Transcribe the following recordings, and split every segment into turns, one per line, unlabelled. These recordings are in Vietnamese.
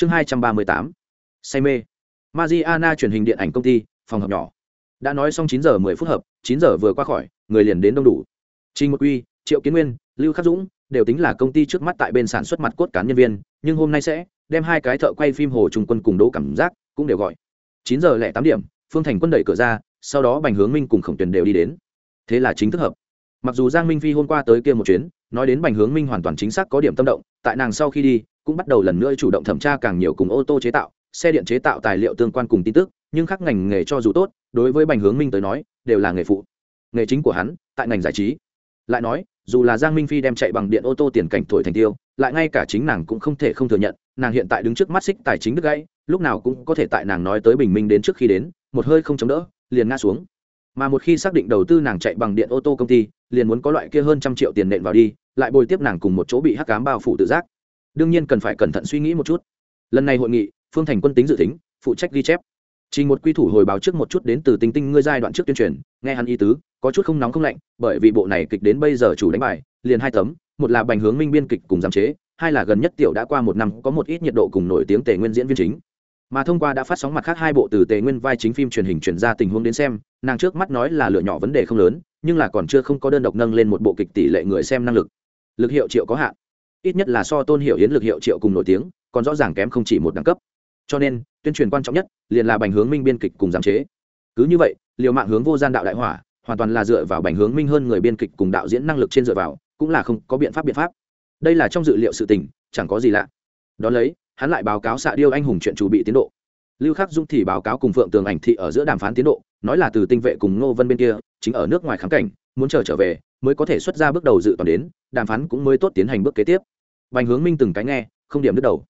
chương hai trăm ba mươi tám. Say mê. Mariana truyền hình điện ảnh công ty, phòng hợp nhỏ. Đã nói xong chín giờ mười phút hợp, chín giờ vừa qua khỏi, người liền đến đông đủ. Trình một quy triệu kiến nguyên, lưu khắc dũng đều tính là công ty trước mắt tại bên sản xuất mặt cốt cán nhân viên, nhưng hôm nay sẽ đem hai cái thợ quay phim hồ trung quân cùng đỗ cảm giác cũng đều gọi. Chín giờ lẻ tám điểm, phương thành quân đẩy cửa ra, sau đó bành hướng minh cùng khổng tuyền đều đi đến. Thế là chính thức hợp. Mặc dù giang minh phi hôm qua tới kia một chuyến, nói đến bành hướng minh hoàn toàn chính xác có điểm tâm động, tại nàng sau khi đi cũng bắt đầu lần nữa chủ động thẩm tra càng nhiều cùng ô tô chế tạo, xe điện chế tạo tài liệu tương quan cùng tin tức, nhưng khác ngành nghề cho dù tốt, đối với bành hướng minh tới nói, đều là nghề phụ. Nghề chính của hắn, tại ngành giải trí. Lại nói, dù là giang minh phi đem chạy bằng điện ô tô tiền cảnh thổi thành tiêu, lại ngay cả chính nàng cũng không thể không thừa nhận, nàng hiện tại đứng trước mắt xích tài chính đứt gãy, lúc nào cũng có thể tại nàng nói tới bình minh đến trước khi đến, một hơi không chống đỡ, liền ngã xuống. Mà một khi xác định đầu tư nàng chạy bằng điện ô tô công ty, liền muốn có loại kia hơn trăm triệu tiền nện vào đi, lại bồi tiếp nàng cùng một chỗ bị hắc cám bao phủ tự giác đương nhiên cần phải cẩn thận suy nghĩ một chút lần này hội nghị phương thành quân tính dự tính phụ trách ghi chép Trình một quy thủ hồi báo trước một chút đến từ Tinh Tinh ngươi giai đoạn trước tuyên truyền, nghe hắn ý tứ, có chút không nóng không lạnh, bởi vì bộ này kịch đến bây giờ chủ đánh bài, liền hai tấm, một là Bành Hướng Minh biên kịch cùng giám chế, hai là gần nhất tiểu đã qua một năm có một ít nhiệt độ cùng nổi tiếng Tề Nguyên diễn viên chính. Mà thông qua đã phát sóng mặt khác hai bộ từ Tề Nguyên vai chính phim truyền hình truyền ra tình huống đến xem, nàng trước mắt nói là lựa nhỏ vấn đề không lớn, nhưng là còn chưa không có đơn độc nâng lên một bộ kịch tỷ lệ người xem năng lực. Lực hiệu triệu có hạn, ít nhất là so Tôn Hiểu Yến lực hiệu triệu cùng nổi tiếng, còn rõ ràng kém không chỉ một đẳng cấp. Cho nên tuyên truyền quan trọng nhất liền là bành hướng minh biên kịch cùng giám chế. Cứ như vậy liều mạng hướng vô gian đạo đại hỏa hoàn toàn là dựa vào bành hướng minh hơn người biên kịch cùng đạo diễn năng lực trên dựa vào cũng là không có biện pháp biện pháp. Đây là trong dự liệu sự tình chẳng có gì lạ. Đón lấy hắn lại báo cáo xạ điêu anh hùng chuyện chủ bị tiến độ. Lưu khắc dung thì báo cáo cùng phượng tường ảnh thị ở giữa đàm phán tiến độ nói là từ tinh vệ cùng ngô vân bên kia chính ở nước ngoài khám cảnh muốn chờ trở về mới có thể xuất ra bước đầu dự toán đến đàm phán cũng mới tốt tiến hành bước kế tiếp. Bành hướng minh từng cái nghe không điểm đứt đầu.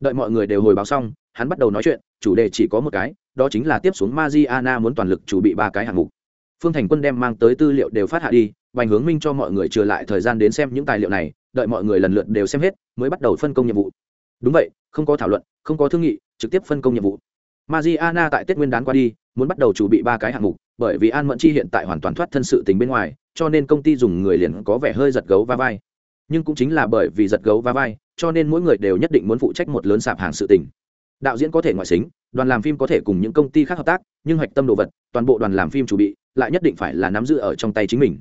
Đợi mọi người đều hồi báo xong hắn bắt đầu nói chuyện chủ đề chỉ có một cái đó chính là tiếp xuống Mariana muốn toàn lực chủ bị ba cái hạng mục. Phương thành quân đem mang tới tư liệu đều phát hạ đi Bành hướng minh cho mọi người trừ lại thời gian đến xem những tài liệu này đợi mọi người lần lượt đều xem hết mới bắt đầu phân công nhiệm vụ. Đúng vậy không có thảo luận không có thương nghị trực tiếp phân công nhiệm vụ. Mariana tại Tết Nguyên đán qua đi, muốn bắt đầu chuẩn bị ba cái hạng mục, bởi vì An Mẫn Chi hiện tại hoàn toàn thoát thân sự tình bên ngoài, cho nên công ty dùng người liền có vẻ hơi giật gấu va vai. Nhưng cũng chính là bởi vì giật gấu va vai, cho nên mỗi người đều nhất định muốn phụ trách một lớn sạp hàng sự tình. Đạo diễn có thể ngoại xính đoàn làm phim có thể cùng những công ty khác hợp tác nhưng hạch tâm đồ vật toàn bộ đoàn làm phim chủ bị lại nhất định phải là nắm giữ ở trong tay chính mình.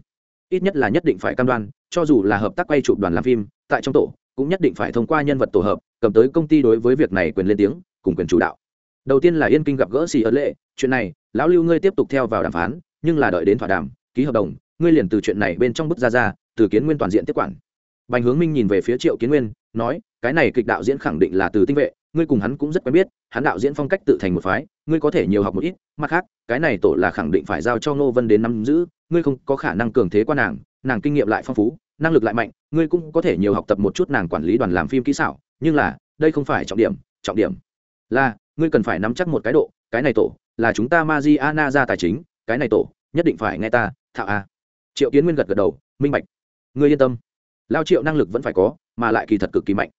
Ít nhất là nhất định phải cam đoan cho dù là hợp tác quay chụp đoàn làm phim tại trong tổ cũng nhất định phải thông qua nhân vật tổ hợp cầm tới công ty đối với việc này quyền lên tiếng cùng quyền chủ đạo. Đầu tiên là yên kinh gặp gỡ xì ấn lệ chuyện này, lão lưu ngươi tiếp tục theo vào đàm phán, nhưng là đợi đến thỏa đàm, ký hợp đồng, ngươi liền từ chuyện này bên trong bức ra ra, từ kiến nguyên toàn diện tiếp quản. Bành hướng minh nhìn về phía triệu kiến nguyên, nói, cái này kịch đạo diễn khẳng định là từ tinh vệ, ngươi cùng hắn cũng rất quen biết, hắn đạo diễn phong cách tự thành một phái, ngươi có thể nhiều học một ít, mặt khác, cái này tổ là khẳng định phải giao cho ngô vân đến nắm giữ, ngươi không có khả năng cường thế qua nàng nàng kinh nghiệm lại phong phú, năng lực lại mạnh, ngươi cũng có thể nhiều học tập một chút nàng quản lý đoàn làm phim kỹ xảo, nhưng là, đây không phải trọng điểm trọng điểm là, ngươi cần phải nắm chắc một cái độ, cái này tổ là chúng ta Mariana ra tài chính, cái này tổ, nhất định phải nghe ta thạo a. Triệu kiến nguyên gật gật đầu, minh bạch. Ngươi yên tâm. Lao triệu năng lực vẫn phải có, mà lại kỳ thật cực kỳ mạnh.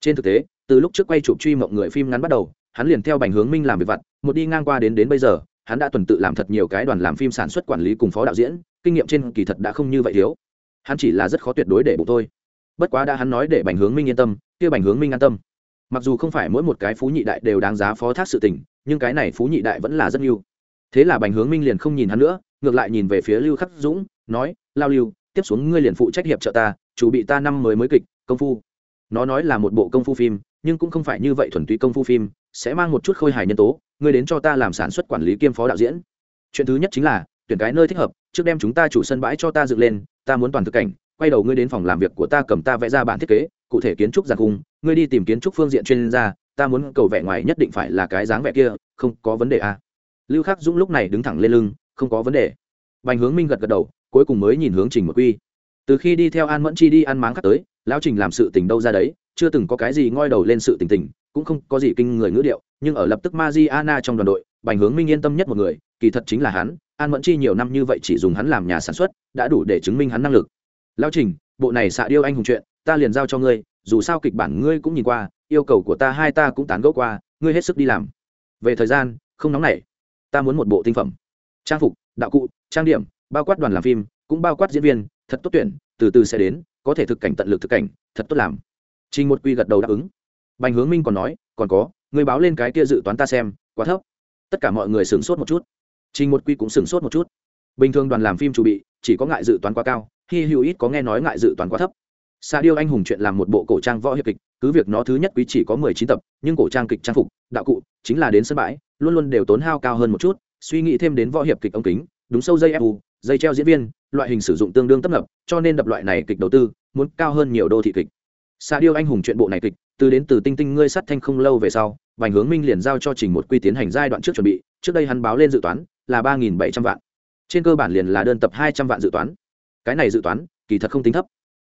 Trên thực tế, từ lúc trước quay chụp truy mộng người phim ngắn bắt đầu, hắn liền theo bành hướng minh làm việc vặt, một đi ngang qua đến đến bây giờ, hắn đã tuần tự làm thật nhiều cái đoàn làm phim sản xuất quản lý cùng phó đạo diễn, kinh nghiệm trên kỳ thật đã không như vậy thiếu. Hắn chỉ là rất khó tuyệt đối để bụng thôi. Bất quá đã hắn nói để bành hướng minh yên tâm, kia bành hướng minh an tâm. Mặc dù không phải mỗi một cái phú nhị đại đều đáng giá phó thác sự tình nhưng cái này phú nhị đại vẫn là rất nhiều thế là bành hướng minh liền không nhìn hắn nữa, ngược lại nhìn về phía lưu khắc dũng, nói, lao lưu, tiếp xuống ngươi liền phụ trách hiệp trợ ta, chủ bị ta năm mới mới kịch, công phu. Nó nói là một bộ công phu phim, nhưng cũng không phải như vậy thuần túy công phu phim, sẽ mang một chút khôi hài nhân tố, ngươi đến cho ta làm sản xuất quản lý kiêm phó đạo diễn. Chuyện thứ nhất chính là, tuyển cái nơi thích hợp, trước đem chúng ta chủ sân bãi cho ta dựng lên, ta muốn toàn thực cảnh, quay đầu ngươi đến phòng làm việc của ta cầm ta vẽ ra bản thiết kế, cụ thể kiến trúc giàn cung ngươi đi tìm kiến trúc phương diện chuyên gia ta muốn cầu vẻ ngoài nhất định phải là cái dáng vẻ kia, không có vấn đề à. lưu khắc dũng lúc này đứng thẳng lên lưng, không có vấn đề. Bành hướng minh gật gật đầu, cuối cùng mới nhìn hướng trình một quy. Từ khi đi theo an mẫn chi đi ăn máng khắc tới, lão trình làm sự tình đâu ra đấy, chưa từng có cái gì ngoi đầu lên sự tình tình, cũng không có gì kinh người ngữ điệu, nhưng ở lập tức Mariana trong đoàn đội, bành hướng minh yên tâm nhất một người, kỳ thật chính là hắn, an mẫn chi nhiều năm như vậy chỉ dùng hắn làm nhà sản xuất, đã đủ để chứng minh hắn năng lực. Lão trình, bộ này xạ điêu anh hùng chuyện, ta liền giao cho ngươi, dù sao kịch bản ngươi cũng nhìn qua yêu cầu của ta hai ta cũng tán gẫu qua ngươi hết sức đi làm. Về thời gian không nóng nảy. Ta muốn một bộ tinh phẩm. Trang phục đạo cụ trang điểm bao quát đoàn làm phim cũng bao quát diễn viên thật tốt tuyển từ từ sẽ đến có thể thực cảnh tận lực thực cảnh thật tốt làm. Trình một quy gật đầu đáp ứng. Bành hướng minh còn nói còn có người báo lên cái kia dự toán ta xem quá thấp. Tất cả mọi người sửng sốt một chút. Trình một quy cũng sửng sốt một chút. Bình thường đoàn làm phim chủ bị chỉ có ngại dự toán quá cao khi hữu ít có nghe nói ngại dự toán quá thấp. Sa điêu anh hùng chuyện làm một bộ cổ trang võ hiệp kịch, cứ việc nó thứ nhất quý chỉ có mười chín tập, nhưng cổ trang kịch trang phục, đạo cụ, chính là đến sân bãi, luôn luôn đều tốn hao cao hơn một chút, suy nghĩ thêm đến võ hiệp kịch ống kính, đúng sâu dây fu, dây treo diễn viên, loại hình sử dụng tương đương tấp nập, cho nên đập loại này kịch đầu tư, muốn cao hơn nhiều đô thị kịch. Sa điêu anh hùng chuyện bộ này kịch, từ đến từ tinh tinh ngươi sắt thanh không lâu về sau, Bành Hướng Minh liền giao cho Trình một quy tiến hành giai đoạn trước chuẩn bị, trước đây hắn báo lên dự toán là ba nghìn bảy trăm vạn. Trên cơ bản liền là đơn tập hai trăm vạn dự toán. Cái này dự toán, kỳ thật không tính thấp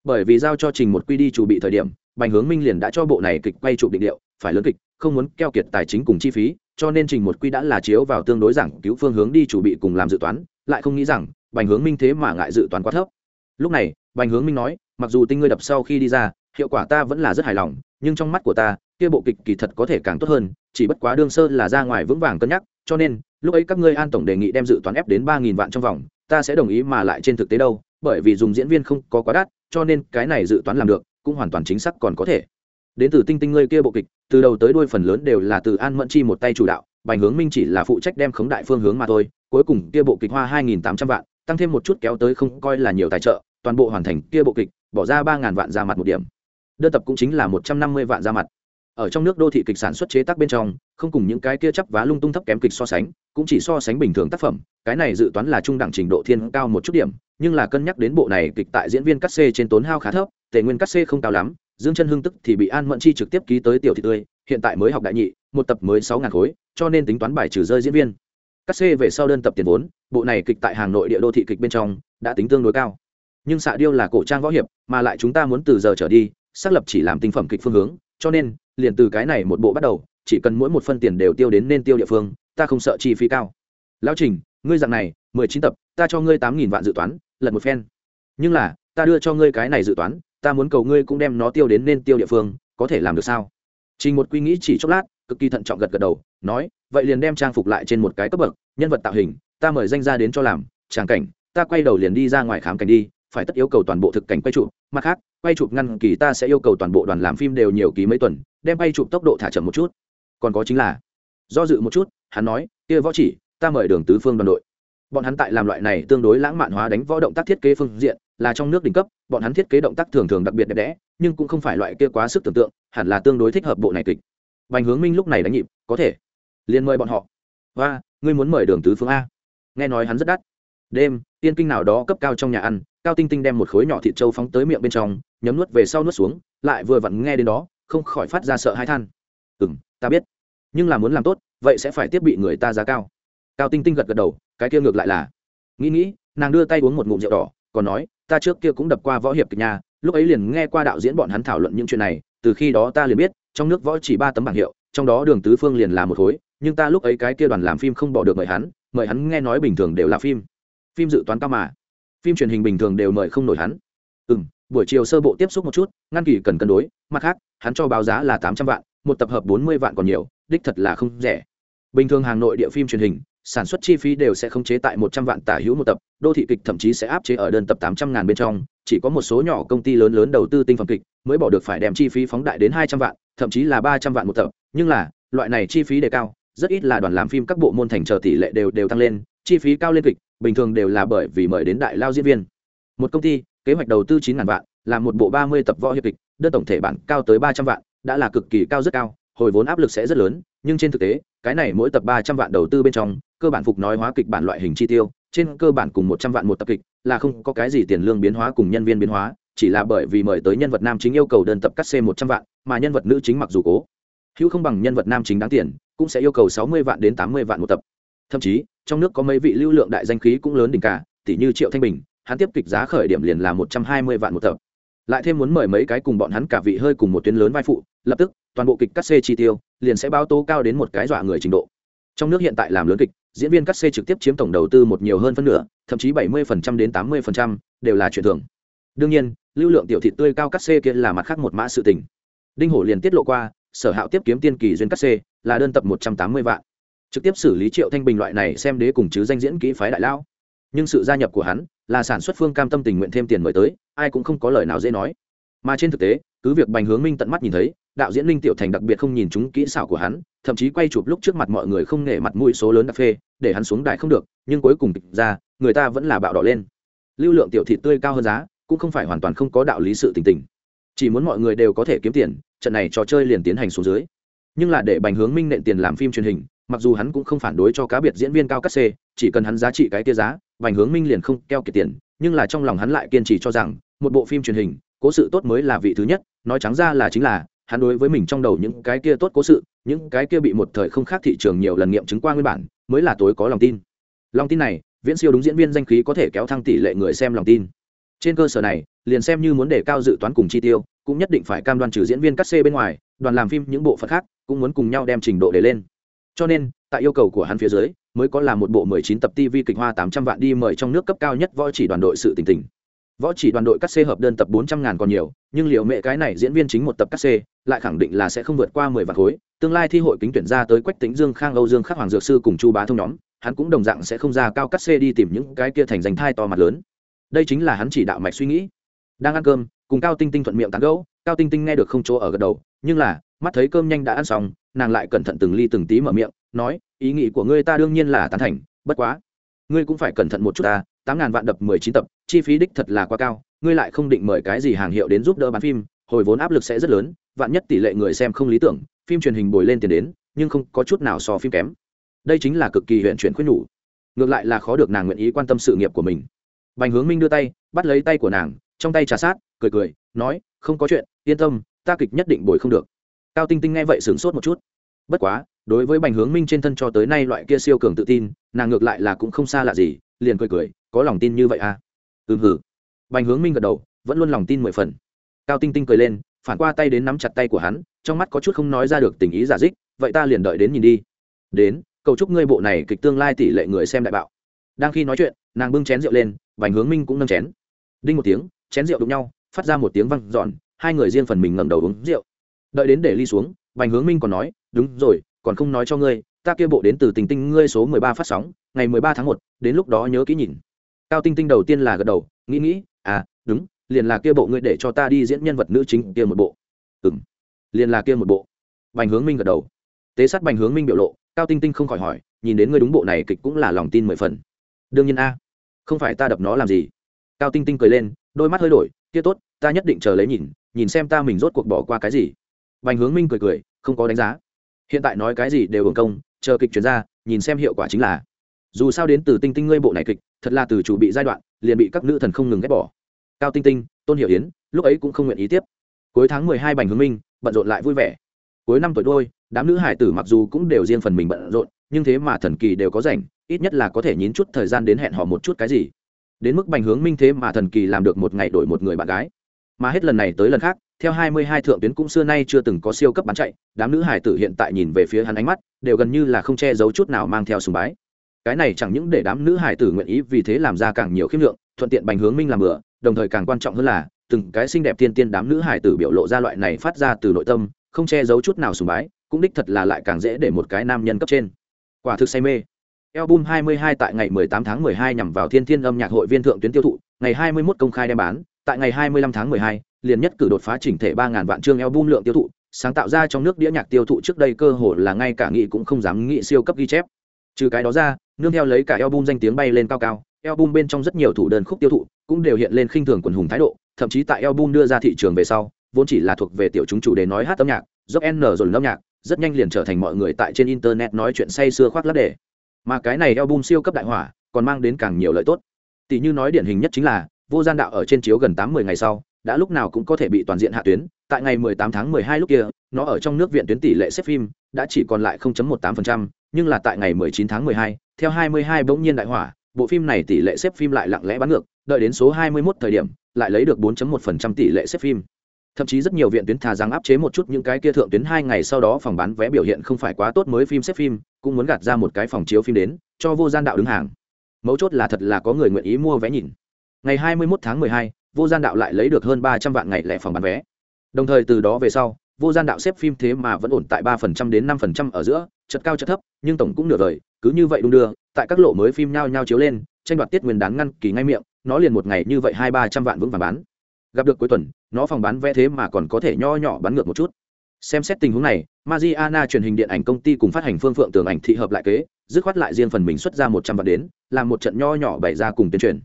bởi vì giao cho trình một quy đi chủ bị thời điểm, bành hướng minh liền đã cho bộ này kịch quay chụp định điệu phải lớn kịch, không muốn keo kiệt tài chính cùng chi phí, cho nên trình một quy đã là chiếu vào tương đối giảng cứu phương hướng đi chủ bị cùng làm dự toán, lại không nghĩ rằng bành hướng minh thế mà ngại dự toán quá thấp. Lúc này, bành hướng minh nói, mặc dù tinh ngươi đập sau khi đi ra, hiệu quả ta vẫn là rất hài lòng, nhưng trong mắt của ta, kia bộ kịch kỳ thật có thể càng tốt hơn, chỉ bất quá đương sơ là ra ngoài vững vàng cân nhắc, cho nên lúc ấy các ngươi an tổng đề nghị đem dự toán ép đến ba nghìn vạn trong vòng, ta sẽ đồng ý mà lại trên thực tế đâu, bởi vì dùng diễn viên không có quá đắt, cho nên cái này dự toán làm được, cũng hoàn toàn chính xác còn có thể. Đến từ tinh tinh ngươi kia bộ kịch, từ đầu tới đuôi phần lớn đều là từ an mẫn chi một tay chủ đạo, bành hướng minh chỉ là phụ trách đem khống đại phương hướng mà thôi, cuối cùng kia bộ kịch hoa hai nghìn tám trăm vạn, tăng thêm một chút kéo tới không coi là nhiều tài trợ, toàn bộ hoàn thành kia bộ kịch, bỏ ra ba ngàn vạn ra mặt một điểm. Đơn tập cũng chính là một trăm năm mươi vạn ra mặt ở trong nước đô thị kịch sản xuất chế tác bên trong, không cùng những cái kia chấp vá lung tung thấp kém kịch so sánh, cũng chỉ so sánh bình thường tác phẩm, cái này dự toán là trung đẳng trình độ thiên cao một chút điểm, nhưng là cân nhắc đến bộ này kịch tại diễn viên cắt xê trên tốn hao khá thấp, tề nguyên cắt xê không cao lắm, dương chân hưng tức thì bị an mẫn chi trực tiếp ký tới tiểu thị tươi, hiện tại mới học đại nhị, một tập mới sáu ngàn khối, cho nên tính toán bài trừ rơi diễn viên. Cắt xê về sau đơn tập tiền vốn, bộ này kịch tại hà nội địa đô thị kịch bên trong, đã tính tương đối cao. Nhưng xạ điêu là cổ trang võ hiệp, mà lại chúng ta muốn từ giờ trở đi, xác lập chỉ làm tinh phẩm kịch phương hướng cho nên, liền từ cái này một bộ bắt đầu, chỉ cần mỗi một phân tiền đều tiêu đến nên tiêu địa phương, ta không sợ chi phí cao. Lão trình, ngươi dạng này, mười chín tập, ta cho ngươi tám nghìn vạn dự toán, lật một phen. Nhưng là, ta đưa cho ngươi cái này dự toán, ta muốn cầu ngươi cũng đem nó tiêu đến nên tiêu địa phương, có thể làm được sao? Trình một quy nghĩ chỉ chốc lát, cực kỳ thận trọng gật gật đầu, nói, vậy liền đem trang phục lại trên một cái cấp bậc, nhân vật tạo hình, ta mời danh ra đến cho làm, tràng cảnh, ta quay đầu liền đi ra ngoài khám cảnh đi phải tất yêu cầu toàn bộ thực cảnh quay chụp, mặt khác, quay chụp ngăn kỳ ta sẽ yêu cầu toàn bộ đoàn làm phim đều nhiều ký mấy tuần, đem quay chụp tốc độ thả chậm một chút. Còn có chính là, do dự một chút, hắn nói, kia võ chỉ, ta mời đường tứ phương đoàn đội. Bọn hắn tại làm loại này tương đối lãng mạn hóa đánh võ động tác thiết kế phương diện, là trong nước đỉnh cấp, bọn hắn thiết kế động tác thường thường đặc biệt đẹp đẽ, nhưng cũng không phải loại kia quá sức tưởng tượng, hẳn là tương đối thích hợp bộ này kịch. Bành hướng minh lúc này đánh nhịp, có thể, liền mời bọn họ. Và ngươi muốn mời đường tứ phương a? Nghe nói hắn rất đắt. Đêm tiên kinh nào đó cấp cao trong nhà ăn, cao tinh tinh đem một khối nhỏ thịt trâu phóng tới miệng bên trong, nhấm nuốt về sau nuốt xuống, lại vừa vặn nghe đến đó, không khỏi phát ra sợ hai than. Ừ m ta biết. Nhưng là muốn làm tốt, vậy sẽ phải tiếp bị người ta giá cao. Cao tinh tinh gật gật đầu, cái kia ngược lại là. Nghĩ nghĩ, nàng đưa tay uống một ngụm rượu đỏ, còn nói, ta trước kia cũng đập qua võ hiệp kịch nhà lúc ấy liền nghe qua đạo diễn bọn hắn thảo luận những chuyện này, từ khi đó ta liền biết, trong nước võ chỉ ba tấm bảng hiệu, trong đó đường tứ phương liền là một khối, nhưng ta lúc ấy cái kia đoàn làm phim không bỏ được mời hắn mời hắn nghe nói bình thường đều là phim phim dự toán cao mà. Phim truyền hình bình thường đều mời không nổi hắn. Ừ m buổi chiều sơ bộ tiếp xúc một chút, ngăn kỳ cần cân đối, mặt khác, hắn cho báo giá là tám trăm vạn, một tập hợp bốn mươi vạn còn nhiều, đích thật là không rẻ. Bình thường hà nội địa phim truyền hình, sản xuất chi phí đều sẽ không chế tại một trăm vạn tả hữu một tập, đô thị kịch thậm chí sẽ áp chế ở đơn tập tám trăm ngàn bên trong, chỉ có một số nhỏ công ty lớn lớn đầu tư tinh phẩm kịch mới bỏ được phải đem chi phí phóng đại đến hai trăm vạn, thậm chí là ba trăm vạn một tập, nhưng là, loại này chi phí đề cao, rất ít là đoàn làm phim các bộ môn thành chờ tỷ lệ đều đều tăng lên, chi phí cao lên kịch bình thường đều là bởi vì mời đến đại lao diễn viên. Một công ty, kế hoạch đầu tư chín ngàn vạn làm một bộ ba mươi tập võ hiệp kịch, đơn tổng thể bản cao tới ba trăm vạn, đã là cực kỳ cao rất cao, hồi vốn áp lực sẽ rất lớn, nhưng trên thực tế, cái này mỗi tập ba trăm vạn đầu tư bên trong, cơ bản phục nói hóa kịch bản loại hình chi tiêu, trên cơ bản cùng một trăm vạn một tập kịch, là không có cái gì tiền lương biến hóa cùng nhân viên biến hóa, chỉ là bởi vì mời tới nhân vật nam chính yêu cầu đơn tập cắt xê một trăm vạn, mà nhân vật nữ chính mặc dù cố. Hữu không bằng nhân vật nam chính đáng tiền, cũng sẽ yêu cầu sáu mươi vạn đến tám mươi vạn một tập thậm chí, trong nước có mấy vị lưu lượng đại danh khí cũng lớn đỉnh cả tỷ như triệu thanh bình, hắn tiếp kịch giá khởi điểm liền là một trăm hai mươi vạn một tập. Lại thêm muốn mời mấy cái cùng bọn hắn cả vị hơi cùng một tuyến lớn vai phụ, lập tức, toàn bộ kịch cắt xê chi tiêu, liền sẽ báo tố cao đến một cái dọa người trình độ. Trong nước hiện tại làm lớn kịch, diễn viên cắt xê trực tiếp chiếm tổng đầu tư một nhiều hơn phân nửa, thậm chí bảy mươi đến tám mươi đều là chuyện thường. Đương nhiên, lưu lượng tiểu thị tươi cao cắt xê kia là mặt khác một mã sự tình. Đinh hổ liền tiết lộ qua, sở hạo tiếp kiếm tiên kỳ duyên cắt xê, là đơn tập một trăm tám mươi vạn trực tiếp xử lý triệu thanh bình loại này xem đế cùng chứ danh diễn kỹ phái đại lão. Nhưng sự gia nhập của hắn là sản xuất phương cam tâm tình nguyện thêm tiền mời tới, ai cũng không có lời nào dễ nói. Mà trên thực tế, cứ việc bành hướng minh tận mắt nhìn thấy, đạo diễn linh tiểu thành đặc biệt không nhìn chúng kỹ xảo của hắn, thậm chí quay chụp lúc trước mặt mọi người không nể mặt mũi số lớn đặc phê, để hắn xuống đài không được, nhưng cuối cùng ra, người ta vẫn là bạo đỏ lên. Lưu lượng tiểu thị tươi cao hơn giá, cũng không phải hoàn toàn không có đạo lý sự tình tình. Chỉ muốn mọi người đều có thể kiếm tiền, trận này trò chơi liền tiến hành xuống dưới. Nhưng là để bành hướng minh nện tiền làm phim truyền hình mặc dù hắn cũng không phản đối cho cá biệt diễn viên cao cắt xê, chỉ cần hắn giá trị cái tia giá, vành hướng minh liền không keo kiệt tiền, nhưng là trong lòng hắn lại kiên trì cho rằng, một bộ phim truyền hình, cố sự tốt mới là vị thứ nhất, nói trắng ra là chính là, hắn đối với mình trong đầu những cái kia tốt cố sự, những cái kia bị một thời không khác thị trường nhiều lần nghiệm chứng qua nguyên bản, mới là tối có lòng tin. Lòng tin này, viễn siêu đúng diễn viên danh khí có thể kéo thăng tỷ lệ người xem lòng tin. Trên cơ sở này, liền xem như muốn đề cao dự toán cùng chi tiêu, cũng nhất định phải cam đoan trừ diễn viên cắt xê bên ngoài, đoàn làm phim những bộ phận khác, cũng muốn cùng nhau đem trình độ để lên cho nên tại yêu cầu của hắn phía dưới mới có là một bộ 19 tập TV kịch hoa 800 vạn đi mời trong nước cấp cao nhất võ chỉ đoàn đội sự tình tình. Võ chỉ đoàn đội cắt xê hợp đơn tập 400 ngàn còn nhiều, nhưng liệu mẹ cái này diễn viên chính một tập cắt xê, lại khẳng định là sẽ không vượt qua 10 vạn khối. Tương lai thi hội kính tuyển ra tới Quách Tĩnh Dương Khang Âu Dương Khắc Hoàng Dược sư cùng Chu Bá thông nhóm, hắn cũng đồng dạng sẽ không ra cao cắt xê đi tìm những cái kia thành danh thai to mặt lớn. Đây chính là hắn chỉ đạo mạch suy nghĩ. Đang ăn cơm, cùng Cao Tinh Tinh thuận miệng tán gẫu, Cao Tinh Tinh nghe được không chỗ ở gật đầu, nhưng là, mắt thấy cơm nhanh đã ăn xong, nàng lại cẩn thận từng ly từng tí mở miệng, nói, ý nghĩ của ngươi ta đương nhiên là tán thành bất quá ngươi cũng phải cẩn thận một chút ta tám ngàn vạn đập mười chín tập chi phí đích thật là quá cao ngươi lại không định mời cái gì hàng hiệu đến giúp đỡ bán phim hồi vốn áp lực sẽ rất lớn vạn nhất tỷ lệ người xem không lý tưởng phim truyền hình bồi lên tiền đến nhưng không có chút nào so phim kém. Đây chính là cực kỳ huyện chuyển khuyên nhủ. Ngược lại là khó được nàng nguyện ý quan tâm sự nghiệp của mình. Bành hướng minh đưa tay bắt lấy tay của nàng trong tay trà sát cười cười nói không có chuyện yên tâm ta kịch nhất định bồi không được cao tinh tinh nghe vậy sửng sốt một chút. Bất quá, đối với bành hướng minh trên thân cho tới nay loại kia siêu cường tự tin, nàng ngược lại là cũng không xa lạ gì, liền cười cười, có lòng tin như vậy à? Ừm, hử. Bành hướng minh gật đầu, vẫn luôn lòng tin mười phần. Cao tinh tinh cười lên, phản qua tay đến nắm chặt tay của hắn, trong mắt có chút không nói ra được tình ý giả dích, vậy ta liền đợi đến nhìn đi. Đến, cầu chúc ngươi bộ này kịch tương lai tỷ lệ người xem đại bạo. Đang khi nói chuyện, nàng bưng chén rượu lên, bành hướng minh cũng nâng chén. Đinh một tiếng, chén rượu đụng nhau, phát ra một tiếng văng giòn hai người riêng phần mình ngẩng đầu uống rượu đợi đến để ly xuống, bành hướng minh còn nói, đúng rồi, còn không nói cho ngươi, ta kia bộ đến từ tình tinh ngươi số mười ba phát sóng, ngày mười ba tháng một, đến lúc đó nhớ kỹ nhìn. Cao tinh tinh đầu tiên là gật đầu, nghĩ nghĩ à đúng, liền là kia bộ ngươi để cho ta đi diễn nhân vật nữ chính kia một bộ. Ừng liền là kia một bộ. Bành hướng minh gật đầu. Tế sát bành hướng minh biểu lộ, cao tinh tinh không khỏi hỏi, nhìn đến ngươi đúng bộ này kịch cũng là lòng tin mười phần. Đương nhiên a, không phải ta đập nó làm gì. Cao tinh tinh cười lên, đôi mắt hơi đổi, kia tốt, ta nhất định chờ lấy nhìn nhìn xem ta mình rốt cuộc bỏ qua cái gì bành hướng minh cười cười, không có đánh giá. Hiện tại nói cái gì đều hưởng công, chờ kịch chuyển ra, nhìn xem hiệu quả chính là. Dù sao đến từ tinh tinh ngươi bộ này kịch, thật là từ chủ bị giai đoạn, liền bị các nữ thần không ngừng ghét bỏ. Cao tinh tinh, tôn hiểu yến, lúc ấy cũng không nguyện ý tiếp. Cuối tháng mười hai bành hướng minh, bận rộn lại vui vẻ. Cuối năm tuổi đôi, đám nữ hải tử mặc dù cũng đều riêng phần mình bận rộn, nhưng thế mà thần kỳ đều có rảnh, ít nhất là có thể nhín chút thời gian đến hẹn họ một chút cái gì. Đến mức bành hướng minh thế mà thần kỳ làm được một ngày đổi một người bạn gái mà hết lần này tới lần khác, theo 22 thượng tuyến cũng xưa nay chưa từng có siêu cấp bán chạy, đám nữ hải tử hiện tại nhìn về phía hắn ánh mắt, đều gần như là không che giấu chút nào mang theo sùng bái. Cái này chẳng những để đám nữ hải tử nguyện ý vì thế làm ra càng nhiều khiêm lượng, thuận tiện bành hướng minh làm bừa, đồng thời càng quan trọng hơn là, từng cái xinh đẹp tiên tiên đám nữ hải tử biểu lộ ra loại này phát ra từ nội tâm, không che giấu chút nào sùng bái, cũng đích thật là lại càng dễ để một cái nam nhân cấp trên. Quả thực say mê. Album 22 tại ngày 18 tháng 12 nhằm vào thiên thiên âm nhạc hội viên thượng tuyến tiêu thụ, ngày 21 công khai đem bán tại ngày 25 tháng 12 liền nhất cử đột phá chỉnh thể ba ngàn vạn chương album lượng tiêu thụ, sáng tạo ra trong nước đĩa nhạc tiêu thụ trước đây cơ hồ là ngay cả nghị cũng không dám nghĩ siêu cấp ghi chép. Trừ cái đó ra, nương theo lấy cả album danh tiếng bay lên cao cao, album bên trong rất nhiều thủ đơn khúc tiêu thụ cũng đều hiện lên khinh thường quần hùng thái độ, thậm chí tại album đưa ra thị trường về sau, vốn chỉ là thuộc về tiểu chúng chủ đề nói hát âm nhạc, dốc N rồi âm nhạc, rất nhanh liền trở thành mọi người tại trên internet nói chuyện say sưa khoác lác đề. Mà cái này album siêu cấp đại hỏa, còn mang đến càng nhiều lợi tốt. Tỷ như nói điển hình nhất chính là, Vô Gian Đạo ở trên chiếu gần tám 10 ngày sau, đã lúc nào cũng có thể bị toàn diện hạ tuyến. Tại ngày 18 tháng 12 lúc kia nó ở trong nước viện tuyến tỷ lệ xếp phim đã chỉ còn lại 0.18%, nhưng là tại ngày 19 tháng 12, theo 22 bỗng nhiên đại hỏa bộ phim này tỷ lệ xếp phim lại lặng lẽ bắn ngược đợi đến số 21 thời điểm lại lấy được 4.1% tỷ lệ xếp phim. Thậm chí rất nhiều viện tuyến thà rằng áp chế một chút những cái kia thượng tuyến hai ngày sau đó phòng bán vé biểu hiện không phải quá tốt mới phim xếp phim cũng muốn gạt ra một cái phòng chiếu phim đến cho vô gian đạo đứng hàng. Mấu chốt là thật là có người nguyện ý mua vé nhìn ngày 21 tháng 12, vô gian đạo lại lấy được hơn ba trăm vạn ngày lẻ phòng bán vé. Đồng thời từ đó về sau vô gian đạo xếp phim thế mà vẫn ổn tại 3% đến 5% ở giữa chật cao chật thấp nhưng tổng cũng nửa đời cứ như vậy đung đưa tại các lộ mới phim nhao nhao chiếu lên tranh đoạt tiết nguyên đáng ngăn kỳ ngay miệng nó liền một ngày như vậy hai ba trăm vạn vững vàng bán. Gặp được cuối tuần nó phòng bán vé thế mà còn có thể nho nhỏ bán ngược một chút. Xem xét tình huống này mariana truyền hình điện ảnh công ty cùng phát hành phương phượng tường ảnh thị hợp lại kế dứt khoát lại riêng phần mình xuất ra một trăm vạn đến làm một trận nho nhỏ bày ra cùng tuyên truyền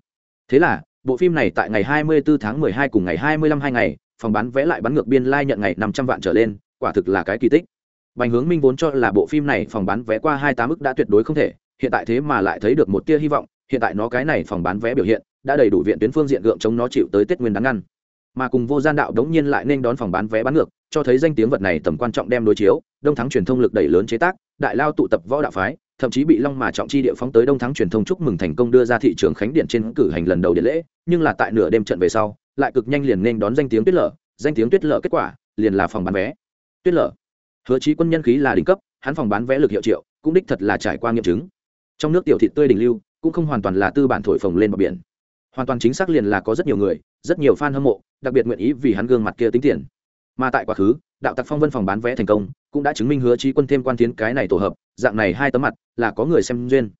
thế là bộ phim này tại ngày 24 tháng 12 cùng ngày 25 hai ngày phòng bán vé lại bắn ngược biên lai nhận ngày 500 vạn trở lên quả thực là cái kỳ tích Bành Hướng Minh vốn cho là bộ phim này phòng bán vé qua 28 ức đã tuyệt đối không thể, hiện tại thế mà lại thấy được một tia hy vọng, hiện tại nó cái này phòng bán vé biểu hiện, đã đầy đủ viện tuyến phương diện gượng chống nó chịu tới Tết Nguyên đáng ngăn. Mà cùng Vô Gian Đạo đống nhiên lại nên đón phòng bán vé bán ngược, cho thấy danh tiếng vật này tầm quan trọng đem đối chiếu, Đông Thắng truyền thông lực đẩy lớn chế tác, đại lao tụ tập võ đạo phái, thậm chí bị Long mà trọng chi địa phóng tới Đông Thắng truyền thông chúc mừng thành công đưa ra thị trường khánh điện trên cử hành lần đầu điện lễ, nhưng là tại nửa đêm trận về sau, lại cực nhanh liền nên đón danh tiếng tuyết lở, danh tiếng tuyết lở kết quả, liền là phòng bán vé. Tuyết lở hứa trí quân nhân khí là đỉnh cấp hắn phòng bán vé lực hiệu triệu cũng đích thật là trải qua nghiệm chứng. Trong nước tiểu thị tươi đỉnh lưu cũng không hoàn toàn là tư bản thổi phồng lên bờ biển. Hoàn toàn chính xác liền là có rất nhiều người rất nhiều fan hâm mộ đặc biệt nguyện ý vì hắn gương mặt kia tính tiền. Mà tại quá khứ đạo tặc phong vân phòng bán vé thành công cũng đã chứng minh hứa trí quân thêm quan tiến cái này tổ hợp, dạng này hai tấm mặt, là có người xem duyên.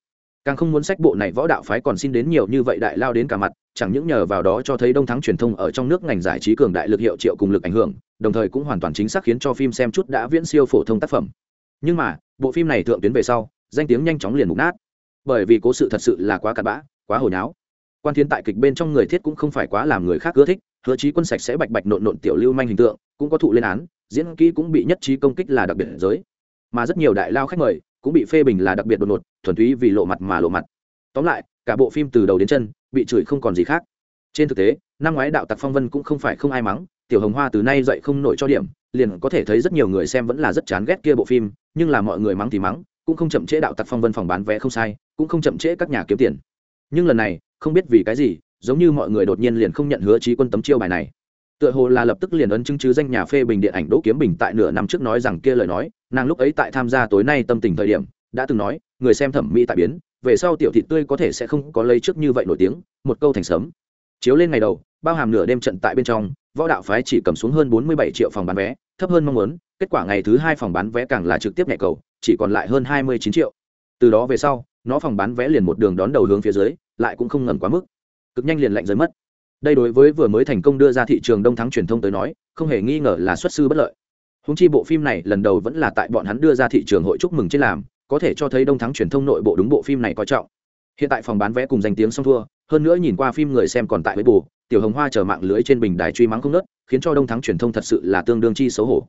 Càng không muốn sách bộ này võ đạo phái còn xin đến nhiều như vậy đại lao đến cả mặt, chẳng những nhờ vào đó cho thấy đông thắng truyền thông ở trong nước ngành giải trí cường đại lực hiệu triệu cùng lực ảnh hưởng, đồng thời cũng hoàn toàn chính xác khiến cho phim xem chút đã viễn siêu phổ thông tác phẩm. Nhưng mà, bộ phim này thượng tuyến về sau, danh tiếng nhanh chóng liền mục nát. Bởi vì cố sự thật sự là quá cặn bã, quá hồi náo quan thiên tại kịch bên trong người thiết cũng không phải quá làm người khác ưa thích, hứa chí quân sạch sẽ bạch bạch nộn nộn tiểu lưu manh hình tượng, cũng có thụ lên án diễn kỹ cũng bị nhất trí công kích là đặc biệt giới. Mà rất nhiều đại lao khách mời cũng bị phê bình là đặc biệt đột ngột, thuần túy vì lộ mặt mà lộ mặt. Tóm lại, cả bộ phim từ đầu đến chân bị chửi không còn gì khác. Trên thực tế, năm ngoái đạo tặc phong vân cũng không phải không ai mắng, tiểu hồng hoa từ nay dậy không nổi cho điểm, liền có thể thấy rất nhiều người xem vẫn là rất chán ghét kia bộ phim, nhưng là mọi người mắng thì mắng, cũng không chậm trễ đạo tặc phong vân phòng bán vé không sai, cũng không chậm trễ các nhà kiếm tiền. Nhưng lần này, không biết vì cái gì, giống như mọi người đột nhiên liền không nhận hứa trí quân tấm chiêu bài này tựa hồ là lập tức liền ấn chứng chứ danh nhà phê bình điện ảnh đỗ kiếm bình tại nửa năm trước nói rằng kia lời nói, nàng lúc ấy tại tham gia tối nay tâm tình thời điểm, đã từng nói, người xem thẩm mỹ tại biến, về sau tiểu thị tươi có thể sẽ không có lấy trước như vậy nổi tiếng, một câu thành sớm. Chiếu lên ngày đầu, bao hàm nửa đêm trận tại bên trong, võ đạo phái chỉ cầm xuống hơn bốn mươi bảy triệu phòng bán vé, thấp hơn mong muốn, kết quả ngày thứ hai phòng bán vé càng là trực tiếp nhẹ cầu, chỉ còn lại hơn hai mươi chín triệu. Từ đó về sau, nó phòng bán vé liền một đường đón đầu hướng phía dưới, lại cũng không ngần quá mức. Cực nhanh liền lạnh rơi mất đây đối với vừa mới thành công đưa ra thị trường đông thắng truyền thông tới nói, không hề nghi ngờ là xuất sư bất lợi. Húng chi bộ phim này lần đầu vẫn là tại bọn hắn đưa ra thị trường hội chúc mừng trên làm, có thể cho thấy đông thắng truyền thông nội bộ đúng bộ phim này coi trọng. Hiện tại phòng bán vé cùng danh tiếng song thua, hơn nữa nhìn qua phim người xem còn tại với bù, tiểu hồng hoa chờ mạng lưới trên bình đài truy mắng không nớt khiến cho đông thắng truyền thông thật sự là tương đương chi xấu hổ.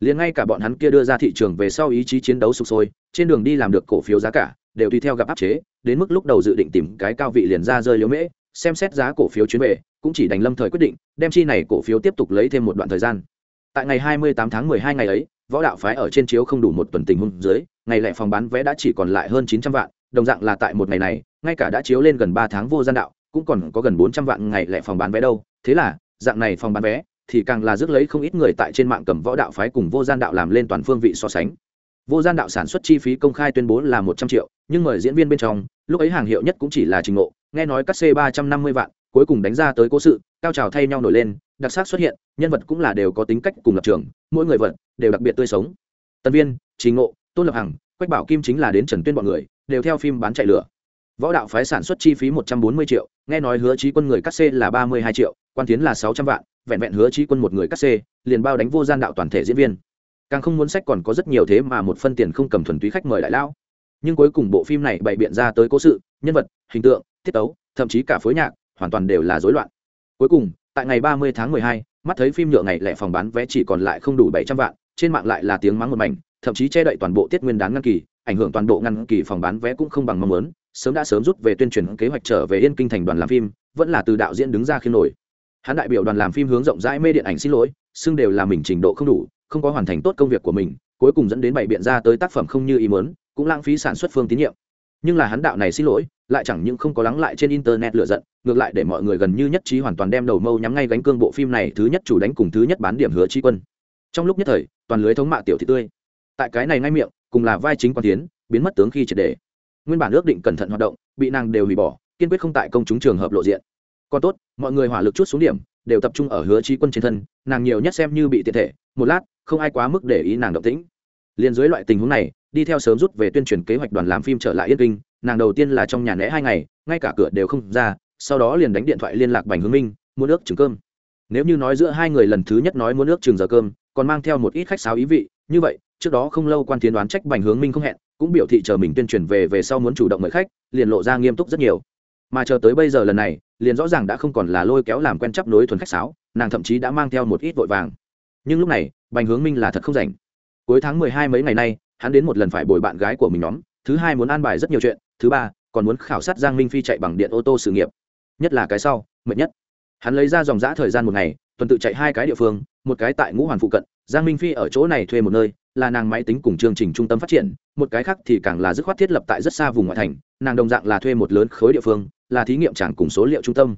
Liền ngay cả bọn hắn kia đưa ra thị trường về sau ý chí chiến đấu sụp sôi, trên đường đi làm được cổ phiếu giá cả, đều tùy theo gặp áp chế, đến mức lúc đầu dự định tìm cái cao vị liền ra rơi liễu mễ xem xét giá cổ phiếu chuyến về, cũng chỉ đành lâm thời quyết định, đem chi này cổ phiếu tiếp tục lấy thêm một đoạn thời gian. Tại ngày 28 tháng 12 ngày ấy, võ đạo phái ở trên chiếu không đủ một tuần tình huống dưới, ngày lẻ phòng bán vé đã chỉ còn lại hơn 900 vạn, đồng dạng là tại một ngày này, ngay cả đã chiếu lên gần ba tháng vô gian đạo, cũng còn có gần 400 vạn ngày lẻ phòng bán vé đâu. Thế là, dạng này phòng bán vé, thì càng là rước lấy không ít người tại trên mạng cầm võ đạo phái cùng vô gian đạo làm lên toàn phương vị so sánh. Vô gian đạo sản xuất chi phí công khai tuyên bố là một trăm triệu, nhưng mời diễn viên bên trong, lúc ấy hàng hiệu nhất cũng chỉ là trình ngộ nghe nói cắt c ba trăm năm mươi vạn, cuối cùng đánh ra tới cố sự, cao trào thay nhau nổi lên, đặc sắc xuất hiện, nhân vật cũng là đều có tính cách cùng lập trường, mỗi người vật đều đặc biệt tươi sống. Tân viên, trình ngộ, tôn lập hằng, quách bảo kim chính là đến trần tuyên bọn người, đều theo phim bán chạy lửa. Võ đạo phái sản xuất chi phí một trăm bốn mươi triệu, nghe nói hứa trí quân người cắt xê là ba mươi hai triệu, quan tiến là sáu trăm vạn, vẹn vẹn hứa trí quân một người cắt xê liền bao đánh vô gian đạo toàn thể diễn viên. Càng không muốn sách còn có rất nhiều thế mà một phân tiền không cầm thuần túy khách mời đại lão nhưng cuối cùng bộ phim này bày biện ra tới cố sự, nhân vật, hình tượng tiết tấu, thậm chí cả phối nhạc, hoàn toàn đều là rối loạn. Cuối cùng, tại ngày ba mươi tháng mười hai, mắt thấy phim nhựa ngày lẻ phòng bán vé chỉ còn lại không đủ bảy trăm vạn, trên mạng lại là tiếng mắng một mảnh, thậm chí che đậy toàn bộ tiết nguyên đáng ngăn kỳ, ảnh hưởng toàn bộ ngăn kỳ phòng bán vé cũng không bằng mong muốn, sớm đã sớm rút về tuyên truyền kế hoạch trở về yên kinh thành đoàn làm phim, vẫn là từ đạo diễn đứng ra khiêm nổi. Hắn đại biểu đoàn làm phim hướng rộng rãi mê điện ảnh xin lỗi, xưng đều là mình trình độ không đủ, không có hoàn thành tốt công việc của mình, cuối cùng dẫn đến bày biện ra tới tác phẩm không như ý muốn, cũng lãng phí sản xuất phương tín nhiệm nhưng là hắn đạo này xin lỗi, lại chẳng những không có lắng lại trên internet lựa giận, ngược lại để mọi người gần như nhất trí hoàn toàn đem đầu mâu nhắm ngay gánh cương bộ phim này thứ nhất chủ đánh cùng thứ nhất bán điểm hứa chi quân. Trong lúc nhất thời, toàn lưới thống mạ tiểu thị tươi. Tại cái này ngay miệng, cùng là vai chính quan tiến, biến mất tướng khi triệt đề nguyên bản ước định cẩn thận hoạt động, bị nàng đều hủy bỏ, kiên quyết không tại công chúng trường hợp lộ diện. Còn tốt, mọi người hỏa lực chút xuống điểm, đều tập trung ở hứa chi quân trên thân, nàng nhiều nhất xem như bị tiện thể, một lát, không ai quá mức để ý nàng động tĩnh liền dưới loại tình huống này, đi theo sớm rút về tuyên truyền kế hoạch đoàn làm phim trở lại yên kinh, nàng đầu tiên là trong nhà né hai ngày, ngay cả cửa đều không ra, sau đó liền đánh điện thoại liên lạc bành hướng minh, mua nước, trứng cơm. Nếu như nói giữa hai người lần thứ nhất nói muốn nước trừng giờ cơm còn mang theo một ít khách sáo ý vị, như vậy, trước đó không lâu quan tiến đoán trách bành hướng minh không hẹn, cũng biểu thị chờ mình tuyên truyền về về sau muốn chủ động mời khách, liền lộ ra nghiêm túc rất nhiều. Mà chờ tới bây giờ lần này, liền rõ ràng đã không còn là lôi kéo làm quen chấp nối thuần khách sáo, nàng thậm chí đã mang theo một ít vội vàng. Nhưng lúc này, bành hướng minh là thật không rảnh cuối tháng mười hai mấy ngày nay, hắn đến một lần phải bồi bạn gái của mình nhóm. Thứ hai muốn an bài rất nhiều chuyện, thứ ba, còn muốn khảo sát giang minh phi chạy bằng điện ô tô sự nghiệp. Nhất là cái sau, mệt nhất. Hắn lấy ra dòng dã thời gian một ngày, tuần tự chạy hai cái địa phương, một cái tại ngũ hoàn phụ cận, giang minh phi ở chỗ này thuê một nơi, là nàng máy tính cùng chương trình trung tâm phát triển, một cái khác thì càng là dứt khoát thiết lập tại rất xa vùng ngoại thành, nàng đồng dạng là thuê một lớn khối địa phương, là thí nghiệm trảng cùng số liệu trung tâm.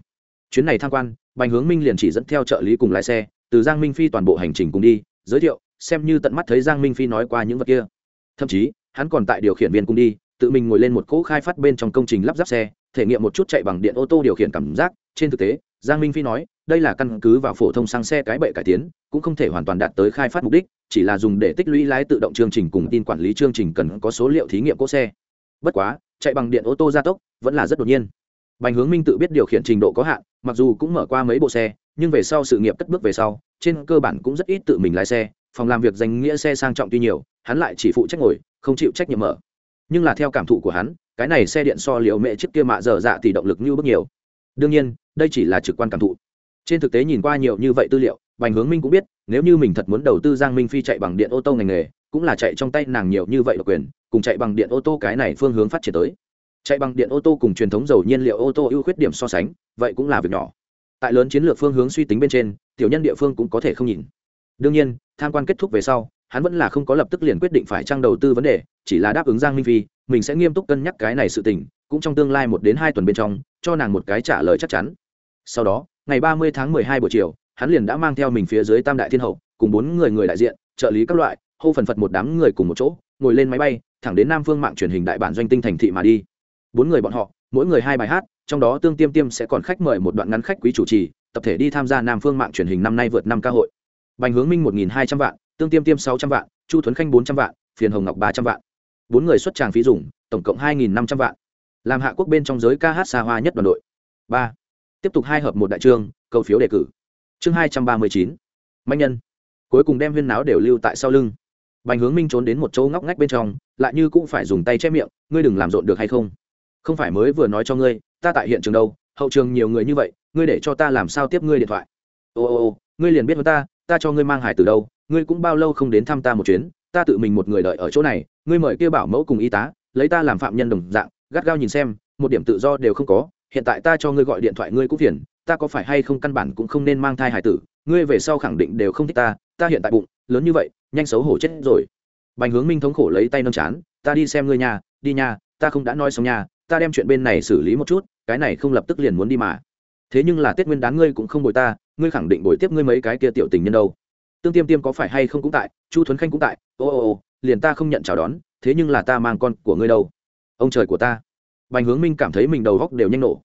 Chuyến này tham quan, bành hướng minh liền chỉ dẫn theo trợ lý cùng lái xe, từ giang minh phi toàn bộ hành trình cùng đi, giới thiệu xem như tận mắt thấy giang minh phi nói qua những vật kia. Thậm chí, hắn còn tại điều khiển viên cung đi, tự mình ngồi lên một cỗ khai phát bên trong công trình lắp ráp xe, thể nghiệm một chút chạy bằng điện ô tô điều khiển cảm giác. Trên thực tế, giang minh phi nói, đây là căn cứ vào phổ thông sang xe cái bệ cải tiến, cũng không thể hoàn toàn đạt tới khai phát mục đích, chỉ là dùng để tích lũy lái tự động chương trình cùng tin quản lý chương trình cần có số liệu thí nghiệm cỗ xe. Bất quá, chạy bằng điện ô tô gia tốc vẫn là rất đột nhiên. Bành hướng minh tự biết điều khiển trình độ có hạn, mặc dù cũng mở qua mấy bộ xe, nhưng về sau sự nghiệp cất bước về sau, trên cơ bản cũng rất ít tự mình lái xe phòng làm việc danh nghĩa xe sang trọng tuy nhiều, hắn lại chỉ phụ trách ngồi, không chịu trách nhiệm mở. Nhưng là theo cảm thụ của hắn, cái này xe điện so liệu mẹ chiếc kia mạ dở dạ thì động lực như bước nhiều. Đương nhiên, đây chỉ là trực quan cảm thụ. Trên thực tế nhìn qua nhiều như vậy tư liệu, bành hướng minh cũng biết, nếu như mình thật muốn đầu tư giang minh phi chạy bằng điện ô tô ngành nghề, cũng là chạy trong tay nàng nhiều như vậy độc quyền, cùng chạy bằng điện ô tô cái này phương hướng phát triển tới. Chạy bằng điện ô tô cùng truyền thống dầu nhiên liệu ô tô ưu khuyết điểm so sánh, vậy cũng là việc nhỏ. Tại lớn chiến lược phương hướng suy tính bên trên, tiểu nhân địa phương cũng có thể không nhìn. Đương nhiên tham quan kết thúc về sau, hắn vẫn là không có lập tức liền quyết định phải trang đầu tư vấn đề, chỉ là đáp ứng giang minh phi, mình sẽ nghiêm túc cân nhắc cái này sự tình, cũng trong tương lai một đến hai tuần bên trong, cho nàng một cái trả lời chắc chắn. Sau đó, ngày ba mươi tháng mười hai buổi chiều, hắn liền đã mang theo mình phía dưới tam đại thiên hậu, cùng bốn người người đại diện, trợ lý các loại, hô phần phật một đám người cùng một chỗ, ngồi lên máy bay, thẳng đến nam phương mạng truyền hình đại bản doanh tinh thành thị mà đi. Bốn người bọn họ, mỗi người hai bài hát, trong đó tương tiêm tiêm sẽ còn khách mời một đoạn ngắn khách quý chủ trì, tập thể đi tham gia nam phương mạng truyền hình năm nay vượt năm ca hội bành hướng minh một nghìn hai trăm vạn, tương tiêm tiêm sáu trăm vạn, chu thuấn khanh bốn trăm vạn, phiền hồng ngọc ba trăm vạn. Bốn người xuất tràng phí dùng, tổng cộng hai nghìn năm trăm vạn. Làm hạ quốc bên trong giới ca hát xa hoa nhất đoàn đội. Ba. Tiếp tục hai hợp một đại trương cầu phiếu đề cử. Chương hai trăm ba mươi chín. Mạnh nhân. Cuối cùng đem huyên náo đều lưu tại sau lưng. Bành hướng minh trốn đến một chỗ ngóc ngách bên trong, lại như cũng phải dùng tay che miệng, ngươi đừng làm rộn được hay không? Không phải mới vừa nói cho ngươi, ta tại hiện trường đâu, hậu trường nhiều người như vậy, ngươi để cho ta làm sao tiếp ngươi điện thoại? Ô ô ô, ngươi liền biết với ta ta cho ngươi mang hải từ đâu, ngươi cũng bao lâu không đến thăm ta một chuyến, ta tự mình một người đợi ở chỗ này, ngươi mời kia bảo mẫu cùng y tá, lấy ta làm phạm nhân đồng dạng, gắt gao nhìn xem, một điểm tự do đều không có, hiện tại ta cho ngươi gọi điện thoại ngươi cũng phiền, ta có phải hay không căn bản cũng không nên mang thai hải tử, ngươi về sau khẳng định đều không thích ta ta hiện tại bụng, lớn như vậy, nhanh xấu hổ chết rồi. Bành hướng minh thống khổ lấy tay nâng chán, ta đi xem ngươi nhà đi nhà ta không đã nói xong nhà ta đem chuyện bên này xử lý một chút, cái này không lập tức liền muốn đi mà thế nhưng là tết nguyên đán ngươi cũng không bồi ta, ngươi khẳng định bồi tiếp ngươi mấy cái kia tiểu tình nhân đâu. Tương tiêm tiêm có phải hay không cũng tại, chu thuấn khanh cũng tại, ô ô ô, liền ta không nhận chào đón, thế nhưng là ta mang con của ngươi đâu. Ông trời của ta. Bành hướng minh cảm thấy mình đầu góc đều nhanh nổ.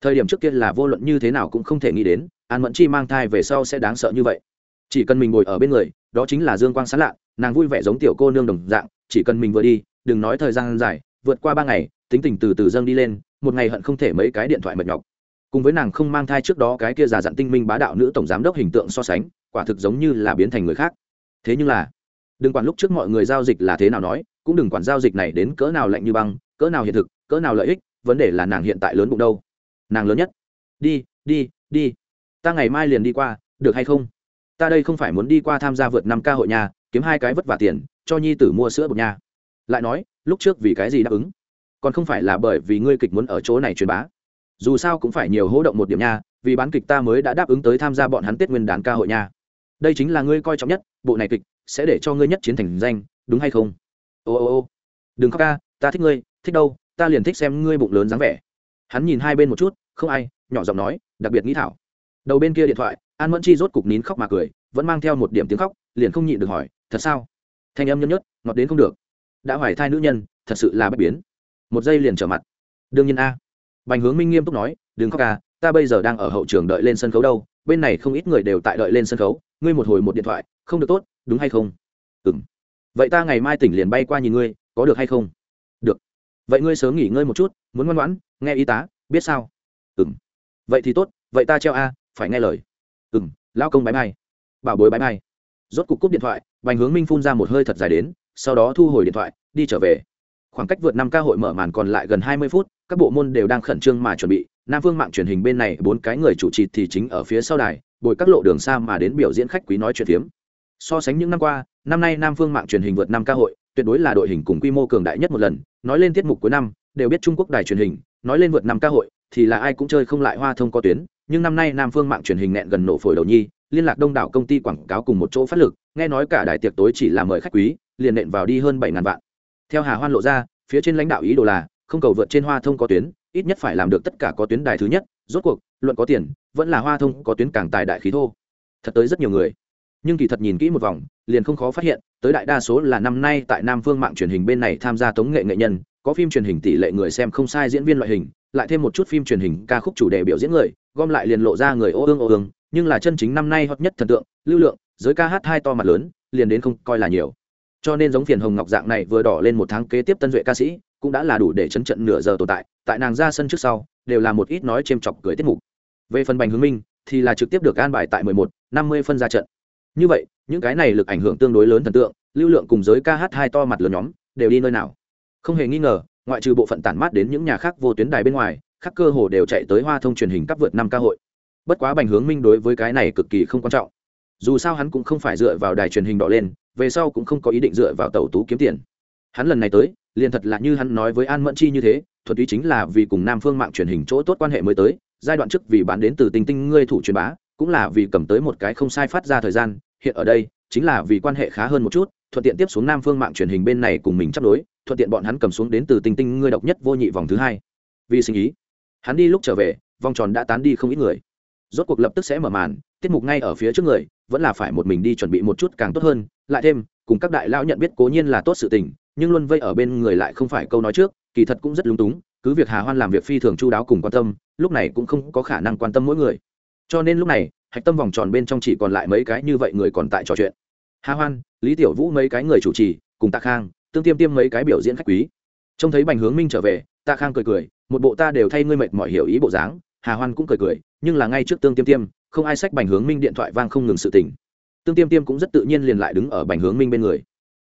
Thời điểm trước kia là vô luận như thế nào cũng không thể nghĩ đến, an mẫn chi mang thai về sau sẽ đáng sợ như vậy. Chỉ cần mình ngồi ở bên người, đó chính là dương quang sán lạ nàng vui vẻ giống tiểu cô nương đồng dạng, chỉ cần mình vừa đi, đừng nói thời gian dài, vượt qua ba ngày, tính tình từ từ dâng đi lên, một ngày hận không thể mấy cái điện thoại mệt nhọc cùng với nàng không mang thai trước đó cái kia giả dặn tinh minh bá đạo nữ tổng giám đốc hình tượng so sánh, quả thực giống như là biến thành người khác. Thế nhưng là, đừng quản lúc trước mọi người giao dịch là thế nào nói, cũng đừng quản giao dịch này đến cỡ nào lạnh như băng, cỡ nào hiện thực, cỡ nào lợi ích, vấn đề là nàng hiện tại lớn bụng đâu. Nàng lớn nhất. Đi đi đi. Ta ngày mai liền đi qua, được hay không? Ta đây không phải muốn đi qua tham gia vượt năm ca hội nhà, kiếm hai cái vất vả tiền, cho nhi tử mua sữa bột nhà. Lại nói, lúc trước vì cái gì đáp ứng? Còn không phải là bởi vì ngươi kịch muốn ở chỗ này truyền bá dù sao cũng phải nhiều hỗ động một điểm nha, vì bán kịch ta mới đã đáp ứng tới tham gia bọn hắn tết nguyên đán ca hội nha. Đây chính là ngươi coi trọng nhất, bộ này kịch sẽ để cho ngươi nhất chiến thành danh, đúng hay không? Ô ô ô. Đừng khóc ca, ta thích ngươi, thích đâu, ta liền thích xem ngươi bụng lớn dáng vẻ. Hắn nhìn hai bên một chút, không ai, nhỏ giọng nói, đặc biệt nghĩ thảo. Đầu bên kia điện thoại, an mẫn chi rốt cục nín khóc mà cười, vẫn mang theo một điểm tiếng khóc, liền không nhịn được hỏi, thật sao? Thanh âm nhấm nhất ngọt đến không được. Đã hoài thai nữ nhân, thật sự là bất biến. Một giây liền trở mặt. Đương nhiên a bành hướng minh nghiêm túc nói, đừng khóc ca, ta bây giờ đang ở hậu trường đợi lên sân khấu đâu, bên này không ít người đều tại đợi lên sân khấu, ngươi một hồi một điện thoại, không được tốt, đúng hay không? Ừ m vậy ta ngày mai tỉnh liền bay qua nhìn ngươi, có được hay không? Được. Vậy ngươi sớm nghỉ ngơi một chút, muốn ngoan ngoãn, nghe y tá, biết sao? Ừ m vậy thì tốt, vậy ta treo a, phải nghe lời. Ừ m lao công bái mai. Bảo bối bái mai. Rốt cục cúp điện thoại, bành hướng minh phun ra một hơi thật dài đến, sau đó thu hồi điện thoại, đi trở về khoảng cách vượt năm ca hội mở màn còn lại gần hai mươi phút, các bộ môn đều đang khẩn trương mà chuẩn bị. Nam phương mạng truyền hình bên này, bốn cái người chủ trì thì chính ở phía sau đài, bồi các lộ đường xa mà đến biểu diễn khách quý nói chuyện phiếm. So sánh những năm qua, năm nay nam phương mạng truyền hình vượt năm ca hội, tuyệt đối là đội hình cùng quy mô cường đại nhất một lần. Nói lên tiết mục cuối năm, đều biết trung quốc đài truyền hình, nói lên vượt năm ca hội, thì là ai cũng chơi không lại hoa thông có tuyến. Nhưng năm nay nam phương mạng truyền hình nẹn gần nổ phổi đầu nhi, liên lạc đông đảo công ty quảng cáo cùng một chỗ phát lực, nghe nói cả đài tiệc tối chỉ là mời khách quý, liền nện vào đi hơn bảy ngàn vạn theo hà hoan lộ ra, phía trên lãnh đạo ý đồ là, không cầu vượt trên hoa thông có tuyến, ít nhất phải làm được tất cả có tuyến đài thứ nhất, rốt cuộc, luận có tiền, vẫn là hoa thông có tuyến càng tài đại khí thô. Thật tới rất nhiều người. Nhưng kỳ thật nhìn kỹ một vòng, liền không khó phát hiện, tới đại đa số là năm nay tại nam phương mạng truyền hình bên này tham gia tống nghệ nghệ nhân, có phim truyền hình tỷ lệ người xem không sai diễn viên loại hình, lại thêm một chút phim truyền hình ca khúc chủ đề biểu diễn người, gom lại liền lộ ra người ô ương ô ương, nhưng là chân chính năm nay hot nhất thần tượng, lưu lượng, giới ca hát hai to mặt lớn, liền đến không coi là nhiều cho nên giống phiền hồng ngọc dạng này vừa đỏ lên một tháng kế tiếp tân duệ ca sĩ, cũng đã là đủ để chấn trận nửa giờ tồn tại tại nàng ra sân trước sau, đều là một ít nói c chọc cười tiết mục. Về phần bành hướng minh, thì là trực tiếp được an bài tại mười một, năm mươi phân ra trận. Như vậy, những cái này lực ảnh hưởng tương đối lớn thần tượng, lưu lượng cùng giới ca hát hai to mặt lớn nhóm, đều đi nơi nào? Không hề nghi ngờ, ngoại trừ bộ phận tản mát đến những nhà khác vô tuyến đài bên ngoài khắc cơ hồ đều chạy tới hoa thông truyền hình cấp vượt năm ca hội. Bất quá bành hướng minh đối với cái này cực kỳ không quan trọng. Dù sao hắn cũng không phải dựa vào đài truyền hình đỏ lên về sau cũng không có ý định dựa vào tẩu tú kiếm tiền. Hắn lần này tới, liền thật là như hắn nói với an mẫn chi như thế thuật ý chính là vì cùng nam phương mạng truyền hình chỗ tốt quan hệ mới tới, giai đoạn trước vì bán đến từ tinh tinh ngươi thủ truyền bá, cũng là vì cầm tới một cái không sai phát ra thời gian, hiện ở đây, chính là vì quan hệ khá hơn một chút, thuận tiện tiếp xuống nam phương mạng truyền hình bên này cùng mình chấp đối, thuận tiện bọn hắn cầm xuống đến từ tinh tinh ngươi độc nhất vô nhị vòng thứ hai. Vì sinh ý, hắn đi lúc trở về, vòng tròn đã tán đi không ít người. Rốt cuộc lập tức sẽ mở màn tiết mục ngay ở phía trước người, vẫn là phải một mình đi chuẩn bị một chút càng tốt hơn. Lại thêm, cùng các đại lão nhận biết cố nhiên là tốt sự tình, nhưng luôn vây ở bên người lại không phải câu nói trước, kỳ thật cũng rất lúng túng, cứ việc hà hoan làm việc phi thường chu đáo cùng quan tâm, lúc này cũng không có khả năng quan tâm mỗi người. Cho nên lúc này, hạch tâm vòng tròn bên trong chỉ còn lại mấy cái như vậy người còn tại trò chuyện. Hà hoan, lý tiểu vũ mấy cái người chủ trì, cùng tạ khang, tương tiêm tiêm mấy cái biểu diễn khách quý. Trông thấy bành hướng minh trở về, tạ khang cười cười, một bộ ta đều thay ngươi mệt mỏi hiểu ý bộ dáng. Hà hoan cũng cười cười, nhưng là ngay trước tương tiêm tiêm không ai sách bành hướng minh điện thoại vang không ngừng sự tình. Tương tiêm tiêm cũng rất tự nhiên liền lại đứng ở bành hướng minh bên người.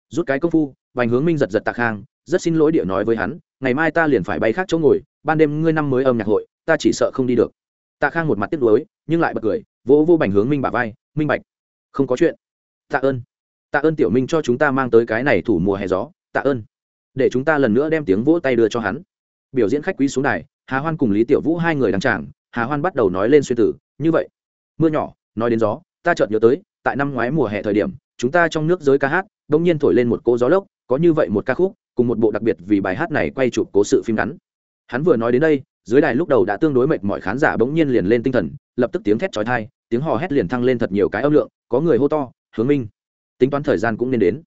Rút cái công phu, bành hướng minh giật giật tạ khang, rất xin lỗi địa nói với hắn, ngày mai ta liền phải bay khác chỗ ngồi, ban đêm ngươi năm mới âm nhạc hội, ta chỉ sợ không đi được. Tạ khang một mặt tiếc nuối, nhưng lại bật cười, vỗ vô bành hướng minh bả vai, minh bạch, không có chuyện. Tạ ơn. Tạ ơn tiểu minh cho chúng ta mang tới cái này thủ mùa hè gió, tạ ơn. Để chúng ta lần nữa đem tiếng vỗ tay đưa cho hắn. Biểu diễn khách quý xuống đài, hà hoan cùng lý tiểu vũ hai người đăng tràng, hà hoan bắt đầu nói lên xuyên tử, như vậy mưa nhỏ, nói đến gió, ta chợt nhớ tới, tại năm ngoái mùa hè thời điểm, chúng ta trong nước giới ca hát, bỗng nhiên thổi lên một cỗ gió lốc, có như vậy một ca khúc, cùng một bộ đặc biệt vì bài hát này quay chụp cố sự phim ngắn. Hắn vừa nói đến đây, dưới đài lúc đầu đã tương đối mệt mọi khán giả bỗng nhiên liền lên tinh thần, lập tức tiếng thét chói tai, tiếng hò hét liền thăng lên thật nhiều cái âm lượng, có người hô to, hướng minh. Tính toán thời gian cũng nên đến.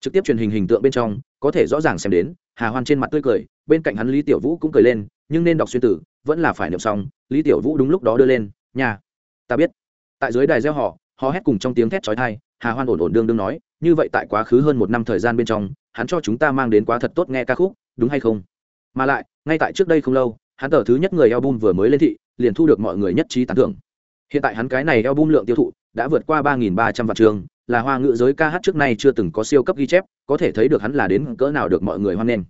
Trực tiếp truyền hình hình tượng bên trong, có thể rõ ràng xem đến, hà hoan trên mặt tươi cười, bên cạnh hắn lý tiểu vũ cũng cười lên, nhưng nên đọc xuyên tử, vẫn là phải niệm xong, lý tiểu vũ đúng lúc đó đưa lên, nhà ta biết. Tại dưới đài gieo họ họ hét cùng trong tiếng thét chói tai, hà hoan ổn ổn đương đương nói, như vậy tại quá khứ hơn một năm thời gian bên trong, hắn cho chúng ta mang đến quá thật tốt nghe ca khúc, đúng hay không? Mà lại, ngay tại trước đây không lâu, hắn tờ thứ nhất người album vừa mới lên thị, liền thu được mọi người nhất trí tán thưởng. Hiện tại hắn cái này album lượng tiêu thụ đã vượt qua ba nghìn ba trăm vạn trường, là hoa ngữ giới ca hát trước nay chưa từng có siêu cấp ghi chép, có thể thấy được hắn là đến cỡ nào được mọi người hoan nghênh.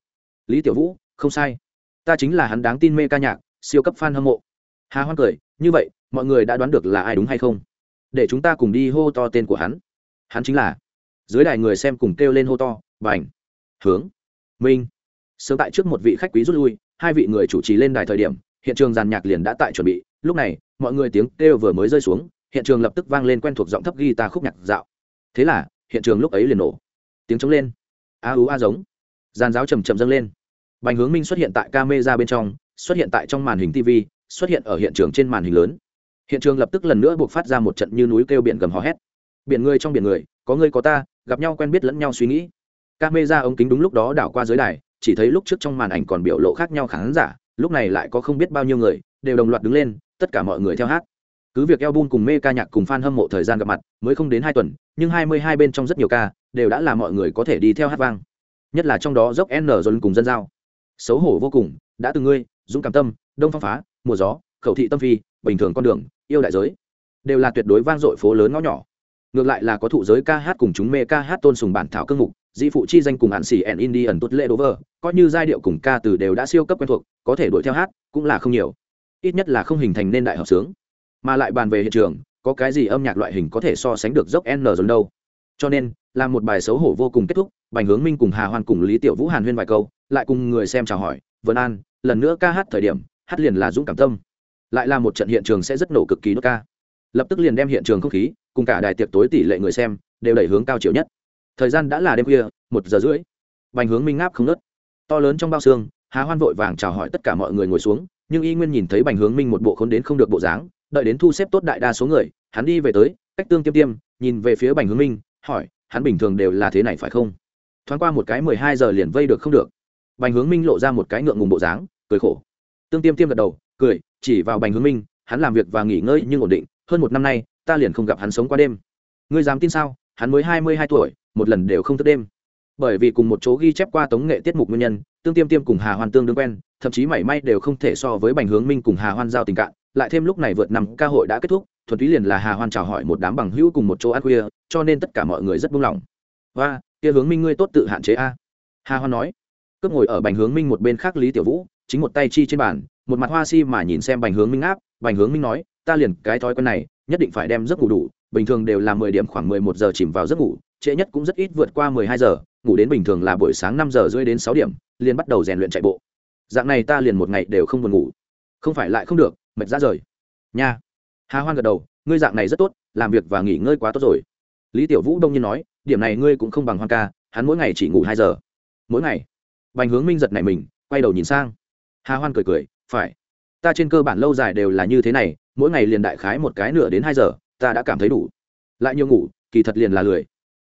Lý tiểu vũ, không sai. Ta chính là hắn đáng tin mê ca nhạc, siêu cấp fan hâm mộ. Hà hoan cười, như vậy mọi người đã đoán được là ai đúng hay không. Để chúng ta cùng đi hô to tên của hắn. Hắn chính là, dưới đài người xem cùng kêu lên hô to, bành. Hướng. Minh. Sớm tại trước một vị khách quý rút lui, hai vị người chủ trì lên đài thời điểm, hiện trường giàn nhạc liền đã tại chuẩn bị. Lúc này, mọi người tiếng kêu vừa mới rơi xuống, hiện trường lập tức vang lên quen thuộc giọng thấp guitar khúc nhạc dạo. Thế là, hiện trường lúc ấy liền nổ. Tiếng trống lên. A ú a giống. Giàn giáo chầm chầm dâng lên. Bành hướng minh xuất hiện tại camera bên trong, xuất hiện tại trong màn hình tv xuất hiện ở hiện trường trên màn hình lớn hiện trường lập tức lần nữa buộc phát ra một trận như núi kêu biển gầm hò hét. Biển người trong biển người, có người có ta, gặp nhau quen biết lẫn nhau suy nghĩ. Camera ống kính đúng lúc đó đảo qua dưới đài, chỉ thấy lúc trước trong màn ảnh còn biểu lộ khác nhau khán giả, lúc này lại có không biết bao nhiêu người, đều đồng loạt đứng lên, tất cả mọi người theo hát. Cứ việc album cùng mê ca nhạc cùng fan hâm mộ thời gian gặp mặt, mới không đến hai tuần, nhưng hai mươi hai bên trong rất nhiều ca, đều đã là mọi người có thể đi theo hát vang. Nhất là trong đó dốc n dồn cùng dân giao. Xấu hổ vô cùng, đã từng ngươi, dũng cảm tâm, đông phong phá, mùa gió, khẩu thị tâm phi, bình thường con đường yêu đại giới, đều là tuyệt đối vang dội phố lớn ngõ nhỏ. Ngược lại là có thụ giới ca hát cùng chúng mê ca hát tôn sùng bản thảo cương mục dĩ phụ chi danh cùng hạn xỉ ẩn indi ẩn tốt lệ đố vơ coi như giai điệu cùng ca từ đều đã siêu cấp quen thuộc, có thể đuổi theo hát cũng là không nhiều. Ít nhất là không hình thành nên đại hợp sướng. Mà lại bàn về hiện trường, có cái gì âm nhạc loại hình có thể so sánh được dốc n dồn đâu. Cho nên, là một bài xấu hổ vô cùng kết thúc, bành hướng minh cùng hà hoan cùng lý tiểu vũ hàn huyên vài câu, lại cùng người xem chào hỏi, vân an, lần nữa ca hát thời điểm, hát liền là dũng cảm tâm lại là một trận hiện trường sẽ rất nổ cực kỳ nốt ca. Lập tức liền đem hiện trường không khí, cùng cả đài tiệc tối tỷ lệ người xem, đều đẩy hướng cao chiều nhất. Thời gian đã là đêm khuya, một giờ rưỡi. Bành hướng minh ngáp không nớt to lớn trong bao xương, hà hoan vội vàng chào hỏi tất cả mọi người ngồi xuống, nhưng y nguyên nhìn thấy bành hướng minh một bộ khốn đến không được bộ dáng, đợi đến thu xếp tốt đại đa số người, hắn đi về tới, cách tương tiêm tiêm, nhìn về phía bành hướng minh, hỏi, hắn bình thường đều là thế này phải không? Thoáng qua một cái mười hai giờ liền vây được không được. Bành hướng minh lộ ra một cái ngượng ngùng bộ dáng, cười khổ. Tương tiêm tiêm gật đầu cười, chỉ vào bành hướng minh, hắn làm việc và nghỉ ngơi nhưng ổn định, hơn một năm nay, ta liền không gặp hắn sống qua đêm. Ngươi dám tin sao? Hắn mới hai mươi hai tuổi, một lần đều không thức đêm. Bởi vì cùng một chỗ ghi chép qua tống nghệ tiết mục nguyên nhân, tương tiêm tiêm cùng hà hoan tương đương quen, thậm chí mảy may đều không thể so với bành hướng minh cùng hà hoan giao tình cạn, lại thêm lúc này vượt năm ca hội đã kết thúc, thuần túy liền là hà hoan chào hỏi một đám bằng hữu cùng một chỗ ăn khuya, cho nên tất cả mọi người rất buông lỏng. Và kia hướng minh ngươi tốt tự hạn chế a. Hà hoan nói. Cướp ngồi ở bành hướng minh một bên khác lý tiểu vũ, chính một tay chi trên bàn một mặt hoa si mà nhìn xem bành hướng minh áp, bành hướng minh nói, ta liền cái thói quen này, nhất định phải đem giấc ngủ đủ, bình thường đều là mười điểm khoảng mười một giờ chìm vào giấc ngủ, trễ nhất cũng rất ít vượt qua mười hai giờ, ngủ đến bình thường là buổi sáng năm giờ rưỡi đến sáu điểm, liền bắt đầu rèn luyện chạy bộ. Dạng này ta liền một ngày đều không buồn ngủ. Không phải lại không được, mệt ra rời. Nha. Hà hoan gật đầu, ngươi dạng này rất tốt, làm việc và nghỉ ngơi quá tốt rồi. Lý tiểu vũ đông nhiên nói, điểm này ngươi cũng không bằng hoan ca, hắn mỗi ngày chỉ ngủ hai giờ. Mỗi ngày? Bành hướng minh giật này mình, quay đầu nhìn sang. Hà hoan cười cười phải. Ta trên cơ bản lâu dài đều là như thế này, mỗi ngày liền đại khái một cái nửa đến hai giờ, ta đã cảm thấy đủ. Lại nhiều ngủ, kỳ thật liền là lười.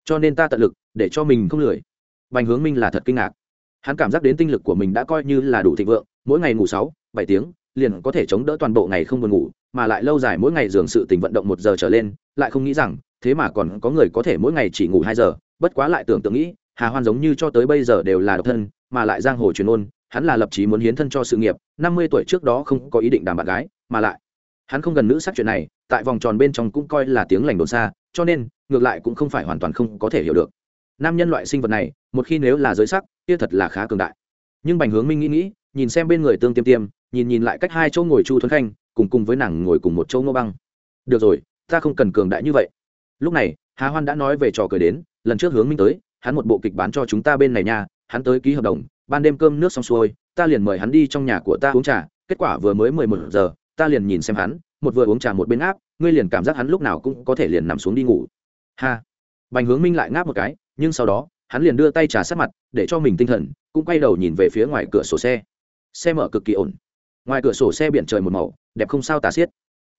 Cho nên ta tận lực, để cho mình không lười. Bành hướng minh là thật kinh ngạc. Hắn cảm giác đến tinh lực của mình đã coi như là đủ thịnh vượng, mỗi ngày ngủ sáu, bảy tiếng, liền có thể chống đỡ toàn bộ ngày không buồn ngủ, mà lại lâu dài mỗi ngày dường sự tình vận động một giờ trở lên, lại không nghĩ rằng, thế mà còn có người có thể mỗi ngày chỉ ngủ hai giờ, bất quá lại tưởng tượng nghĩ, hà hoan giống như cho tới bây giờ đều là độc thân mà lại giang hồ truyền ôn, hắn là lập chí muốn hiến thân cho sự nghiệp, năm mươi tuổi trước đó không có ý định đàm bạn gái, mà lại, hắn không gần nữ sắc chuyện này, tại vòng tròn bên trong cũng coi là tiếng lành đồn xa, cho nên, ngược lại cũng không phải hoàn toàn không có thể hiểu được. Nam nhân loại sinh vật này, một khi nếu là giới sắc, kia thật là khá cường đại. Nhưng bành hướng minh nghĩ nghĩ, nhìn xem bên người tương tiêm tiêm, nhìn nhìn lại cách hai chỗ ngồi chu thuấn khanh, cùng cùng với nàng ngồi cùng một chỗ ngô băng. Được rồi, ta không cần cường đại như vậy. Lúc này, hà hoan đã nói về trò cười đến, lần trước hướng minh tới, hắn một bộ kịch bán cho chúng ta bên này nha hắn tới ký hợp đồng, ban đêm cơm nước xong xuôi, ta liền mời hắn đi trong nhà của ta uống trà, kết quả vừa mới mười một giờ, ta liền nhìn xem hắn, một vừa uống trà một bên áp, ngươi liền cảm giác hắn lúc nào cũng có thể liền nằm xuống đi ngủ. Ha. Bành hướng minh lại ngáp một cái, nhưng sau đó, hắn liền đưa tay trà sát mặt, để cho mình tinh thần, cũng quay đầu nhìn về phía ngoài cửa sổ xe. Xe mở cực kỳ ổn. Ngoài cửa sổ xe biển trời một màu, đẹp không sao tà xiết.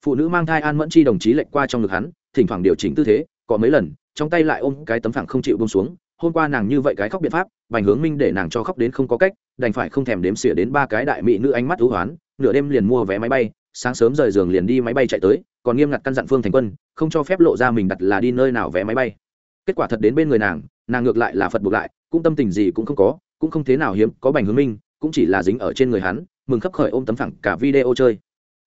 Phụ nữ mang thai an mẫn chi đồng chí lệnh qua trong ngực hắn, thỉnh thoảng điều chỉnh tư thế, có mấy lần, trong tay lại ôm cái tấm phẳng không chịu bông xuống hôm qua nàng như vậy cái khóc biện pháp bành hướng minh để nàng cho khóc đến không có cách, đành phải không thèm đếm xỉa đến ba cái đại mỹ nữ ánh mắt thú hoán, nửa đêm liền mua vé máy bay, sáng sớm rời giường liền đi máy bay chạy tới, còn nghiêm ngặt căn dặn phương thành quân, không cho phép lộ ra mình đặt là đi nơi nào vé máy bay. Kết quả thật đến bên người nàng nàng ngược lại là phật buộc lại, cũng tâm tình gì cũng không có, cũng không thế nào hiếm, có bành hướng minh, cũng chỉ là dính ở trên người hắn, mừng khấp khởi ôm tấm phẳng cả video chơi.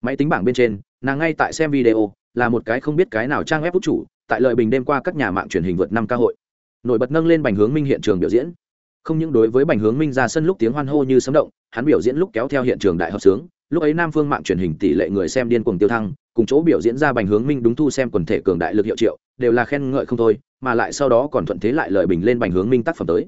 Máy tính bảng bên trên, nàng ngay tại xem video, là một cái không biết cái nào trang web vũ chủ tại lợi bình đêm qua các nhà mạng truyền hình vượt năm ca hội nổi bật nâng lên bành hướng minh hiện trường biểu diễn. Không những đối với bành hướng minh ra sân lúc tiếng hoan hô như sấm động, hắn biểu diễn lúc kéo theo hiện trường đại hợp sướng, lúc ấy nam phương mạng truyền hình tỷ lệ người xem điên cuồng tiêu thăng, cùng chỗ biểu diễn ra bành hướng minh đúng thu xem quần thể cường đại lực hiệu triệu, đều là khen ngợi không thôi, mà lại sau đó còn thuận thế lại lời bình lên bành hướng minh tác phẩm tới.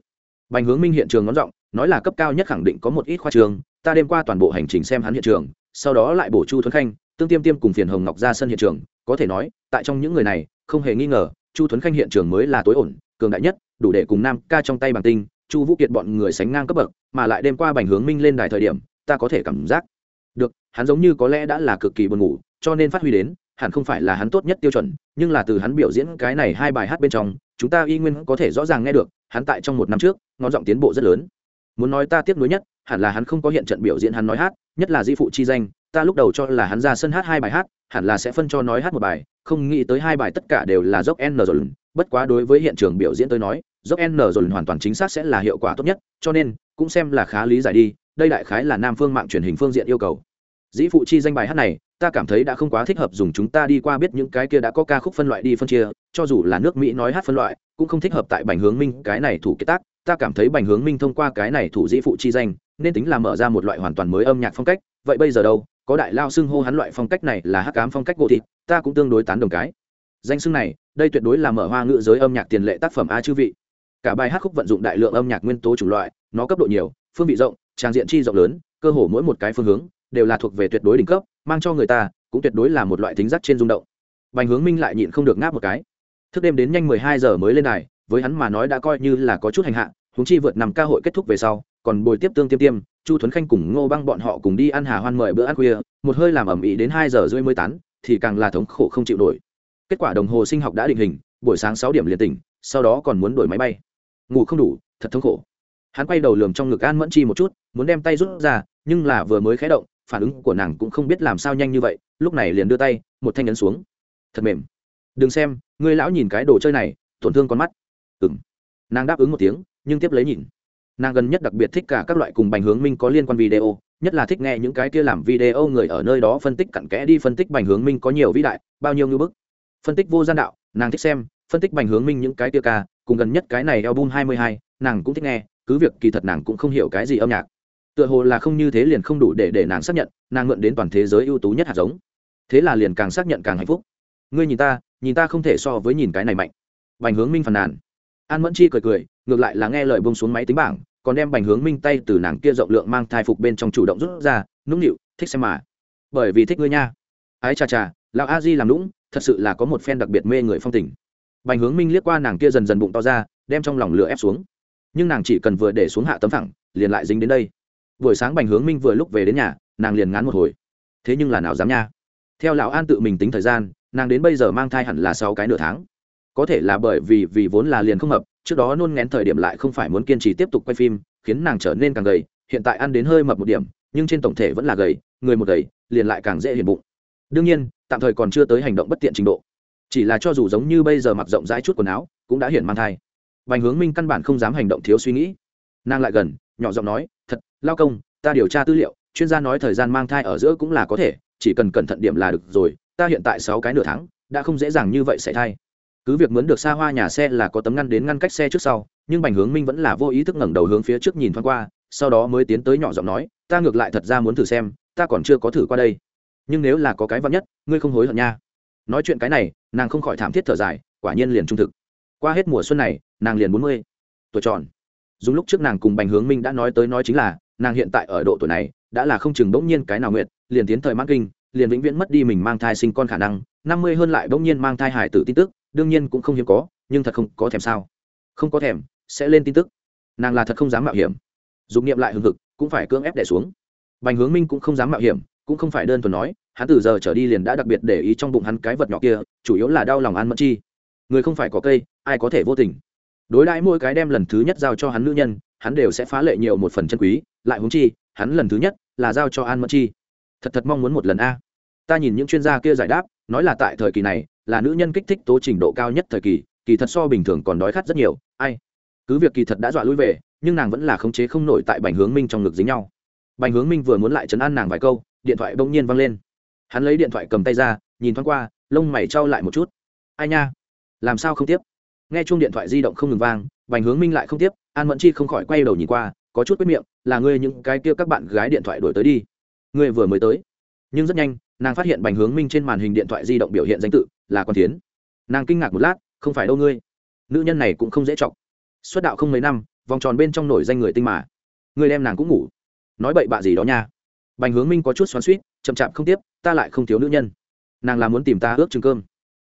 Bành hướng minh hiện trường ngón giọng, nói là cấp cao nhất khẳng định có một ít khoa trường, ta đêm qua toàn bộ hành trình xem hắn hiện trường, sau đó lại bổ chu thuấn khanh, tương tiêm tiêm cùng phiền hồng ngọc ra sân hiện trường, có thể nói, tại trong những người này, không hề nghi ngờ, chu thuấn khanh hiện trường mới là tối ổn cường đại nhất, đủ để cùng nam ca trong tay bằng tinh, chu vũ kiệt bọn người sánh ngang cấp bậc, mà lại đêm qua bành hướng minh lên đài thời điểm, ta có thể cảm giác được, hắn giống như có lẽ đã là cực kỳ buồn ngủ, cho nên phát huy đến, hẳn không phải là hắn tốt nhất tiêu chuẩn, nhưng là từ hắn biểu diễn cái này hai bài hát bên trong, chúng ta y nguyên có thể rõ ràng nghe được, hắn tại trong một năm trước, ngón giọng tiến bộ rất lớn. Muốn nói ta tiếp nối nhất, hẳn là hắn không có hiện trận biểu diễn hắn nói hát, nhất là di phụ chi danh, ta lúc đầu cho là hắn ra sân hát hai bài hát hẳn là sẽ phân cho nói hát một bài, không nghĩ tới hai bài tất cả đều là dốc n rồi. Bất quá đối với hiện trường biểu diễn tôi nói, dốc n rồi hoàn toàn chính xác sẽ là hiệu quả tốt nhất, cho nên cũng xem là khá lý giải đi, đây đại khái là nam phương mạng truyền hình phương diện yêu cầu. Dĩ phụ chi danh bài hát này, ta cảm thấy đã không quá thích hợp dùng chúng ta đi qua biết những cái kia đã có ca khúc phân loại đi phân chia, cho dù là nước mỹ nói hát phân loại, cũng không thích hợp tại bành hướng minh cái này thủ kiệt tác. Ta cảm thấy bành hướng minh thông qua cái này thủ dĩ phụ chi danh, nên tính là mở ra một loại hoàn toàn mới âm nhạc phong cách. Vậy bây giờ đâu? Có đại lao xưng hô hắn loại phong cách này là hát ám phong cách gỗ thịt, ta cũng tương đối tán đồng cái. Danh xưng này, đây tuyệt đối là mở hoa ngữ giới âm nhạc tiền lệ tác phẩm a chư vị. Cả bài hát khúc vận dụng đại lượng âm nhạc nguyên tố chủng loại, nó cấp độ nhiều, phương vị rộng, trang diện chi rộng lớn, cơ hồ mỗi một cái phương hướng đều là thuộc về tuyệt đối đỉnh cấp, mang cho người ta cũng tuyệt đối là một loại tính giác trên rung động. Bành hướng minh lại nhịn không được ngáp một cái. Thức đêm đến nhanh mười hai giờ mới lên đài, với hắn mà nói đã coi như là có chút hành hạ húng chi vượt nằm ca hội kết thúc về sau còn bồi tiếp tương tiêm tiêm, chu thuấn khanh cùng ngô băng bọn họ cùng đi ăn hà hoan mời bữa ăn khuya, một hơi làm ẩm ĩ đến hai giờ rưỡi mới tán, thì càng là thống khổ không chịu nổi. Kết quả đồng hồ sinh học đã định hình, buổi sáng sáu điểm liền tỉnh, sau đó còn muốn đổi máy bay. Ngủ không đủ, thật thống khổ. Hắn quay đầu lườm trong ngực an mẫn chi một chút, muốn đem tay rút ra, nhưng là vừa mới khé động, phản ứng của nàng cũng không biết làm sao nhanh như vậy, lúc này liền đưa tay, một thanh nhấn xuống. Thật mềm. Đừng xem, ngươi lão nhìn cái đồ chơi này, tổn thương con mắt. Ừng nàng đáp ứng một tiếng, nhưng tiếp lấy nhìn nàng gần nhất đặc biệt thích cả các loại cùng bành hướng minh có liên quan video, nhất là thích nghe những cái kia làm video người ở nơi đó phân tích cặn kẽ đi phân tích bành hướng minh có nhiều vĩ đại, bao nhiêu ngưỡng bức. Phân tích vô gian đạo, nàng thích xem, phân tích bành hướng minh những cái kia ca, cùng gần nhất cái này album hai mươi hai, nàng cũng thích nghe, cứ việc kỳ thật nàng cũng không hiểu cái gì âm nhạc. Tựa hồ là không như thế liền không đủ để để nàng xác nhận, nàng mượn đến toàn thế giới ưu tú nhất hạt giống. Thế là liền càng xác nhận càng hạnh phúc. Ngươi nhìn ta nhìn ta không thể so với nhìn cái này mạnh. Bành hướng minh phàn nàn. An mẫn chi cười cười ngược lại là nghe lời bông xuống máy tính bảng, còn đem bành hướng minh tay từ nàng kia rộng lượng mang thai phục bên trong chủ động rút ra, nũng nịu, thích xem mà. Bởi vì thích ngươi nha. Ái chà chà, lão a di làm nũng, thật sự là có một phen đặc biệt mê người phong tình. Bành hướng minh liếc qua nàng kia dần dần bụng to ra, đem trong lòng lửa ép xuống. Nhưng nàng chỉ cần vừa để xuống hạ tấm thẳng liền lại dính đến đây. Buổi sáng bành hướng minh vừa lúc về đến nhà, nàng liền ngán một hồi. Thế nhưng là nào dám nha? Theo lão an tự mình tính thời gian, nàng đến bây giờ mang thai hẳn là sáu cái nửa tháng. Có thể là bởi vì vì vốn là liền không hợp trước đó nôn ngén thời điểm lại không phải muốn kiên trì tiếp tục quay phim, khiến nàng trở nên càng gầy, hiện tại ăn đến hơi mập một điểm, nhưng trên tổng thể vẫn là gầy, người một gầy, liền lại càng dễ hiền bụng. Đương nhiên, tạm thời còn chưa tới hành động bất tiện trình độ. Chỉ là cho dù giống như bây giờ mặc rộng rãi chút quần áo, cũng đã hiện mang thai. Bành hướng minh căn bản không dám hành động thiếu suy nghĩ. Nàng lại gần, nhỏ giọng nói, thật, lao công, ta điều tra tư liệu, chuyên gia nói thời gian mang thai ở giữa cũng là có thể, chỉ cần cẩn thận điểm là được rồi, ta hiện tại sáu cái nửa tháng, đã không dễ dàng như vậy xảy thai cứ việc mướn được xa hoa nhà xe là có tấm ngăn đến ngăn cách xe trước sau, nhưng bành hướng minh vẫn là vô ý thức ngẩng đầu hướng phía trước nhìn thoáng qua, sau đó mới tiến tới nhỏ giọng nói, ta ngược lại thật ra muốn thử xem, ta còn chưa có thử qua đây. Nhưng nếu là có cái vắn nhất, ngươi không hối hận nha. Nói chuyện cái này, nàng không khỏi thảm thiết thở dài, quả nhiên liền trung thực. Qua hết mùa xuân này, nàng liền bốn mươi tuổi tròn. Dùng lúc trước nàng cùng bành hướng minh đã nói tới nói chính là, nàng hiện tại ở độ tuổi này, đã là không chừng bỗng nhiên cái nào nguyện, liền tiến thời mãn kinh, liền vĩnh viễn mất đi mình mang thai sinh con khả năng, năm mươi hơn lại bỗng nhiên mang thai hải tử tin tức đương nhiên cũng không hiếm có, nhưng thật không có thèm sao. Không có thèm, sẽ lên tin tức. Nàng là thật không dám mạo hiểm. Dùng nghiệm lại hừng hực, cũng phải cưỡng ép đẻ xuống. Bành hướng minh cũng không dám mạo hiểm, cũng không phải đơn thuần nói, hắn từ giờ trở đi liền đã đặc biệt để ý trong bụng hắn cái vật nhỏ kia, chủ yếu là đau lòng ăn mẫn chi. Người không phải có cây, ai có thể vô tình. Đối đãi mỗi cái đem lần thứ nhất giao cho hắn nữ nhân, hắn đều sẽ phá lệ nhiều một phần chân quý, lại huống chi, hắn lần thứ nhất là giao cho an mẫn chi. Thật thật mong muốn một lần a. Ta nhìn những chuyên gia kia giải đáp, nói là tại thời kỳ này là nữ nhân kích thích tố trình độ cao nhất thời kỳ kỳ thật so bình thường còn đói khát rất nhiều, ai? Cứ việc kỳ thật đã dọa lui về, nhưng nàng vẫn là khống chế không nổi tại bành hướng minh trong ngực dính nhau. Bành hướng minh vừa muốn lại chấn an nàng vài câu, điện thoại bỗng nhiên văng lên. Hắn lấy điện thoại cầm tay ra, nhìn thoáng qua, lông mày trao lại một chút. Ai nha? Làm sao không tiếp? Nghe chuông điện thoại di động không ngừng vang, bành hướng minh lại không tiếp, an mẫn chi không khỏi quay đầu nhìn qua, có chút quyết miệng, là ngươi những cái kia các bạn gái điện thoại đổi tới đi. Ngươi vừa mới tới. Nhưng rất nhanh, nàng phát hiện bành hướng minh trên màn hình điện thoại di động biểu hiện danh tự là quan tiến nàng kinh ngạc một lát, không phải đâu ngươi. Nữ nhân này cũng không dễ chọc. Xuất đạo không mấy năm, vòng tròn bên trong nổi danh người tinh mà. Ngươi đem nàng cũng ngủ. Nói bậy bạ gì đó nha. Bành hướng minh có chút xoắn suýt chậm chạp không tiếp, ta lại không thiếu nữ nhân. Nàng là muốn tìm ta ước chừng cơm.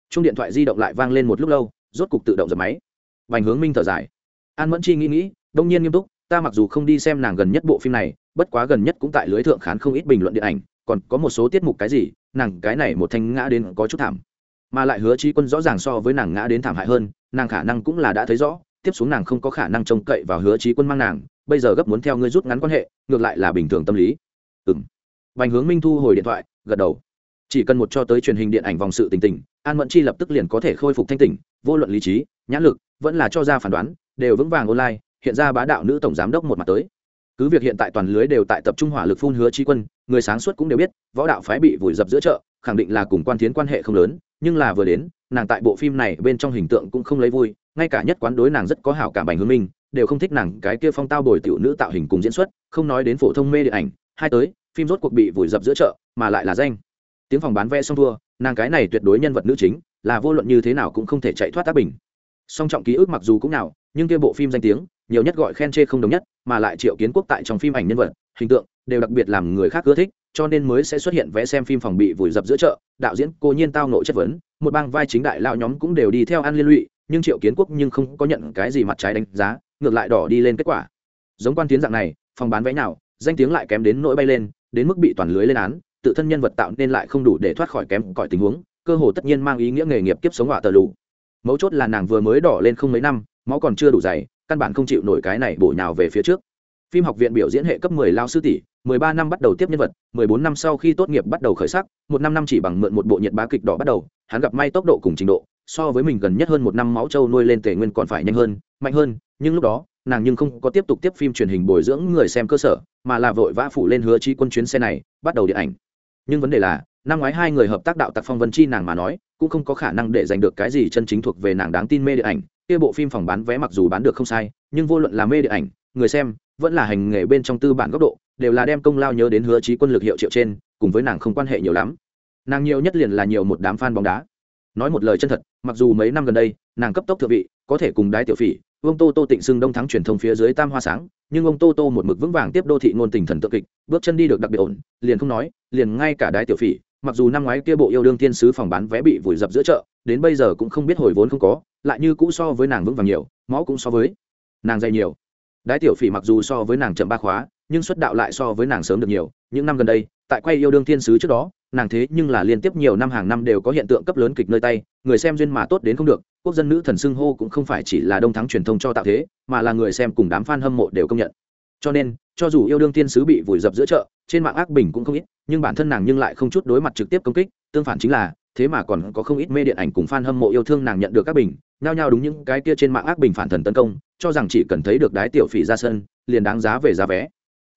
Chung điện thoại di động lại vang lên một lúc lâu, rốt cục tự động dập máy. Bành hướng minh thở dài. An mẫn chi nghĩ nghĩ, đông nhiên nghiêm túc, ta mặc dù không đi xem nàng gần nhất bộ phim này, bất quá gần nhất cũng tại lưới thượng khán không ít bình luận điện ảnh, còn có một số tiết mục cái gì, nàng cái này một thanh ngã đến có chút thảm mà lại hứa trí quân rõ ràng so với nàng ngã đến thảm hại hơn, nàng khả năng cũng là đã thấy rõ, tiếp xuống nàng không có khả năng trông cậy vào hứa trí quân mang nàng, bây giờ gấp muốn theo ngươi rút ngắn quan hệ, ngược lại là bình thường tâm lý. Ừ m bành hướng minh thu hồi điện thoại, gật đầu. Chỉ cần một cho tới truyền hình điện ảnh vòng sự tình tình, an mẫn chi lập tức liền có thể khôi phục thanh tỉnh, vô luận lý trí, nhãn lực, vẫn là cho ra phán đoán, đều vững vàng online, hiện ra bá đạo nữ tổng giám đốc một mặt tới. Cứ việc hiện tại toàn lưới đều tại tập trung hỏa lực phun hứa trí quân, người sáng suốt cũng đều biết, võ đạo phái bị vùi dập giữa chợ khẳng định là cùng quan thiến quan hệ không lớn, nhưng là vừa đến, nàng tại bộ phim này bên trong hình tượng cũng không lấy vui, ngay cả nhất quán đối nàng rất có hảo cảm bành hương minh đều không thích nàng cái kia phong tao bồi tiểu nữ tạo hình cùng diễn xuất, không nói đến phổ thông mê điện ảnh, hai tới, phim rốt cuộc bị vùi dập giữa chợ, mà lại là danh. Tiếng phòng bán vé xong thua, nàng cái này tuyệt đối nhân vật nữ chính, là vô luận như thế nào cũng không thể chạy thoát tác bình. Song trọng ký ức mặc dù cũng nào, nhưng kia bộ phim danh tiếng, nhiều nhất gọi khen chê không đồng nhất, mà lại triệu kiến quốc tại trong phim ảnh nhân vật, hình tượng, đều đặc biệt làm người khác ưa thích cho nên mới sẽ xuất hiện vẽ xem phim phòng bị vùi dập giữa chợ, đạo diễn cô nhiên tao nội chất vấn, một bang vai chính đại lao nhóm cũng đều đi theo ăn liên lụy, nhưng triệu kiến quốc nhưng không có nhận cái gì mặt trái đánh giá, ngược lại đỏ đi lên kết quả. Giống quan tiến dạng này, phòng bán vé nào, danh tiếng lại kém đến nỗi bay lên, đến mức bị toàn lưới lên án, tự thân nhân vật tạo nên lại không đủ để thoát khỏi kém cỏi tình huống, cơ hồ tất nhiên mang ý nghĩa nghề nghiệp kiếp sống họa tờ lụ mấu chốt là nàng vừa mới đỏ lên không mấy năm, máu còn chưa đủ dày, căn bản không chịu nổi cái này bổ nhào về phía trước phim học viện biểu diễn hệ cấp 10 lao sư tỷ 13 năm bắt đầu tiếp nhân vật 14 năm sau khi tốt nghiệp bắt đầu khởi sắc, một năm năm chỉ bằng mượn một bộ nhiệt bá kịch đỏ bắt đầu, hắn gặp may tốc độ cùng trình độ, so với mình gần nhất hơn một năm máu trâu nuôi lên tề nguyên còn phải nhanh hơn, mạnh hơn, nhưng lúc đó, nàng nhưng không có tiếp tục tiếp phim truyền hình bồi dưỡng người xem cơ sở, mà là vội vã phủ lên hứa chi quân chuyến xe này, bắt đầu điện ảnh. Nhưng vấn đề là, năm ngoái hai người hợp tác đạo tặc phong vân chi nàng mà nói, cũng không có khả năng để giành được cái gì chân chính thuộc về nàng đáng tin mê điện ảnh kia bộ phim phòng bán vé mặc dù bán được không sai, nhưng vô luận là mê điện ảnh, người xem, vẫn là hành nghề bên trong tư bản góc độ, đều là đem công lao nhớ đến hứa trí quân lực hiệu triệu trên, cùng với nàng không quan hệ nhiều lắm. Nàng nhiều nhất liền là nhiều một đám fan bóng đá. Nói một lời chân thật, mặc dù mấy năm gần đây, nàng cấp tốc thượng vị, có thể cùng đái tiểu phỉ ông tô tô tịnh xưng đông thắng truyền thông phía dưới tam hoa sáng, nhưng ông tô tô một mực vững vàng tiếp đô thị ngôn tình thần tượng kịch, bước chân đi được đặc biệt ổn, liền không nói, liền ngay cả đái tiểu phỉ, mặc dù năm ngoái kia bộ yêu đương thiên sứ phòng bán vé bị vùi dập giữa chợ đến bây giờ cũng không biết hồi vốn không có, lại như cũ so với nàng vững vàng nhiều máu cũng so với nàng dày nhiều. Đái tiểu phỉ mặc dù so với nàng chậm ba khóa, nhưng xuất đạo lại so với nàng sớm được nhiều. Những năm gần đây, tại quay yêu đương thiên sứ trước đó, nàng thế nhưng là liên tiếp nhiều năm hàng năm đều có hiện tượng cấp lớn kịch nơi tay, người xem duyên mà tốt đến không được, quốc dân nữ thần xưng hô cũng không phải chỉ là đông thắng truyền thông cho tạo thế, mà là người xem cùng đám fan hâm mộ đều công nhận. Cho nên, cho dù yêu đương thiên sứ bị vùi dập giữa chợ, trên mạng ác bình cũng không ít, nhưng bản thân nàng nhưng lại không chút đối mặt trực tiếp công kích, tương phản chính là thế mà còn có không ít mê điện ảnh cùng fan hâm mộ yêu thương nàng nhận được các bình, nhao nhao đúng những cái kia trên mạng ác bình phản thần tấn công, cho rằng chỉ cần thấy được đái tiểu phỉ ra sân, liền đáng giá về giá vé.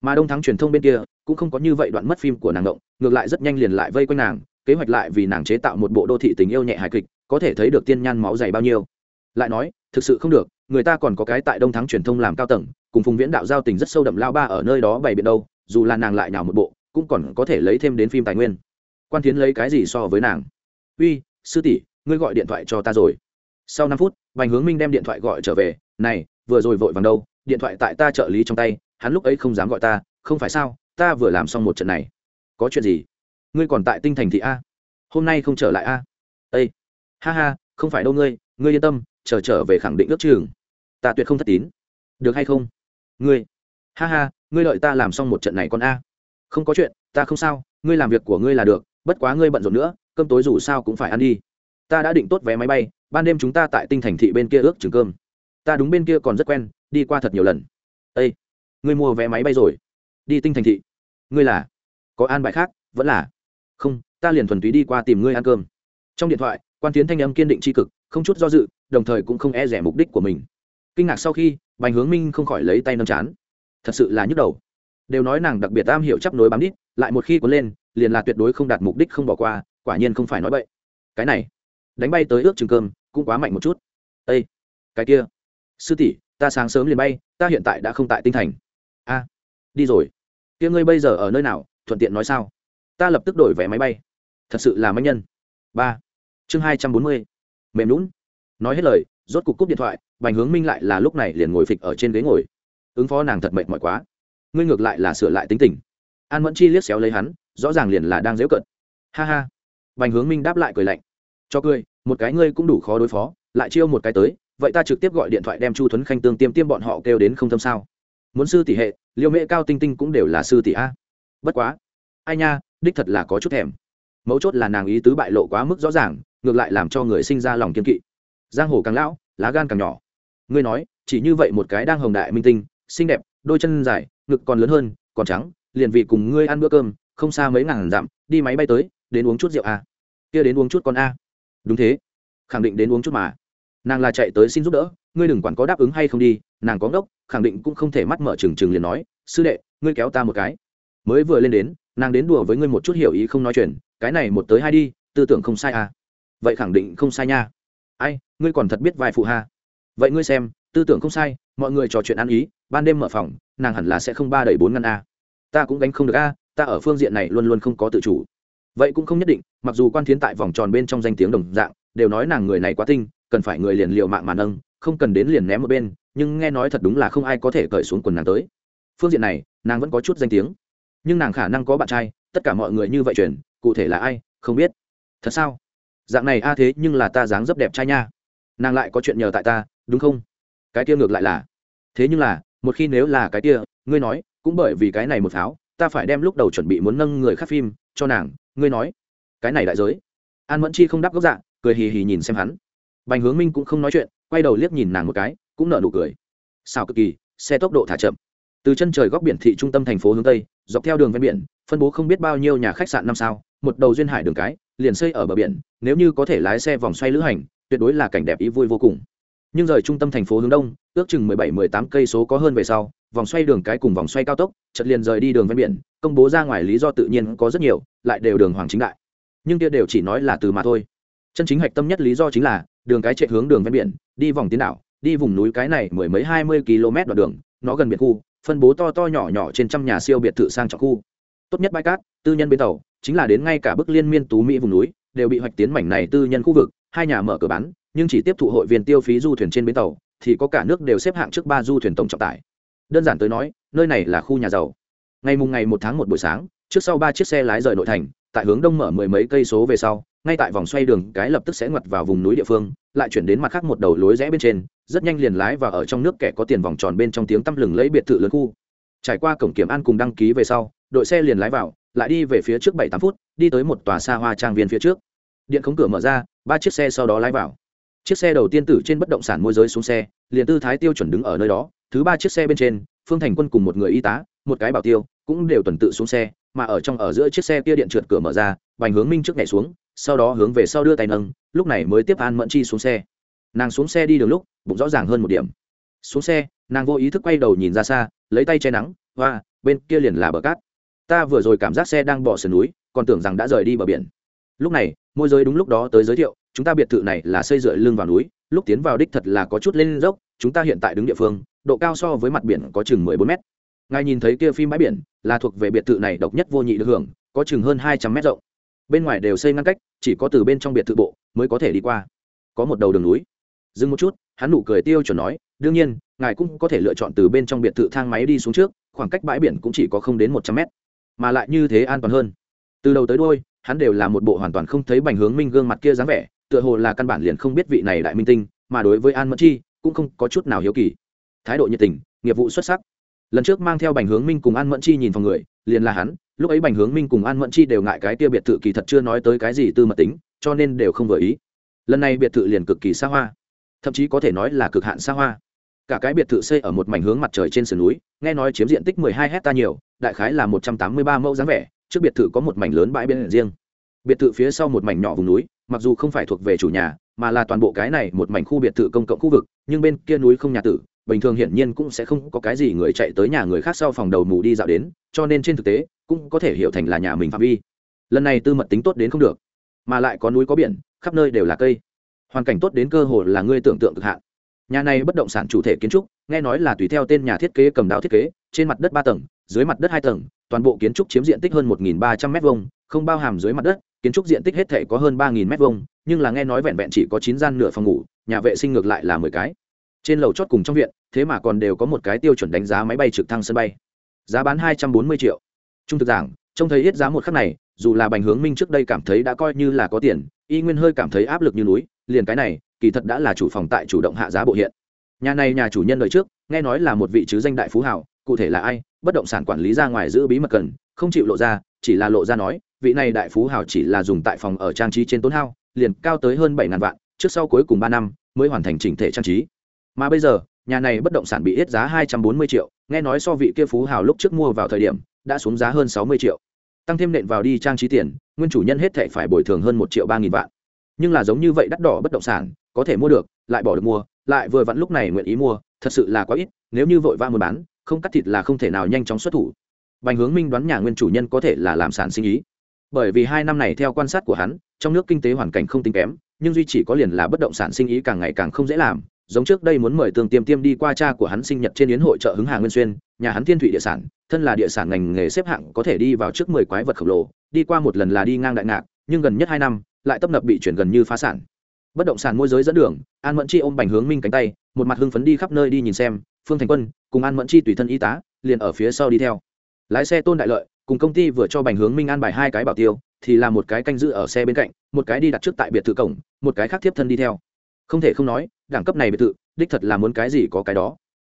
Mà đông thắng truyền thông bên kia, cũng không có như vậy đoạn mất phim của nàng động ngược lại rất nhanh liền lại vây quanh nàng, kế hoạch lại vì nàng chế tạo một bộ đô thị tình yêu nhẹ hài kịch, có thể thấy được tiên nhan máu dày bao nhiêu. Lại nói, thực sự không được, người ta còn có cái tại đông thắng truyền thông làm cao tầng, cùng phùng viễn đạo giao tình rất sâu đậm lao ba ở nơi đó bày biện đâu, dù là nàng lại nào một bộ, cũng còn có thể lấy thêm đến phim tài nguyên. Quan Thiến lấy cái gì so với nàng? Uy, sư tỷ, ngươi gọi điện thoại cho ta rồi. Sau năm phút, bành hướng minh đem điện thoại gọi trở về, này, vừa rồi vội vàng đâu, điện thoại tại ta trợ lý trong tay, hắn lúc ấy không dám gọi ta, không phải sao, ta vừa làm xong một trận này. Có chuyện gì? Ngươi còn tại tinh thành thị a? Hôm nay không trở lại a? Ây ha ha, không phải đâu ngươi ngươi yên tâm, chờ trở về khẳng định ước trường ta tuyệt không thất tín. Được hay không? Ngươi, ha ha, ngươi lợi ta làm xong một trận này con a. Không có chuyện, ta không sao, ngươi làm việc của ngươi là được, bất quá ngươi bận rộn nữa cơm tối dù sao cũng phải ăn đi. Ta đã định tốt vé máy bay, ban đêm chúng ta tại tinh thành thị bên kia ước chừng cơm. Ta đúng bên kia còn rất quen, đi qua thật nhiều lần. Ây ngươi mua vé máy bay rồi. Đi tinh thành thị. Ngươi là? Có an bài khác? Vẫn là? Không, ta liền thuần túy đi qua tìm ngươi ăn cơm. Trong điện thoại, quan tiến thanh âm kiên định tri cực, không chút do dự, đồng thời cũng không e rẻ mục đích của mình. Kinh ngạc sau khi, bành hướng minh không khỏi lấy tay nâng chán. Thật sự là nhức đầu. Đều nói nàng đặc biệt am hiểu chấp nối bám đít, lại một khi có lên, liền là tuyệt đối không đạt mục đích không bỏ qua quả nhiên không phải nói bậy, cái này đánh bay tới ước chừng cơm cũng quá mạnh một chút. Ây cái kia sư tỷ ta sáng sớm liền bay ta hiện tại đã không tại tinh thành. A đi rồi. Kia ngươi bây giờ ở nơi nào thuận tiện nói sao? Ta lập tức đổi vé máy bay. Thật sự là manh nhân. Ba chương hai trăm bốn mươi. Mềm lún nói hết lời rốt cục cúp điện thoại bành hướng minh lại là lúc này liền ngồi phịch ở trên ghế ngồi. Ứng phó nàng thật mệt mỏi quá. Ngươi ngược lại là sửa lại tính tình. An mẫn chi liếc xéo lấy hắn rõ ràng liền là đang dễu cận ha ha bành hướng minh đáp lại cười lạnh. Cho cười, một cái ngươi cũng đủ khó đối phó, lại chiêu một cái tới, vậy ta trực tiếp gọi điện thoại đem chu thuấn khanh tương tiêm tiêm bọn họ kêu đến không thâm sao? Muốn sư tỷ hệ, liêu mễ cao tinh tinh cũng đều là sư tỷ a. Bất quá, ai nha, đích thật là có chút thèm. Mấu chốt là nàng ý tứ bại lộ quá mức rõ ràng, ngược lại làm cho người sinh ra lòng kiên kỵ. Giang hồ càng lão, lá gan càng nhỏ. Ngươi nói, chỉ như vậy một cái đang hồng đại minh tinh, xinh đẹp, đôi chân dài, ngực còn lớn hơn, còn trắng, liền vì cùng ngươi ăn bữa cơm, không xa mấy ngàn dặm, đi máy bay tới đến uống chút rượu a. Kia đến uống chút con a. Đúng thế. Khẳng định đến uống chút mà. Nàng là chạy tới xin giúp đỡ, ngươi đừng quản có đáp ứng hay không đi, nàng có ngốc, khẳng định cũng không thể mắt mở trừng trừng liền nói, sư đệ, ngươi kéo ta một cái. Mới vừa lên đến, nàng đến đùa với ngươi một chút hiểu ý không nói chuyện, cái này một tới hai đi, tư tưởng không sai à. Vậy khẳng định không sai nha. Ai, ngươi còn thật biết vài phụ ha. Vậy ngươi xem, tư tưởng không sai, mọi người trò chuyện ăn ý, ban đêm mở phòng, nàng hẳn là sẽ không ba đẩy bốn ngăn a. Ta cũng gánh không được a, ta ở phương diện này luôn luôn không có tự chủ vậy cũng không nhất định, mặc dù quan thiến tại vòng tròn bên trong danh tiếng đồng dạng, đều nói nàng người này quá tinh, cần phải người liền liệu mạng mà nâng, không cần đến liền ném một bên, nhưng nghe nói thật đúng là không ai có thể cởi xuống quần nàng tới. Phương diện này, nàng vẫn có chút danh tiếng. Nhưng nàng khả năng có bạn trai, tất cả mọi người như vậy truyền cụ thể là ai, không biết. Thật sao? Dạng này a thế nhưng là ta dáng dấp đẹp trai nha. Nàng lại có chuyện nhờ tại ta, đúng không? Cái kia ngược lại là. Thế nhưng là, một khi nếu là cái kia, ngươi nói, cũng bởi vì cái này một pháo, ta phải đem lúc đầu chuẩn bị muốn nâng người khác phim cho nàng, ngươi nói, cái này đại giới. An mẫn chi không đáp gốc dạ cười hì hì nhìn xem hắn. Bành hướng minh cũng không nói chuyện, quay đầu liếc nhìn nàng một cái, cũng nở nụ cười. Sao cực kỳ, xe tốc độ thả chậm. Từ chân trời góc biển thị trung tâm thành phố hướng tây, dọc theo đường ven biển, phân bố không biết bao nhiêu nhà khách sạn năm sao, một đầu duyên hải đường cái, liền xây ở bờ biển, nếu như có thể lái xe vòng xoay lữ hành, tuyệt đối là cảnh đẹp ý vui vô cùng. Nhưng rời trung tâm thành phố hướng đông, ước chừng mười bảy, mười tám cây số có hơn về sau, vòng xoay đường cái cùng vòng xoay cao tốc, chợt liền rời đi đường ven biển công bố ra ngoài lý do tự nhiên có rất nhiều, lại đều đường hoàng chính đại. Nhưng kia đều chỉ nói là từ mà thôi. Chân chính hạch tâm nhất lý do chính là, đường cái chạy hướng đường ven biển, đi vòng tiến đảo, đi vùng núi cái này mười mấy hai mươi km đoạn đường, nó gần biệt khu, phân bố to to nhỏ nhỏ trên trăm nhà siêu biệt thự sang trọng khu. Tốt nhất bãi cát, tư nhân bến tàu, chính là đến ngay cả bức liên miên tú mỹ vùng núi, đều bị hoạch tiến mảnh này tư nhân khu vực, hai nhà mở cửa bán, nhưng chỉ tiếp thụ hội viên tiêu phí du thuyền trên bến tàu, thì có cả nước đều xếp hạng trước ba du thuyền tổng trọng tải. Đơn giản tới nói, nơi này là khu nhà giàu ngày mùng ngày một tháng một buổi sáng, trước sau ba chiếc xe lái rời nội thành, tại hướng đông mở mười mấy cây số về sau, ngay tại vòng xoay đường, cái lập tức sẽ ngoặt vào vùng núi địa phương, lại chuyển đến mặt khác một đầu lối rẽ bên trên, rất nhanh liền lái và ở trong nước kẻ có tiền vòng tròn bên trong tiếng tăm lừng lấy biệt thự lớn khu. Trải qua cổng kiểm an cùng đăng ký về sau, đội xe liền lái vào, lại đi về phía trước bảy tám phút, đi tới một tòa xa hoa trang viên phía trước. Điện khống cửa mở ra, ba chiếc xe sau đó lái vào. Chiếc xe đầu tiên tử trên bất động sản môi giới xuống xe, liền tư thái tiêu chuẩn đứng ở nơi đó, thứ ba chiếc xe bên trên, phương thành quân cùng một người y tá, một cái bảo tiêu cũng đều tuần tự xuống xe, mà ở trong ở giữa chiếc xe kia điện trượt cửa mở ra, bành hướng minh trước nhảy xuống, sau đó hướng về sau đưa tay nâng, lúc này mới tiếp an mẫn chi xuống xe. Nàng xuống xe đi đường lúc, bụng rõ ràng hơn một điểm. Xuống xe, nàng vô ý thức quay đầu nhìn ra xa, lấy tay che nắng và bên kia liền là bờ cát. Ta vừa rồi cảm giác xe đang bỏ sườn núi, còn tưởng rằng đã rời đi bờ biển. Lúc này, môi giới đúng lúc đó tới giới thiệu, chúng ta biệt thự này là xây dựa lưng vào núi, lúc tiến vào đích thật là có chút lên dốc, chúng ta hiện tại đứng địa phương, độ cao so với mặt biển có chừng mười bốn mét. Ngài nhìn thấy kia phim bãi biển là thuộc về biệt thự này độc nhất vô nhị được hưởng, có chừng hơn hai trăm mét rộng. Bên ngoài đều xây ngăn cách, chỉ có từ bên trong biệt thự bộ mới có thể đi qua. Có một đầu đường núi. Dừng một chút, hắn nụ cười tiêu chuẩn nói, đương nhiên, ngài cũng có thể lựa chọn từ bên trong biệt thự thang máy đi xuống trước, khoảng cách bãi biển cũng chỉ có không đến một trăm mét, mà lại như thế an toàn hơn. Từ đầu tới đôi hắn đều là một bộ hoàn toàn không thấy bành hướng minh gương mặt kia dáng vẻ, tựa hồ là căn bản liền không biết vị này đại minh tinh, mà đối với an mẫn chi, cũng không có chút nào hiếu kỳ. Thái độ nhiệt tình, nghiệp vụ xuất sắc lần trước mang theo bành hướng minh cùng an mẫn chi nhìn vào người, liền là hắn, lúc ấy bành hướng minh cùng an mẫn chi đều ngại cái kia biệt thự kỳ thật chưa nói tới cái gì tư mật tính, cho nên đều không vừa ý. Lần này biệt thự liền cực kỳ xa hoa, thậm chí có thể nói là cực hạn xa hoa. Cả cái biệt thự xây ở một mảnh hướng mặt trời trên sườn núi, nghe nói chiếm diện tích 12 hecta nhiều, đại khái là 183 mẫu dáng vẻ, trước biệt thự có một mảnh lớn bãi biển riêng. Biệt thự phía sau một mảnh nhỏ vùng núi, mặc dù không phải thuộc về chủ nhà, mà là toàn bộ cái này một mảnh khu biệt thự công cộng khu vực, nhưng bên kia núi không nhà tử bình thường hiển nhiên cũng sẽ không có cái gì người chạy tới nhà người khác sau phòng đầu mù đi dạo đến, cho nên trên thực tế, cũng có thể hiểu thành là nhà mình phạm vi. Lần này tư mật tính tốt đến không được, mà lại có núi có biển, khắp nơi đều là cây. Hoàn cảnh tốt đến cơ hồ là ngươi tưởng tượng cực hạn. Nhà này bất động sản chủ thể kiến trúc, nghe nói là tùy theo tên nhà thiết kế cầm đạo thiết kế, trên mặt đất ba tầng, dưới mặt đất hai tầng, toàn bộ kiến trúc chiếm diện tích hơn một ba trăm m hai không bao hàm dưới mặt đất, kiến trúc diện tích hết thể có hơn ba m hai nhưng là nghe nói vẹn vẹn chỉ có chín gian nửa phòng ngủ, nhà vệ sinh ngược lại là mười cái trên lầu chót cùng trong viện, thế mà còn đều có một cái tiêu chuẩn đánh giá máy bay trực thăng sân bay. Giá bán hai trăm bốn mươi triệu. Trung thực giảng, trông thấy hết giá một khắc này, dù là bành hướng minh trước đây cảm thấy đã coi như là có tiền, y nguyên hơi cảm thấy áp lực như núi, liền cái này, kỳ thật đã là chủ phòng tại chủ động hạ giá bộ hiện. Nhà này nhà chủ nhân đời trước, nghe nói là một vị chứ danh đại phú hảo cụ thể là ai, bất động sản quản lý ra ngoài giữ bí mật cần, không chịu lộ ra, chỉ là lộ ra nói, vị này đại phú hảo chỉ là dùng tại phòng ở trang trí trên tốn hao, liền cao tới hơn bảy ngàn vạn, trước sau cuối cùng ba năm, mới hoàn thành chỉnh thể trang trí mà bây giờ, nhà này bất động sản bị ít giá hai trăm bốn mươi triệu, nghe nói so vị kia phú hào lúc trước mua vào thời điểm, đã xuống giá hơn sáu mươi triệu. Tăng thêm nện vào đi trang trí tiền, nguyên chủ nhân hết thệ phải bồi thường hơn một triệu ba nghìn vạn. Nhưng là giống như vậy đắt đỏ bất động sản, có thể mua được, lại bỏ được mua, lại vừa vặn lúc này nguyện ý mua, thật sự là quá ít, nếu như vội vã mua bán, không cắt thịt là không thể nào nhanh chóng xuất thủ. Bành hướng minh đoán nhà nguyên chủ nhân có thể là làm sản sinh ý. Bởi vì hai năm này theo quan sát của hắn, trong nước kinh tế hoàn cảnh không tính kém, nhưng duy chỉ có liền là bất động sản sinh ý càng ngày càng không dễ làm giống trước đây muốn mời tường tiêm tiêm đi qua cha của hắn sinh nhật trên yến hội chợ hứng hà nguyên xuyên, nhà hắn thiên thụy địa sản, thân là địa sản ngành nghề xếp hạng có thể đi vào trước mười quái vật khổng lồ, đi qua một lần là đi ngang đại ngạc, nhưng gần nhất hai năm, lại tấp nập bị chuyển gần như phá sản. Bất động sản môi giới dẫn đường, an mẫn chi ôm bành hướng minh cánh tay, một mặt hưng phấn đi khắp nơi đi nhìn xem, phương thành quân cùng an mẫn chi tùy thân y tá, liền ở phía sau đi theo. Lái xe tôn đại lợi cùng công ty vừa cho bành hướng minh an bài hai cái bảo tiêu, thì là một cái canh giữ ở xe bên cạnh, một cái đi đặt trước tại biệt thự cổng, một cái khác tiếp thân đi theo không thể không nói, đẳng cấp này biệt thự, đích thật là muốn cái gì có cái đó.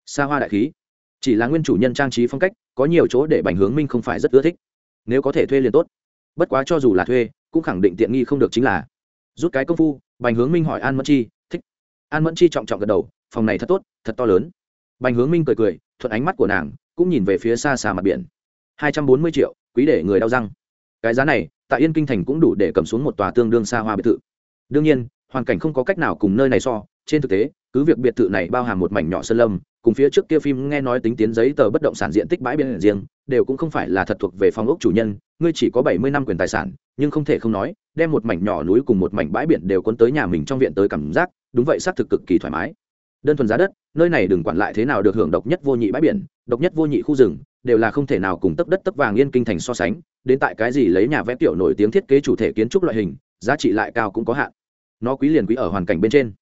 Xa hoa đại khí. Chỉ là nguyên chủ nhân trang trí phong cách, có nhiều chỗ để bành hướng minh không phải rất ưa thích. Nếu có thể thuê liền tốt. Bất quá cho dù là thuê, cũng khẳng định tiện nghi không được chính là rút cái công phu, bành hướng minh hỏi an mẫn chi, thích. An mẫn chi trọng trọng gật đầu, phòng này thật tốt, thật to lớn. Bành hướng minh cười cười, thuận ánh mắt của nàng, cũng nhìn về phía xa xa mặt biển. Hai trăm bốn mươi triệu, quý để người đau răng. Cái giá này, tại yên kinh thành cũng đủ để cầm xuống một tòa tương đương xa hoa biệt thự. Đương nhiên hoàn cảnh không có cách nào cùng nơi này so. Trên thực tế, cứ việc biệt thự này bao hàm một mảnh nhỏ sơn lâm, cùng phía trước kia phim nghe nói tính tiến giấy tờ bất động sản diện tích bãi biển riêng, đều cũng không phải là thật thuộc về phòng ốc chủ nhân, ngươi chỉ có bảy mươi năm quyền tài sản, nhưng không thể không nói, đem một mảnh nhỏ núi cùng một mảnh bãi biển đều cuốn tới nhà mình trong viện tới cảm giác, đúng vậy xác thực cực kỳ thoải mái. Đơn thuần giá đất, nơi này đừng quản lại thế nào được hưởng độc nhất vô nhị bãi biển, độc nhất vô nhị khu rừng, đều là không thể nào cùng tấp đất tấp vàng yên kinh thành so sánh, đến tại cái gì lấy nhà vẽ tiểu nổi tiếng thiết kế chủ thể kiến trúc loại hình, giá trị lại cao cũng có hạn nó quý liền quý ở hoàn cảnh bên trên.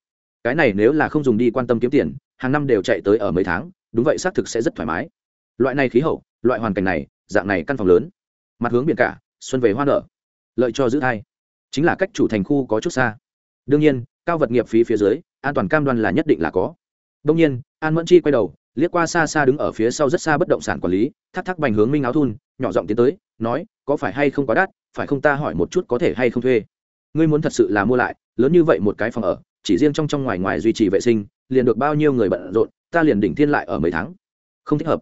Cái này nếu là không dùng đi quan tâm kiếm tiền, hàng năm đều chạy tới ở mấy tháng, đúng vậy xác thực sẽ rất thoải mái. Loại này khí hậu, loại hoàn cảnh này, dạng này căn phòng lớn. Mặt hướng biển cả, xuân về hoa nở. Lợi cho giữ thai. Chính là cách chủ thành khu có chút xa. Đương nhiên, cao vật nghiệp phí phía dưới, an toàn cam đoan là nhất định là có. Đông nhiên, an mẫn chi quay đầu, liếc qua xa xa đứng ở phía sau rất xa bất động sản quản lý thắc thắc bành hướng minh áo thun, nhỏ giọng tiến tới, nói, có phải hay không quá đắt, phải không ta hỏi một chút có thể hay không thuê? Ngươi muốn thật sự là mua lại, lớn như vậy một cái phòng ở, chỉ riêng trong trong ngoài ngoài duy trì vệ sinh, liền được bao nhiêu người bận rộn, ta liền đỉnh thiên lại ở mấy tháng. Không thích hợp.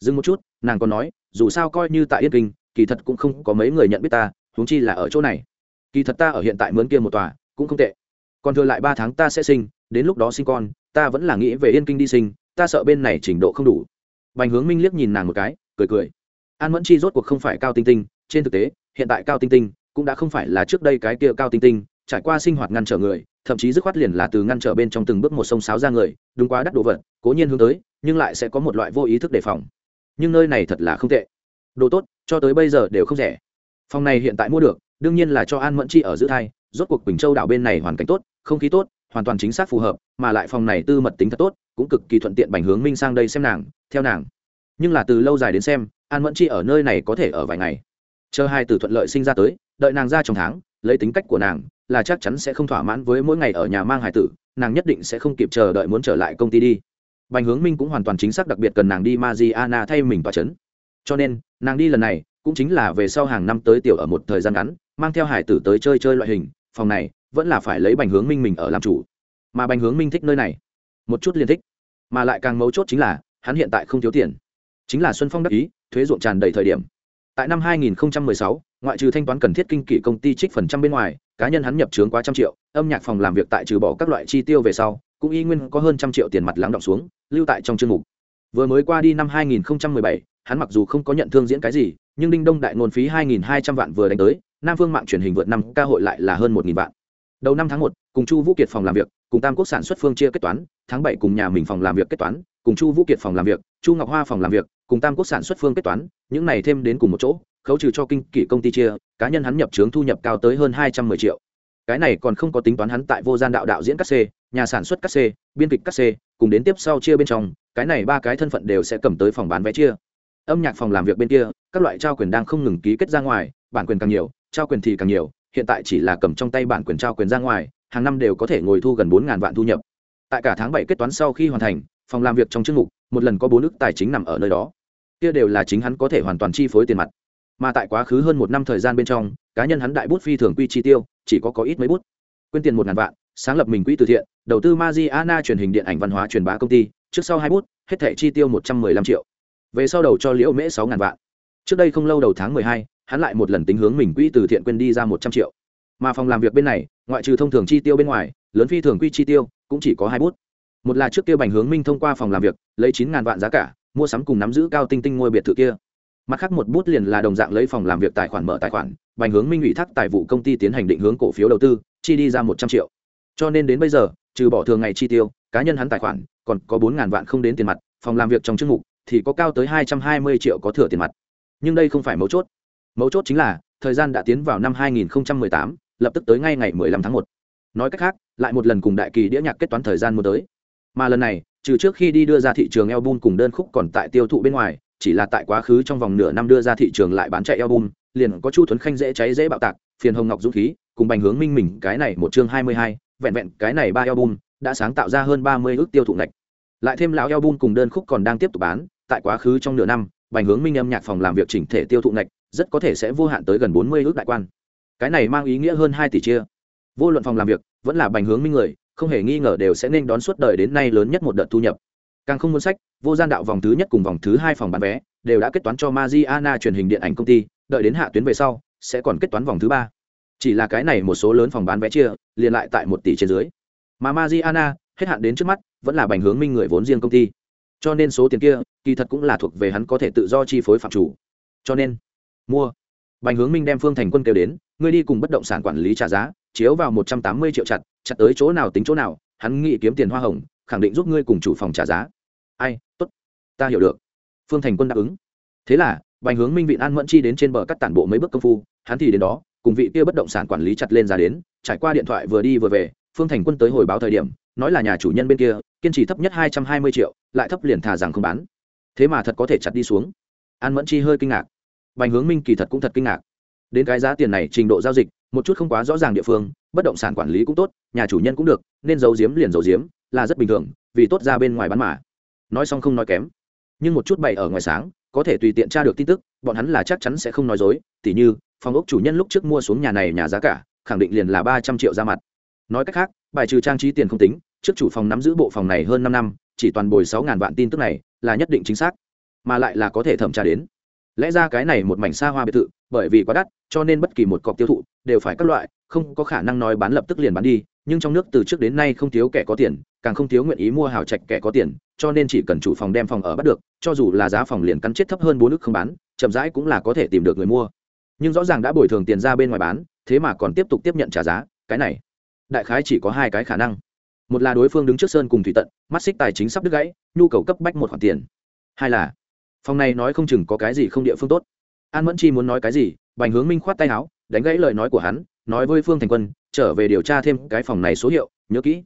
Dừng một chút, nàng còn nói, dù sao coi như tại yên kinh, kỳ thật cũng không có mấy người nhận biết ta, huống chi là ở chỗ này. Kỳ thật ta ở hiện tại mướn kia một tòa, cũng không tệ. Còn thừa lại ba tháng ta sẽ sinh, đến lúc đó sinh con, ta vẫn là nghĩ về yên kinh đi sinh, ta sợ bên này trình độ không đủ. Bành hướng minh liếc nhìn nàng một cái, cười cười. An mẫn chi rốt cuộc không phải cao tinh tinh, trên thực tế, hiện tại cao tinh tinh cũng đã không phải là trước đây cái kia cao tinh tinh, trải qua sinh hoạt ngăn trở người, thậm chí dứt khoát liền là từ ngăn trở bên trong từng bước một sông sáo ra người, đúng quá đắt đồ vật, cố nhiên hướng tới, nhưng lại sẽ có một loại vô ý thức đề phòng. Nhưng nơi này thật là không tệ. Đồ tốt, cho tới bây giờ đều không rẻ. Phòng này hiện tại mua được, đương nhiên là cho an mẫn chi ở giữ thai, rốt cuộc bình châu đảo bên này hoàn cảnh tốt, không khí tốt, hoàn toàn chính xác phù hợp, mà lại phòng này tư mật tính thật tốt, cũng cực kỳ thuận tiện bành hướng minh sang đây xem nàng, theo nàng. Nhưng là từ lâu dài đến xem, an mẫn chi ở nơi này có thể ở vài ngày. Chờ hai từ thuận lợi sinh ra tới đợi nàng ra trong tháng, lấy tính cách của nàng, là chắc chắn sẽ không thỏa mãn với mỗi ngày ở nhà mang hải tử, nàng nhất định sẽ không kịp chờ đợi muốn trở lại công ty đi. Bành hướng minh cũng hoàn toàn chính xác đặc biệt cần nàng đi Mariana thay mình tỏa chấn. Cho nên, nàng đi lần này, cũng chính là về sau hàng năm tới tiểu ở một thời gian ngắn, mang theo hải tử tới chơi chơi loại hình, phòng này, vẫn là phải lấy bành hướng minh mình ở làm chủ. Mà bành hướng minh thích nơi này. Một chút liên thích. Mà lại càng mấu chốt chính là, hắn hiện tại không thiếu tiền. Chính là xuân phong đắc ý, thuế ruộng tràn đầy thời điểm tại năm 2016, ngoại trừ thanh toán cần thiết kinh kỷ công ty trích phần trăm bên ngoài cá nhân hắn nhập trướng quá trăm triệu âm nhạc phòng làm việc tại trừ bỏ các loại chi tiêu về sau cũng y nguyên có hơn trăm triệu tiền mặt lắng động xuống lưu tại trong chương mục. Vừa mới qua đi năm 2017, hắn mặc dù không có nhận thương diễn cái gì nhưng đinh đông đại ngôn phí 2.200 vạn vừa đánh tới nam phương mạng truyền hình vượt năm ca hội lại là hơn 1.000 vạn. Đầu năm tháng một cùng chu vũ kiệt phòng làm việc cùng tam quốc sản xuất phương chia kết toán tháng bảy cùng nhà mình phòng làm việc kết toán cùng chu vũ kiệt phòng làm việc chu ngọc hoa phòng làm việc cùng tam quốc sản xuất phương kết toán, những này thêm đến cùng một chỗ, khấu trừ cho kinh kỷ công ty chia, cá nhân hắn nhập trướng thu nhập cao tới hơn hai trăm mười triệu. Cái này còn không có tính toán hắn tại vô gian đạo đạo diễn các c, nhà sản xuất các c, biên kịch các c, cùng đến tiếp sau chia bên trong, cái này ba cái thân phận đều sẽ cầm tới phòng bán vé chia. Âm nhạc phòng làm việc bên kia, các loại trao quyền đang không ngừng ký kết ra ngoài, bản quyền càng nhiều, trao quyền thì càng nhiều, hiện tại chỉ là cầm trong tay bản quyền trao quyền ra ngoài, hàng năm đều có thể ngồi thu gần bốn ngàn vạn thu nhập. Tại cả tháng bảy kết toán sau khi hoàn thành, phòng làm việc trong chức mục, một lần có bốn ước tài chính nằm ở nơi đó kia đều là chính hắn có thể hoàn toàn chi phối tiền mặt. Mà tại quá khứ hơn một năm thời gian bên trong, cá nhân hắn đại bút phi thường quy chi tiêu, chỉ có có ít mấy bút. Quyên tiền một ngàn vạn, sáng lập mình quỹ từ thiện, đầu tư Mariana truyền hình điện ảnh văn hóa truyền bá công ty, trước sau hai bút, hết thẻ chi tiêu một trăm mười lăm triệu. Về sau đầu cho liễu mễ sáu ngàn vạn. Trước đây không lâu đầu tháng mười hai, hắn lại một lần tính hướng mình quỹ từ thiện quên đi ra một trăm triệu. Mà phòng làm việc bên này, ngoại trừ thông thường chi tiêu bên ngoài, lớn phi thường quy chi tiêu, cũng chỉ có hai bút. Một là trước kia bành hướng minh thông qua phòng làm việc, lấy chín ngàn vạn giá cả mua sắm cùng nắm giữ cao tinh tinh ngôi biệt thự kia. Mặt khác một bút liền là đồng dạng lấy phòng làm việc tài khoản mở tài khoản, bành hướng minh ủy thác tài vụ công ty tiến hành định hướng cổ phiếu đầu tư, chi đi ra một trăm triệu. Cho nên đến bây giờ, trừ bỏ thường ngày chi tiêu, cá nhân hắn tài khoản còn có bốn ngàn vạn không đến tiền mặt, phòng làm việc trong chức mục thì có cao tới hai trăm hai mươi triệu có thừa tiền mặt. Nhưng đây không phải mấu chốt. Mấu chốt chính là, thời gian đã tiến vào năm hai nghìn tám, lập tức tới ngay ngày 15 tháng một. nói cách khác, lại một lần cùng đại kỳ đĩa nhạc kết toán thời gian mua tới. Mà lần này trừ trước khi đi đưa ra thị trường album cùng đơn khúc còn tại tiêu thụ bên ngoài chỉ là tại quá khứ trong vòng nửa năm đưa ra thị trường lại bán chạy album liền có chu tuấn khanh dễ cháy dễ bạo tạc phiền hồng ngọc dũng khí cùng bành hướng minh mình cái này một chương 22, vẹn vẹn cái này ba album đã sáng tạo ra hơn 30 ước tiêu thụ ngạch. Lại thêm lão album cùng đơn khúc còn đang tiếp tục bán tại quá khứ trong nửa năm bành hướng minh âm nhạc phòng làm việc chỉnh thể tiêu thụ ngạch rất có thể sẽ vô hạn tới gần 40 ước đại quan. Cái này mang ý nghĩa hơn hai tỷ chia. Vô luận phòng làm việc vẫn là bành hướng minh người không hề nghi ngờ đều sẽ nên đón suốt đời đến nay lớn nhất một đợt thu nhập. Càng không muốn sách, vô gian đạo vòng thứ nhất cùng vòng thứ hai phòng bán vé đều đã kết toán cho Mariana truyền hình điện ảnh công ty, đợi đến hạ tuyến về sau, sẽ còn kết toán vòng thứ ba. Chỉ là cái này một số lớn phòng bán vé chia, liền lại tại một tỷ trên dưới. Mà Mariana, hết hạn đến trước mắt, vẫn là bành hướng minh người vốn riêng công ty. Cho nên số tiền kia, kỳ thật cũng là thuộc về hắn có thể tự do chi phối phạm chủ. Cho nên, mua. Bành hướng minh đem phương thành quân kêu đến, ngươi đi cùng bất động sản quản lý trả giá, chiếu vào một trăm tám mươi triệu chặt chặt tới chỗ nào tính chỗ nào, hắn nghĩ kiếm tiền hoa hồng, khẳng định giúp ngươi cùng chủ phòng trả giá. Ai, tốt, ta hiểu được. Phương thành quân đáp ứng. Thế là, bành hướng minh vị an mẫn chi đến trên bờ cắt tản bộ mấy bước công phu, hắn thì đến đó, cùng vị kia bất động sản quản lý chặt lên ra đến, trải qua điện thoại vừa đi vừa về, phương thành quân tới hồi báo thời điểm, nói là nhà chủ nhân bên kia, kiên trì thấp nhất hai trăm hai mươi triệu, lại thấp liền thà rằng không bán. Thế mà thật có thể chặt đi xuống. An mẫn chi hơi kinh ngạc. Bành hướng minh kỳ thật cũng thật kinh ngạc. Đến cái giá tiền này trình độ giao dịch một chút không quá rõ ràng địa phương, bất động sản quản lý cũng tốt, nhà chủ nhân cũng được, nên giấu giếm liền giấu giếm, là rất bình thường, vì tốt ra bên ngoài bán mà. Nói xong không nói kém. Nhưng một chút bày ở ngoài sáng, có thể tùy tiện tra được tin tức, bọn hắn là chắc chắn sẽ không nói dối, tỉ như, phòng ốc chủ nhân lúc trước mua xuống nhà này nhà giá cả, khẳng định liền là ba trăm triệu ra mặt. Nói cách khác, bài trừ trang trí tiền không tính, trước chủ phòng nắm giữ bộ phòng này hơn năm năm, chỉ toàn bồi sáu ngàn vạn tin tức này, là nhất định chính xác, mà lại là có thể thẩm tra đến lẽ ra cái này một mảnh xa hoa biệt thự, bởi vì quá đắt, cho nên bất kỳ một cọc tiêu thụ, đều phải các loại, không có khả năng nói bán lập tức liền bán đi, nhưng trong nước từ trước đến nay không thiếu kẻ có tiền, càng không thiếu nguyện ý mua hào trạch kẻ có tiền, cho nên chỉ cần chủ phòng đem phòng ở bắt được, cho dù là giá phòng liền cắn chết thấp hơn bốn nước không bán, chậm rãi cũng là có thể tìm được người mua. Nhưng rõ ràng đã bồi thường tiền ra bên ngoài bán, thế mà còn tiếp tục tiếp nhận trả giá, cái này, đại khái chỉ có hai cái khả năng. Một là đối phương đứng trước sơn cùng thủy tận, mắt xích tài chính sắp đứt gãy, nhu cầu cấp bách một khoản tiền. Hai là phòng này nói không chừng có cái gì không địa phương tốt. An mẫn chi muốn nói cái gì, bành hướng minh khoát tay áo, đánh gãy lời nói của hắn, nói với phương thành quân, trở về điều tra thêm cái phòng này số hiệu, nhớ kỹ.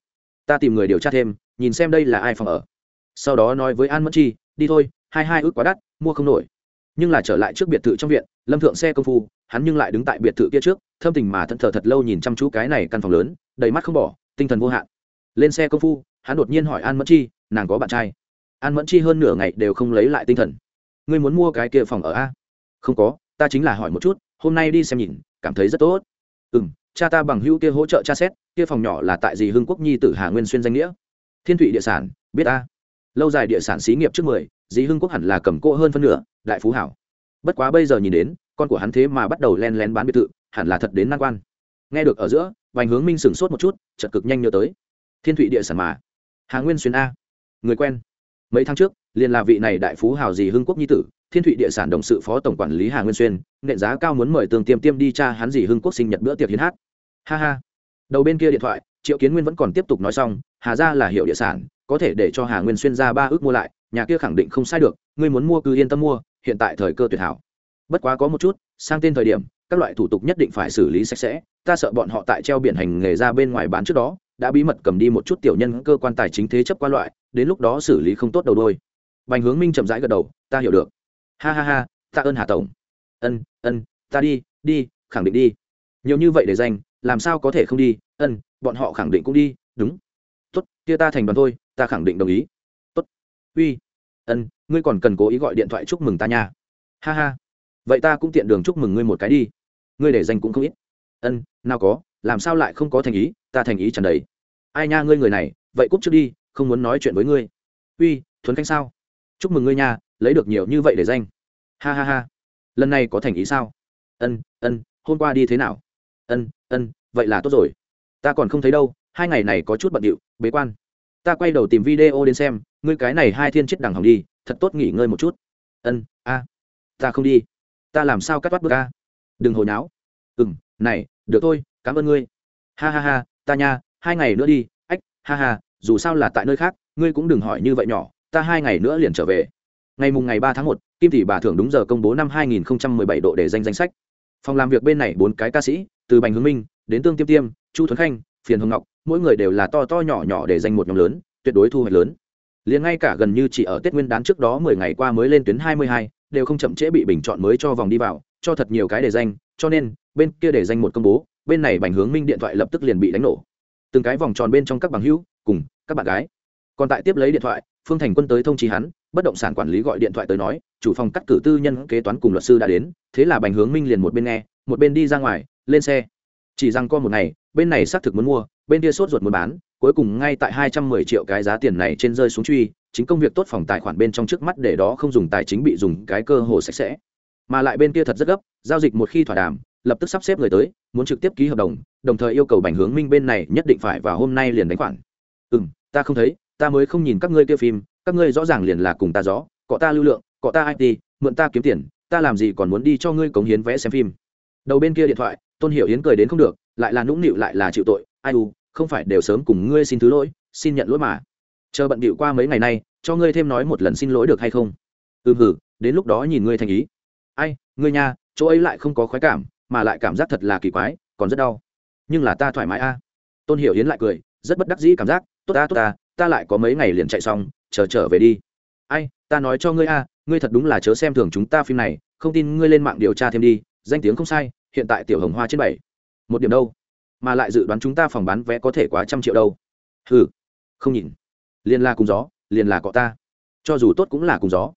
Ta tìm người điều tra thêm, nhìn xem đây là ai phòng ở. Sau đó nói với an mẫn chi, đi thôi, hai hai ước quá đắt, mua không nổi. Nhưng là trở lại trước biệt thự trong viện, lâm thượng xe công phu, hắn nhưng lại đứng tại biệt thự kia trước, thâm tình mà thẫn thờ thật lâu nhìn chăm chú cái này căn phòng lớn, đầy mắt không bỏ, tinh thần vô hạn. Lên xe công phu, hắn đột nhiên hỏi an mẫn chi, nàng có bạn trai? An mẫn chi hơn nửa ngày đều không lấy lại tinh thần. Ngươi muốn mua cái kia phòng ở a? Không có, ta chính là hỏi một chút, hôm nay đi xem nhìn, cảm thấy rất tốt. Ừ m cha ta bằng hữu kia hỗ trợ cha xét, kia phòng nhỏ là tại gì hưng quốc nhi tử hà nguyên xuyên danh nghĩa. Thiên thụy địa sản, biết a? lâu dài địa sản xí nghiệp trước mười dì hưng quốc hẳn là cầm cỗ hơn phân nửa, đại phú hảo. Bất quá bây giờ nhìn đến, con của hắn thế mà bắt đầu len lén bán biệt thự, hẳn là thật đến nan quan. Nghe được ở giữa, vành hướng minh sửng sốt một chút chật cực nhanh nhớ tới. Thiên thụy địa sản mà. Hà nguyên xuyên a. Người quen mấy tháng trước, liền là vị này đại phú hào dì hưng quốc nhi tử, thiên thụy địa sản đồng sự phó tổng quản lý hà nguyên xuyên, nện giá cao muốn mời tường tiêm tiêm đi cha hắn dì hưng quốc sinh nhật bữa tiệc hiến hát. Ha ha. Đầu bên kia điện thoại, triệu kiến nguyên vẫn còn tiếp tục nói xong, hà ra là hiệu địa sản, có thể để cho hà nguyên xuyên ra ba ước mua lại, nhà kia khẳng định không sai được, ngươi muốn mua cứ yên tâm mua, hiện tại thời cơ tuyệt hảo. Bất quá có một chút, sang tên thời điểm, các loại thủ tục nhất định phải xử lý sạch sẽ, ta sợ bọn họ tại treo biển hành nghề ra bên ngoài bán trước đó đã bí mật cầm đi một chút tiểu nhân cơ quan tài chính thế chấp qua loại, đến lúc đó xử lý không tốt đầu đôi. Bành hướng minh chậm rãi gật đầu, ta hiểu được. Ha ha ha, ta ơn hà tổng. Ân ân, ta đi đi, khẳng định đi. Nhiều như vậy để danh làm sao có thể không đi? Ân, bọn họ khẳng định cũng đi, đúng. Tốt, kia ta thành đoàn thôi, ta khẳng định đồng ý. Tốt. Uy, ân, ngươi còn cần cố ý gọi điện thoại chúc mừng ta nha. Ha ha. Vậy ta cũng tiện đường chúc mừng ngươi một cái đi. Ngươi để danh cũng không ít. Ân, nào có làm sao lại không có thành ý, ta thành ý tràn đấy. ai nha ngươi người này, vậy cúp trước đi, không muốn nói chuyện với ngươi. Uy, thuấn khanh sao? Chúc mừng ngươi nha, lấy được nhiều như vậy để danh. Ha ha ha. Lần này có thành ý sao? Ân ân, hôm qua đi thế nào? Ân ân, vậy là tốt rồi. Ta còn không thấy đâu, hai ngày này có chút bận điệu, bế quan. Ta quay đầu tìm video đến xem, ngươi cái này hai thiên chết đằng hỏng đi, thật tốt nghỉ ngơi một chút. Ân, a. Ta không đi. Ta làm sao cắt bắt bước a? Đừng hồi náo. Ừ m này, được thôi cảm ơn ngươi. Ha ha ha, ta nha, hai ngày nữa đi, ách, ha ha, dù sao là tại nơi khác, ngươi cũng đừng hỏi như vậy nhỏ, ta hai ngày nữa liền trở về. Ngày mùng ngày ba tháng một, kim tỷ bà thưởng đúng giờ công bố năm hai nghìn bảy độ để danh danh sách. Phòng làm việc bên này bốn cái ca sĩ, từ bành hướng minh, đến tương tiêm tiêm, chu thuấn khanh, phiền hồng ngọc, mỗi người đều là to to nhỏ nhỏ để danh một nhóm lớn, tuyệt đối thu hoạch lớn. Liền ngay cả gần như chỉ ở tết nguyên đán trước đó mười ngày qua mới lên tuyến hai mươi hai, đều không chậm trễ bị bình chọn mới cho vòng đi vào, cho thật nhiều cái để danh, cho nên, bên kia để danh một công bố bên này bành hướng minh điện thoại lập tức liền bị đánh nổ. Từng cái vòng tròn bên trong các bằng hữu, cùng các bạn gái. Còn tại tiếp lấy điện thoại, phương thành quân tới thông trí hắn, bất động sản quản lý gọi điện thoại tới nói, chủ phòng cắt cử tư nhân kế toán cùng luật sư đã đến, thế là bành hướng minh liền một bên nghe, một bên đi ra ngoài, lên xe. Chỉ rằng con một ngày, bên này xác thực muốn mua, bên kia sốt ruột muốn bán, cuối cùng ngay tại hai trăm mười triệu cái giá tiền này trên rơi xuống truy, chính công việc tốt phòng tài khoản bên trong trước mắt để đó không dùng tài chính bị dùng cái cơ hồ sạch sẽ. Mà lại bên kia thật rất gấp, giao dịch một khi thỏa đàm lập tức sắp xếp người tới, muốn trực tiếp ký hợp đồng đồng thời yêu cầu bành hướng minh bên này nhất định phải vào hôm nay liền đánh khoản. Ừ m ta không thấy, ta mới không nhìn các ngươi kia phim, các ngươi rõ ràng liền là cùng ta gió, cọ ta lưu lượng, cọ ta it mượn ta kiếm tiền, ta làm gì còn muốn đi cho ngươi cống hiến vẽ xem phim. Đầu bên kia điện thoại, tôn hiểu yến cười đến không được, lại là nũng nịu lại là chịu tội, ai u, không phải đều sớm cùng ngươi xin thứ lỗi, xin nhận lỗi mà. Chờ bận bịu qua mấy ngày nay, cho ngươi thêm nói một lần xin lỗi được hay không? Ừ hử đến lúc đó nhìn ngươi thành ý. Ai, ngươi nha, chỗ ấy lại không có khoái cảm mà lại cảm giác thật là kỳ quái, còn rất đau. Nhưng là ta thoải mái a. Tôn hiểu yến lại cười, rất bất đắc dĩ cảm giác, tốt ta tốt ta ta lại có mấy ngày liền chạy xong, chờ trở về đi. Ai, ta nói cho ngươi a, ngươi thật đúng là chớ xem thường chúng ta phim này, không tin ngươi lên mạng điều tra thêm đi, danh tiếng không sai, hiện tại tiểu hồng hoa trên bảy. Một điểm đâu? Mà lại dự đoán chúng ta phòng bán vé có thể quá trăm triệu đâu. Ừ không nhìn. Liền là cùng gió, liền là cọ ta. Cho dù tốt cũng là cùng gió.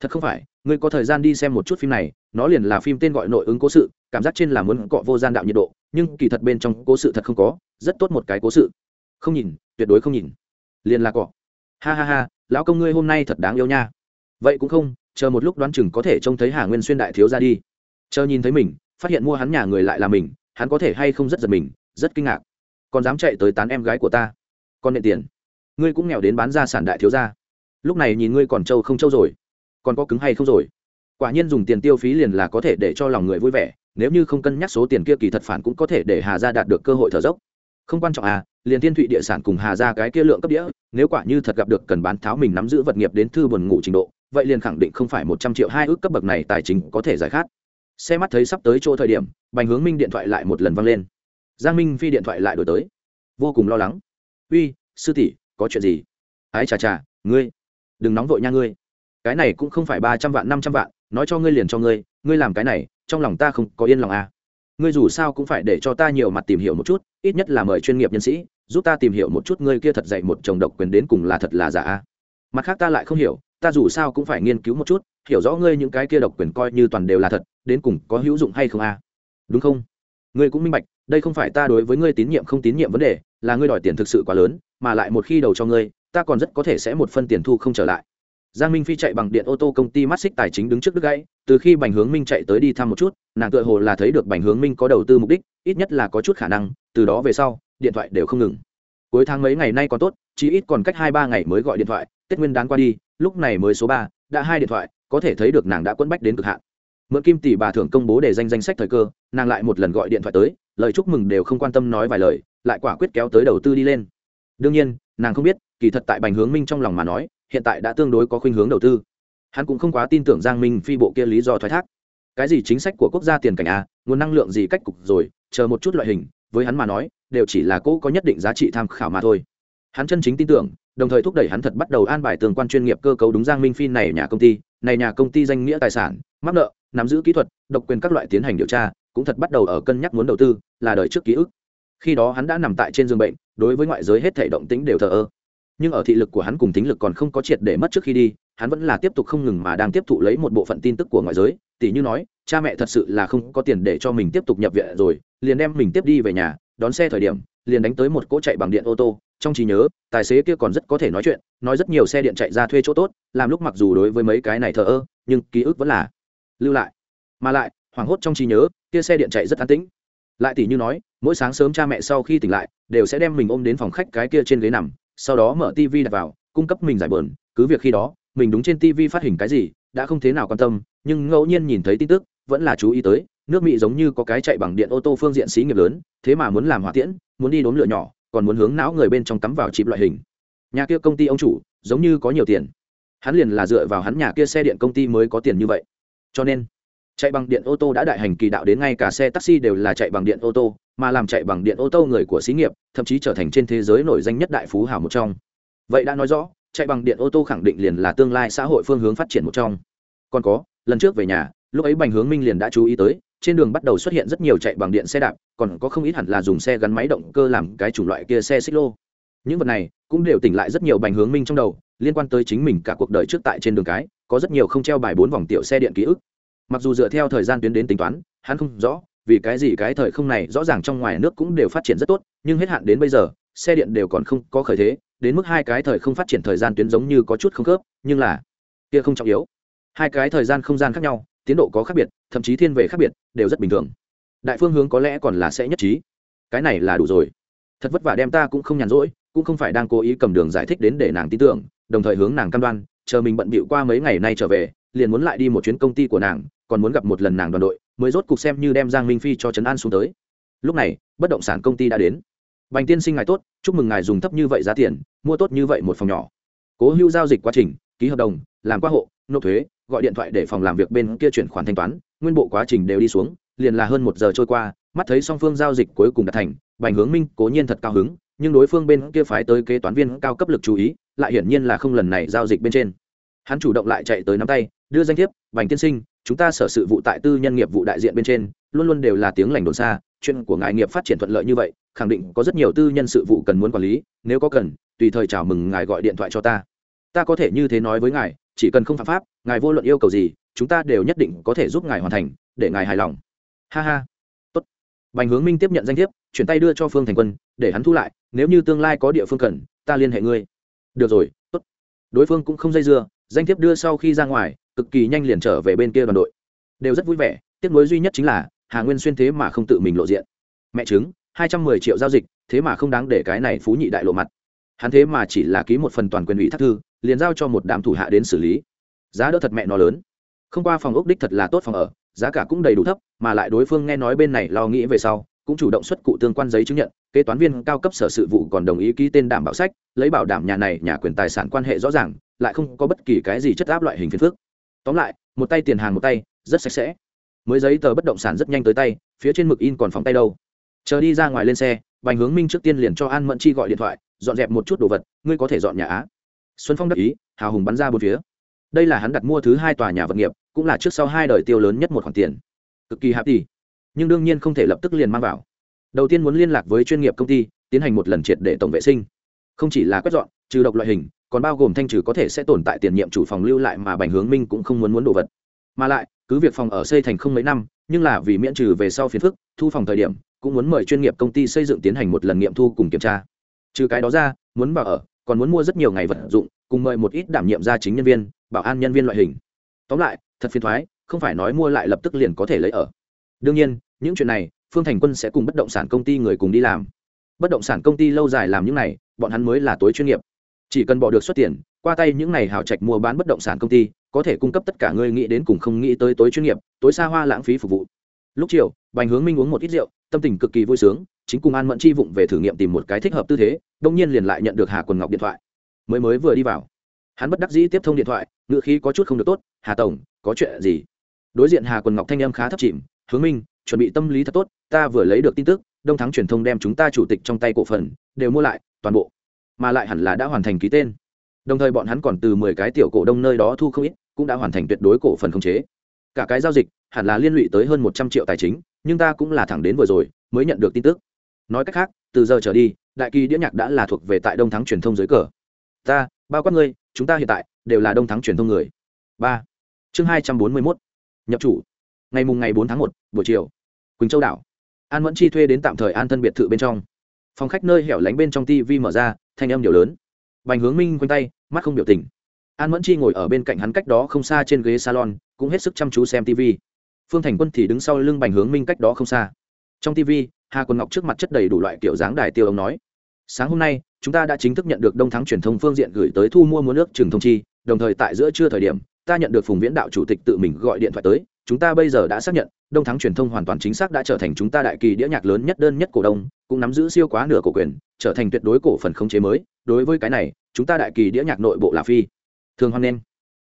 Thật không phải, ngươi có thời gian đi xem một chút phim này nó liền là phim tên gọi nội ứng cố sự, cảm giác trên là muốn cọ vô gian đạo nhiệt độ, nhưng kỳ thật bên trong cố sự thật không có, rất tốt một cái cố sự. Không nhìn, tuyệt đối không nhìn. Liền là cọ. Ha ha ha, lão công ngươi hôm nay thật đáng yêu nha. Vậy cũng không, chờ một lúc đoán chừng có thể trông thấy hà nguyên xuyên đại thiếu ra đi. Chờ nhìn thấy mình, phát hiện mua hắn nhà người lại là mình, hắn có thể hay không rất giật mình, rất kinh ngạc. Còn dám chạy tới tán em gái của ta. Còn nện tiền. Ngươi cũng nghèo đến bán ra sản đại thiếu ra lúc này nhìn ngươi còn trâu không trâu rồi. Còn có cứng hay không rồi? Quả nhiên dùng tiền tiêu phí liền là có thể để cho lòng người vui vẻ, nếu như không cân nhắc số tiền kia kỳ thật phản cũng có thể để hà gia đạt được cơ hội thở dốc. Không quan trọng à liền thiên thụy địa sản cùng hà gia cái kia lượng cấp đĩa, nếu quả như thật gặp được cần bán tháo mình nắm giữ vật nghiệp đến thư buồn ngủ trình độ, vậy liền khẳng định không phải một trăm triệu hai ước cấp bậc này tài chính có thể giải khát. Xe mắt thấy sắp tới chỗ thời điểm, bành hướng minh điện thoại lại một lần văng lên. Giang minh phi điện thoại lại đổi tới. Vô cùng lo lắng. Uy, sư tỷ, có chuyện gì? Ái chà chà, ngươi, đừng nóng vội nha ngươi. Cái này cũng không phải ba trăm vạn, năm trăm vạn nói cho ngươi liền cho ngươi ngươi làm cái này, trong lòng ta không có yên lòng à. ngươi dù sao cũng phải để cho ta nhiều mặt tìm hiểu một chút, ít nhất là mời chuyên nghiệp nhân sĩ, giúp ta tìm hiểu một chút ngươi kia thật dạy một chồng độc quyền đến cùng là thật là giả à. mặt khác ta lại không hiểu, ta dù sao cũng phải nghiên cứu một chút, hiểu rõ ngươi những cái kia độc quyền coi như toàn đều là thật, đến cùng có hữu dụng hay không à. đúng không ngươi cũng minh bạch, đây không phải ta đối với ngươi tín nhiệm không tín nhiệm vấn đề, là ngươi đòi tiền thực sự quá lớn, mà lại một khi đầu cho ngươi, ta còn rất có thể sẽ một phân tiền thu không trở lại giang minh phi chạy bằng điện ô tô công ty mắt xích tài chính đứng trước đứt gãy, từ khi bành hướng minh chạy tới đi thăm một chút, nàng tựa hồ là thấy được bành hướng minh có đầu tư mục đích, ít nhất là có chút khả năng, từ đó về sau, điện thoại đều không ngừng. Cuối tháng mấy ngày nay còn tốt, chỉ ít còn cách hai ba ngày mới gọi điện thoại, tết nguyên đán qua đi, lúc này mới số ba, đã hai điện thoại, có thể thấy được nàng đã quấn bách đến cực hạn. Mượn kim tỷ bà thưởng công bố để danh danh sách thời cơ, nàng lại một lần gọi điện thoại tới, lời chúc mừng đều không quan tâm nói vài lời, lại quả quyết kéo tới đầu tư đi lên. Đương nhiên, nàng không biết, kỳ thật tại bành hướng minh trong lòng mà nói hiện tại đã tương đối có khuynh hướng đầu tư. Hắn cũng không quá tin tưởng giang minh phi bộ kia lý do thoái thác. Cái gì chính sách của quốc gia tiền cảnh a nguồn năng lượng gì cách cục rồi, chờ một chút loại hình, với hắn mà nói, đều chỉ là cỗ có nhất định giá trị tham khảo mà thôi. Hắn chân chính tin tưởng, đồng thời thúc đẩy hắn thật bắt đầu an bài tương quan chuyên nghiệp cơ cấu đúng giang minh phi này nhà công ty, này nhà công ty danh nghĩa tài sản, mắc nợ, nắm giữ kỹ thuật, độc quyền các loại tiến hành điều tra, cũng thật bắt đầu ở cân nhắc muốn đầu tư, là đời trước ký ức. Khi đó hắn đã nằm tại trên giường bệnh, đối với ngoại giới hết thể động tính đều thờ ơ nhưng ở thị lực của hắn cùng tính lực còn không có triệt để mất trước khi đi, hắn vẫn là tiếp tục không ngừng mà đang tiếp thụ lấy một bộ phận tin tức của ngoại giới. Tỷ như nói, cha mẹ thật sự là không có tiền để cho mình tiếp tục nhập viện rồi, liền đem mình tiếp đi về nhà, đón xe thời điểm, liền đánh tới một cỗ chạy bằng điện ô tô. Trong trí nhớ, tài xế kia còn rất có thể nói chuyện, nói rất nhiều xe điện chạy ra thuê chỗ tốt, làm lúc mặc dù đối với mấy cái này thờ ơ, nhưng ký ức vẫn là lưu lại. Mà lại, hoảng hốt trong trí nhớ, kia xe điện chạy rất an tĩnh. Lại tỷ như nói, mỗi sáng sớm cha mẹ sau khi tỉnh lại, đều sẽ đem mình ôm đến phòng khách cái kia trên ghế nằm sau đó mở tv đặt vào, cung cấp mình giải bờn cứ việc khi đó, mình đúng trên tv phát hình cái gì, đã không thế nào quan tâm, nhưng ngẫu nhiên nhìn thấy tin tức, vẫn là chú ý tới, nước mỹ giống như có cái chạy bằng điện ô tô phương diện xí nghiệp lớn, thế mà muốn làm hỏa tiễn, muốn đi đốn lửa nhỏ, còn muốn hướng não người bên trong tắm vào chịp loại hình. Nhà kia công ty ông chủ, giống như có nhiều tiền. Hắn liền là dựa vào hắn nhà kia xe điện công ty mới có tiền như vậy. Cho nên chạy bằng điện ô tô đã đại hành kỳ đạo đến ngay cả xe taxi đều là chạy bằng điện ô tô, mà làm chạy bằng điện ô tô người của xí nghiệp, thậm chí trở thành trên thế giới nổi danh nhất đại phú hào một trong. Vậy đã nói rõ, chạy bằng điện ô tô khẳng định liền là tương lai xã hội phương hướng phát triển một trong. Còn có, lần trước về nhà, lúc ấy bành hướng minh liền đã chú ý tới, trên đường bắt đầu xuất hiện rất nhiều chạy bằng điện xe đạp, còn có không ít hẳn là dùng xe gắn máy động cơ làm cái chủng loại kia xe xích lô. Những vật này cũng đều tỉnh lại rất nhiều bành hướng minh trong đầu, liên quan tới chính mình cả cuộc đời trước tại trên đường cái, có rất nhiều không treo bài bốn vòng tiểu xe điện ký ức mặc dù dựa theo thời gian tuyến đến tính toán, hắn không rõ, vì cái gì cái thời không này rõ ràng trong ngoài nước cũng đều phát triển rất tốt, nhưng hết hạn đến bây giờ, xe điện đều còn không có khởi thế, đến mức hai cái thời không phát triển thời gian tuyến giống như có chút không khớp, nhưng là kia không trọng yếu. Hai cái thời gian không gian khác nhau, tiến độ có khác biệt, thậm chí thiên về khác biệt, đều rất bình thường. Đại phương hướng có lẽ còn là sẽ nhất trí. Cái này là đủ rồi. Thật vất vả đem ta cũng không nhàn rỗi, cũng không phải đang cố ý cầm đường giải thích đến để nàng tin tưởng, đồng thời hướng nàng cam đoan, chờ mình bận bịu qua mấy ngày nay trở về liền muốn lại đi một chuyến công ty của nàng, còn muốn gặp một lần nàng đoàn đội, mới rốt cục xem như đem giang minh phi cho trấn an xuống tới. Lúc này, bất động sản công ty đã đến. Bành tiên sinh ngài tốt, chúc mừng ngài dùng thấp như vậy giá tiền, mua tốt như vậy một phòng nhỏ. Cố Hưu giao dịch quá trình, ký hợp đồng, làm qua hộ, nộp thuế, gọi điện thoại để phòng làm việc bên kia chuyển khoản thanh toán, nguyên bộ quá trình đều đi xuống, liền là hơn một giờ trôi qua, mắt thấy song phương giao dịch cuối cùng đã thành, bành hướng minh cố nhiên thật cao hứng, nhưng đối phương bên kia phái tới kế toán viên cao cấp lực chú ý, lại hiển nhiên là không lần này giao dịch bên trên. Hắn chủ động lại chạy tới nắm tay đưa danh thiếp, bành tiên sinh, chúng ta sở sự vụ tại tư nhân nghiệp vụ đại diện bên trên, luôn luôn đều là tiếng lành đồn xa, chuyện của ngài nghiệp phát triển thuận lợi như vậy, khẳng định có rất nhiều tư nhân sự vụ cần muốn quản lý, nếu có cần, tùy thời chào mừng ngài gọi điện thoại cho ta. Ta có thể như thế nói với ngài, chỉ cần không phạm pháp, ngài vô luận yêu cầu gì, chúng ta đều nhất định có thể giúp ngài hoàn thành, để ngài hài lòng. Ha ha. Tốt. Bành hướng minh tiếp nhận danh thiếp, chuyển tay đưa cho phương thành quân, để hắn thu lại, nếu như tương lai có địa phương cần, ta liên hệ ngươi. Được rồi, tốt. Đối phương cũng không dây dưa, danh thiếp đưa sau khi ra ngoài cực kỳ nhanh liền trở về bên kia đoàn đội. Đều rất vui vẻ, tiếc nuối duy nhất chính là hà nguyên xuyên thế mà không tự mình lộ diện. Mẹ chứng hai trăm mười triệu giao dịch, thế mà không đáng để cái này phú nhị đại lộ mặt. Hắn thế mà chỉ là ký một phần toàn quyền ủy thác thư, liền giao cho một đám thủ hạ đến xử lý. Giá đỡ thật mẹ nó lớn. Không qua phòng ốc đích thật là tốt phòng ở, giá cả cũng đầy đủ thấp, mà lại đối phương nghe nói bên này lo nghĩ về sau, cũng chủ động xuất cụ tương quan giấy chứng nhận, kế toán viên cao cấp sở sự vụ còn đồng ý ký tên đảm bảo sách, lấy bảo đảm nhà này, nhà quyền tài sản quan hệ rõ ràng, lại không có bất kỳ cái gì chất áp loại hình phiền phức tóm lại, một tay tiền hàng một tay, rất sạch sẽ. Mới giấy tờ bất động sản rất nhanh tới tay, phía trên mực in còn phóng tay đâu. Chờ đi ra ngoài lên xe, bành hướng minh trước tiên liền cho an mẫn chi gọi điện thoại, dọn dẹp một chút đồ vật, ngươi có thể dọn nhà á. Xuân phong đắc ý, hào hùng bắn ra bốn phía. Đây là hắn đặt mua thứ hai tòa nhà vật nghiệp, cũng là trước sau hai đời tiêu lớn nhất một khoản tiền. Cực kỳ hạp tỷ, nhưng đương nhiên không thể lập tức liền mang vào. Đầu tiên muốn liên lạc với chuyên nghiệp công ty, tiến hành một lần triệt để tổng vệ sinh. Không chỉ là quét dọn trừ độc loại hình, còn bao gồm thanh trừ có thể sẽ tồn tại tiền nhiệm chủ phòng lưu lại mà bành hướng minh cũng không muốn muốn đồ vật. Mà lại, cứ việc phòng ở xây thành không mấy năm, nhưng là vì miễn trừ về sau phiền phức, thu phòng thời điểm, cũng muốn mời chuyên nghiệp công ty xây dựng tiến hành một lần nghiệm thu cùng kiểm tra. Trừ cái đó ra, muốn vào ở, còn muốn mua rất nhiều ngày vật dụng, cùng mời một ít đảm nhiệm gia chính nhân viên, bảo an nhân viên loại hình. Tóm lại, thật phiền thoái, không phải nói mua lại lập tức liền có thể lấy ở. Đương nhiên, những chuyện này, phương thành quân sẽ cùng bất động sản công ty người cùng đi làm. Bất động sản công ty lâu dài làm những này, bọn hắn mới là tối chuyên nghiệp chỉ cần bỏ được xuất tiền, qua tay những này hào trạch mua bán bất động sản công ty, có thể cung cấp tất cả ngươi nghĩ đến cùng không nghĩ tới tối chuyên nghiệp, tối xa hoa lãng phí phục vụ. Lúc chiều, bành hướng minh uống một ít rượu, tâm tình cực kỳ vui sướng, chính cùng an mẫn chi vụng về thử nghiệm tìm một cái thích hợp tư thế đông nhiên liền lại nhận được hà quần ngọc điện thoại. Mới mới vừa đi vào, hắn bất đắc dĩ tiếp thông điện thoại ngựa khí có chút không được tốt, hà tổng, có chuyện gì? Đối diện hà quần ngọc thanh em khá thấp chìm, hướng minh, chuẩn bị tâm lý thật tốt, ta vừa lấy được tin tức, đông thắng truyền thông đem chúng ta chủ tịch trong tay cổ phần, đều mua lại, toàn bộ mà lại hẳn là đã hoàn thành ký tên. Đồng thời bọn hắn còn từ mười cái tiểu cổ đông nơi đó thu không ít, cũng đã hoàn thành tuyệt đối cổ phần khống chế. Cả cái giao dịch, hẳn là liên lụy tới hơn một trăm triệu tài chính, nhưng ta cũng là thẳng đến vừa rồi, mới nhận được tin tức. Nói cách khác, từ giờ trở đi, đại kỳ đĩa nhạc đã là thuộc về tại đông thắng truyền thông dưới cờ. Ta, bao quát ngươi, chúng ta hiện tại, đều là đông thắng truyền thông người. Ba. Chương hai trăm bốn mươi mốt. Nhập chủ. Ngày mùng ngày bốn tháng một, buổi chiều. Quỳnh châu đảo. An mẫn chi thuê đến tạm thời an thân biệt thự bên trong. Phòng khách nơi hẻo lánh bên trong tv mở ra thanh âm điều lớn. Bành hướng minh quanh tay, mắt không biểu tình. An mẫn chi ngồi ở bên cạnh hắn cách đó không xa trên ghế salon, cũng hết sức chăm chú xem tv phương thành quân thì đứng sau lưng bành hướng minh cách đó không xa. Trong tv hà quân ngọc trước mặt chất đầy đủ loại kiểu dáng đài tiêu ông nói, sáng hôm nay, chúng ta đã chính thức nhận được đông thắng truyền thông phương diện gửi tới thu mua mua nước trường thông chi, đồng thời tại giữa trưa thời điểm, ta nhận được phùng viễn đạo chủ tịch tự mình gọi điện thoại tới, chúng ta bây giờ đã xác nhận, đông thắng truyền thông hoàn toàn chính xác đã trở thành chúng ta đại kỳ đĩa nhạc lớn nhất, đơn nhất cổ đông, cũng nắm giữ siêu quá nửa cổ quyền trở thành tuyệt đối cổ phần khống chế mới, đối với cái này, chúng ta đại kỳ đĩa nhạc nội bộ là phi. Thường hoan nghênh.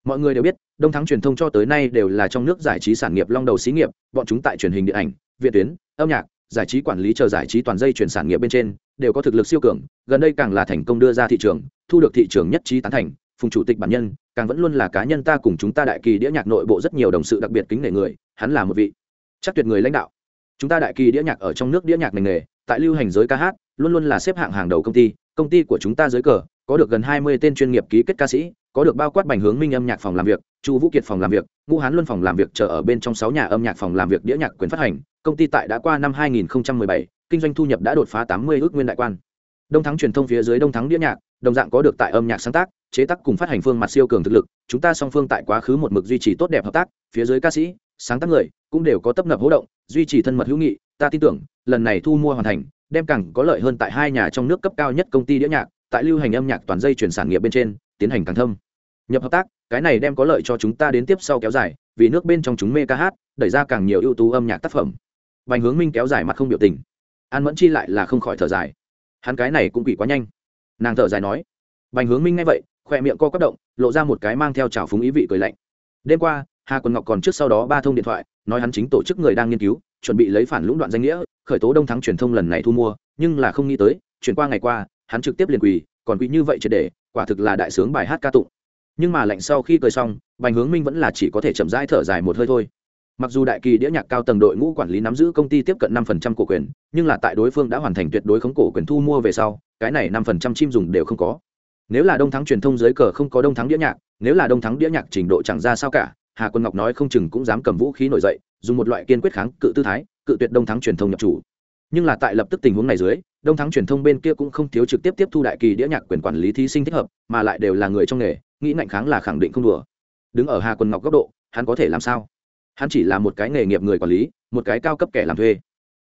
Mọi người đều biết, đông thắng truyền thông cho tới nay đều là trong nước giải trí sản nghiệp long đầu xí nghiệp, bọn chúng tại truyền hình điện ảnh, viện tuyến, âm nhạc, giải trí quản lý chờ giải trí toàn dây chuyển sản nghiệp bên trên, đều có thực lực siêu cường, gần đây càng là thành công đưa ra thị trường, thu được thị trường nhất trí tán thành, phùng chủ tịch bản nhân, càng vẫn luôn là cá nhân ta cùng chúng ta đại kỳ đĩa nhạc nội bộ rất nhiều đồng sự đặc biệt kính nể người, hắn là một vị chắc tuyệt người lãnh đạo. Chúng ta đại kỳ đĩa nhạc ở trong nước đĩa nhạc ngành nghề, tại lưu hành giới ca hát luôn luôn là xếp hạng hàng đầu công ty công ty của chúng ta dưới cờ có được gần hai mươi tên chuyên nghiệp ký kết ca sĩ có được bao quát bành hướng minh âm nhạc phòng làm việc chu vũ kiệt phòng làm việc ngũ hán luân phòng làm việc chờ ở bên trong sáu nhà âm nhạc phòng làm việc đĩa nhạc quyền phát hành. Công ty tại đã qua năm 2017, kinh doanh thu nhập đã đột phá 80 ước nguyên đại quan. Đông thắng truyền thông phía dưới đông thắng đĩa nhạc đồng dạng có được tại âm nhạc sáng tác chế tác cùng phát hành phương mặt siêu cường thực lực. Chúng ta song phương tại quá khứ một mực duy trì tốt đẹp hợp tác phía dưới ca sĩ sáng tác người cũng đều có tấp nập hỗ động duy trì thân mật hữu nghị. Ta tin tưởng lần này thu mua hoàn thành đem càng có lợi hơn tại hai nhà trong nước cấp cao nhất công ty đĩa nhạc tại lưu hành âm nhạc toàn dây chuyển sản nghiệp bên trên tiến hành càng thâm nhập hợp tác cái này đem có lợi cho chúng ta đến tiếp sau kéo dài vì nước bên trong chúng mê ca hát đẩy ra càng nhiều ưu tú âm nhạc tác phẩm Bành Hướng Minh kéo dài mặt không biểu tình. An Mẫn Chi lại là không khỏi thở dài. Hắn cái này cũng quỷ quá nhanh. Nàng thở dài nói. Bành Hướng Minh nghe vậy, khỏe miệng co quắp động, lộ ra một cái mang theo trào phúng ý vị cười lạnh. Đêm qua, Hà Quân Ngọc còn trước sau đó ba thông điện thoại, nói hắn chính tổ chức người đang nghiên cứu, chuẩn bị lấy phản lũng đoạn danh nghĩa, khởi tố Đông Thắng truyền thông lần này thu mua, nhưng là không nghĩ tới, chuyển qua ngày qua, hắn trực tiếp liền quỳ, còn quỳ như vậy triệt để, quả thực là đại sướng bài hát ca tụng. Nhưng mà lạnh sau khi cười xong, Bành Hướng Minh vẫn là chỉ có thể chậm rãi thở dài một hơi thôi mặc dù đại kỳ đĩa nhạc cao tầng đội ngũ quản lý nắm giữ công ty tiếp cận năm phần trăm cổ quyền nhưng là tại đối phương đã hoàn thành tuyệt đối khống cổ quyền thu mua về sau cái này năm phần trăm chim dùng đều không có nếu là đông thắng truyền thông dưới cờ không có đông thắng đĩa nhạc nếu là đông thắng đĩa nhạc trình độ chẳng ra sao cả hà quân ngọc nói không chừng cũng dám cầm vũ khí nổi dậy dùng một loại kiên quyết kháng cự tư thái cự tuyệt đông thắng truyền thông nhập chủ. Nhưng là tại lập tức tình huống này dưới, đông thắng truyền thông bên kia cũng không thiếu trực tiếp tiếp thu đại kỳ đĩa nhạc quyền quản lý thí sinh thích hợp, mà lại đều là người trong nghề, nghĩ ngạnh kháng là khẳng định không đùa. Đứng ở hà quần ngọc góc độ, hắn có thể làm sao? Hắn chỉ là một cái nghề nghiệp người quản lý, một cái cao cấp kẻ làm thuê.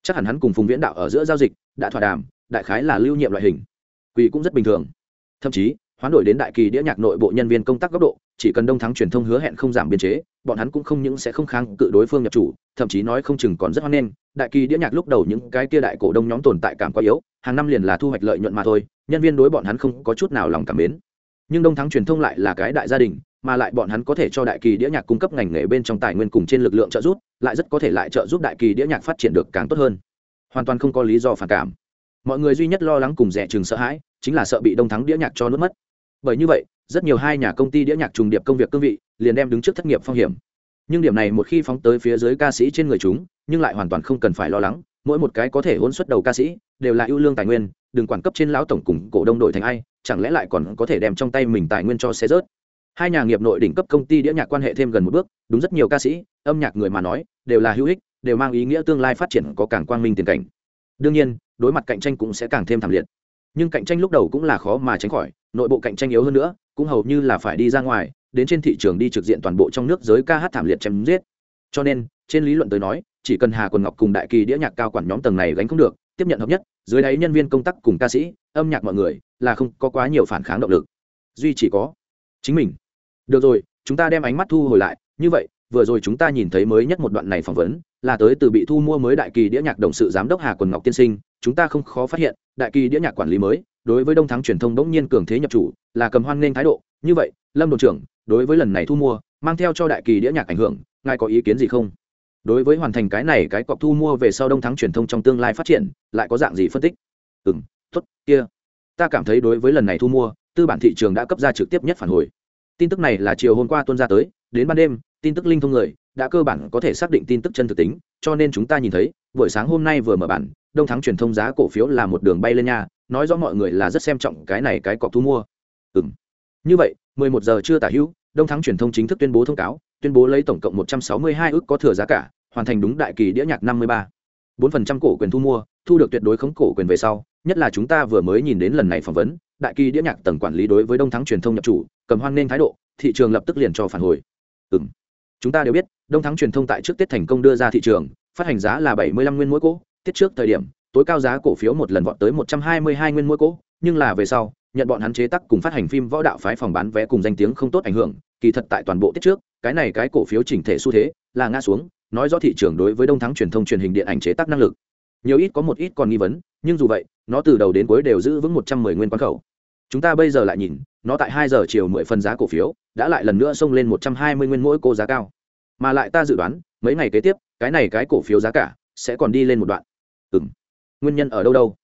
Chắc hẳn hắn cùng phùng viễn đạo ở giữa giao dịch, đã thỏa đàm, đại khái là lưu nhiệm loại hình. Quỳ cũng rất bình thường. Thậm chí, hoán đổi đến đại kỳ đĩa nhạc nội bộ nhân viên công tác góc độ, chỉ cần đông thắng truyền thông hứa hẹn không giảm biên chế bọn hắn cũng không những sẽ không kháng cự đối phương nhập chủ, thậm chí nói không chừng còn rất hoan nghênh. Đại kỳ đĩa nhạc lúc đầu những cái kia đại cổ đông nhóm tồn tại cảm quá yếu, hàng năm liền là thu hoạch lợi nhuận mà thôi, nhân viên đối bọn hắn không có chút nào lòng cảm mến. Nhưng đông thắng truyền thông lại là cái đại gia đình, mà lại bọn hắn có thể cho đại kỳ đĩa nhạc cung cấp ngành nghề bên trong tài nguyên cùng trên lực lượng trợ giúp, lại rất có thể lại trợ giúp đại kỳ đĩa nhạc phát triển được càng tốt hơn. Hoàn toàn không có lý do phản cảm. Mọi người duy nhất lo lắng cùng rẻ chừng sợ hãi, chính là sợ bị đông thắng đĩa nhạc cho nuốt mất. Bởi như vậy rất nhiều hai nhà công ty đĩa nhạc trùng điệp công việc cương vị, liền đem đứng trước thất nghiệp phong hiểm. Nhưng điểm này một khi phóng tới phía dưới ca sĩ trên người chúng, nhưng lại hoàn toàn không cần phải lo lắng, mỗi một cái có thể hôn xuất đầu ca sĩ, đều là ưu lương tài nguyên, đừng quản cấp trên lão tổng cùng cổ đông đổi thành ai, chẳng lẽ lại còn có thể đem trong tay mình tài nguyên cho xe rớt? Hai nhà nghiệp nội đỉnh cấp công ty đĩa nhạc quan hệ thêm gần một bước, đúng rất nhiều ca sĩ, âm nhạc người mà nói, đều là hữu ích, đều mang ý nghĩa tương lai phát triển có càng quang minh tiền cảnh. Đương nhiên, đối mặt cạnh tranh cũng sẽ càng thêm thảm liệt. Nhưng cạnh tranh lúc đầu cũng là khó mà tránh khỏi, nội bộ cạnh tranh yếu hơn nữa cũng hầu như là phải đi ra ngoài, đến trên thị trường đi trực diện toàn bộ trong nước giới ca hát thảm liệt chém giết. Cho nên, trên lý luận tới nói, chỉ cần hà quần ngọc cùng đại kỳ đĩa nhạc cao quản nhóm tầng này gánh không được, tiếp nhận hợp nhất, dưới đáy nhân viên công tác cùng ca sĩ, âm nhạc mọi người, là không có quá nhiều phản kháng động lực. Duy chỉ có chính mình. Được rồi, chúng ta đem ánh mắt thu hồi lại, như vậy, vừa rồi chúng ta nhìn thấy mới nhất một đoạn này phỏng vấn, là tới từ bị thu mua mới đại kỳ đĩa nhạc đồng sự giám đốc hà quần ngọc tiên sinh, chúng ta không khó phát hiện, đại kỳ đĩa nhạc quản lý mới đối với đông thắng truyền thông bỗng nhiên cường thế nhập chủ, là cầm hoan nghênh thái độ. Như vậy, lâm đồn trưởng, đối với lần này thu mua, mang theo cho đại kỳ đĩa nhạc ảnh hưởng, ngài có ý kiến gì không? Đối với hoàn thành cái này, cái cọc thu mua về sau đông thắng truyền thông trong tương lai phát triển, lại có dạng gì phân tích? Ừ m tuất kia. Ta cảm thấy đối với lần này thu mua, tư bản thị trường đã cấp ra trực tiếp nhất phản hồi. Tin tức này là chiều hôm qua tuân ra tới, đến ban đêm, tin tức linh thông người, đã cơ bản có thể xác định tin tức chân thực tính, cho nên chúng ta nhìn thấy, buổi sáng hôm nay vừa mở bản, đông thắng truyền thông giá cổ phiếu là một đường bay lên nha nói rõ mọi người là rất xem trọng cái này cái cọc thu mua. Ừ m như vậy 11 giờ chưa tả hữu, đông thắng truyền thông chính thức tuyên bố thông cáo, tuyên bố lấy tổng cộng 162 ước có thừa giá cả, hoàn thành đúng đại kỳ đĩa nhạc 53. 4% cổ quyền thu mua, thu được tuyệt đối khống cổ quyền về sau, nhất là chúng ta vừa mới nhìn đến lần này phỏng vấn, đại kỳ đĩa nhạc tầng quản lý đối với đông thắng truyền thông nhập chủ, cầm hoan nên thái độ, thị trường lập tức liền cho phản hồi. Ừ m chúng ta đều biết, đông thắng truyền thông tại trước tết thành công đưa ra thị trường, phát hành giá là bảy mươi lăm nguyên mỗi cỗ, tiết trước thời điểm tối cao giá cổ phiếu một lần vọt tới một trăm hai mươi hai nguyên mỗi cổ, nhưng là về sau nhận bọn hắn chế tác cùng phát hành phim võ đạo phái phòng bán vé cùng danh tiếng không tốt ảnh hưởng kỳ thật tại toàn bộ tiết trước cái này cái cổ phiếu chỉnh thể xu thế là ngã xuống nói rõ thị trường đối với đông thắng truyền thông truyền hình điện ảnh chế tác năng lực. Nhiều ít có một ít còn nghi vấn nhưng dù vậy nó từ đầu đến cuối đều giữ vững một trăm mười nguyên quan khẩu. Chúng ta bây giờ lại nhìn nó tại hai giờ chiều mười phần giá cổ phiếu đã lại lần nữa xông lên một trăm hai mươi nguyên mỗi cổ giá cao. Mà lại ta dự đoán mấy ngày kế tiếp cái này cái cổ phiếu giá cả sẽ còn đi lên một đoạn. Ừ nguyên nhân ở đâu đâu.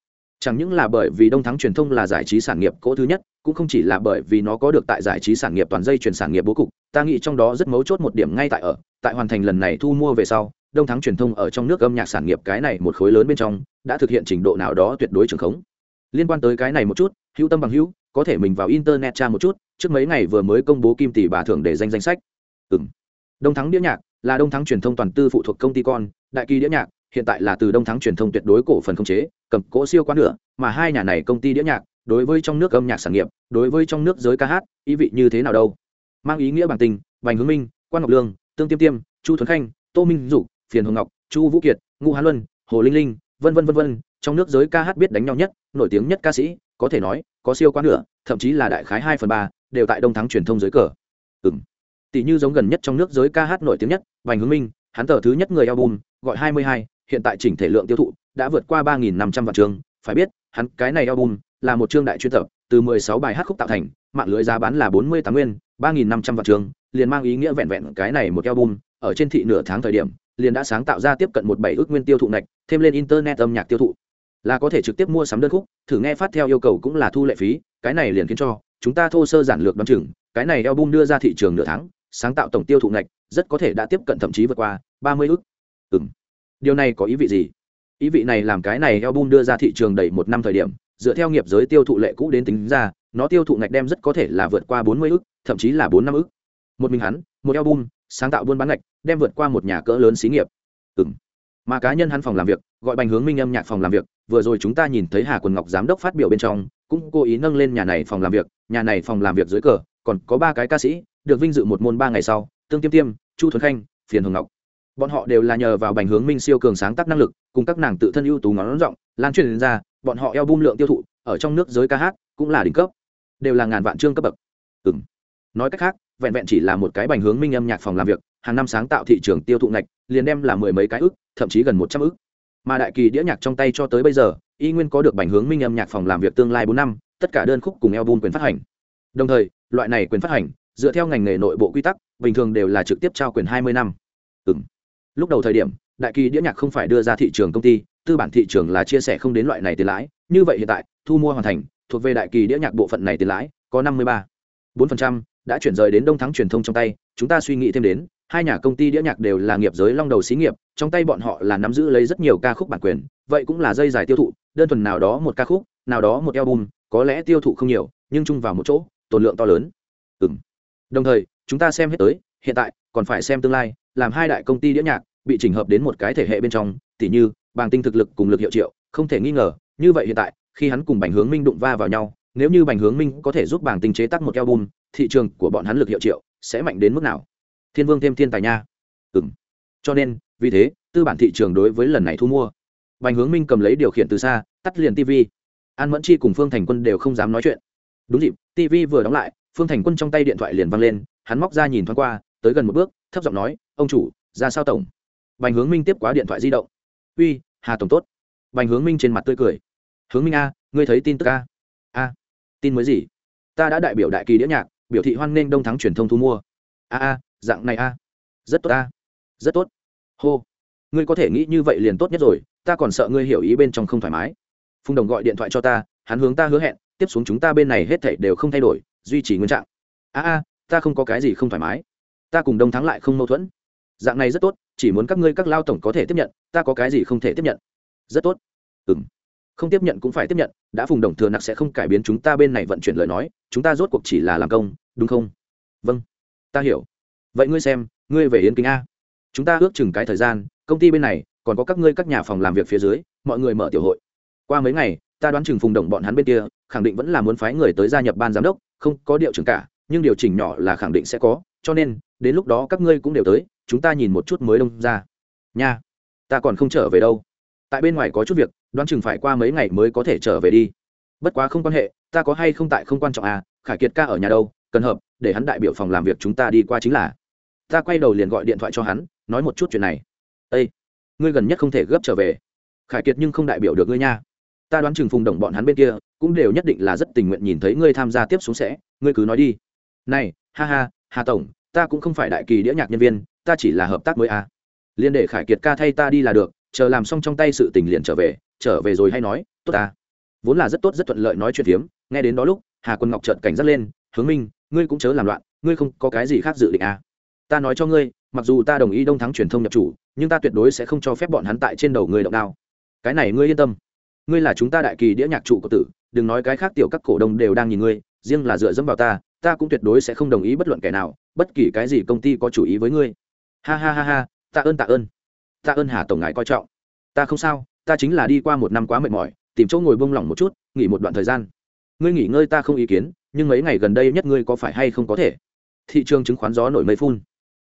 Chẳng những là bởi vì đông thắng truyền thông là giải trí sản nghiệp cỗ thứ nhất, cũng không chỉ là bởi vì nó có được tại giải trí sản nghiệp toàn dây chuyển sản nghiệp bố cục, ta nghĩ trong đó rất mấu chốt một điểm ngay tại ở, tại hoàn thành lần này thu mua về sau, đông thắng truyền thông ở trong nước âm nhạc sản nghiệp cái này một khối lớn bên trong, đã thực hiện trình độ nào đó tuyệt đối trường khống. Liên quan tới cái này một chút, hữu tâm bằng hữu, có thể mình vào internet tra một chút, trước mấy ngày vừa mới công bố kim tỷ bà thưởng để danh danh sách. Ừ đông thắng đĩa nhạc là đông thắng truyền thông toàn tư phụ thuộc công ty con, đại kỳ đĩa nhạc hiện tại là từ đông thắng truyền thông tuyệt đối cổ phần không chế, cầm cỗ siêu quá nửa mà hai nhà này công ty đĩa nhạc, đối với trong nước âm nhạc sản nghiệp, đối với trong nước giới ca hát, ý vị như thế nào đâu? Mang ý nghĩa bản tình, vành hướng minh, quan ngọc lương, tương tiêm tiêm, chu thuấn khanh, tô minh dục, phiền hồng ngọc, chu vũ kiệt Ngụ hán luân, hồ linh linh, vân vân vân vân, trong nước giới ca hát biết đánh nhau nhất, nổi tiếng nhất ca sĩ, có thể nói, có siêu quá nửa thậm chí là đại khái hai phần ba, đều tại đông thắng truyền thông giới cờ. Ừng tỷ như giống gần nhất trong nước giới ca hát nổi tiếng nhất, vành hướng minh, hắn tờ thứ nhất người album, gọi hai mươi hai hiện tại chỉnh thể lượng tiêu thụ đã vượt qua ba nghìn năm trăm vạn chương. Phải biết, hắn cái này album là một chương đại chuyên tập, từ mười sáu bài hát khúc tạo thành, mạng lưới giá bán là bốn mươi tám nguyên, ba nghìn năm trăm vạn chương, liền mang ý nghĩa vẹn vẹn cái này một album. Ở trên thị nửa tháng thời điểm, liền đã sáng tạo ra tiếp cận một bảy ước nguyên tiêu thụ ngạch, thêm lên internet âm nhạc tiêu thụ. Là có thể trực tiếp mua sắm đơn khúc, thử nghe phát theo yêu cầu cũng là thu lệ phí, cái này liền khiến cho chúng ta thô sơ giản lược đoán chừng, cái này album đưa ra thị trường nửa tháng, sáng tạo tổng tiêu thụ ngạch rất có thể đã tiếp cận thậm chí vượt qua ba mươi ước. Ừ điều này có ý vị gì? Ý vị này làm cái này album đưa ra thị trường đầy một năm thời điểm, dựa theo nghiệp giới tiêu thụ lệ cũ đến tính ra, nó tiêu thụ ngạch đem rất có thể là vượt qua bốn mươi ước thậm chí là bốn năm ước một mình hắn, một album, sáng tạo buôn bán ngạch, đem vượt qua một nhà cỡ lớn xí nghiệp. Ừ mà cá nhân hắn phòng làm việc, gọi bành hướng minh âm nhạc phòng làm việc, vừa rồi chúng ta nhìn thấy hà quần ngọc giám đốc phát biểu bên trong, cũng cố ý nâng lên nhà này phòng làm việc, nhà này phòng làm việc dưới cờ, còn có ba cái ca sĩ, được vinh dự một môn ba ngày sau, tương tiêm tiêm, chu thuấn khanh, phiền hồng ngọc bọn họ đều là nhờ vào bành hướng minh siêu cường sáng tác năng lực, cùng các nàng tự thân ưu tú ngón rộng lan truyền ra, bọn họ eo bum lượng tiêu thụ, ở trong nước giới ca hát, cũng là đỉnh cấp. Đều là ngàn vạn chương cấp bậc. Ừ nói cách khác, vẹn vẹn chỉ là một cái bành hướng minh âm nhạc phòng làm việc, hàng năm sáng tạo thị trường tiêu thụ ngạch, liền đem là mười mấy cái ức thậm chí gần một trăm ức mà đại kỳ đĩa nhạc trong tay cho tới bây giờ, y nguyên có được bành hướng minh âm nhạc phòng làm việc tương lai bốn năm, tất cả đơn khúc cùng eo bung quyền phát hành. Đồng thời, loại này quyền phát hành, dựa theo ngành nghề nội bộ quy tắc, bình thường đều là trực tiếp trao quyền hai mươi năm. Ừ lúc đầu thời điểm, đại kỳ đĩa nhạc không phải đưa ra thị trường công ty, tư bản thị trường là chia sẻ không đến loại này tiền lãi. Như vậy hiện tại, thu mua hoàn thành, thuộc về đại kỳ đĩa nhạc bộ phận này tiền lãi, có năm mươi ba. bốn phần trăm, đã chuyển rời đến đông thắng truyền thông trong tay. Chúng ta suy nghĩ thêm đến, hai nhà công ty đĩa nhạc đều là nghiệp giới long đầu xí nghiệp, trong tay bọn họ là nắm giữ lấy rất nhiều ca khúc bản quyền, vậy cũng là dây dài tiêu thụ. Đơn thuần nào đó một ca khúc, nào đó một album, có lẽ tiêu thụ không nhiều, nhưng chung vào một chỗ, tồn lượng to lớn. Ừ. đồng thời, chúng ta xem hết tới, hiện tại còn phải xem tương lai làm hai đại công ty đĩa nhạc, bị chỉnh hợp đến một cái thể hệ bên trong, tỉ như, bàng tinh thực lực cùng lực hiệu triệu, không thể nghi ngờ, như vậy hiện tại, khi hắn cùng bành hướng minh đụng va vào nhau, nếu như bành hướng minh có thể giúp bàng tinh chế tắc một album, thị trường của bọn hắn lực hiệu triệu sẽ mạnh đến mức nào? Thiên vương thêm thiên tài nha. Ừ m cho nên, vì thế, tư bản thị trường đối với lần này thu mua, bành hướng minh cầm lấy điều khiển từ xa, tắt liền tv an mẫn chi cùng phương thành quân đều không dám nói chuyện. Đúng dịp tv vừa đóng lại, phương thành quân trong tay điện thoại liền văng lên, hắn móc ra nhìn thoáng qua, tới gần một bước, thấp giọng nói ông chủ, ra sao tổng? Bành hướng minh tiếp quá điện thoại di động. Uy, hà tổng tốt. Bành hướng minh trên mặt tươi cười. Hướng minh a, ngươi thấy tin tức a? A, tin mới gì? Ta đã đại biểu đại kỳ đĩa nhạc, biểu thị hoan nghênh đông thắng truyền thông thu mua. A a, dạng này a. Rất tốt a. Rất tốt. Hô. Ngươi có thể nghĩ như vậy liền tốt nhất rồi, ta còn sợ ngươi hiểu ý bên trong không thoải mái. Phùng đồng gọi điện thoại cho ta, hắn hướng ta hứa hẹn, tiếp xuống chúng ta bên này hết thảy đều không thay đổi, duy trì nguyên trạng. A a, ta không có cái gì không thoải mái. Ta cùng đông thắng lại không mâu thuẫn dạng này rất tốt, chỉ muốn các ngươi các lao tổng có thể tiếp nhận, ta có cái gì không thể tiếp nhận. Rất tốt. Ừ m không tiếp nhận cũng phải tiếp nhận, đã phùng đồng thừa nặc sẽ không cải biến chúng ta bên này vận chuyển lời nói, chúng ta rốt cuộc chỉ là làm công, đúng không? Vâng. Ta hiểu. Vậy ngươi xem, ngươi về yến kính a. Chúng ta ước chừng cái thời gian, công ty bên này, còn có các ngươi các nhà phòng làm việc phía dưới, mọi người mở tiểu hội. Qua mấy ngày, ta đoán chừng phùng đồng bọn hắn bên kia, khẳng định vẫn là muốn phái người tới gia nhập ban giám đốc, không có điệu trưởng cả, nhưng điều chỉnh nhỏ là khẳng định sẽ có, cho nên, đến lúc đó các ngươi cũng đều tới chúng ta nhìn một chút mới đông ra. Nha, ta còn không trở về đâu. Tại bên ngoài có chút việc, đoán chừng phải qua mấy ngày mới có thể trở về đi. Bất quá không quan hệ, ta có hay không tại không quan trọng à khải kiệt ca ở nhà đâu, cần hợp, để hắn đại biểu phòng làm việc chúng ta đi qua chính là. Ta quay đầu liền gọi điện thoại cho hắn, nói một chút chuyện này. Â ngươi gần nhất không thể gấp trở về. Khải kiệt nhưng không đại biểu được ngươi nha. Ta đoán chừng phùng đồng bọn hắn bên kia, cũng đều nhất định là rất tình nguyện nhìn thấy ngươi tham gia tiếp xuống sẽ, ngươi cứ nói đi. Này, ha ha, hà tổng ta cũng không phải đại kỳ đĩa nhạc nhân viên, ta chỉ là hợp tác mới à. liên để khải kiệt ca thay ta đi là được, chờ làm xong trong tay sự tình liền trở về trở về rồi hay nói, tốt ta vốn là rất tốt, rất thuận lợi nói chuyện phiếm, nghe đến đó lúc, hà quân ngọc trợn cảnh giác lên, hướng minh, ngươi cũng chớ làm loạn, ngươi không có cái gì khác dự định à. ta nói cho ngươi, mặc dù ta đồng ý đông thắng truyền thông nhập chủ, nhưng ta tuyệt đối sẽ không cho phép bọn hắn tại trên đầu ngươi động đao cái này ngươi yên tâm ngươi là chúng ta đại kỳ đĩa nhạc trụ của tử, đừng nói cái khác tiểu các cổ đông đều đang nhìn ngươi, riêng là dựa dẫm vào ta ta cũng tuyệt đối sẽ không đồng ý bất luận kẻ nào, bất kỳ cái gì công ty có chủ ý với ngươi. Ha ha ha ha, tạ ơn tạ ơn. Tạ ơn hà tổng ngài coi trọng. Ta không sao, ta chính là đi qua một năm quá mệt mỏi, tìm chỗ ngồi bông lỏng một chút, nghỉ một đoạn thời gian. Ngươi nghỉ ngơi ta không ý kiến, nhưng mấy ngày gần đây nhất ngươi có phải hay không có thể? Thị trường chứng khoán gió nổi mây phun.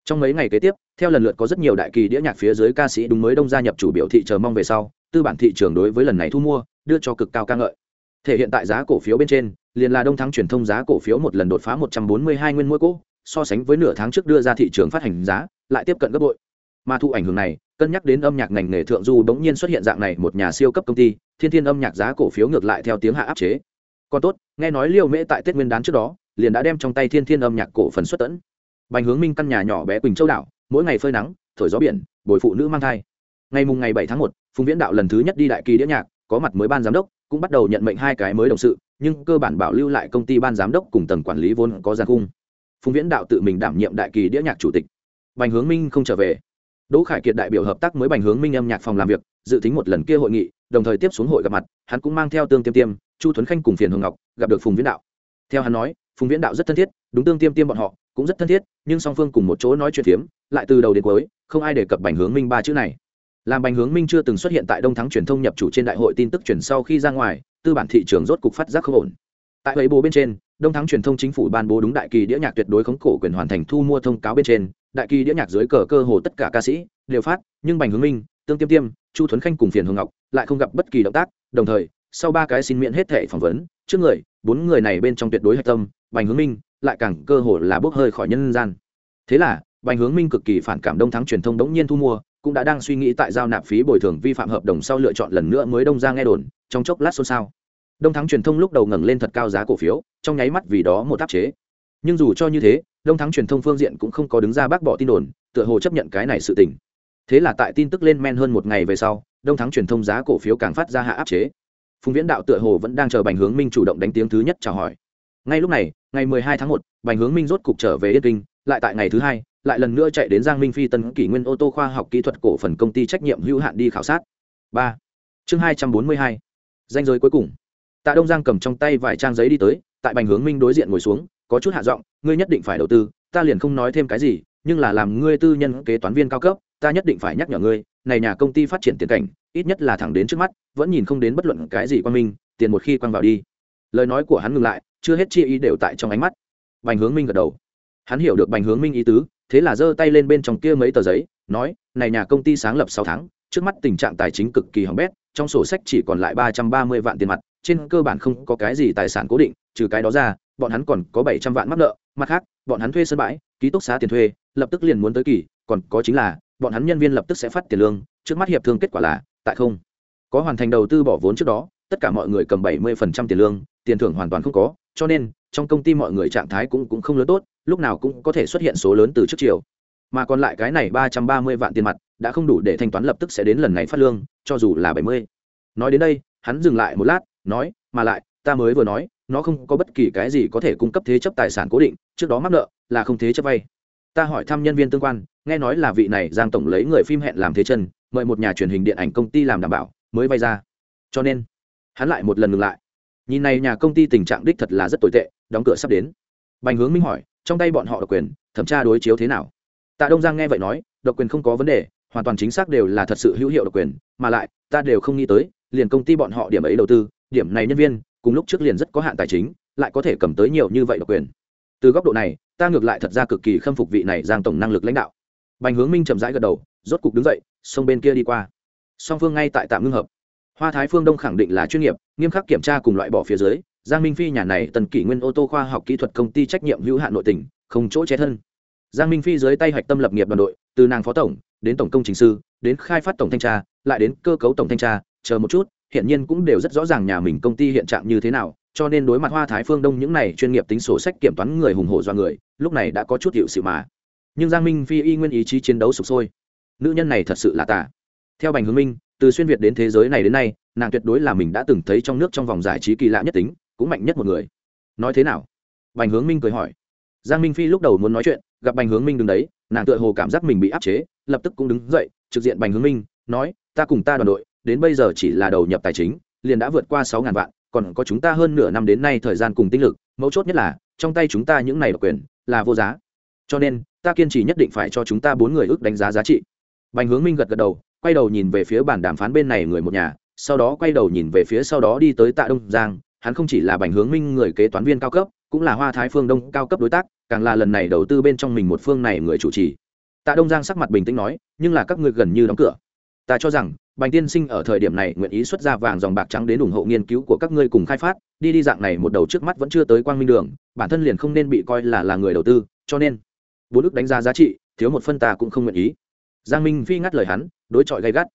Trong mấy ngày kế tiếp, theo lần lượt có rất nhiều đại kỳ đĩa nhạc phía dưới ca sĩ đúng mới đông gia nhập chủ biểu thị chờ mong về sau, tư bản thị trường đối với lần này thu mua, đưa cho cực cao ca ngợi. Thể hiện tại giá cổ phiếu bên trên liền là đông thắng truyền thông giá cổ phiếu một lần đột phá 142 nguyên mỗi cổ so sánh với nửa tháng trước đưa ra thị trường phát hành giá, lại tiếp cận gấp bội. Mà thụ ảnh hưởng này, cân nhắc đến âm nhạc ngành nghề thượng du bỗng nhiên xuất hiện dạng này một nhà siêu cấp công ty, thiên thiên âm nhạc giá cổ phiếu ngược lại theo tiếng hạ áp chế. Còn tốt, nghe nói liêu mễ tại tết nguyên đán trước đó, liền đã đem trong tay thiên thiên âm nhạc cổ phần xuất tận bành hướng minh căn nhà nhỏ bé quỳnh châu đảo, mỗi ngày phơi nắng, thổi gió biển, bồi phụ nữ mang thai. Ngày mùng ngày bảy tháng một, phùng viễn đạo lần thứ nhất đi đại kỳ đĩa nhạc, có mặt mới ban giám đốc, cũng bắt đầu nhận mệnh hai cái mới đồng sự nhưng cơ bản bảo lưu lại công ty ban giám đốc cùng tầng quản lý vốn có gian cung phùng viễn đạo tự mình đảm nhiệm đại kỳ đĩa nhạc chủ tịch. Bành hướng minh không trở về. Đỗ khải kiệt đại biểu hợp tác mới bành hướng minh âm nhạc phòng làm việc, dự tính một lần kia hội nghị, đồng thời tiếp xuống hội gặp mặt, hắn cũng mang theo tương tiêm tiêm, chu tuấn khanh cùng phiền hồng ngọc, gặp được phùng viễn đạo. Theo hắn nói, phùng viễn đạo rất thân thiết, đúng tương tiêm tiêm bọn họ cũng rất thân thiết, nhưng song phương cùng một chỗ nói chuyện phiếm, lại từ đầu đến cuối, không ai đề cập bành hướng minh ba chữ này. Làm bành hướng minh chưa từng xuất hiện tại đông thắng truyền thông nhập chủ trên đại hội tin tức truyền sau khi ra ngoài tư bản thị trường rốt cục phát giác không ổn. Tại ấy bố bên trên, đông thắng truyền thông chính phủ ban bố đúng đại kỳ đĩa nhạc tuyệt đối khống cổ quyền hoàn thành thu mua thông cáo bên trên, đại kỳ đĩa nhạc dưới cờ cơ hồ tất cả ca sĩ, đều phát, nhưng bành hướng minh, tương tiêm tiêm, chu thuấn khanh cùng phiền hương ngọc lại không gặp bất kỳ động tác, đồng thời, sau ba cái xin miễn hết thẻ phỏng vấn, trước người, bốn người này bên trong tuyệt đối hạch tâm, bành hướng minh lại càng cơ hồ là bốc hơi khỏi nhân gian. Thế là, bành hướng minh cực kỳ phản cảm đông thắng truyền thông đống nhiên thu mua cũng đã đang suy nghĩ tại giao nạp phí bồi thường vi phạm hợp đồng sau lựa chọn lần nữa mới đông ra nghe đồn trong chốc lát xôn xao. Đông thắng truyền thông lúc đầu ngẩng lên thật cao giá cổ phiếu trong nháy mắt vì đó một áp chế. Nhưng dù cho như thế đông thắng truyền thông phương diện cũng không có đứng ra bác bỏ tin đồn tựa hồ chấp nhận cái này sự tình. Thế là tại tin tức lên men hơn một ngày về sau đông thắng truyền thông giá cổ phiếu càng phát ra hạ áp chế. Phùng viễn đạo tựa hồ vẫn đang chờ bành hướng minh chủ động đánh tiếng thứ nhất chào hỏi. Ngay lúc này ngày 12 tháng 1, bành hướng minh rốt cục trở về yên kinh lại tại ngày thứ hai lại lần nữa chạy đến giang minh phi tân kỷ nguyên ô tô khoa học kỹ thuật cổ phần công ty trách nhiệm hữu hạn đi khảo sát. Ba. Chương 242. danh giới cuối cùng. Tạ đông giang cầm trong tay vài trang giấy đi tới, tại bành hướng minh đối diện ngồi xuống, có chút hạ giọng, ngươi nhất định phải đầu tư, ta liền không nói thêm cái gì, nhưng là làm ngươi tư nhân kế toán viên cao cấp, ta nhất định phải nhắc nhở ngươi, này nhà công ty phát triển tiền cảnh, ít nhất là thẳng đến trước mắt, vẫn nhìn không đến bất luận cái gì quan minh, tiền một khi quăng vào đi. Lời nói của hắn ngừng lại, chưa hết chi ý đều tại trong ánh mắt. Bành hướng minh gật đầu. Hắn hiểu được bành hướng minh ý tứ thế là giơ tay lên bên trong kia mấy tờ giấy, nói, này nhà công ty sáng lập sáu tháng, trước mắt tình trạng tài chính cực kỳ hỏng bét, trong sổ sách chỉ còn lại ba trăm ba mươi vạn tiền mặt, trên cơ bản không có cái gì tài sản cố định, trừ cái đó ra, bọn hắn còn có bảy trăm vạn mắc nợ, mặt khác, bọn hắn thuê sân bãi, ký túc xá tiền thuê, lập tức liền muốn tới kỳ, còn có chính là, bọn hắn nhân viên lập tức sẽ phát tiền lương, trước mắt hiệp thương kết quả là, tại không. Có hoàn thành đầu tư bỏ vốn trước đó, tất cả mọi người cầm bảy mươi tiền lương, tiền thưởng hoàn toàn không có, cho nên, trong công ty mọi người trạng thái cũng cũng không lớn tốt lúc nào cũng có thể xuất hiện số lớn từ trước chiều. Mà còn lại cái này ba trăm ba mươi vạn tiền mặt, đã không đủ để thanh toán lập tức sẽ đến lần này phát lương, cho dù là bảy mươi. Nói đến đây, hắn dừng lại một lát, nói, mà lại, ta mới vừa nói, nó không có bất kỳ cái gì có thể cung cấp thế chấp tài sản cố định, trước đó mắc nợ là không thế chấp vay. Ta hỏi thăm nhân viên tương quan, nghe nói là vị này giang tổng lấy người phim hẹn làm thế chân, mời một nhà truyền hình điện ảnh công ty làm đảm bảo, mới vay ra. Cho nên, hắn lại một lần ngừng lại. Nhìn này nhà công ty tình trạng đích thật là rất tồi tệ, đóng cửa sắp đến. Bành hướng minh hỏi trong tay bọn họ độc quyền, thẩm tra đối chiếu thế nào? Tạ đông giang nghe vậy nói, độc quyền không có vấn đề, hoàn toàn chính xác đều là thật sự hữu hiệu độc quyền, mà lại, ta đều không nghĩ tới, liền công ty bọn họ điểm ấy đầu tư, điểm này nhân viên, cùng lúc trước liền rất có hạn tài chính, lại có thể cầm tới nhiều như vậy độc quyền. Từ góc độ này, ta ngược lại thật ra cực kỳ khâm phục vị này giang tổng năng lực lãnh đạo. Bành hướng minh chậm rãi gật đầu, rốt cục đứng dậy xông bên kia đi qua. Song phương ngay tại tạm ngưng hợp. Hoa thái phương đông khẳng định là chuyên nghiệp, nghiêm khắc kiểm tra cùng loại bỏ phía dưới giang minh phi nhà này tần kỷ nguyên ô tô khoa học kỹ thuật công ty trách nhiệm hữu hạn nội tỉnh, không chỗ che thân. Giang minh phi dưới tay hạch tâm lập nghiệp đoàn đội, từ nàng phó tổng đến tổng công trình sư, đến khai phát tổng thanh tra, lại đến cơ cấu tổng thanh tra, chờ một chút hiện nhiên cũng đều rất rõ ràng nhà mình công ty hiện trạng như thế nào, cho nên đối mặt hoa thái phương đông những này chuyên nghiệp tính sổ sách kiểm toán người hùng hổ do người, lúc này đã có chút hiệu sự mà. Nhưng giang minh phi y nguyên ý chí chiến đấu sụp sôi. Nữ nhân này thật sự là tà. Theo bành hướng minh, từ xuyên việt đến thế giới này đến nay, nàng tuyệt đối là mình đã từng thấy trong nước trong vòng giải trí kỳ lạ nhất tính cũng mạnh nhất một người. Nói thế nào? Bành hướng minh cười hỏi. Giang minh phi lúc đầu muốn nói chuyện, gặp bành hướng minh đứng đấy, nàng tựa hồ cảm giác mình bị áp chế, lập tức cũng đứng dậy, trực diện bành hướng minh, nói, ta cùng ta đoàn đội, đến bây giờ chỉ là đầu nhập tài chính, liền đã vượt qua sáu ngàn vạn, còn có chúng ta hơn nửa năm đến nay thời gian cùng tinh lực, mấu chốt nhất là, trong tay chúng ta những này độc quyền, là vô giá. Cho nên, ta kiên trì nhất định phải cho chúng ta bốn người ước đánh giá giá trị. Bành hướng minh gật gật đầu, quay đầu nhìn về phía bản đàm phán bên này người một nhà, sau đó quay đầu nhìn về phía sau đó đi tới tạ đông giang hắn không chỉ là bành hướng minh người kế toán viên cao cấp, cũng là hoa thái phương đông cao cấp đối tác, càng là lần này đầu tư bên trong mình một phương này người chủ trì. Tạ đông giang sắc mặt bình tĩnh nói, nhưng là các ngươi gần như đóng cửa. Ta cho rằng, bành tiên sinh ở thời điểm này nguyện ý xuất ra vàng dòng bạc trắng đến ủng hộ nghiên cứu của các ngươi cùng khai phát, đi đi dạng này một đầu trước mắt vẫn chưa tới quang minh đường, bản thân liền không nên bị coi là là người đầu tư, cho nên bốn đức đánh giá giá trị, thiếu một phân ta cũng không nguyện ý. Giang minh phi ngắt lời hắn, đối chọi gay gắt.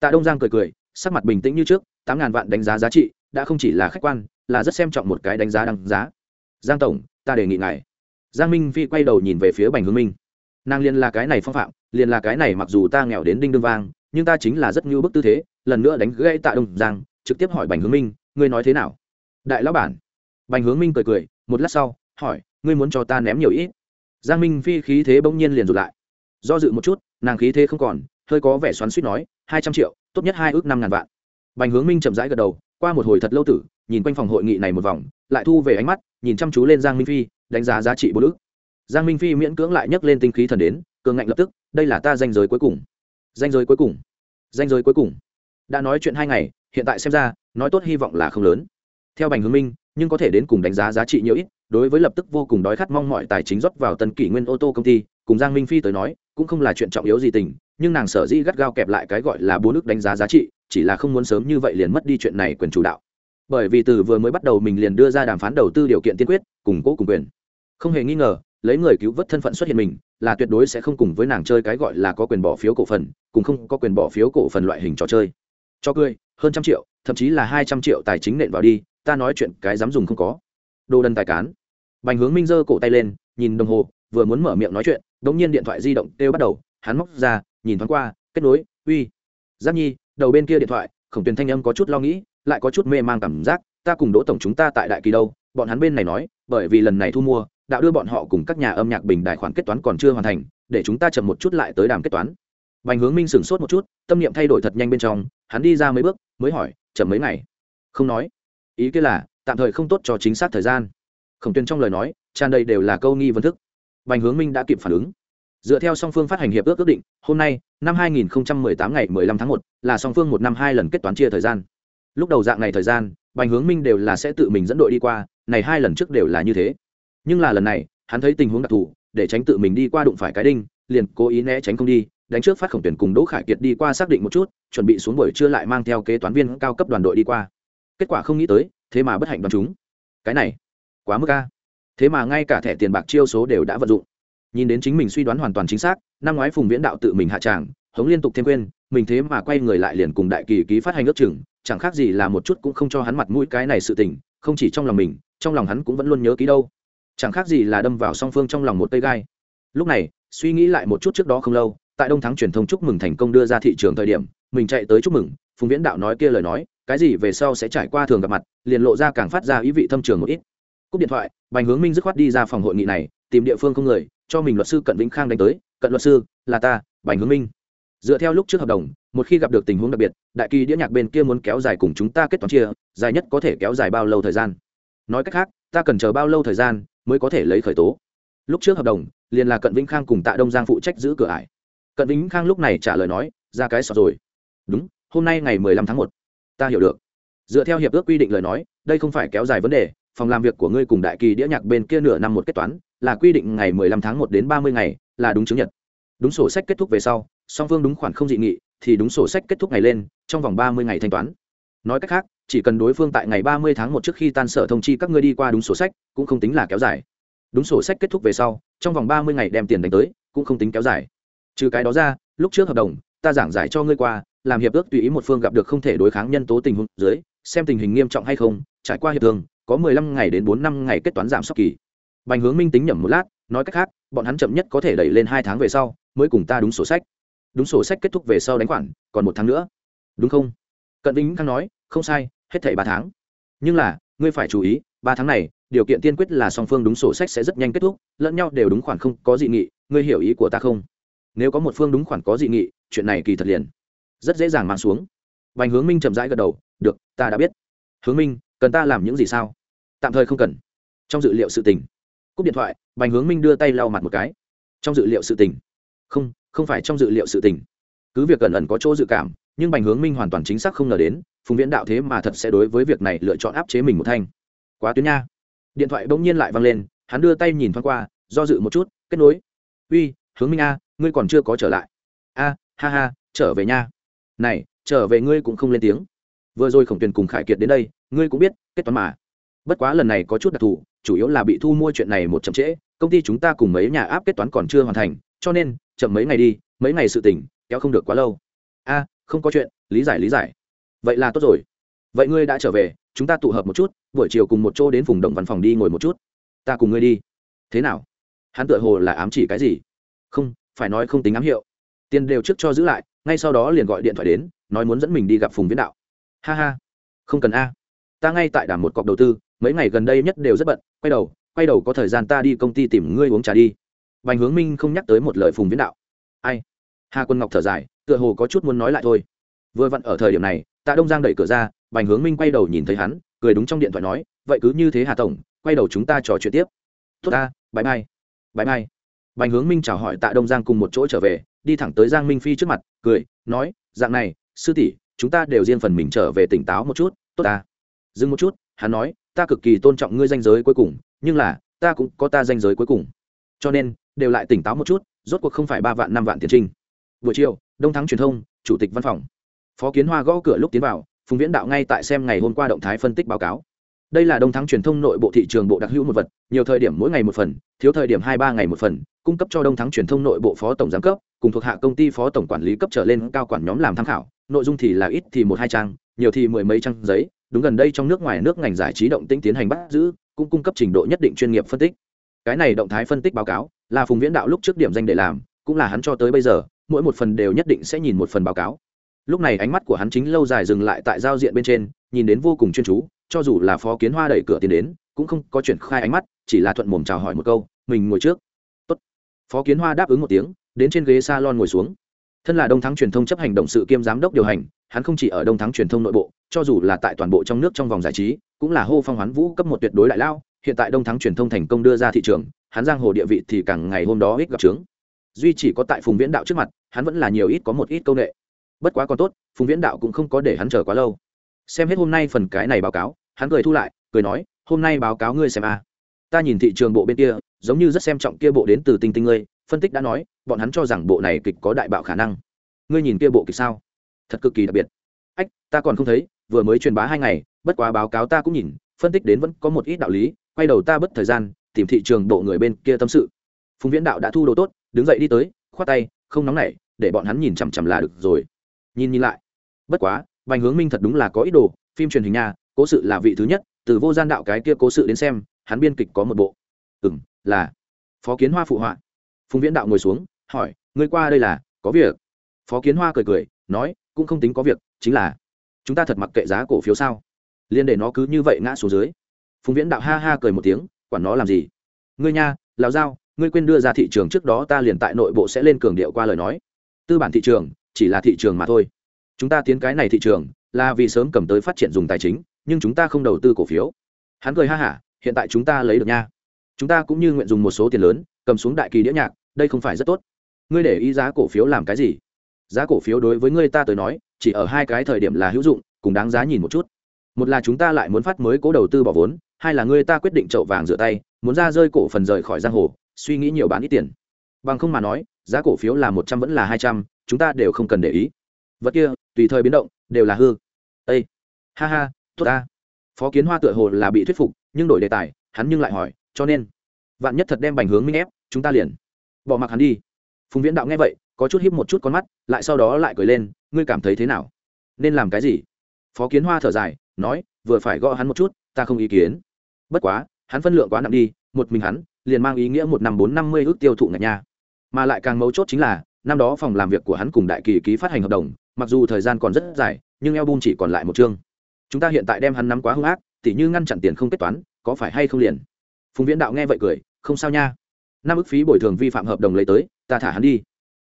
Tạ đông giang cười cười, sắc mặt bình tĩnh như trước, tám ngàn vạn đánh giá giá trị, đã không chỉ là khách quan là rất xem trọng một cái đánh giá đăng giá. Giang tổng, ta đề nghị ngài. Giang minh phi quay đầu nhìn về phía bành hướng minh. Nàng liền là cái này phong phạm, liền là cái này mặc dù ta nghèo đến đinh đương vang, nhưng ta chính là rất ngưu bức tư thế, lần nữa đánh gãy tạ đông giang, trực tiếp hỏi bành hướng minh, ngươi nói thế nào? Đại lão bản. Bành hướng minh cười cười, một lát sau, hỏi, ngươi muốn cho ta ném nhiều ít? Giang minh phi khí thế bỗng nhiên liền rụt lại. Do dự một chút, nàng khí thế không còn, hơi có vẻ xoắn suýt nói, hai trăm triệu, tốt nhất hai ước năm ngàn vạn. Bành hướng minh chậm rãi gật đầu qua một hồi thật lâu tử, nhìn quanh phòng hội nghị này một vòng, lại thu về ánh mắt, nhìn chăm chú lên giang minh phi, đánh giá giá trị bố ước giang minh phi miễn cưỡng lại nhấc lên tinh khí thần đến, cường ngạnh lập tức, đây là ta danh giới cuối cùng. Danh giới cuối cùng. Danh giới cuối cùng. Đã nói chuyện hai ngày, hiện tại xem ra, nói tốt hy vọng là không lớn. Theo bành hướng minh, nhưng có thể đến cùng đánh giá giá trị nhiều ít, đối với lập tức vô cùng đói khát mong mọi tài chính rót vào tân kỷ nguyên ô tô công ty, cùng giang minh phi tới nói, cũng không là chuyện trọng yếu gì tình, nhưng nàng sở dĩ gắt gao kẹp lại cái gọi là bốn ước đánh giá giá trị chỉ là không muốn sớm như vậy liền mất đi chuyện này quyền chủ đạo. Bởi vì từ vừa mới bắt đầu mình liền đưa ra đàm phán đầu tư điều kiện tiên quyết, cùng cố cùng quyền. Không hề nghi ngờ, lấy người cứu vớt thân phận xuất hiện mình, là tuyệt đối sẽ không cùng với nàng chơi cái gọi là có quyền bỏ phiếu cổ phần, cùng không có quyền bỏ phiếu cổ phần loại hình trò chơi. Cho cười, hơn trăm triệu, thậm chí là hai trăm triệu tài chính nện vào đi, ta nói chuyện cái dám dùng không có. Đồ đần tài cán. Bành hướng minh giơ cổ tay lên, nhìn đồng hồ, vừa muốn mở miệng nói chuyện đ ỗ n g nhiên điện thoại di động kêu bắt đầu, hắn móc ra, nhìn thoáng qua, kết nối, uy. Giáp nhi đầu bên kia điện thoại, khổng tuyền thanh âm có chút lo nghĩ, lại có chút mê mang cảm giác, ta cùng đỗ tổng chúng ta tại đại kỳ đâu, bọn hắn bên này nói, bởi vì lần này thu mua đã đưa bọn họ cùng các nhà âm nhạc bình đại khoản kết toán còn chưa hoàn thành, để chúng ta chậm một chút lại tới đàm kết toán. Bành hướng minh sửng sốt một chút, tâm niệm thay đổi thật nhanh bên trong, hắn đi ra mấy bước, mới hỏi, chậm mấy ngày? Không nói. Ý kia là, tạm thời không tốt cho chính xác thời gian. Khổng tuyền trong lời nói, tràn đầy đều là câu nghi vấn thức. Bành hướng minh đã kịp phản ứng dựa theo song phương phát hành hiệp ước ước định hôm nay năm 2018 ngày 15 tháng 1, là song phương một năm hai lần kết toán chia thời gian. Lúc đầu dạng này thời gian bành hướng minh đều là sẽ tự mình dẫn đội đi qua này hai lần trước đều là như thế. Nhưng là lần này hắn thấy tình huống đặc thù để tránh tự mình đi qua đụng phải cái đinh liền cố ý né tránh không đi đánh trước phát khổng tuyển cùng đỗ khải kiệt đi qua xác định một chút chuẩn bị xuống buổi trưa lại mang theo kế toán viên cao cấp đoàn đội đi qua. Kết quả không nghĩ tới thế mà bất hạnh đoán chúng. Cái này quá mức ca thế mà ngay cả thẻ tiền bạc chiêu số đều đã vận dụng nhìn đến chính mình suy đoán hoàn toàn chính xác, năm ngoái phùng viễn đạo tự mình hạ tràng, hống liên tục thêm quên, mình thế mà quay người lại liền cùng đại kỳ ký phát hành ước chừng, chẳng khác gì là một chút cũng không cho hắn mặt mũi cái này sự tình, không chỉ trong lòng mình, trong lòng hắn cũng vẫn luôn nhớ ký đâu. Chẳng khác gì là đâm vào song phương trong lòng một tay gai. Lúc này, suy nghĩ lại một chút trước đó không lâu, tại đông thắng truyền thông chúc mừng thành công đưa ra thị trường thời điểm, mình chạy tới chúc mừng, phùng viễn đạo nói kia lời nói, cái gì về sau sẽ trải qua thường gặp mặt, liền lộ ra càng phát ra ý vị thâm trường một ít. Cúp điện thoại, bành hướng minh dứt khoát đi ra phòng hội nghị này, tìm địa phương không người cho mình luật sư cận vĩnh khang đánh tới, cận luật sư, là ta, bành hướng minh. Dựa theo lúc trước hợp đồng, một khi gặp được tình huống đặc biệt, đại kỳ đĩa nhạc bên kia muốn kéo dài cùng chúng ta kết toán chia, dài nhất có thể kéo dài bao lâu thời gian? Nói cách khác, ta cần chờ bao lâu thời gian mới có thể lấy khởi tố? Lúc trước hợp đồng, liền là cận vĩnh khang cùng tạ đông giang phụ trách giữ cửa ải. Cận vĩnh khang lúc này trả lời nói, ra cái sọt rồi. Đúng, hôm nay ngày mười lăm tháng một. Ta hiểu được. Dựa theo hiệp ước quy định lời nói, đây không phải kéo dài vấn đề, phòng làm việc của ngươi cùng đại kỳ đĩa nhạc bên kia nửa năm một kết toán là quy định ngày mười lăm tháng một đến ba mươi ngày là đúng chứng nhật. Đúng sổ sách kết thúc về sau, song phương đúng khoản không dị nghị thì đúng sổ sách kết thúc ngày lên, trong vòng ba mươi ngày thanh toán. Nói cách khác, chỉ cần đối phương tại ngày ba mươi tháng một trước khi tan sở thông chi các ngươi đi qua đúng sổ sách cũng không tính là kéo dài. Đúng sổ sách kết thúc về sau, trong vòng ba mươi ngày đem tiền đánh tới cũng không tính kéo dài. Trừ cái đó ra, lúc trước hợp đồng, ta giảng giải cho ngươi qua, làm hiệp ước tùy ý một phương gặp được không thể đối kháng nhân tố tình huống dưới, xem tình hình nghiêm trọng hay không, trải qua hiệp thương, có mười lăm ngày đến bốn năm ngày kết toán giảm sốc kỳ bành hướng minh tính nhẩm một lát nói cách khác bọn hắn chậm nhất có thể đẩy lên hai tháng về sau mới cùng ta đúng sổ sách đúng sổ sách kết thúc về sau đánh khoản còn một tháng nữa đúng không cận vĩnh khang nói không sai hết thảy ba tháng nhưng là ngươi phải chú ý ba tháng này điều kiện tiên quyết là song phương đúng sổ sách sẽ rất nhanh kết thúc lẫn nhau đều đúng khoản không có dị nghị ngươi hiểu ý của ta không nếu có một phương đúng khoản có dị nghị chuyện này kỳ thật liền rất dễ dàng mang xuống Bành Hướng Minh chậm rãi gật đầu, "Được, ta đã biết." "Hướng Minh, cần ta làm những gì sao?" "Tạm thời không cần." Trong dự liệu sự tình. Cúp điện thoại, Bành Hướng Minh đưa tay lau mặt một cái. "Trong dự liệu sự tình?" "Không, không phải trong dự liệu sự tình." Cứ việc ẩn ẩn có chỗ dự cảm, nhưng Bành Hướng Minh hoàn toàn chính xác không ngờ đến, Phùng Viễn đạo thế mà thật sẽ đối với việc này lựa chọn áp chế mình một thanh. Quá tuyến nha. Điện thoại bỗng nhiên lại vang lên, hắn đưa tay nhìn thoáng qua, do dự một chút, kết nối. "Uy, Hướng Minh a, ngươi còn chưa có trở lại." "A, ha ha, trở về nha." "Này, trở về ngươi cũng không lên tiếng vừa rồi khổng tuyền cùng khải kiệt đến đây ngươi cũng biết kết toán mà bất quá lần này có chút đặc thù, chủ yếu là bị thu mua chuyện này một chậm trễ, công ty chúng ta cùng mấy nhà áp kết toán còn chưa hoàn thành, cho nên, chậm mấy ngày đi, mấy ngày sự tỉnh kéo không được quá lâu. A, không có chuyện, lý giải lý giải. Vậy là tốt rồi. Vậy ngươi đã trở về, chúng ta tụ hợp một chút, buổi chiều cùng một chỗ đến vùng động văn phòng đi ngồi một chút. Ta cùng ngươi đi. Thế nào? Hắn tựa hồ là ám chỉ cái gì? Không, phải nói không tính ám hiệu. Tiền đều trước cho giữ lại, ngay sau đó liền gọi điện thoại đến, nói muốn dẫn mình đi gặp phùng viễn đạo. Ha ha. Không cần a. Ta ngay tại đàm một cọc đầu tư mấy ngày gần đây nhất đều rất bận, quay đầu quay đầu có thời gian ta đi công ty tìm ngươi uống trà đi. Bành hướng minh không nhắc tới một lời phùng viễn đạo. Ai? Hà quân ngọc thở dài, tựa hồ có chút muốn nói lại thôi. Vừa vặn ở thời điểm này, tạ đông giang đẩy cửa ra, bành hướng minh quay đầu nhìn thấy hắn, cười đúng trong điện thoại nói, vậy cứ như thế hà tổng, quay đầu chúng ta trò chuyện tiếp. Tốt ta bãi mai bãi mai bành hướng minh chào hỏi tạ đông giang cùng một chỗ trở về, đi thẳng tới giang minh phi trước mặt, cười, nói, dạng này, sư tỷ, chúng ta đều riêng phần mình trở về tỉnh táo một chút, tốt ta. Dừng một chút, hắn nói ta cực kỳ tôn trọng ngươi danh giới cuối cùng, nhưng là, ta cũng có ta danh giới cuối cùng. Cho nên, đều lại tỉnh táo một chút, rốt cuộc không phải ba vạn năm vạn tiền trinh. Buổi chiều, đông thắng truyền thông, chủ tịch văn phòng. Phó kiến hoa gõ cửa lúc tiến vào, phùng viễn đạo ngay tại xem ngày hôm qua động thái phân tích báo cáo. Đây là đông thắng truyền thông nội bộ thị trường bộ đặc hữu một vật, nhiều thời điểm mỗi ngày một phần, thiếu thời điểm hai ba ngày một phần, cung cấp cho đông thắng truyền thông nội bộ phó tổng giám cấp, cùng thuộc hạ công ty phó tổng quản lý cấp trở lên cao quản nhóm làm tham khảo, nội dung thì là ít thì một hai trang, nhiều thì mười mấy trang giấy đúng gần đây trong nước ngoài nước ngành giải trí động tĩnh tiến hành bắt giữ, cũng cung cấp trình độ nhất định chuyên nghiệp phân tích. Cái này động thái phân tích báo cáo là phùng viễn đạo lúc trước điểm danh để làm, cũng là hắn cho tới bây giờ, mỗi một phần đều nhất định sẽ nhìn một phần báo cáo. Lúc này ánh mắt của hắn chính lâu dài dừng lại tại giao diện bên trên, nhìn đến vô cùng chuyên chú, cho dù là phó kiến hoa đẩy cửa tiến đến, cũng không có chuyển khai ánh mắt, chỉ là thuận mồm chào hỏi một câu, mình ngồi trước. Tốt. phó kiến hoa đáp ứng một tiếng, đến trên ghế salon ngồi xuống. Thân là đông thắng truyền thông chấp hành động sự kiêm giám đốc điều hành hắn không chỉ ở đông thắng truyền thông nội bộ, cho dù là tại toàn bộ trong nước trong vòng giải trí, cũng là hô phong hoán vũ cấp một tuyệt đối đại lao, hiện tại đông thắng truyền thông thành công đưa ra thị trường, hắn giang hồ địa vị thì càng ngày hôm đó ít gặp trướng. Duy chỉ có tại phùng viễn đạo trước mặt, hắn vẫn là nhiều ít có một ít công nghệ bất quá còn tốt, phùng viễn đạo cũng không có để hắn chờ quá lâu. Xem hết hôm nay phần cái này báo cáo, hắn cười thu lại, cười nói, hôm nay báo cáo ngươi xem a. À. ta nhìn thị trường bộ bên kia, giống như rất xem trọng kia bộ đến từ tinh tinh ngươi. Phân tích đã nói, bọn hắn cho rằng bộ này kịch có đại bạo khả năng. Ngươi nhìn kia bộ kịch sao? Thật cực kỳ đặc biệt. Ách, ta còn không thấy, vừa mới truyền bá hai ngày, bất quá báo cáo ta cũng nhìn, phân tích đến vẫn có một ít đạo lý, quay đầu ta bất thời gian, tìm thị trường bộ người bên kia tâm sự. Phùng viễn đạo đã thu đồ tốt, đứng dậy đi tới, khoát tay, không nóng nảy, để bọn hắn nhìn chằm chằm là được rồi. Nhìn nhìn lại. Bất quá, Bành hướng minh thật đúng là có ý đồ, phim truyền hình nhà cố sự là vị thứ nhất, từ vô gian đạo cái kia cố sự đến xem, hắn biên kịch có một bộ. Ừ m là phó kiến hoa phụ họa. Phùng viễn đạo ngồi xuống, hỏi, ngươi qua đây là có việc? Phó kiến hoa cười cười, nói cũng không tính có việc, chính là chúng ta thật mặc kệ giá cổ phiếu sao? Liên để nó cứ như vậy ngã xuống dưới. Phùng viễn đạo ha ha cười một tiếng, quản nó làm gì? Ngươi nha, lão giao, ngươi quên đưa ra thị trường trước đó ta liền tại nội bộ sẽ lên cường điệu qua lời nói. Tư bản thị trường, chỉ là thị trường mà thôi. Chúng ta tiến cái này thị trường là vì sớm cầm tới phát triển dùng tài chính, nhưng chúng ta không đầu tư cổ phiếu. Hắn cười ha hả, hiện tại chúng ta lấy được nha. Chúng ta cũng như nguyện dùng một số tiền lớn, cầm xuống đại kỳ đĩa nhạc, đây không phải rất tốt. Ngươi để ý giá cổ phiếu làm cái gì? Giá cổ phiếu đối với ngươi ta tới nói, chỉ ở hai cái thời điểm là hữu dụng, cùng đáng giá nhìn một chút. Một là chúng ta lại muốn phát mới cố đầu tư bỏ vốn, hai là ngươi ta quyết định chậu vàng rửa tay, muốn ra rơi cổ phần rời khỏi giang hồ, suy nghĩ nhiều bán ít tiền. Bằng không mà nói, giá cổ phiếu là một trăm vẫn là hai trăm, chúng ta đều không cần để ý. Vật kia, tùy thời biến động, đều là hư. Â ha ha, tốt ta. Phó kiến hoa tựa hồ là bị thuyết phục, nhưng đổi đề tài, hắn nhưng lại hỏi, cho nên, vạn nhất thật đem bành hướng minh ép, chúng ta liền bỏ mặc hắn đi. Phùng viễn đạo nghe vậy có chút híp một chút con mắt, lại sau đó lại cười lên, ngươi cảm thấy thế nào? Nên làm cái gì? Phó kiến hoa thở dài, nói, vừa phải gõ hắn một chút, ta không ý kiến. Bất quá, hắn phân lượng quá nặng đi, một mình hắn, liền mang ý nghĩa một năm bốn năm mươi ước tiêu thụ ngạch nha. Mà lại càng mấu chốt chính là, năm đó phòng làm việc của hắn cùng đại kỳ ký phát hành hợp đồng, mặc dù thời gian còn rất dài, nhưng album chỉ còn lại một chương. Chúng ta hiện tại đem hắn nắm quá hung ác, tỉ như ngăn chặn tiền không kết toán, có phải hay không liền? Phùng viễn đạo nghe vậy cười, không sao nha. Năm ức phí bồi thường vi phạm hợp đồng lấy tới, ta thả hắn đi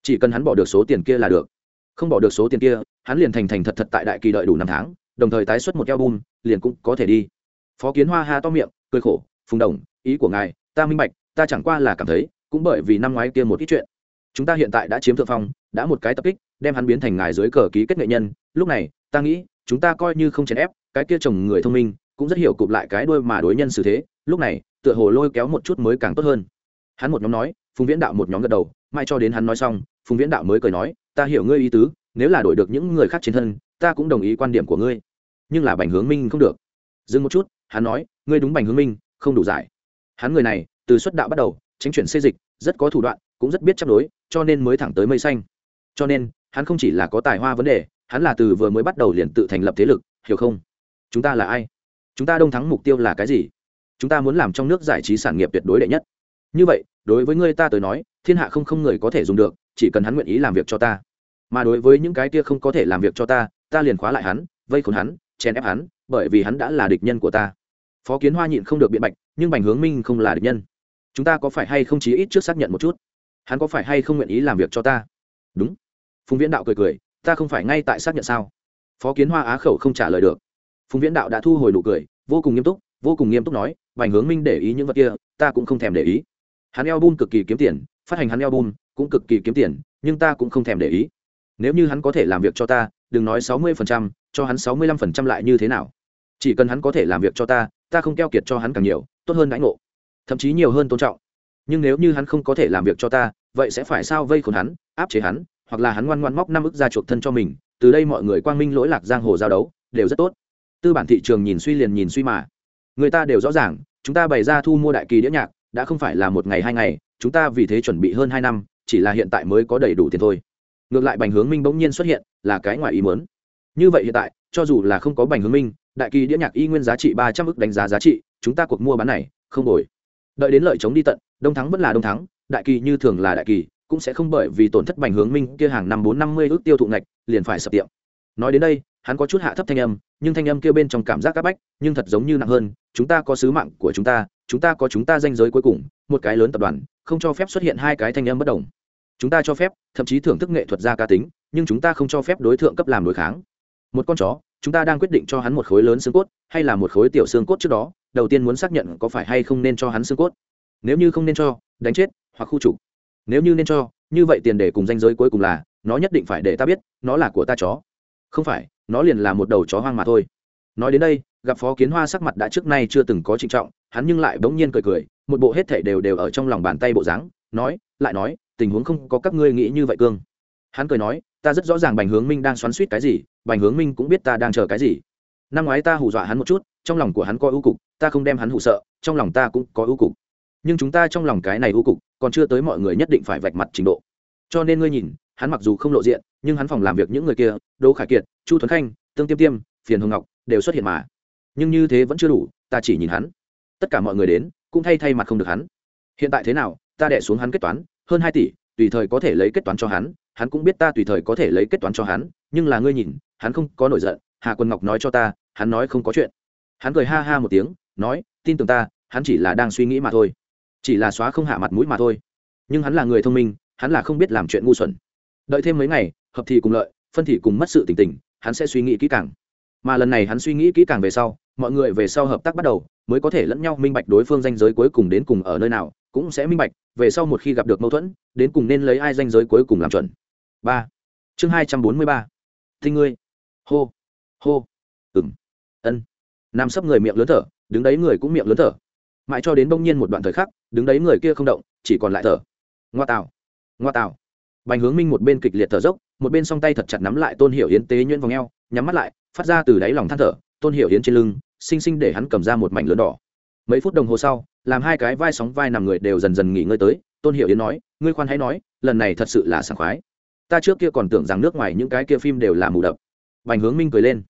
chỉ cần hắn bỏ được số tiền kia là được. Không bỏ được số tiền kia, hắn liền thành thành thật thật tại đại kỳ đợi đủ năm tháng, đồng thời tái xuất một album, liền cũng có thể đi. Phó kiến hoa ha to miệng, cười khổ, phùng đồng, ý của ngài, ta minh bạch, ta chẳng qua là cảm thấy, cũng bởi vì năm ngoái kia một ít chuyện, chúng ta hiện tại đã chiếm thượng phong, đã một cái tập kích, đem hắn biến thành ngài dưới cờ ký kết nghệ nhân, lúc này, ta nghĩ, chúng ta coi như không chèn ép, cái kia chồng người thông minh, cũng rất hiểu cụp lại cái đuôi mà đối nhân xử thế, lúc này, tựa hồ lôi kéo một chút mới càng tốt hơn. Hắn một nhóm nói, phùng viễn đạo một nhóm gật đầu, mai cho đến hắn nói xong phùng viễn đạo mới cười nói, ta hiểu ngươi ý tứ, nếu là đổi được những người khác trên thân, ta cũng đồng ý quan điểm của ngươi. Nhưng là bành hướng minh không được. Dừng một chút, hắn nói, ngươi đúng bành hướng minh, không đủ giải. Hắn người này, từ xuất đạo bắt đầu, tránh chuyển xây dịch, rất có thủ đoạn, cũng rất biết chấp đối cho nên mới thẳng tới mây xanh. Cho nên, hắn không chỉ là có tài hoa vấn đề, hắn là từ vừa mới bắt đầu liền tự thành lập thế lực, hiểu không? Chúng ta là ai? Chúng ta đông thắng mục tiêu là cái gì? Chúng ta muốn làm trong nước giải trí sản nghiệp tuyệt đối đệ nhất. Như vậy, đối với ngươi ta tới nói, thiên hạ không không người có thể dùng được chỉ cần hắn nguyện ý làm việc cho ta. Mà đối với những cái kia không có thể làm việc cho ta ta liền khóa lại hắn, vây khốn hắn, chèn ép hắn, bởi vì hắn đã là địch nhân của ta. Phó kiến hoa nhịn không được biện bạch, nhưng bành hướng minh không là địch nhân. Chúng ta có phải hay không chí ít trước xác nhận một chút? Hắn có phải hay không nguyện ý làm việc cho ta? Đúng. Phùng viễn đạo cười cười, ta không phải ngay tại xác nhận sao? Phó kiến hoa á khẩu không trả lời được. Phùng viễn đạo đã thu hồi nụ cười, vô cùng nghiêm túc, vô cùng nghiêm túc nói, bành hướng minh để ý những vật kia, ta cũng không thèm để ý. Hắn eo bun cực kỳ kiếm tiền phát hành hắn album, cũng cực kỳ kiếm tiền, nhưng ta cũng không thèm để ý. Nếu như hắn có thể làm việc cho ta, đừng nói sáu mươi phần trăm, cho hắn sáu mươi lăm phần trăm lại như thế nào? Chỉ cần hắn có thể làm việc cho ta ta không keo kiệt cho hắn càng nhiều, tốt hơn đãi ngộ, thậm chí nhiều hơn tôn trọng. Nhưng nếu như hắn không có thể làm việc cho ta, vậy sẽ phải sao vây khốn hắn, áp chế hắn, hoặc là hắn ngoan ngoan móc năm ức ra chuộc thân cho mình, từ đây mọi người quang minh lỗi lạc giang hồ giao đấu, đều rất tốt. Tư bản thị trường nhìn suy liền nhìn suy mà. Người ta đều rõ ràng, chúng ta bày ra thu mua đại kỳ đĩa nhạc, đã không phải là một ngày hai ngày chúng ta vì thế chuẩn bị hơn hai năm, chỉ là hiện tại mới có đầy đủ tiền thôi. Ngược lại bành hướng minh bỗng nhiên xuất hiện, là cái ngoài ý muốn. Như vậy hiện tại, cho dù là không có bành hướng minh, đại kỳ đĩa nhạc y nguyên giá trị ba trăm ức đánh giá giá trị, chúng ta cuộc mua bán này, không đổi. Đợi đến lợi chống đi tận, đông thắng vẫn là đông thắng, đại kỳ như thường là đại kỳ, cũng sẽ không bởi vì tổn thất bành hướng minh kia hàng năm bốn năm mươi ước tiêu thụ ngạch, liền phải sập tiệm. Nói đến đây, hắn có chút hạ thấp thanh âm nhưng thanh âm kia bên trong cảm giác áp bách, nhưng thật giống như nặng hơn, chúng ta có sứ mạng của chúng ta chúng ta có chúng ta danh giới cuối cùng, một cái lớn tập đoàn, không cho phép xuất hiện hai cái thanh âm bất đồng. Chúng ta cho phép, thậm chí thưởng thức nghệ thuật gia ca tính, nhưng chúng ta không cho phép đối tượng cấp làm đối kháng. Một con chó, chúng ta đang quyết định cho hắn một khối lớn xương cốt, hay là một khối tiểu xương cốt trước đó, đầu tiên muốn xác nhận có phải hay không nên cho hắn xương cốt. Nếu như không nên cho, đánh chết, hoặc khu trục. Nếu như nên cho, như vậy tiền đề cùng danh giới cuối cùng là, nó nhất định phải để ta biết, nó là của ta chó không phải, nó liền là một đầu chó hoang mà thôi. Nói đến đây, gặp phó kiến hoa sắc mặt đã trước nay chưa từng có trịnh trọng, hắn nhưng lại bỗng nhiên cười cười, một bộ hết thể đều đều ở trong lòng bàn tay bộ dáng, nói, lại nói, tình huống không có các ngươi nghĩ như vậy cương. Hắn cười nói, ta rất rõ ràng bành hướng minh đang xoắn suýt cái gì, bành hướng minh cũng biết ta đang chờ cái gì. Năm ngoái ta hù dọa hắn một chút, trong lòng của hắn có ưu cục, ta không đem hắn hụ sợ, trong lòng ta cũng có ưu cục. Nhưng chúng ta trong lòng cái này ưu cục, còn chưa tới mọi người nhất định phải vạch mặt trình độ. Cho nên ngươi nhìn hắn mặc dù không lộ diện, nhưng hắn phòng làm việc những người kia, đỗ khải kiệt, chu tuấn khanh, tương tiêm tiêm, phiền hồng ngọc đều xuất hiện mà. Nhưng như thế vẫn chưa đủ, ta chỉ nhìn hắn. Tất cả mọi người đến, cũng thay thay mặt không được hắn. Hiện tại thế nào, ta đẻ xuống hắn kết toán, hơn hai tỷ, tùy thời có thể lấy kết toán cho hắn hắn cũng biết ta tùy thời có thể lấy kết toán cho hắn, nhưng là ngươi nhìn, hắn không có nổi giận, hà quân ngọc nói cho ta, hắn nói không có chuyện. Hắn cười ha ha một tiếng, nói, tin tưởng ta, hắn chỉ là đang suy nghĩ mà thôi. Chỉ là xóa không hạ mặt mũi mà thôi. Nhưng hắn là người thông minh, hắn là không biết làm chuyện ngu xuẩn đợi thêm mấy ngày, hợp thì cùng lợi, phân thì cùng mất sự tỉnh tỉnh hắn sẽ suy nghĩ kỹ càng. Mà lần này hắn suy nghĩ kỹ càng về sau, mọi người về sau hợp tác bắt đầu, mới có thể lẫn nhau minh bạch đối phương danh giới cuối cùng đến cùng ở nơi nào, cũng sẽ minh bạch, về sau một khi gặp được mâu thuẫn, đến cùng nên lấy ai danh giới cuối cùng làm chuẩn. Ba. Chương hai trăm bốn mươi ba. Thinh ngươi. Hô. Hô. Ừng ân. Nằm sấp người miệng lớn thở, đứng đấy người cũng miệng lớn thở. Mãi cho đến bỗng nhiên một đoạn thời khắc, đứng đấy người kia không động, chỉ còn lại thở. Ngoa tạo ngoa tạo bành hướng minh một bên kịch liệt thở dốc, một bên song tay thật chặt nắm lại tôn hiểu Yến tế nhuyễn vào ngheo nhắm mắt lại, phát ra từ đáy lòng than thở, tôn hiểu Yến trên lưng, xinh xinh để hắn cầm ra một mảnh lớn đỏ. Mấy phút đồng hồ sau, làm hai cái vai sóng vai nằm người đều dần dần nghỉ ngơi tới, tôn hiểu yến nói, ngươi khoan hãy nói, lần này thật sự là sảng khoái. Ta trước kia còn tưởng rằng nước ngoài những cái kia phim đều là mù đập. Bành hướng minh cười lên.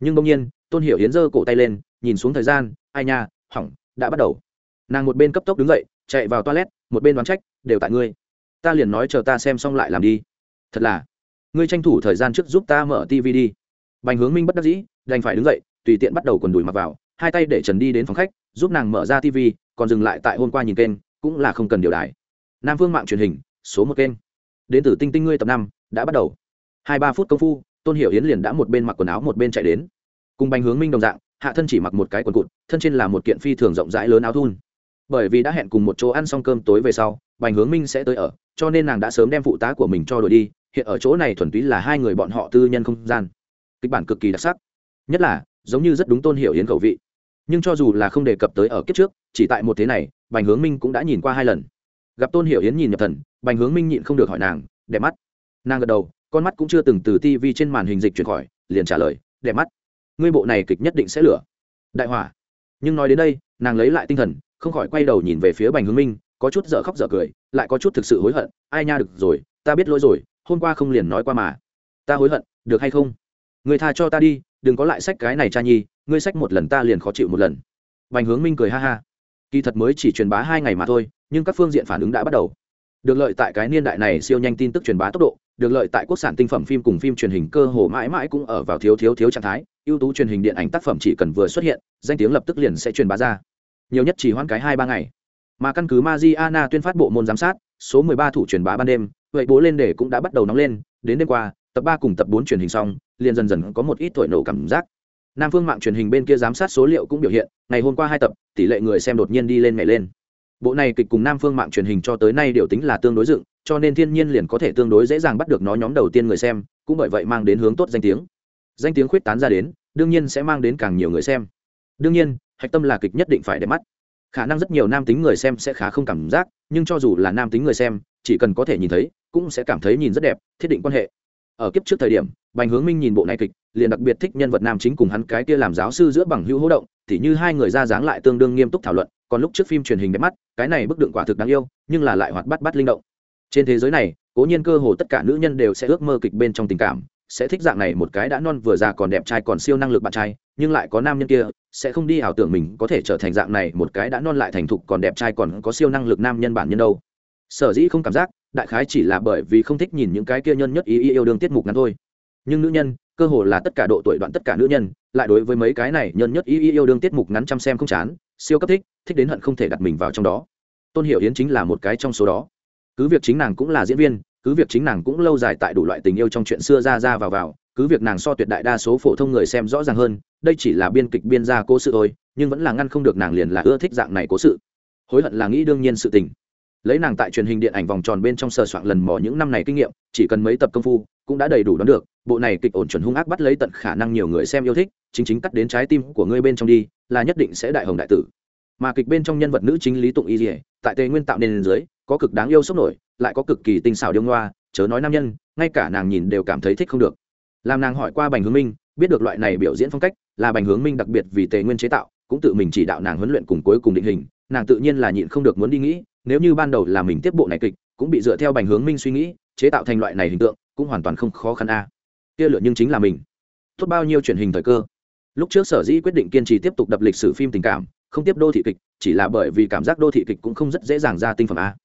Nhưng bỗng nhiên, tôn hiểu Yến giơ cổ tay lên, nhìn xuống thời gian, ai nha, hỏng, đã bắt đầu. Nàng một bên cấp tốc đứng dậy, chạy vào toilet, một bên đoán trách, đều tại ngươi ta liền nói chờ ta xem xong lại làm đi. Thật là, ngươi tranh thủ thời gian trước giúp ta mở tv đi. Bành hướng minh bất đắc dĩ, đành phải đứng dậy, tùy tiện bắt đầu quần đùi mặc vào, hai tay để trần đi đến phòng khách, giúp nàng mở ra tv còn dừng lại tại hôm qua nhìn kênh, cũng là không cần điều đài. Nam phương mạng truyền hình, số một kênh. Đến từ tinh tinh ngươi tập năm, đã bắt đầu. Hai ba phút công phu, tôn hiểu yến liền đã một bên mặc quần áo một bên chạy đến. Cùng bành hướng minh đồng dạng, hạ thân chỉ mặc một cái quần cụt, thân trên là một kiện phi thường rộng rãi lớn áo thun. Bởi vì đã hẹn cùng một chỗ ăn xong cơm tối về sau bành hướng minh sẽ tới ở, cho nên nàng đã sớm đem phụ tá của mình cho đổi đi, hiện ở chỗ này thuần túy là hai người bọn họ tư nhân không gian. Kịch bản cực kỳ đặc sắc. Nhất là, giống như rất đúng tôn hiểu yến khẩu vị. Nhưng cho dù là không đề cập tới ở kiếp trước, chỉ tại một thế này, bành hướng minh cũng đã nhìn qua hai lần. Gặp tôn hiểu yến nhìn nhập thần, bành hướng minh nhịn không được hỏi nàng, đẹp mắt? Nàng gật đầu, con mắt cũng chưa từng từ tivi trên màn hình dịch chuyển khỏi, liền trả lời, đẹp mắt. Ngươi bộ này kịch nhất định sẽ lửa. Đại hỏa. Nhưng nói đến đây, nàng lấy lại tinh thần, không khỏi quay đầu nhìn về phía bành hướng minh có chút dở khóc dở cười, lại có chút thực sự hối hận, ai nha, được rồi, ta biết lỗi rồi, hôm qua không liền nói qua mà. Ta hối hận, được hay không? Người tha cho ta đi, đừng có lại sách cái này cha nhi, ngươi sách một lần ta liền khó chịu một lần. Bành hướng minh cười ha ha. Kỳ thật mới chỉ truyền bá hai ngày mà thôi, nhưng các phương diện phản ứng đã bắt đầu. Được lợi tại cái niên đại này siêu nhanh tin tức truyền bá tốc độ, được lợi tại quốc sản tinh phẩm phim cùng phim truyền hình cơ hồ mãi mãi cũng ở vào thiếu thiếu thiếu trạng thái, ưu tú truyền hình điện ảnh tác phẩm chỉ cần vừa xuất hiện, danh tiếng lập tức liền sẽ truyền bá ra. Nhiều nhất chỉ hoãn cái hai ba ngày mà căn cứ Mariana tuyên phát bộ môn giám sát, số 13 thủ truyền bá ban đêm, vậy bố lên để cũng đã bắt đầu nóng lên, đến đêm qua, tập ba cùng tập bốn truyền hình xong, liền dần dần có một ít thổi nổ cảm giác. Nam phương mạng truyền hình bên kia giám sát số liệu cũng biểu hiện, ngày hôm qua hai tập, tỷ lệ người xem đột nhiên đi lên ngày lên. Bộ này kịch cùng nam phương mạng truyền hình cho tới nay đều tính là tương đối dựng, cho nên thiên nhiên liền có thể tương đối dễ dàng bắt được nó nhóm đầu tiên người xem, cũng bởi vậy mang đến hướng tốt danh tiếng. Danh tiếng khuyết tán ra đến, đương nhiên sẽ mang đến càng nhiều người xem. Đương nhiên, hạch tâm là kịch nhất định phải đẹp mắt khả năng rất nhiều nam tính người xem sẽ khá không cảm giác, nhưng cho dù là nam tính người xem, chỉ cần có thể nhìn thấy, cũng sẽ cảm thấy nhìn rất đẹp, thiết định quan hệ. Ở kiếp trước thời điểm, bành hướng minh nhìn bộ này kịch, liền đặc biệt thích nhân vật nam chính cùng hắn cái kia làm giáo sư giữa bằng hữu hỗ động thì như hai người ra dáng lại tương đương nghiêm túc thảo luận, còn lúc trước phim truyền hình đẹp mắt, cái này bức đựng quả thực đáng yêu, nhưng là lại hoạt bắt bắt linh động. Trên thế giới này, cố nhiên cơ hồ tất cả nữ nhân đều sẽ ước mơ kịch bên trong tình cảm sẽ thích dạng này một cái đã non vừa già còn đẹp trai còn siêu năng lực bạn trai nhưng lại có nam nhân kia sẽ không đi ảo tưởng mình có thể trở thành dạng này một cái đã non lại thành thục còn đẹp trai còn có siêu năng lực nam nhân bản nhân đâu. Sở dĩ không cảm giác đại khái chỉ là bởi vì không thích nhìn những cái kia nhân nhất ý, ý yêu đương tiết mục ngắn thôi. Nhưng nữ nhân cơ hồ là tất cả độ tuổi đoạn tất cả nữ nhân lại đối với mấy cái này nhân nhất ý, ý yêu đương tiết mục ngắn chăm xem không chán siêu cấp thích thích đến hận không thể đặt mình vào trong đó. Tôn hiểu yến chính là một cái trong số đó. Cứ việc chính nàng cũng là diễn viên cứ việc chính nàng cũng lâu dài tại đủ loại tình yêu trong chuyện xưa ra ra vào vào, cứ việc nàng so tuyệt đại đa số phổ thông người xem rõ ràng hơn, đây chỉ là biên kịch biên gia cố sự thôi, nhưng vẫn là ngăn không được nàng liền là ưa thích dạng này cố sự. Hối hận là nghĩ đương nhiên sự tình. Lấy nàng tại truyền hình điện ảnh vòng tròn bên trong sờ soạn lần mò những năm này kinh nghiệm, chỉ cần mấy tập công phu, cũng đã đầy đủ đoán được, bộ này kịch ổn chuẩn hung ác bắt lấy tận khả năng nhiều người xem yêu thích, chính chính cắt đến trái tim của ngươi bên trong đi, là nhất định sẽ đại hồng đại tử. Mà kịch bên trong nhân vật nữ chính lý tụng y dỉa tại tề nguyên tạo nên dưới, có cực đáng yêu sốc nổi lại có cực kỳ tinh xảo điêu ngoa, chớ nói nam nhân, ngay cả nàng nhìn đều cảm thấy thích không được. Làm nàng hỏi qua bành hướng minh, biết được loại này biểu diễn phong cách là bành hướng minh đặc biệt vì tề nguyên chế tạo, cũng tự mình chỉ đạo nàng huấn luyện cùng cuối cùng định hình, nàng tự nhiên là nhịn không được muốn đi nghĩ, nếu như ban đầu là mình tiếp bộ này kịch, cũng bị dựa theo bành hướng minh suy nghĩ, chế tạo thành loại này hình tượng, cũng hoàn toàn không khó khăn a. À. kia lựa nhưng chính là mình. Tốt bao nhiêu truyền hình thời cơ. Lúc trước sở dĩ quyết định kiên trì tiếp tục đập lịch sử phim tình cảm, không tiếp đô thị kịch, chỉ là bởi vì cảm giác đô thị kịch cũng không rất dễ dàng ra tinh phẩm a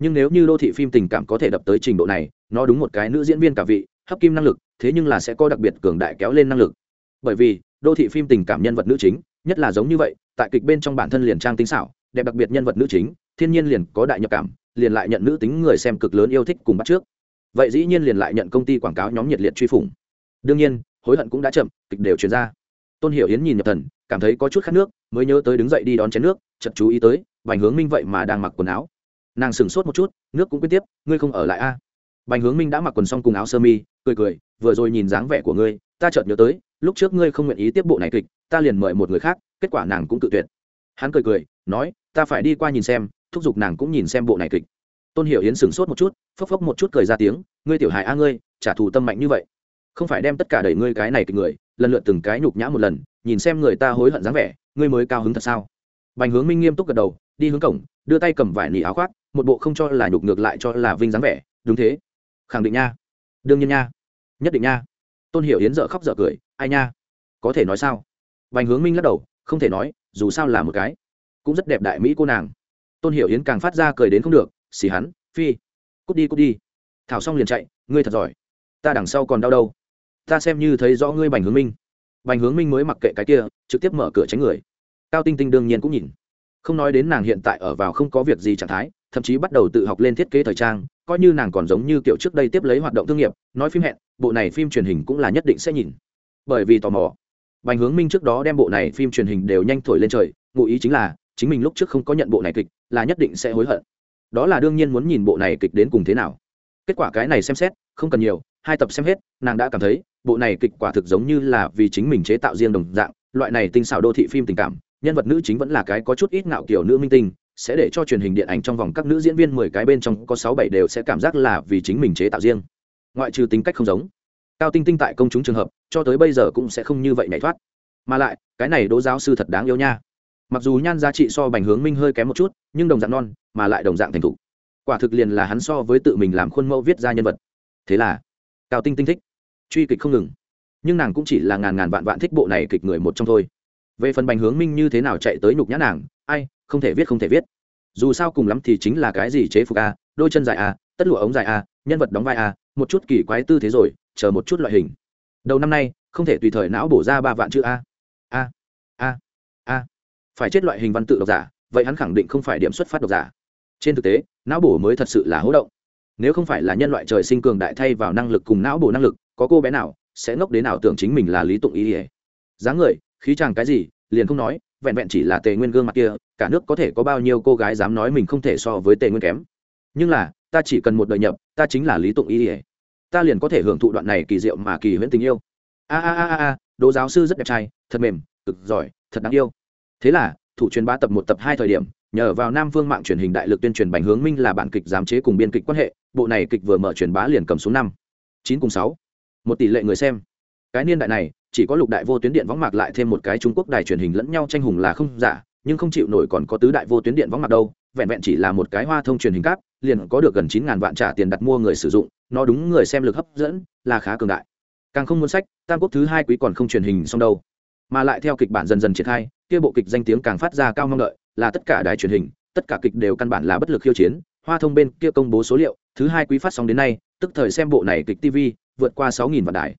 nhưng nếu như đô thị phim tình cảm có thể đập tới trình độ này, nó đúng một cái nữ diễn viên cả vị, hấp kim năng lực, thế nhưng là sẽ có đặc biệt cường đại kéo lên năng lực. Bởi vì, đô thị phim tình cảm nhân vật nữ chính, nhất là giống như vậy, tại kịch bên trong bản thân liền trang tính xảo, đẹp đặc biệt nhân vật nữ chính, thiên nhiên liền có đại nhập cảm, liền lại nhận nữ tính người xem cực lớn yêu thích cùng bắt trước. Vậy dĩ nhiên liền lại nhận công ty quảng cáo nhóm nhiệt liệt truy phủng. Đương nhiên, hối hận cũng đã chậm, kịch đều chuyển ra. Tôn hiểu yến nhìn nhập thần, cảm thấy có chút khát nước, mới nhớ tới đứng dậy đi đón chén nước chật chú ý tới, vành hướng minh vậy mà đang mặc quần áo nàng sửng sốt một chút, nước cũng quyết tiếp, ngươi không ở lại a? À? bành hướng minh đã mặc quần xong cùng áo sơ mi, cười cười, vừa rồi nhìn dáng vẻ của ngươi, ta chợt nhớ tới, lúc trước ngươi không nguyện ý tiếp bộ này kịch, ta liền mời một người khác, kết quả nàng cũng tự tuyệt. Hắn cười cười, nói, ta phải đi qua nhìn xem, thúc giục nàng cũng nhìn xem bộ này kịch. Tôn hiểu yến sửng sốt một chút, phốc phốc một chút cười ra tiếng, ngươi tiểu hài a ngươi, trả thù tâm mạnh như vậy. Không phải đem tất cả đẩy ngươi cái này kịch người, lần lượt từng cái nhục nhã một lần, nhìn xem người ta hối hận dáng vẻ, ngươi mới cao hứng thật sao? Bành hướng minh nghiêm túc gật đầu đi hướng cổng, đưa tay cầm vải nỉ áo khoác, một bộ không cho là nhục ngược lại cho là vinh dáng vẻ, đúng thế. Khẳng định nha. Đương nhiên nha. Nhất định nha. Tôn hiểu yến dợ khóc dợ cười, ai nha? Có thể nói sao? Vành hướng minh lắc đầu, không thể nói, dù sao là một cái. Cũng rất đẹp đại mỹ cô nàng. Tôn hiểu yến càng phát ra cười đến không được, xì hắn, phi. Cút đi cút đi. Thảo xong liền chạy, ngươi thật giỏi. Ta đằng sau còn đau đâu? Ta xem như thấy rõ ngươi bành hướng minh. Bành hướng minh mới mặc kệ cái kia, trực tiếp mở cửa tránh người. Cao tinh tinh đương nhiên cũng nhìn không nói đến nàng hiện tại ở vào không có việc gì trạng thái, thậm chí bắt đầu tự học lên thiết kế thời trang, coi như nàng còn giống như kiểu trước đây tiếp lấy hoạt động thương nghiệp, nói phim hẹn, bộ này phim truyền hình cũng là nhất định sẽ nhìn. Bởi vì tò mò, bành hướng minh trước đó đem bộ này phim truyền hình đều nhanh thổi lên trời, ngụ ý chính là, chính mình lúc trước không có nhận bộ này kịch, là nhất định sẽ hối hận. Đó là đương nhiên muốn nhìn bộ này kịch đến cùng thế nào. Kết quả cái này xem xét, không cần nhiều, hai tập xem hết, nàng đã cảm thấy, bộ này kịch quả thực giống như là vì chính mình chế tạo riêng đồng dạng, loại này tinh xảo đô thị phim tình cảm nhân vật nữ chính vẫn là cái có chút ít ngạo kiểu nữ minh tinh, sẽ để cho truyền hình điện ảnh trong vòng các nữ diễn viên mười cái bên trong có sáu bảy đều sẽ cảm giác là vì chính mình chế tạo riêng. Ngoại trừ tính cách không giống, cao tinh tinh tại công chúng trường hợp, cho tới bây giờ cũng sẽ không như vậy nhảy thoát. Mà lại, cái này đỗ giáo sư thật đáng yêu nha. Mặc dù nhan giá trị so bành hướng minh hơi kém một chút, nhưng đồng dạng non, mà lại đồng dạng thành thục. Quả thực liền là hắn so với tự mình làm khuôn mẫu viết ra nhân vật. Thế là, cao tinh tinh thích. Truy kịch không ngừng. Nhưng nàng cũng chỉ là ngàn ngàn vạn vạn thích bộ này kịch người một trong thôi về phần bành hướng minh như thế nào chạy tới nhục nhã nàng, ai, không thể viết, không thể viết. Dù sao cùng lắm thì chính là cái gì chế phục a đôi chân dài a tất lụa ống dài a nhân vật đóng vai a một chút kỳ quái tư thế rồi, chờ một chút loại hình. Đầu năm nay, không thể tùy thời não bổ ra ba vạn chữ a. A a a. Phải chết loại hình văn tự độc giả, vậy hắn khẳng định không phải điểm xuất phát độc giả. Trên thực tế, não bổ mới thật sự là hỗ động. Nếu không phải là nhân loại trời sinh cường đại thay vào năng lực cùng não bổ năng lực, có cô bé nào sẽ ngốc đến nào tưởng chính mình là lý tụng ý ỉa dáng người khí chàng cái gì, liền không nói, vẹn vẹn chỉ là tề nguyên gương mặt kia, cả nước có thể có bao nhiêu cô gái dám nói mình không thể so với tề nguyên kém. Nhưng là, ta chỉ cần một đời nhập, ta chính là lý tụng Y. ỉa ta liền có thể hưởng thụ đoạn này kỳ diệu mà kỳ huyễn tình yêu. A a a a a giáo sư rất đẹp trai, thật mềm, cực giỏi, thật đáng yêu. Thế là, thủ truyền ba tập một tập hai thời điểm, nhờ vào nam vương mạng truyền hình đại lực tuyên truyền bành hướng minh là bản kịch giám chế cùng biên kịch quan hệ, bộ này kịch vừa mở truyền bá liền cầm xuống năm. Chín cùng sáu. Một tỷ lệ người xem. Cái niên đại này chỉ có lục đại vô tuyến điện võng mạc lại thêm một cái trung quốc đài truyền hình lẫn nhau tranh hùng là không giả, nhưng không chịu nổi còn có tứ đại vô tuyến điện võng mạc đâu, vẹn vẹn chỉ là một cái hoa thông truyền hình cáp, liền có được gần chín ngàn vạn trả tiền đặt mua người sử dụng, nó đúng người xem lực hấp dẫn, là khá cường đại. Càng không muốn sách, tam quốc thứ hai quý còn không truyền hình xong đâu. Mà lại theo kịch bản dần dần triển khai, kia bộ kịch danh tiếng càng phát ra cao mong đợi, là tất cả đài truyền hình, tất cả kịch đều căn bản là bất lực khiêu chiến, hoa thông bên kia công bố số liệu, thứ hai quý phát sóng đến nay, tức thời xem bộ này kịch tv vượt qua sáu nghìn vạn đài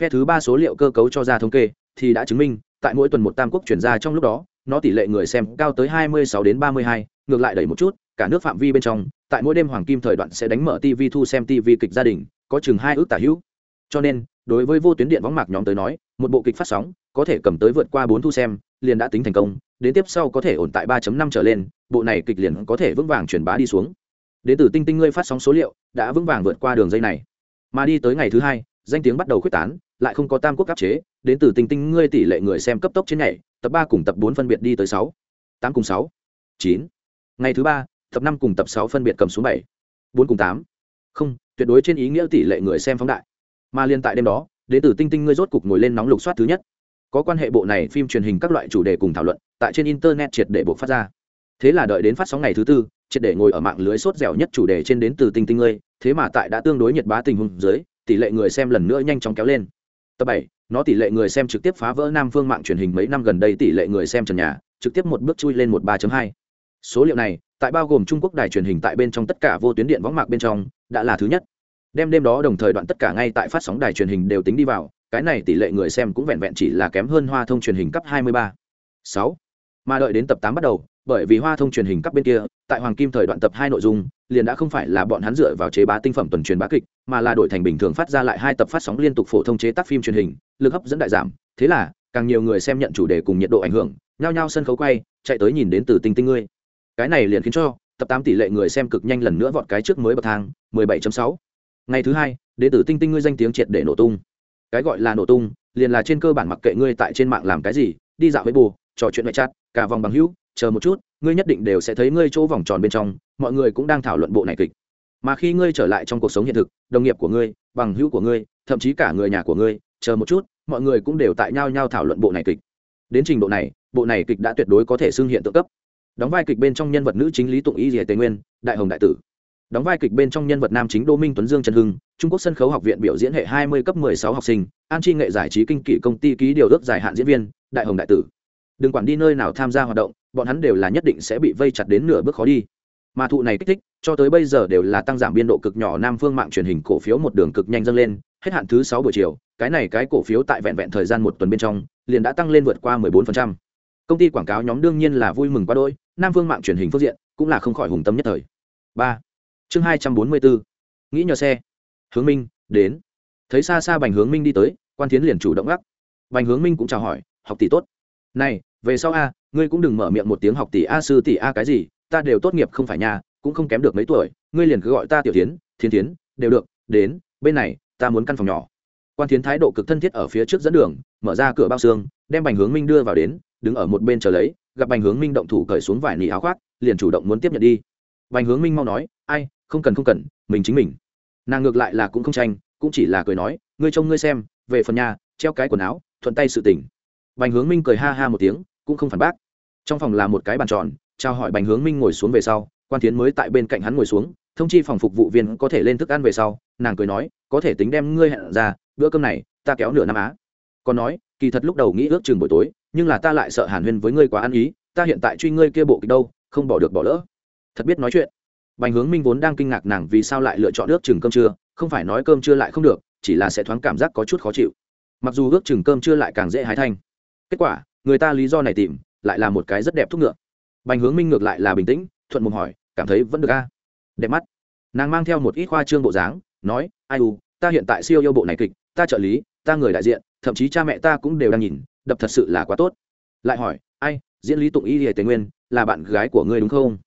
phe thứ ba số liệu cơ cấu cho ra thống kê thì đã chứng minh tại mỗi tuần một tam quốc chuyển ra trong lúc đó nó tỷ lệ người xem cao tới 26 đến 32, ngược lại đẩy một chút cả nước phạm vi bên trong tại mỗi đêm hoàng kim thời đoạn sẽ đánh mở tv thu xem tv kịch gia đình có chừng hai ước tả hữu. Cho nên đối với vô tuyến điện võng mạc nhóm tới nói một bộ kịch phát sóng có thể cầm tới vượt qua bốn thu xem liền đã tính thành công đến tiếp sau có thể ổn tại 3.5 trở lên bộ này kịch liền có thể vững vàng truyền bá đi xuống. Đến từ tinh tinh ngươi phát sóng số liệu đã vững vàng vượt qua đường dây này. Mà đi tới ngày thứ hai danh tiếng bắt đầu khuếch tán, lại không có tam quốc áp chế, đến từ tinh tinh ngươi tỷ lệ người xem cấp tốc trên nhảy, tập ba cùng tập bốn phân biệt đi tới sáu, tám cùng sáu, chín. Ngày thứ ba, tập năm cùng tập sáu phân biệt cầm xuống bảy, bốn cùng tám. Không, tuyệt đối trên ý nghĩa tỷ lệ người xem phóng đại. Mà liên tại đêm đó đến từ tinh tinh ngươi rốt cục ngồi lên nóng lục soát thứ nhất. Có quan hệ bộ này phim truyền hình các loại chủ đề cùng thảo luận, tại trên internet triệt để buộc phát ra. Thế là đợi đến phát sóng ngày thứ tư, triệt để ngồi ở mạng lưới sốt dẻo nhất chủ đề trên đến từ tinh tinh ngươi, thế mà tại đã tương đối nhiệt bá tình huống dưới tỷ lệ người xem lần nữa nhanh chóng kéo lên. Tập bảy, nó tỷ lệ người xem trực tiếp phá vỡ nam phương mạng truyền hình mấy năm gần đây tỷ lệ người xem trần nhà, trực tiếp một bước chui lên một ba hai. Số liệu này, tại bao gồm trung quốc đài truyền hình tại bên trong tất cả vô tuyến điện võng mạc bên trong, đã là thứ nhất. Đem đêm đó đồng thời đoạn tất cả ngay tại phát sóng đài truyền hình đều tính đi vào, cái này tỷ lệ người xem cũng vẹn vẹn chỉ là kém hơn hoa thông truyền hình cấp hai mươi ba. Sáu, mà đợi đến tập tám bắt đầu bởi vì hoa thông truyền hình các bên kia, tại hoàng kim thời đoạn tập hai nội dung, liền đã không phải là bọn hắn dựa vào chế bá tinh phẩm tuần truyền bá kịch, mà là đổi thành bình thường phát ra lại hai tập phát sóng liên tục phổ thông chế tác phim truyền hình, lực hấp dẫn đại giảm. Thế là, càng nhiều người xem nhận chủ đề cùng nhiệt độ ảnh hưởng, nhao nhao sân khấu quay, chạy tới nhìn đến từ tinh tinh ngươi. Cái này liền khiến cho tập tám tỷ lệ người xem cực nhanh lần nữa vọt cái trước mới bậc thang 17.6. ngày thứ hai đệ tử tinh tinh ngươi danh tiếng triệt để nổ tung. Cái gọi là nổ tung, liền là trên cơ bản mặc kệ ngươi tại trên mạng làm cái gì, đi dạo với bù trò chuyện ngoại chat, cả vòng bằng hữu chờ một chút, ngươi nhất định đều sẽ thấy ngươi chỗ vòng tròn bên trong, mọi người cũng đang thảo luận bộ này kịch. Mà khi ngươi trở lại trong cuộc sống hiện thực, đồng nghiệp của ngươi, bằng hữu của ngươi, thậm chí cả người nhà của ngươi, chờ một chút, mọi người cũng đều tại nhau nhau thảo luận bộ này kịch. Đến trình độ này, bộ này kịch đã tuyệt đối có thể xưng hiện tượng cấp. Đóng vai kịch bên trong nhân vật nữ chính lý tụng y dìa tây nguyên, đại hồng đại tử. Đóng vai kịch bên trong nhân vật nam chính đô minh tuấn dương trần hưng, trung quốc sân khấu học viện biểu diễn hệ hai mươi cấp 16 học sinh, an chi nghệ giải trí kinh kỷ công ty ký điều ước dài hạn diễn viên, đại hồng đại tử. Đừng quản đi nơi nào tham gia hoạt động bọn hắn đều là nhất định sẽ bị vây chặt đến nửa bước khó đi. Mà thụ này kích thích, cho tới bây giờ đều là tăng giảm biên độ cực nhỏ nam phương mạng truyền hình cổ phiếu một đường cực nhanh dâng lên, hết hạn thứ sáu buổi chiều, cái này cái cổ phiếu tại vẹn vẹn thời gian một tuần bên trong, liền đã tăng lên vượt qua 14%. công ty quảng cáo nhóm đương nhiên là vui mừng quá đôi nam phương mạng truyền hình phương diện cũng là không khỏi hùng tâm nhất thời. Ba. Chương hai trăm bốn mươi bốn. Nghĩ nhờ xe. Hướng minh, đến. Thấy xa xa bành hướng minh đi tới, quan tiến liền chủ động gác. Bành hướng minh cũng chào hỏi, học tỷ tốt. Này, về sau a ngươi cũng đừng mở miệng một tiếng học tỷ a, sư tỷ a cái gì, ta đều tốt nghiệp không phải nhà, cũng không kém được mấy tuổi, ngươi liền cứ gọi ta tiểu tiến thiên tiến đều được, đến, bên này, ta muốn căn phòng nhỏ. Quan tiến thái độ cực thân thiết ở phía trước dẫn đường, mở ra cửa bao xương, đem bành hướng minh đưa vào đến, đứng ở một bên chờ lấy, gặp bành hướng minh động thủ cởi xuống vải nỉ áo khoác, liền chủ động muốn tiếp nhận đi. Bành hướng minh mau nói, ai, không cần không cần, mình chính mình. Nàng ngược lại là cũng không tranh, cũng chỉ là cười nói, ngươi trông ngươi xem, về phần nhà, treo cái quần áo, thuận tay sự tỉnh bành hướng minh cười ha ha một tiếng cũng không phản bác. Trong phòng là một cái bàn tròn, trao hỏi bành hướng minh ngồi xuống về sau, quan tiến mới tại bên cạnh hắn ngồi xuống, thông chi phòng phục vụ viên có thể lên thức ăn về sau, nàng cười nói, có thể tính đem ngươi hẹn ra, bữa cơm này, ta kéo nửa năm á. Còn nói, kỳ thật lúc đầu nghĩ ước chừng buổi tối, nhưng là ta lại sợ hàn huyên với ngươi quá ăn ý, ta hiện tại truy ngươi kia bộ kịch đâu, không bỏ được bỏ lỡ. Thật biết nói chuyện. Bành hướng minh vốn đang kinh ngạc nàng vì sao lại lựa chọn ước chừng cơm trưa, không phải nói cơm trưa lại không được, chỉ là sẽ thoáng cảm giác có chút khó chịu. Mặc dù ước chừng cơm trưa lại càng dễ hái thanh. Kết quả người ta lý do này tìm, lại là một cái rất đẹp thuốc ngựa. Bành hướng minh ngược lại là bình tĩnh, thuận mồm hỏi, cảm thấy vẫn được a? Đẹp mắt. Nàng mang theo một ít khoa trương bộ dáng, nói, ai u, ta hiện tại siêu yêu bộ này kịch, ta trợ lý, ta người đại diện, thậm chí cha mẹ ta cũng đều đang nhìn, đập thật sự là quá tốt. Lại hỏi, ai, diễn lý tụng y hề tề nguyên, là bạn gái của ngươi đúng không?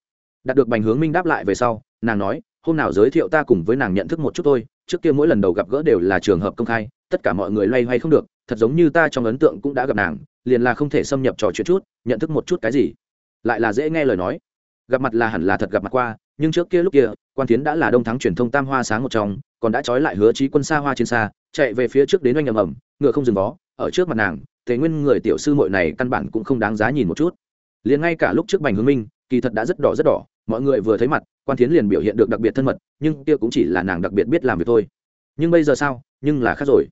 Đạt được bành hướng minh đáp lại về sau, nàng nói, hôm nào giới thiệu ta cùng với nàng nhận thức một chút thôi trước kia mỗi lần đầu gặp gỡ đều là trường hợp công khai, tất cả mọi người loay hoay không được, thật giống như ta trong ấn tượng cũng đã gặp nàng liền là không thể xâm nhập trò chuyện chút, nhận thức một chút cái gì. Lại là dễ nghe lời nói. Gặp mặt là hẳn là thật gặp mặt qua, nhưng trước kia lúc kia, quan tiến đã là đông thắng truyền thông tam hoa sáng một trong, còn đã trói lại hứa trí quân xa hoa trên xa, chạy về phía trước đến oanh ầm ầm, ngựa không dừng vó, ở trước mặt nàng thế nguyên người tiểu sư mội này căn bản cũng không đáng giá nhìn một chút. Liền ngay cả lúc trước bành hướng minh, kỳ thật đã rất đỏ rất đỏ, mọi người vừa thấy mặt, quan tiến liền biểu hiện được đặc biệt thân mật, nhưng kia cũng chỉ là nàng đặc biệt biết làm việc thôi. Nhưng bây giờ sao? Nhưng là khác rồi.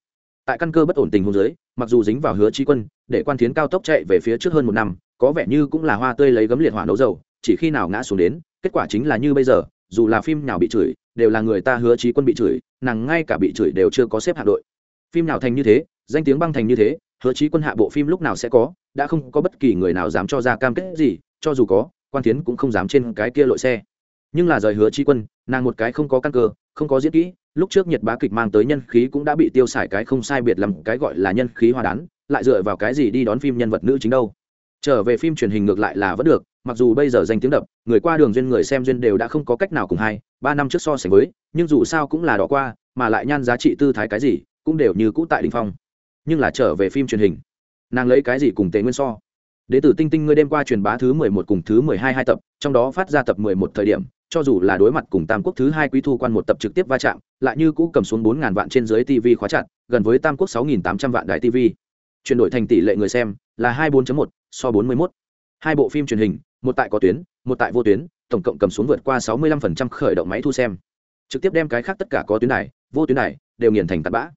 Tại căn cơ bất ổn tình hôn giới mặc dù dính vào hứa trí quân, để quan tiến cao tốc chạy về phía trước hơn một năm, có vẻ như cũng là hoa tươi lấy gấm liệt hỏa nấu dầu, chỉ khi nào ngã xuống đến, kết quả chính là như bây giờ, dù là phim nào bị chửi, đều là người ta hứa trí quân bị chửi, nàng ngay cả bị chửi đều chưa có xếp hạng đội. Phim nào thành như thế, danh tiếng băng thành như thế, hứa trí quân hạ bộ phim lúc nào sẽ có, đã không có bất kỳ người nào dám cho ra cam kết gì, cho dù có, quan tiến cũng không dám trên cái kia lội xe. Nhưng là rời hứa trí quân, nàng một cái không có căn cơ, không có diễn kỹ lúc trước nhiệt bá kịch mang tới nhân khí cũng đã bị tiêu xài cái không sai biệt lắm, cái gọi là nhân khí hoa đán, lại dựa vào cái gì đi đón phim nhân vật nữ chính đâu. Trở về phim truyền hình ngược lại là vẫn được, mặc dù bây giờ danh tiếng đập, người qua đường duyên người xem duyên đều đã không có cách nào cùng hai, ba năm trước so sánh với, nhưng dù sao cũng là đỏ qua, mà lại nhan giá trị tư thái cái gì, cũng đều như cũ tại đình phong. Nhưng là trở về phim truyền hình, nàng lấy cái gì cùng tề nguyên so? Đ ế t ử tinh tinh ngươi đêm qua truyền bá thứ mười một cùng thứ mười hai hai tập, trong đó phát ra tập mười một thời điểm, cho dù là đối mặt cùng tam quốc thứ hai quý thu quan một tập trực tiếp va chạm lại như cũ cầm xuống bốn ngàn vạn trên dưới tv khóa chặt, gần với tam quốc sáu nghìn tám trăm vạn đài tv chuyển đổi thành tỷ lệ người xem là hai bốn một, so bốn mươi một hai bộ phim truyền hình, một tại có tuyến, một tại vô tuyến, tổng cộng cầm xuống vượt qua sáu mươi lăm phần trăm khởi động máy thu xem. Trực tiếp đem cái khác tất cả có tuyến này vô tuyến này đều nghiền thành tạt bã.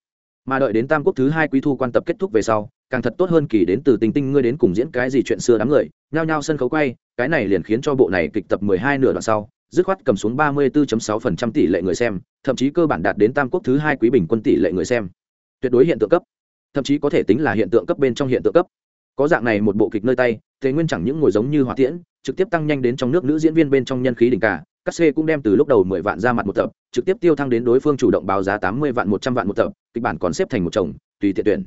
Mà đợi đến tam quốc thứ hai quý thu quan tập kết thúc về sau, càng thật tốt hơn kỳ đến từ tình tinh ngươi đến cùng diễn cái gì chuyện xưa đám người, nhao nhao sân khấu quay, cái này liền khiến cho bộ này kịch tập mười hai nửa đoạn sau dứt khoát cầm xuống ba mươi 34.6% tỷ lệ người xem, thậm chí cơ bản đạt đến tam quốc thứ hai quý bình quân tỷ lệ người xem. Tuyệt đối hiện tượng cấp. Thậm chí có thể tính là hiện tượng cấp bên trong hiện tượng cấp. Có dạng này một bộ kịch nơi tay thế nguyên chẳng những ngồi giống như hỏa tiễn, trực tiếp tăng nhanh đến trong nước nữ diễn viên bên trong nhân khí đỉnh cả, các c cũng đem từ lúc đầu mười vạn ra mặt một tập, trực tiếp tiêu thăng đến đối phương chủ động báo giá tám mươi vạn một trăm vạn một tập, kịch bản còn xếp thành một chồng, tùy tiện tuyển.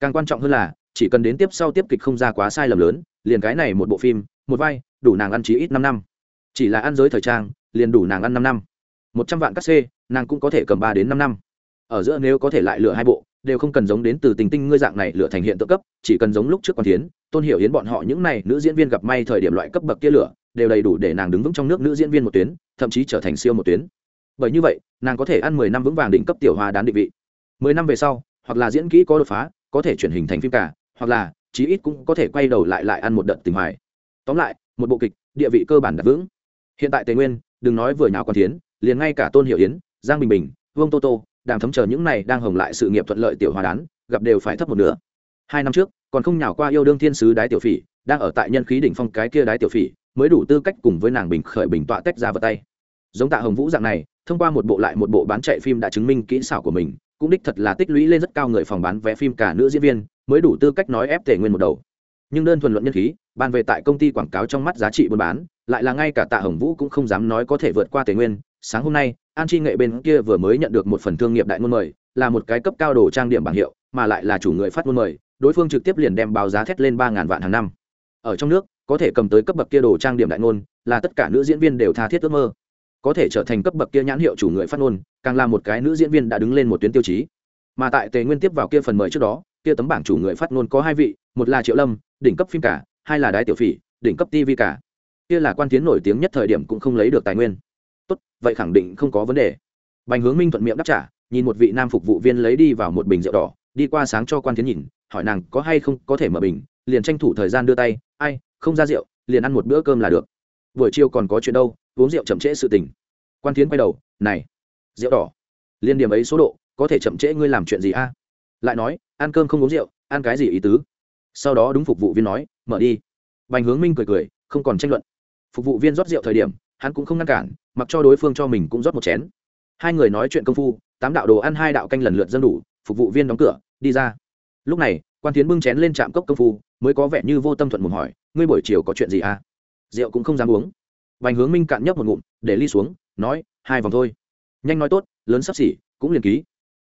Càng quan trọng hơn là, chỉ cần đến tiếp sau tiếp kịch không ra quá sai lầm lớn, liền cái này một bộ phim, một vai, đủ nàng ăn chí ít năm năm chỉ là ăn giới thời trang, liền đủ nàng ăn năm năm. Một trăm vạn các c nàng cũng có thể cầm ba đến năm năm. Ở giữa nếu có thể lại lựa hai bộ, đều không cần giống đến từ tình tinh ngươi dạng này lựa thành hiện tượng cấp, chỉ cần giống lúc trước còn tiến tôn hiểu hiến bọn họ những này nữ diễn viên gặp may thời điểm loại cấp bậc kia lửa, đều đầy đủ để nàng đứng vững trong nước nữ diễn viên một tuyến, thậm chí trở thành siêu một tuyến. Bởi như vậy, nàng có thể ăn mười năm vững vàng định cấp tiểu hoa đán định vị. Mười năm về sau, hoặc là diễn kỹ có đột phá, có thể chuyển hình thành phim cả, hoặc là chí ít cũng có thể quay đầu lại lại ăn một đợt tình hoài. Tóm lại, một bộ kịch, địa vị cơ bản đặt vững hiện tại tề nguyên, đừng nói vừa nháo còn tiến liền ngay cả tôn hiệu yến, giang bình bình, vương tô tô, đàm thấm chờ những này đang hồng lại sự nghiệp thuận lợi tiểu hòa đán, gặp đều phải thấp một nửa. Hai năm trước, còn không nhào qua yêu đương thiên sứ đái tiểu phỉ, đang ở tại nhân khí đỉnh phong cái kia đái tiểu phỉ, mới đủ tư cách cùng với nàng bình khởi bình tọa tách ra vào tay. Giống tạ hồng vũ dạng này, thông qua một bộ lại một bộ bán chạy phim đã chứng minh kỹ xảo của mình, cũng đích thật là tích lũy lên rất cao người phòng bán vé phim cả nữ diễn viên, mới đủ tư cách nói ép tề nguyên một đầu nhưng đơn thuần luận nhân khí bàn về tại công ty quảng cáo trong mắt giá trị buôn bán, lại là ngay cả tạ hồng vũ cũng không dám nói có thể vượt qua tề nguyên. Sáng hôm nay, an chi nghệ bên kia vừa mới nhận được một phần thương nghiệp đại ngôn mời, là một cái cấp cao đồ trang điểm bảng hiệu, mà lại là chủ người phát ngôn mời, đối phương trực tiếp liền đem báo giá thét lên ba ngàn vạn hàng năm. Ở trong nước, có thể cầm tới cấp bậc kia đồ trang điểm đại ngôn, là tất cả nữ diễn viên đều tha thiết ước mơ. Có thể trở thành cấp bậc kia nhãn hiệu chủ người phát ngôn, càng là một cái nữ diễn viên đã đứng lên một tuyến tiêu chí. Mà tại tề nguyên tiếp vào kia phần mời trước đó kia tấm bảng chủ người phát ngôn có hai vị, một là triệu lâm, đỉnh cấp phim cả, hai là đái tiểu phỉ, đỉnh cấp tv cả. Kia là quan tiến nổi tiếng nhất thời điểm cũng không lấy được tài nguyên. Tốt, vậy khẳng định không có vấn đề. Bành hướng minh thuận miệng đáp trả, nhìn một vị nam phục vụ viên lấy đi vào một bình rượu đỏ, đi qua sáng cho quan tiến nhìn, hỏi nàng có hay không có thể mở bình, liền tranh thủ thời gian đưa tay, ai, không ra rượu, liền ăn một bữa cơm là được. Buổi chiều còn có chuyện đâu, uống rượu chậm trễ sự tình. Quan tiến quay đầu, này, rượu đỏ, liên điểm ấy số độ, có thể chậm trễ ngươi làm chuyện gì a? Lại nói, ăn cơm không uống rượu, ăn cái gì ý tứ? Sau đó đúng phục vụ viên nói, mở đi. Bành hướng minh cười cười, không còn tranh luận. Phục vụ viên rót rượu thời điểm, hắn cũng không ngăn cản, mặc cho đối phương cho mình cũng rót một chén. Hai người nói chuyện công phu, tám đạo đồ ăn, hai đạo canh lần lượt dân đủ, phục vụ viên đóng cửa, đi ra. Lúc này, quan tiến bưng chén lên trạm cốc công phu, mới có vẻ như vô tâm thuận mồm hỏi, ngươi buổi chiều có chuyện gì à? Rượu cũng không dám uống. Bành hướng minh cạn nhấp một ngụm, để ly xuống, nói, hai vòng thôi. Nhanh nói tốt, lớn sắp xỉ, cũng liền ký.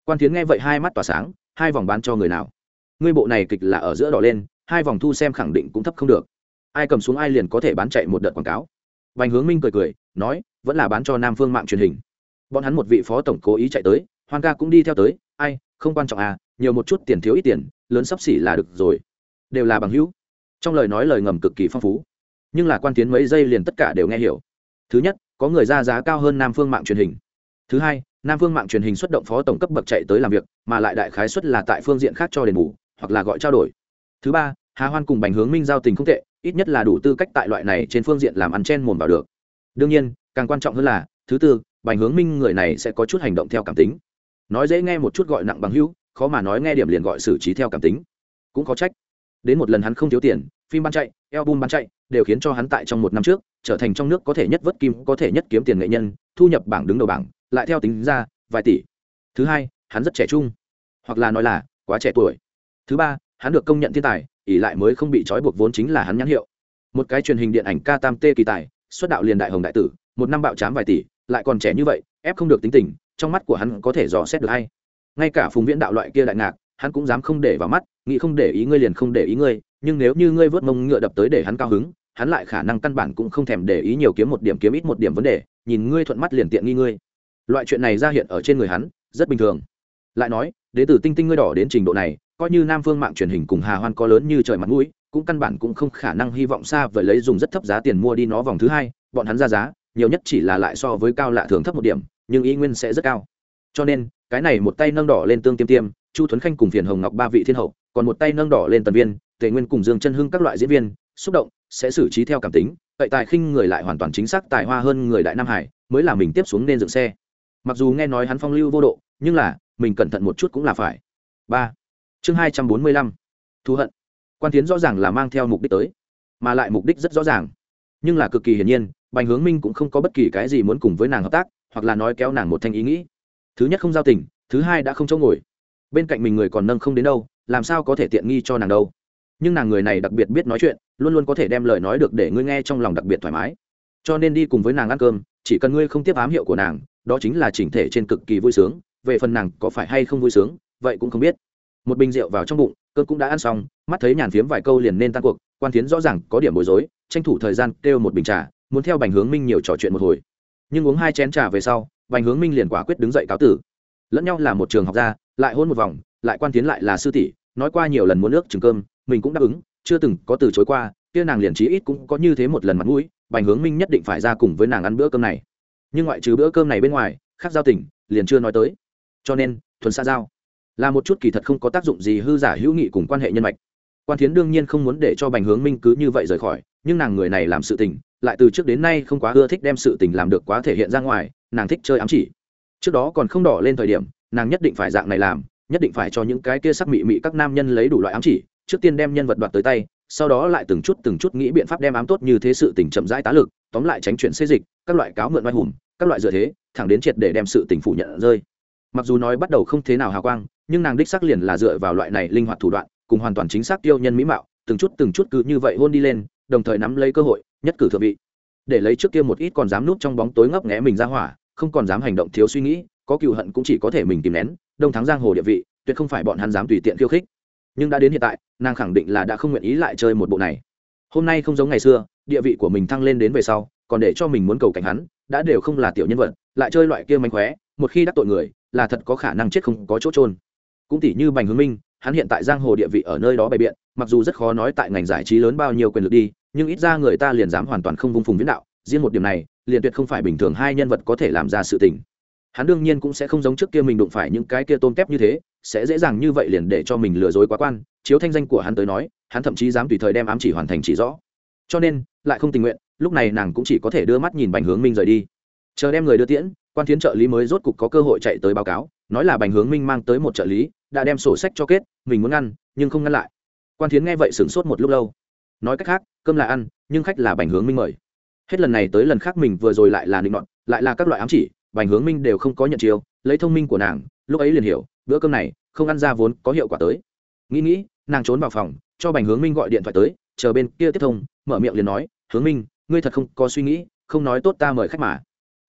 Quan tiến nghe vậy hai mắt tỏa sáng hai vòng bán cho người nào. Ngươi bộ này kịch là ở giữa đỏ lên, hai vòng thu xem khẳng định cũng thấp không được. Ai cầm xuống ai liền có thể bán chạy một đợt quảng cáo. Bành hướng minh cười cười, nói, vẫn là bán cho nam phương mạng truyền hình. Bọn hắn một vị phó tổng cố ý chạy tới, hoan ca cũng đi theo tới, ai, không quan trọng à nhiều một chút tiền thiếu ít tiền, lớn sắp xỉ là được rồi. Đều là bằng hữu. Trong lời nói lời ngầm cực kỳ phong phú. Nhưng là quan tiến mấy giây liền tất cả đều nghe hiểu. Thứ nhất, có người ra giá cao hơn nam phương mạng truyền hình. Thứ hai nam phương mạng truyền hình xuất động phó tổng cấp bậc chạy tới làm việc, mà lại đại khái xuất là tại phương diện khác cho đền bù, hoặc là gọi trao đổi. Thứ ba, hà hoan cùng bành hướng minh giao tình không tệ, ít nhất là đủ tư cách tại loại này trên phương diện làm ăn chen mồm vào được. Đương nhiên, càng quan trọng hơn là, thứ tư, bành hướng minh người này sẽ có chút hành động theo cảm tính. Nói dễ nghe một chút gọi nặng bằng hữu, khó mà nói nghe điểm liền gọi xử trí theo cảm tính. Cũng có trách. Đến một lần hắn không thiếu tiền, phim bán chạy, album bán chạy, đều khiến cho hắn tại trong một năm trước, trở thành trong nước có thể nhất vớt kim, có thể nhất kiếm tiền nghệ nhân, thu nhập bảng đứng đầu bảng lại theo tính ra, vài tỷ. Thứ hai, hắn rất trẻ trung. Hoặc là nói là, quá trẻ tuổi. Thứ ba, hắn được công nhận thiên tài ỉ lại mới không bị trói buộc vốn chính là hắn nhãn hiệu. Một cái truyền hình điện ảnh ca tam tê kỳ tài, xuất đạo liền đại hồng đại tử, một năm bạo chám vài tỷ, lại còn trẻ như vậy, ép không được tính tình, trong mắt của hắn có thể dò xét được hay. Ngay cả phùng viễn đạo loại kia đại ngạc, hắn cũng dám không để vào mắt, nghĩ không để ý ngươi liền không để ý ngươi, nhưng nếu như ngươi vớt mông ngựa đập tới để hắn cao hứng, hắn lại khả năng căn bản cũng không thèm để ý nhiều kiếm một điểm kiếm ít một điểm vấn đề, nhìn ngươi thuận mắt liền tiện nghi ngươi loại chuyện này ra hiện ở trên người hắn, rất bình thường. Lại nói, đến từ tinh tinh ngươi đỏ đến trình độ này, coi như nam phương mạng truyền hình cùng hà hoan có lớn như trời mặt mũi, cũng căn bản cũng không khả năng hy vọng xa vời lấy dùng rất thấp giá tiền mua đi nó vòng thứ hai, bọn hắn ra giá, nhiều nhất chỉ là lại so với cao lạ thường thấp một điểm, nhưng ý nguyên sẽ rất cao. Cho nên, cái này một tay nâng đỏ lên tương tiêm tiêm, chu tuấn khanh cùng phiền hồng ngọc ba vị thiên hậu, còn một tay nâng đỏ lên tần viên, tề nguyên cùng dương chân hưng các loại diễn viên, xúc động, sẽ xử trí theo cảm tính, vậy tài khinh người lại hoàn toàn chính xác tài hoa hơn người đại nam hải, mới là mình tiếp xuống nên dựng xe mặc dù nghe nói hắn phong lưu vô độ, nhưng là, mình cẩn thận một chút cũng là phải. Ba. Chương hai trăm bốn mươi lăm. Thù hận. Quan tiến rõ ràng là mang theo mục đích tới, mà lại mục đích rất rõ ràng. Nhưng là cực kỳ hiển nhiên, bành hướng minh cũng không có bất kỳ cái gì muốn cùng với nàng hợp tác, hoặc là nói kéo nàng một thanh ý nghĩ. Thứ nhất không giao tình, thứ hai đã không chỗ ngồi. Bên cạnh mình người còn nâng không đến đâu, làm sao có thể tiện nghi cho nàng đâu. Nhưng nàng người này đặc biệt biết nói chuyện, luôn luôn có thể đem lời nói được để ngươi nghe trong lòng đặc biệt thoải mái. Cho nên đi cùng với nàng ăn cơm, chỉ cần ngươi không tiếp ám hiệu của nàng đó chính là chỉnh thể trên cực kỳ vui sướng, về phần nàng có phải hay không vui sướng, vậy cũng không biết. Một bình rượu vào trong bụng cơn cũng đã ăn xong, mắt thấy nhàn phiếm vài câu liền nên tan cuộc, quan tiến rõ ràng có điểm bối rối, tranh thủ thời gian kêu một bình trà, muốn theo bành hướng minh nhiều trò chuyện một hồi. Nhưng uống hai chén trà về sau, bành hướng minh liền quả quyết đứng dậy cáo tử. Lẫn nhau là một trường học gia lại hôn một vòng, lại quan tiến lại là sư tỷ, nói qua nhiều lần muốn nước trừng cơm, mình cũng đáp ứng, chưa từng có từ chối qua, kia nàng liền trí ít cũng có như thế một lần mặt mũi, bành hướng minh nhất định phải ra cùng với nàng ăn bữa cơm này nhưng ngoại trừ bữa cơm này bên ngoài, khác giao tình, liền chưa nói tới. Cho nên, thuần xa giao là một chút kỳ thật không có tác dụng gì hư giả hữu nghị cùng quan hệ nhân mạch. Quan thiến đương nhiên không muốn để cho bành hướng minh cứ như vậy rời khỏi, nhưng nàng người này làm sự tình, lại từ trước đến nay không quá ưa thích đem sự tình làm được quá thể hiện ra ngoài, nàng thích chơi ám chỉ. Trước đó còn không đỏ lên thời điểm, nàng nhất định phải dạng này làm, nhất định phải cho những cái kia sắc mị mị các nam nhân lấy đủ loại ám chỉ, trước tiên đem nhân vật đoạt tới tay sau đó lại từng chút từng chút nghĩ biện pháp đem ám tốt như thế sự tình chậm rãi tá lực, tóm lại tránh chuyện xê dịch, các loại cáo mượn oai hùng, các loại dựa thế, thẳng đến triệt để đem sự tình phủ nhận rơi. Mặc dù nói bắt đầu không thế nào hào quang, nhưng nàng đích xác liền là dựa vào loại này linh hoạt thủ đoạn, cùng hoàn toàn chính xác tiêu nhân mỹ mạo, từng chút từng chút cứ như vậy hôn đi lên, đồng thời nắm lấy cơ hội, nhất cử thượng vị. Để lấy trước kia một ít còn dám núp trong bóng tối ngấp nghé mình ra hỏa, không còn dám hành động thiếu suy nghĩ, có cựu hận cũng chỉ có thể mình tìm nén, đông thắng giang hồ địa vị, tuyệt không phải bọn hắn dám tùy tiện khiêu khích nhưng đã đến hiện tại, nàng khẳng định là đã không nguyện ý lại chơi một bộ này. Hôm nay không giống ngày xưa, địa vị của mình thăng lên đến về sau, còn để cho mình muốn cầu cảnh hắn, đã đều không là tiểu nhân vật, lại chơi loại kia mánh khóe, một khi đắc tội người, là thật có khả năng chết không có chỗ trôn cũng tỷ như bành hướng minh, hắn hiện tại giang hồ địa vị ở nơi đó bày biện, mặc dù rất khó nói tại ngành giải trí lớn bao nhiêu quyền lực đi, nhưng ít ra người ta liền dám hoàn toàn không vung phùng viễn đạo, riêng một điểm này, liền tuyệt không phải bình thường hai nhân vật có thể làm ra sự tình hắn đương nhiên cũng sẽ không giống trước kia mình đụng phải những cái kia tôm tép như thế, sẽ dễ dàng như vậy liền để cho mình lừa dối quá quan. Chiếu thanh danh của hắn tới nói, hắn thậm chí dám tùy thời đem ám chỉ hoàn thành chỉ rõ. Cho nên, lại không tình nguyện, lúc này nàng cũng chỉ có thể đưa mắt nhìn bành hướng minh rời đi. Chờ đem người đưa tiễn, quan tiến trợ lý mới rốt cục có cơ hội chạy tới báo cáo, nói là bành hướng minh mang tới một trợ lý, đã đem sổ sách cho kết, mình muốn ngăn, nhưng không ngăn lại. Quan tiến nghe vậy sửng sốt một lúc lâu. Nói cách khác, cơm là ăn, nhưng khách là bành hướng minh mời. Hết lần này tới lần khác mình vừa rồi lại là định đoạn, lại là các loại ám chỉ bành hướng minh đều không có nhận chiêu, lấy thông minh của nàng, lúc ấy liền hiểu, bữa cơm này, không ăn ra vốn có hiệu quả tới. Nghĩ nghĩ, nàng trốn vào phòng, cho bành hướng minh gọi điện thoại tới, chờ bên kia tiếp thông, mở miệng liền nói, hướng minh, ngươi thật không có suy nghĩ, không nói tốt ta mời khách mà.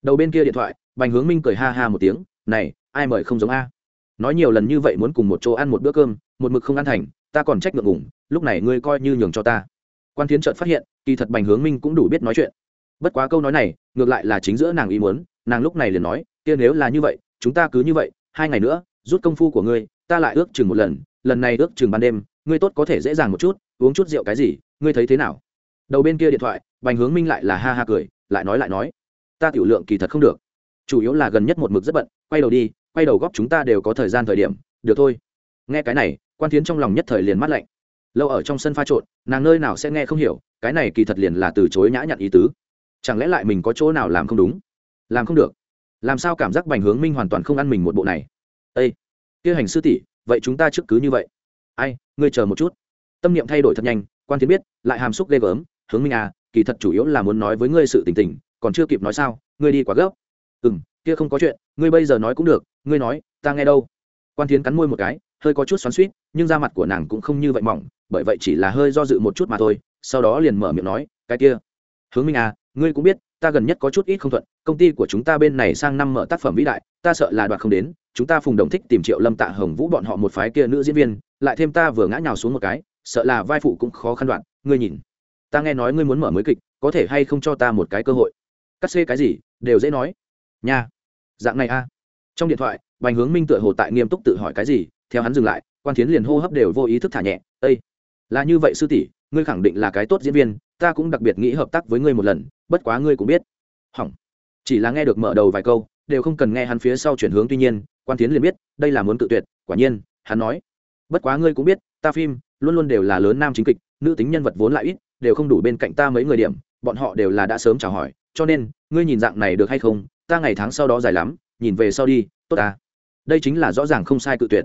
Đầu bên kia điện thoại, bành hướng minh cười ha ha một tiếng, này, ai mời không giống a? Nói nhiều lần như vậy muốn cùng một chỗ ăn một bữa cơm, một mực không ăn thành, ta còn trách ngượng ngủng lúc này ngươi coi như nhường cho ta. Quan tiến trợt phát hiện, kỳ thật bành hướng minh cũng đủ biết nói chuyện. Bất quá câu nói này, ngược lại là chính giữa nàng ý muốn nàng lúc này liền nói, kia nếu là như vậy, chúng ta cứ như vậy, hai ngày nữa, rút công phu của ngươi, ta lại ước chừng một lần lần này ước chừng ban đêm, ngươi tốt có thể dễ dàng một chút, uống chút rượu cái gì, ngươi thấy thế nào? Đầu bên kia điện thoại, bành hướng minh lại là ha ha cười, lại nói lại nói, ta tiểu lượng kỳ thật không được, chủ yếu là gần nhất một mực rất bận, quay đầu đi, quay đầu góp chúng ta đều có thời gian thời điểm, được thôi. Nghe cái này, quan tiến trong lòng nhất thời liền mắt lạnh. Lâu ở trong sân pha trộn, nàng nơi nào sẽ nghe không hiểu, cái này kỳ thật liền là từ chối nhã nhặn ý tứ. Chẳng lẽ lại mình có chỗ nào làm không đúng? Làm không được. Làm sao cảm giác bành hướng minh hoàn toàn không ăn mình một bộ này? Ây kia hành sư tỷ, vậy chúng ta trước cứ như vậy. Ai, ngươi chờ một chút. Tâm niệm thay đổi thật nhanh, quan thiên biết, lại hàm xúc ghê gớm, hướng minh à kỳ thật chủ yếu là muốn nói với ngươi sự tình tình, còn chưa kịp nói sao, ngươi đi quá gấp. Ừ m kia không có chuyện, ngươi bây giờ nói cũng được, ngươi nói, ta nghe đâu. Quan tiến cắn môi một cái, hơi có chút xoắn suýt nhưng da mặt của nàng cũng không như vậy mỏng, bởi vậy chỉ là hơi do dự một chút mà thôi, sau đó liền mở miệng nói, cái kia, hướng minh à ngươi cũng biết ta gần nhất có chút ít không thuận, công ty của chúng ta bên này sang năm mở tác phẩm vĩ đại, ta sợ là đoạt không đến, chúng ta phùng đồng thích tìm triệu lâm tạ hồng vũ bọn họ một phái kia nữ diễn viên, lại thêm ta vừa ngã nhào xuống một cái, sợ là vai phụ cũng khó khăn đoạn, ngươi nhìn. Ta nghe nói ngươi muốn mở mới kịch, có thể hay không cho ta một cái cơ hội? Cắt xê cái gì, đều dễ nói. Nha. Dạng này a. Trong điện thoại, bành hướng minh tựa hồ tại nghiêm túc tự hỏi cái gì, theo hắn dừng lại, quan thiến liền hô hấp đều vô ý thức thả nhẹ ây là như vậy sư tỷ, ngươi khẳng định là cái tốt diễn viên, ta cũng đặc biệt nghĩ hợp tác với ngươi một lần bất quá ngươi cũng biết. Hỏng. Chỉ là nghe được mở đầu vài câu, đều không cần nghe hắn phía sau chuyển hướng. Tuy nhiên, quan tiến liền biết, đây là muốn tự tuyệt. Quả nhiên, hắn nói, bất quá ngươi cũng biết, ta phim luôn luôn đều là lớn nam chính kịch, nữ tính nhân vật vốn lại ít, đều không đủ bên cạnh ta mấy người điểm, bọn họ đều là đã sớm chào hỏi, cho nên, ngươi nhìn dạng này được hay không? Ta ngày tháng sau đó dài lắm, nhìn về sau đi, tốt ta. Đây chính là rõ ràng không sai cự tuyệt.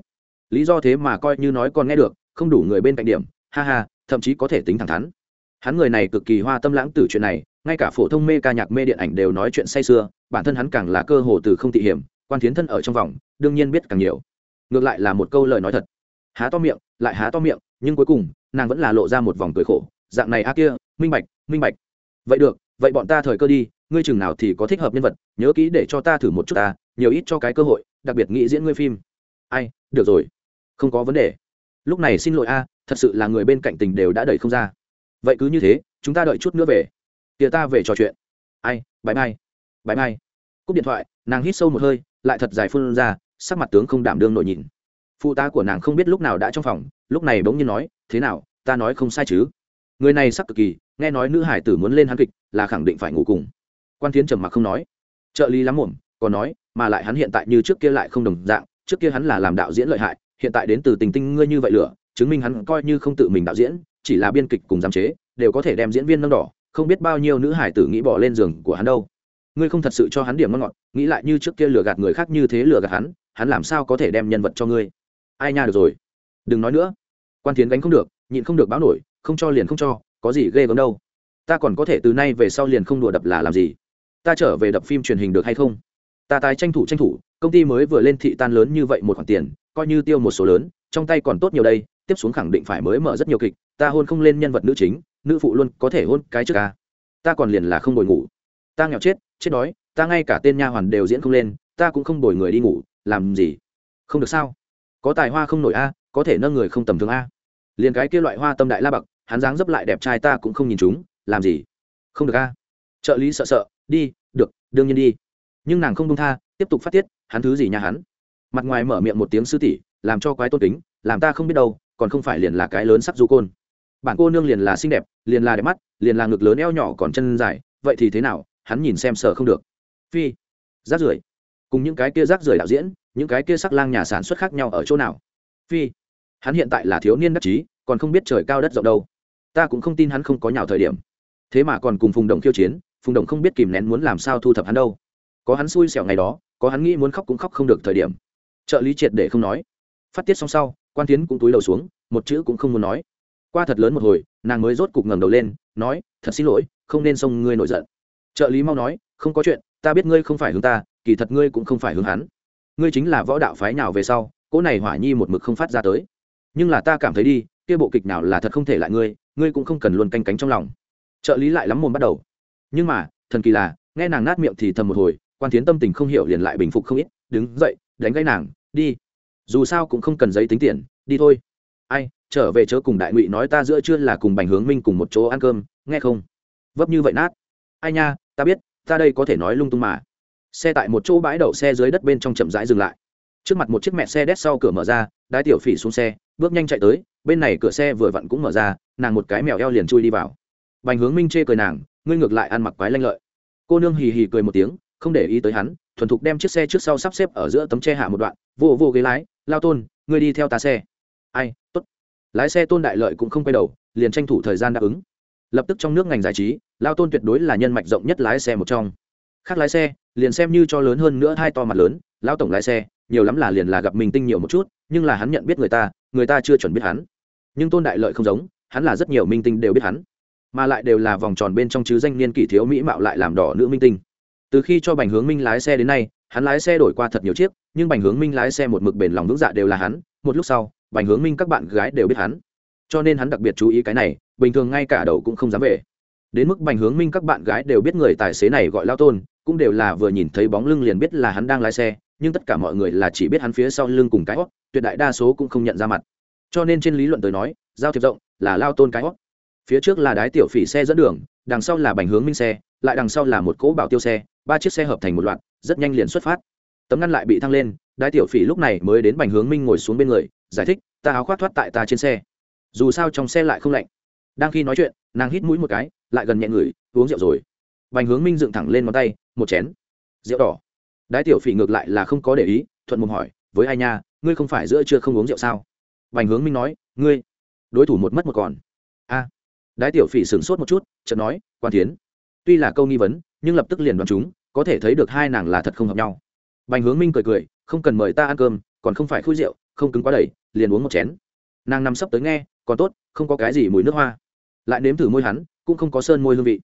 Lý do thế mà coi như nói còn nghe được, không đủ người bên cạnh điểm, ha ha, thậm chí có thể tính thẳng thắn. Hắn người này cực kỳ hoa tâm lãng tử chuyện này ngay cả phổ thông mê ca nhạc mê điện ảnh đều nói chuyện say sưa, bản thân hắn càng là cơ hồ từ không thị hiểm, quan thiến thân ở trong vòng, đương nhiên biết càng nhiều. Ngược lại là một câu lời nói thật. Há to miệng, lại há to miệng, nhưng cuối cùng, nàng vẫn là lộ ra một vòng cười khổ, dạng này a kia, minh bạch minh bạch. Vậy được, vậy bọn ta thời cơ đi, ngươi chừng nào thì có thích hợp nhân vật, nhớ kỹ để cho ta thử một chút ta, nhiều ít cho cái cơ hội, đặc biệt nghĩ diễn ngươi phim. Ai, được rồi. Không có vấn đề. Lúc này xin lỗi a, thật sự là người bên cạnh tình đều đã đẩy không ra. Vậy cứ như thế, chúng ta đợi chút nữa về tìa ta về trò chuyện. Ai bãi mai. Bãi mai. Cúp điện thoại, nàng hít sâu một hơi, lại thật dài phun ra, sắc mặt tướng không đảm đương nội nhìn. Phụ tá của nàng không biết lúc nào đã trong phòng, lúc này bỗng nhiên nói, thế nào, ta nói không sai chứ? Người này sắc cực kỳ, nghe nói nữ hải tử muốn lên hắn kịch, là khẳng định phải ngủ cùng. Quan tiến trầm mặc không nói. Trợ lý lắm muộn, còn nói, mà lại hắn hiện tại như trước kia lại không đồng dạng, trước kia hắn là làm đạo diễn lợi hại, hiện tại đến từ tình tinh ngươi như vậy lửa, chứng minh hắn coi như không tự mình đạo diễn, chỉ là biên kịch cùng giám chế, đều có thể đem diễn viên nâng đỏ không biết bao nhiêu nữ hải tử nghĩ bỏ lên giường của hắn đâu. Ngươi không thật sự cho hắn điểm ngon ngọt, nghĩ lại như trước kia lừa gạt người khác như thế lừa gạt hắn hắn làm sao có thể đem nhân vật cho ngươi? Ai nha, được rồi. Đừng nói nữa. Quan tiến gánh không được, nhịn không được báo nổi, không cho liền không cho, có gì ghê gớm đâu. Ta còn có thể từ nay về sau liền không đùa đập là làm gì? Ta trở về đập phim truyền hình được hay không? Ta tái tranh thủ tranh thủ, công ty mới vừa lên thị tan lớn như vậy một khoản tiền, coi như tiêu một số lớn, trong tay còn tốt nhiều đây, tiếp xuống khẳng định phải mới mở rất nhiều kịch, ta hôn không lên nhân vật nữ chính nữ phụ luôn có thể hôn cái trước ca. Ta còn liền là không bồi ngủ. Ta nghèo chết chết đói, ta ngay cả tên nha hoàn đều diễn không lên, ta cũng không bồi người đi ngủ, làm gì? Không được sao? Có tài hoa không nổi a, có thể nâng người không tầm thường a. Liền cái kia loại hoa tâm đại la bậc, hắn dáng dấp lại đẹp trai ta cũng không nhìn chúng, làm gì? Không được a. Trợ lý sợ sợ, đi, được, đương nhiên đi. Nhưng nàng không đông tha, tiếp tục phát tiết, hắn thứ gì nhà hắn? Mặt ngoài mở miệng một tiếng sư tỷ, làm cho quái tôn kính, làm ta không biết đâu, còn không phải liền là cái lớn sắc du côn bản cô nương liền là xinh đẹp, liền là đẹp mắt, liền là ngực lớn eo nhỏ còn chân dài, vậy thì thế nào, hắn nhìn xem sợ không được. Phi, rác rưởi. Cùng những cái kia rác rưởi đạo diễn, những cái kia sắc lang nhà sản xuất khác nhau ở chỗ nào? Phi, hắn hiện tại là thiếu niên đắc chí, còn không biết trời cao đất rộng đâu. Ta cũng không tin hắn không có nhào thời điểm. Thế mà còn cùng phùng đồng khiêu chiến, phùng đồng không biết kìm nén muốn làm sao thu thập hắn đâu. Có hắn xui xẻo ngày đó, có hắn nghĩ muốn khóc cũng khóc không được thời điểm. Trợ lý triệt để không nói. Phát tiết xong sau, quan tiến cũng túi đầu xuống, một chữ cũng không muốn nói qua thật lớn một hồi, nàng mới rốt cục ngẩng đầu lên, nói, thật xin lỗi, không nên xông ngươi nổi giận. Trợ lý mau nói, không có chuyện, ta biết ngươi không phải hướng ta, kỳ thật ngươi cũng không phải hướng hắn. Ngươi chính là võ đạo phái nào về sau, cỗ này hỏa nhi một mực không phát ra tới. Nhưng là ta cảm thấy đi, kia bộ kịch nào là thật không thể lại ngươi ngươi cũng không cần luôn canh cánh trong lòng. Trợ lý lại lắm mồm bắt đầu. Nhưng mà, thần kỳ là, nghe nàng nát miệng thì thầm một hồi, quan tiến tâm tình không hiểu liền lại bình phục không ít, đứng dậy, đánh gãy nàng, đi. Dù sao cũng không cần giấy tính tiền, đi thôi. Ai? Trở về chớ cùng đại ngụy nói ta giữa trưa là cùng bành hướng minh cùng một chỗ ăn cơm, nghe không? Vấp như vậy nát. Ai nha, ta biết, ta đây có thể nói lung tung mà. Xe tại một chỗ bãi đậu xe dưới đất bên trong chậm rãi dừng lại. Trước mặt một chiếc mẹ xe đét sau cửa mở ra, đái tiểu phỉ xuống xe, bước nhanh chạy tới, bên này cửa xe vừa vặn cũng mở ra, nàng một cái mèo eo liền chui đi vào. Bành hướng minh chê cười nàng, ngươi ngược lại ăn mặc quái lanh lợi. Cô nương hì hì cười một tiếng, không để ý tới hắn, thuần thục đem chiếc xe trước sau sắp xếp ở giữa tấm tre hạ một đoạn, vô vô ghế lái, lao tôn, ngươi đi theo ta xe. Ai lái xe tôn đại lợi cũng không quay đầu, liền tranh thủ thời gian đáp ứng. Lập tức trong nước ngành giải trí, lao tôn tuyệt đối là nhân mạch rộng nhất lái xe một trong. Khác lái xe, liền xem như cho lớn hơn nữa hai to mặt lớn, lao tổng lái xe, nhiều lắm là liền là gặp mình tinh nhiều một chút, nhưng là hắn nhận biết người ta người ta chưa chuẩn biết hắn. Nhưng tôn đại lợi không giống, hắn là rất nhiều minh tinh đều biết hắn. Mà lại đều là vòng tròn bên trong chứ danh niên kỷ thiếu mỹ mạo lại làm đỏ nữ minh tinh. Từ khi cho bành hướng minh lái xe đến nay, hắn lái xe đổi qua thật nhiều chiếc, nhưng bành hướng minh lái xe một mực bền lòng vững dạ đều là hắn, một lúc sau bành hướng minh các bạn gái đều biết hắn. Cho nên hắn đặc biệt chú ý cái này, bình thường ngay cả đầu cũng không dám về. Đến mức bành hướng minh các bạn gái đều biết người tài xế này gọi lao tôn, cũng đều là vừa nhìn thấy bóng lưng liền biết là hắn đang lái xe, nhưng tất cả mọi người là chỉ biết hắn phía sau lưng cùng cái hót tuyệt đại đa số cũng không nhận ra mặt. Cho nên trên lý luận tới nói, giao thiệp rộng là lao tôn cái hót phía trước là đái tiểu phỉ xe dẫn đường, đằng sau là bành hướng minh xe, lại đằng sau là một cỗ bảo tiêu xe, ba chiếc xe hợp thành một loạt, rất nhanh liền xuất phát. Tấm ngăn lại bị thăng lên đái tiểu phỉ lúc này mới đến bành hướng minh ngồi xuống bên người, giải thích, ta áo khoác thoát tại ta trên xe. Dù sao trong xe lại không lạnh. Đang khi nói chuyện, nàng hít mũi một cái, lại gần nhẹ người, uống rượu rồi. Bành hướng minh dựng thẳng lên ngón tay, một chén. Rượu đỏ. Đái tiểu phỉ ngược lại là không có để ý, thuận mồm hỏi, với ai nha, ngươi không phải giữa trưa không uống rượu sao? Bành hướng minh nói, ngươi. Đối thủ một mất một còn. A. Đái tiểu phỉ sửng sốt một chút, chợt nói, quan tiến tuy là câu nghi vấn, nhưng lập tức liền đoán chúng, có thể thấy được hai nàng là thật không hợp nhau bành hướng minh cười cười, không cần mời ta ăn cơm, còn không phải khui rượu, không cứng quá đầy, liền uống một chén. Nàng nằm sấp tới nghe, còn tốt, không có cái gì mùi nước hoa. Lại nếm thử môi hắn, cũng không có sơn môi hương vị.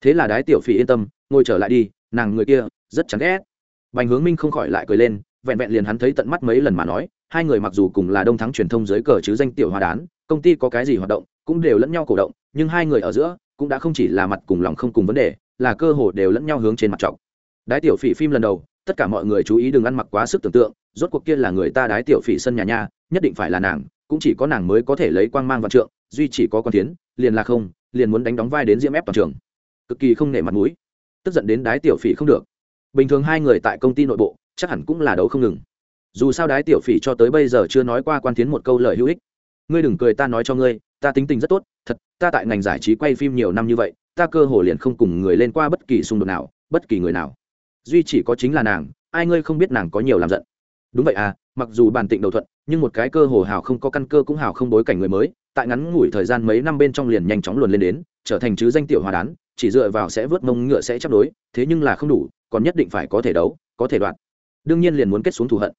Thế là đái tiểu phỉ yên tâm, ngồi trở lại đi, nàng người kia, rất chán ghét. Bành hướng minh không khỏi lại cười lên, vẹn vẹn liền hắn thấy tận mắt mấy lần mà nói, hai người mặc dù cùng là đông thắng truyền thông dưới cờ chứ danh tiểu hoa đán, công ty có cái gì hoạt động, cũng đều lẫn nhau cổ động, nhưng hai người ở giữa, cũng đã không chỉ là mặt cùng lòng không cùng vấn đề, là cơ hồ đều lẫn nhau hướng trên mặt trọc. Đái tiểu phỉ phim lần đầu tất cả mọi người chú ý đừng ăn mặc quá sức tưởng tượng, rốt cuộc kia là người ta đái tiểu phỉ sân nhà nha, nhất định phải là nàng, cũng chỉ có nàng mới có thể lấy quang mang vạn trượng, duy chỉ có con tiến liền là không, liền muốn đánh đóng vai đến diễm ép toàn trường. Cực kỳ không nể mặt mũi. Tức giận đến đái tiểu phỉ không được. Bình thường hai người tại công ty nội bộ, chắc hẳn cũng là đấu không ngừng. Dù sao đái tiểu phỉ cho tới bây giờ chưa nói qua quan tiến một câu lời hữu ích. Ngươi đừng cười ta nói cho ngươi, ta tính tình rất tốt, thật, ta tại ngành giải trí quay phim nhiều năm như vậy, ta cơ hồ liền không cùng người lên qua bất kỳ xung đột nào, bất kỳ người nào duy chỉ có chính là nàng, ai ngươi không biết nàng có nhiều làm giận. Đúng vậy à mặc dù bản tịnh đầu thuận, nhưng một cái cơ hồ hào không có căn cơ cũng hào không bối cảnh người mới, tại ngắn ngủi thời gian mấy năm bên trong liền nhanh chóng luồn lên đến, trở thành chứ danh tiểu hòa đán, chỉ dựa vào sẽ vớt mông ngựa sẽ chấp đối, thế nhưng là không đủ, còn nhất định phải có thể đấu, có thể đoạn đương nhiên liền muốn kết xuống thù hận.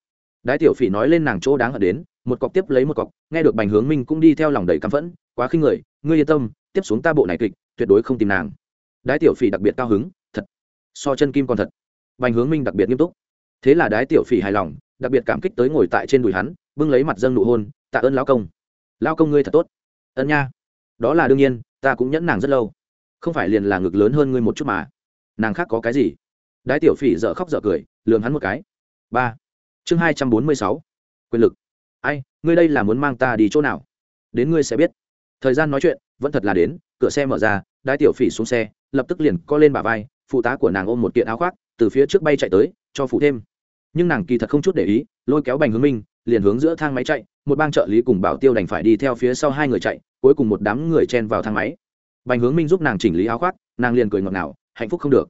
Đái tiểu phỉ nói lên nàng chỗ đáng hận đến, một cọc tiếp lấy một cọc, nghe được bành hướng minh cũng đi theo lòng đầy căm phẫn, quá khinh người, ngươi yên tâm, tiếp xuống ta bộ này kịch, tuyệt đối không tìm nàng. Đái tiểu phỉ đặc biệt cao hứng, thật, so chân kim còn thật bành hướng minh đặc biệt nghiêm túc. Thế là đái tiểu phỉ hài lòng, đặc biệt cảm kích tới ngồi tại trên đùi hắn, bưng lấy mặt dâng nụ hôn, tạ ơn lão công. Lao công ngươi thật tốt. Ân nha. Đó là đương nhiên, ta cũng nhẫn nàng rất lâu. Không phải liền là ngực lớn hơn ngươi một chút mà. Nàng khác có cái gì? Đái tiểu phỉ dở khóc dở cười lường hắn một cái. Ba. Chương hai trăm bốn mươi sáu. Quyền lực. Ai, ngươi đây là muốn mang ta đi chỗ nào? Đến ngươi sẽ biết. Thời gian nói chuyện, vẫn thật là đến, cửa xe mở ra, đái tiểu phỉ xuống xe, lập tức liền co lên bà vai, phụ tá của nàng ôm một kiện áo khoác từ phía trước bay chạy tới, cho phụ thêm. Nhưng nàng kỳ thật không chút để ý, lôi kéo bành hướng minh, liền hướng giữa thang máy chạy, một bang trợ lý cùng bảo tiêu đành phải đi theo phía sau hai người chạy, cuối cùng một đám người chen vào thang máy. Bành hướng minh giúp nàng chỉnh lý áo khoác, nàng liền cười ngọt ngào, hạnh phúc không được.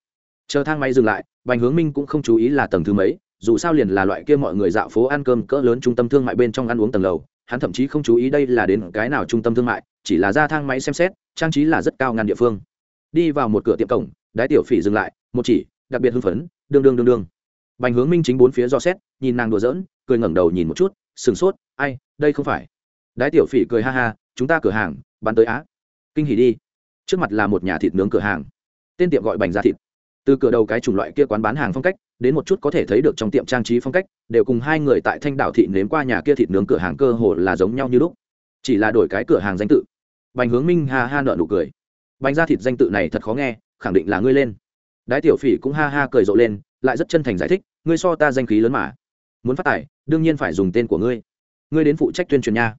Chờ thang máy dừng lại, bành hướng minh cũng không chú ý là tầng thứ mấy, dù sao liền là loại kia mọi người dạo phố ăn cơm cỡ lớn trung tâm thương mại bên trong ăn uống tầng lầu, hắn thậm chí không chú ý đây là đến cái nào trung tâm thương mại, chỉ là ra thang máy xem xét, trang trí là rất cao ngàn địa phương. Đi vào một cửa tiệm cổng, đái tiểu phỉ dừng lại, một chỉ đặc biệt hưng phấn, đương đương đương đương. Bành hướng minh chính bốn phía do xét, nhìn nàng đùa giỡn, cười ngẩng đầu nhìn một chút, sừng sốt, ai, đây không phải. Đái tiểu phỉ cười ha ha, chúng ta cửa hàng, bán tới á. Kinh hỉ đi. Trước mặt là một nhà thịt nướng cửa hàng. Tên tiệm gọi bành ra thịt. Từ cửa đầu cái chủng loại kia quán bán hàng phong cách, đến một chút có thể thấy được trong tiệm trang trí phong cách, đều cùng hai người tại thanh đảo thị nếm qua nhà kia thịt nướng cửa hàng cơ hồ là giống nhau như lúc. Chỉ là đổi cái cửa hàng danh tự. Bành hướng minh ha ha nợ nụ cười. Bành ra thịt danh tự này thật khó nghe, khẳng định là ngươi lên đái tiểu phỉ cũng ha ha cười rộ lên, lại rất chân thành giải thích, ngươi so ta danh khí lớn mà. Muốn phát tài, đương nhiên phải dùng tên của ngươi. Ngươi đến phụ trách tuyên truyền nha.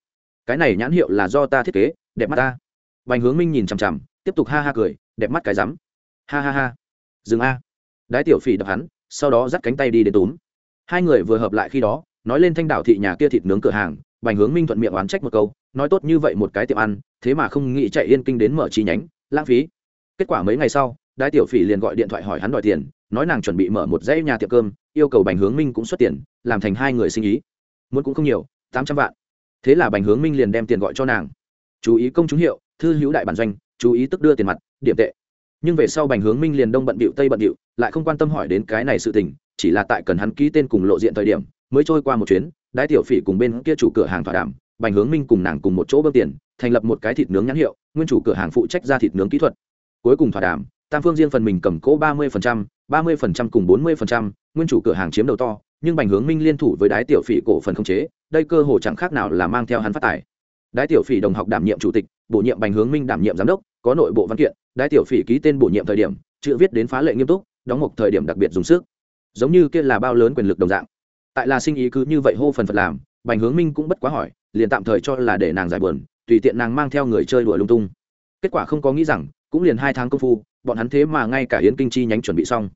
Cái này nhãn hiệu là do ta thiết kế, đẹp mắt ta. Bành hướng minh nhìn chằm chằm, tiếp tục ha ha cười, đẹp mắt cái rắm. Ha ha ha. Dừng a. Đái tiểu phỉ đập hắn, sau đó dắt cánh tay đi đến túm. Hai người vừa hợp lại khi đó, nói lên thanh đảo thị nhà kia thịt nướng cửa hàng bành hướng minh thuận miệng oán trách một câu, nói tốt như vậy một cái tiệm ăn, thế mà không nghĩ chạy yên kinh đến mở chi nhánh, lãng phí. Kết quả mấy ngày sau Đại tiểu phỉ liền gọi điện thoại hỏi hắn đòi tiền, nói nàng chuẩn bị mở một dãy nhà tiệm cơm, yêu cầu bành hướng minh cũng xuất tiền, làm thành hai người sinh ý. Muốn cũng không nhiều, tám trăm vạn. Thế là bành hướng minh liền đem tiền gọi cho nàng. Chú ý công chúng hiệu, thư hữu đại bản doanh, chú ý tức đưa tiền mặt, điểm tệ. Nhưng về sau bành hướng minh liền đông bận bịu tây bận bịu lại không quan tâm hỏi đến cái này sự tình, chỉ là tại cần hắn ký tên cùng lộ diện thời điểm, mới trôi qua một chuyến, đái tiểu phỉ cùng bên kia chủ cửa hàng thỏa đàm, bành hướng minh cùng nàng cùng một chỗ bơm tiền, thành lập một cái thịt nướng nhãn hiệu, nguyên chủ cửa hàng phụ trách ra thịt nướng kỹ thuật. Cuối cùng thỏa đàm tam phương riêng phần mình cầm cố ba mươi ba mươi cùng bốn mươi nguyên chủ cửa hàng chiếm đầu to, nhưng bành hướng minh liên thủ với đái tiểu phỉ cổ phần không chế, đây cơ hồ chẳng khác nào là mang theo hắn phát tài đái tiểu phỉ đồng học đảm nhiệm chủ tịch, bổ nhiệm bành hướng minh đảm nhiệm giám đốc, có nội bộ văn kiện, đái tiểu phỉ ký tên bổ nhiệm thời điểm, chữ viết đến phá lệ nghiêm túc, đóng một thời điểm đặc biệt dùng sức. Giống như kia là bao lớn quyền lực đồng dạng. Tại là sinh ý cứ như vậy hô phần phật làm, bành hướng minh cũng bất quá hỏi, liền tạm thời cho là để nàng giải buồn, tùy tiện nàng mang theo người chơi đuổi lung tung. Kết quả không có nghĩ rằng, cũng liền hai tháng công phu bọn hắn thế mà ngay cả yến kinh chi nhánh chuẩn bị xong.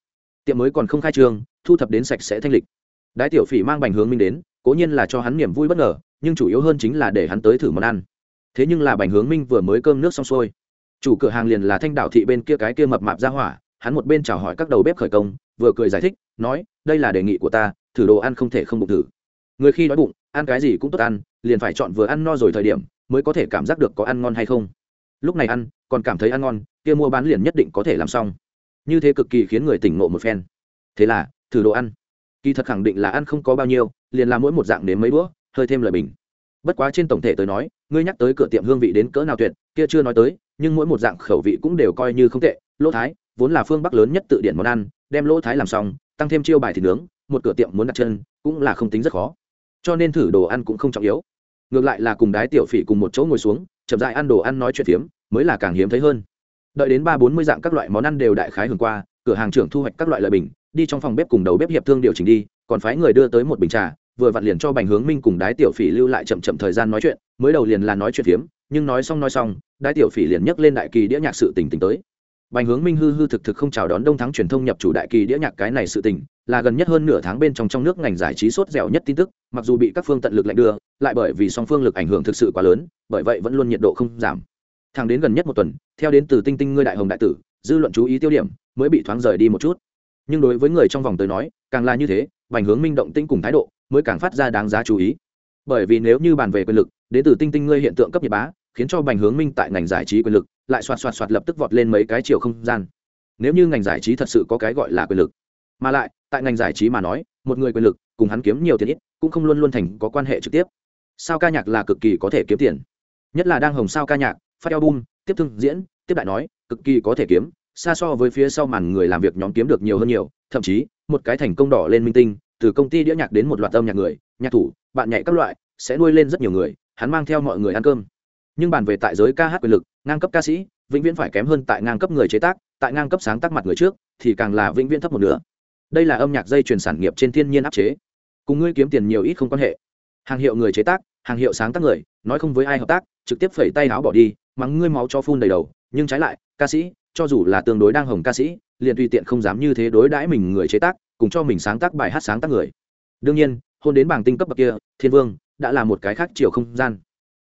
Tiệm mới còn không khai trương, thu thập đến sạch sẽ thanh lịch. Đái tiểu phỉ mang bành hướng minh đến, cố nhiên là cho hắn niềm vui bất ngờ, nhưng chủ yếu hơn chính là để hắn tới thử món ăn. Thế nhưng là bành hướng minh vừa mới cơm nước xong xuôi. Chủ cửa hàng liền là thanh đảo thị bên kia cái kia mập mạp ra hỏa, hắn một bên chào hỏi các đầu bếp khởi công, vừa cười giải thích, nói, đây là đề nghị của ta, thử đồ ăn không thể không bụng thử. Người khi đói bụng, ăn cái gì cũng tốt ăn, liền phải chọn vừa ăn no rồi thời điểm, mới có thể cảm giác được có ăn ngon hay không. Lúc này ăn còn cảm thấy ăn ngon, kia mua bán liền nhất định có thể làm xong. Như thế cực kỳ khiến người tỉnh ngộ một phen. Thế là, thử đồ ăn. Kỳ thật khẳng định là ăn không có bao nhiêu, liền làm mỗi một dạng đến mấy bữa, hơi thêm lời bình. Bất quá trên tổng thể tới nói, ngươi nhắc tới cửa tiệm hương vị đến cỡ nào tuyệt, kia chưa nói tới, nhưng mỗi một dạng khẩu vị cũng đều coi như không tệ. Lỗ thái, vốn là phương bắc lớn nhất tự điển món ăn, đem lỗ thái làm xong, tăng thêm chiêu bài thịt nướng, một cửa tiệm muốn đặt chân, cũng là không tính rất khó. Cho nên thử đồ ăn cũng không trọng yếu. Ngược lại là cùng đái tiểu phỉ cùng một chỗ ngồi xuống, chậm dại ăn đồ ăn nói chuyện phiếm mới là càng hiếm thấy hơn. Đợi đến ba bốn mươi dạng các loại món ăn đều đại khái hưởng qua, cửa hàng trưởng thu hoạch các loại lợi bình, đi trong phòng bếp cùng đầu bếp hiệp thương điều chỉnh đi, còn phái người đưa tới một bình trà, vừa vặn liền cho bành hướng minh cùng đái tiểu phỉ lưu lại chậm chậm thời gian nói chuyện, mới đầu liền là nói chuyện phiếm, nhưng nói xong nói xong, đái tiểu phỉ liền nhắc lên đại kỳ đĩa nhạc sự tình tình tới. Bành hướng minh hư hư thực thực không chào đón đông thắng truyền thông nhập chủ đại kỳ đĩa nhạc cái này sự tình, là gần nhất hơn nửa tháng bên trong trong nước ngành giải trí sốt dẻo nhất tin tức, mặc dù bị các phương tận lực lạnh đưa, lại bởi vì song phương lực ảnh hưởng thực sự quá lớn, bởi vậy vẫn luôn nhiệt độ không giảm thẳng đến gần nhất một tuần, theo đến từ tinh tinh ngươi đại hồng đại tử, dư luận chú ý tiêu điểm, mới bị thoáng rời đi một chút. Nhưng đối với người trong vòng tới nói, càng là như thế, bành hướng minh động tinh cùng thái độ, mới càng phát ra đáng giá chú ý. Bởi vì nếu như bàn về quyền lực, đến từ tinh tinh ngươi hiện tượng cấp nhiệt bá, khiến cho bành hướng minh tại ngành giải trí quyền lực, lại xoạt xoạt xoạt lập tức vọt lên mấy cái chiều không gian. Nếu như ngành giải trí thật sự có cái gọi là quyền lực, mà lại, tại ngành giải trí mà nói, một người quyền lực, cùng hắn kiếm nhiều tiền ít, cũng không luôn luôn thành có quan hệ trực tiếp. Sao ca nhạc là cực kỳ có thể kiếm tiền. Nhất là đang hồng sao ca nhạc phát album, tiếp thương diễn, tiếp đại nói, cực kỳ có thể kiếm, xa so với phía sau màn người làm việc nhóm kiếm được nhiều hơn nhiều, thậm chí, một cái thành công đỏ lên minh tinh, từ công ty đĩa nhạc đến một loạt âm nhạc người, nhạc thủ, bạn nhảy các loại, sẽ nuôi lên rất nhiều người, hắn mang theo mọi người ăn cơm. Nhưng bàn về tại giới ca hát quyền lực, ngang cấp ca sĩ, vĩnh viễn phải kém hơn tại ngang cấp người chế tác, tại ngang cấp sáng tác mặt người trước, thì càng là vĩnh viễn thấp một nửa. Đây là âm nhạc dây chuyển sản nghiệp trên thiên nhiên áp chế. Cùng ngươi kiếm tiền nhiều ít không quan hệ. Hàng hiệu người chế tác, hàng hiệu sáng tác người, nói không với ai hợp tác, trực tiếp phẩy tay áo bỏ đi mắng ngươi máu cho phun đầy đầu, nhưng trái lại, ca sĩ, cho dù là tương đối đang hồng ca sĩ, liền tùy tiện không dám như thế đối đãi mình người chế tác, cùng cho mình sáng tác bài hát sáng tác người. Đương nhiên, hôn đến bảng tinh cấp bậc kia, thiên vương, đã là một cái khác chiều không gian.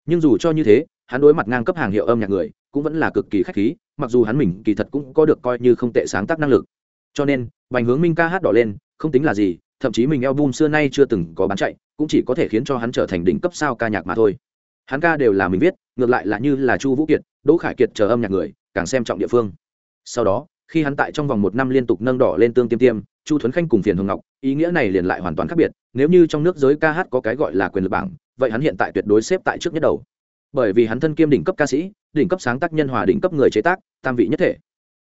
Nhưng dù cho như thế, hắn đối mặt ngang cấp hàng hiệu âm nhạc người, cũng vẫn là cực kỳ khách khí, mặc dù hắn mình kỳ thật cũng có được coi như không tệ sáng tác năng lực. Cho nên, bành hướng minh ca hát đỏ lên, không tính là gì, thậm chí mình album xưa nay chưa từng có bán chạy, cũng chỉ có thể khiến cho hắn trở thành đỉnh cấp sao ca nhạc mà thôi. Hắn ca đều là mình viết ngược lại là như là chu vũ kiệt, đỗ khải kiệt chờ âm nhạc người, càng xem trọng địa phương. Sau đó, khi hắn tại trong vòng một năm liên tục nâng đỏ lên tương tiêm tiêm, chu thuấn khanh cùng phiền hồng ngọc, ý nghĩa này liền lại hoàn toàn khác biệt, nếu như trong nước giới ca hát có cái gọi là quyền lực bảng, vậy hắn hiện tại tuyệt đối xếp tại trước nhất đầu. Bởi vì hắn thân kiêm đỉnh cấp ca sĩ, đỉnh cấp sáng tác nhân hòa đỉnh cấp người chế tác, tam vị nhất thể.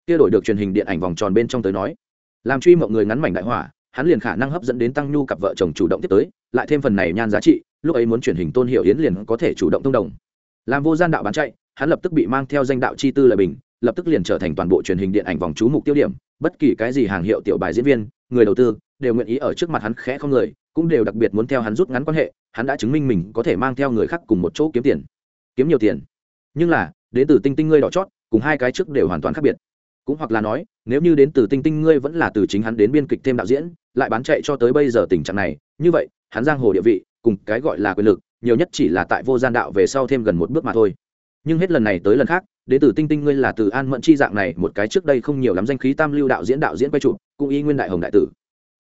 Kia đổi được truyền hình điện ảnh vòng tròn bên trong tới nói, làm truy mộng người ngắn mảnh đại hỏa hắn liền khả năng hấp dẫn đến tăng nhu cặp vợ chồng chủ động tiếp tới, lại thêm phần này nhan giá trị, lúc ấy muốn truyền hình tôn hiệu yến liền có thể chủ động thông đồng làm vô gian đạo bán chạy, hắn lập tức bị mang theo danh đạo chi tư lời bình, lập tức liền trở thành toàn bộ truyền hình điện ảnh vòng chú mục tiêu điểm. Bất kỳ cái gì hàng hiệu tiểu bài diễn viên, người đầu tư, đều nguyện ý ở trước mặt hắn khẽ không người, cũng đều đặc biệt muốn theo hắn rút ngắn quan hệ, hắn đã chứng minh mình có thể mang theo người khác cùng một chỗ kiếm tiền. Kiếm nhiều tiền. Nhưng là, đến từ tinh tinh ngươi đỏ chót, cùng hai cái trước đều hoàn toàn khác biệt. Cũng hoặc là nói, nếu như đến từ tinh tinh ngươi vẫn là từ chính hắn đến biên kịch thêm đạo diễn, lại bán chạy cho tới bây giờ tình trạng này, như vậy, hắn giang hồ địa vị, cùng cái gọi là quyền lực nhiều nhất chỉ là tại vô gian đạo về sau thêm gần một bước mà thôi. Nhưng hết lần này tới lần khác đến từ tinh tinh ngươi là từ an mẫn chi dạng này, một cái trước đây không nhiều lắm danh khí tam lưu đạo diễn đạo diễn quay trụ, cũng y nguyên đại hồng đại tử.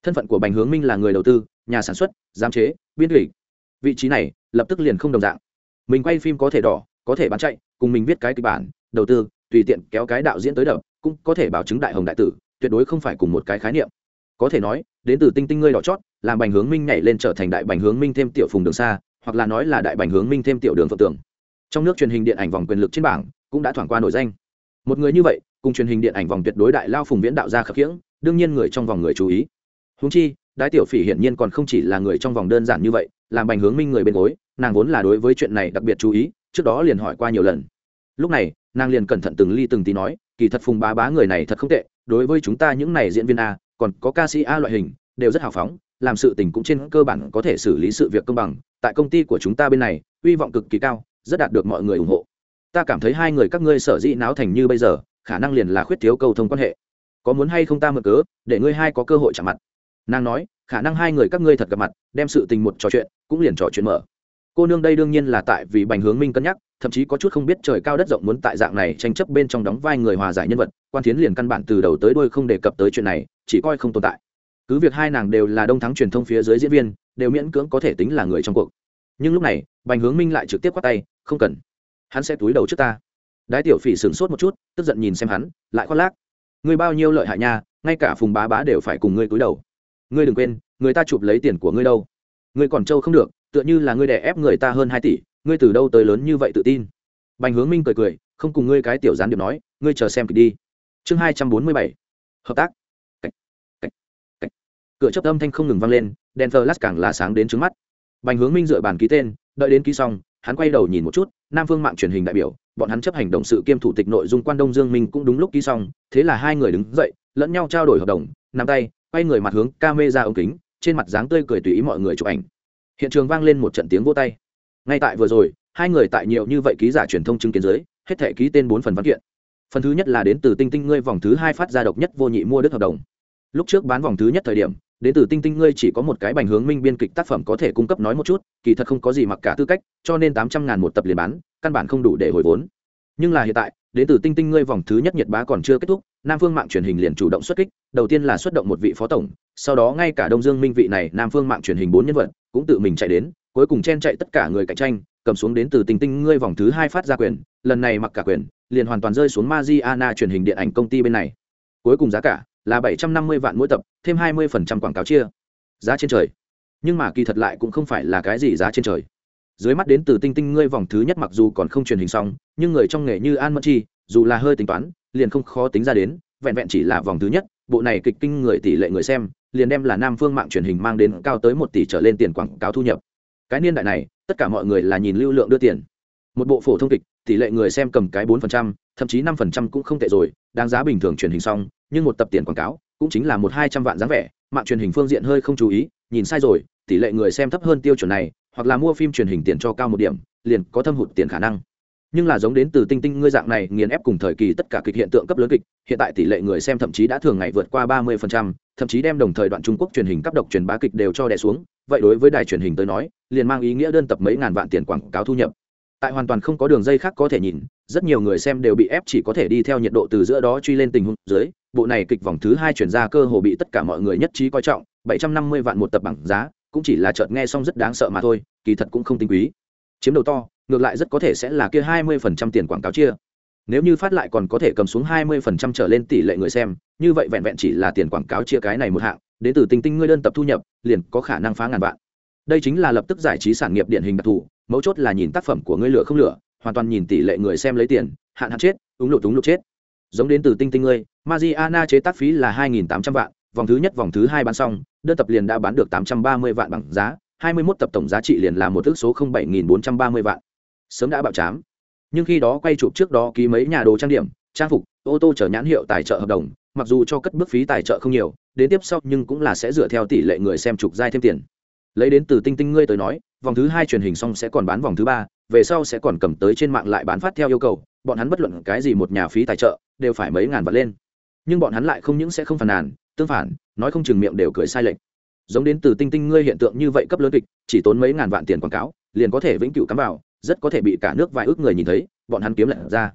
Thân phận của bành hướng minh là người đầu tư, nhà sản xuất, giám chế, biên kịch. Vị trí này, lập tức liền không đồng dạng. Mình quay phim có thể đỏ, có thể bán chạy, cùng mình viết cái kịch bản, đầu tư, tùy tiện kéo cái đạo diễn tới đập, cũng có thể bảo chứng đại hồng đại tử, tuyệt đối không phải cùng một cái khái niệm. Có thể nói, đến từ tinh tinh ngươi đỏ chót, làm bành hướng minh nhảy lên trở thành đại bành hướng minh thêm tiểu phùng đường xa hoặc là nói là đại bành hướng minh thêm tiểu đường phượng tưởng trong nước truyền hình điện ảnh vòng quyền lực trên bảng cũng đã thoảng qua nổi danh. Một người như vậy, cùng truyền hình điện ảnh vòng tuyệt đối đại lao phùng viễn đạo ra khập khiễng, đương nhiên người trong vòng người chú ý. Húng chi, đái tiểu phỉ hiển nhiên còn không chỉ là người trong vòng đơn giản như vậy, làm bành hướng minh người bên gối, nàng vốn là đối với chuyện này đặc biệt chú ý, trước đó liền hỏi qua nhiều lần. Lúc này, nàng liền cẩn thận từng ly từng tí nói, kỳ thật phùng bá bá người này thật không tệ, đối với chúng ta những này diễn viên a, còn có ca sĩ a loại hình, đều rất hào phóng, làm sự tình cũng trên cơ bản có thể xử lý sự việc công bằng tại công ty của chúng ta bên này, hy vọng cực kỳ cao, rất đạt được mọi người ủng hộ. Ta cảm thấy hai người các ngươi sở dĩ náo thành như bây giờ, khả năng liền là khuyết thiếu cầu thông quan hệ. Có muốn hay không ta mở cớ, để ngươi hai có cơ hội chạm mặt. Nàng nói, khả năng hai người các ngươi thật gặp mặt, đem sự tình một trò chuyện, cũng liền trò chuyện mở. Cô nương đây đương nhiên là tại vì bành hướng minh cân nhắc, thậm chí có chút không biết trời cao đất rộng muốn tại dạng này tranh chấp bên trong đóng vai người hòa giải nhân vật, quan tiến liền căn bản từ đầu tới đuôi không đề cập tới chuyện này, chỉ coi không tồn tại cứ việc hai nàng đều là đông thắng truyền thông phía dưới diễn viên, đều miễn cưỡng có thể tính là người trong cuộc. Nhưng lúc này, bành hướng minh lại trực tiếp quát tay, không cần. Hắn sẽ túi đầu trước ta. Đái tiểu phỉ sửng sốt một chút, tức giận nhìn xem hắn, lại khoác lác. Ngươi bao nhiêu lợi hại nha, ngay cả phùng bá bá đều phải cùng ngươi túi đầu. Ngươi đừng quên, người ta chụp lấy tiền của ngươi đâu. Ngươi còn trâu không được, tựa như là ngươi đè ép người ta hơn hai tỷ, ngươi từ đâu tới lớn như vậy tự tin? Bành hướng minh cười cười, không cùng ngươi cái tiểu gián điệp nói, ngươi chờ xem kịch đi. Chương hai trăm bốn mươi bảy. Hợp tác cửa chấp âm thanh không ngừng vang lên, đèn thờ lát càng là sáng đến trứng mắt. Bành hướng minh dựa bàn ký tên, đợi đến ký xong, hắn quay đầu nhìn một chút, nam phương mạng truyền hình đại biểu, bọn hắn chấp hành động sự kiêm thủ tịch nội dung quan đông dương minh cũng đúng lúc ký xong, thế là hai người đứng dậy, lẫn nhau trao đổi hợp đồng, nắm tay, quay người mặt hướng ca mê ra ống kính, trên mặt dáng tươi cười tùy ý mọi người chụp ảnh. Hiện trường vang lên một trận tiếng vô tay. Ngay tại vừa rồi, hai người tại nhiều như vậy ký giả truyền thông chứng kiến dưới, hết thể ký tên bốn phần văn kiện. Phần thứ nhất là đến từ tinh tinh ngươi vòng thứ hai phát ra độc nhất vô nhị mua đức hợp đồng. Lúc trước bán vòng thứ nhất thời điểm đến từ tinh tinh ngươi chỉ có một cái bành hướng minh biên kịch tác phẩm có thể cung cấp nói một chút, kỳ thật không có gì mặc cả tư cách, cho nên tám trăm ngàn một tập liền bán, căn bản không đủ để hồi vốn nhưng là hiện tại, đến từ tinh tinh ngươi vòng thứ nhất nhật bá còn chưa kết thúc, nam phương mạng truyền hình liền chủ động xuất kích, đầu tiên là xuất động một vị phó tổng, sau đó ngay cả đông dương minh vị này nam phương mạng truyền hình bốn nhân vật cũng tự mình chạy đến, cuối cùng chen chạy tất cả người cạnh tranh, cầm xuống đến từ tinh tinh ngươi vòng thứ hai phát ra quyền, lần này mặc cả quyền, liền hoàn toàn rơi xuống Mariana truyền hình điện ảnh công ty bên này. Cuối cùng giá cả là 750 vạn mỗi tập, thêm 20% quảng cáo chia. Giá trên trời. Nhưng mà kỳ thật lại cũng không phải là cái gì giá trên trời. Dưới mắt đến từ Tinh Tinh ngươi vòng thứ nhất mặc dù còn không truyền hình xong, nhưng người trong nghề như An Mẫn Chi, dù là hơi tính toán, liền không khó tính ra đến, vẹn vẹn chỉ là vòng thứ nhất, bộ này kịch kinh người tỷ lệ người xem, liền đem là Nam Phương mạng truyền hình mang đến cao tới 1 tỷ trở lên tiền quảng cáo thu nhập. Cái niên đại này, tất cả mọi người là nhìn lưu lượng đưa tiền. Một bộ phổ thông kịch, tỷ lệ người xem cầm cái 4%, thậm chí 5% cũng không tệ rồi, đáng giá bình thường truyền hình xong, nhưng một tập tiền quảng cáo cũng chính là một hai trăm vạn dáng vẻ, mạng truyền hình phương diện hơi không chú ý, nhìn sai rồi, tỷ lệ người xem thấp hơn tiêu chuẩn này, hoặc là mua phim truyền hình tiền cho cao một điểm, liền có thâm hụt tiền khả năng. Nhưng là giống đến từ tinh tinh ngươi dạng này nghiền ép cùng thời kỳ tất cả kịch hiện tượng cấp lớn kịch, hiện tại tỷ lệ người xem thậm chí đã thường ngày vượt qua 30%, thậm chí đem đồng thời đoạn Trung Quốc truyền hình cấp độc truyền bá kịch đều cho đè xuống, vậy đối với đài truyền hình tới nói, liền mang ý nghĩa đơn tập mấy ngàn vạn tiền quảng cáo thu nhập tại hoàn toàn không có đường dây khác có thể nhìn rất nhiều người xem đều bị ép chỉ có thể đi theo nhiệt độ từ giữa đó truy lên tình huống dưới, bộ này kịch vòng thứ hai chuyển ra cơ hồ bị tất cả mọi người nhất trí coi trọng, bảy trăm năm mươi vạn một tập bảng giá, cũng chỉ là chợt nghe xong rất đáng sợ mà thôi, kỳ thật cũng không tinh quý. Chiếm đầu to, ngược lại rất có thể sẽ là kia hai mươi phần trăm tiền quảng cáo chia. Nếu như phát lại còn có thể cầm xuống hai mươi phần trăm trở lên tỷ lệ người xem, như vậy vẹn vẹn chỉ là tiền quảng cáo chia cái này một hạng, đến từ tinh tinh ngươi đơn tập thu nhập, liền có khả năng phá ngàn vạn. Đây chính là lập tức giải trí sản nghiệp điển hình đặc thù, mấu chốt là nhìn tác phẩm của ngươi lửa không lửa hoàn toàn nhìn tỷ lệ người xem lấy tiền, hạn hạn chết úng lụt úng lụt chết. Giống đến từ tinh tinh ngươi, Mariana chế tác phí là hai nghìn tám trăm vạn, vòng thứ nhất, vòng thứ hai bán xong, đơn tập liền đã bán được tám trăm ba mươi vạn bằng giá, hai mươi 21 tập tổng giá trị liền là một thước số không bảy nghìn bốn trăm ba mươi vạn. Sớm đã bạo chám. Nhưng khi đó quay chụp trước đó ký mấy nhà đồ trang điểm, trang phục, ô tô chở nhãn hiệu tài trợ hợp đồng, mặc dù cho cất bước phí tài trợ không nhiều, đến tiếp sau nhưng cũng là sẽ dựa theo tỷ lệ người xem trục dai thêm tiền. Lấy đến từ tinh tinh ngươi tới nói, vòng thứ hai truyền hình xong sẽ còn bán vòng thứ ba về sau sẽ còn cầm tới trên mạng lại bán phát theo yêu cầu, bọn hắn bất luận cái gì một nhà phí tài trợ, đều phải mấy ngàn vật lên. Nhưng bọn hắn lại không những sẽ không phàn nàn, tương phản, nói không chừng miệng đều cười sai lệch. Giống đến từ tinh tinh ngươi hiện tượng như vậy cấp lớn kịch, chỉ tốn mấy ngàn vạn tiền quảng cáo, liền có thể vĩnh cửu cắm vào, rất có thể bị cả nước vài ước người nhìn thấy, bọn hắn kiếm lận ra.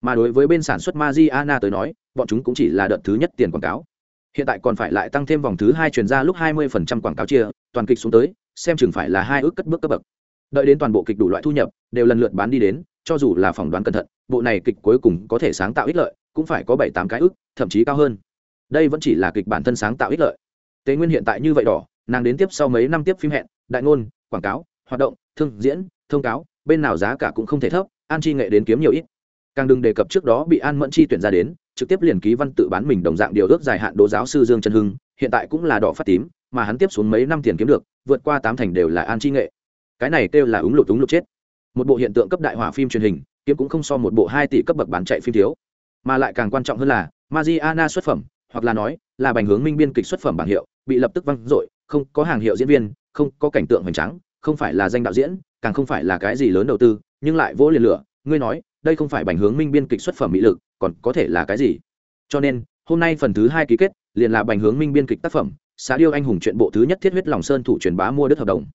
Mà đối với bên sản xuất Mariana tới nói, bọn chúng cũng chỉ là đợt thứ nhất tiền quảng cáo. Hiện tại còn phải lại tăng thêm vòng thứ hai truyền ra lúc 20% quảng cáo chia, toàn kịch xuống tới, xem chừng phải là hai ước cất bước cấp bậc đợi đến toàn bộ kịch đủ loại thu nhập, đều lần lượt bán đi đến, cho dù là phỏng đoán cẩn thận, bộ này kịch cuối cùng có thể sáng tạo ích lợi, cũng phải có bảy tám cái ước thậm chí cao hơn. Đây vẫn chỉ là kịch bản thân sáng tạo ích lợi. Tế nguyên hiện tại như vậy đỏ, nàng đến tiếp sau mấy năm tiếp phim hẹn, đại ngôn, quảng cáo, hoạt động, thương, diễn, thông cáo, bên nào giá cả cũng không thể thấp, an chi nghệ đến kiếm nhiều ít. Càng đừng đề cập trước đó bị an mẫn chi tuyển ra đến, trực tiếp liền ký văn tự bán mình đồng dạng điều ước dài hạn đỗ giáo sư dương trần hưng, hiện tại cũng là đỏ phát tím, mà hắn tiếp xuống mấy năm tiền kiếm được, vượt qua tám thành đều là an chi nghệ cái này kêu là úng lụt úng lụt chết. Một bộ hiện tượng cấp đại hỏa phim truyền hình, kiếm cũng không so một bộ hai tỷ cấp bậc bán chạy phim thiếu. Mà lại càng quan trọng hơn là, Mariana xuất phẩm, hoặc là nói, là bành hướng minh biên kịch xuất phẩm bảng hiệu, bị lập tức văng dội, không có hàng hiệu diễn viên, không có cảnh tượng hoành tráng, không phải là danh đạo diễn, càng không phải là cái gì lớn đầu tư, nhưng lại vỗ liền lửa. Ngươi nói, đây không phải bành hướng minh biên kịch xuất phẩm mỹ lực, còn có thể là cái gì? Cho nên, hôm nay phần thứ hai ký kết, liền là bành hướng minh biên kịch tác phẩm xã điêu anh hùng chuyện bộ thứ nhất thiết huyết lòng sơn thủ truyền bá mua đất hợp đồng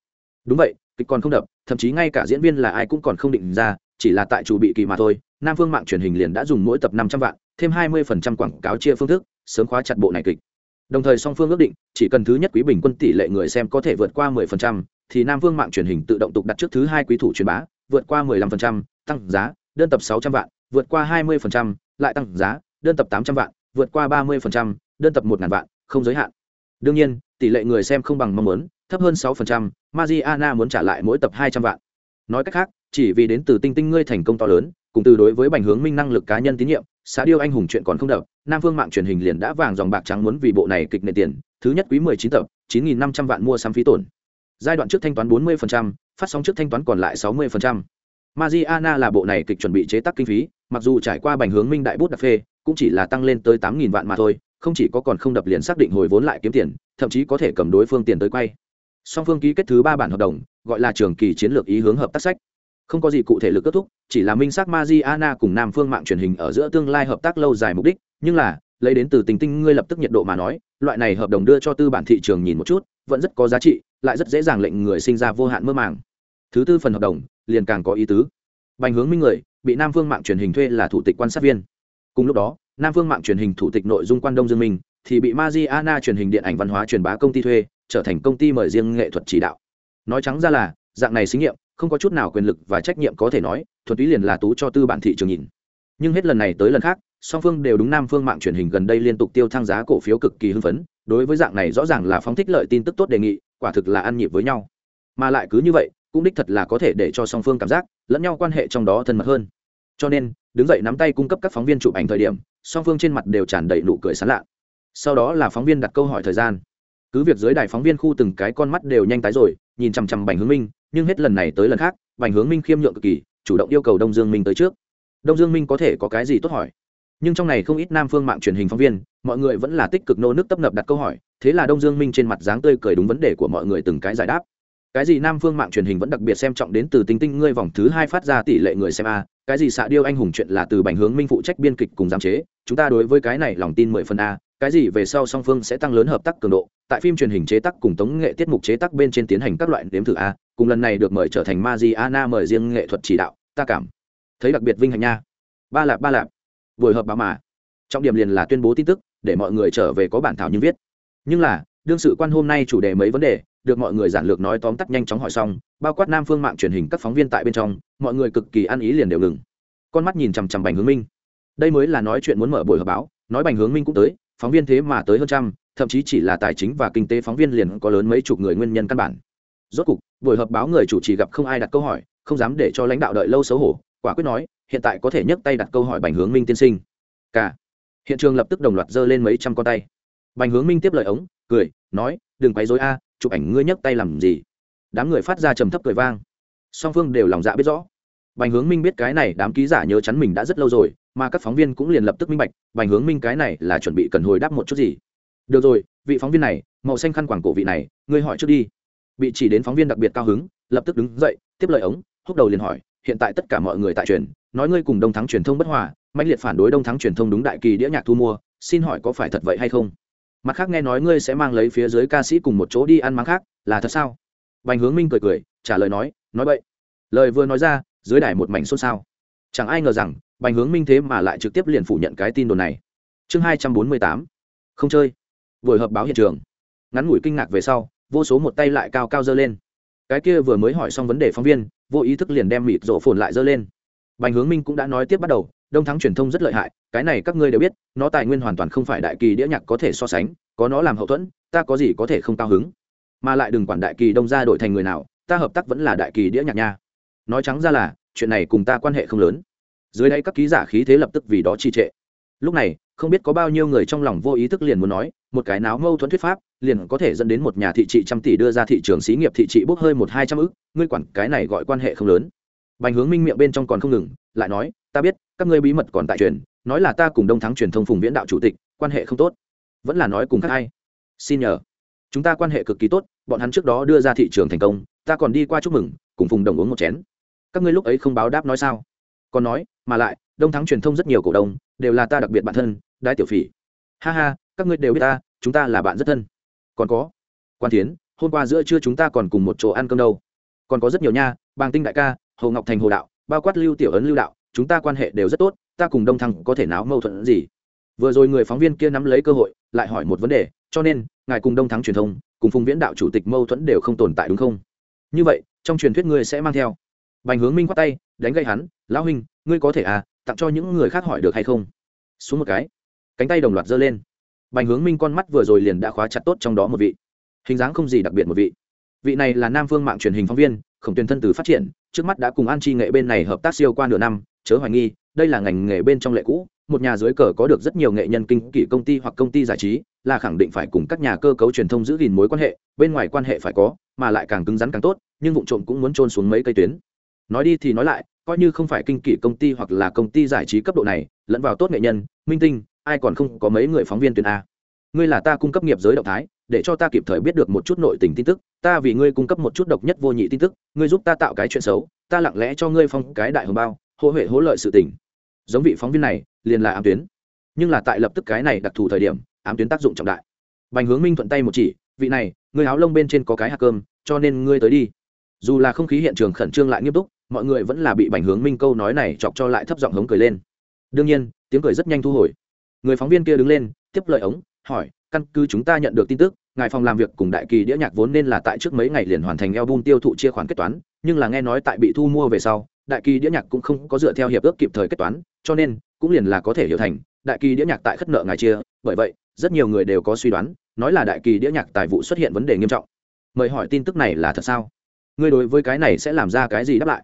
đúng vậy, kịch còn không đập, thậm chí ngay cả diễn viên là ai cũng còn không định ra, chỉ là tại chủ bị kỳ mà thôi. Nam phương mạng truyền hình liền đã dùng mỗi tập năm trăm vạn, thêm hai mươi phần trăm quảng cáo chia phương thức, sớm khóa chặt bộ này kịch. Đồng thời song phương ước định, chỉ cần thứ nhất quý bình quân tỷ lệ người xem có thể vượt qua mười phần trăm, thì nam phương mạng truyền hình tự động tục đặt trước thứ hai quý thủ truyền bá, vượt qua mười lăm phần trăm, tăng giá, đơn tập sáu trăm vạn, vượt qua hai mươi phần trăm, lại tăng giá, đơn tập tám trăm vạn, vượt qua ba mươi phần trăm, đơn tập một ngàn vạn, không giới hạn. Đương nhiên, tỷ lệ người xem không bằng mong muốn thấp hơn 6%, Mariana muốn trả lại mỗi tập 200 vạn. Nói cách khác, chỉ vì đến từ tinh tinh ngươi thành công to lớn, cùng từ đối với bành hướng minh năng lực cá nhân tín nhiệm, xã điêu anh hùng chuyện còn không đập, Nam Vương mạng truyền hình liền đã vàng dòng bạc trắng muốn vì bộ này kịch nền tiền, thứ nhất quý 19 tập, 9500 vạn mua sắm phí tổn. Giai đoạn trước thanh toán 40%, phát sóng trước thanh toán còn lại 60%. Mariana là bộ này kịch chuẩn bị chế tác kinh phí, mặc dù trải qua bành hướng minh đại bút đặc phê, cũng chỉ là tăng lên tới 8000 vạn mà thôi, không chỉ có còn không đập liền xác định hồi vốn lại kiếm tiền, thậm chí có thể cầm đối phương tiền tới quay song phương ký kết thứ ba bản hợp đồng gọi là trường kỳ chiến lược ý hướng hợp tác sách không có gì cụ thể lực kết thúc chỉ là minh xác Mariana cùng Nam Phương mạng truyền hình ở giữa tương lai hợp tác lâu dài mục đích, nhưng là, lấy đến từ tình tinh ngươi lập tức nhiệt độ mà nói, loại này hợp đồng đưa cho tư bản thị trường nhìn một chút, vẫn rất có giá trị, lại rất dễ dàng lệnh người sinh ra vô hạn mơ màng. Thứ tư phần hợp đồng, liền càng có ý tứ. Bành hướng minh người, bị Nam Phương mạng truyền hình thuê là thủ tịch quan sát viên. Cùng lúc đó, Nam Phương mạng truyền hình thủ tịch nội dung quan Đông Dương Minh, thì bị Mariana truyền hình điện ảnh văn hóa truyền bá công ty thuê, trở thành công ty mời riêng nghệ thuật chỉ đạo. Nói trắng ra là, dạng này xí nghiệm, không có chút nào quyền lực và trách nhiệm có thể nói, thuần túy liền là tú cho tư bản thị trường nhìn. Nhưng hết lần này tới lần khác, song phương đều đúng nam phương mạng truyền hình gần đây liên tục tiêu thăng giá cổ phiếu cực kỳ hưng phấn, đối với dạng này rõ ràng là phóng thích lợi tin tức tốt đề nghị, quả thực là ăn nhịp với nhau. Mà lại cứ như vậy, cũng đích thật là có thể để cho song phương cảm giác, lẫn nhau quan hệ trong đó thân mật hơn. Cho nên, đứng dậy nắm tay cung cấp các phóng viên chụp ảnh thời điểm, song phương trên mặt đều tràn đầy nụ cười sán lạ. Sau đó là phóng viên đặt câu hỏi thời gian cứ việc dưới đài phóng viên khu từng cái con mắt đều nhanh tái rồi, nhìn chằm chằm bành hướng minh, nhưng hết lần này tới lần khác, bành hướng minh khiêm nhượng cực kỳ, chủ động yêu cầu đông dương minh tới trước. Đông dương minh có thể có cái gì tốt hỏi? Nhưng trong này không ít nam phương mạng truyền hình phóng viên, mọi người vẫn là tích cực nô nước tấp nập đặt câu hỏi, thế là đông dương minh trên mặt dáng tươi cười đúng vấn đề của mọi người từng cái giải đáp. Cái gì nam phương mạng truyền hình vẫn đặc biệt xem trọng đến từ tinh tinh ngươi vòng thứ hai phát ra tỷ lệ người xem a, cái gì xạ điêu anh hùng chuyện là từ bành hướng minh phụ trách biên kịch cùng giám chế, chúng ta đối với cái này lòng tin mười phần a cái gì về sau song phương sẽ tăng lớn hợp tác cường độ, tại phim truyền hình chế tác cùng tống nghệ tiết mục chế tác bên trên tiến hành các loại nếm thử a, cùng lần này được mời trở thành Mariana mời riêng nghệ thuật chỉ đạo, ta cảm thấy đặc biệt vinh hạnh nha. Ba lạp ba lạp. Buổi họp báo mà. Trọng điểm liền là tuyên bố tin tức, để mọi người trở về có bản thảo như viết. Nhưng là, đương sự quan hôm nay chủ đề mấy vấn đề, được mọi người giản lược nói tóm tắt nhanh chóng hỏi xong, bao quát nam phương mạng truyền hình các phóng viên tại bên trong, mọi người cực kỳ ăn ý liền đều ngừng. Con mắt nhìn chằm chằm bành hướng minh. Đây mới là nói chuyện muốn mở buổi họp báo, nói bành hướng minh cũng tới phóng viên thế mà tới hơn trăm, thậm chí chỉ là tài chính và kinh tế phóng viên liền có lớn mấy chục người nguyên nhân căn bản. Rốt cục, buổi họp báo người chủ trì gặp không ai đặt câu hỏi, không dám để cho lãnh đạo đợi lâu xấu hổ, quả quyết nói, hiện tại có thể nhấc tay đặt câu hỏi bành hướng minh tiên sinh. Cả. Hiện trường lập tức đồng loạt giơ lên mấy trăm con tay. Bành hướng minh tiếp lời ống, cười, nói, đừng quấy dối a, chụp ảnh ngươi nhấc tay làm gì? Đám người phát ra trầm thấp cười vang. Song phương đều lòng dạ biết rõ. Bành hướng minh biết cái này đám ký giả nhớ chắn mình đã rất lâu rồi mà các phóng viên cũng liền lập tức minh bạch, bành hướng minh cái này là chuẩn bị cần hồi đáp một chút gì. Được rồi, vị phóng viên này, màu xanh khăn quảng cổ vị này, ngươi hỏi trước đi. Bị chỉ đến phóng viên đặc biệt cao hứng, lập tức đứng dậy, tiếp lời ống, húc đầu liền hỏi, hiện tại tất cả mọi người tại truyền, nói ngươi cùng đông thắng truyền thông bất hòa mạnh liệt phản đối đông thắng truyền thông đúng đại kỳ đĩa nhạc thu mua, xin hỏi có phải thật vậy hay không? Mặt khác nghe nói ngươi sẽ mang lấy phía dưới ca sĩ cùng một chỗ đi ăn mắng khác, là thật sao? Bành hướng minh cười cười, trả lời nói nói vậy lời vừa nói ra, dưới đài một mảnh xôn xao. Chẳng ai ngờ rằng bành hướng minh thế mà lại trực tiếp liền phủ nhận cái tin đồn này. Chương hai trăm bốn mươi tám. Không chơi. Buổi họp báo hiện trường. Ngắn ngủi kinh ngạc về sau, vô số một tay lại cao cao dơ lên. Cái kia vừa mới hỏi xong vấn đề phóng viên, vô ý thức liền đem mịt rổ phồn lại dơ lên. Bành hướng minh cũng đã nói tiếp bắt đầu, đông thắng truyền thông rất lợi hại, cái này các ngươi đều biết, nó tài nguyên hoàn toàn không phải đại kỳ đĩa nhạc có thể so sánh, có nó làm hậu thuẫn, ta có gì có thể không cao hứng. Mà lại đừng quản đại kỳ đông ra đổi thành người nào, ta hợp tác vẫn là đại kỳ đĩa nhạc nha. Nói trắng ra là, chuyện này cùng ta quan hệ không lớn dưới đây các ký giả khí thế lập tức vì đó trì trệ. Lúc này, không biết có bao nhiêu người trong lòng vô ý thức liền muốn nói, một cái náo mâu thuẫn thuyết pháp, liền có thể dẫn đến một nhà thị trị trăm tỷ đưa ra thị trường xí nghiệp thị trị bốc hơi một hai trăm ức, ngươi quản cái này gọi quan hệ không lớn. Bành hướng minh miệng bên trong còn không ngừng, lại nói, ta biết, các ngươi bí mật còn tại truyền, nói là ta cùng đông thắng truyền thông phùng viễn đạo chủ tịch, quan hệ không tốt. Vẫn là nói cùng các ai. Xin nhờ. Chúng ta quan hệ cực kỳ tốt, bọn hắn trước đó đưa ra thị trường thành công, ta còn đi qua chúc mừng, cùng phùng đồng uống một chén. Các ngươi lúc ấy không báo đáp nói sao? Còn nói, mà lại, đông thắng truyền thông rất nhiều cổ đông, đều là ta đặc biệt bản thân đại tiểu phỉ. Ha ha, các ngươi đều biết ta, chúng ta là bạn rất thân. Còn có, quan tiến hôm qua giữa trưa chúng ta còn cùng một chỗ ăn cơm đâu. Còn có rất nhiều nha, bàng tinh đại ca, hồ ngọc thành hồ đạo, bao quát lưu tiểu ấn lưu đạo, chúng ta quan hệ đều rất tốt, ta cùng đông thăng có thể náo mâu thuẫn gì. Vừa rồi người phóng viên kia nắm lấy cơ hội, lại hỏi một vấn đề, cho nên, ngài cùng đông thắng truyền thông, cùng phùng viễn đạo chủ tịch mâu thuẫn đều không tồn tại đúng không? Như vậy, trong truyền thuyết ngươi sẽ mang theo bành hướng minh khoát tay, đánh gây hắn, lão huynh, ngươi có thể à tặng cho những người khác hỏi được hay không? Xuống một cái, cánh tay đồng loạt giơ lên. Bành hướng minh con mắt vừa rồi liền đã khóa chặt tốt trong đó một vị. Hình dáng không gì đặc biệt một vị. Vị này là nam phương mạng truyền hình phóng viên, khổng tuyên thân từ phát triển, trước mắt đã cùng an chi nghệ bên này hợp tác siêu qua nửa năm, chớ hoài nghi, đây là ngành nghề bên trong lệ cũ, một nhà dưới cờ có được rất nhiều nghệ nhân kinh kỷ công ty hoặc công ty giải trí, là khẳng định phải cùng các nhà cơ cấu truyền thông giữ gìn mối quan hệ, bên ngoài quan hệ phải có, mà lại càng cứng rắn càng tốt, nhưng vụ trộm cũng muốn trôn xuống mấy cây tuyến nói đi thì nói lại, coi như không phải kinh kỷ công ty hoặc là công ty giải trí cấp độ này, lẫn vào tốt nghệ nhân, minh tinh, ai còn không có mấy người phóng viên tuyển a. Ngươi là ta cung cấp nghiệp giới động thái, để cho ta kịp thời biết được một chút nội tình tin tức, ta vì ngươi cung cấp một chút độc nhất vô nhị tin tức, ngươi giúp ta tạo cái chuyện xấu, ta lặng lẽ cho ngươi phong cái đại hồng bao, hô huệ hỗ lợi sự tình. Giống vị phóng viên này, liền là ám tuyến. Nhưng là tại lập tức cái này đặc thù thời điểm, ám tuyến tác dụng trọng đại. Bành hướng minh thuận tay một chỉ, vị này, ngươi áo lông bên trên có cái hạt cơm, cho nên ngươi tới đi. Dù là không khí hiện trường khẩn trương lại nghiêm túc mọi người vẫn là bị bành hướng minh câu nói này chọc cho lại thấp giọng hống cười lên. Đương nhiên, tiếng cười rất nhanh thu hồi. Người phóng viên kia đứng lên, tiếp lời ống, hỏi, căn cứ chúng ta nhận được tin tức, ngài phòng làm việc cùng đại kỳ đĩa nhạc vốn nên là tại trước mấy ngày liền hoàn thành album tiêu thụ chia khoản kết toán, nhưng là nghe nói tại bị thu mua về sau, đại kỳ đĩa nhạc cũng không có dựa theo hiệp ước kịp thời kết toán, cho nên cũng liền là có thể hiểu thành, đại kỳ đĩa nhạc tại khất nợ ngài chia, bởi vậy, rất nhiều người đều có suy đoán, nói là đại kỳ đĩa nhạc tài vụ xuất hiện vấn đề nghiêm trọng. Mời hỏi tin tức này là thật sao? Ngươi đối với cái này sẽ làm ra cái gì đáp lại?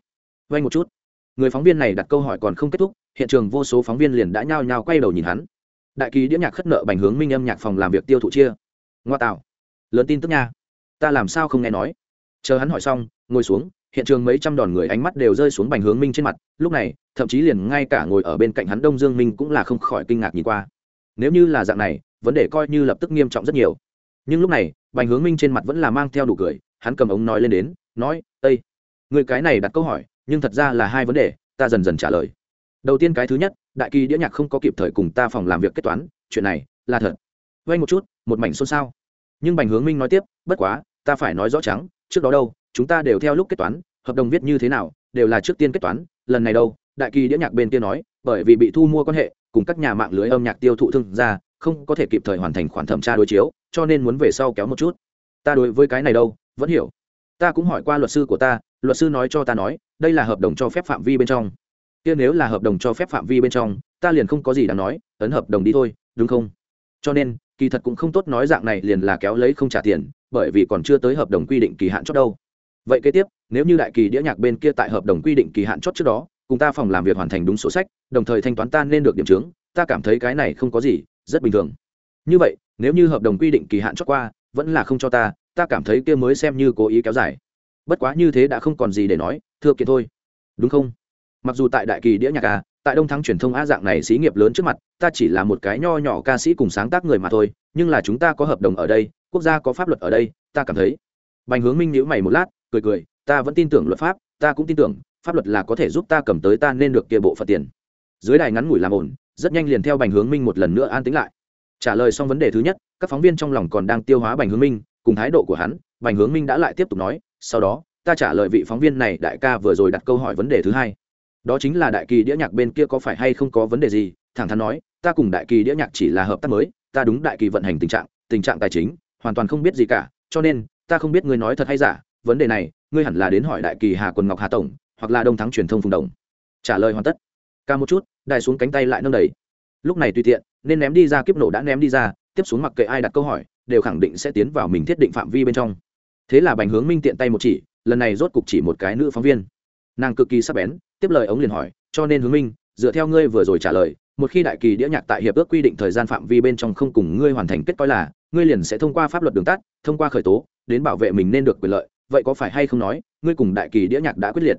Vay một chút. Người phóng viên này đặt câu hỏi còn không kết thúc, hiện trường vô số phóng viên liền đã nhao nhao quay đầu nhìn hắn. Đại kỳ đĩa nhạc khất nợ bành hướng minh âm nhạc phòng làm việc tiêu thụ chia. Ngoa tạo. Lớn tin tức nha. Ta làm sao không nghe nói? Chờ hắn hỏi xong, ngồi xuống, hiện trường mấy trăm đòn người ánh mắt đều rơi xuống bành hướng minh trên mặt. Lúc này, thậm chí liền ngay cả ngồi ở bên cạnh hắn đông dương minh cũng là không khỏi kinh ngạc nhìn qua. Nếu như là dạng này, vấn đề coi như lập tức nghiêm trọng rất nhiều. Nhưng lúc này, bành hướng minh trên mặt vẫn là mang theo đủ cười, hắn cầm ống nói lên đến, nói ây người cái này đặt câu hỏi nhưng thật ra là hai vấn đề, ta dần dần trả lời. Đầu tiên cái thứ nhất, đại kỳ đĩa nhạc không có kịp thời cùng ta phòng làm việc kết toán, chuyện này là thật. Vay một chút, một mảnh xôn xao. Nhưng bành hướng minh nói tiếp, bất quá, ta phải nói rõ trắng, trước đó đâu, chúng ta đều theo lúc kết toán, hợp đồng viết như thế nào, đều là trước tiên kết toán, lần này đâu, đại kỳ đĩa nhạc bên kia nói, bởi vì bị thu mua quan hệ, cùng các nhà mạng lưới âm nhạc tiêu thụ thương ra, không có thể kịp thời hoàn thành khoản thẩm tra đối chiếu, cho nên muốn về sau kéo một chút. Ta đối với cái này đâu, vẫn hiểu. Ta cũng hỏi qua luật sư của ta, luật sư nói cho ta nói đây là hợp đồng cho phép phạm vi bên trong. Kia nếu là hợp đồng cho phép phạm vi bên trong, ta liền không có gì đáng nói, ấn hợp đồng đi thôi, đúng không? Cho nên, kỳ thật cũng không tốt nói dạng này liền là kéo lấy không trả tiền, bởi vì còn chưa tới hợp đồng quy định kỳ hạn chót đâu. Vậy kế tiếp, nếu như đại kỳ đĩa nhạc bên kia tại hợp đồng quy định kỳ hạn chót trước đó, cùng ta phòng làm việc hoàn thành đúng sổ sách, đồng thời thanh toán ta nên được điểm chứng, ta cảm thấy cái này không có gì, rất bình thường. Như vậy, nếu như hợp đồng quy định kỳ hạn chót qua, vẫn là không cho ta ta cảm thấy kia mới xem như cố ý kéo dài bất quá như thế đã không còn gì để nói, thưa kiện thôi. Đúng không? Mặc dù tại đại kỳ đĩa nhạc à tại đông thắng truyền thông á dạng này xí nghiệp lớn trước mặt, ta chỉ là một cái nho nhỏ ca sĩ cùng sáng tác người mà thôi, nhưng là chúng ta có hợp đồng ở đây, quốc gia có pháp luật ở đây, ta cảm thấy. Bành hướng minh nhíu mày một lát, cười cười, ta vẫn tin tưởng luật pháp, ta cũng tin tưởng, pháp luật là có thể giúp ta cầm tới ta nên được kia bộ phận tiền. Dưới đài ngắn ngủi làm ổn, rất nhanh liền theo bành hướng minh một lần nữa an tính lại. Trả lời xong vấn đề thứ nhất, các phóng viên trong lòng còn đang tiêu hóa bành hướng minh, cùng thái độ của hắn, bành hướng minh đã lại tiếp tục nói sau đó, ta trả lời vị phóng viên này đại ca vừa rồi đặt câu hỏi vấn đề thứ hai. Đó chính là đại kỳ đĩa nhạc bên kia có phải hay không có vấn đề gì? Thẳng thắn nói, ta cùng đại kỳ đĩa nhạc chỉ là hợp tác mới, ta đúng đại kỳ vận hành tình trạng tình trạng tài chính, hoàn toàn không biết gì cả, cho nên, ta không biết ngươi nói thật hay giả, vấn đề này, ngươi hẳn là đến hỏi đại kỳ hà quần ngọc hà tổng, hoặc là đông thắng truyền thông phùng đồng. Trả lời hoàn tất. Ca một chút, đài xuống cánh tay lại nâng đầy lúc này tùy tiện, nên ném đi ra, kiếp nổ đã ném đi ra, tiếp xuống mặc kệ ai đặt câu hỏi, đều khẳng định sẽ tiến vào mình thiết định phạm vi bên trong thế là bành hướng minh tiện tay một chỉ, lần này rốt cục chỉ một cái nữ phóng viên. Nàng cực kỳ sắc bén, tiếp lời ống liền hỏi, cho nên hướng minh, dựa theo ngươi vừa rồi trả lời, một khi đại kỳ đĩa nhạc tại hiệp ước quy định thời gian phạm vi bên trong không cùng ngươi hoàn thành kết coi là, ngươi liền sẽ thông qua pháp luật đường tắt, thông qua khởi tố, đến bảo vệ mình nên được quyền lợi, vậy có phải hay không nói, ngươi cùng đại kỳ đĩa nhạc đã quyết liệt?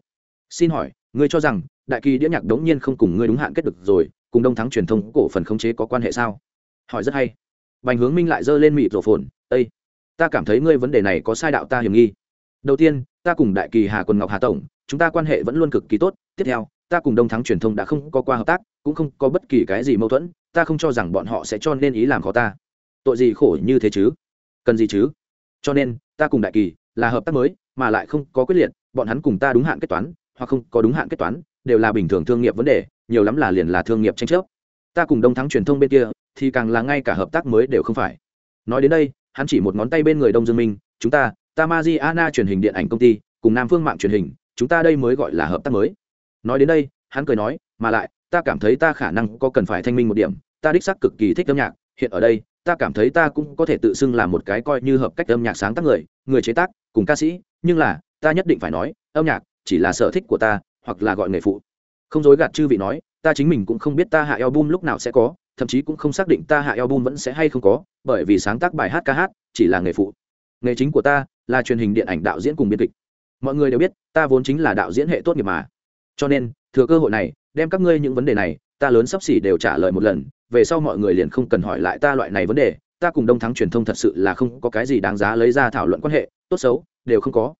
Xin hỏi, ngươi cho rằng, đại kỳ đĩa nhạc đống nhiên không cùng ngươi đúng hạn kết được rồi, cùng đông thắng truyền thông cổ phần khống chế có quan hệ sao? Hỏi rất hay. Bành hướng minh lại giơ lên mịt rổ phồn ây ta cảm thấy ngươi vấn đề này có sai đạo ta hiểm nghi. Đầu tiên, ta cùng đại kỳ hà quần ngọc hà tổng, chúng ta quan hệ vẫn luôn cực kỳ tốt. Tiếp theo, ta cùng đông thắng truyền thông đã không có qua hợp tác, cũng không có bất kỳ cái gì mâu thuẫn. Ta không cho rằng bọn họ sẽ cho nên ý làm khó ta. Tội gì khổ như thế chứ? Cần gì chứ? Cho nên, ta cùng đại kỳ là hợp tác mới, mà lại không có quyết liệt. Bọn hắn cùng ta đúng hạn kết toán, hoặc không có đúng hạn kết toán, đều là bình thường thương nghiệp vấn đề, nhiều lắm là liền là thương nghiệp tranh chấp. Ta cùng đông thắng truyền thông bên kia thì càng là ngay cả hợp tác mới đều không phải. Nói đến đây hắn chỉ một ngón tay bên người đông dương minh chúng ta ta ana truyền hình điện ảnh công ty cùng Nam Phương mạng truyền hình, chúng ta đây mới gọi là hợp tác mới. Nói đến đây, hắn cười nói, mà lại, ta cảm thấy ta khả năng có cần phải thanh minh một điểm, ta đích xác cực kỳ thích âm nhạc, hiện ở đây, ta cảm thấy ta cũng có thể tự xưng là một cái coi như hợp cách âm nhạc sáng tác người, người chế tác, cùng ca sĩ, nhưng là, ta nhất định phải nói, âm nhạc chỉ là sở thích của ta, hoặc là gọi nghề phụ. Không dối gạt chư vị nói, ta chính mình cũng không biết ta hạ album lúc nào sẽ có, thậm chí cũng không xác định ta hạ album vẫn sẽ hay không có, bởi vì sáng tác bài hát ca hát chỉ là nghề phụ. Nghề chính của ta là truyền hình điện ảnh đạo diễn cùng biên kịch. Mọi người đều biết ta vốn chính là đạo diễn hệ tốt nghiệp mà. Cho nên thừa cơ hội này đem các ngươi những vấn đề này ta lớn sắp xỉ đều trả lời một lần về sau mọi người liền không cần hỏi lại ta loại này vấn đề ta cùng đông thắng truyền thông thật sự là không có cái gì đáng giá lấy ra thảo luận quan hệ tốt xấu đều không có.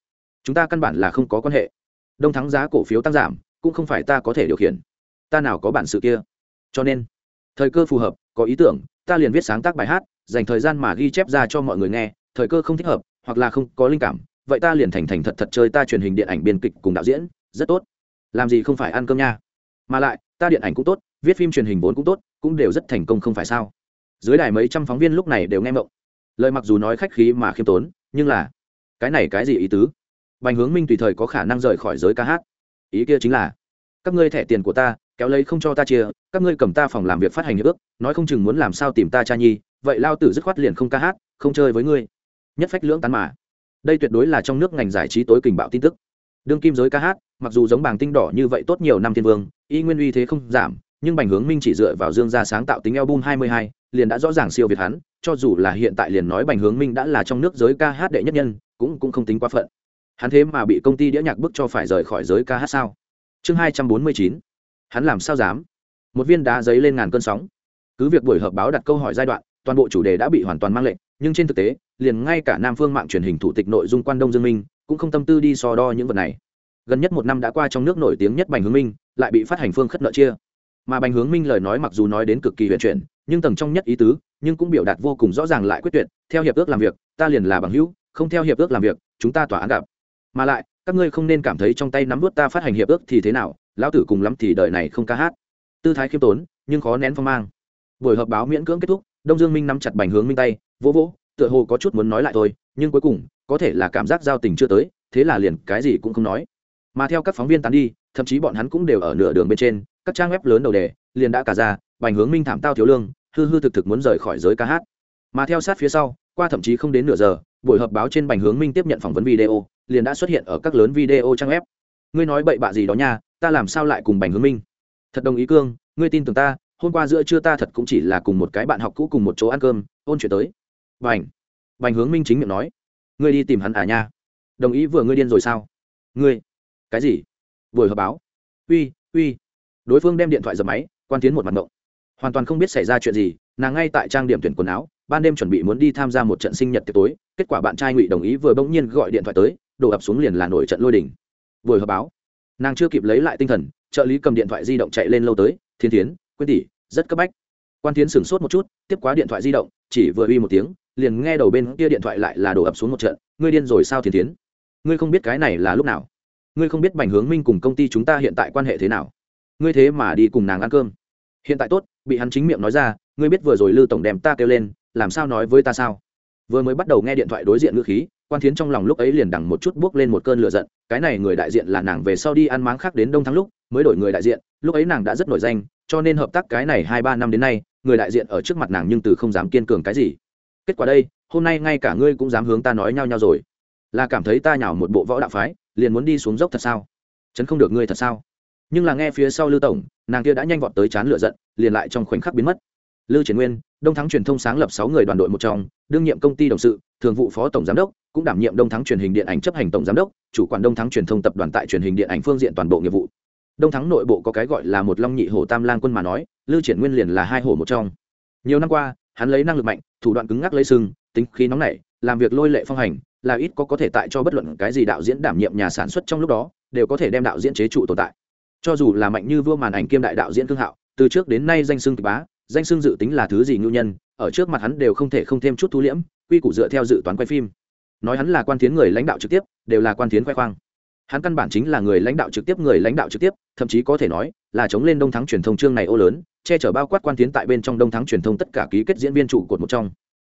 Chúng ta căn bản là không có quan hệ. Đông thắng giá cổ phiếu tăng giảm cũng không phải ta có thể điều khiển. Ta nào có bản sự kia? Cho nên thời cơ phù hợp, có ý tưởng, ta liền viết sáng tác bài hát, dành thời gian mà ghi chép ra cho mọi người nghe, thời cơ không thích hợp, hoặc là không có linh cảm, vậy ta liền thành thành thật thật chơi ta truyền hình điện ảnh biên kịch cùng đạo diễn, rất tốt. Làm gì không phải ăn cơm nha. Mà lại, ta điện ảnh cũng tốt, viết phim truyền hình vốn cũng tốt, cũng đều rất thành công không phải sao. Dưới đài mấy trăm phóng viên lúc này đều nghe mộng. Lời mặc dù nói khách khí mà khiêm tốn, nhưng là, cái này cái gì ý tứ? Bành hướng minh tùy thời có khả năng rời khỏi giới ca hát. Ý kia chính là, các ngươi thẻ tiền của ta kéo lấy không cho ta chia các ngươi cầm ta phòng làm việc phát hành hiệp ước nói không chừng muốn làm sao tìm ta cha nhi vậy lao tử dứt khoát liền không ca hát không chơi với ngươi. Nhất phách lưỡng tán mà. Đây tuyệt đối là trong nước ngành giải trí tối kình bạo tin tức. Đương kim giới ca hát mặc dù giống bảng tinh đỏ như vậy tốt nhiều năm thiên vương y nguyên uy thế không giảm nhưng bành hướng minh chỉ dựa vào dương gia sáng tạo tính album 22, liền đã rõ ràng siêu việt hắn cho dù là hiện tại liền nói bành hướng minh đã là trong nước giới ca hát đệ nhất nhân cũng cũng không tính quá phận. Hắn thế mà bị công ty đĩa nhạc bức cho phải rời khỏi giới ca hát sao? Chương 249, hắn làm sao dám? Một viên đá giấy lên ngàn cơn sóng. Cứ việc buổi họp báo đặt câu hỏi giai đoạn, toàn bộ chủ đề đã bị hoàn toàn mang lệnh, nhưng trên thực tế, liền ngay cả nam phương mạng truyền hình thủ tịch nội dung quan đông dương minh, cũng không tâm tư đi so đo những vật này. Gần nhất một năm đã qua trong nước nổi tiếng nhất bành hướng minh, lại bị phát hành phương khất nợ chia. Mà bành hướng minh lời nói mặc dù nói đến cực kỳ huyền chuyển, nhưng tầng trong nhất ý tứ, nhưng cũng biểu đạt vô cùng rõ ràng lại quyết tuyệt, theo hiệp ước làm việc, ta liền là bằng hữu, không theo hiệp ước làm việc, chúng ta tỏa án gặp. Mà lại, các ngươi không nên cảm thấy trong tay nắm vút ta phát hành hiệp ước thì thế nào lão tử cùng lắm thì đời này không ca hát. Tư thái khiêm tốn, nhưng khó nén phong mang. Buổi họp báo miễn cưỡng kết thúc, đông dương minh nắm chặt bành hướng minh tay, vỗ vỗ, tựa hồ có chút muốn nói lại thôi, nhưng cuối cùng, có thể là cảm giác giao tình chưa tới, thế là liền cái gì cũng không nói. Mà theo các phóng viên tán đi, thậm chí bọn hắn cũng đều ở nửa đường bên trên, các trang web lớn đầu đề, liền đã cả ra, bành hướng minh thảm tao thiếu lương, hư hư thực thực muốn rời khỏi giới ca hát. Mà theo sát phía sau, qua thậm chí không đến nửa giờ, buổi họp báo trên bành hướng minh tiếp nhận phỏng vấn video, liền đã xuất hiện ở các lớn video trang web. Ngươi nói bậy bạ gì đó nha ta làm sao lại cùng bành hướng minh? Thật đồng ý cương, ngươi tin tưởng ta, hôm qua giữa trưa ta thật cũng chỉ là cùng một cái bạn học cũ cùng một chỗ ăn cơm, ôn chuyện tới. Bành bành hướng minh chính miệng nói. Ngươi đi tìm hắn à nha. Đồng ý vừa ngươi điên rồi sao? Ngươi, cái gì? Buổi họp báo. Uy uy. Đối phương đem điện thoại dập máy, quan tiến một mặt động hoàn toàn không biết xảy ra chuyện gì, nàng ngay tại trang điểm tuyển quần áo, ban đêm chuẩn bị muốn đi tham gia một trận sinh nhật tiệc tối, kết quả bạn trai ngụy đồng ý vừa bỗng nhiên gọi điện thoại tới, đổ ập xuống liền là nổi trận lôi đình. Buổi họp báo nàng chưa kịp lấy lại tinh thần, trợ lý cầm điện thoại di động chạy lên lâu tới, thiên tiến quyên tỷ rất cấp bách. Quan tiến sửng sốt một chút, tiếp quá điện thoại di động, chỉ vừa uy một tiếng, liền nghe đầu bên kia điện thoại lại là đổ ập xuống một trận, ngươi điên rồi sao thiên tiến ngươi không biết cái này là lúc nào? Ngươi không biết bành hướng minh cùng công ty chúng ta hiện tại quan hệ thế nào? Ngươi thế mà đi cùng nàng ăn cơm. Hiện tại tốt, bị hắn chính miệng nói ra, ngươi biết vừa rồi lư tổng đem ta kêu lên, làm sao nói với ta sao? Vừa mới bắt đầu nghe điện thoại đối diện ngữ khí quan thiến trong lòng lúc ấy liền đằng một chút buốc lên một cơn lửa giận, cái này người đại diện là nàng về sau đi ăn máng khác đến đông thắng lúc, mới đổi người đại diện, lúc ấy nàng đã rất nổi danh, cho nên hợp tác cái này hai ba năm đến nay, người đại diện ở trước mặt nàng nhưng từ không dám kiên cường cái gì. Kết quả đây, hôm nay ngay cả ngươi cũng dám hướng ta nói nhau nhau rồi. Là cảm thấy ta nhào một bộ võ đạo phái, liền muốn đi xuống dốc thật sao? Chấn không được ngươi thật sao? Nhưng là nghe phía sau Lưu tổng, nàng kia đã nhanh vọt tới chán lửa giận, liền lại trong khoảnh khắc biến mất. Lưu triển nguyên, đông thắng truyền thông sáng lập sáu người đoàn đội một trong, đương nhiệm công ty đồng sự thường vụ phó tổng giám đốc, cũng đảm nhiệm đông thắng truyền hình điện ảnh chấp hành tổng giám đốc, chủ quản đông thắng truyền thông tập đoàn tại truyền hình điện ảnh phương diện toàn bộ nghiệp vụ. Đông thắng nội bộ có cái gọi là một long nhị hổ tam lang quân mà nói, Lưu triển nguyên liền là hai hổ một trong. Nhiều năm qua, hắn lấy năng lực mạnh, thủ đoạn cứng ngắc lấy sưng tính khí nóng nảy, làm việc lôi lệ phong hành, là ít có có thể tại cho bất luận cái gì đạo diễn đảm nhiệm nhà sản xuất trong lúc đó, đều có thể đem đạo diễn chế trụ tồn tại. Cho dù là mạnh như vua màn ảnh kiêm đại đạo diễn thương hạo, từ trước đến nay danh xưng kịch bá, danh xưng dự tính là thứ gì ngưu nhân, ở trước mặt hắn đều không thể không thêm chút thu liễm quy củ dựa theo dự toán quay phim. Nói hắn là quan tiến người lãnh đạo trực tiếp, đều là quan tiến khoe khoang. Hắn căn bản chính là người lãnh đạo trực tiếp, người lãnh đạo trực tiếp, thậm chí có thể nói là chống lên đông thắng truyền thông chương này ô lớn, che chở bao quát quan tiến tại bên trong đông thắng truyền thông tất cả ký kết diễn viên trụ cột một trong.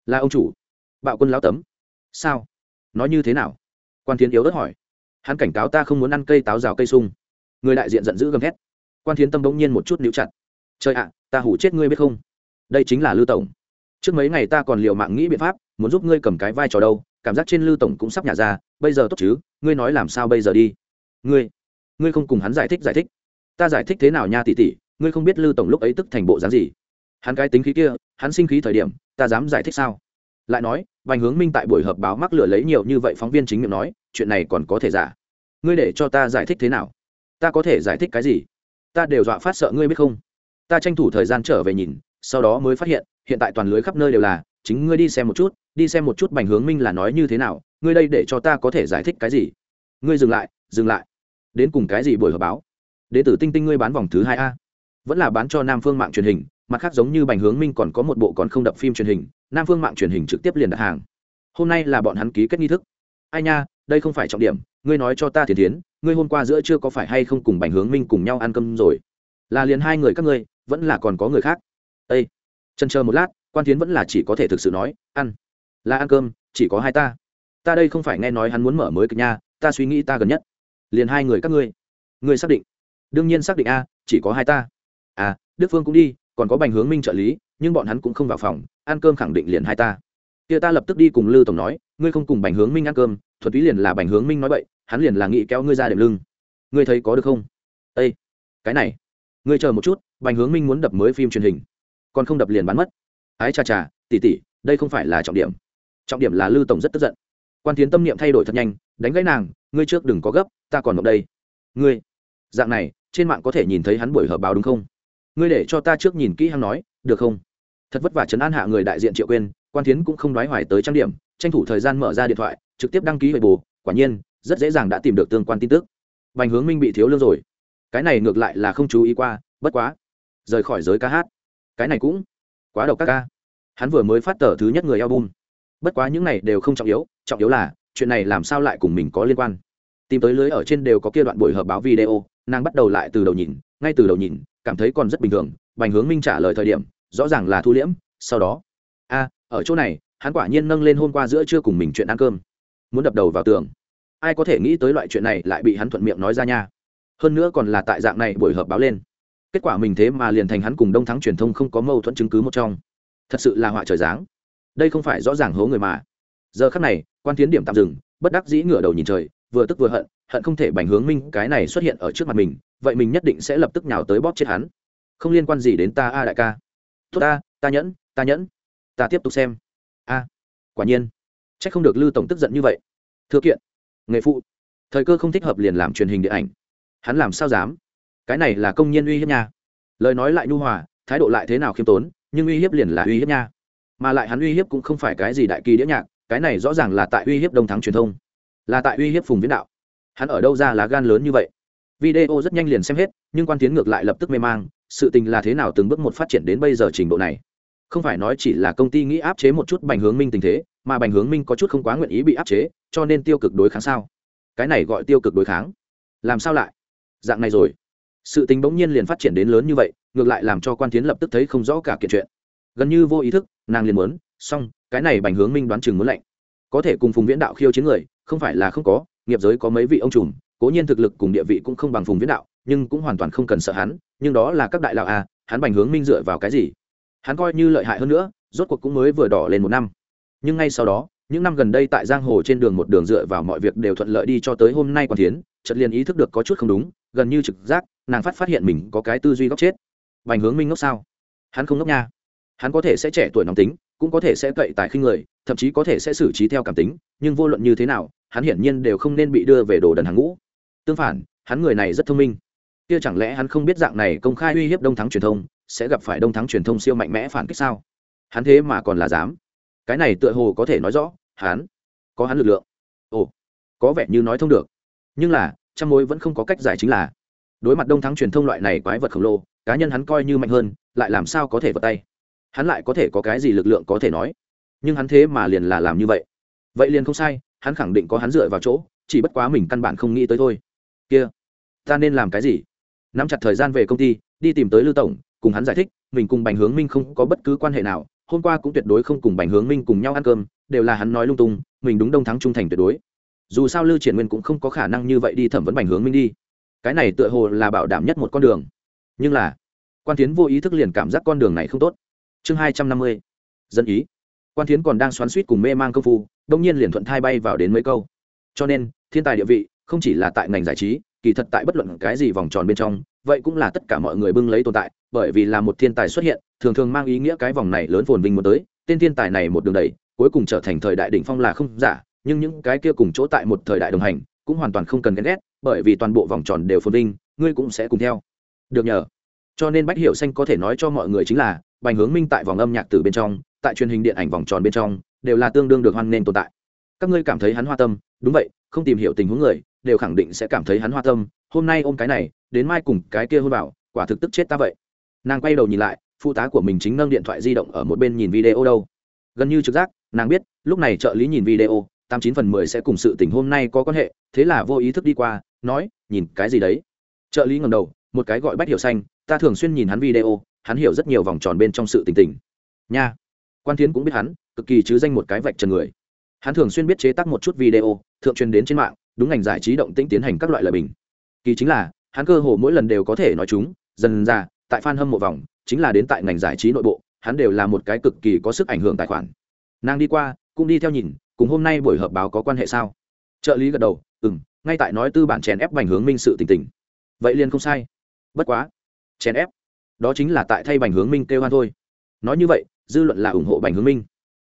Là ông chủ, bạo quân lão tấm. Sao? Nói như thế nào? Quan tiến yếu ớt hỏi. Hắn cảnh cáo ta không muốn ăn cây táo rào cây sung. Người đại diện giận dữ gầm thét. Quan tiến tâm bỗng nhiên một chút níu chặt. Trời ạ, ta hủ chết ngươi biết không? Đây chính là lưu tổng trước mấy ngày ta còn liều mạng nghĩ biện pháp, muốn giúp ngươi cầm cái vai trò đâu, cảm giác trên lưu tổng cũng sắp nhả ra, bây giờ tốt chứ, ngươi nói làm sao bây giờ đi? Ngươi ngươi không cùng hắn giải thích giải thích. Ta giải thích thế nào nha tỷ tỷ, ngươi không biết lưu tổng lúc ấy tức thành bộ dáng gì. Hắn cái tính khí kia, hắn sinh khí thời điểm, ta dám giải thích sao? Lại nói vành hướng minh tại buổi họp báo mắc lửa lấy nhiều như vậy phóng viên chính miệng nói, chuyện này còn có thể giả. Ngươi để cho ta giải thích thế nào? Ta có thể giải thích cái gì? Ta đều dọa phát sợ ngươi biết không? Ta tranh thủ thời gian trở về nhìn sau đó mới phát hiện hiện tại toàn lưới khắp nơi đều là, chính ngươi đi xem một chút, đi xem một chút bành hướng minh là nói như thế nào, ngươi đây để cho ta có thể giải thích cái gì? Ngươi dừng lại dừng lại. Đến cùng cái gì buổi họp báo? Đến từ tinh tinh ngươi bán vòng thứ hai a. Vẫn là bán cho nam phương mạng truyền hình, mặt khác giống như bành hướng minh còn có một bộ còn không đập phim truyền hình, nam phương mạng truyền hình trực tiếp liền đặt hàng. Hôm nay là bọn hắn ký kết nghi thức. Ai nha, đây không phải trọng điểm, ngươi nói cho ta thiền tiến, ngươi hôm qua giữa chưa có phải hay không cùng bành hướng minh cùng nhau ăn cơm rồi? Là liền hai người các ngươi, vẫn là còn có người khác? Ây chân chờ một lát, quan tiến vẫn là chỉ có thể thực sự nói, ăn. Là ăn cơm, chỉ có hai ta. Ta đây không phải nghe nói hắn muốn mở mới kịch nha, ta suy nghĩ ta gần nhất. Liền hai người các ngươi. Ngươi xác định. Đương nhiên xác định a, chỉ có hai ta. À đức phương cũng đi, còn có bành hướng minh trợ lý, nhưng bọn hắn cũng không vào phòng, ăn cơm khẳng định liền hai ta. Kia ta lập tức đi cùng lư tổng nói, ngươi không cùng bành hướng minh ăn cơm thuật túy liền là bành hướng minh nói vậy hắn liền là nghĩ kéo ngươi ra đệm lưng. Ngươi thấy có được không? Ây cái này. Ngươi chờ một chút, bành hướng minh muốn đập mới phim truyền hình còn không đập liền bán mất. Ái cha cha tỉ tỉ đây không phải là trọng điểm. Trọng điểm là lư tổng rất tức giận. Quan tiến tâm niệm thay đổi thật nhanh, đánh gãy nàng, ngươi trước đừng có gấp, ta còn động đây. Ngươi, dạng này, trên mạng có thể nhìn thấy hắn buổi họp báo đúng không? Ngươi để cho ta trước nhìn kỹ hắn nói, được không? Thật vất vả chấn an hạ người đại diện triệu quên quan tiến cũng không đoái hoài tới trang điểm, tranh thủ thời gian mở ra điện thoại, trực tiếp đăng ký về bù quả nhiên, rất dễ dàng đã tìm được tương quan tin tức. Bành hướng minh bị thiếu lương rồi. Cái này ngược lại là không chú ý qua, bất quá. Rời khỏi giới ca hát cái này cũng quá độc các ca. Hắn vừa mới phát tờ thứ nhất người album. Bất quá những này đều không trọng yếu trọng yếu là, chuyện này làm sao lại cùng mình có liên quan. Tìm tới lưới ở trên đều có kia đoạn buổi họp báo video, nàng bắt đầu lại từ đầu nhìn, ngay từ đầu nhìn, cảm thấy còn rất bình thường, bành hướng minh trả lời thời điểm, rõ ràng là thu liễm, sau đó, a, ở chỗ này, hắn quả nhiên nâng lên hôm qua giữa trưa cùng mình chuyện ăn cơm. Muốn đập đầu vào tường. Ai có thể nghĩ tới loại chuyện này lại bị hắn thuận miệng nói ra nha. Hơn nữa còn là tại dạng này buổi họp báo lên kết quả mình thế mà liền thành hắn cùng đông thắng truyền thông không có mâu thuẫn chứng cứ một trong. Thật sự là họa trời dáng đây không phải rõ ràng hố người mà. Giờ khắc này, quan tiến điểm tạm dừng, bất đắc dĩ ngửa đầu nhìn trời, vừa tức vừa hận hận không thể bành hướng minh cái này xuất hiện ở trước mặt mình, vậy mình nhất định sẽ lập tức nhào tới bóp chết hắn. Không liên quan gì đến ta a đại ca. Tốt ta ta nhẫn ta nhẫn. Ta tiếp tục xem. A, quả nhiên. C h ắ c không được lưu tổng tức giận như vậy. Thưa kiện, nghề phụ. Thời cơ không thích hợp liền làm truyền hình điện ảnh. Hắn làm sao dám? Cái này là công nhân uy hiếp nha. Lời nói lại nhu hòa, thái độ lại thế nào khiêm tốn, nhưng uy hiếp liền là uy hiếp nha. Mà lại hắn uy hiếp cũng không phải cái gì đại kỳ đĩa nhạc, cái này rõ ràng là tại uy hiếp đông thắng truyền thông, là tại uy hiếp phùng viễn đạo. Hắn ở đâu ra là gan lớn như vậy? Video rất nhanh liền xem hết, nhưng quan tiến ngược lại lập tức mê mang, sự tình là thế nào từng bước một phát triển đến bây giờ trình độ này? Không phải nói chỉ là công ty nghĩ áp chế một chút bành hướng minh tình thế, mà bành hướng minh có chút không quá nguyện ý bị áp chế, cho nên tiêu cực đối kháng sao? Cái này gọi tiêu cực đối kháng. Làm sao lại? Dạng này rồi sự tình bỗng nhiên liền phát triển đến lớn như vậy, ngược lại làm cho quan tiến lập tức thấy không rõ cả kiện chuyện. Gần như vô ý thức, nàng liền muốn, xong, cái này bành hướng minh đoán chừng muốn lạnh có thể cùng phùng viễn đạo khiêu chiến người, không phải là không có, nghiệp giới có mấy vị ông trùm, cố nhiên thực lực cùng địa vị cũng không bằng phùng viễn đạo, nhưng cũng hoàn toàn không cần sợ hắn, nhưng đó là các đại lão à hắn bành hướng minh dựa vào cái gì? Hắn coi như lợi hại hơn nữa, rốt cuộc cũng mới vừa đỏ lên một năm. Nhưng ngay sau đó, những năm gần đây tại giang hồ trên đường một đường dựa vào mọi việc đều thuận lợi đi cho tới hôm nay còn tiến, chợt liền ý thức được có chút không đúng, gần như trực giác nàng phát phát hiện mình có cái tư duy góc chết. Bành hướng minh ngốc sao? Hắn không ngốc nha. Hắn có thể sẽ trẻ tuổi nóng tính, cũng có thể sẽ cậy tài khinh người, thậm chí có thể sẽ xử trí theo cảm tính, nhưng vô luận như thế nào, hắn hiển nhiên đều không nên bị đưa về đồ đần hàng ngũ. Tương phản, hắn người này rất thông minh. Kia chẳng lẽ hắn không biết dạng này công khai uy hiếp đông thắng truyền thông, sẽ gặp phải đông thắng truyền thông siêu mạnh mẽ phản kích sao? Hắn thế mà còn là dám. Cái này tựa hồ có thể nói rõ, hắn có hắn lực lượng. Ồ, có vẻ như nói thông được. Nhưng là trong mối vẫn không có cách giải chính là đối mặt đông thắng truyền thông loại này quái vật khổng lồ, cá nhân hắn coi như mạnh hơn, lại làm sao có thể vật tay? Hắn lại có thể có cái gì lực lượng có thể nói? Nhưng hắn thế mà liền là làm như vậy. Vậy liền không sai, hắn khẳng định có hắn dựa vào chỗ, chỉ bất quá mình căn bản không nghĩ tới thôi. Kia, ta nên làm cái gì? Nắm chặt thời gian về công ty, đi tìm tới lưu tổng, cùng hắn giải thích, mình cùng bành hướng minh không có bất cứ quan hệ nào, hôm qua cũng tuyệt đối không cùng bành hướng minh cùng nhau ăn cơm, đều là hắn nói lung tung, mình đúng đông thắng trung thành tuyệt đối. Dù sao lưu triển nguyên cũng không có khả năng như vậy đi thẩm vấn bành hướng minh đi cái này tựa hồ là bảo đảm nhất một con đường. Nhưng là, quan tiến vô ý thức liền cảm giác con đường này không tốt. Chương hai trăm năm mươi, dân ý. Quan tiến còn đang xoắn suýt cùng mê mang công phu, đông nhiên liền thuận thai bay vào đến mấy câu. Cho nên, thiên tài địa vị, không chỉ là tại ngành giải trí, kỳ thật tại bất luận cái gì vòng tròn bên trong, vậy cũng là tất cả mọi người bưng lấy tồn tại, bởi vì là một thiên tài xuất hiện, thường thường mang ý nghĩa cái vòng này lớn phồn vinh một tới, tên thiên tài này một đường đầy cuối cùng trở thành thời đại đỉnh phong là không giả, nhưng những cái kia cùng chỗ tại một thời đại đồng hành cũng hoàn toàn không cần ghen ghét, bởi vì toàn bộ vòng tròn đều phồn vinh, ngươi cũng sẽ cùng theo. Được nhờ. Cho nên bách hiểu xanh có thể nói cho mọi người chính là, bành hướng minh tại vòng âm nhạc từ bên trong, tại truyền hình điện ảnh vòng tròn bên trong, đều là tương đương được hoan nghênh tồn tại. Các ngươi cảm thấy hắn hoa tâm, đúng vậy, không tìm hiểu tình huống người, đều khẳng định sẽ cảm thấy hắn hoa tâm, hôm nay ôm cái này, đến mai cùng cái kia hôn bảo, quả thực tức chết ta vậy. Nàng quay đầu nhìn lại, phụ tá của mình chính nâng điện thoại di động ở một bên nhìn video đâu. Gần như trực giác, nàng biết, lúc này trợ lý nhìn video tám chín phần mười sẽ cùng sự tình hôm nay có quan hệ, thế là vô ý thức đi qua, nói, nhìn cái gì đấy? Trợ lý ngầm đầu, một cái gọi bách hiểu xanh, ta thường xuyên nhìn hắn video, hắn hiểu rất nhiều vòng tròn bên trong sự tình tình. Nha. Quan tiến cũng biết hắn, cực kỳ chứ danh một cái vạch trần người. Hắn thường xuyên biết chế tác một chút video, thượng truyền đến trên mạng, đúng ngành giải trí động tĩnh tiến hành các loại lời bình. Kỳ chính là, hắn cơ hồ mỗi lần đều có thể nói chúng, dần ra, tại fan hâm mộ vòng, chính là đến tại ngành giải trí nội bộ, hắn đều là một cái cực kỳ có sức ảnh hưởng tài khoản. Nàng đi qua, cũng đi theo nhìn cùng hôm nay buổi họp báo có quan hệ sao? Trợ lý gật đầu ừ m ngay tại nói tư bản chèn ép bành hướng minh sự tình tình. Vậy liền không sai. Bất quá, chèn ép? Đó chính là tại thay bành hướng minh kêu hoan thôi. Nói như vậy, dư luận là ủng hộ bành hướng minh.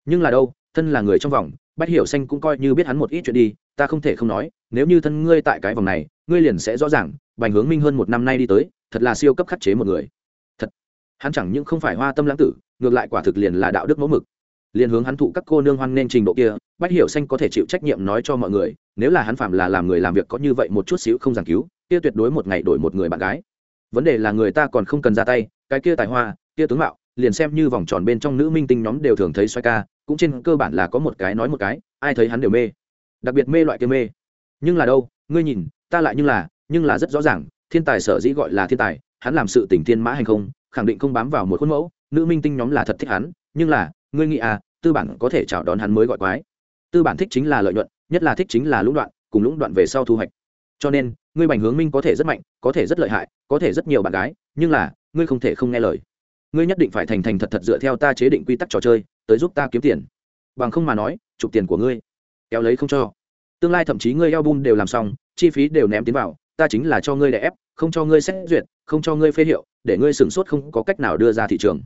Nhưng là đâu, thân là người trong vòng, bách hiểu xanh cũng coi như biết hắn một ít chuyện đi, ta không thể không nói, nếu như thân ngươi tại cái vòng này, ngươi liền sẽ rõ ràng, bành hướng minh hơn một năm nay đi tới, thật là siêu cấp khắc chế một người. Thật, hắn chẳng những không phải hoa tâm lãng tử, ngược lại quả thực liền là đạo đức mẫu mực liền hướng hắn thụ các cô nương hoan nên trình độ kia, bách hiểu xanh có thể chịu trách nhiệm nói cho mọi người, nếu là hắn phạm là làm người làm việc có như vậy một chút xíu không giảng cứu, kia tuyệt đối một ngày đổi một người bạn gái. Vấn đề là người ta còn không cần ra tay, cái kia tài hoa, kia tướng mạo, liền xem như vòng tròn bên trong nữ minh tinh nhóm đều thường thấy xoay ca, cũng trên cơ bản là có một cái nói một cái, ai thấy hắn đều mê. Đặc biệt mê loại kia mê. Nhưng là đâu, ngươi nhìn, ta lại nhưng là nhưng là rất rõ ràng, thiên tài sở dĩ gọi là thiên tài, hắn làm sự tỉnh thiên mã hành không, khẳng định không bám vào một khuôn mẫu, nữ minh tinh nhóm là thật thích hắn, nhưng là ngươi nghĩ à tư bản có thể chào đón hắn mới gọi quái. Tư bản thích chính là lợi nhuận, nhất là thích chính là lũng đoạn, cùng lũng đoạn về sau thu hoạch. Cho nên, ngươi bành hướng minh có thể rất mạnh, có thể rất lợi hại, có thể rất nhiều bạn gái, nhưng là, ngươi không thể không nghe lời. Ngươi nhất định phải thành thành thật thật dựa theo ta chế định quy tắc trò chơi, tới giúp ta kiếm tiền. Bằng không mà nói chụp tiền của ngươi, kéo lấy không cho. Tương lai thậm chí ngươi album đều làm xong, chi phí đều ném tiến vào, ta chính là cho ngươi đè ép, không cho ngươi xét duyệt, không cho ngươi phê hiệu, để ngươi sửng sốt không có cách nào đưa ra thị trường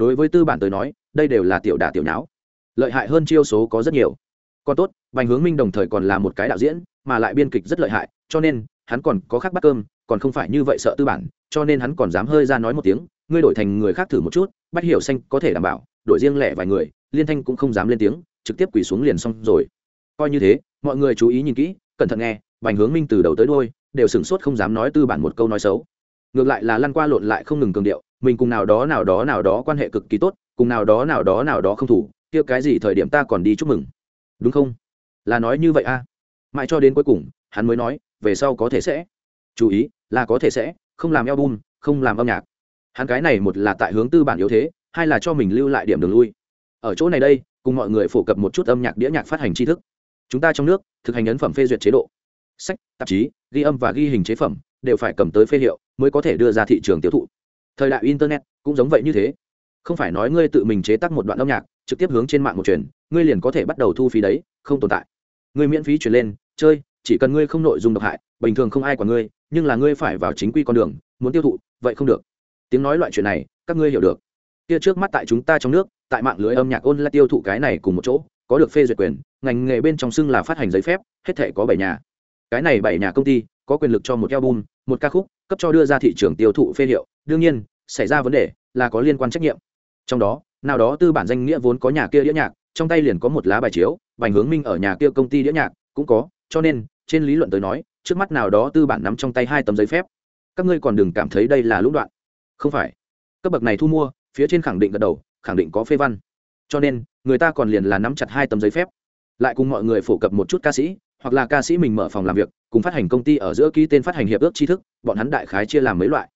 đối với tư bản tới nói, đây đều là tiểu đả tiểu nháo. Lợi hại hơn chiêu số có rất nhiều. Còn tốt, bành hướng minh đồng thời còn là một cái đạo diễn, mà lại biên kịch rất lợi hại, cho nên, hắn còn có khác bắt cơm, còn không phải như vậy sợ tư bản, cho nên hắn còn dám hơi ra nói một tiếng, ngươi đổi thành người khác thử một chút bắt hiểu xanh có thể đảm bảo, đổi riêng lẻ vài người, liên thanh cũng không dám lên tiếng, trực tiếp quỳ xuống liền xong rồi. Coi như thế, mọi người chú ý nhìn kỹ, cẩn thận nghe, bành hướng minh từ đầu tới đôi đều sửng sốt không dám nói tư bản một câu nói xấu. Ngược lại là lăn qua lộn lại không ngừng cường điệu mình cùng nào đó nào đó nào đó quan hệ cực kỳ tốt, cùng nào đó nào đó nào đó không thủ, kia cái gì thời điểm ta còn đi chúc mừng? Đúng không? Là nói như vậy a. À? mãi cho đến cuối cùng, hắn mới nói, về sau có thể sẽ. Chú ý, là có thể sẽ, không làm album, không làm âm nhạc. Hắn cái này một là tại hướng tư bản yếu thế, hai là cho mình lưu lại điểm đường lui. Ở chỗ này đây, cùng mọi người phổ cập một chút âm nhạc đĩa nhạc phát hành tri thức. Chúng ta trong nước, thực hành ấn phẩm phê duyệt chế độ. Sách, tạp chí, ghi âm và ghi hình chế phẩm, đều phải cầm tới phê hiệu, mới có thể đưa ra thị trường tiêu thụ thời đại internet cũng giống vậy như thế. Không phải nói ngươi tự mình chế tác một đoạn âm nhạc, trực tiếp hướng trên mạng một truyền, ngươi liền có thể bắt đầu thu phí đấy, không tồn tại. Ngươi miễn phí truyền lên, chơi, chỉ cần ngươi không nội dung độc hại, bình thường không ai quản ngươi, nhưng là ngươi phải vào chính quy con đường, muốn tiêu thụ, vậy không được. Tiếng nói loại chuyện này, các ngươi hiểu được. Kia trước mắt tại chúng ta trong nước, tại mạng lưới âm nhạc ôn là tiêu thụ cái này cùng một chỗ, có được phê duyệt quyền, ngành nghề bên trong xưng là phát hành giấy phép, hết thể có bảy nhà. Cái này bảy nhà công ty, có quyền lực cho một album, một ca khúc cấp cho đưa ra thị trường tiêu thụ phê hiệu. Đương nhiên, xảy ra vấn đề là có liên quan trách nhiệm. Trong đó, nào đó tư bản danh nghĩa vốn có nhà kia đĩa nhạc, trong tay liền có một lá bài chiếu, bành hướng minh ở nhà kia công ty đĩa nhạc cũng có, cho nên, trên lý luận tới nói, trước mắt nào đó tư bản nắm trong tay hai tấm giấy phép. Các ngươi còn đừng cảm thấy đây là lũng đoạn. Không phải. Cấp bậc này thu mua, phía trên khẳng định gật đầu, khẳng định có phê văn. Cho nên, người ta còn liền là nắm chặt hai tấm giấy phép. Lại cùng mọi người phổ cập một chút ca sĩ hoặc là ca sĩ mình mở phòng làm việc cùng phát hành công ty ở giữa ký tên phát hành hiệp ước tri thức bọn hắn đại khái chia làm mấy loại.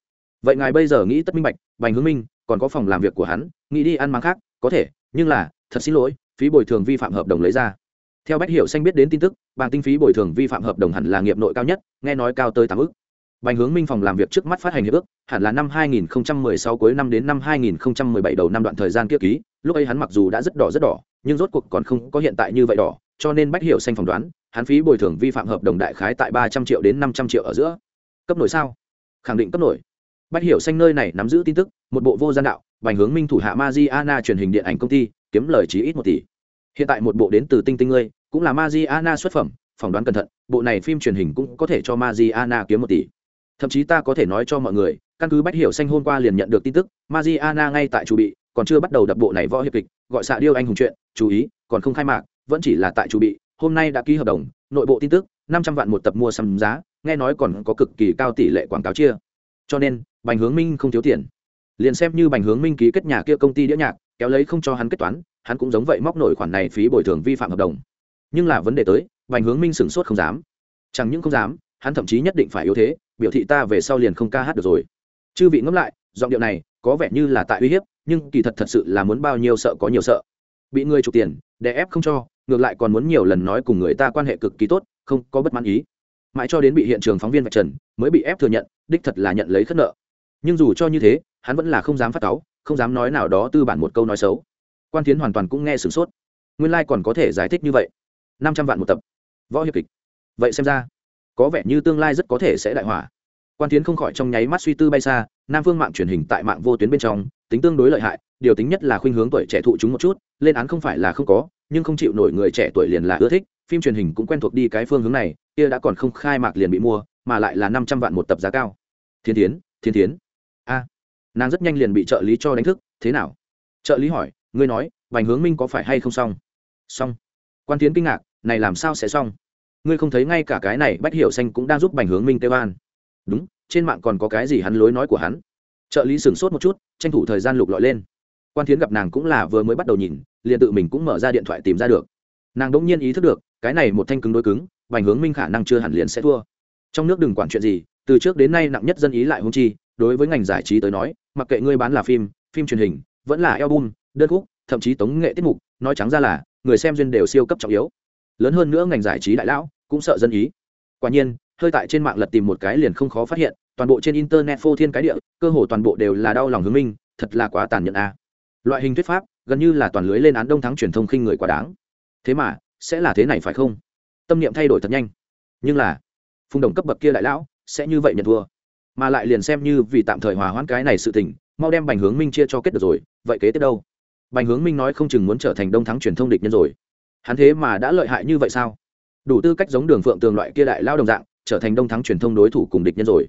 Vậy ngài bây giờ nghĩ tất minh bạch bành hướng minh còn có phòng làm việc của hắn nghĩ đi ăn máng khác có thể nhưng là thật xin lỗi phí bồi thường vi phạm hợp đồng lấy ra. Theo bách hiểu xanh biết đến tin tức bằng tinh phí bồi thường vi phạm hợp đồng hẳn là nghiệp nội cao nhất nghe nói cao tới tám ức. Bành Hướng Minh phòng làm việc trước mắt phát hành hiệp ước, hẳn là năm 2016 cuối năm đến năm 2017 đầu năm đoạn thời gian kia ký, lúc ấy hắn mặc dù đã rất đỏ rất đỏ, nhưng rốt cuộc còn không có hiện tại như vậy đỏ, cho nên Bách Hiểu xanh phỏng đoán, hắn phí bồi thường vi phạm hợp đồng đại khái tại 300 triệu đến 500 triệu ở giữa. Cấp nổi sao? Khẳng định cấp nổi. Bách Hiểu xanh nơi này nắm giữ tin tức, một bộ vô gian đạo, Bành Hướng Minh thủ hạ Mariana truyền hình điện ảnh công ty, kiếm lời chí ít 1 tỷ. Hiện tại một bộ đến từ Tinh Tinh ngươi, cũng là Mariana xuất phẩm, phỏng đoán cẩn thận, bộ này phim truyền hình cũng có thể cho Mariana kiếm 1 tỷ thậm chí ta có thể nói cho mọi người căn cứ bách hiểu xanh hôm qua liền nhận được tin tức mariana ngay tại chủ bị còn chưa bắt đầu đập bộ này võ hiệp kịch, gọi xạ điêu anh hùng chuyện, chú ý, còn không khai mạc, vẫn chỉ là tại chủ bị, hôm nay đã ký hợp đồng, nội bộ tin tức, năm trăm vạn một tập mua sắm giá, nghe nói còn có cực kỳ cao tỷ lệ quảng cáo chia. Cho nên, bành hướng minh không thiếu tiền. Liền xem như bành hướng minh ký kết nhà kia công ty đĩa nhạc, kéo lấy không cho hắn kết toán, hắn cũng giống vậy móc nổi khoản này phí bồi thường vi phạm hợp đồng. Nhưng là vấn đề tới, bành hướng minh sửng sốt không dám. Chẳng những không dám, hắn thậm chí nhất định phải yếu thế, biểu thị ta về sau liền không ca hát được rồi. Chư vị ngẫm lại, giọng điệu này có vẻ như là tại uy hiếp nhưng kỳ thật thật sự là muốn bao nhiêu sợ có nhiều sợ. Bị người chụp tiền đè ép không cho ngược lại còn muốn nhiều lần nói cùng người ta quan hệ cực kỳ tốt không có bất mãn ý. Mãi cho đến bị hiện trường phóng viên vạch trần mới bị ép thừa nhận đích thật là nhận lấy khất nợ. Nhưng dù cho như thế hắn vẫn là không dám phát táo, không dám nói nào đó tư bản một câu nói xấu. Quan tiến hoàn toàn cũng nghe sửng sốt. Nguyên lai、like、còn có thể giải thích như vậy. Năm trăm vạn một tập. Võ hiệp kịch. Vậy xem ra có vẻ như tương lai rất có thể sẽ đại hỏa. Quan tiến không khỏi trong nháy mắt suy tư bay xa nam phương mạng truyền hình tại mạng vô tuyến bên trong, tính tương đối lợi hại, điều tính nhất là khuynh hướng tuổi trẻ thụ chúng một chút, lên án không phải là không có, nhưng không chịu nổi người trẻ tuổi liền là ưa thích, phim truyền hình cũng quen thuộc đi cái phương hướng này, kia đã còn không khai mạc liền bị mua, mà lại là năm trăm vạn một tập giá cao. Thiên tiến thiên tiến a, nàng rất nhanh liền bị trợ lý cho đánh thức, thế nào? Trợ lý hỏi, ngươi nói, vành hướng minh có phải hay không xong? Xong. Quan tiến kinh ngạc, này làm sao sẽ xong? Ngươi không thấy ngay cả cái này bách hiểu xanh cũng đang giúp bành hướng minh tây an. Đúng trên mạng còn có cái gì hắn lối nói của hắn. Trợ lý sửng sốt một chút, tranh thủ thời gian lục lọi lên. Quan tiến gặp nàng cũng là vừa mới bắt đầu nhìn, liền tự mình cũng mở ra điện thoại tìm ra được. Nàng đ ỗ n g nhiên ý thức được, cái này một thanh cứng đối cứng ảnh hướng minh khả năng chưa hẳn liền sẽ thua. Trong nước đừng quản chuyện gì, từ trước đến nay nặng nhất dân ý lại hung chi, đối với ngành giải trí tới nói, mặc kệ ngươi bán là phim phim truyền hình, vẫn là album, đơn khúc, thậm chí tống nghệ tiết mục, nói trắng ra là, người xem duyên đều siêu cấp trọng yếu. Lớn hơn nữa ngành giải trí đại lão cũng sợ dân ý. Quả nhiên hơi tại trên mạng lật tìm một cái liền không khó phát hiện, toàn bộ trên internet phô thiên cái địa, cơ hồ toàn bộ đều là đau lòng hướng minh, thật là quá tàn nhẫn a. Loại hình thuyết pháp, gần như là toàn lưới lên án đông thắng truyền thông khinh người quá đáng. Thế mà, sẽ là thế này phải không? Tâm niệm thay đổi thật nhanh. Nhưng là, phùng đồng cấp bậc kia đại lão, sẽ như vậy nhận thua. Mà lại liền xem như vì tạm thời hòa hoãn cái này sự tình, mau đem bành hướng minh chia cho kết được rồi, vậy kế tiếp đâu? Bành hướng minh nói không chừng muốn trở thành đông thắng truyền thông địch nhân rồi. Hắn thế mà đã lợi hại như vậy sao? Đủ tư cách giống đường phượng tường loại kia đại lao đồng dạng trở thành đông thắng truyền thông đối thủ cùng địch nhân rồi.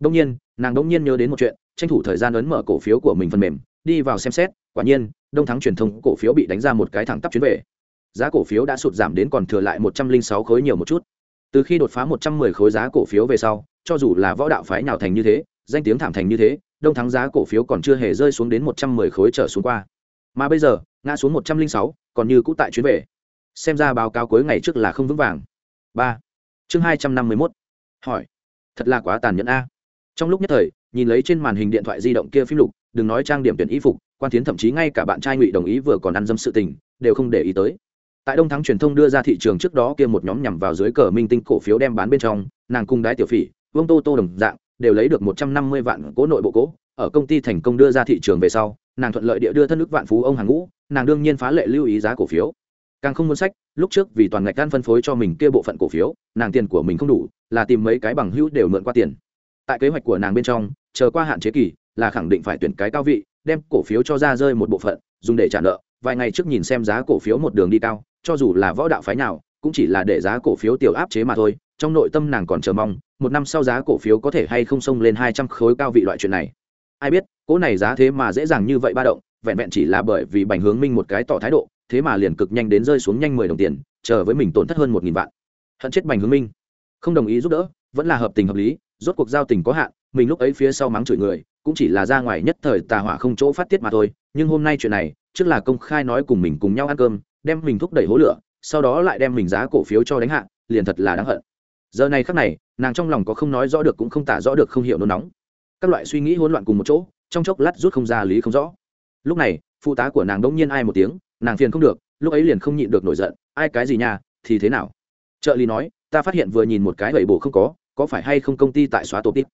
Đông nhiên, nàng đông nhiên nhớ đến một chuyện, tranh thủ thời gian ấn mở cổ phiếu của mình phần mềm, đi vào xem xét, quả nhiên, đông thắng truyền thông cổ phiếu bị đánh ra một cái thẳng tắp chuyến về. Giá cổ phiếu đã sụt giảm đến còn thừa lại một trăm linh sáu khối nhiều một chút. Từ khi đột phá một trăm mười khối giá cổ phiếu về sau, cho dù là võ đạo phái nào thành như thế, danh tiếng thảm thành như thế, đông thắng giá cổ phiếu còn chưa hề rơi xuống đến một trăm mười khối trở xuống qua. Mà bây giờ, ngã xuống một trăm linh sáu, còn như cũ tại chuyến về. Xem ra báo cáo cuối ngày trước là không vững vàng. Ba chương hai trăm năm mươi mốt. Hỏi. Thật là quá tàn nhẫn a. Trong lúc nhất thời, nhìn lấy trên màn hình điện thoại di động kia phim lục, đừng nói trang điểm tuyển y phục, quan tiến thậm chí ngay cả bạn trai ngụy đồng ý vừa còn ăn dâm sự tình, đều không để ý tới. Tại đông thắng truyền thông đưa ra thị trường trước đó kia một nhóm nhằm vào dưới cờ minh tinh cổ phiếu đem bán bên trong, nàng cung đái tiểu phỉ, vương tô tô đồng dạng, đều lấy được một trăm năm mươi vạn cố nội bộ cố. Ở công ty thành công đưa ra thị trường về sau, nàng thuận lợi địa đưa thân nước vạn phú ông hàng ngũ, nàng đương nhiên phá lệ lưu ý giá cổ phiếu càng không muốn sách, lúc trước vì toàn ngạch gan phân phối cho mình kia bộ phận cổ phiếu, nàng tiền của mình không đủ, là tìm mấy cái bằng hữu đều mượn qua tiền. Tại kế hoạch của nàng bên trong, chờ qua hạn chế kỳ, là khẳng định phải tuyển cái cao vị, đem cổ phiếu cho ra rơi một bộ phận, dùng để trả nợ, vài ngày trước nhìn xem giá cổ phiếu một đường đi cao, cho dù là võ đạo phái nào, cũng chỉ là để giá cổ phiếu tiểu áp chế mà thôi, trong nội tâm nàng còn chờ mong, một năm sau giá cổ phiếu có thể hay không xông lên hai trăm khối cao vị loại chuyện này. Ai biết, cỗ này giá thế mà dễ dàng như vậy ba động, vẹn vẹn chỉ là bởi vì bành hướng minh một cái tỏ thái độ thế mà liền cực nhanh đến rơi xuống nhanh mười đồng tiền, chờ với mình tổn thất hơn một nghìn vạn. Hận chết bành hướng minh. Không đồng ý giúp đỡ, vẫn là hợp tình hợp lý, rốt cuộc giao tình có hạn, mình lúc ấy phía sau mắng chửi người, cũng chỉ là ra ngoài nhất thời tà hỏa không chỗ phát tiết mà thôi, nhưng hôm nay chuyện này, trước là công khai nói cùng mình cùng nhau ăn cơm, đem mình thúc đẩy hố lửa, sau đó lại đem mình giá cổ phiếu cho đánh hạ, liền thật là đáng hận. Giờ này khắc này, nàng trong lòng có không nói rõ được cũng không tả rõ được không hiểu nôn nóng. Các loại suy nghĩ hỗn loạn cùng một chỗ, trong chốc lát rút không ra lý không rõ. Lúc này, phụ tá của nàng đống nhiên ai một tiếng nàng phiền không được, lúc ấy liền không nhịn được nổi giận, ai cái gì nhà thì thế nào? Trợ lý nói, ta phát hiện vừa nhìn một cái gậy bổ không có có phải hay không công ty tại xóa tổ tít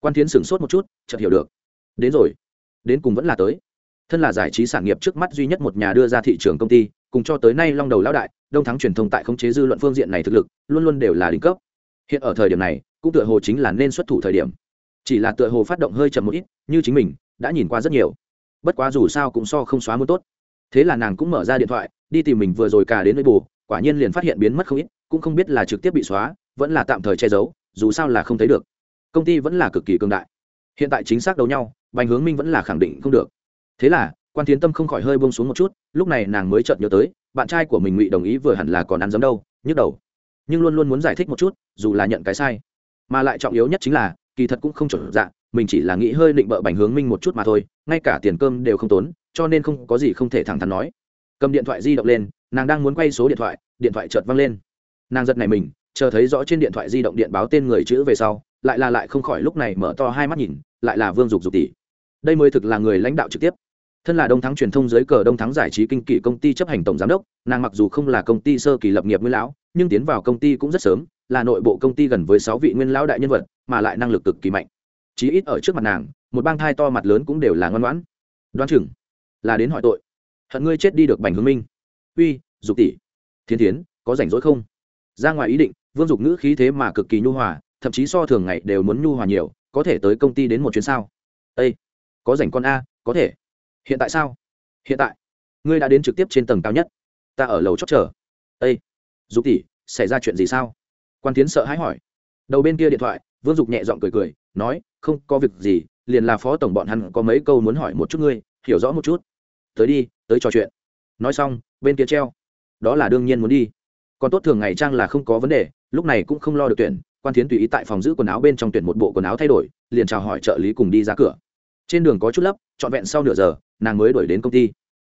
quan tiến sửng sốt một chút, chợt hiểu được. Đến rồi, đến cùng vẫn là tới. Thân là giải trí sản nghiệp trước mắt duy nhất một nhà đưa ra thị trường công ty, cùng cho tới nay long đầu lão đại, đông thắng truyền thông tại khống chế dư luận phương diện này thực lực, luôn luôn đều là đỉnh cấp. Hiện ở thời điểm này, cũng tựa hồ chính là nên xuất thủ thời điểm. Chỉ là tựa hồ phát động hơi chậm một ít, như chính mình, đã nhìn qua rất nhiều. Bất quá dù sao cũng so không xóa muốn tốt thế là nàng cũng mở ra điện thoại, đi tìm mình vừa rồi cả đến với bù, quả nhiên liền phát hiện biến mất không ít, cũng không biết là trực tiếp bị xóa, vẫn là tạm thời che giấu, dù sao là không thấy được. Công ty vẫn là cực kỳ cương đại. Hiện tại chính xác đấu nhau, bành hướng minh vẫn là khẳng định không được. Thế là, quan tiến tâm không khỏi hơi bông xuống một chút, lúc này nàng mới chợt nhớ tới, bạn trai của mình ngụy đồng ý vừa hẳn là còn ăn giấm đâu, nhức đầu. Nhưng luôn luôn muốn giải thích một chút, dù là nhận cái sai. Mà lại trọng yếu nhất chính là, kỳ thật cũng không chuẩn dạ mình chỉ là nghĩ hơi định bợ bành hướng minh một chút mà thôi, ngay cả tiền cơm đều không tốn, cho nên không có gì không thể thẳng thắn nói. Cầm điện thoại di động lên, nàng đang muốn quay số điện thoại điện thoại chợt văng lên. Nàng giật này mình, chờ thấy rõ trên điện thoại di động điện báo tên người chữ về sau, lại là lại không khỏi lúc này mở to hai mắt nhìn, lại là vương dục dục tỷ. Đây mới thực là người lãnh đạo trực tiếp. Thân là đông thắng truyền thông dưới cờ đông thắng giải trí kinh kỷ công ty chấp hành tổng giám đốc, nàng mặc dù không là công ty sơ kỳ lập nghiệp nguyên lão, nhưng tiến vào công ty cũng rất sớm, là nội bộ công ty gần với sáu vị nguyên lão đại nhân vật, mà lại năng lực cực kỳ mạnh chí ít ở trước mặt nàng, một bang thai to mặt lớn cũng đều là ngoan ngoãn. Đoán chừng là đến hỏi tội. Hận ngươi chết đi được bành hướng minh. Uy, dục tỷ. Thiên tiến có rảnh rỗi không? Ra ngoài ý định, vương dục ngữ khí thế mà cực kỳ nhu hòa, thậm chí so thường ngày đều muốn nhu hòa nhiều, có thể tới công ty đến một chuyến sao? Â có rảnh con a, có thể. Hiện tại sao? Hiện tại. Ngươi đã đến trực tiếp trên tầng cao nhất. Ta ở lầu chót chờ. Â dục tỷ, xảy ra chuyện gì sao? Quan tiến sợ hãi hỏi. Đầu bên kia điện thoại vương dục nhẹ giọng cười cười, nói, không có việc gì, liền là phó tổng bọn hắn có mấy câu muốn hỏi một chút ngươi, hiểu rõ một chút. Tới đi, tới trò chuyện. Nói xong, bên kia treo. Đó là đương nhiên muốn đi. Còn tốt thường ngày trang là không có vấn đề, lúc này cũng không lo được tuyển, quan tiến tùy ý tại phòng giữ quần áo bên trong tuyển một bộ quần áo thay đổi, liền chào hỏi trợ lý cùng đi ra cửa. Trên đường có chút lấp, trọn vẹn sau nửa giờ, nàng mới đuổi đến công ty.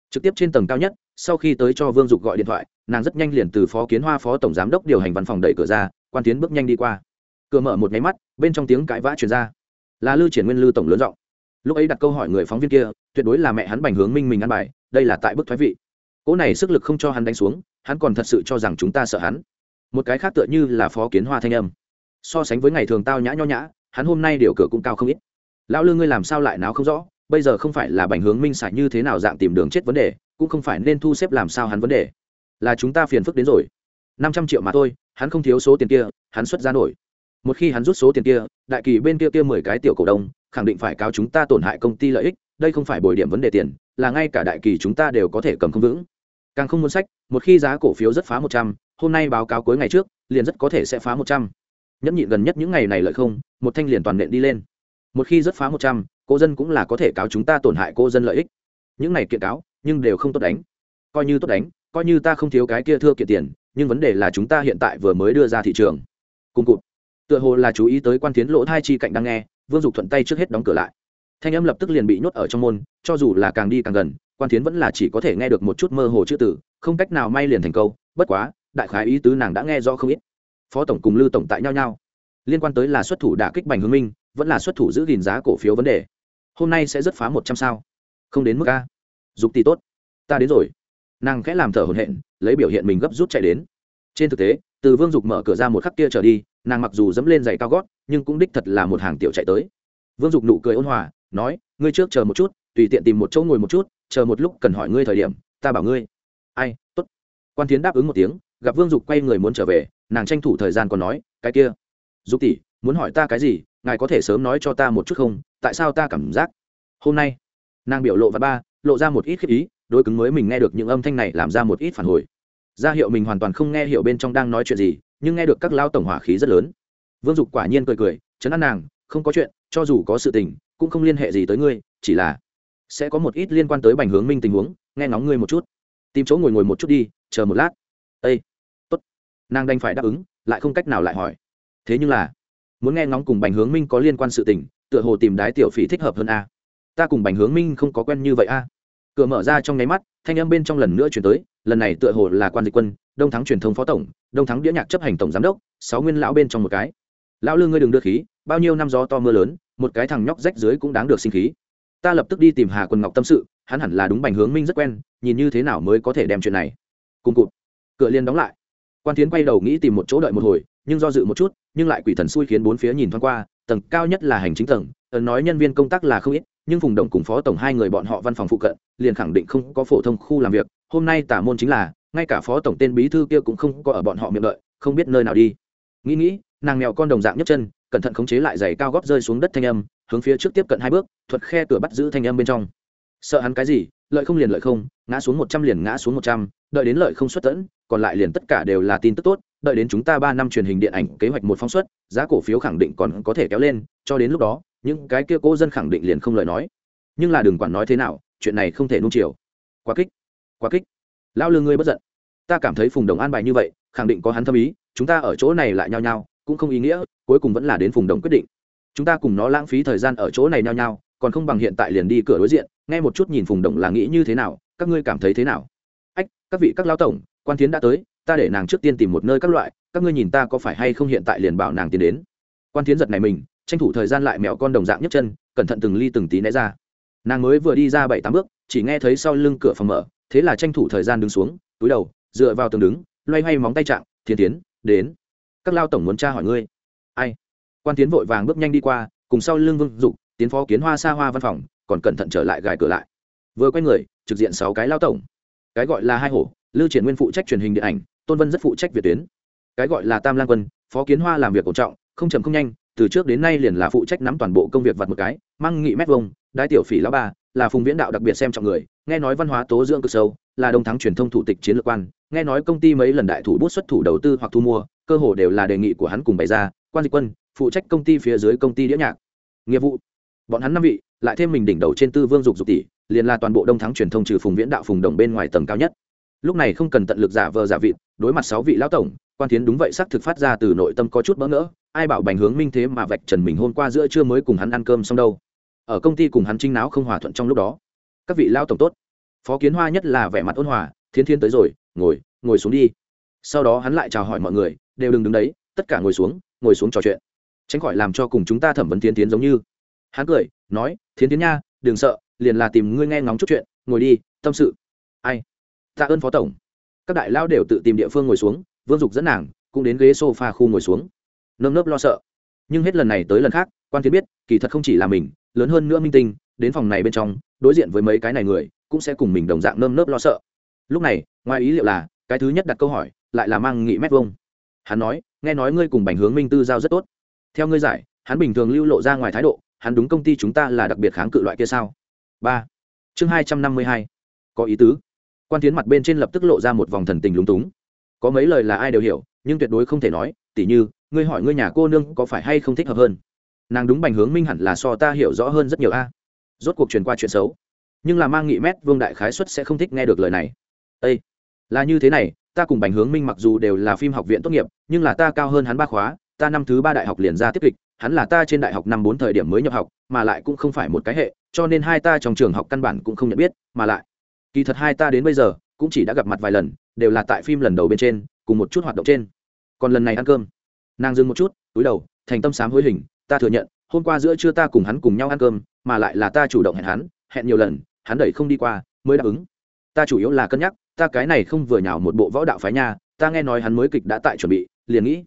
Trực tiếp trên tầng cao nhất, sau khi tới cho vương dục gọi điện thoại, nàng rất nhanh liền từ phó kiến hoa phó tổng giám đốc điều hành văn phòng đẩy cửa ra, quan tiến bước nhanh đi qua cửa mở một máy mắt, bên trong tiếng cãi vã truyền ra. Là lư triển nguyên lư tổng lớn giọng. Lúc ấy đặt câu hỏi người phóng viên kia, tuyệt đối là mẹ hắn bành hướng minh mình ăn bài, đây là tại bức thoái vị. Cỗ này sức lực không cho hắn đánh xuống, hắn còn thật sự cho rằng chúng ta sợ hắn. Một cái khác tựa như là phó kiến hoa thanh âm. So sánh với ngày thường tao nhã nho nhã, hắn hôm nay điều cửa cũng cao không ít. Lão lư ngươi làm sao lại náo không rõ, bây giờ không phải là bành hướng minh xài như thế nào dạng tìm đường chết vấn đề, cũng không phải nên thu xếp làm sao hắn vấn đề. Là chúng ta phiền phức đến rồi. Năm trăm triệu mà thôi, hắn không thiếu số tiền kia, hắn xuất ra nổi một khi hắn rút số tiền kia, đại kỳ bên kia kia mười cái tiểu cổ đông, khẳng định phải cáo chúng ta tổn hại công ty lợi ích, đây không phải bồi điểm vấn đề tiền, là ngay cả đại kỳ chúng ta đều có thể cầm không vững. Càng không muốn sách, một khi giá cổ phiếu rất phá một trăm, hôm nay báo cáo cuối ngày trước, liền rất có thể sẽ phá một trăm. Nhẫn nhịn gần nhất những ngày này lợi không, một thanh liền toàn nện đi lên. Một khi rất phá một trăm cô dân cũng là có thể cáo chúng ta tổn hại cô dân lợi ích. Những này kiện cáo, nhưng đều không tốt đánh. Coi như tốt đánh, coi như ta không thiếu cái kia thưa kiện tiền, nhưng vấn đề là chúng ta hiện tại vừa mới đưa ra thị trường. Cùng cụt tựa hồ là chú ý tới quan tiến lỗ thai chi cạnh đang nghe, vương dục thuận tay trước hết đóng cửa lại. Thanh âm lập tức liền bị nhốt ở trong môn, cho dù là càng đi càng gần, quan tiến vẫn là chỉ có thể nghe được một chút mơ hồ chữ tử không cách nào may liền thành câu, bất quá, đại khái ý tứ nàng đã nghe rõ không ít. Phó tổng cùng lưu tổng tại nhau nhau. Liên quan tới là xuất thủ đả kích bành hướng minh, vẫn là xuất thủ giữ gìn giá cổ phiếu vấn đề. Hôm nay sẽ rất phá một trăm sao. Không đến mức a. Dục tỷ tốt. Ta đến rồi. Nàng khẽ làm thở hổn hển, lấy biểu hiện mình gấp rút chạy đến. Trên thực tế, từ vương dục mở cửa ra một khắc kia trở đi nàng mặc dù dẫm lên giày cao gót, nhưng cũng đích thật là một hàng tiểu chạy tới. Vương dục nụ cười ôn hòa, nói, ngươi trước chờ một chút, tùy tiện tìm một chỗ ngồi một chút, chờ một lúc cần hỏi ngươi thời điểm, ta bảo ngươi. Ai, tốt. Quan tiến đáp ứng một tiếng, gặp vương dục quay người muốn trở về, nàng tranh thủ thời gian còn nói, cái kia, dục tỷ, muốn hỏi ta cái gì, ngài có thể sớm nói cho ta một chút không, tại sao ta cảm giác hôm nay? Nàng biểu lộ và ba, lộ ra một ít khiếp ý đôi cứng mới mình nghe được những âm thanh này làm ra một ít phản hồi. Ra hiệu mình hoàn toàn không nghe hiểu bên trong đang nói chuyện gì nhưng nghe được các lao tổng hỏa khí rất lớn. Vương dục quả nhiên cười cười chấn an nàng, không có chuyện, cho dù có sự tình, cũng không liên hệ gì tới ngươi, chỉ là sẽ có một ít liên quan tới bành hướng minh tình huống, nghe ngóng ngươi một chút. Tìm chỗ ngồi ngồi một chút đi, chờ một lát. Ây tốt. Nàng đành phải đáp ứng, lại không cách nào lại hỏi. Thế nhưng là, muốn nghe ngóng cùng bành hướng minh có liên quan sự tình, tựa hồ tìm đái tiểu phỉ thích hợp hơn a. Ta cùng bành hướng minh không có quen như vậy a. Cửa mở ra trong nháy mắt, thanh âm bên trong lần nữa chuyển tới lần này tựa hồ là quan dịch quân, đông thắng truyền thông phó tổng, đông thắng đĩa nhạc chấp hành tổng giám đốc, sáu nguyên lão bên trong một cái. Lão lương ngươi đừng đưa khí, bao nhiêu năm gió to mưa lớn, một cái thằng nhóc rách dưới cũng đáng được sinh khí. Ta lập tức đi tìm hà quân ngọc tâm sự, hắn hẳn là đúng bành hướng minh rất quen, nhìn như thế nào mới có thể đem chuyện này cùng cụt. Cửa liên đóng lại. Quan tiến quay đầu nghĩ tìm một chỗ đợi một hồi, nhưng do dự một chút, nhưng lại quỷ thần xui khiến bốn phía nhìn thoáng qua, tầng cao nhất là hành chính tầng, ấn nói nhân viên công tác là không ít, nhưng vùng động cùng phó tổng hai người bọn họ văn phòng phụ cận, liền khẳng định không có phổ thông khu làm việc hôm nay tả môn chính là, ngay cả phó tổng tên bí thư kia cũng không có ở bọn họ miệng đợi, không biết nơi nào đi. Nghĩ nghĩ, nàng mèo con đồng dạng nhấc chân, cẩn thận khống chế lại giày cao góp rơi xuống đất thanh âm, hướng phía trước tiếp cận hai bước, thuật khe cửa bắt giữ thanh âm bên trong. Sợ hắn cái gì, lợi không liền lợi không, ngã xuống một trăm liền ngã xuống một trăm, đợi đến lợi không xuất tẫn, còn lại liền tất cả đều là tin tức tốt, đợi đến chúng ta ba năm truyền hình điện ảnh kế hoạch một phóng xuất, giá cổ phiếu khẳng định còn có thể kéo lên, cho đến lúc đó, những cái kia cố dân khẳng định liền không lời nói. Nhưng là đừng quản nói thế nào, chuyện này không thể nung chiều. Quá kích quá kích. Lao lương ngươi bất giận. Ta cảm thấy phùng đồng an bài như vậy khẳng định có hắn thâm ý chúng ta ở chỗ này lại nhao nhao, cũng không ý nghĩa cuối cùng vẫn là đến phùng đồng quyết định. Chúng ta cùng nó lãng phí thời gian ở chỗ này nhao nhao, còn không bằng hiện tại liền đi cửa đối diện nghe một chút nhìn phùng đồng là nghĩ như thế nào các ngươi cảm thấy thế nào? Ách các vị các lao tổng quan tiến đã tới ta để nàng trước tiên tìm một nơi các loại các ngươi nhìn ta có phải hay không hiện tại liền bảo nàng tiến đến? Quan tiến giật này mình tranh thủ thời gian lại mẹo con đồng dạng nhấc chân cẩn thận từng ly từng tí né ra. Nàng mới vừa đi ra bảy tám bước chỉ nghe thấy sau lưng cửa phòng mở thế là tranh thủ thời gian đứng xuống, túi đầu, dựa vào tường đứng, loay hoay móng tay chạm, thiên tiến, đến. Các lao tổng muốn tra hỏi ngươi. Ai? Quan tiến vội vàng bước nhanh đi qua, cùng sau lưng vương dục, tiến phó kiến hoa xa hoa văn phòng, còn cẩn thận trở lại gài cửa lại. Vừa quay người, trực diện sáu cái lao tổng. Cái gọi là hai hổ lưu triển nguyên phụ trách truyền hình điện ảnh, tôn vân rất phụ trách việt tuyến. Cái gọi là tam lang quân, phó kiến hoa làm việc cổ trọng, không chậm không nhanh, từ trước đến nay liền là phụ trách nắm toàn bộ công việc vặt một cái, mang nghị mét vông đái tiểu phỉ lão ba là phùng viễn đạo đặc biệt xem trọng người, nghe nói văn hóa tố dưỡng cực sâu, là đồng thắng truyền thông thủ tịch chiến lược quan, nghe nói công ty mấy lần đại thủ bút xuất thủ đầu tư hoặc thu mua, cơ hồ đều là đề nghị của hắn cùng bày ra, quan dịch quân, phụ trách công ty phía dưới công ty đĩa nhạc. Nghiệp vụ. Bọn hắn năm vị, lại thêm mình đỉnh đầu trên tư vương dục dục tỷ, liền là toàn bộ đông thắng truyền thông trừ phùng viễn đạo phùng đồng bên ngoài tầng cao nhất. Lúc này không cần tận lực giả vờ giả vịt, đối mặt sáu vị lão tổng, quan tiến đúng vậy xác thực phát ra từ nội tâm có chút bỡ ngỡ, ai bảo bành hướng minh thế mà vạch trần mình hôm qua giữa trưa mới cùng hắn ăn cơm xong đâu ở công ty cùng hắn trinh náo không hòa thuận trong lúc đó. Các vị lao tổng tốt. Phó kiến hoa nhất là vẻ mặt ôn hòa thiên thiên tới rồi, ngồi ngồi xuống đi. Sau đó hắn lại chào hỏi mọi người, đều đừng đứng đấy, tất cả ngồi xuống ngồi xuống trò chuyện. Tránh khỏi làm cho cùng chúng ta thẩm vấn tiến tiến giống như. Hắn cười, nói, thiến tiến nha, đừng sợ, liền là tìm ngươi nghe ngóng chút chuyện, ngồi đi, tâm sự. Ai? Tạ ơn phó tổng. Các đại lao đều tự tìm địa phương ngồi xuống, vương dục dẫn nàng, cũng đến ghế s o f a khu ngồi xuống. Nơm nớp lo sợ. Nhưng hết lần này tới lần khác, quan tiến biết, kỳ thật không chỉ là mình lớn hơn nữa minh tinh, đến phòng này bên trong, đối diện với mấy cái này người, cũng sẽ cùng mình đồng dạng nơm nớp lo sợ. Lúc này, ngoài ý liệu là, cái thứ nhất đặt câu hỏi, lại là mang nghị mét vông hắn nói, nghe nói ngươi cùng bành hướng minh tư giao rất tốt. Theo ngươi giải, hắn bình thường lưu lộ ra ngoài thái độ, hắn đúng công ty chúng ta là đặc biệt kháng cự loại kia sao? Ba. Chương hai trăm năm mươi hai. Có ý tứ. Quan tiến mặt bên trên lập tức lộ ra một vòng thần tình lúng túng. Có mấy lời là ai đều hiểu, nhưng tuyệt đối không thể nói, tỉ như, ngươi hỏi ngươi nhà cô nương có phải hay không thích hợp hơn? Nàng đúng bành hướng minh hẳn là so ta hiểu rõ hơn rất nhiều a. Rốt cuộc truyền qua chuyện xấu. Nhưng là mang nghị mét, vương đại khái xuất sẽ không thích nghe được lời này. Ây là như thế này, ta cùng bành hướng minh mặc dù đều là phim học viện tốt nghiệp, nhưng là ta cao hơn hắn ba khóa, ta năm thứ ba đại học liền ra tiếp kịch, hắn là ta trên đại học năm bốn thời điểm mới nhập học, mà lại cũng không phải một cái hệ, cho nên hai ta trong trường học căn bản cũng không nhận biết, mà lại, kỳ thật hai ta đến bây giờ, cũng chỉ đã gặp mặt vài lần, đều là tại phim lần đầu bên trên, cùng một chút hoạt động trên. Còn lần này ăn cơm. Nàng dừng một chút, túi đầu, thành tâm sám hối hình ta thừa nhận, hôm qua giữa trưa ta cùng hắn cùng nhau ăn cơm, mà lại là ta chủ động hẹn hắn, hẹn nhiều lần, hắn đẩy không đi qua, mới đáp ứng. Ta chủ yếu là cân nhắc, ta cái này không vừa nhào một bộ võ đạo phái nha, ta nghe nói hắn mới kịch đã tại chuẩn bị, liền nghĩ.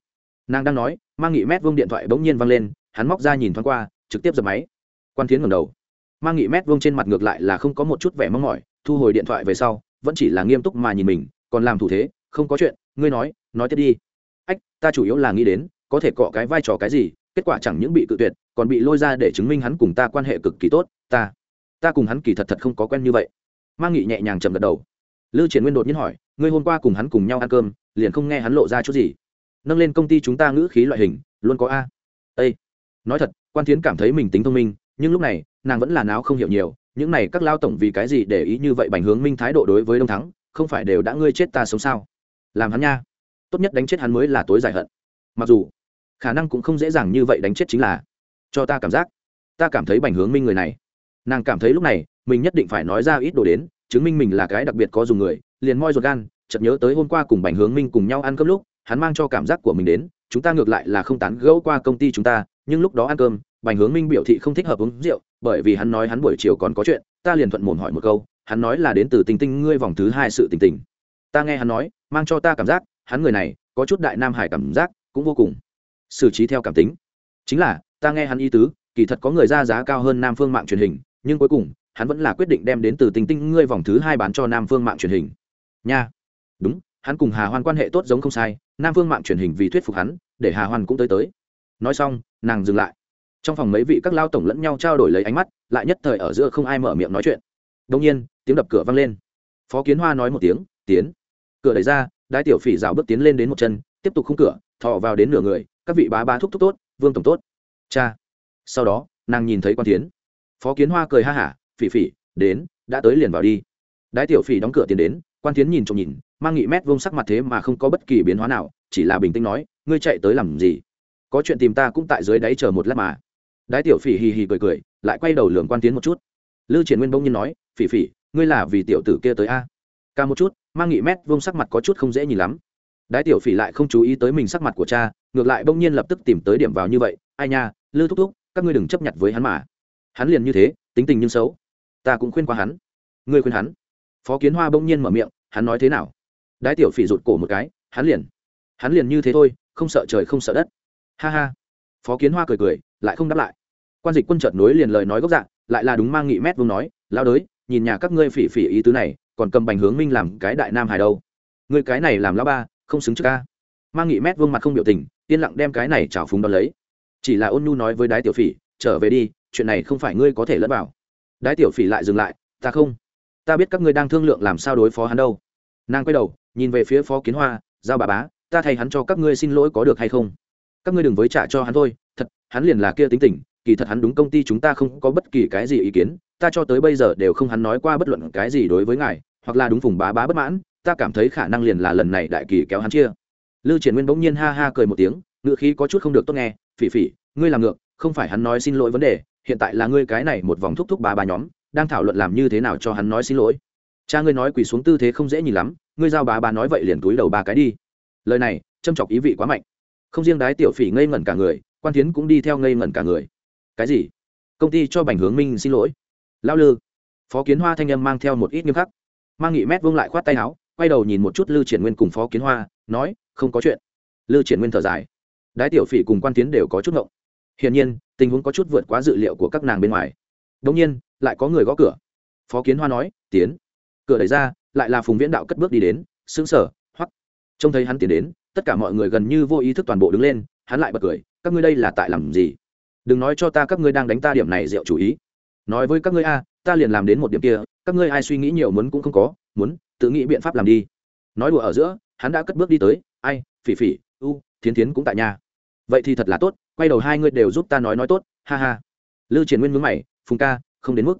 Nàng đang nói, mang nghị mét vương điện thoại bỗng nhiên văng lên, hắn móc ra nhìn thoáng qua, trực tiếp dập máy. Quan tiến ngầm đầu. Mang nghị mét vương trên mặt ngược lại là không có một chút vẻ mong mỏi, thu hồi điện thoại về sau, vẫn chỉ là nghiêm túc mà nhìn mình, còn làm thủ thế, không có chuyện, ngươi nói nói tiếp đi. Ách, ta chủ yếu là nghĩ đến, có thể cọ cái vai trò cái gì kết quả chẳng những bị cự tuyệt, còn bị lôi ra để chứng minh hắn cùng ta quan hệ cực kỳ tốt, ta ta cùng hắn kỳ thật thật không có quen như vậy. Mang nghị nhẹ nhàng chầm gật đầu. Lưu triển nguyên đột nhiên hỏi, ngươi hôm qua cùng hắn cùng nhau ăn cơm, liền không nghe hắn lộ ra chút gì? Nâng lên công ty chúng ta ngữ khí loại hình, luôn có a. Ây nói thật, quan tiến cảm thấy mình tính thông minh, nhưng lúc này, nàng vẫn là náo không hiểu nhiều, những này các lao tổng vì cái gì để ý như vậy bành hướng minh thái độ đối với đông thắng, không phải đều đã ngươi chết ta sống sao? Làm hắn nha. Tốt nhất đánh chết hắn mới là tối giải hận. Mặc dù khả năng cũng không dễ dàng như vậy đánh chết chính là. Cho ta cảm giác. Ta cảm thấy bành hướng minh người này. Nàng cảm thấy lúc này, mình nhất định phải nói ra ít đồ đến, chứng minh mình là cái đặc biệt có dùng người. Liền moi ruột gan, chợt nhớ tới hôm qua cùng bành hướng minh cùng nhau ăn cơm lúc, hắn mang cho cảm giác của mình đến, chúng ta ngược lại là không tán gẫu qua công ty chúng ta, nhưng lúc đó ăn cơm, bành hướng minh biểu thị không thích hợp uống rượu, bởi vì hắn nói hắn buổi chiều còn có chuyện, ta liền thuận mồm hỏi một câu, hắn nói là đến từ tình tinh, ngươi vòng thứ hai sự tình tình. Ta nghe hắn nói, mang cho ta cảm giác, hắn người này, có chút đại nam hải cảm giác, cũng vô cùng xử trí theo cảm tính. Chính là, ta nghe hắn ý tứ, kỳ thật có người ra giá cao hơn nam phương mạng truyền hình, nhưng cuối cùng, hắn vẫn là quyết định đem đến từ tình tinh ngươi vòng thứ hai bán cho nam phương mạng truyền hình. Nha. Đúng, hắn cùng hà hoan quan hệ tốt giống không sai, nam phương mạng truyền hình vì thuyết phục hắn, để hà hoan cũng tới tới. Nói xong, nàng dừng lại. Trong phòng mấy vị các lao tổng lẫn nhau trao đổi lấy ánh mắt, lại nhất thời ở giữa không ai mở miệng nói chuyện. Đông nhiên, tiếng đập cửa vang lên. Phó kiến hoa nói một tiếng, tiến. Cửa đẩy ra, đái tiểu phỉ rào bước tiến lên đến một chân tiếp tục khung cửa thọ vào đến nửa người, các vị bá bá thúc thúc tốt, vương tổng tốt. Cha. Sau đó, nàng nhìn thấy quan tiến. Phó kiến hoa cười ha hả, phỉ phỉ, đến, đã tới liền vào đi. Đái tiểu phỉ đóng cửa tiến đến, quan tiến nhìn trộm nhìn, mang nghị mét vông sắc mặt thế mà không có bất kỳ biến hóa nào, chỉ là bình tĩnh nói, ngươi chạy tới làm gì? Có chuyện tìm ta cũng tại dưới đáy chờ một lát mà. Đái tiểu phỉ hì hì cười cười, lại quay đầu lường quan tiến một chút. Lư triển nguyên bỗng nhiên nói, phỉ phỉ, ngươi là vì tiểu tử kia tới a? Ca một chút, mang nghị mét vông sắc mặt có chút không dễ nhìn lắm đái tiểu phỉ lại không chú ý tới mình sắc mặt của cha, ngược lại bỗng nhiên lập tức tìm tới điểm vào như vậy, ai nha, lư thúc thúc, các ngươi đừng chấp nhận với hắn mà. Hắn liền như thế, tính tình nhưng xấu. Ta cũng khuyên qua hắn. Ngươi khuyên hắn? Phó kiến hoa bỗng nhiên mở miệng, hắn nói thế nào? Đái tiểu phỉ rụt cổ một cái, hắn liền hắn liền như thế thôi, không sợ trời không sợ đất. Ha ha. Phó kiến hoa cười cười, lại không đáp lại. Quan dịch quân chợt nối liền lời nói gốc dạng lại là đúng mang nghị mét vương nói lao đới, nhìn nhà các ngươi phỉ phỉ ý tứ này, còn cầm bành hướng minh làm cái đại nam hài đâu? Ngươi cái này làm lão ba không xứng trước ca. Mang nghị mét vương mặt không biểu tình, yên lặng đem cái này trào phúng đón lấy. Chỉ là ôn nhu nói với đái tiểu phỉ, trở về đi, chuyện này không phải ngươi có thể lẫn vào. Đái tiểu phỉ lại dừng lại, ta không. Ta biết các ngươi đang thương lượng làm sao đối phó hắn đâu. Nàng quay đầu, nhìn về phía phó kiến hoa, giao bà bá, ta thay hắn cho các ngươi xin lỗi có được hay không? Các ngươi đừng với trả cho hắn thôi, thật, hắn liền là kia tính tình, kỳ thật hắn đúng công ty chúng ta không có bất kỳ cái gì ý kiến, ta cho tới bây giờ đều không hắn nói qua bất luận cái gì đối với ngài, hoặc là đúng phùng bá bá bất mãn ta cảm thấy khả năng liền là lần này đại kỳ kéo hắn chia. Lưu triển nguyên bỗng nhiên ha ha cười một tiếng ngựa khí có chút không được tốt nghe, phỉ phỉ, ngươi làm ngược, không phải hắn nói xin lỗi vấn đề, hiện tại là ngươi cái này một vòng thúc thúc ba ba nhóm, đang thảo luận làm như thế nào cho hắn nói xin lỗi. Cha ngươi nói quỳ xuống tư thế không dễ nhìn lắm, ngươi giao bà bà nói vậy liền túi đầu ba cái đi. Lời này, châm chọc ý vị quá mạnh. Không riêng đái tiểu phỉ ngây ngẩn cả người, quan tiến cũng đi theo ngây ngẩn cả người. Cái gì? Công ty cho bành hướng minh xin lỗi? Lao lư. Phó kiến hoa thanh âm mang theo một ít nghiêm khắc. Mang nghị mét vương lại khoát tay áo quay đầu nhìn một chút lư triển nguyên cùng phó kiến hoa, nói, không có chuyện. Lư triển nguyên thở dài. Đái tiểu phỉ cùng quan tiến đều có chút ngộng. Hiển nhiên, tình huống có chút vượt quá dự liệu của các nàng bên ngoài. Đông nhiên, lại có người gõ cửa. Phó kiến hoa nói, tiến. Cửa đẩy ra, lại là phùng viễn đạo cất bước đi đến xứng sở hoắc. Trông thấy hắn tiến đến, tất cả mọi người gần như vô ý thức toàn bộ đứng lên, hắn lại bật cười, các ngươi đây là tại làm gì? Đừng nói cho ta các ngươi đang đánh ta điểm này rượu chủ ý. Nói với các ngươi a, ta liền làm đến một điểm kia, các ngươi ai suy nghĩ nhiều muốn cũng không có, muốn tự nghĩ biện pháp làm đi. Nói đùa ở giữa, hắn đã cất bước đi tới, ai, phỉ phỉ, u, thiến thiến cũng tại nhà. Vậy thì thật là tốt, quay đầu hai ngươi đều giúp ta nói nói tốt, ha ha. Lư triển nguyên mướn mày, phùng ca, không đến mức.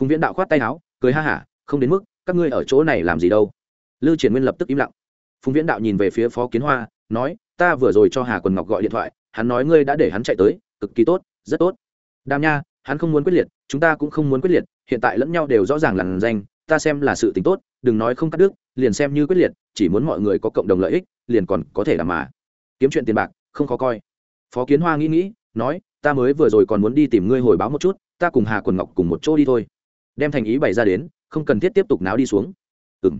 Phùng viễn đạo khoát tay áo, cười ha hả, không đến mức, các ngươi ở chỗ này làm gì đâu. Lư triển nguyên lập tức im lặng. Phùng viễn đạo nhìn về phía phó kiến hoa, nói, ta vừa rồi cho hà quần ngọc gọi điện thoại, hắn nói ngươi đã để hắn chạy tới, cực kỳ tốt, rất tốt. Đam nha, hắn không muốn quyết liệt, chúng ta cũng không muốn quyết liệt, hiện tại lẫn nhau đều rõ ràng làn danh ta xem là sự t ì n h tốt, đừng nói không cắt đứt, liền xem như quyết liệt, chỉ muốn mọi người có cộng đồng lợi ích, liền còn có thể làm mà. Kiếm chuyện tiền bạc, không khó coi. Phó kiến hoa nghĩ nghĩ, nói, ta mới vừa rồi còn muốn đi tìm ngươi hồi báo một chút, ta cùng hà quần ngọc cùng một chỗ đi thôi. Đem thành ý bày ra đến, không cần thiết tiếp tục náo đi xuống. Ừ m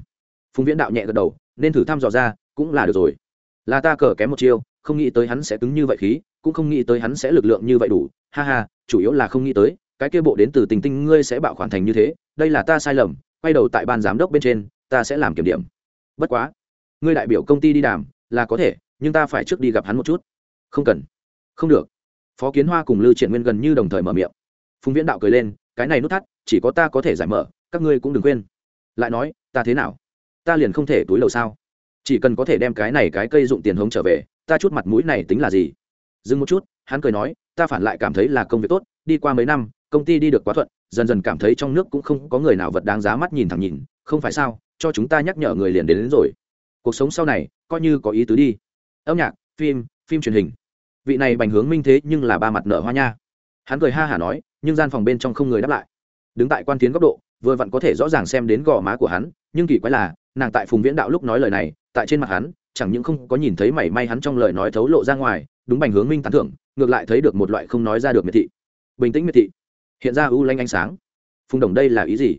phùng viễn đạo nhẹ gật đầu, nên thử thăm dò ra, cũng là được rồi. Là ta cờ kém một chiêu, không nghĩ tới hắn sẽ cứng như vậy khí, cũng không nghĩ tới hắn sẽ lực lượng như vậy đủ. Ha ha, chủ yếu là không nghĩ tới, cái kia bộ đến từ tình tinh ngươi sẽ bạo khoản thành như thế, đây là ta sai lầm quay đầu tại ban giám đốc bên trên, ta sẽ làm kiểm điểm. Bất quá, ngươi đại biểu công ty đi đàm, là có thể, nhưng ta phải trước đi gặp hắn một chút. Không cần. Không được. Phó kiến hoa cùng lưu triển nguyên gần như đồng thời mở miệng. Phùng viễn đạo cười lên, cái này nút thắt, chỉ có ta có thể giải mở, các ngươi cũng đừng quên. Lại nói, ta thế nào? Ta liền không thể túi lầu sao? Chỉ cần có thể đem cái này cái cây dụng tiền hống trở về, ta chút mặt mũi này tính là gì? Dừng một chút, hắn cười nói, ta phản lại cảm thấy là công việc tốt, đi qua mấy năm công ty đi được quá thuận dần dần cảm thấy trong nước cũng không có người nào vật đáng giá mắt nhìn thẳng nhìn không phải sao cho chúng ta nhắc nhở người liền đến, đến rồi. Cuộc sống sau này coi như có ý tứ đi. Âm nhạc phim phim truyền hình. Vị này bành hướng minh thế nhưng là ba mặt nợ hoa nha. Hắn cười ha hả nói nhưng gian phòng bên trong không người đáp lại. Đứng tại quan tiến góc độ vừa vặn có thể rõ ràng xem đến gò má của hắn nhưng kỳ quái là nàng tại phùng viễn đạo lúc nói lời này tại trên mặt hắn chẳng những không có nhìn thấy mảy may hắn trong lời nói thấu lộ ra ngoài đúng bành hướng minh tán thưởng ngược lại thấy được một loại không nói ra được miệt thị. Bình tĩnh miệt thị hiện ra ưu lanh ánh sáng. Phùng đồng đây là ý gì?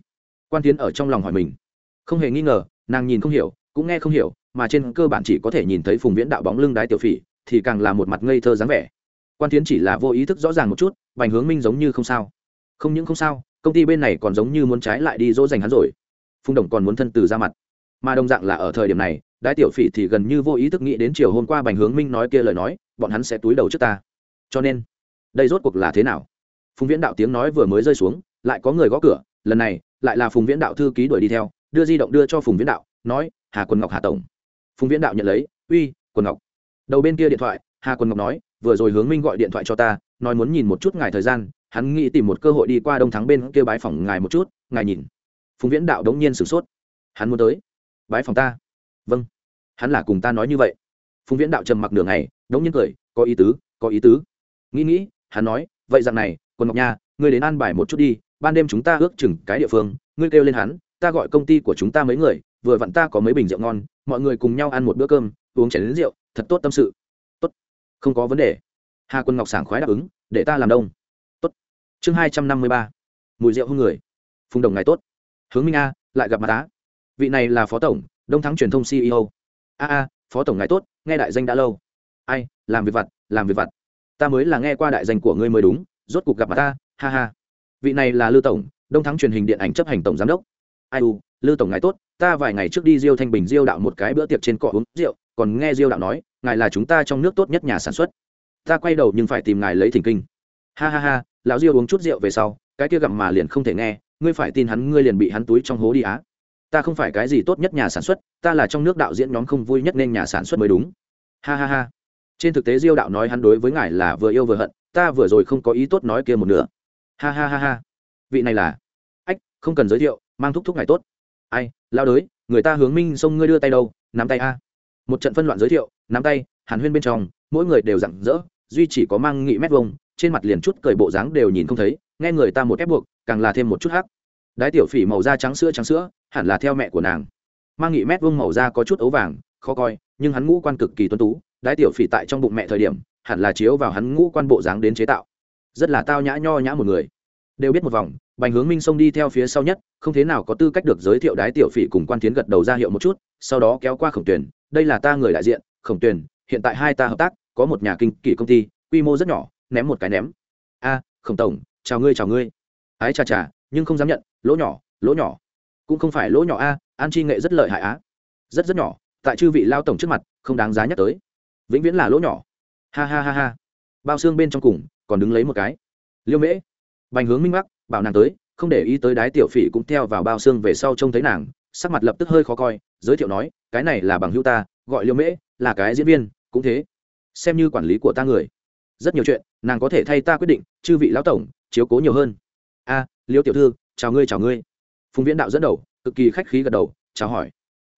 Quan tiến ở trong lòng hỏi mình. Không hề nghi ngờ, nàng nhìn không hiểu, cũng nghe không hiểu, mà trên cơ bản chỉ có thể nhìn thấy phùng viễn đạo bóng lưng đái tiểu phỉ, thì càng là một mặt ngây thơ dáng vẻ. Quan tiến chỉ là vô ý thức rõ ràng một chút, bành hướng minh giống như không sao. Không những không sao, công ty bên này còn giống như muốn trái lại đi dỗ dành hắn rồi. Phùng đồng còn muốn thân từ ra mặt. Mà đồng dạng là ở thời điểm này, đái tiểu phỉ thì gần như vô ý thức nghĩ đến chiều hôm qua bành hướng minh nói kia lời nói, bọn hắn sẽ túi đầu trước ta. Cho nên, đây rốt cuộc là thế nào? Phùng viễn đạo tiếng nói vừa mới rơi xuống, lại có người gõ cửa, lần này, lại là phùng viễn đạo thư ký đuổi đi theo, đưa di động đưa cho phùng viễn đạo, nói, hà quân ngọc hà tổng. Phùng viễn đạo nhận lấy, uy quân ngọc. Đầu bên kia điện thoại, hà quân ngọc nói, vừa rồi hướng minh gọi điện thoại cho ta, nói muốn nhìn một chút ngài thời gian, hắn nghĩ tìm một cơ hội đi qua đông thắng bên kia bái phòng ngài một chút, ngài nhìn. Phùng viễn đạo đống nhiên sửng sốt. Hắn muốn tới, bái phòng ta? Vâng. Hắn là cùng ta nói như vậy. Phùng viễn đạo trầm mặc nửa ngày, đống nhiên cười, có ý tứ, có ý tứ. Nghĩ nghĩ, hắn nói, vậy rằng này quân ngọc nha, ngươi đến an bài một chút đi, ban đêm chúng ta ước chừng cái địa phương, ngươi kêu lên hắn, ta gọi công ty của chúng ta mấy người, vừa vặn ta có mấy bình rượu ngon, mọi người cùng nhau ăn một bữa cơm, uống chén đến rượu, thật tốt tâm sự. Tốt. Không có vấn đề. Hà quân ngọc sảng khoái đáp ứng, để ta làm đông. Tốt. Chương hai trăm năm mươi ba. Mùi rượu hương người. Phùng đồng ngày tốt. Hướng minh a, lại gặp mặt tá vị này là phó tổng, đông thắng truyền thông ceo a a, phó tổng ngài tốt, nghe đại danh đã lâu. Ai, làm việc vặt, làm việc vặt. Ta mới là nghe qua đại danh của ngươi mới đúng rốt cuộc gặp mặt ta, ha ha. Vị này là lư tổng, đông thắng truyền hình điện ảnh chấp hành tổng giám đốc. Ai u lư tổng ngài tốt, ta vài ngày trước đi diêu thanh bình diêu đạo một cái bữa tiệc trên cỏ uống rượu, còn nghe diêu đạo nói, ngài là chúng ta trong nước tốt nhất nhà sản xuất. Ta quay đầu nhưng phải tìm ngài lấy thỉnh kinh. Ha ha ha, lão diêu uống chút rượu về sau, cái kia gặm mà liền không thể nghe, ngươi phải tin hắn, ngươi liền bị hắn túi trong hố đi á. Ta không phải cái gì tốt nhất nhà sản xuất, ta là trong nước đạo diễn nhóm không vui nhất nên nhà sản xuất mới đúng. Ha ha ha. Trên thực tế diêu đạo nói hắn đối với ngài là vừa yêu vừa hận ta vừa rồi không có ý tốt nói kia một nửa. Ha ha ha ha. Vị này là? Ách, không cần giới thiệu, mang thúc thúc ngài tốt. Ai lao đới, người ta hướng minh xông ngươi đưa tay đâu, nắm tay a. Một trận phân loạn giới thiệu, nắm tay, hàn huyên bên trong, mỗi người đều rặng rỡ, duy chỉ có mang nghị mét vông trên mặt liền chút cười bộ dáng đều nhìn không thấy, nghe người ta một ép buộc, càng là thêm một chút hắc. Đái tiểu phỉ màu da trắng sữa trắng sữa, hẳn là theo mẹ của nàng. Mang nghị mét vông màu da có chút ấu vàng, khó coi, nhưng hắn ngũ quan cực kỳ tuân tú, đái tiểu phỉ tại trong bụng mẹ thời điểm hẳn là chiếu vào hắn ngũ quan bộ dáng đến chế tạo. Rất là tao nhã nho nhã một người. Đều biết một vòng, bành hướng minh xông đi theo phía sau nhất, không thế nào có tư cách được giới thiệu đái tiểu phỉ cùng quan tiến gật đầu ra hiệu một chút, sau đó kéo qua khổng tuyển đây là ta người đại diện, khổng tuyển hiện tại hai ta hợp tác, có một nhà kinh kỷ công ty, quy mô rất nhỏ, ném một cái ném. A, khổng tổng, chào ngươi chào ngươi. Ái chà chà, nhưng không dám nhận, lỗ nhỏ lỗ nhỏ. Cũng không phải lỗ nhỏ a, an chi nghệ rất lợi hại á. Rất rất nhỏ, tại chư vị lao tổng trước mặt, không đáng giá nhắc tới. Vĩnh viễn là lỗ nhỏ ha ha ha ha. Bao xương bên trong cùng, còn đứng lấy một cái. Liêu mễ. Bành hướng minh mắc, bảo nàng tới, không để ý tới đái tiểu phỉ cũng theo vào bao xương về sau trông thấy nàng, sắc mặt lập tức hơi khó coi, giới thiệu nói, cái này là bằng hữu ta, gọi liêu mễ, là cái diễn viên, cũng thế. Xem như quản lý của ta người. Rất nhiều chuyện, nàng có thể thay ta quyết định, chư vị lão tổng, chiếu cố nhiều hơn. A, liêu tiểu thư, chào ngươi chào ngươi. Phùng viễn đạo dẫn đầu, cực kỳ khách khí gật đầu, chào hỏi.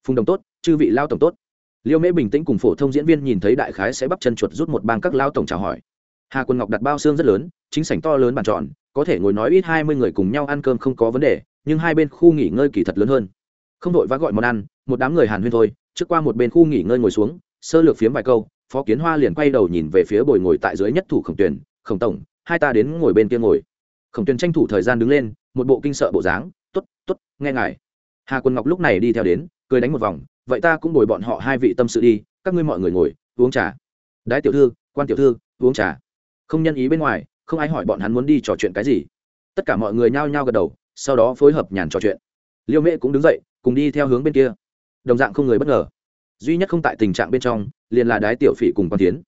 Phùng đồng tốt, chư vị lao tổng tốt liêu mễ bình tĩnh cùng phổ thông diễn viên nhìn thấy đại khái sẽ bắp chân chuột rút một bang các lao tổng chào hỏi. Hà quân ngọc đặt bao xương rất lớn, chính sảnh to lớn bàn tròn, có thể ngồi nói ít hai mươi người cùng nhau ăn cơm không có vấn đề, nhưng hai bên khu nghỉ ngơi kỳ thật lớn hơn. Không đội vã gọi món ăn, một đám người hàn huyên thôi, trước qua một bên khu nghỉ ngơi ngồi xuống, sơ lược phiếm vài câu, phó kiến hoa liền quay đầu nhìn về phía bồi ngồi tại dưới nhất thủ khổng tuyển khổng tổng, hai ta đến ngồi bên kia ngồi. Khổng tuyển tranh thủ thời gian đứng lên, một bộ kinh sợ bộ dáng t ố t t ố t nghe ngài. Hà quân ngọc lúc này đi theo đến, cười đánh một vòng vậy ta cũng bồi bọn họ hai vị tâm sự đi, các ngươi mọi người ngồi, uống trà. Đái tiểu thư, quan tiểu thư, uống trà. Không nhân ý bên ngoài, không ai hỏi bọn hắn muốn đi trò chuyện cái gì. Tất cả mọi người nhao nhao gật đầu, sau đó phối hợp nhàn trò chuyện. Liêu mễ cũng đứng dậy, cùng đi theo hướng bên kia. Đồng dạng không người bất ngờ. Duy nhất không tại tình trạng bên trong, liền là đái tiểu phỉ cùng quan tiến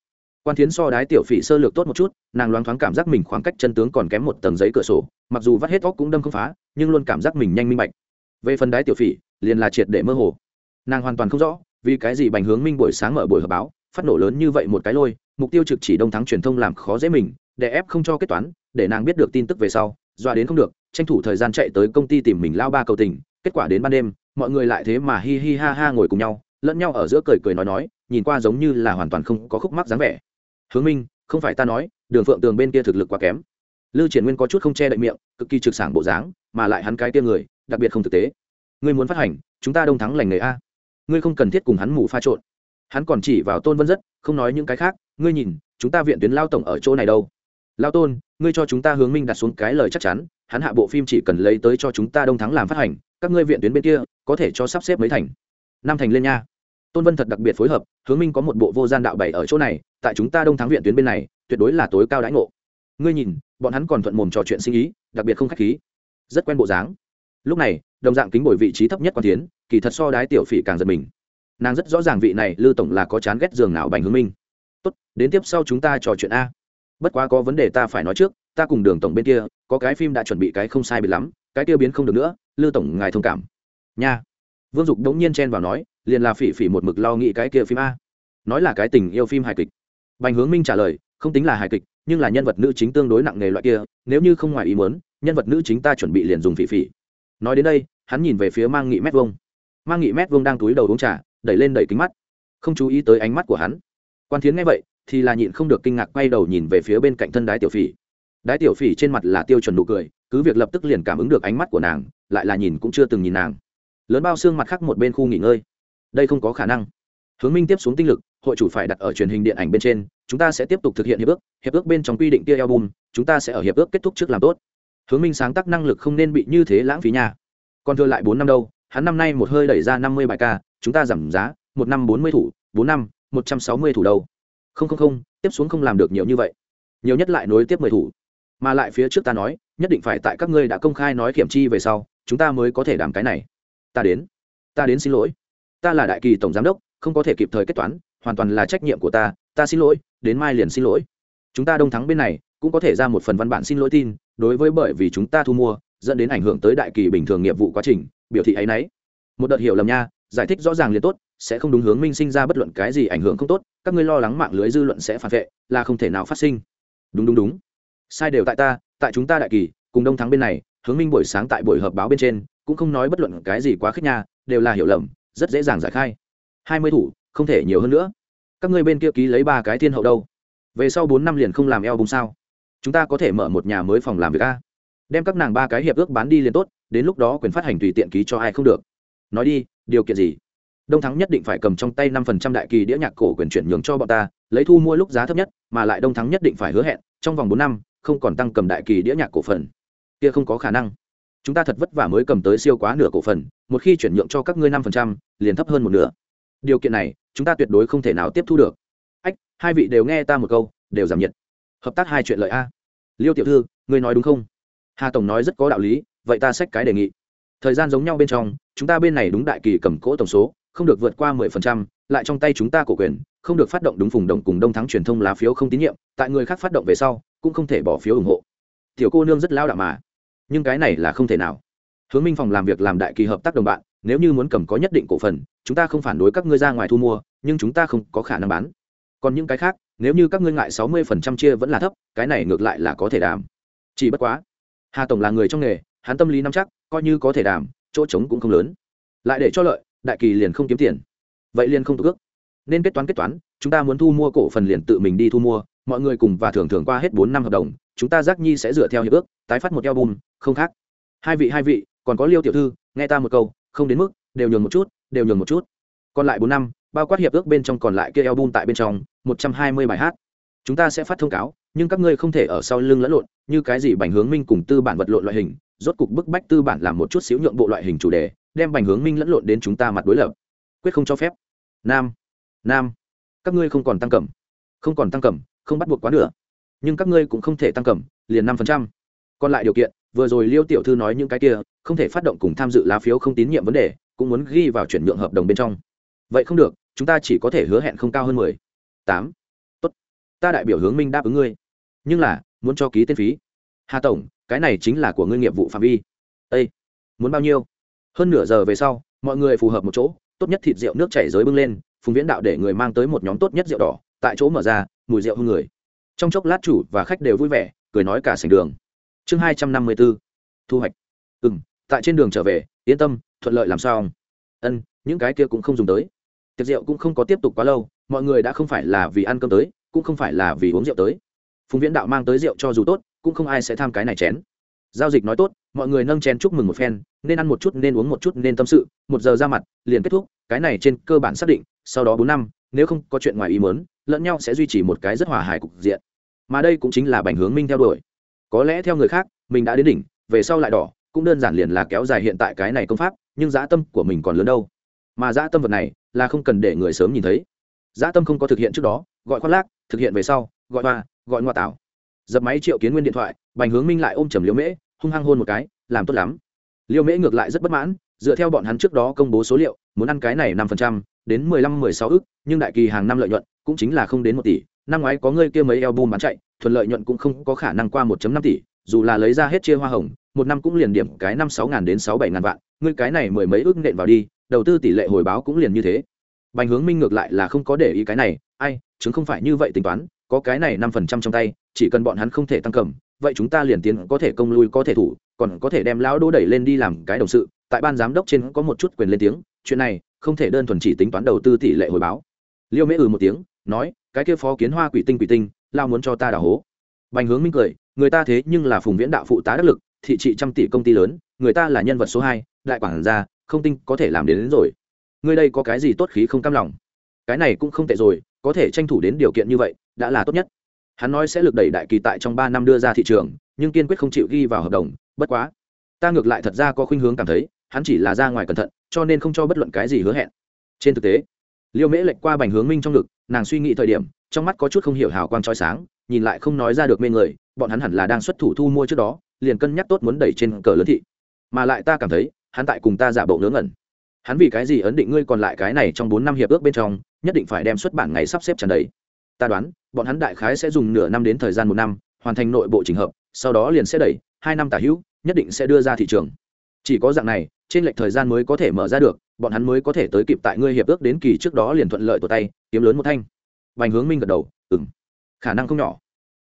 quan tiến so đái tiểu phỉ sơ lược tốt một chút, nàng loáng thoáng cảm giác mình khoảng cách chân tướng còn kém một tầng giấy cửa sổ, mặc dù vắt hết óc cũng đâm không phá, nhưng luôn cảm giác mình nhanh minh bạch. Về phần đái tiểu phỉ, liền là triệt để mơ hồ nàng hoàn toàn không rõ, vì cái gì bành hướng minh buổi sáng mở buổi họp báo, phát nổ lớn như vậy một cái lôi, mục tiêu trực chỉ đông thắng truyền thông làm khó dễ mình, để ép không cho kết toán, để nàng biết được tin tức về sau, dọa đến không được, tranh thủ thời gian chạy tới công ty tìm mình lao ba cầu tình, kết quả đến ban đêm, mọi người lại thế mà hi hi ha ha ngồi cùng nhau, lẫn nhau ở giữa cười cười nói nói, nhìn qua giống như là hoàn toàn không có khúc mắc dáng vẻ. Hướng minh, không phải ta nói, đường phượng tường bên kia thực lực quá kém. Lưu triển nguyên có chút không che đậy miệng, cực kỳ trực sảng bộ dáng, mà lại hắn cái tia người, đặc biệt không thực tế. Ngươi muốn phát hành, chúng ta đông thắng lành nghề a ngươi không cần thiết cùng hắn mù pha trộn. Hắn còn chỉ vào tôn vân rất, không nói những cái khác, ngươi nhìn, chúng ta viện tuyến lao tổng ở chỗ này đâu? Lao tôn, ngươi cho chúng ta hướng minh đặt xuống cái lời chắc chắn, hắn hạ bộ phim chỉ cần lấy tới cho chúng ta đông thắng làm phát hành, các ngươi viện tuyến bên kia, có thể cho sắp xếp mấy thành? Năm thành lên nha. Tôn vân thật đặc biệt phối hợp, hướng minh có một bộ vô gian đạo bảy ở chỗ này, tại chúng ta đông thắng viện tuyến bên này, tuyệt đối là tối cao đãi ngộ. Ngươi nhìn, bọn hắn còn thuận mồm trò chuyện sinh ý, đặc biệt không khách khí. Rất quen bộ dáng. Lúc này, đồng dạng kính bồi vị trí thấp nhất quan tiến kỳ thật so đái tiểu phỉ càng giật mình. Nàng rất rõ ràng vị này, lư tổng là có chán ghét giường nào bành hướng minh. Tốt, đến tiếp sau chúng ta trò chuyện a. Bất quá có vấn đề ta phải nói trước, ta cùng đường tổng bên kia, có cái phim đã chuẩn bị cái không sai biệt lắm, cái tiêu biến không được nữa, lư tổng ngài thông cảm. Nha. Vương dục đống nhiên chen vào nói, liền là phỉ phỉ một mực lo nghĩ cái kia phim a. Nói là cái tình yêu phim hài kịch. Bành hướng minh trả lời, không tính là hài kịch, nhưng là nhân vật nữ chính tương đối nặng nề loại kia, nếu như không ngoài ý muốn, nhân vật nữ chính ta chuẩn bị liền dùng phỉ phỉ. Nói đến đây, hắn nhìn về phía mang nghị mét vông mang nghị mét vuông đang túi đầu uống trà đẩy lên đẩy kính mắt. Không chú ý tới ánh mắt của hắn. Quan thiến nghe vậy thì là nhịn không được kinh ngạc quay đầu nhìn về phía bên cạnh thân đái tiểu phỉ. Đái tiểu phỉ trên mặt là tiêu chuẩn nụ cười cứ việc lập tức liền cảm ứng được ánh mắt của nàng lại là nhìn cũng chưa từng nhìn nàng. Lớn bao xương mặt khác một bên khu nghỉ ngơi. Đây không có khả năng. Hướng minh tiếp xuống tinh lực hội chủ phải đặt ở truyền hình điện ảnh bên trên chúng ta sẽ tiếp tục thực hiện hiệp ước hiệp ước bên trong quy định kia album chúng ta sẽ ở hiệp ước kết thúc trước làm tốt. Hướng minh sáng tác năng lực không nên bị như thế lãng phí nhà, còn thừa lại bốn năm đâu hắn năm nay một hơi đẩy ra năm mươi bài ca, chúng ta giảm giá, một năm bốn mươi thủ, bốn năm, một trăm sáu mươi thủ đâu. Không không không, tiếp xuống không làm được nhiều như vậy. Nhiều nhất lại nối tiếp mười thủ. Mà lại phía trước ta nói, nhất định phải tại các ngươi đã công khai nói kiểm chi về sau, chúng ta mới có thể đảm cái này. Ta đến. Ta đến xin lỗi. Ta là đại kỳ tổng giám đốc, không có thể kịp thời kết toán, hoàn toàn là trách nhiệm của ta. Ta xin lỗi, đến mai liền xin lỗi. Chúng ta đông thắng bên này, cũng có thể ra một phần văn bản xin lỗi tin, đối với bởi vì chúng ta thu mua, dẫn đến ảnh hưởng tới đại kỳ bình thường nghiệp vụ quá trình biểu thị ấ y n ấ y một đợt hiểu lầm nha, giải thích rõ ràng liền tốt, sẽ không đúng hướng minh sinh ra bất luận cái gì ảnh hưởng không tốt, các ngươi lo lắng mạng lưới dư luận sẽ phản vệ, là không thể nào phát sinh. Đúng đúng đúng. Sai đều tại ta, tại chúng ta đại kỳ, cùng đông thắng bên này, hướng minh buổi sáng tại buổi họp báo bên trên, cũng không nói bất luận cái gì quá khích nha, đều là hiểu lầm, rất dễ dàng giải khai. Hai mươi thủ, không thể nhiều hơn nữa. Các ngươi bên kia ký lấy ba cái thiên hậu đâu? Về sau bốn năm liền không làm eo bùng sao. Chúng ta có thể mở một nhà mới phòng làm việc a đem các nàng ba cái hiệp ước bán đi liền tốt, đến lúc đó quyền phát hành tùy tiện ký cho ai không được. Nói đi, điều kiện gì? Đông thắng nhất định phải cầm trong tay năm phần trăm đại kỳ đĩa nhạc cổ quyền chuyển nhường cho bọn ta, lấy thu mua lúc giá thấp nhất, mà lại đông thắng nhất định phải hứa hẹn, trong vòng bốn năm, không còn tăng cầm đại kỳ đĩa nhạc cổ phần. Kia không có khả năng. Chúng ta thật vất vả mới cầm tới siêu quá nửa cổ phần, một khi chuyển nhượng cho các ngươi năm phần trăm, liền thấp hơn một nửa. Điều kiện này, chúng ta tuyệt đối không thể nào tiếp thu được. Ách, hai vị đều nghe ta một câu, đều giảm nhiệt. Hợp tác hai chuyện lợi a. Liêu tiểu thư, ngươi nói đúng không? Hà tổng nói rất có đạo lý, vậy ta xách cái đề nghị. Thời gian giống nhau bên trong, chúng ta bên này đúng đại kỳ cầm cỗ tổng số, không được vượt qua mười phần trăm, lại trong tay chúng ta cổ quyền, không được phát động đúng vùng đồng cùng đông thắng truyền thông lá phiếu không tín nhiệm, tại người khác phát động về sau, cũng không thể bỏ phiếu ủng hộ. Tiểu cô nương rất lao đạo mà. Nhưng cái này là không thể nào. Hướng minh phòng làm việc làm đại kỳ hợp tác đồng bạn, nếu như muốn cầm có nhất định cổ phần, chúng ta không phản đối các ngươi ra ngoài thu mua, nhưng chúng ta không có khả năng bán. Còn những cái khác, nếu như các ngươi ngại sáu mươi phần trăm chia vẫn là thấp, cái này ngược lại là có thể đàm. Chỉ bất quá hà tổng là người trong nghề hắn tâm lý nắm chắc coi như có thể đảm, chỗ trống cũng không lớn. Lại để cho lợi đại kỳ liền không kiếm tiền. Vậy liền không tục ước. Nên kết toán kết toán chúng ta muốn thu mua cổ phần liền tự mình đi thu mua mọi người cùng và thường thường qua hết bốn năm hợp đồng chúng ta giác nhi sẽ dựa theo hiệp ước tái phát một album không khác. Hai vị hai vị còn có liêu tiểu thư nghe ta một câu không đến mức đều nhường một chút đều nhường một chút. Còn lại bốn năm bao quát hiệp ước bên trong còn lại kia album tại bên trong một trăm hai mươi bài hát. Chúng ta sẽ phát thông cáo nhưng các ngươi không thể ở sau lưng lẫn lộn, như cái gì bành hướng minh cùng tư bản vật lộn loại hình, rốt cục bức bách tư bản làm một chút xíu nhượng bộ loại hình chủ đề, đem bành hướng minh lẫn lộn đến chúng ta mặt đối lập. Quyết không cho phép. Nam. Nam. Các ngươi không còn tăng cầm. Không còn tăng cầm, không bắt buộc quá nữa nhưng các ngươi cũng không thể tăng cầm, liền năm phần trăm. Còn lại điều kiện, vừa rồi liêu tiểu thư nói những cái kia, không thể phát động cùng tham dự lá phiếu không tín nhiệm vấn đề, cũng muốn ghi vào chuyển nhượng hợp đồng bên trong. Vậy không được, chúng ta chỉ có thể hứa hẹn không cao hơn mười. Tám. Tốt. Ta đại biểu hướng minh đáp ứng ngươi nhưng là, muốn cho ký tên phí. Hà tổng, cái này chính là của ngươi nghiệp vụ phạm vi. Â muốn bao nhiêu? Hơn nửa giờ về sau, mọi người phù hợp một chỗ, tốt nhất thịt rượu nước chảy giới bưng lên, phùng viễn đạo để người mang tới một nhóm tốt nhất rượu đỏ, tại chỗ mở ra, mùi rượu hương người. Trong chốc lát chủ và khách đều vui vẻ, cười nói cả sành đường. Chương hai trăm năm mươi b ố thu hoạch. Ừ m tại trên đường trở về, yên tâm, thuận lợi làm sao ân, những cái kia cũng không dùng tới. Tiệc rượu cũng không có tiếp tục quá lâu, mọi người đã không phải là vì ăn cơm tới, cũng không phải là vì uống rượu tới phùng viễn đạo mang tới rượu cho dù tốt, cũng không ai sẽ tham cái này chén. Giao dịch nói tốt, mọi người nâng chén chúc mừng một phen, nên ăn một chút, nên uống một chút, nên tâm sự, một giờ ra mặt, liền kết thúc, cái này trên cơ bản xác định, sau đó bốn năm, nếu không có chuyện ngoài ý mớn lẫn nhau sẽ duy trì một cái rất hòa hài cục diện. Mà đây cũng chính là bành hướng minh theo đuổi. Có lẽ theo người khác, mình đã đến đỉnh, về sau lại đỏ, cũng đơn giản liền là kéo dài hiện tại cái này công pháp, nhưng dã tâm của mình còn lớn đâu. Mà dã tâm vật này, là không cần để người sớm nhìn thấy. Dã tâm không có thực hiện trước đó, gọi khoác lác, thực hiện về sau, gọi hoa gọi ngoa tảo. Dập máy triệu kiến nguyên điện thoại, bành hướng minh lại ôm trầm liễu mễ, hung hăng hôn một cái, làm tốt lắm. Liễu mễ ngược lại rất bất mãn, dựa theo bọn hắn trước đó công bố số liệu, muốn ăn cái này năm phần trăm, đến mười lăm mười sáu ức, nhưng đại kỳ hàng năm lợi nhuận cũng chính là không đến một tỷ. Năm ngoái có người kia mấy album bán chạy, thuận lợi nhuận cũng không có khả năng qua một năm tỷ, dù là lấy ra hết chia hoa hồng, một năm cũng liền điểm cái năm sáu ngàn đến sáu bảy ngàn vạn. Ngươi cái này mười mấy ước nện vào đi, đầu tư tỷ lệ hồi báo cũng liền như thế. Bành hướng minh ngược lại là không có để ý cái này. Ai, chứng không phải như vậy tính toán có cái này năm phần trăm trong tay chỉ cần bọn hắn không thể tăng cầm vậy chúng ta liền tiến có thể công lui có thể thủ còn có thể đem lão đỗ đẩy lên đi làm cái đồng sự. Tại ban giám đốc trên có một chút quyền lên tiếng chuyện này không thể đơn thuần chỉ tính toán đầu tư tỷ lệ hồi báo. Liêu mễ ừ một tiếng nói cái kia phó kiến hoa quỷ tinh quỷ tinh lao muốn cho ta đào hố. Bành hướng minh cười người ta thế nhưng là phùng viễn đạo phụ tá đắc lực thị trị trăm tỷ công ty lớn người ta là nhân vật số hai đại quản gia không tinh có thể làm đến, đến rồi. Ngươi đây có cái gì tốt khí không cam lòng? Cái này cũng không tệ rồi có thể tranh thủ đến điều kiện như vậy đã là tốt nhất. Hắn nói sẽ lực đẩy đại kỳ tại trong ba năm đưa ra thị trường, nhưng kiên quyết không chịu ghi vào hợp đồng, bất quá. Ta ngược lại thật ra có khuynh hướng cảm thấy, hắn chỉ là ra ngoài cẩn thận, cho nên không cho bất luận cái gì hứa hẹn. Trên thực tế, liêu mễ lệch qua bành hướng minh trong ngực, nàng suy nghĩ thời điểm, trong mắt có chút không hiểu hào quang trói sáng, nhìn lại không nói ra được mê người, bọn hắn hẳn là đang xuất thủ thu mua trước đó, liền cân nhắc tốt muốn đẩy trên cờ lớn thị. Mà lại ta cảm thấy, hắn tại cùng ta giả bộ ngớ ngẩn. Hắn vì cái gì ấn định ngươi còn lại cái này trong bốn năm hiệp ước bên trong, nhất định phải đem xuất bản ngày sắp xếp tràn đầy ta đoán, bọn hắn đại khái sẽ dùng nửa năm đến thời gian một năm, hoàn thành nội bộ trình hợp, sau đó liền sẽ đẩy, hai năm tả hữu, nhất định sẽ đưa ra thị trường. Chỉ có dạng này, trên lệch thời gian mới có thể mở ra được, bọn hắn mới có thể tới kịp tại ngươi hiệp ước đến kỳ trước đó liền thuận lợi tột tay, kiếm lớn một thanh. Bành hướng minh gật đầu ừng khả năng không nhỏ.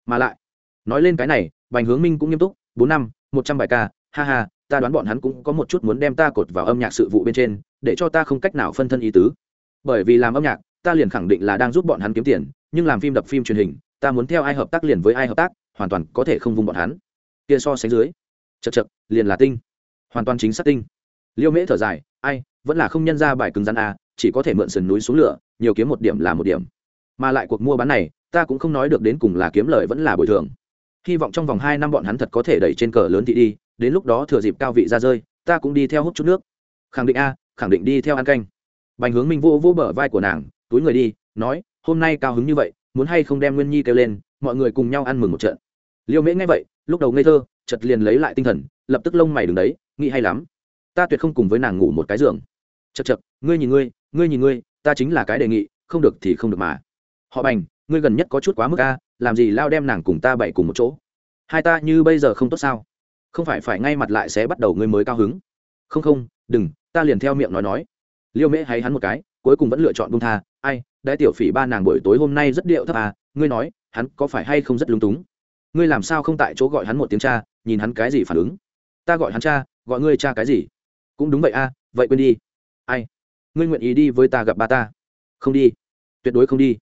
Mà lại, nói lên cái này, bành hướng minh cũng nghiêm túc, bốn năm, một trăm bài ca, ha ha, ta đoán bọn hắn cũng có một chút muốn đem ta cột vào âm nhạc sự vụ bên trên, để cho ta không cách nào phân thân ý tứ. Bởi vì làm âm nhạc, ta liền khẳng định là đang giúp bọn hắn kiếm tiền nhưng làm phim đập phim truyền hình, ta muốn theo ai hợp tác liền với ai hợp tác, hoàn toàn có thể không vùng bọn hắn. Kia so sánh dưới, chật chật, liền là tinh. Hoàn toàn chính xác tinh. Liêu mễ thở dài, ai, vẫn là không nhân ra bài cứng rắn a chỉ có thể mượn sườn núi xuống lửa, nhiều kiếm một điểm là một điểm. Mà lại cuộc mua bán này, ta cũng không nói được đến cùng là kiếm lời vẫn là bồi thường. Hy vọng trong vòng hai năm bọn hắn thật có thể đẩy trên cờ lớn thị đi, đến lúc đó thừa dịp cao vị ra rơi, ta cũng đi theo hút chút nước. Khẳng định a, khẳng định đi theo ăn canh. Bành hướng minh vô vô bờ vai của nàng, túi người đi, nói hôm nay cao hứng như vậy, muốn hay không đem nguyên nhi kêu lên, mọi người cùng nhau ăn mừng một trận. Liêu mễ nghe vậy, lúc đầu ngây thơ chật liền lấy lại tinh thần, lập tức lông mày đứng đấy, nghĩ hay lắm. Ta tuyệt không cùng với nàng ngủ một cái giường. Chật chật ngươi nhìn ngươi ngươi nhìn ngươi, ta chính là cái đề nghị, không được thì không được mà. Họ bành, ngươi gần nhất có chút quá mức a, làm gì lao đem nàng cùng ta bậy cùng một chỗ? Hai ta như bây giờ không tốt sao? Không phải phải ngay mặt lại sẽ bắt đầu ngươi mới cao hứng. Không không, đừng, ta liền theo miệng nói nói. Liêu mễ hay hắn một cái, cuối cùng vẫn lựa chọn bung tha ai đại tiểu phỉ ba nàng buổi tối hôm nay rất điệu thấp à ngươi nói hắn có phải hay không rất lung túng? Ngươi làm sao không tại chỗ gọi hắn một tiếng cha nhìn hắn cái gì phản ứng? Ta gọi hắn cha gọi ngươi cha cái gì? Cũng đúng vậy a à, vậy quên đi. Ai ngươi nguyện ý đi với ta gặp ba ta? Không đi. Tuyệt đối không đi.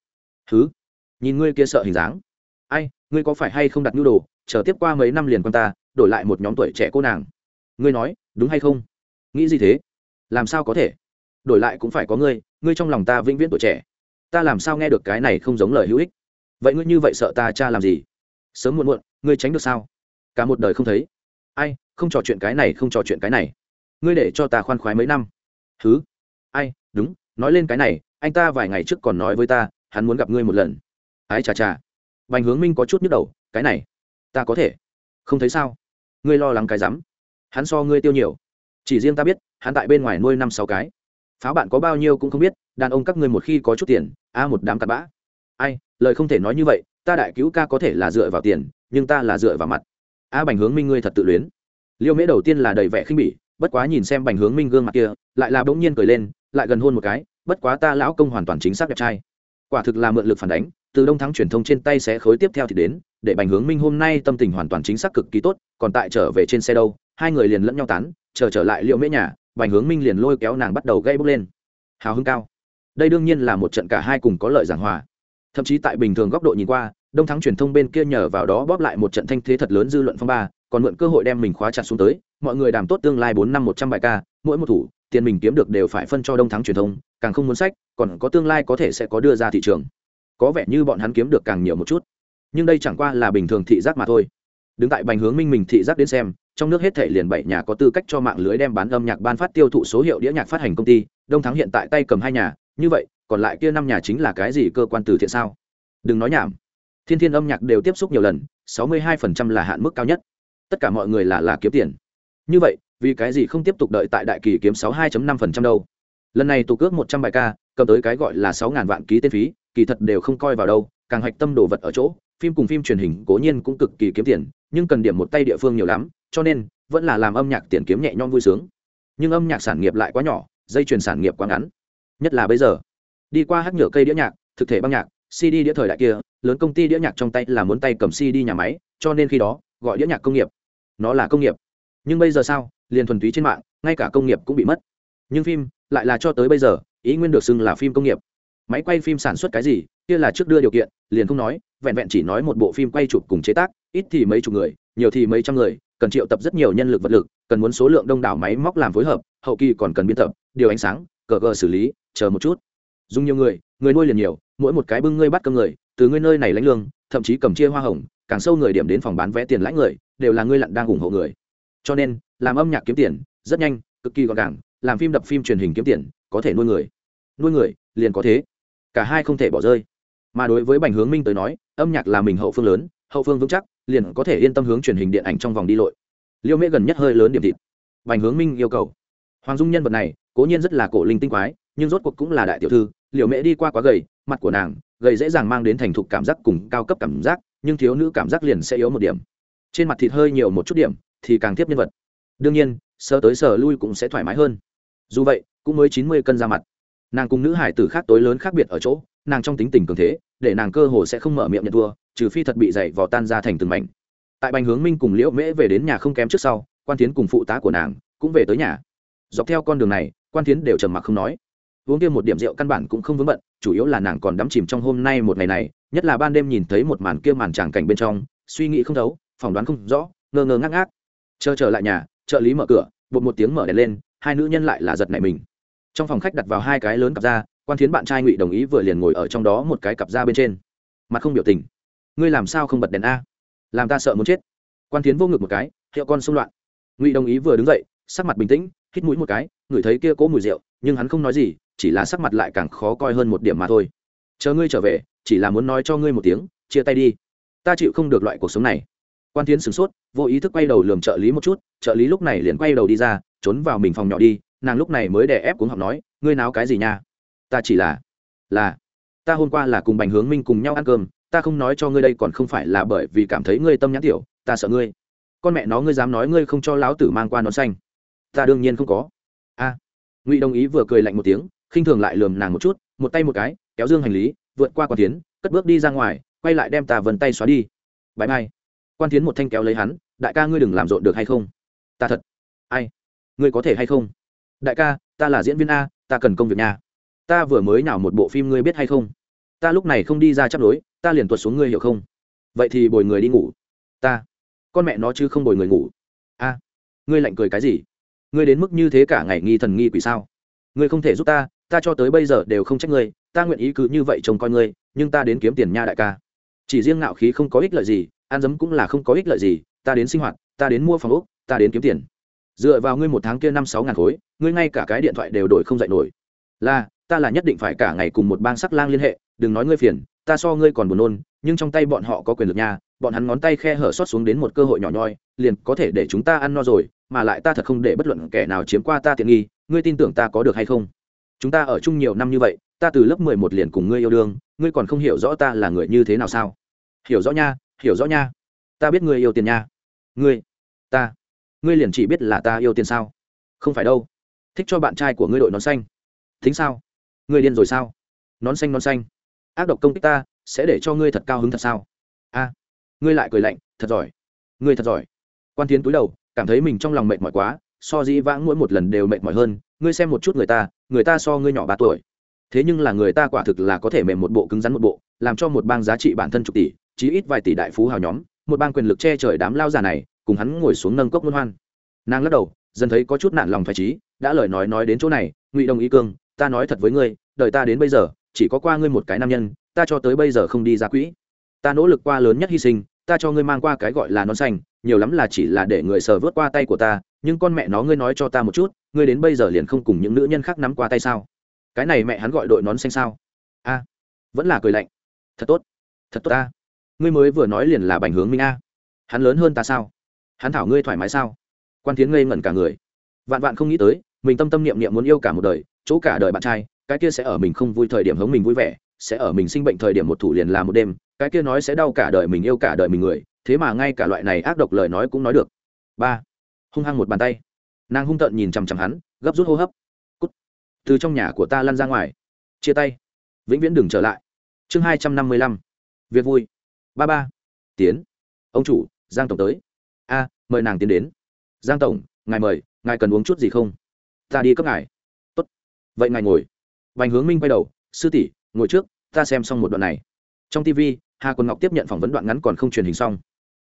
Thứ nhìn ngươi kia sợ hình dáng. Ai ngươi có phải hay không đặt nhu đồ chờ tiếp qua mấy năm liền con ta đổi lại một nhóm tuổi trẻ cô nàng? Ngươi nói đúng hay không? Nghĩ gì thế? Làm sao có thể? Đổi lại cũng phải có ngươi ngươi trong lòng ta vĩnh viễn tuổi trẻ. Ta làm sao nghe được cái này không giống lời hữu ích? Vậy ngươi như vậy sợ ta cha làm gì? Sớm muộn muộn, ngươi tránh được sao? Cả một đời không thấy. Ai, không trò chuyện cái này, không trò chuyện cái này. Ngươi để cho ta khoan khoái mấy năm. Thứ ai, đúng, nói lên cái này, anh ta vài ngày trước còn nói với ta, hắn muốn gặp ngươi một lần. Ái chà chà. Bành hướng minh có chút nhức đầu, cái này, ta có thể. Không thấy sao? Ngươi lo lắng cái rắm. Hắn so ngươi tiêu nhiều. Chỉ riêng ta biết, hắn tại bên ngoài nuôi năm sáu cái pháo bạn có bao nhiêu cũng không biết, đàn ông các ngươi một khi có chút tiền, a một đám cặp bã. Ai, lời không thể nói như vậy, ta đại cứu ca có thể là dựa vào tiền, nhưng ta là dựa vào mặt. A bành hướng minh ngươi thật tự luyến. Liêu mễ đầu tiên là đầy vẻ khinh bỉ, bất quá nhìn xem bành hướng minh gương mặt kia, lại là bỗng nhiên cười lên, lại gần hôn một cái, bất quá ta lão công hoàn toàn chính xác đẹp trai. Quả thực là mượn lực phản đánh, từ đông thắng truyền thông trên tay sẽ khối tiếp theo thì đến, để bành hướng minh hôm nay tâm tình hoàn toàn chính xác cực kỳ tốt, còn tại trở về trên xe đâu, hai người liền lẫn nhau tán, chờ trở lại liệu mễ nhà bành hướng minh liền lôi kéo nàng bắt đầu gây bốc lên. Hào hứng cao. Đây đương nhiên là một trận cả hai cùng có lợi giảng hòa. Thậm chí tại bình thường góc độ nhìn qua, đông thắng truyền thông bên kia nhờ vào đó bóp lại một trận thanh thế thật lớn dư luận phong ba, còn mượn cơ hội đem mình khóa chặt xuống tới, mọi người đàm tốt tương lai bốn năm một trăm bài ca, mỗi một thủ, tiền mình kiếm được đều phải phân cho đông thắng truyền thông, càng không muốn sách, còn có tương lai có thể sẽ có đưa ra thị trường. Có vẻ như bọn hắn kiếm được càng nhiều một chút. Nhưng đây chẳng qua là bình thường thị giác mà thôi đứng tại bành hướng minh mình thị giác đến xem, trong nước hết thể liền bảy nhà có tư cách cho mạng lưới đem bán âm nhạc ban phát tiêu thụ số hiệu đĩa nhạc phát hành công ty, đông thắng hiện tại tay cầm hai nhà, như vậy, còn lại kia năm nhà chính là cái gì cơ quan từ thiện sao? Đừng nói nhảm. Thiên thiên âm nhạc đều tiếp xúc nhiều lần, sáu mươi hai phần trăm là hạn mức cao nhất. Tất cả mọi người là là kiếm tiền. Như vậy, vì cái gì không tiếp tục đợi tại đại kỳ kiếm sáu hai năm phần trăm đâu? Lần này tụ cước một trăm bài ca, cầm tới cái gọi là sáu ngàn vạn ký tên phí, kỳ thật đều không coi vào đâu, càng hạch tâm đồ vật ở chỗ, phim cùng phim truyền hình cố nhiên cũng cực kỳ kiếm tiền nhưng cần điểm một tay địa phương nhiều lắm, cho nên, vẫn là làm âm nhạc tiền kiếm nhẹ nhõm vui sướng. Nhưng âm nhạc sản nghiệp lại quá nhỏ, dây chuyền sản nghiệp quá ngắn. Nhất là bây giờ. Đi qua hát nhựa cây đĩa nhạc, thực thể băng nhạc, cd đĩa thời đại kia, lớn công ty đĩa nhạc trong tay là muốn tay cầm cd nhà máy, cho nên khi đó, gọi đĩa nhạc công nghiệp. Nó là công nghiệp. Nhưng bây giờ sao, liền thuần túy trên mạng, ngay cả công nghiệp cũng bị mất. Nhưng phim, lại là cho tới bây giờ, ý nguyên được xưng là phim công nghiệp. Máy quay phim sản xuất cái gì, kia là trước đưa điều kiện, liền không nói, vẹn vẹn chỉ nói một bộ phim quay chụp cùng chế tác ít thì mấy chục người, nhiều thì mấy trăm người, cần triệu tập rất nhiều nhân lực vật lực, cần muốn số lượng đông đảo máy móc làm phối hợp, hậu kỳ còn cần biên tập, điều ánh sáng, cờ cờ xử lý, chờ một chút. Dùng nhiều người người nuôi liền nhiều, mỗi một cái bưng ngươi bắt cơm người, từ ngươi nơi này lãnh lương, thậm chí cầm chia hoa hồng, càng sâu người điểm đến phòng bán vé tiền lãnh người, đều là ngươi lặn đang ủng hộ người. Cho nên, làm âm nhạc kiếm tiền, rất nhanh, cực kỳ gọn gàng, làm phim đập phim truyền hình kiếm tiền, có thể nuôi người. Nuôi người, liền có thế. Cả hai không thể bỏ rơi. Mà đối với bành hướng minh tới nói, âm nhạc là mình hậu phương lớn hậu phương vững chắc, liền có thể yên tâm hướng truyền hình điện ảnh trong vòng đi lội. Liêu mễ gần nhất hơi lớn điểm thịt. Bành hướng minh yêu cầu. Hoàng dung nhân vật này, cố nhiên rất là cổ linh tinh quái, nhưng rốt cuộc cũng là đại tiểu thư liệu mễ đi qua quá gầy, mặt của nàng, gầy dễ dàng mang đến thành thục cảm giác cùng cao cấp cảm giác, nhưng thiếu nữ cảm giác liền sẽ yếu một điểm. Trên mặt thịt hơi nhiều một chút điểm, thì càng tiếp nhân vật. Đương nhiên, sơ tới sờ lui cũng sẽ thoải mái hơn. Dù vậy, cũng mới chín mươi cân ra mặt. Nàng cùng nữ hải tử khác tối lớn khác biệt ở chỗ, nàng trong tính tình cường thế để nàng cơ hồ sẽ không mở miệng nhận thua, trừ phi thật bị dày vò tan ra thành từng mảnh. Tại bành hướng minh cùng liễu mễ về đến nhà không kém trước sau, quan tiến cùng phụ tá của nàng cũng về tới nhà. Dọc theo con đường này, quan tiến đều trầm mặc không nói. Uống kia một điểm rượu căn bản cũng không vướng bận, chủ yếu là nàng còn đắm chìm trong hôm nay một ngày này, nhất là ban đêm nhìn thấy một màn kia màn tràng cảnh bên trong, suy nghĩ không thấu, phỏng đoán không rõ, ngơ ngơ ngác ngác. Chờ trở lại nhà, trợ lý mở cửa, bột một tiếng mở đèn lên, hai nữ nhân lại là giật nảy mình. Trong phòng khách đặt vào hai cái lớn cặp da quan thiến bạn trai ngụy đồng ý vừa liền ngồi ở trong đó một cái cặp da bên trên. Mặt không biểu tình. Ngươi làm sao không bật đèn a? Làm ta sợ muốn chết. Quan thiến vô ngực một cái, hiệu con xung loạn. Ngụy đồng ý vừa đứng dậy, sắc mặt bình tĩnh, hít mũi một cái, ngửi thấy kia cố mùi rượu, nhưng hắn không nói gì, chỉ là sắc mặt lại càng khó coi hơn một điểm mà thôi. Chờ ngươi trở về, chỉ là muốn nói cho ngươi một tiếng, chia tay đi. Ta chịu không được loại cuộc sống này. Quan tiến sửng sốt, vô ý thức quay đầu lườm trợ lý một chút, trợ lý lúc này liền quay đầu đi ra, trốn vào mình phòng nhỏ đi, nàng lúc này mới đè ép cuống học nói, ngươi náo cái gì nha? Ta chỉ là là, ta hôm qua là cùng bành hướng minh cùng nhau ăn cơm, ta không nói cho ngươi đây còn không phải là bởi vì cảm thấy ngươi tâm nhãn tiểu, ta sợ ngươi. Con mẹ nó, ngươi dám nói ngươi không cho lão tử mang qua nó xanh. Ta đương nhiên không có. A, ngụy đồng ý vừa cười lạnh một tiếng, khinh thường lại lườm nàng một chút, một tay một cái, kéo dương hành lý, vượt qua quan tiến, cất bước đi ra ngoài, quay lại đem tà vần tay xóa đi. Bãi mai quan tiến một thanh kéo lấy hắn, đại ca ngươi đừng làm rộn được hay không? Ta thật. Ai? Ngươi có thể hay không? Đại ca, ta là diễn viên a, ta cần công việc nhà ta vừa mới nào một bộ phim ngươi biết hay không? Ta lúc này không đi ra chấp đối ta liền tuột xuống ngươi hiểu không? Vậy thì bồi người đi ngủ. Ta. Con mẹ nó chứ không bồi người ngủ. A. Ngươi lạnh cười cái gì? Ngươi đến mức như thế cả ngày nghi thần nghi quỷ sao? Ngươi không thể giúp ta ta cho tới bây giờ đều không trách ngươi, ta nguyện ý cứ như vậy trông coi ngươi, nhưng ta đến kiếm tiền nha đại ca. Chỉ riêng ngạo khí không có ích lợi gì, ăn dấm cũng là không có ích lợi gì, ta đến sinh hoạt, ta đến mua phòng úc ta đến kiếm tiền. Dựa vào ngươi một tháng kia năm sáu ngàn khối, ngươi ngay cả cái điện thoại đều đổi không dạy nổi. Là ta là nhất định phải cả ngày cùng một bang sắc lang liên hệ, đừng nói ngươi phiền, ta so ngươi còn buồn nôn, nhưng trong tay bọn họ có quyền lực nha, bọn hắn ngón tay khe hở xót xuống đến một cơ hội nhỏ nhoi, liền có thể để chúng ta ăn no rồi, mà lại ta thật không để bất luận kẻ nào chiếm qua ta tiện nghi, ngươi tin tưởng ta có được hay không? Chúng ta ở chung nhiều năm như vậy, ta từ lớp mười một liền cùng ngươi yêu đương, ngươi còn không hiểu rõ ta là người như thế nào sao? Hiểu rõ nha, hiểu rõ nha. Ta biết ngươi yêu tiền nha. Ngươi, ta, ngươi liền chỉ biết là ta yêu tiền sao? Không phải đâu. Thích cho bạn trai của ngươi đội nón xanh. Thính sao? Ngươi điên rồi sao? Nón xanh nón xanh. Ác độc công kích ta, sẽ để cho ngươi thật cao hứng thật sao? A, ngươi lại cười lạnh, thật giỏi. Ngươi thật giỏi. Quan tiến túi đầu, cảm thấy mình trong lòng mệt mỏi quá, so dĩ vãng mỗi một lần đều mệt mỏi hơn. Ngươi xem một chút người ta người ta so ngươi nhỏ ba tuổi. Thế nhưng là người ta quả thực là có thể mềm một bộ cứng rắn một bộ, làm cho một bang giá trị bản thân chục tỷ, chí ít vài tỷ đại phú hào nhóm, một bang quyền lực che trời đám lao già này, cùng hắn ngồi xuống nâng cốc luân hoan. Nàng lắc đầu, dần thấy có chút nản lòng phải trí, đã lời nói nói đến chỗ này, ngụy đồng ý cương ta nói thật với ngươi, đời ta đến bây giờ, chỉ có qua ngươi một cái nam nhân, ta cho tới bây giờ không đi ra quỹ. Ta nỗ lực qua lớn nhất hy sinh, ta cho ngươi mang qua cái gọi là non xanh nhiều lắm là chỉ là để người sờ vớt qua tay của ta, nhưng con mẹ nó ngươi nói cho ta một chút, ngươi đến bây giờ liền không cùng những nữ nhân khác nắm qua tay sao? Cái này mẹ hắn gọi đội nón xanh sao? A, vẫn là cười lạnh. Thật tốt thật tốt ta. Ngươi mới vừa nói liền là bành hướng minh a. Hắn lớn hơn ta sao? Hắn thảo ngươi thoải mái sao? Quan tiến ngây ngẩn cả người. Vạn vạn không nghĩ tới, mình tâm tâm niệm niệm muốn yêu cả một đời chỗ cả đời bạn trai, cái kia sẽ ở mình không vui thời điểm hống mình vui vẻ, sẽ ở mình sinh bệnh thời điểm một thủ liền làm một đêm, cái kia nói sẽ đau cả đời mình yêu cả đời mình người, thế mà ngay cả loại này ác độc lời nói cũng nói được. Ba, hung hăng một bàn tay. Nàng hung tợn nhìn chằm chằm hắn, gấp rút hô hấp. Cút. Từ trong nhà của ta lăn ra ngoài. Chia tay. Vĩnh viễn đừng trở lại. Chương hai trăm năm mươi lăm. Việc vui. Ba ba. Tiến. Ông chủ, giang tổng tới. A, mời nàng tiến đến. Giang tổng, ngài mời, ngài cần uống chút gì không? Ta đi cấp ngài vậy ngài ngồi. Vành hướng minh quay đầu sư tỷ ngồi trước ta xem xong một đoạn này. Trong tv hà quân ngọc tiếp nhận phỏng vấn đoạn ngắn còn không truyền hình xong.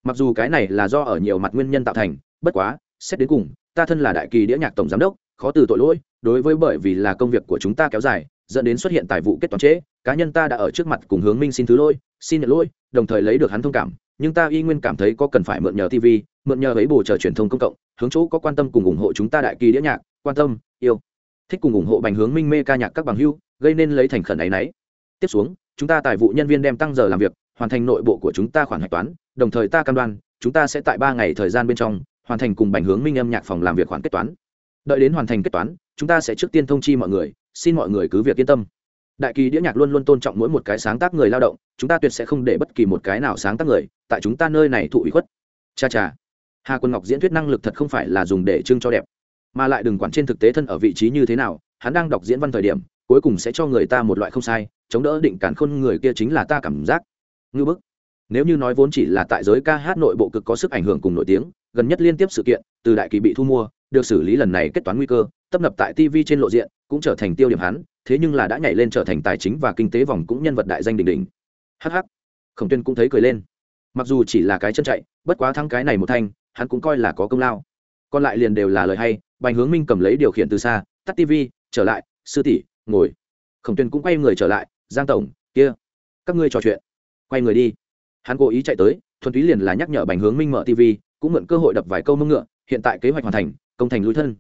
Mặc dù cái này là do ở nhiều mặt nguyên nhân tạo thành bất quá xét đến cùng ta thân là đại kỳ đĩa nhạc tổng giám đốc khó từ tội lỗi đối với bởi vì là công việc của chúng ta kéo dài dẫn đến xuất hiện tài vụ kết toán chế, cá nhân ta đã ở trước mặt cùng hướng minh xin thứ lỗi xin nhận lỗi đồng thời lấy được hắn thông cảm nhưng ta y nguyên cảm thấy có cần phải mượn nhờ tv mượn nhờ ấy bổ trợ truyền thông công cộng hướng chỗ có quan tâm cùng ủng hộ chúng ta đại kỳ đĩa nhạc quan tâm yêu thích cùng ủng hộ bành hướng minh mê ca nhạc các bằng hưu gây nên lấy thành khẩn ấy nấy. Tiếp xuống, chúng ta tài vụ nhân viên đem tăng giờ làm việc, hoàn thành nội bộ của chúng ta khoản hạch toán, đồng thời ta cam đoan, chúng ta sẽ tại ba ngày thời gian bên trong, hoàn thành cùng bành hướng minh âm nhạc phòng làm việc khoản kết toán. Đợi đến hoàn thành kết toán, chúng ta sẽ trước tiên thông chi mọi người, xin mọi người cứ việc yên tâm. Đại kỳ đĩa nhạc luôn luôn tôn trọng mỗi một cái sáng tác người lao động, chúng ta tuyệt sẽ không để bất kỳ một cái nào sáng tác người, tại chúng ta nơi này thụ ủy khuất. Cha cha. Hà quân ngọc diễn thuyết năng lực thật không phải là dùng để trưng cho đẹp mà lại đừng quản trên thực tế thân ở vị trí như thế nào, hắn đang đọc diễn văn thời điểm, cuối cùng sẽ cho người ta một loại không sai, chống đỡ định cản khôn người kia chính là ta cảm giác. Ngư bức. Nếu như nói vốn chỉ là tại giới ca hát nội bộ cực có sức ảnh hưởng cùng nổi tiếng, gần nhất liên tiếp sự kiện, từ đại kỳ bị thu mua, được xử lý lần này kết toán nguy cơ, tấp nập tại tv trên lộ diện, cũng trở thành tiêu điểm hắn, thế nhưng là đã nhảy lên trở thành tài chính và kinh tế vòng cũng nhân vật đại danh đỉnh đỉnh. Hh khổng tuyên cũng thấy cười lên. Mặc dù chỉ là cái chân chạy, bất quá thắng cái này một thanh, hắn cũng coi là có công lao còn lại liền đều là lời hay, bành hướng minh cầm lấy điều khiển từ xa, tắt tv trở lại, sư tỷ, ngồi. Khổng tuyên cũng quay người trở lại, giang tổng, kia, các ngươi trò chuyện. Quay người đi. Hắn cố ý chạy tới, thuần túy liền là nhắc nhở bành hướng minh mở tv cũng mượn cơ hội đập vài câu mông ngựa, hiện tại kế hoạch hoàn thành, công thành lũi thân.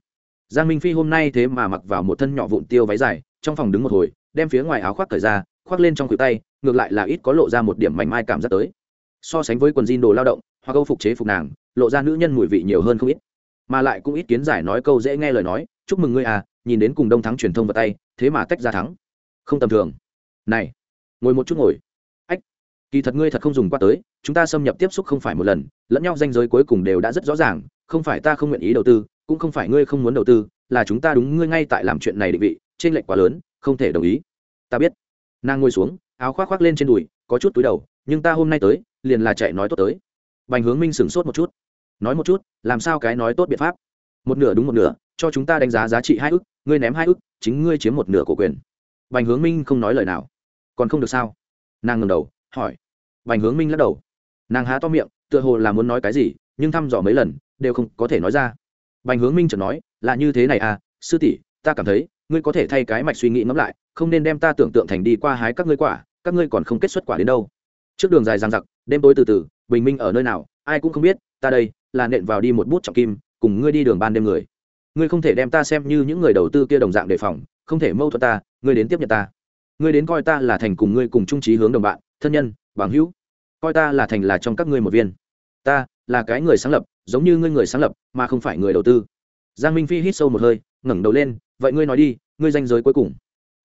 Giang minh phi hôm nay thế mà mặc vào một thân nhỏ vụn tiêu váy dài, trong phòng đứng một hồi, đem phía ngoài áo khoác cởi ra, khoác lên trong khuỷu tay, ngược lại là ít có lộ ra một điểm mảnh mai cảm giác tới. So sánh với quần jean đồ lao động, hoặc câu phục chế phục nàng, lộ ra nữ nhân mùi vị nhiều hơn không ít mà lại cũng ít kiến giải nói câu dễ nghe lời nói, chúc mừng ngươi à nhìn đến cùng đông thắng truyền thông vào tay, thế mà tách ra thắng. Không tầm thường. Này, ngồi một chút ngồi. Ách, kỳ thật ngươi thật không dùng qua tới, chúng ta xâm nhập tiếp xúc không phải một lần, lẫn nhau danh giới cuối cùng đều đã rất rõ ràng, không phải ta không nguyện ý đầu tư, cũng không phải ngươi không muốn đầu tư, là chúng ta đúng ngươi ngay tại làm chuyện này định vị trên lệnh quá lớn, không thể đồng ý. Ta biết. Nàng ngồi xuống, áo khoác khoác lên trên đùi, có chút túi đầu, nhưng ta hôm nay tới, liền là chạy nói tốt tới. Bành hướng minh sửng sốt một chút nói một chút, làm sao cái nói tốt biện pháp? Một nửa đúng một nửa, cho chúng ta đánh giá giá trị hai ức, ngươi ném hai ức, chính ngươi chiếm một nửa của quyền. Bành hướng minh không nói lời nào. Còn không được sao? Nàng ngầm đầu, hỏi. Bành hướng minh lắc đầu. Nàng há to miệng, tựa hồ là muốn nói cái gì, nhưng thăm dò mấy lần, đều không có thể nói ra. Bành hướng minh chợt nói, là như thế này à sư tỷ, ta cảm thấy, ngươi có thể thay cái mạch suy nghĩ ngẫm lại, không nên đem ta tưởng tượng thành đi qua hái các ngươi quả, các ngươi còn không kết xuất quả đến đâu. Trước đường dài dằng dặc, đêm tối từ từ, bình minh ở nơi nào, ai cũng không biết, ta đây là nện vào đi một bút trọng kim, cùng ngươi đi đường ban đêm người. Ngươi không thể đem ta xem như những người đầu tư kia đồng dạng đề phòng, không thể mâu thuẫn ta, ngươi đến tiếp nhận ta. Ngươi đến coi ta là thành cùng ngươi cùng trung trí hướng đồng bạn, thân nhân, bằng hữu. Coi ta là thành là trong các ngươi một viên. Ta là cái người sáng lập, giống như ngươi người sáng lập, mà không phải người đầu tư. Giang minh phi hít sâu một hơi, ngẩng đầu lên, vậy ngươi nói đi, ngươi danh giới cuối cùng?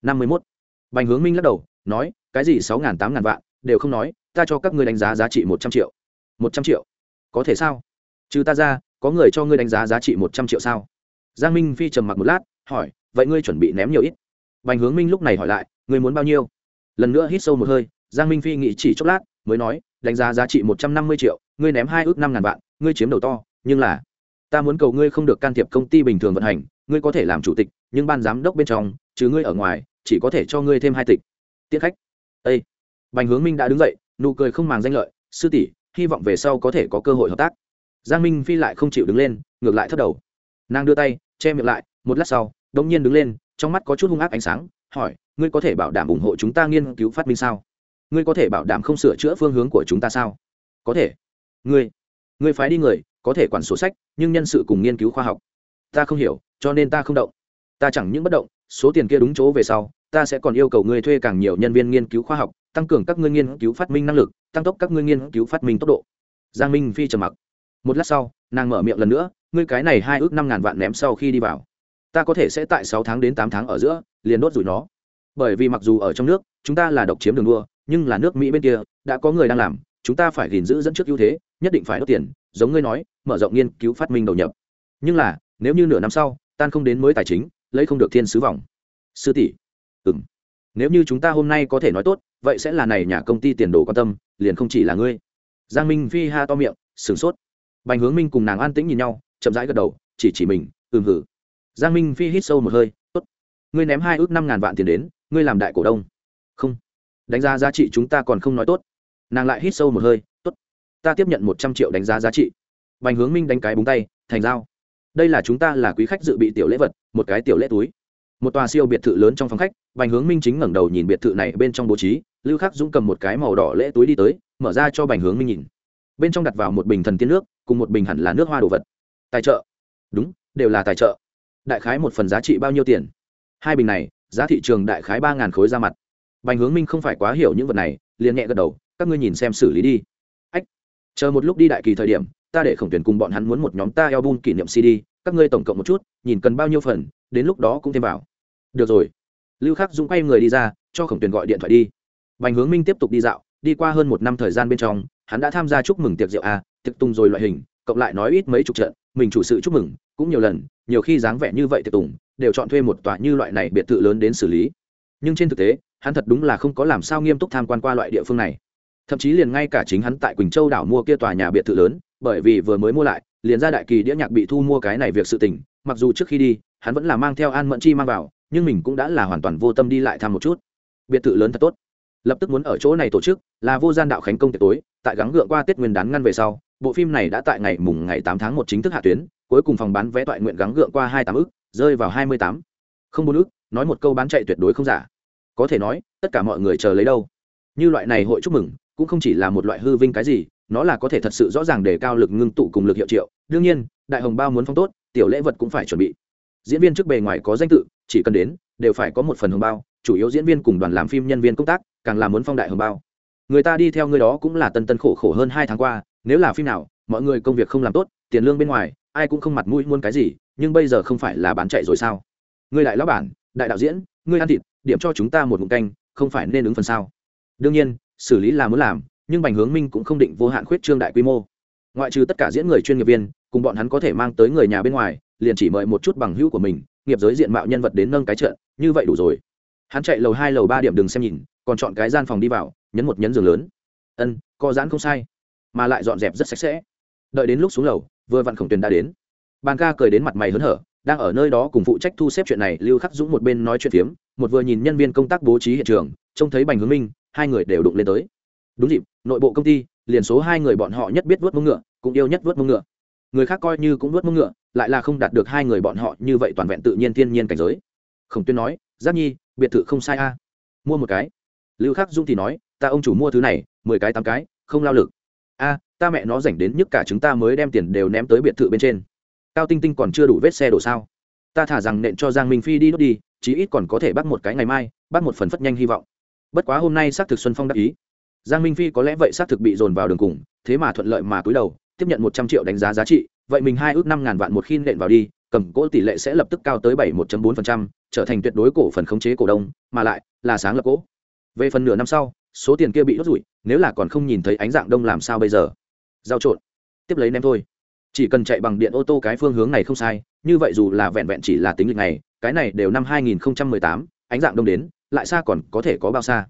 Năm mươi mốt. Bành hướng minh lắc đầu, nói, cái gì sáu ngàn tám ngàn vạn, đều không nói, ta cho các ngươi đánh giá giá trị một trăm triệu. Một trăm triệu? Có thể sao? Trừ ta ra, có người cho ngươi đánh giá giá trị một trăm triệu sao? Giang minh phi trầm mặc một lát, hỏi, vậy ngươi chuẩn bị ném nhiều ít? Bành hướng minh lúc này hỏi lại, ngươi muốn bao nhiêu? Lần nữa hít sâu một hơi, giang minh phi nghĩ chỉ chốc lát, mới nói, đánh giá giá trị một trăm năm mươi triệu, ngươi ném hai ước năm ngàn vạn, ngươi chiếm đầu to, nhưng là, ta muốn cầu ngươi không được can thiệp công ty bình thường vận hành, ngươi có thể làm chủ tịch, nhưng ban giám đốc bên trong chứ ngươi ở ngoài, chỉ có thể cho ngươi thêm hai tịch. Tiết khách. Â bành hướng minh đã đứng dậy, nụ cười không màng danh lợi, sư tỷ, hy vọng về sau có thể có cơ hội hợp tác giang minh phi lại không chịu đứng lên, ngược lại thất đầu. Nàng đưa tay, che miệng lại, một lát sau đ ỗ n g nhiên đứng lên, trong mắt có chút hung ác ánh sáng, hỏi, ngươi có thể bảo đảm ủng hộ chúng ta nghiên cứu phát minh sao? Ngươi có thể bảo đảm không sửa chữa phương hướng của chúng ta sao? Có thể. Ngươi ngươi phái đi người, có thể quản sổ sách, nhưng nhân sự cùng nghiên cứu khoa học. Ta không hiểu, cho nên ta không động. Ta chẳng những bất động, số tiền kia đúng chỗ về sau, ta sẽ còn yêu cầu ngươi thuê càng nhiều nhân viên nghiên cứu khoa học, tăng cường các ngươi nghiên cứu phát minh năng lực, tăng tốc các ngươi nghiên cứu phát minh tốc độ. Giang minh phi trầm mặc một lát sau, nàng mở miệng lần nữa, ngươi cái này hai ước năm ngàn vạn ném sau khi đi vào, ta có thể sẽ tại sáu tháng đến tám tháng ở giữa, liền đốt rủi nó. Bởi vì mặc dù ở trong nước, chúng ta là độc chiếm đường đua, nhưng là nước mỹ bên kia, đã có người đang làm, chúng ta phải gìn giữ dẫn trước ưu thế, nhất định phải đốt tiền. Giống ngươi nói, mở rộng nghiên cứu phát minh đầu nhập. Nhưng là, nếu như nửa năm sau, tan không đến mới tài chính, lấy không được thiên sứ vòng sư tỷ. Ừng nếu như chúng ta hôm nay có thể nói tốt, vậy sẽ là này nhà công ty tiền đồ quan tâm, liền không chỉ là ngươi. Giang minh phi ha to miệng, sửng sốt bành hướng minh cùng nàng an tĩnh nhìn nhau, chậm rãi gật đầu, chỉ chỉ mình, ừm hử. Giang minh phi hít sâu một hơi, tốt, ngươi ném hai ước năm ngàn vạn tiền đến, ngươi làm đại cổ đông. Không. Đánh giá giá trị chúng ta còn không nói tốt. Nàng lại hít sâu một hơi, tốt, ta tiếp nhận một trăm triệu đánh giá giá trị. Bành hướng minh đánh cái búng tay, thành dao đây là chúng ta là quý khách dự bị tiểu lễ vật, một cái tiểu lễ túi. Một tòa siêu biệt thự lớn trong phòng khách, bành hướng minh chính ngẩng đầu nhìn biệt thự này bên trong bố trí, lưu khắc dũng cầm một cái màu đỏ lễ túi đi tới, mở ra cho bành hướng minh nhìn bên trong đặt vào một bình thần tiên nước, cùng một bình hẳn là nước hoa đồ vật. Tài trợ. Đúng, đều là tài trợ. Đại khái một phần giá trị bao nhiêu tiền? Hai bình này, giá thị trường đại khái ba ngàn khối ra mặt. Bành hướng minh không phải quá hiểu những vật này, liền nhẹ gật đầu, các ngươi nhìn xem xử lý đi. Ách, chờ một lúc đi đại kỳ thời điểm, ta để khổng tuyển cùng bọn hắn muốn một nhóm ta album kỷ niệm cd, các ngươi tổng cộng một chút, nhìn cần bao nhiêu phần, đến lúc đó cũng thêm vào. Được rồi. Lưu khắc dũng quay người đi ra, cho khổng tuyển gọi điện thoại đi. Bành hướng minh tiếp tục đi dạo, đi qua hơn một năm thời gian bên trong hắn đã tham gia chúc mừng tiệc rượu a, tiệc tùng rồi loại hình, cộng lại nói ít mấy chục trận, mình chủ sự chúc mừng, cũng nhiều lần, nhiều khi dáng vẻ như vậy tiệc tùng, đều chọn thuê một tòa như loại này biệt thự lớn đến xử lý. Nhưng trên thực tế, hắn thật đúng là không có làm sao nghiêm túc tham quan qua loại địa phương này. Thậm chí liền ngay cả chính hắn tại quỳnh châu đảo mua kia tòa nhà biệt thự lớn, bởi vì vừa mới mua lại, liền ra đại kỳ đĩa nhạc bị thu mua cái này việc sự tình, mặc dù trước khi đi, hắn vẫn là mang theo an mẫn chi mang vào, nhưng mình cũng đã là hoàn toàn vô tâm đi lại thăm một chút. Biệt thự lớn thật tốt. Lập tức muốn ở chỗ này tổ chức, là vô gian đạo khánh công tiệc tối tại gắng gượng qua tết nguyên đán ngăn về sau, bộ phim này đã tại ngày mùng ngày tám tháng một chính thức hạ tuyến, cuối cùng phòng bán vé toại nguyện gắng gượng qua hai tám ức, rơi vào hai mươi tám. Không bốn ức, nói một câu bán chạy tuyệt đối không giả. Có thể nói, tất cả mọi người chờ lấy đâu. Như loại này hội chúc mừng, cũng không chỉ là một loại hư vinh cái gì, nó là có thể thật sự rõ ràng để cao lực ngưng tụ cùng lực hiệu triệu. Đương nhiên, đại hồng bao muốn phong tốt, tiểu lễ vật cũng phải chuẩn bị. Diễn viên trước bề ngoài có danh tự, chỉ cần đến, đều phải có một phần hồng bao, chủ yếu diễn viên cùng đoàn làm phim nhân viên công tác, càng là muốn phong đại hồng bao người ta đi theo người đó cũng là tân tân khổ khổ hơn hai tháng qua, nếu là phim nào, mọi người công việc không làm tốt, tiền lương bên ngoài, ai cũng không mặt mũi muốn cái gì, nhưng bây giờ không phải là bán chạy rồi sao? Ngươi đại lão bản, đại đạo diễn, ngươi ăn thịt, điểm cho chúng ta một ngụm canh, không phải nên ứng phần sao? Đương nhiên, xử lý là muốn làm, nhưng bành hướng minh cũng không định vô hạn khuyết trương đại quy mô. Ngoại trừ tất cả diễn người chuyên nghiệp viên, cùng bọn hắn có thể mang tới người nhà bên ngoài, liền chỉ mời một chút bằng hữu của mình, nghiệp giới diện mạo nhân vật đến nâng cái trận, như vậy đủ rồi. Hắn chạy lầu hai, lầu ba điểm đừng xem nhìn, còn chọn cái gian phòng đi vào nhấn một nhấn giường lớn. Ân, co giãn không sai, mà lại dọn dẹp rất sạch sẽ. Đợi đến lúc xuống lầu, vừa vặn khổng tuyền đã đến. Bàn ca cười đến mặt mày hớn hở, đang ở nơi đó cùng phụ trách thu xếp chuyện này, lưu khắc dũng một bên nói chuyện phiếm, một vừa nhìn nhân viên công tác bố trí hiện trường, trông thấy bành hướng minh, hai người đều đụng lên tới. Đúng dịp, nội bộ công ty, liền số hai người bọn họ nhất biết vớt mông ngựa, cũng yêu nhất vớt mông ngựa. Người khác coi như cũng vớt mông ngựa, lại là không đạt được hai người bọn họ như vậy toàn vẹn tự nhiên thiên nhiên cảnh giới. Khổng tuyên nói, giác nhi, biệt thự không sai a. Mua một cái lưu khắc dung thì nói, ta ông chủ mua thứ này, mười cái tám cái, không lao lực. A, ta mẹ nó rảnh đến nhức cả chúng ta mới đem tiền đều ném tới biệt thự bên trên. Cao tinh tinh còn chưa đủ vết xe đổ sao? Ta thả rằng nện cho giang minh phi đi đốt đi, chí ít còn có thể bắt một cái ngày mai, bắt một phần phất nhanh hy vọng. Bất quá hôm nay xác thực xuân phong đắc ý. Giang minh phi có lẽ vậy xác thực bị dồn vào đường cùng, thế mà thuận lợi mà cúi đầu, tiếp nhận một trăm triệu đánh giá giá trị, vậy mình hai ước năm ngàn vạn một khi nện vào đi, cầm cỗ tỷ lệ sẽ lập tức cao tới bảy một bốn trở thành tuyệt đối cổ phần khống chế cổ đông, mà lại là sáng lập cỗ về phần nửa năm sau số tiền kia bị đốt rụi nếu là còn không nhìn thấy ánh dạng đông làm sao bây giờ? Giao trộn. Tiếp lấy ném thôi. Chỉ cần chạy bằng điện ô tô cái phương hướng này không sai như vậy dù là vẹn vẹn chỉ là tính lịch này cái này đều năm 2018, ánh dạng đông đến lại xa còn có thể có bao xa?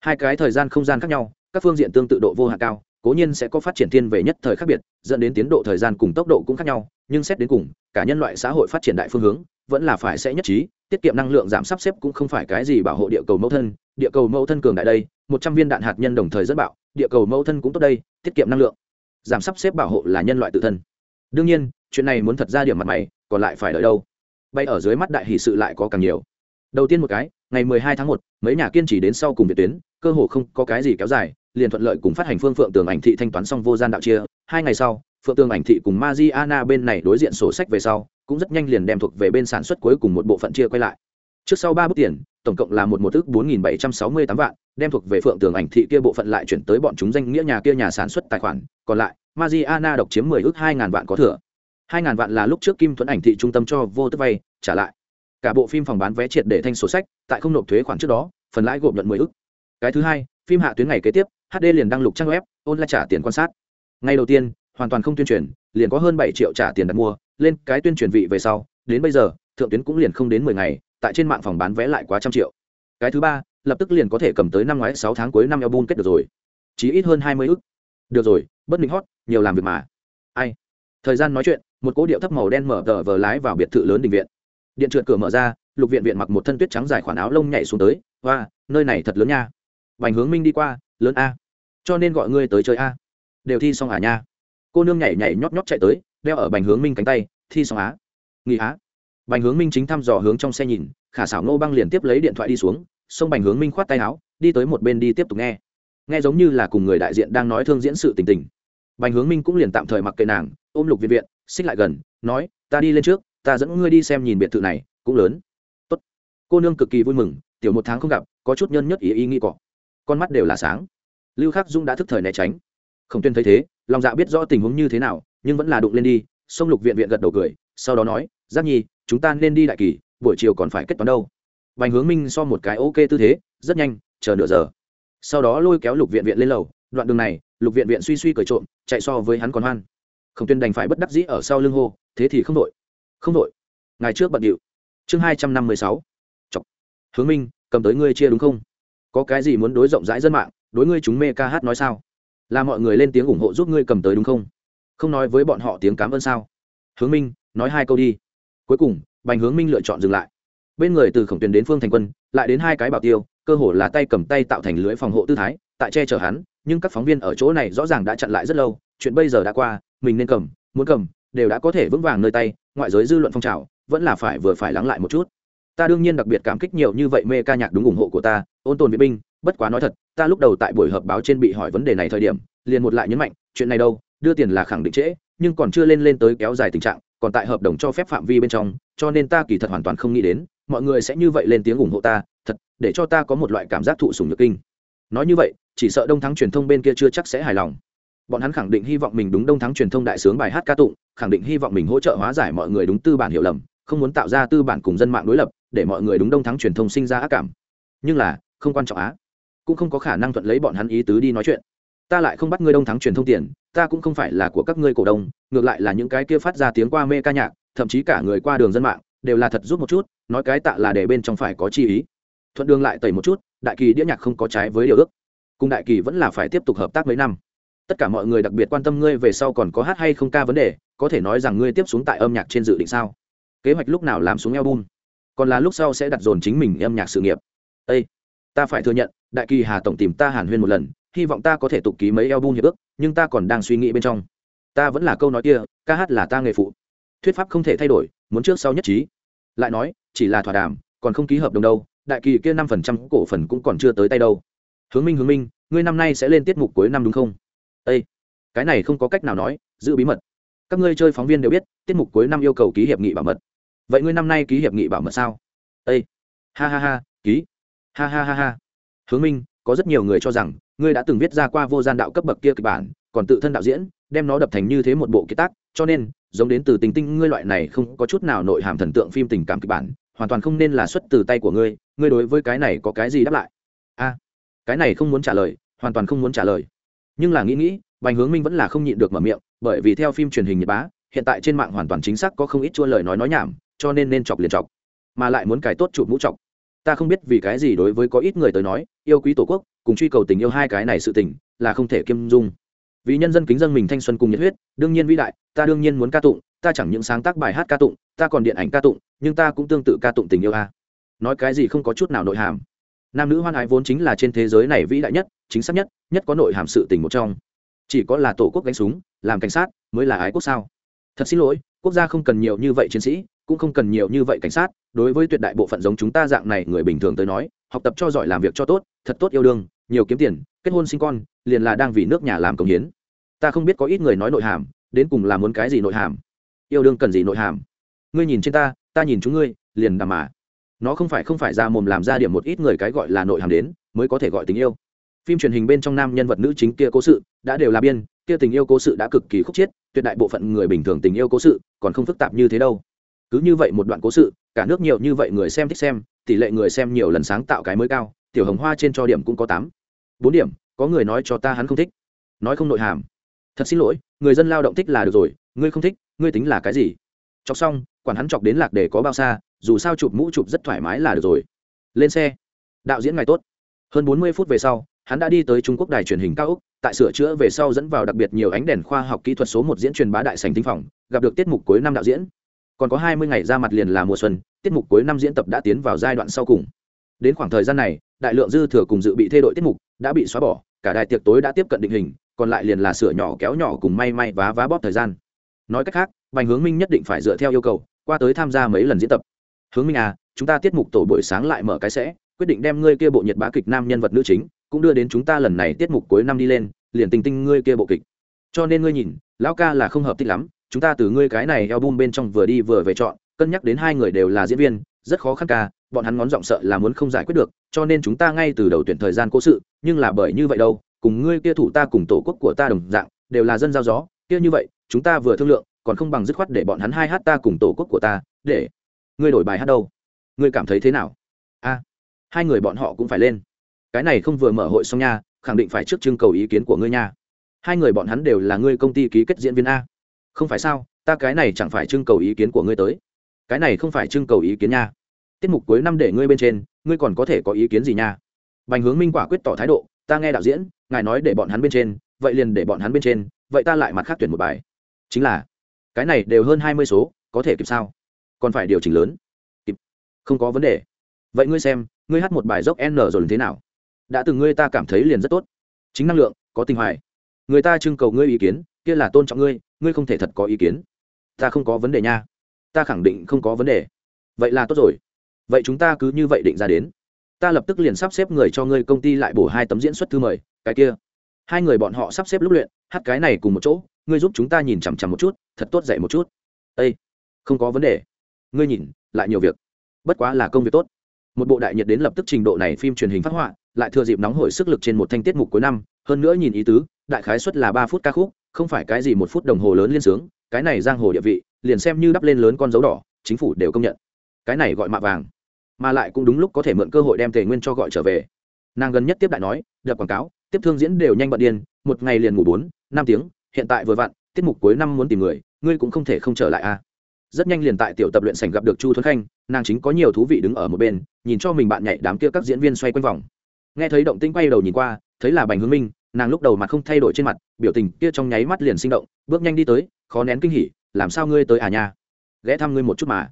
Hai cái thời gian không gian khác nhau các phương diện tương tự độ vô hạn cao cố nhiên sẽ có phát triển thiên về nhất thời khác biệt dẫn đến tiến độ thời gian cùng tốc độ cũng khác nhau nhưng xét đến cùng cả nhân loại xã hội phát triển đại phương hướng vẫn là phải sẽ nhất trí tiết kiệm năng lượng giảm sắp xếp cũng không phải cái gì bảo hộ địa cầu mẫu thân địa cầu mẫu thân cường đại đây, một trăm viên đạn hạt nhân đồng thời rất bạo, địa cầu mẫu thân cũng tốt đây, tiết kiệm năng lượng. Giảm sắp xếp bảo hộ là nhân loại tự thân. Đương nhiên, chuyện này muốn thật ra điểm mặt mày, còn lại phải đợi đâu? Bay ở dưới mắt đại hỷ sự lại có càng nhiều. Đầu tiên một cái, ngày mười hai tháng một, mấy nhà kiên trì đến sau cùng việt tuyến, cơ hồ không có cái gì kéo dài, liền thuận lợi cùng phát hành phương phượng tường ảnh thị thanh toán xong vô gian đạo chia. Hai ngày sau, phượng tường ảnh thị cùng Mariana bên này đối diện sổ sách về sau, cũng rất nhanh liền đem thuộc về bên sản xuất cuối cùng một bộ phận chia quay lại. Trước sau ba bút tiền tổng cộng là một một ước bốn nghìn bảy trăm sáu mươi tám vạn, đem thuộc về phượng tường ảnh thị kia bộ phận lại chuyển tới bọn chúng danh nghĩa nhà kia nhà sản xuất tài khoản, còn lại, Mariana độc chiếm mười ước hai ngàn vạn có thừa. Hai ngàn vạn là lúc trước kim thuẫn ảnh thị trung tâm cho vô tức vay, trả lại. Cả bộ phim phòng bán vé triệt để thanh sổ sách, tại không nộp thuế khoản trước đó, phần lãi gộp nhuận mười ước. Cái thứ hai, phim hạ tuyến ngày kế tiếp hd liền đăng lục trang web ôn lại trả tiền quan sát. Ngày đầu tiên, hoàn toàn không tuyên truyền, liền có hơn bảy triệu trả tiền đặt mua, lên cái tuyên truyền vị về sau, đến bây giờ, thượng tuyến cũng liền không đến mười ngày tại trên mạng phòng bán vé lại quá trăm triệu. Cái thứ ba, lập tức liền có thể cầm tới năm ngoái sáu tháng cuối năm album kết được rồi. Chỉ ít hơn hai mươi ức. Được rồi, bất định hót nhiều làm việc mà. Ai? Thời gian nói chuyện, một cỗ điệu thấp màu đen mở tờ vờ lái vào biệt thự lớn đình viện. Điện trượt cửa mở ra, lục viện viện mặc một thân tuyết trắng dài khoản áo lông nhảy xuống tới. Và nơi này thật lớn nha. Bành hướng minh đi qua, lớn a. Cho nên gọi ngươi tới chơi a. Đều thi xong à nha. Cô nương nhảy nhảy nhót nhót chạy tới, đeo ở bành hướng minh cánh tay, thi xong á. Nghỉ á bành hướng minh chính thăm dò hướng trong xe nhìn, khả xảo ngô băng liền tiếp lấy điện thoại đi xuống, xông bành hướng minh khoát tay áo, đi tới một bên đi tiếp tục nghe. Nghe giống như là cùng người đại diện đang nói thương diễn sự tình tình. Bành hướng minh cũng liền tạm thời mặc kệ nàng, ôm lục viện viện, xích lại gần, nói, ta đi lên trước, ta dẫn ngươi đi xem nhìn biệt thự này, cũng lớn. Tốt. cô nương cực kỳ vui mừng, tiểu một tháng không gặp, có chút nhân nhất ý ý nghĩ cọ. Con mắt đều là sáng. Lưu khắc dung đã thức thời né tránh. Khổng tuyên thấy thế, lòng dạ biết rõ tình huống như thế nào, nhưng vẫn là đụng lên đi, xông lục viện viện gật đầu cười, sau đó nói, giác nhi chúng ta nên đi đại kỳ, buổi chiều còn phải kết toán đâu. Bành hướng minh so một cái ok tư thế, rất nhanh, chờ nửa giờ. Sau đó lôi kéo lục viện viện lên lầu, đoạn đường này, lục viện viện suy suy cởi trộm, chạy so với hắn còn hoan. Khổng tuyên đành phải bất đắc dĩ ở sau lưng hô, thế thì không đội. Không đội. Ngày trước bận điệu. Chương hai trăm năm mươi sáu. Chọc. Hướng minh, cầm tới ngươi chia đúng không? Có cái gì muốn đối rộng rãi dân mạng, đối ngươi chúng mê ca hát nói sao? Là mọi người lên tiếng ủng hộ giúp ngươi cầm tới đúng không? Không nói với bọn họ tiếng cám ơn sao? Hướng minh, nói hai câu đi cuối cùng, bành hướng minh lựa chọn dừng lại. Bên người từ khổng tuyến đến phương thành quân, lại đến hai cái bảo tiêu, cơ hồ là tay cầm tay tạo thành lưới phòng hộ tư thái, tại che chở hắn, nhưng các phóng viên ở chỗ này rõ ràng đã chặn lại rất lâu, chuyện bây giờ đã qua, mình nên cầm, muốn cầm, đều đã có thể vững vàng nơi tay, ngoại giới dư luận phong trào, vẫn là phải vừa phải lắng lại một chút. Ta đương nhiên đặc biệt cảm kích nhiều như vậy mê ca nhạc đúng ủng hộ của ta, ôn tồn vệ binh, bất quá nói thật, ta lúc đầu tại buổi họp báo trên bị hỏi vấn đề này thời điểm, liền một lại nhấn mạnh, chuyện này đâu, đưa tiền là khẳng định trễ, nhưng còn chưa lên lên tới kéo dài tình trạng còn tại hợp đồng cho phép phạm vi bên trong, cho nên ta kỳ thật hoàn toàn không nghĩ đến, mọi người sẽ như vậy lên tiếng ủng hộ ta, thật, để cho ta có một loại cảm giác thụ sùng nhược kinh. Nói như vậy, chỉ sợ đông thắng truyền thông bên kia chưa chắc sẽ hài lòng. Bọn hắn khẳng định hy vọng mình đúng đông thắng truyền thông đại sướng bài hát ca tụng, khẳng định hy vọng mình hỗ trợ hóa giải mọi người đúng tư bản hiểu lầm, không muốn tạo ra tư bản cùng dân mạng đối lập, để mọi người đúng đông thắng truyền thông sinh ra ác cảm. Nhưng là, không quan trọng á. Cũng không có khả năng thuận lấy bọn hắn ý tứ đi nói chuyện ta lại không bắt ngươi đông thắng truyền thông tiền, ta cũng không phải là của các ngươi cổ đông, ngược lại là những cái kia phát ra tiếng qua mê ca nhạc, thậm chí cả người qua đường dân mạng, đều là thật giúp một chút, nói cái tạ là để bên trong phải có chi ý. Thuận đường lại tẩy một chút, đại kỳ đĩa nhạc không có trái với điều ước. Cùng đại kỳ vẫn là phải tiếp tục hợp tác mấy năm. Tất cả mọi người đặc biệt quan tâm ngươi về sau còn có hát hay không ca vấn đề, có thể nói rằng ngươi tiếp xuống tại âm nhạc trên dự định sao? Kế hoạch lúc nào làm xuống album? Còn là lúc sau sẽ đặt dồn chính mình âm nhạc sự nghiệp. Ê! ta phải thừa nhận, đại kỳ hà tổng tìm ta hàn huyên một lần hy vọng ta có thể tục ký mấy album hiệp ước, nhưng ta còn đang suy nghĩ bên trong. Ta vẫn là câu nói kia, ca hát là ta nghề phụ. Thuyết pháp không thể thay đổi, muốn trước sau nhất trí. Lại nói, chỉ là thỏa đàm, còn không ký hợp đồng đâu, đại kỳ kia năm phần trăm cổ phần cũng còn chưa tới tay đâu. Hướng minh hướng minh, ngươi năm nay sẽ lên tiết mục cuối năm đúng không? Ây cái này không có cách nào nói, giữ bí mật. Các ngươi chơi phóng viên đều biết, tiết mục cuối năm yêu cầu ký hiệp nghị bảo mật. Vậy ngươi năm nay ký hiệp nghị bảo mật sao? Ây ha ha ha, ký. Ha ha ha ha. Hướng minh, có rất nhiều người cho rằng ngươi đã từng viết ra qua vô gian đạo cấp bậc kia kịch bản, còn tự thân đạo diễn, đem nó đập thành như thế một bộ kiệt tác, cho nên, giống đến từ tình tinh, ngươi loại này không có chút nào nội hàm thần tượng phim tình cảm kịch bản, hoàn toàn không nên là xuất từ tay của ngươi ngươi đối với cái này có cái gì đáp lại? A, cái này không muốn trả lời, hoàn toàn không muốn trả lời. Nhưng là nghĩ nghĩ, bành hướng minh vẫn là không nhịn được mở miệng, bởi vì theo phim truyền hình nhật bá, hiện tại trên mạng hoàn toàn chính xác có không ít chua lời nói nói nhảm, cho nên nên chọc liền chọc, mà lại muốn cải tốt chụp mũ chọc. Ta không biết vì cái gì đối với có ít người tới nói, yêu quý tổ quốc cùng truy cầu tình yêu hai cái này sự tình, là không thể kiêm dung. Vì nhân dân kính dân mình thanh xuân cùng nhiệt huyết, đương nhiên vĩ đại, ta đương nhiên muốn ca tụng, ta chẳng những sáng tác bài hát ca tụng, ta còn điện ảnh ca tụng, nhưng ta cũng tương tự ca tụng tình yêu a. Nói cái gì không có chút nào nội hàm. Nam nữ hoan ái vốn chính là trên thế giới này vĩ đại nhất, chính xác nhất nhất có nội hàm sự tình một trong. Chỉ có là tổ quốc gánh súng, làm cảnh sát mới là ái quốc sao. Thật xin lỗi, quốc gia không cần nhiều như vậy chiến sĩ, cũng không cần nhiều như vậy cảnh sát, đối với tuyệt đại bộ phận giống chúng ta dạng này người bình thường tới nói, học tập cho giỏi làm việc cho tốt, thật tốt yêu đương nhiều kiếm tiền, kết hôn sinh con, liền là đang vì nước nhà làm công hiến. Ta không biết có ít người nói nội hàm, đến cùng là muốn cái gì nội hàm. Yêu đương cần gì nội hàm? Ngươi nhìn trên ta ta nhìn chúng ngươi, liền đàm mà. Nó không phải không phải ra mồm làm ra điểm một ít người cái gọi là nội hàm đến, mới có thể gọi tình yêu. Phim truyền hình bên trong nam nhân vật nữ chính kia cố sự, đã đều là biên, kia tình yêu cố sự đã cực kỳ khúc chiết, tuyệt đại bộ phận người bình thường tình yêu cố sự, còn không phức tạp như thế đâu. Cứ như vậy một đoạn cố sự, cả nước nhiều như vậy người xem thích xem, tỷ lệ người xem nhiều lần sáng tạo cái mới cao tiểu hồng hoa trên cho điểm cũng có tám, bốn điểm, có người nói cho ta hắn không thích. Nói không nội hàm. Thật xin lỗi, người dân lao động thích là được rồi, ngươi không thích, ngươi tính là cái gì? Chọc xong, quản hắn chọc đến lạc để có bao xa, dù sao chụp mũ chụp rất thoải mái là được rồi. Lên xe. Đạo diễn ngày tốt. Hơn bốn mươi phút về sau, hắn đã đi tới trung quốc đài truyền hình cao úc, tại sửa chữa về sau dẫn vào đặc biệt nhiều ánh đèn khoa học kỹ thuật số một diễn truyền bá đại sành tinh phòng, gặp được tiết mục cuối năm đạo diễn. Còn có hai mươi ngày ra mặt liền là mùa xuân, tiết mục cuối năm diễn tập đã tiến vào giai đoạn sau cùng. Đến khoảng thời gian này đại lượng dư thừa cùng dự bị thay đổi tiết mục đã bị xóa bỏ, cả đài tiệc tối đã tiếp cận định hình, còn lại liền là sửa nhỏ kéo nhỏ cùng may may vá vá bóp thời gian. Nói cách khác, bành hướng minh nhất định phải dựa theo yêu cầu, qua tới tham gia mấy lần diễn tập. Hướng minh à chúng ta tiết mục tổ buổi sáng lại mở cái sẽ, quyết định đem ngươi kia bộ nhiệt bá kịch nam nhân vật nữ chính, cũng đưa đến chúng ta lần này tiết mục cuối năm đi lên, liền tình tinh ngươi kia bộ kịch. Cho nên ngươi nhìn, lão ca là không hợp thích lắm, chúng ta từ ngươi cái này album bên trong vừa đi vừa về chọn, cân nhắc đến hai người đều là diễn viên, rất khó khăn ca bọn hắn ngón giọng sợ là muốn không giải quyết được, cho nên chúng ta ngay từ đầu tuyển thời gian cố sự, nhưng là bởi như vậy đâu, cùng ngươi kia thủ ta cùng tổ quốc của ta đồng dạng, đều là dân giao gió, kia như vậy, chúng ta vừa thương lượng, còn không bằng dứt khoát để bọn hắn hai hát ta cùng tổ quốc của ta, để ngươi đổi bài hát đâu. Ngươi cảm thấy thế nào? A, hai người bọn họ cũng phải lên. Cái này không vừa mở hội xong nha, khẳng định phải trước trưng cầu ý kiến của ngươi nha. Hai người bọn hắn đều là ngươi công ty ký kết diễn viên a. Không phải sao, ta cái này chẳng phải trưng cầu ý kiến của ngươi tới. Cái này không phải trưng cầu ý kiến nha tiết mục cuối năm để ngươi bên trên, ngươi còn có thể có ý kiến gì nha? Bành hướng minh quả quyết tỏ thái độ, ta nghe đạo diễn, ngài nói để bọn hắn bên trên, vậy liền để bọn hắn bên trên, vậy ta lại mặt khác tuyển một bài. Chính là, cái này đều hơn hai mươi số, có thể kịp sao? Còn phải điều chỉnh lớn. Kịp. Không có vấn đề. Vậy ngươi xem, ngươi hát một bài dốc n rồi thế nào? Đã từng ngươi ta cảm thấy liền rất tốt. Chính năng lượng, có tình hoài. Người ta trưng cầu ngươi ý kiến, kia là tôn trọng ngươi ngươi không thể thật có ý kiến. Ta không có vấn đề nha. Ta khẳng định không có vấn đề. Vậy là tốt rồi vậy chúng ta cứ như vậy định ra đến. Ta lập tức liền sắp xếp người cho ngươi công ty lại bổ hai tấm diễn xuất thư mời, cái kia. Hai người bọn họ sắp xếp lúc luyện, hát cái này cùng một chỗ, ngươi giúp chúng ta nhìn chằm chằm một chút, thật tốt dạy một chút. Ây không có vấn đề. Ngươi nhìn, lại nhiều việc. Bất quá là công việc tốt. Một bộ đại nhiệt đến lập tức trình độ này phim truyền hình phát họa, lại thừa dịp nóng hổi sức lực trên một thanh tiết mục cuối năm, hơn nữa nhìn ý tứ, đại khái suất là ba phút ca khúc, không phải cái gì một phút đồng hồ lớn liên sướng, cái này giang hồ địa vị, liền xem như đắp lên lớn con dấu đỏ, chính phủ đều công nhận cái này gọi mạ vàng. Mà lại cũng đúng lúc có thể mượn cơ hội đem tề nguyên cho gọi trở về. Nàng gần nhất tiếp đại nói, đập quảng cáo, tiếp thương diễn đều nhanh bận điên, một ngày liền ngủ bốn, năm tiếng, hiện tại vừa vặn, tiết mục cuối năm muốn tìm người, ngươi cũng không thể không trở lại a rất nhanh liền tại tiểu tập luyện sảnh gặp được chu thuấn khanh, nàng chính có nhiều thú vị đứng ở một bên, nhìn cho mình bạn nhảy đám kia các diễn viên xoay quanh vòng. Nghe thấy động tĩnh quay đầu nhìn qua, thấy là bành hướng minh, nàng lúc đầu mặt không thay đổi trên mặt, biểu tình kia trong nháy mắt liền sinh động, bước nhanh đi tới, khó nén kinh hỉ, làm sao ngươi tới à nha? Ghé thăm ngươi một chút mà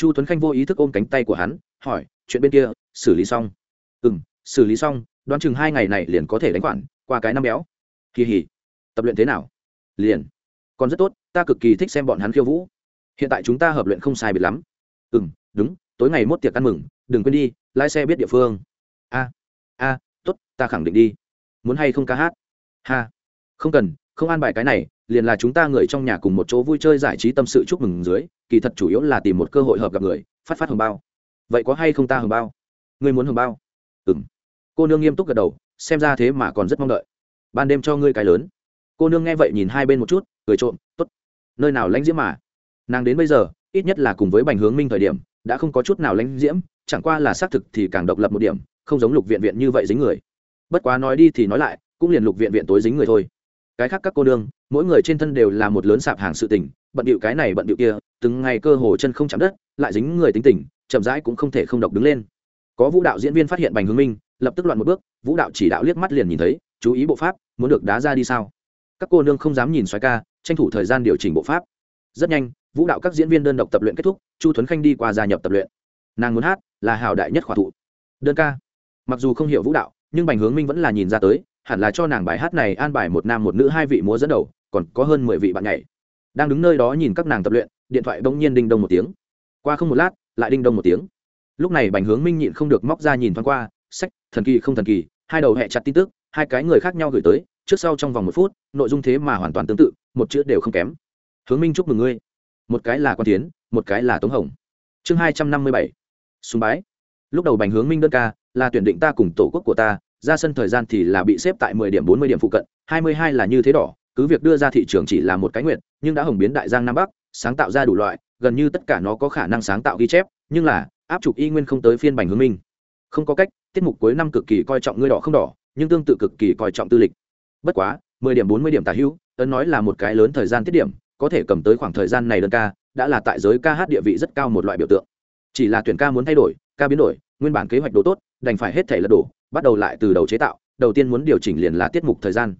chu tuấn khanh vô ý thức ôm cánh tay của hắn, hỏi, chuyện bên kia, xử lý xong? Ừ m xử lý xong, đoán chừng hai ngày này liền có thể đánh khoản, qua cái năm béo. Kỳ hỉ, tập luyện thế nào? Liền, còn rất tốt, ta cực kỳ thích xem bọn hắn khiêu vũ. Hiện tại chúng ta hợp luyện không sai biệt lắm. Ừ m đúng, tối ngày mốt tiệc ăn mừng, đừng quên đi, lái xe biết địa phương. A a t ố t ta khẳng định đi. Muốn hay không ca hát? Ha, không cần, không an bài cái này liền là chúng ta người trong nhà cùng một chỗ vui chơi giải trí tâm sự chúc mừng dưới, kỳ thật chủ yếu là tìm một cơ hội hợp gặp người, phát phát hồng bao. Vậy có hay không ta hồng bao? Ngươi muốn hồng bao? Ừ m cô nương nghiêm túc gật đầu, xem ra thế mà còn rất mong đợi. Ban đêm cho ngươi cái lớn. Cô nương nghe vậy nhìn hai bên một chút, cười trộm t ố t nơi nào lãnh diễm mà? Nàng đến bây giờ, ít nhất là cùng với bành hướng minh thời điểm, đã không có chút nào lãnh diễm, chẳng qua là xác thực thì càng độc lập một điểm, không giống lục viện viện như vậy dính người. Bất quá nói đi thì nói lại, cũng liền lục viện viện tối dính người thôi. Cái khác các cô nương mỗi người trên thân đều là một lớn sạp hàng sự tình, bận điệu cái này bận điệu kia, từng ngày cơ hồ chân không chạm đất, lại dính người tính tình, chậm rãi cũng không thể không độc đứng lên. Có vũ đạo diễn viên phát hiện bành hướng minh, lập tức loạn một bước, vũ đạo chỉ đạo liếc mắt liền nhìn thấy, chú ý bộ pháp, muốn được đá ra đi sao? Các cô nương không dám nhìn xoáy ca, tranh thủ thời gian điều chỉnh bộ pháp. Rất nhanh, vũ đạo các diễn viên đơn độc tập luyện kết thúc, chu thuấn khanh đi qua gia nhập tập luyện. Nàng muốn hát, là hào đại nhất khỏa thụ. Đơn ca. Mặc dù không hiểu vũ đạo, nhưng bành hướng minh vẫn là nhìn ra tới, hẳn là cho nàng bài hát này an bài một nam một nữ hai vị múa dẫn đầu còn có hơn mười vị bạn nhảy. Đang đứng nơi đó nhìn các nàng tập luyện, điện thoại bỗng nhiên đinh đông một tiếng. Qua không một lát, lại đinh đông một tiếng. Lúc này bành hướng minh nhịn không được móc ra nhìn thoáng qua, sách, thần kỳ không thần kỳ, hai đầu hẹ chặt tin tức, hai cái người khác nhau gửi tới, trước sau trong vòng một phút, nội dung thế mà hoàn toàn tương tự, một chữ đều không kém. Hướng minh chúc mừng ngươi. Một cái là quan tiến, một cái là tống hồng. Chương hai trăm năm mươi bảy. Súng bái. Lúc đầu bành hướng minh đơn ca, là tuyển định ta cùng tổ quốc của ta, ra sân thời gian thì là bị xếp tại mười điểm bốn mươi điểm phụ cận, hai mươi hai là như thế đỏ cứ việc đưa ra thị trường chỉ là một cái nguyện, nhưng đã hồng biến đại giang nam bắc, sáng tạo ra đủ loại, gần như tất cả nó có khả năng sáng tạo ghi chép, nhưng là, áp trục y nguyên không tới phiên bành hướng minh. Không có cách, tiết mục cuối năm cực kỳ coi trọng ngươi đỏ không đỏ, nhưng tương tự cực kỳ coi trọng tư lịch. Bất quá, mười điểm bốn mươi điểm tả hữu, ấn nói là một cái lớn thời gian tiết điểm, có thể cầm tới khoảng thời gian này đơn ca, đã là tại giới ca hát địa vị rất cao một loại biểu tượng. Chỉ là tuyển ca muốn thay đổi, ca biến đổi, nguyên bản kế hoạch đồ tốt, đành phải hết thể lật đổ, bắt đầu lại từ đầu chế tạo, đầu tiên muốn điều chỉnh liền là tiết mục thời gian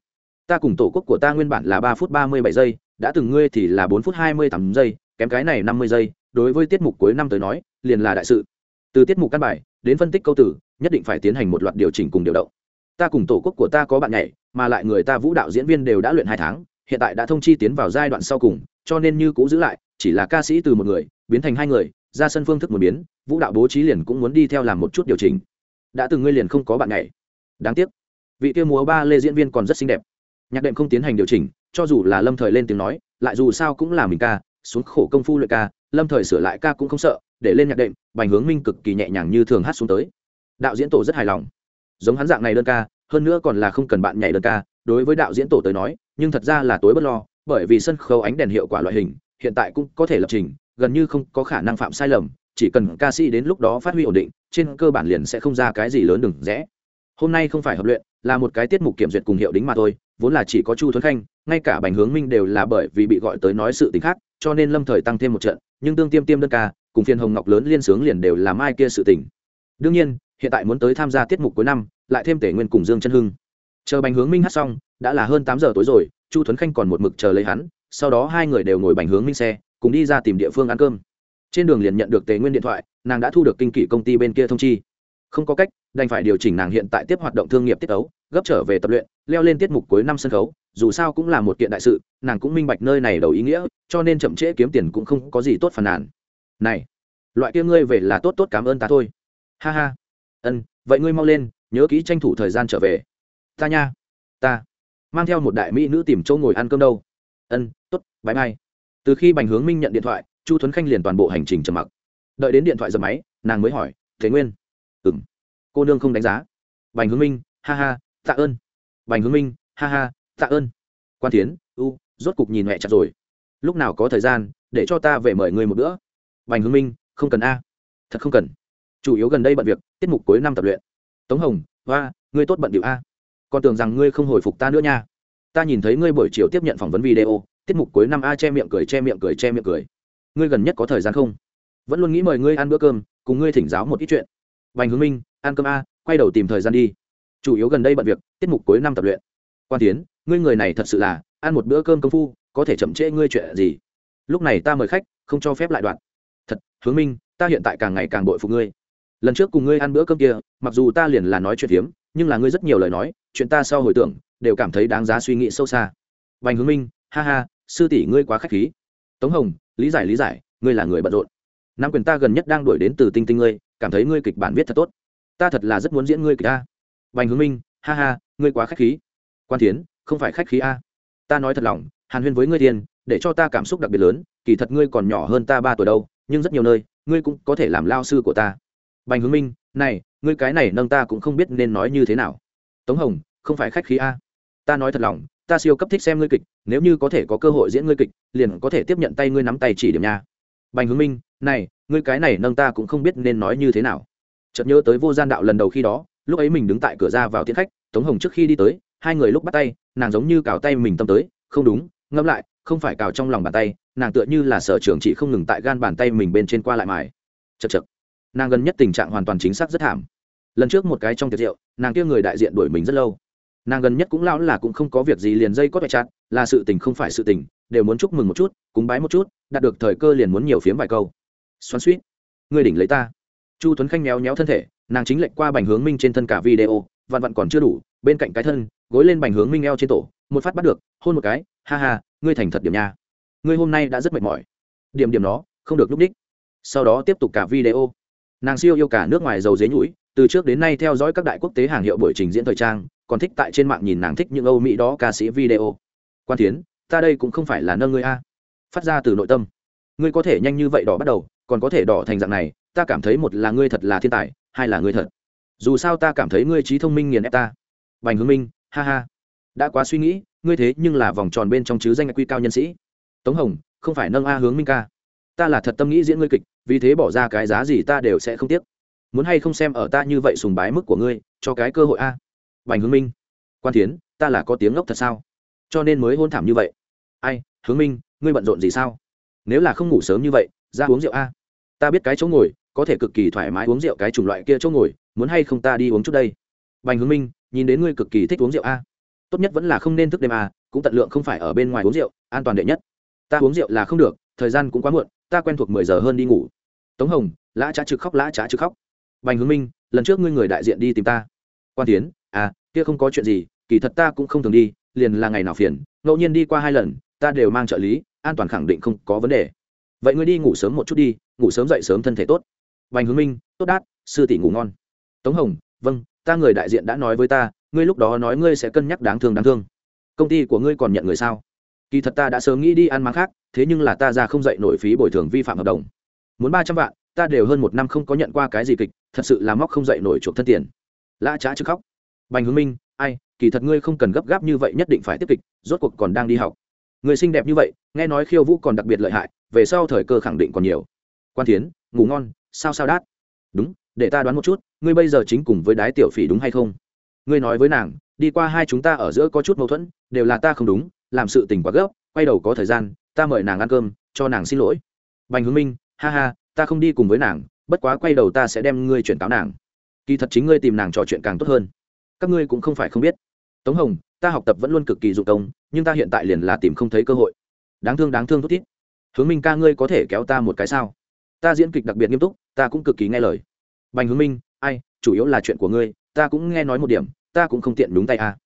ta cùng tổ quốc của ta nguyên bản là ba phút ba mươi bảy giây, đã từng ngươi thì là bốn phút hai mươi tám giây, kém cái này năm mươi giây, đối với tiết mục cuối năm tới nói, liền là đại sự. Từ tiết mục căn bài, đến phân tích câu tử, nhất định phải tiến hành một loạt điều chỉnh cùng điều động. Ta cùng tổ quốc của ta có bạn nhảy, mà lại người ta vũ đạo diễn viên đều đã luyện hai tháng, hiện tại đã thông chi tiến vào giai đoạn sau cùng, cho nên như cũ giữ lại, chỉ là ca sĩ từ một người, biến thành hai người, ra sân phương thức một biến, vũ đạo bố trí liền cũng muốn đi theo làm một chút điều chỉnh. Đã từng ngươi liền không có bạn nhảy. Đáng tiếc. Vị tiêu múa ba lê diễn viên còn rất xinh đẹp nhạc đệm không tiến hành điều chỉnh, cho dù là lâm thời lên tiếng nói, lại dù sao cũng là mình ca, xuống khổ công phu luyện ca, lâm thời sửa lại ca cũng không sợ, để lên nhạc đệm, bành hướng minh cực kỳ nhẹ nhàng như thường hát xuống tới. Đạo diễn tổ rất hài lòng. Giống hắn dạng này đơn ca, hơn nữa còn là không cần bạn nhảy đơn ca, đối với đạo diễn tổ tới nói, nhưng thật ra là tối bất lo, bởi vì sân khấu ánh đèn hiệu quả loại hình, hiện tại cũng có thể lập trình, gần như không có khả năng phạm sai lầm, chỉ cần ca sĩ đến lúc đó phát huy ổn định, trên cơ bản liền sẽ không ra cái gì lớn đừng rẽ. Hôm nay không phải hợp luyện, là một cái tiết mục kiểm duyệt cùng hiệu đính mà thôi vốn là chỉ có chu thuấn khanh, ngay cả bành hướng minh đều là bởi vì bị gọi tới nói sự t khác, cho nên lâm thời tăng thêm một trận, nhưng tương tiêm tiêm đơn ca, cùng phiên hồng ngọc lớn liên sướng liền đều làm ai kia sự tình. Đương nhiên, hiện tại muốn tới tham gia tiết mục cuối năm, lại thêm tể nguyên cùng dương chân hưng. Chờ bành hướng minh hát xong, đã là hơn tám giờ tối rồi, chu thuấn khanh còn một mực chờ lấy hắn, sau đó hai người đều ngồi bành hướng minh xe, cùng đi ra tìm địa phương ăn cơm. Trên đường liền nhận được tề nguyên điện thoại, nàng đã thu được kinh kỷ công ty bên kia thông chi. Không có cách, đành phải điều chỉnh nàng hiện tại tiếp hoạt động thương nghiệp tiết ấu, gấp trở về tập luyện leo lên tiết mục cuối năm sân khấu, dù sao cũng là một kiện đại sự, nàng cũng minh bạch nơi này đầu ý nghĩa, cho nên chậm trễ kiếm tiền cũng không có gì tốt phàn nàn. Này, loại kia ngươi về là tốt tốt cảm ơn ta thôi. Ha ha. Ân, vậy ngươi mau lên, nhớ kỹ tranh thủ thời gian trở về. Ta nha. Ta. Mang theo một đại mỹ nữ tìm chỗ ngồi ăn cơm đâu. Ân t ố t bãi mai từ khi bành hướng minh nhận điện thoại, chu thuấn khanh liền toàn bộ hành trình trầm mặc. Đợi đến điện thoại dập máy, nàng mới hỏi, thế nguyên? Ừ m cô nương không đánh giá. Bành hướng minh, ha ha, tạ ơn bành hướng minh, ha ha, tạ ơn. Quan tiến u, rốt cục nhìn mẹ chặt rồi. Lúc nào có thời gian, để cho ta về mời người một bữa. Bành hướng minh, không cần a. Thật không cần. Chủ yếu gần đây bận việc, tiết mục cuối năm tập luyện. Tống hồng, hoa, ngươi tốt bận điệu a. Còn tưởng rằng ngươi không hồi phục ta nữa nha. Ta nhìn thấy ngươi buổi chiều tiếp nhận phỏng vấn video, tiết mục cuối năm a che miệng cười, che miệng cười, che miệng cười. Ngươi gần nhất có thời gian không? Vẫn luôn nghĩ mời ngươi ăn bữa cơm, cùng ngươi thỉnh giáo một ít chuyện. Bành hướng minh, ăn cơm a, quay đầu tìm thời gian đi chủ yếu gần đây bận việc, tiết mục cuối năm tập luyện. Quan tiến, ngươi người này thật sự là, ăn một bữa cơm công phu, có thể chậm trễ ngươi chuyện gì? Lúc này ta mời khách, không cho phép lại đoạn. Thật, hướng minh, ta hiện tại càng ngày càng bội phục ngươi. Lần trước cùng ngươi ăn bữa cơm kia, mặc dù ta liền là nói chuyện hiếm, nhưng là ngươi rất nhiều lời nói, chuyện ta sau hồi tưởng, đều cảm thấy đáng giá suy nghĩ sâu xa. Vành hướng minh, ha ha, sư tỷ ngươi quá k h á c h khí. Tống hồng, lý giải lý giải, ngươi là người bận rộn. Nam quyền ta gần nhất đang đuổi đến từ tinh tinh ngươi, cảm thấy ngươi kịch bản viết thật tốt. Ta thật là rất muốn diễn ngươi kịch ta bành hướng minh, ha ha, ngươi quá khách khí. Quan tiến không phải khách khí a. Ta nói thật lòng, hàn huyên với ngươi tiền, để cho ta cảm xúc đặc biệt lớn, kỳ thật ngươi còn nhỏ hơn ta ba tuổi đâu, nhưng rất nhiều nơi, ngươi cũng có thể làm lao sư của ta. Bành hướng minh, này, ngươi cái này nâng ta cũng không biết nên nói như thế nào. Tống hồng, không phải khách khí a. Ta nói thật lòng, ta siêu cấp thích xem ngươi kịch, nếu như có thể có cơ hội diễn ngươi kịch, liền có thể tiếp nhận tay ngươi nắm tay chỉ điểm nha. Bành hướng minh, này, ngươi cái này nâng ta cũng không biết nên nói như thế nào. Chợt nhớ tới vô gian đạo lần đầu khi đó lúc ấy mình đứng tại cửa ra vào tiễn khách, tống hồng trước khi đi tới, hai người lúc bắt tay, nàng giống như cào tay mình tâm tới, không đúng, ngẫm lại, không phải cào trong lòng bàn tay, nàng tựa như là sở trường chỉ không ngừng tại gan bàn tay mình bên trên qua lại mài. Chật chật nàng gần nhất tình trạng hoàn toàn chính xác rất thảm. Lần trước một cái trong tiệc rượu, nàng kia người đại diện đuổi mình rất lâu. Nàng gần nhất cũng lão là cũng không có việc gì liền dây có vẻ chặt, là sự tình không phải sự tình, đều muốn chúc mừng một chút, cúng bái một chút, đạt được thời cơ liền muốn nhiều phiếm vài câu. Xoắn suýt ngươi đỉnh lấy ta. Chu tuấn khanh méo méo thân thể nàng chính lệnh qua bành hướng minh trên thân cả video, vạn vạn còn chưa đủ, bên cạnh cái thân, gối lên bành hướng minh eo trên tổ, một phát bắt được, hôn một cái, ha ha, ngươi thành thật điểm nha. Ngươi hôm nay đã rất mệt mỏi. Điểm điểm nó, không được lúc đích. Sau đó tiếp tục cả video. Nàng siêu yêu cả nước ngoài dầu dế nhũi, từ trước đến nay theo dõi các đại quốc tế hàng hiệu buổi trình diễn thời trang, còn thích tại trên mạng nhìn nàng thích những âu mỹ đó ca sĩ video. Quan tiến, ta đây cũng không phải là nâng ngươi a. Phát ra từ nội tâm. Ngươi có thể nhanh như vậy đỏ bắt đầu, còn có thể đỏ thành dạng này ta cảm thấy một là ngươi thật là thiên tài, hai là ngươi thật. Dù sao ta cảm thấy ngươi trí thông minh nghiền ép ta. Bành hướng minh, ha ha. Đã quá suy nghĩ, ngươi thế nhưng là vòng tròn bên trong chứ danh quy cao nhân sĩ. Tống hồng, không phải nâng a hướng minh ca. Ta là thật tâm nghĩ diễn ngươi kịch, vì thế bỏ ra cái giá gì ta đều sẽ không tiếc. Muốn hay không xem ở ta như vậy sùng bái mức của ngươi, cho cái cơ hội a. Bành hướng minh. Quan tiến ta là có tiếng ngốc thật sao? Cho nên mới hôn thảm như vậy. Ai hướng minh, ngươi bận rộn gì sao? Nếu là không ngủ sớm như vậy, ra uống rượu a. Ta biết cái chỗ ngồi có thể cực kỳ thoải mái uống rượu cái chủng loại kia chỗ ngồi, muốn hay không ta đi uống chút đây? Bành hướng minh, nhìn đến ngươi cực kỳ thích uống rượu a. Tốt nhất vẫn là không nên thức đêm a cũng tận lượng không phải ở bên ngoài uống rượu, an toàn đệ nhất. Ta uống rượu là không được, thời gian cũng quá muộn, ta quen thuộc mười giờ hơn đi ngủ. Tống hồng, lã trá trực khóc, lã trá trực khóc. Bành hướng minh, lần trước ngươi người đại diện đi tìm ta. Quan tiến à kia không có chuyện gì, kỳ thật ta cũng không thường đi, liền là ngày nào phiền, ngẫu nhiên đi qua hai lần, ta đều mang trợ lý, an toàn khẳng định không có vấn đề. Vậy ngươi đi ngủ sớm một chút đi, ngủ sớm dậy sớm thân thể tốt. Bành hướng minh, tốt đát, sư tỷ ngủ ngon. Tống hồng vâng ta người đại diện đã nói với ta, ngươi lúc đó nói ngươi sẽ cân nhắc đáng thương đáng thương. Công ty của ngươi còn nhận người sao? Kỳ thật ta đã sớm nghĩ đi ăn máng khác, thế nhưng là ta ra không dậy nổi phí bồi thường vi phạm hợp đồng. Muốn ba trăm vạn, ta đều hơn một năm không có nhận qua cái gì kịch, thật sự là móc không dậy nổi chuộc thân tiền. Lã trá chứ khóc. Bành hướng minh, ai, kỳ thật ngươi không cần gấp gáp như vậy nhất định phải tiếp kịch, rốt cuộc còn đang đi học. Người xinh đẹp như vậy, nghe nói khiêu vũ còn đặc biệt lợi hại, về sau thời cơ khẳng định còn nhiều. Quan thiến, ngủ ngon sao sao đát. Đúng, để ta đoán một chút, ngươi bây giờ chính cùng với đái tiểu phỉ đúng hay không? Ngươi nói với nàng, đi qua hai chúng ta ở giữa có chút mâu thuẫn, đều là ta không đúng, làm sự tình quá gấp, quay đầu có thời gian, ta mời nàng ăn cơm, cho nàng xin lỗi. Bành hướng minh, ha ha, ta không đi cùng với nàng, bất quá quay đầu ta sẽ đem ngươi chuyển cáo nàng. Kỳ thật chính ngươi tìm nàng trò chuyện càng tốt hơn. Các ngươi cũng không phải không biết. Tống hồng, ta học tập vẫn luôn cực kỳ dụng công, nhưng ta hiện tại liền là tìm không thấy cơ hội. Đáng thương đáng thương thút thít. Hướng minh ca ngươi có thể kéo ta một cái sao? Ta diễn kịch đặc biệt nghiêm túc, ta cũng cực kỳ nghe lời. Bành hướng minh, ai, chủ yếu là chuyện của ngươi, ta cũng nghe nói một điểm, ta cũng không tiện đúng tay à.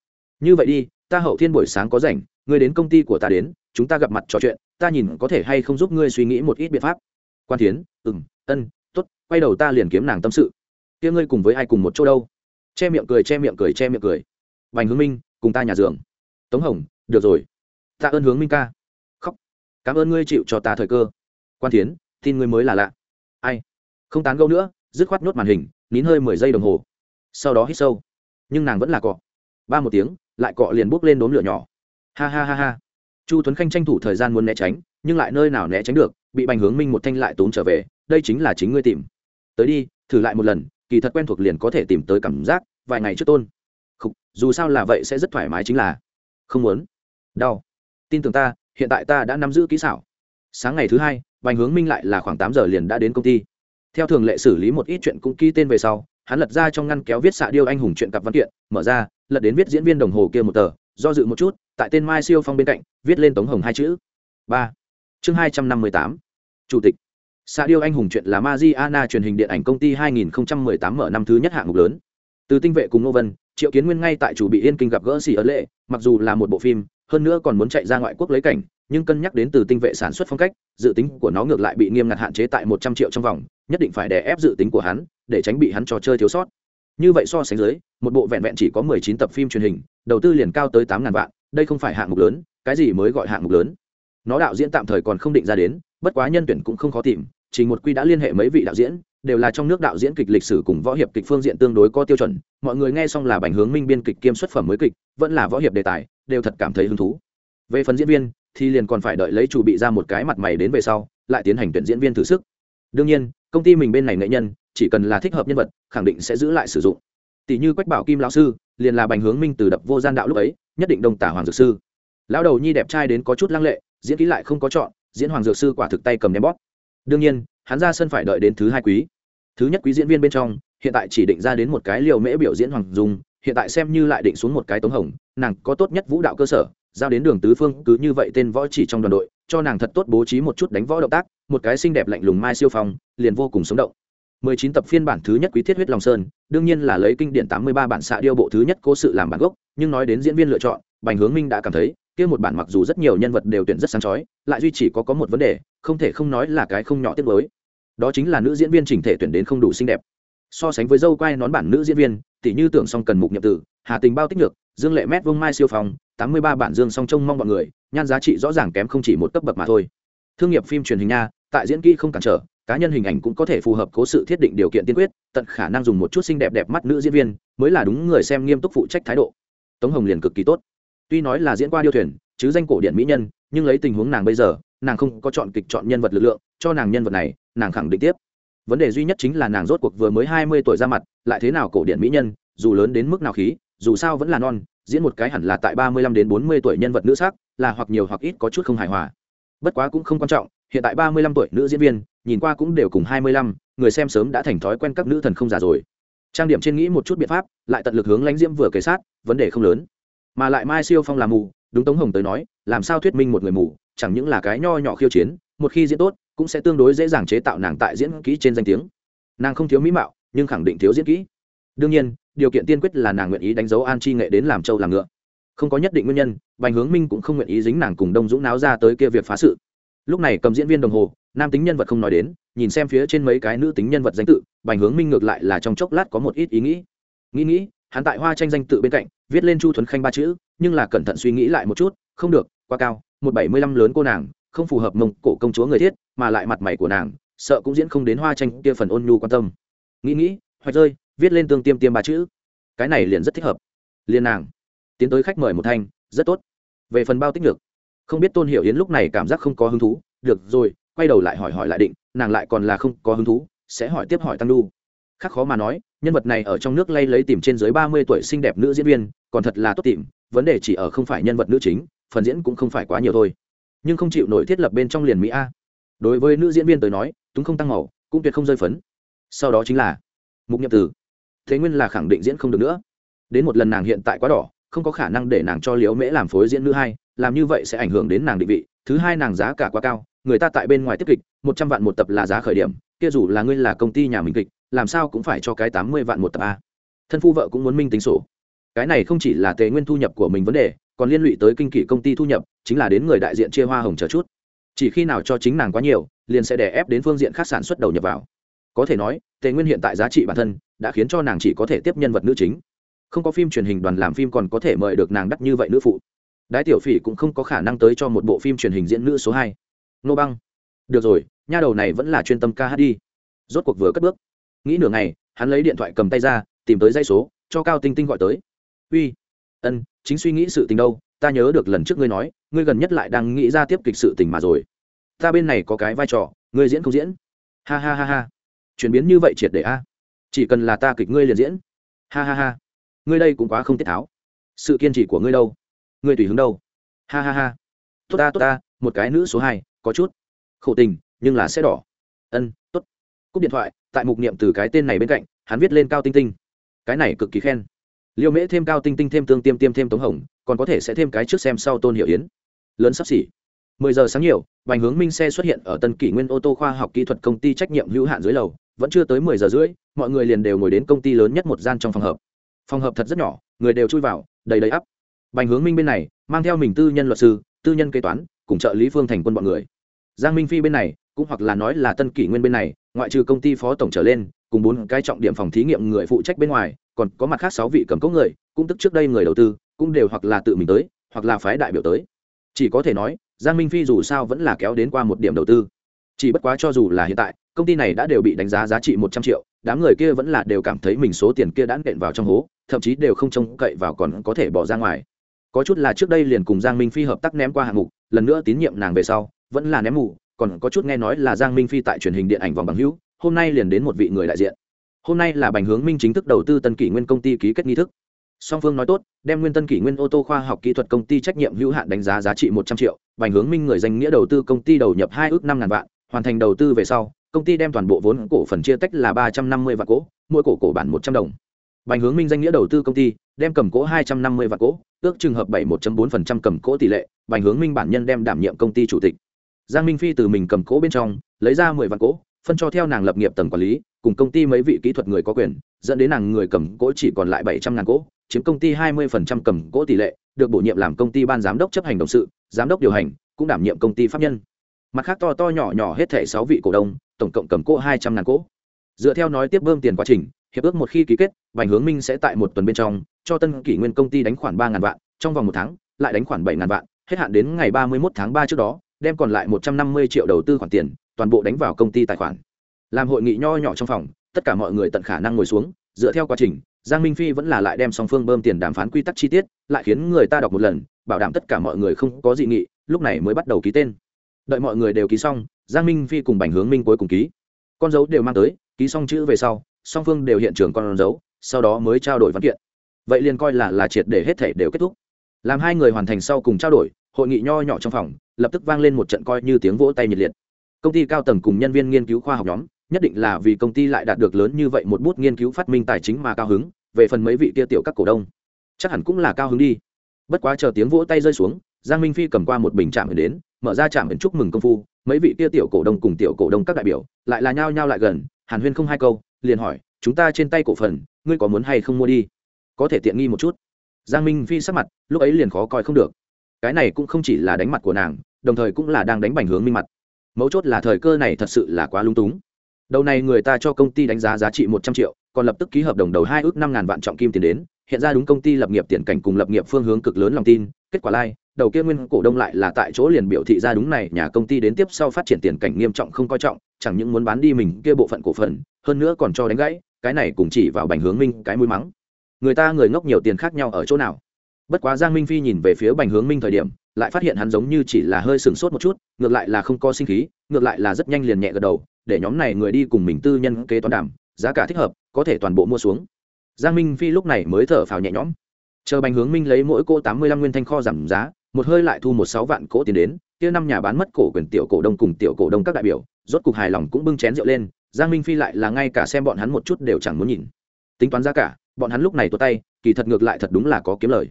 như vậy đi, ta hậu thiên buổi sáng có rảnh, ngươi đến công ty của ta đến, chúng ta gặp mặt trò chuyện, ta nhìn có thể hay không giúp ngươi suy nghĩ một ít biện pháp. Quan thiến ừng ân t ố t quay đầu ta liền kiếm nàng tâm sự. Kia ngươi cùng với ai cùng một chỗ đâu? Che miệng cười, che miệng cười, che miệng cười. Bành hướng minh, cùng ta nhà giường. Tống hồng, được rồi. Tạ ơn hướng minh ca. Khóc. Cảm ơn ngươi chịu cho ta thời cơ. Quan thiến tin ngươi mới là lạ. Ai? Không tán gẫu nữa dứt khoát nhốt màn hình nín hơi mười giây đồng hồ. Sau đó hít sâu. Nhưng nàng vẫn là cọ. Ba một tiếng lại cọ liền bốc lên đốm lửa nhỏ. Ha ha ha ha. Chu tuấn khanh tranh thủ thời gian muốn né tránh nhưng lại nơi nào né tránh được bị bành hướng minh một thanh lại tốn trở về đây chính là chính ngươi tìm. Tới đi thử lại một lần kỳ thật quen thuộc liền có thể tìm tới cảm giác vài ngày trước tôn. Khúc, dù sao là vậy sẽ rất thoải mái chính là. Không muốn. Đau. Tin tưởng ta hiện tại ta đã nắm giữ kỹ xảo. Sáng ngày thứ hai bành hướng minh lại là khoảng tám giờ liền đã đến công ty. Theo thường lệ xử lý một ít chuyện cũng ký tên về sau, hắn lật ra trong ngăn kéo viết xạ điêu anh hùng chuyện cặp văn kiện, mở ra, lật đến viết diễn viên đồng hồ kia một tờ, do dự một chút, tại tên mai siêu phong bên cạnh, viết lên tống hồng hai chữ. Ba. Chương hai trăm năm mươi tám. Chủ tịch. Xạ điêu anh hùng chuyện là Mariana truyền hình điện ảnh công ty 2018 mở năm thứ nhất hạng mục lớn. Từ tinh vệ cùng ngô vân, triệu kiến nguyên ngay tại chủ bị yên kinh gặp gỡ Sĩ ở lệ, mặc dù là một bộ phim hơn nữa còn muốn chạy ra ngoại quốc lấy cảnh, nhưng cân nhắc đến từ tinh vệ sản xuất phong cách, dự tính của nó ngược lại bị nghiêm ngặt hạn chế tại một trăm triệu trong vòng, nhất định phải đè ép dự tính của hắn, để tránh bị hắn trò chơi thiếu sót. Như vậy so sánh dưới, một bộ vẹn vẹn chỉ có mười chín tập phim truyền hình, đầu tư liền cao tới tám ngàn vạn, đây không phải hạng mục lớn, cái gì mới gọi hạng mục lớn? Nó đạo diễn tạm thời còn không định ra đến, bất quá nhân tuyển cũng không khó tìm, chỉ một quy đã liên hệ mấy vị đạo diễn, đều là trong nước đạo diễn kịch lịch sử cùng võ hiệp kịch phương diện tương đối có tiêu chuẩn, mọi người nghe xong là bành hướng minh biên kịch kiêm xuất phẩm mới kịch, vẫn là võ hiệp đề tài đều thật cảm thấy hứng thú. Về phần diễn viên, thì liền còn phải đợi lấy chủ bị ra một cái mặt mày đến về sau, lại tiến hành tuyển diễn viên thử sức. Đương nhiên, công ty mình bên này nghệ nhân, chỉ cần là thích hợp nhân vật, khẳng định sẽ giữ lại sử dụng. Tỷ như quách bảo kim lão sư, liền là bành hướng minh từ đập vô gian đạo lúc ấy, nhất định đồng tả hoàng dược sư. Lão đầu nhi đẹp trai đến có chút lăng lệ, diễn kỹ lại không có chọn, diễn hoàng dược sư quả thực tay cầm ném bóp. Đương nhiên, hắn ra sân phải đợi đến thứ hai quý. Thứ nhất quý diễn viên bên trong, hiện tại chỉ định ra đến một cái liều mễ biểu diễn hoàng dung hiện tại xem như lại định xuống một cái tống hồng, nàng có tốt nhất vũ đạo cơ sở, giao đến đường tứ phương, cứ như vậy tên võ chỉ trong đoàn đội, cho nàng thật tốt bố trí một chút đánh võ động tác, một cái xinh đẹp lạnh lùng mai siêu phong, liền vô cùng sống động. 19 tập phiên bản thứ nhất quý thiết huyết long sơn, đương nhiên là lấy kinh điển 83 bản xạ điêu bộ thứ nhất cố sự làm bản gốc, nhưng nói đến diễn viên lựa chọn, bành hướng minh đã cảm thấy, kia một bản mặc dù rất nhiều nhân vật đều tuyển rất sáng chói, lại duy chỉ có có một vấn đề, không thể không nói là cái không nhỏ tiếc mới. Đó chính là nữ diễn viên chỉnh thể tuyển đến không đủ xinh đẹp so sánh với dâu quai nón bản nữ diễn viên tỷ như tưởng song cần mục nhập tử, hà tình bao tích nhược, dương lệ mét vương mai siêu phong, tám mươi ba bản dương song trông mong mọi người, nhan giá trị rõ ràng kém không chỉ một cấp bậc mà thôi. Thương nghiệp phim truyền hình nha, tại diễn kỹ không cản trở, cá nhân hình ảnh cũng có thể phù hợp cố sự thiết định điều kiện tiên quyết, tận khả năng dùng một chút xinh đẹp đẹp mắt nữ diễn viên mới là đúng người xem nghiêm túc phụ trách thái độ. Tống hồng liền cực kỳ tốt. Tuy nói là diễn qua điêu thuyền, chứ danh cổ điện mỹ nhân, nhưng lấy tình huống nàng bây giờ, nàng không có chọn kịch chọn nhân vật lực lượng, cho nàng nhân vật này, nàng khẳng định tiếp vấn đề duy nhất chính là nàng rốt cuộc vừa mới hai mươi tuổi ra mặt, lại thế nào cổ điện mỹ nhân, dù lớn đến mức nào khí, dù sao vẫn là non, diễn một cái hẳn là tại ba mươi lăm đến bốn mươi tuổi nhân vật nữ sắc, là hoặc nhiều hoặc ít có chút không hài hòa. Bất quá cũng không quan trọng, hiện tại ba mươi lăm tuổi nữ diễn viên, nhìn qua cũng đều cùng hai mươi lăm, người xem sớm đã thành thói quen các nữ thần không già rồi. Trang điểm trên nghĩ một chút biện pháp, lại tận lực hướng lãnh diễm vừa kể sát, vấn đề không lớn. Mà lại mai siêu phong làm mù, đúng tống hồng tới nói, làm sao thuyết minh một người mù, chẳng những là cái nho nhỏ khiêu chiến một khi diễn tốt, cũng sẽ tương đối dễ dàng chế tạo nàng tại diễn kỹ trên danh tiếng. Nàng không thiếu mỹ mạo, nhưng khẳng định thiếu diễn kỹ. Đương nhiên, điều kiện tiên quyết là nàng nguyện ý đánh dấu an chi nghệ đến làm châu làm ngựa. Không có nhất định nguyên nhân, bành hướng minh cũng không nguyện ý dính nàng cùng đông dũng náo ra tới kia việc phá sự. Lúc này cầm diễn viên đồng hồ, nam tính nhân vật không nói đến, nhìn xem phía trên mấy cái nữ tính nhân vật danh tự, bành hướng minh ngược lại là trong chốc lát có một ít ý nghĩ. Nghĩ nghĩ, hắn tại hoa tranh danh tự bên cạnh, viết lên chu thuấn khanh ba chữ, nhưng là cẩn thận suy nghĩ lại một chút, không được, quá cao, một bảy mươi lăm lớn cô nàng không phù hợp mông cổ công chúa người thiết, mà lại mặt mày của nàng, sợ cũng diễn không đến hoa tranh kia phần ôn nhu quan tâm. Nghĩ nghĩ, hoạch rơi, viết lên tương tiêm tiêm ba chữ. Cái này liền rất thích hợp. Liền nàng, tiến tới khách mời một thanh, rất tốt. Về phần bao tích được không biết tôn hiểu yến lúc này cảm giác không có hứng thú. Được rồi, quay đầu lại hỏi hỏi lại định, nàng lại còn là không có hứng thú, sẽ hỏi tiếp hỏi tăng đu khác khó mà nói, nhân vật này ở trong nước lay lấy tìm trên dưới ba mươi tuổi xinh đẹp nữ diễn viên, còn thật là tốt tìm, vấn đề chỉ ở không phải nhân vật nữ chính, phần diễn cũng không phải quá nhiều thôi nhưng không chịu nổi thiết lập bên trong liền mỹ a. Đối với nữ diễn viên tới nói, túng không tăng màu, cũng tuyệt không rơi phấn. Sau đó chính là mục nhậm từ thế nguyên là khẳng định diễn không được nữa. Đến một lần nàng hiện tại quá đỏ, không có khả năng để nàng cho liễu mễ làm phối diễn nữ hai, làm như vậy sẽ ảnh hưởng đến nàng định vị. Thứ hai nàng giá cả quá cao, người ta tại bên ngoài tiếp kịch, một trăm vạn một tập là giá khởi điểm, kia dù là ngươi là công ty nhà mình kịch, làm sao cũng phải cho cái tám mươi vạn một tập a. Thân phu vợ cũng muốn minh tính sổ. Cái này không chỉ là tề nguyên thu nhập của mình vấn đề còn liên lụy tới kinh kỷ công ty thu nhập, chính là đến người đại diện chia hoa hồng chờ chút. Chỉ khi nào cho chính nàng quá nhiều, liền sẽ đè ép đến phương diện khác sản xuất đầu nhập vào. Có thể nói, tề nguyên hiện tại giá trị bản thân, đã khiến cho nàng chỉ có thể tiếp nhân vật nữ chính. Không có phim truyền hình đoàn làm phim còn có thể mời được nàng đắt như vậy nữ phụ. Đái tiểu phỉ cũng không có khả năng tới cho một bộ phim truyền hình diễn nữ số hai. Nô băng. Được rồi, nha đầu này vẫn là chuyên tâm ca hát đi. Rốt cuộc vừa cất bước. Nghĩ nửa ngày, hắn lấy điện thoại cầm tay ra, tìm tới dây số, cho cao tinh tinh gọi tới. Uy. Ân chính suy nghĩ sự tình đâu, ta nhớ được lần trước ngươi nói, ngươi gần nhất lại đang nghĩ ra tiếp kịch sự tình mà rồi. Ta bên này có cái vai trò, ngươi diễn không diễn? Ha ha ha ha. Chuyển biến như vậy triệt để a. Chỉ cần là ta kịch ngươi liền diễn. Ha ha ha. Ngươi đây cũng quá không tiết tháo. Sự kiên trì của ngươi đâu? Ngươi tùy hứng đâu? Ha ha ha. Tốt ta tốt ta, một cái nữ số hai, có chút. Khổ tình, nhưng là sẽ đỏ. Ân, tốt. Cúp điện thoại, tại mục niệm từ cái tên này bên cạnh, hắn viết lên cao tinh tinh. Cái này cực kỳ khen liêu mễ thêm cao tinh tinh thêm tương tiêm tiêm thêm tống hồng, còn có thể sẽ thêm cái trước xem sau tôn hiệu yến. Lớn sắp xỉ. Mười giờ sáng nhiều, bành hướng minh xe xuất hiện ở tân kỷ nguyên ô tô khoa học kỹ thuật công ty trách nhiệm hữu hạn dưới lầu, vẫn chưa tới mười giờ rưỡi, mọi người liền đều ngồi đến công ty lớn nhất một gian trong phòng hợp phòng hợp thật rất nhỏ, người đều chui vào, đầy đầy ắp. Bành hướng minh bên này, mang theo mình tư nhân luật sư, tư nhân kế toán, cùng trợ lý phương thành quân bọn người. Giang minh phi bên này, cũng hoặc là nói là tân kỷ nguyên bên này, ngoại trừ công ty phó tổng trở lên cùng bốn cái trọng điểm phòng thí nghiệm người phụ trách bên ngoài, còn có mặt khác sáu vị cầm cốc người, cũng tức trước đây người đầu tư, cũng đều hoặc là tự mình tới, hoặc là phái đại biểu tới. Chỉ có thể nói, giang minh phi dù sao vẫn là kéo đến qua một điểm đầu tư. Chỉ bất quá cho dù là hiện tại, công ty này đã đều bị đánh giá giá trị một trăm triệu, đám người kia vẫn là đều cảm thấy mình số tiền kia đã nện vào trong hố, thậm chí đều không trông cậy vào còn có thể bỏ ra ngoài. Có chút là trước đây liền cùng giang minh phi hợp tác ném qua hạng mục, lần nữa tín nhiệm nàng về sau, vẫn là ném mù, còn có chút nghe nói là giang minh phi tại truyền hình điện ảnh vòng bằng hữu hôm nay liền đến một vị người đại diện. Hôm nay là bành hướng minh chính thức đầu tư tân kỷ nguyên công ty ký kết nghi thức. Song phương nói tốt, đem nguyên tân kỷ nguyên ô tô khoa học kỹ thuật công ty trách nhiệm hữu hạn đánh giá giá trị một trăm triệu, bành hướng minh người danh nghĩa đầu tư công ty đầu nhập hai ước năm ngàn vạn, hoàn thành đầu tư về sau, công ty đem toàn bộ vốn cổ phần chia tách là ba trăm năm mươi vạn cổ, mỗi cổ cổ bản một trăm đồng. Bành hướng minh danh nghĩa đầu tư công ty, đem cầm cố hai trăm năm mươi vạn cổ, ước trường hợp bảy một bốn cầm cố tỷ lệ, bành hướng minh bản nhân đem đảm nhiệm công ty chủ tịch. Giang minh phi từ mình cầm cố bên trong, lấy ra mười vạn cổ phân cho theo nàng lập nghiệp tầng quản lý, cùng công ty mấy vị kỹ thuật người có quyền, dẫn đến nàng người cầm cố chỉ còn lại bảy trăm ngàn cổ chiếm công ty hai mươi cầm cố tỷ lệ, được bổ nhiệm làm công ty ban giám đốc chấp hành đồng sự, giám đốc điều hành, cũng đảm nhiệm công ty pháp nhân. Mặt khác to to nhỏ nhỏ hết thảy sáu vị cổ đông, tổng cộng cầm cố hai trăm ngàn cổ dựa theo nói tiếp bơm tiền quá trình, hiệp ước một khi ký kết vành hướng minh sẽ tại một tuần bên trong, cho tân kỷ nguyên công ty đánh khoản ba ngàn vạn, trong vòng một tháng, lại đánh khoản bảy ngàn vạn, hết hạn đến ngày ba mươi một tháng ba trước đó, đem còn lại một trăm năm mươi triệu đầu tư khoản tiền toàn bộ đánh vào công ty tài khoản. Làm hội nghị nho nhỏ trong phòng, tất cả mọi người tận khả năng ngồi xuống, dựa theo quá trình, giang minh phi vẫn là lại đem song phương bơm tiền đàm phán quy tắc chi tiết, lại khiến người ta đọc một lần, bảo đảm tất cả mọi người không có dị nghị, lúc này mới bắt đầu ký tên. Đợi mọi người đều ký xong, giang minh phi cùng bành hướng minh cuối cùng ký. Con dấu đều mang tới, ký xong chữ về sau, song phương đều hiện trường con dấu, sau đó mới trao đổi văn kiện. Vậy liền coi là là triệt để hết thể đều kết thúc. Làm hai người hoàn thành sau cùng trao đổi, hội nghị nho nhỏ trong phòng, lập tức vang lên một trận coi như tiếng vỗ tay nhiệt liệt công ty cao tầng cùng nhân viên nghiên cứu khoa học nhóm, nhất định là vì công ty lại đạt được lớn như vậy một bút nghiên cứu phát minh tài chính mà cao hứng, về phần mấy vị kia tiểu các cổ đông, chắc hẳn cũng là cao hứng đi. Bất quá chờ tiếng vỗ tay rơi xuống, giang minh phi cầm qua một bình trạm đến, mở ra trạm ẩn chúc mừng công phu, mấy vị kia tiểu cổ đông cùng tiểu cổ đông các đại biểu, lại là nhao nhao lại gần, hàn huyên không hai câu, liền hỏi, chúng ta trên tay cổ phần, ngươi có muốn hay không mua đi? Có thể tiện nghi một chút. Giang minh phi sắc mặt, lúc ấy liền khó coi không được. Cái này cũng không chỉ là đánh mặt của nàng, đồng thời cũng là đang đánh bành hướng minh mặt mấu chốt là thời cơ này thật sự là quá lung túng. Đầu này người ta cho công ty đánh giá giá trị một trăm triệu, còn lập tức ký hợp đồng đầu hai ước năm ngàn vạn trọng kim tiền đến, hiện ra đúng công ty lập nghiệp tiền cảnh cùng lập nghiệp phương hướng cực lớn lòng tin, kết quả lai, đầu kia nguyên cổ đông lại là tại chỗ liền biểu thị ra đúng này, nhà công ty đến tiếp sau phát triển tiền cảnh nghiêm trọng không coi trọng, chẳng những muốn bán đi mình kia bộ phận cổ phần, hơn nữa còn cho đánh gãy, cái này cũng chỉ vào bành hướng minh cái mũi mắng. Người ta người ngốc nhiều tiền khác nhau ở chỗ nào? Bất quá giang minh phi nhìn về phía bành hướng minh thời điểm lại phát hiện hắn giống như chỉ là hơi sừng sốt một chút, ngược lại là không có sinh khí, ngược lại là rất nhanh liền nhẹ gật đầu, để nhóm này người đi cùng mình tư nhân kế toán đảm giá cả thích hợp, có thể toàn bộ mua xuống. Giang minh phi lúc này mới thở phào nhẹ nhõm. Chờ bành hướng minh lấy mỗi cô tám mươi lăm nguyên thanh kho giảm giá, một hơi lại thu một sáu vạn cỗ tiền đến, kia năm nhà bán mất cổ quyền tiểu cổ đông cùng tiểu cổ đông các đại biểu, rốt cục hài lòng cũng bưng chén rượu lên, giang minh phi lại là ngay cả xem bọn hắn một chút đều chẳng muốn nhìn. Tính toán giá cả, bọn hắn lúc này tuột tay, kỳ thật ngược lại thật đúng là có kiếm lời.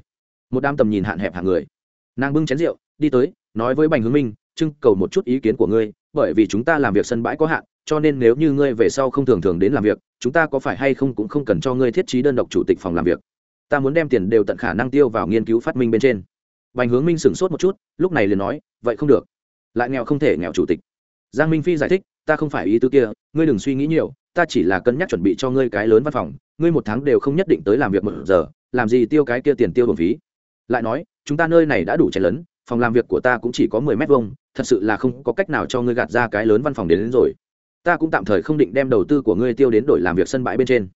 Một đám tầm nhìn hạn hẹp hàng người nàng bưng chén rượu, đi tới, nói với bành hướng minh, trưng cầu một chút ý kiến của ngươi, bởi vì chúng ta làm việc sân bãi có hạn, cho nên nếu như ngươi về sau không thường thường đến làm việc, chúng ta có phải hay không cũng không cần cho ngươi thiết trí đơn độc chủ tịch phòng làm việc. Ta muốn đem tiền đều tận khả năng tiêu vào nghiên cứu phát minh bên trên. Bành hướng minh sửng sốt một chút, lúc này liền nói, vậy không được. Lại nghèo không thể nghèo chủ tịch. Giang minh phi giải thích, ta không phải ý tứ kia, ngươi đừng suy nghĩ nhiều, ta chỉ là cân nhắc chuẩn bị cho ngươi cái lớn văn phòng, ngươi một tháng đều không nhất định tới làm việc một giờ, làm gì tiêu cái kia tiền tiêu bổng phí? Lại nói chúng ta nơi này đã đủ chen lớn phòng làm việc của ta cũng chỉ có mười mét vuông thật sự là không có cách nào cho ngươi gạt ra cái lớn văn phòng đến, đến rồi. Ta cũng tạm thời không định đem đầu tư của ngươi tiêu đến đổi làm việc sân bãi bên trên.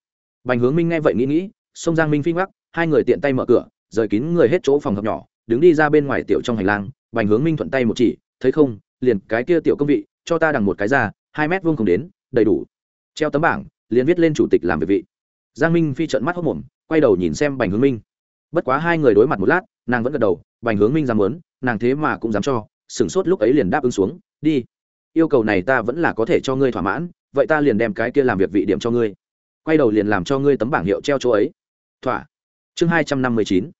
Bành hướng minh nghe vậy nghĩ nghĩ sông giang minh phi mắc hai người tiện tay mở cửa rời kín người hết chỗ phòng hợp nhỏ đứng đi ra bên ngoài tiểu trong hành lang. Bành hướng minh thuận tay một chỉ thấy không liền cái kia tiểu công vị cho ta đằng một cái ra hai mét vuông không đến đầy đủ. Treo tấm bảng liền viết lên chủ tịch làm việc vị. Giang minh phi trợn mắt hốc mồm quay đầu nhìn xem bành hướng minh bất quá hai người đối mặt một lát nàng vẫn gật đầu bành hướng minh dám muốn, nàng thế mà cũng dám cho sửng sốt lúc ấy liền đáp ứng xuống đi yêu cầu này ta vẫn là có thể cho ngươi thỏa mãn vậy ta liền đem cái kia làm việc vị điểm cho ngươi. Quay đầu liền làm cho ngươi tấm bảng hiệu treo chỗ ấy. Thỏa. Chương hai trăm năm mươi chín.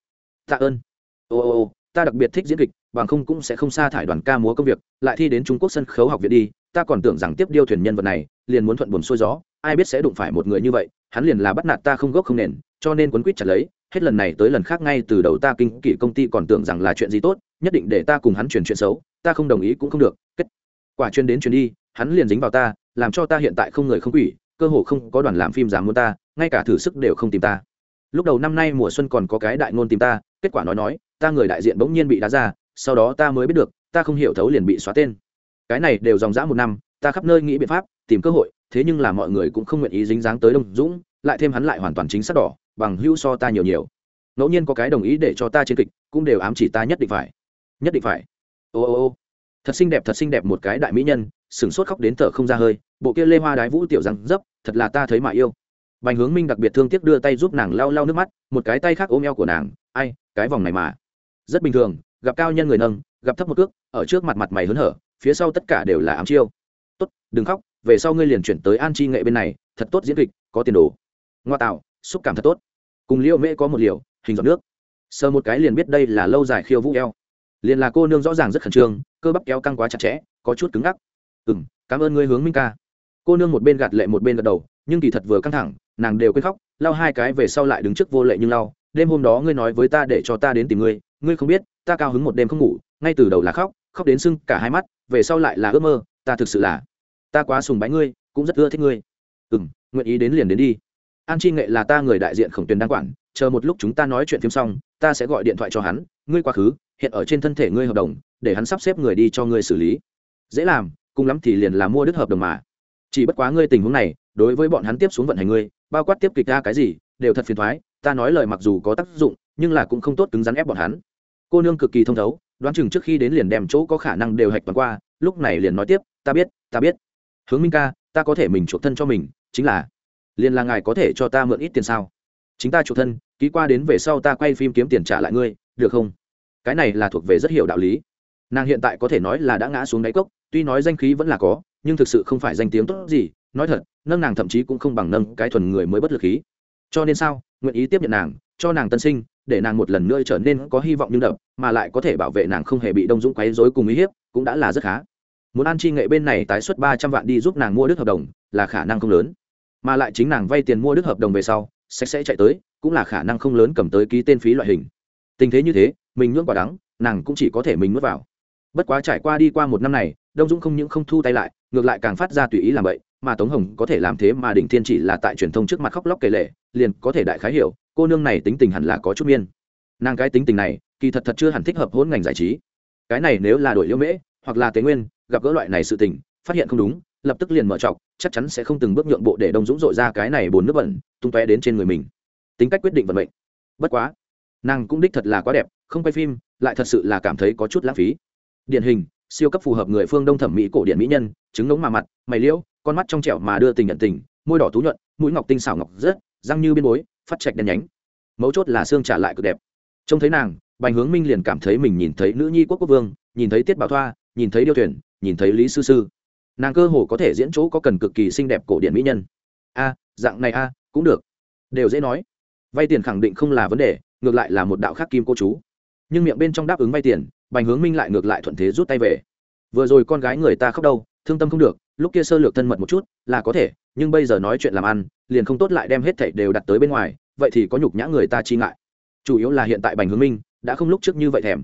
Tạ ơn. Ô ô ô ta đặc biệt thích diễn kịch bằng không cũng sẽ không sa thải đoàn ca múa công việc lại thi đến trung quốc sân khấu học viện đi ta còn tưởng rằng tiếp điêu thuyền nhân vật này liền muốn thuận buồn xuôi gió ai biết sẽ đụng phải một người như vậy hắn liền là bắt nạt ta không gốc không nền cho nên quấn quýt chặt lấy hết lần này tới lần khác ngay từ đầu ta kinh kỷ công ty còn tưởng rằng là chuyện gì tốt, nhất định để ta cùng hắn truyền chuyện xấu, ta không đồng ý cũng không được, kết quả chuyên đến chuyên đi, hắn liền dính vào ta, làm cho ta hiện tại không người không quỷ, cơ hồ không có đoàn làm phim dám muốn ta, ngay cả thử sức đều không tìm ta. Lúc đầu năm nay mùa xuân còn có cái đại ngôn tìm ta, kết quả nói nói, ta người đại diện bỗng nhiên bị đá ra, sau đó ta mới biết được, ta không hiểu thấu liền bị xóa tên. Cái này đều dòng dã một năm, ta khắp nơi nghĩ biện pháp, tìm cơ hội, thế nhưng là mọi người cũng không nguyện ý dính dáng tới đông dũng, lại thêm hắn lại hoàn toàn chính xác đỏ bằng hữu so ta nhiều nhiều. Ngẫu nhiên có cái đồng ý để cho ta chiến kịch, cũng đều ám chỉ ta nhất định phải. Nhất định phải. Ô ô ô. Thật xinh đẹp, thật xinh đẹp một cái đại mỹ nhân, sửng sốt khóc đến thở không ra hơi, bộ kia lê hoa đái vũ tiểu răng dấp, thật là ta thấy mà yêu. Bành hướng minh đặc biệt thương tiếc đưa tay giúp nàng lau lau nước mắt, một cái tay khác ôm eo của nàng, ai, cái vòng này mà. Rất bình thường, gặp cao nhân người nâng, gặp thấp một cước, ở trước mặt mặt mày hớn hở, phía sau tất cả đều là ám chiêu. Tốt, đừng khóc, về sau ngươi liền chuyển tới an chi nghệ bên này, thật tốt diễn kịch, có tiền đồ. Ngoa tạo xúc cảm thật tốt. Cùng liêu mễ có một liều, hình giọt nước. Sờ một cái liền biết đây là lâu dài khiêu vũ eo. Liền là cô nương rõ ràng rất khẩn trương, cơ bắp kéo căng quá chặt chẽ, có chút cứng ngắc. Ừ m cảm ơn ngươi, hướng minh ca. Cô nương một bên gạt lệ một bên gật đầu, nhưng kỳ thật vừa căng thẳng, nàng đều quên khóc lau hai cái về sau lại đứng trước vô lệ nhưng lau đêm hôm đó ngươi nói với ta để cho ta đến tìm ngươi ngươi không biết, ta cao hứng một đêm không ngủ, ngay từ đầu là khóc khóc đến sưng cả hai mắt, về sau lại là ước mơ, ta thực sự là, ta quá sùng bái ngươi, cũng rất ưa thích ngươi. Ừ m nguyện ý đến liền đến đi an chi nghệ là ta người đại diện khổng tuyền đang quản, chờ một lúc chúng ta nói chuyện phim xong, ta sẽ gọi điện thoại cho hắn, ngươi quá khứ, hiện ở trên thân thể ngươi hợp đồng, để hắn sắp xếp người đi cho ngươi xử lý. Dễ làm, cùng lắm thì liền là mua đứt hợp đồng mà. Chỉ bất quá ngươi tình huống này, đối với bọn hắn tiếp xuống vận hành ngươi, bao quát tiếp kịch ra cái gì, đều thật phiền thoái, ta nói lời mặc dù có tác dụng, nhưng là cũng không tốt cứng rắn ép bọn hắn. Cô nương cực kỳ thông thấu, đoán chừng trước khi đến liền đem chỗ có khả năng đều hạch toàn qua, lúc này liền nói tiếp, ta biết ta biết. Hướng minh ca, ta có thể mình chuộc thân cho mình, chính là liền là ngài có thể cho ta mượn ít tiền sao? Chính ta chủ thân, ký qua đến về sau ta quay phim kiếm tiền trả lại ngươi, được không? Cái này là thuộc về rất hiểu đạo lý. Nàng hiện tại có thể nói là đã ngã xuống đáy cốc, tuy nói danh khí vẫn là có, nhưng thực sự không phải danh tiếng tốt gì. Nói thật, nâng nàng thậm chí cũng không bằng nâng cái thuần người mới bất lực khí. Cho nên sao? Nguyện ý tiếp nhận nàng, cho nàng tân sinh, để nàng một lần nữa trở nên có hy vọng nhưng đậm, mà lại có thể bảo vệ nàng không hề bị đông dũng quấy rối cùng uy hiếp, cũng đã là rất khá. Muốn an chi nghệ bên này tái xuất ba trăm vạn đi giúp nàng mua đức hợp đồng, là khả năng không lớn mà lại chính nàng vay tiền mua đức hợp đồng về sau sạch sẽ chạy tới, cũng là khả năng không lớn cầm tới ký tên phí loại hình. Tình thế như thế, mình nhuỡng quả đắng, nàng cũng chỉ có thể mình nuốt vào. Bất quá trải qua đi qua một năm này, đông dũng không những không thu tay lại, ngược lại càng phát ra tùy ý làm vậy mà tống hồng có thể làm thế mà đỉnh thiên chỉ là tại truyền thông trước mặt khóc lóc kể lệ liền có thể đại khái hiểu, cô nương này tính tình hẳn là có chút miên. Nàng cái tính tình này, kỳ thật thật chưa hẳn thích hợp hôn ngành giải trí. Cái này nếu là đổi liễu mễ, hoặc là tế nguyên, gặp gỡ loại này sự tình, phát hiện không đúng lập tức liền mở trọc chắc chắn sẽ không từng bước nhượng bộ để đông dũng dội ra cái này bồn nước bẩn tung tóe đến trên người mình. Tính cách quyết định vận mệnh. Bất quá nàng cũng đích thật là quá đẹp không quay phim lại thật sự là cảm thấy có chút lãng phí. Điển hình siêu cấp phù hợp người phương đông thẩm mỹ cổ điển mỹ nhân trứng nống mà mặt mày liễu con mắt trong trẻo mà đưa tình nhận tình môi đỏ tú nhuận mũi ngọc tinh xảo ngọc rớt, răng như biên bối phát trạch đen nhánh. Mấu chốt là xương trả lại cực đẹp. Trông thấy nàng bành hướng minh liền cảm thấy mình nhìn thấy nữ nhi quốc quốc vương nhìn thấy tiết bảo thoa nhìn thấy điêu thuyền nhìn thấy lý sư sư nàng cơ hồ có thể diễn chỗ có cần cực kỳ xinh đẹp cổ điển mỹ nhân. A, dạng này a, cũng được. Đều dễ nói. Vay tiền khẳng định không là vấn đề, ngược lại là một đạo khắc kim cô chú. Nhưng miệng bên trong đáp ứng vay tiền, bành hướng minh lại ngược lại thuận thế rút tay về. Vừa rồi con gái người ta khóc đâu, thương tâm không được, lúc kia sơ lược thân mật một chút, là có thể, nhưng bây giờ nói chuyện làm ăn, liền không tốt lại đem hết thảy đều đặt tới bên ngoài, vậy thì có nhục nhã người ta chi ngại. Chủ yếu là hiện tại bành hướng minh đã không lúc trước như vậy thèm.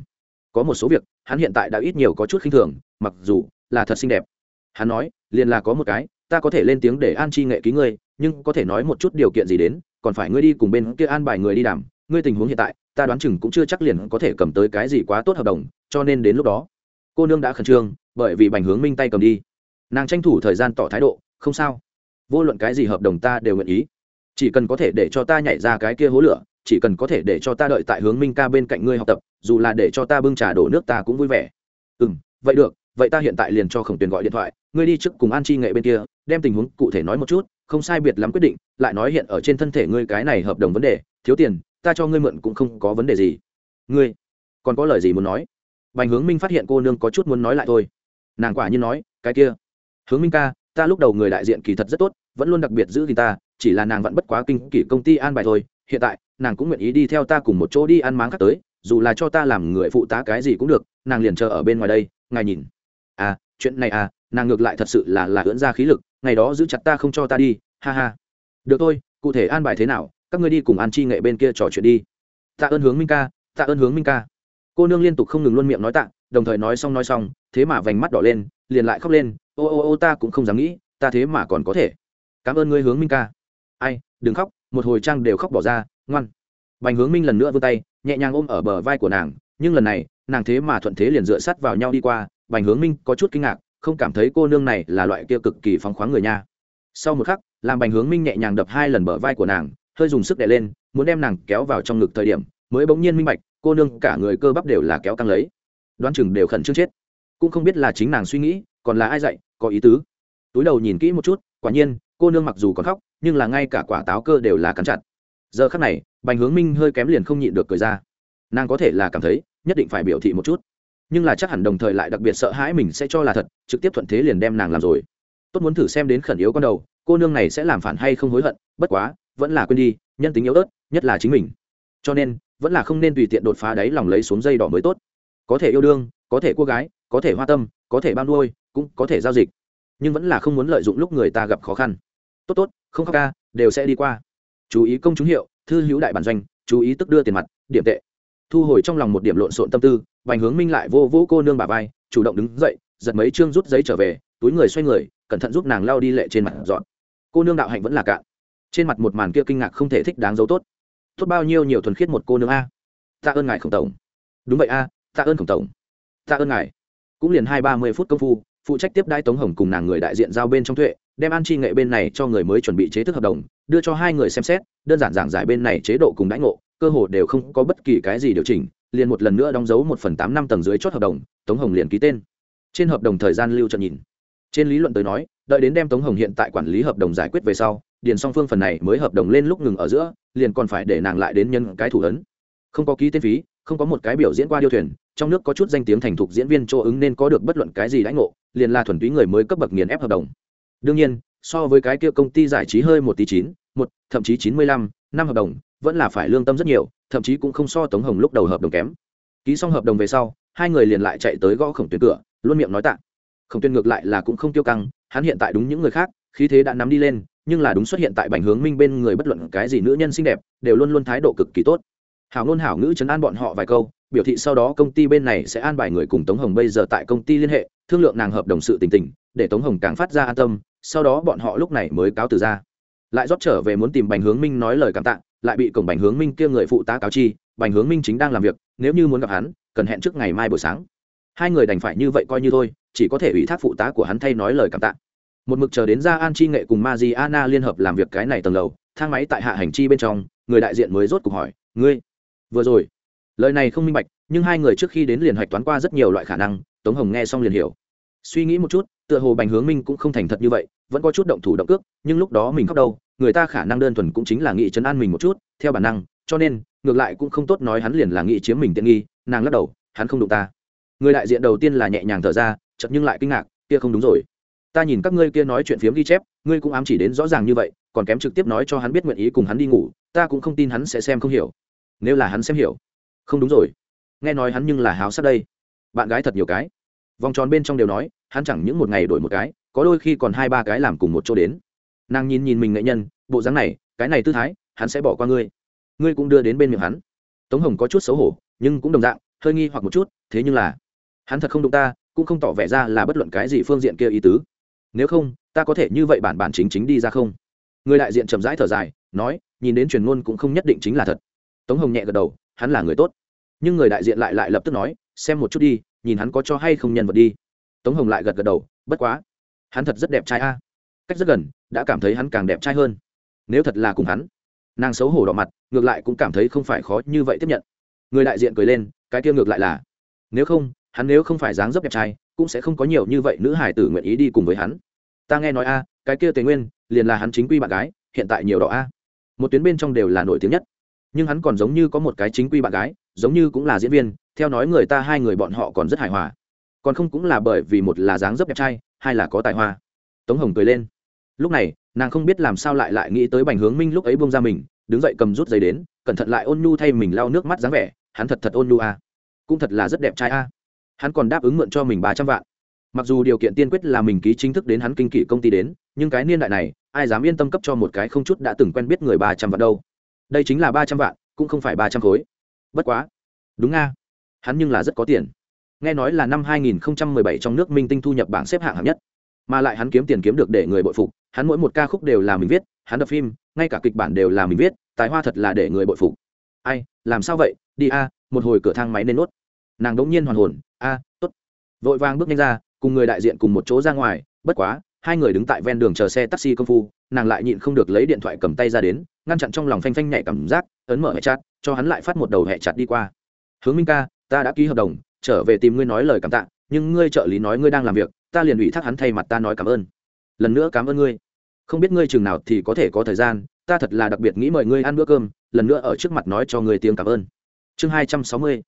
Có một số việc, hắn hiện tại đã ít nhiều có chút khinh thường, mặc dù là thật xinh đẹp hắn nói, liền là có một cái, ta có thể lên tiếng để an chi nghệ ký ngươi, nhưng có thể nói một chút điều kiện gì đến, còn phải ngươi đi cùng bên kia an bài người đi đàm, ngươi tình huống hiện tại, ta đoán chừng cũng chưa chắc liền có thể cầm tới cái gì quá tốt hợp đồng, cho nên đến lúc đó, cô nương đã khẩn trương, bởi vì bành hướng minh tay cầm đi. Nàng tranh thủ thời gian tỏ thái độ, không sao. Vô luận cái gì hợp đồng ta đều nguyện ý. Chỉ cần có thể để cho ta nhảy ra cái kia hố lửa, chỉ cần có thể để cho ta đợi tại hướng minh ca bên cạnh ngươi học tập, dù là để cho ta bưng trà đổ nước ta cũng vui vẻ. Ừ vậy được vậy ta hiện tại liền cho khổng tuyền gọi điện thoại, ngươi đi trước cùng an chi nghệ bên kia, đem tình huống cụ thể nói một chút, không sai biệt lắm quyết định, lại nói hiện ở trên thân thể ngươi cái này hợp đồng vấn đề, thiếu tiền, ta cho ngươi mượn cũng không có vấn đề gì. Ngươi, còn có lời gì muốn nói? Bành hướng minh phát hiện cô nương có chút muốn nói lại thôi. Nàng quả nhiên nói, cái kia. Hướng minh ca, ta lúc đầu người đại diện kỳ thật rất tốt, vẫn luôn đặc biệt giữ gìn ta, chỉ là nàng vẫn bất quá kinh kỷ công ty an bài thôi, hiện tại, nàng cũng nguyện ý đi theo ta cùng một chỗ đi ăn máng khác tới, dù là cho ta làm người phụ tá cái gì cũng được, nàng liền chờ ở bên ngoài đây, ngài nhìn à chuyện này à nàng ngược lại thật sự là là ưỡn ra khí lực, ngày đó giữ chặt ta không cho ta đi, ha ha. Được thôi, cụ thể an bài thế nào, các ngươi đi cùng an chi nghệ bên kia trò chuyện đi. Tạ ơn hướng minh ca, tạ ơn hướng minh ca. Cô nương liên tục không ngừng luôn miệng nói tạ, đồng thời nói xong nói xong, thế mà vành mắt đỏ lên, liền lại khóc lên, ô ô ô, ta cũng không dám nghĩ, ta thế mà còn có thể. Cảm ơn ngươi hướng minh ca. Ai, đừng khóc, một hồi trang đều khóc bỏ ra, ngoan. Bành hướng minh lần nữa vươn tay, nhẹ nhàng ôm ở bờ vai của nàng, nhưng lần này, nàng thế mà thuận thế liền dựa sát vào nhau đi qua bành hướng minh có chút kinh ngạc, không cảm thấy cô nương này là loại kia cực kỳ phóng khoáng người nha. Sau một khắc, làm bành hướng minh nhẹ nhàng đập hai lần bờ vai của nàng, hơi dùng sức đè lên, muốn đem nàng kéo vào trong ngực thời điểm, mới bỗng nhiên minh bạch, cô nương cả người cơ bắp đều là kéo căng lấy. Đoán chừng đều khẩn trương chết. Cũng không biết là chính nàng suy nghĩ, còn là ai dạy, có ý tứ. Túi đầu nhìn kỹ một chút, quả nhiên, cô nương mặc dù còn khóc, nhưng là ngay cả quả táo cơ đều là cắn chặt. Giờ khắc này, bành hướng minh hơi kém liền không nhịn được cười ra. Nàng có thể là cảm thấy, nhất định phải biểu thị một chút nhưng là chắc hẳn đồng thời lại đặc biệt sợ hãi mình sẽ cho là thật, trực tiếp thuận thế liền đem nàng làm rồi. Tốt muốn thử xem đến khẩn yếu con đầu, cô nương này sẽ làm phản hay không hối hận, bất quá, vẫn là quên đi, nhân tính yếu ớt, nhất là chính mình. Cho nên, vẫn là không nên tùy tiện đột phá đáy lòng lấy xuống dây đỏ mới tốt. Có thể yêu đương, có thể cô gái, có thể hoa tâm, có thể bao nuôi, cũng có thể giao dịch. Nhưng vẫn là không muốn lợi dụng lúc người ta gặp khó khăn. Tốt tốt, không khóc ca, đều sẽ đi qua. Chú ý công chúng hiệu, thư hữu đại bản doanh, chú ý tức đưa tiền mặt, điểm tệ. Thu hồi trong lòng một điểm lộn xộn tâm tư Bành hướng minh lại vô vô cô nương bà vai, chủ động đứng dậy, giật mấy chương rút giấy trở về, túi người xoay người, cẩn thận giúp nàng lao đi lệ trên mặt dọn. Cô nương đạo hạnh vẫn là cạn. Trên mặt một màn kia kinh ngạc không thể thích đáng dấu tốt. Tốt bao nhiêu nhiều thuần khiết một cô nương a. Tạ ơn ngài khổng tổng. Đúng vậy a, tạ ơn khổng tổng. Tạ ơn ngài. Cũng liền hai ba mươi phút công phu, phụ trách tiếp đai tống hồng cùng nàng người đại diện giao bên trong thuệ, đem an chi nghệ bên này cho người mới chuẩn bị chế thức hợp đồng, đưa cho hai người xem xét, đơn giản giảng giải bên này chế độ cùng đãi ngộ, cơ hồ đều không có bất kỳ cái gì điều chỉnh liền một lần nữa đóng dấu một phần tám năm tầng dưới chốt hợp đồng, tống hồng liền ký tên. Trên hợp đồng thời gian lưu trận nhìn. Trên lý luận tới nói, đợi đến đem tống hồng hiện tại quản lý hợp đồng giải quyết về sau, điền song phương phần này mới hợp đồng lên lúc ngừng ở giữa, liền còn phải để nàng lại đến nhân cái thủ ấn. Không có ký tên phí, không có một cái biểu diễn qua điêu thuyền, trong nước có chút danh tiếng thành thục diễn viên chỗ ứng nên có được bất luận cái gì đãi ngộ, liền là thuần túy người mới cấp bậc nghiền ép hợp đồng. Đương nhiên, so với cái kia công ty giải trí hơi một tí chín, một, thậm chí chín mươi lăm, năm hợp đồng, vẫn là phải lương tâm rất nhiều thậm chí cũng không so tống hồng lúc đầu hợp đồng kém. Ký xong hợp đồng về sau, hai người liền lại chạy tới gõ khổng tuyến cửa, luôn miệng nói tạ. Khổng tuyến ngược lại là cũng không tiêu căng, hắn hiện tại đúng những người khác, khí thế đã nắm đi lên, nhưng là đúng xuất hiện tại bành hướng minh bên người bất luận cái gì nữ nhân xinh đẹp, đều luôn luôn thái độ cực kỳ tốt. Hảo ngôn hảo ngữ chấn an bọn họ vài câu, biểu thị sau đó công ty bên này sẽ an bài người cùng tống hồng bây giờ tại công ty liên hệ, thương lượng nàng hợp đồng sự tình tình, để tống hồng càng phát ra an tâm, sau đó bọn họ lúc này mới cáo từ ra. Lại rót trở về muốn tìm bành hướng minh nói lời cảm tạ lại bị cổng bành hướng minh kia người phụ tá cáo chi, bành hướng minh chính đang làm việc, nếu như muốn gặp hắn, cần hẹn trước ngày mai buổi sáng. Hai người đành phải như vậy coi như thôi, chỉ có thể ủy thác phụ tá của hắn thay nói lời cảm tạ. Một mực chờ đến ra an chi nghệ cùng ma di ana liên hợp làm việc cái này tầng lầu, thang máy tại hạ hành chi bên trong, người đại diện mới rốt cuộc hỏi, ngươi, vừa rồi? Lời này không minh bạch, nhưng hai người trước khi đến liền hoạch toán qua rất nhiều loại khả năng, tống hồng nghe xong liền hiểu. Suy nghĩ một chút, tựa hồ bành hướng minh cũng không thành thật như vậy, vẫn có chút động thủ động cước, nhưng lúc đó mình khóc đâu người ta khả năng đơn thuần cũng chính là nghĩ chấn an mình một chút, theo bản năng, cho nên, ngược lại cũng không tốt nói hắn liền là nghĩ chiếm mình tiện nghi, nàng lắc đầu, hắn không đụng ta. Người đại diện đầu tiên là nhẹ nhàng thở ra chật nhưng lại kinh ngạc, kia không đúng rồi. Ta nhìn các ngươi kia nói chuyện phiếm ghi chép, ngươi cũng ám chỉ đến rõ ràng như vậy, còn kém trực tiếp nói cho hắn biết nguyện ý cùng hắn đi ngủ, ta cũng không tin hắn sẽ xem không hiểu. Nếu là hắn xem hiểu, không đúng rồi. Nghe nói hắn nhưng là háo sắc đây. Bạn gái thật nhiều cái. Vòng tròn bên trong đều nói, hắn chẳng những một ngày đổi một cái, có đôi khi còn hai ba cái làm cùng một chỗ đến nàng nhìn nhìn mình nghệ nhân, bộ dáng này, cái này tư thái, hắn sẽ bỏ qua ngươi. Ngươi cũng đưa đến bên miệng hắn. Tống hồng có chút xấu hổ, nhưng cũng đồng dạng, hơi nghi hoặc một chút, thế nhưng là, hắn thật không đụng ta, cũng không tỏ vẻ ra là bất luận cái gì phương diện kia ý tứ. Nếu không, ta có thể như vậy bản bản chính chính đi ra không? Người đại diện chậm rãi thở dài, nói, nhìn đến truyền ngôn cũng không nhất định chính là thật. Tống hồng nhẹ gật đầu, hắn là người tốt. Nhưng người đại diện lại lại lập tức nói, xem một chút đi, nhìn hắn có cho hay không nhân vật đi. Tống hồng lại gật gật đầu, bất quá, hắn thật rất đẹp trai a cách rất gần, đã cảm thấy hắn càng đẹp trai hơn. Nếu thật là cùng hắn, nàng xấu hổ đỏ mặt, ngược lại cũng cảm thấy không phải khó như vậy tiếp nhận. Người đại diện cười lên, cái kia ngược lại là, nếu không, hắn nếu không phải dáng dấp đẹp trai, cũng sẽ không có nhiều như vậy nữ hải tử nguyện ý đi cùng với hắn. Ta nghe nói a, cái kia tề nguyên, liền là hắn chính quy bạn gái, hiện tại nhiều đỏ a. Một tuyến bên trong đều là nổi tiếng nhất. Nhưng hắn còn giống như có một cái chính quy bạn gái, giống như cũng là diễn viên, theo nói người ta hai người bọn họ còn rất hài hòa. Còn không cũng là bởi vì một là dáng dấp đẹp trai, hai là có tài hoa. Tống hồng cười lên lúc này, nàng không biết làm sao lại lại nghĩ tới bành hướng minh lúc ấy bông ra mình, đứng dậy cầm rút giấy đến, cẩn thận lại ôn nhu thay mình lau nước mắt dáng vẻ, hắn thật thật ôn nhu a. Cũng thật là rất đẹp trai a. Hắn còn đáp ứng mượn cho mình ba trăm vạn. Mặc dù điều kiện tiên quyết là mình ký chính thức đến hắn kinh kỷ công ty đến, nhưng cái niên đại này, ai dám yên tâm cấp cho một cái không chút đã từng quen biết người ba trăm vạn đâu. Đây chính là ba trăm vạn, cũng không phải ba trăm khối. Bất quá. Đúng nga hắn nhưng là rất có tiền. Nghe nói là năm 2017 trong nước minh tinh thu nhập bảng xếp hạng hạng nhất mà lại hắn kiếm tiền kiếm được để người bội phục, hắn mỗi một ca khúc đều là mình viết, hắn đập phim, ngay cả kịch bản đều là mình viết, tài hoa thật là để người bội phục. Ai, làm sao vậy? Đi a, một hồi cửa thang máy nên nốt. Nàng đống nhiên hoàn hồn, a, tốt. Vội vàng bước nhanh ra, cùng người đại diện cùng một chỗ ra ngoài, bất quá, hai người đứng tại ven đường chờ xe taxi công phu, nàng lại nhịn không được lấy điện thoại cầm tay ra đến, ngăn chặn trong lòng phanh phanh nhảy cảm giác, ấn mở hẹ chặt cho hắn lại phát một đầu hẹ chặt đi qua. Hướng minh ca, ta đã ký hợp đồng, trở về tìm ngươi nói lời cảm tạ, nhưng ngươi trợ lý nói ngươi đang làm việc ta liền ủy thác hắn thay mặt ta nói cảm ơn. Lần nữa cảm ơn ngươi. Không biết ngươi chừng nào thì có thể có thời gian, ta thật là đặc biệt nghĩ mời ngươi ăn bữa cơm, lần nữa ở trước mặt nói cho ngươi tiếng cảm ơn. Chương hai trăm sáu mươi.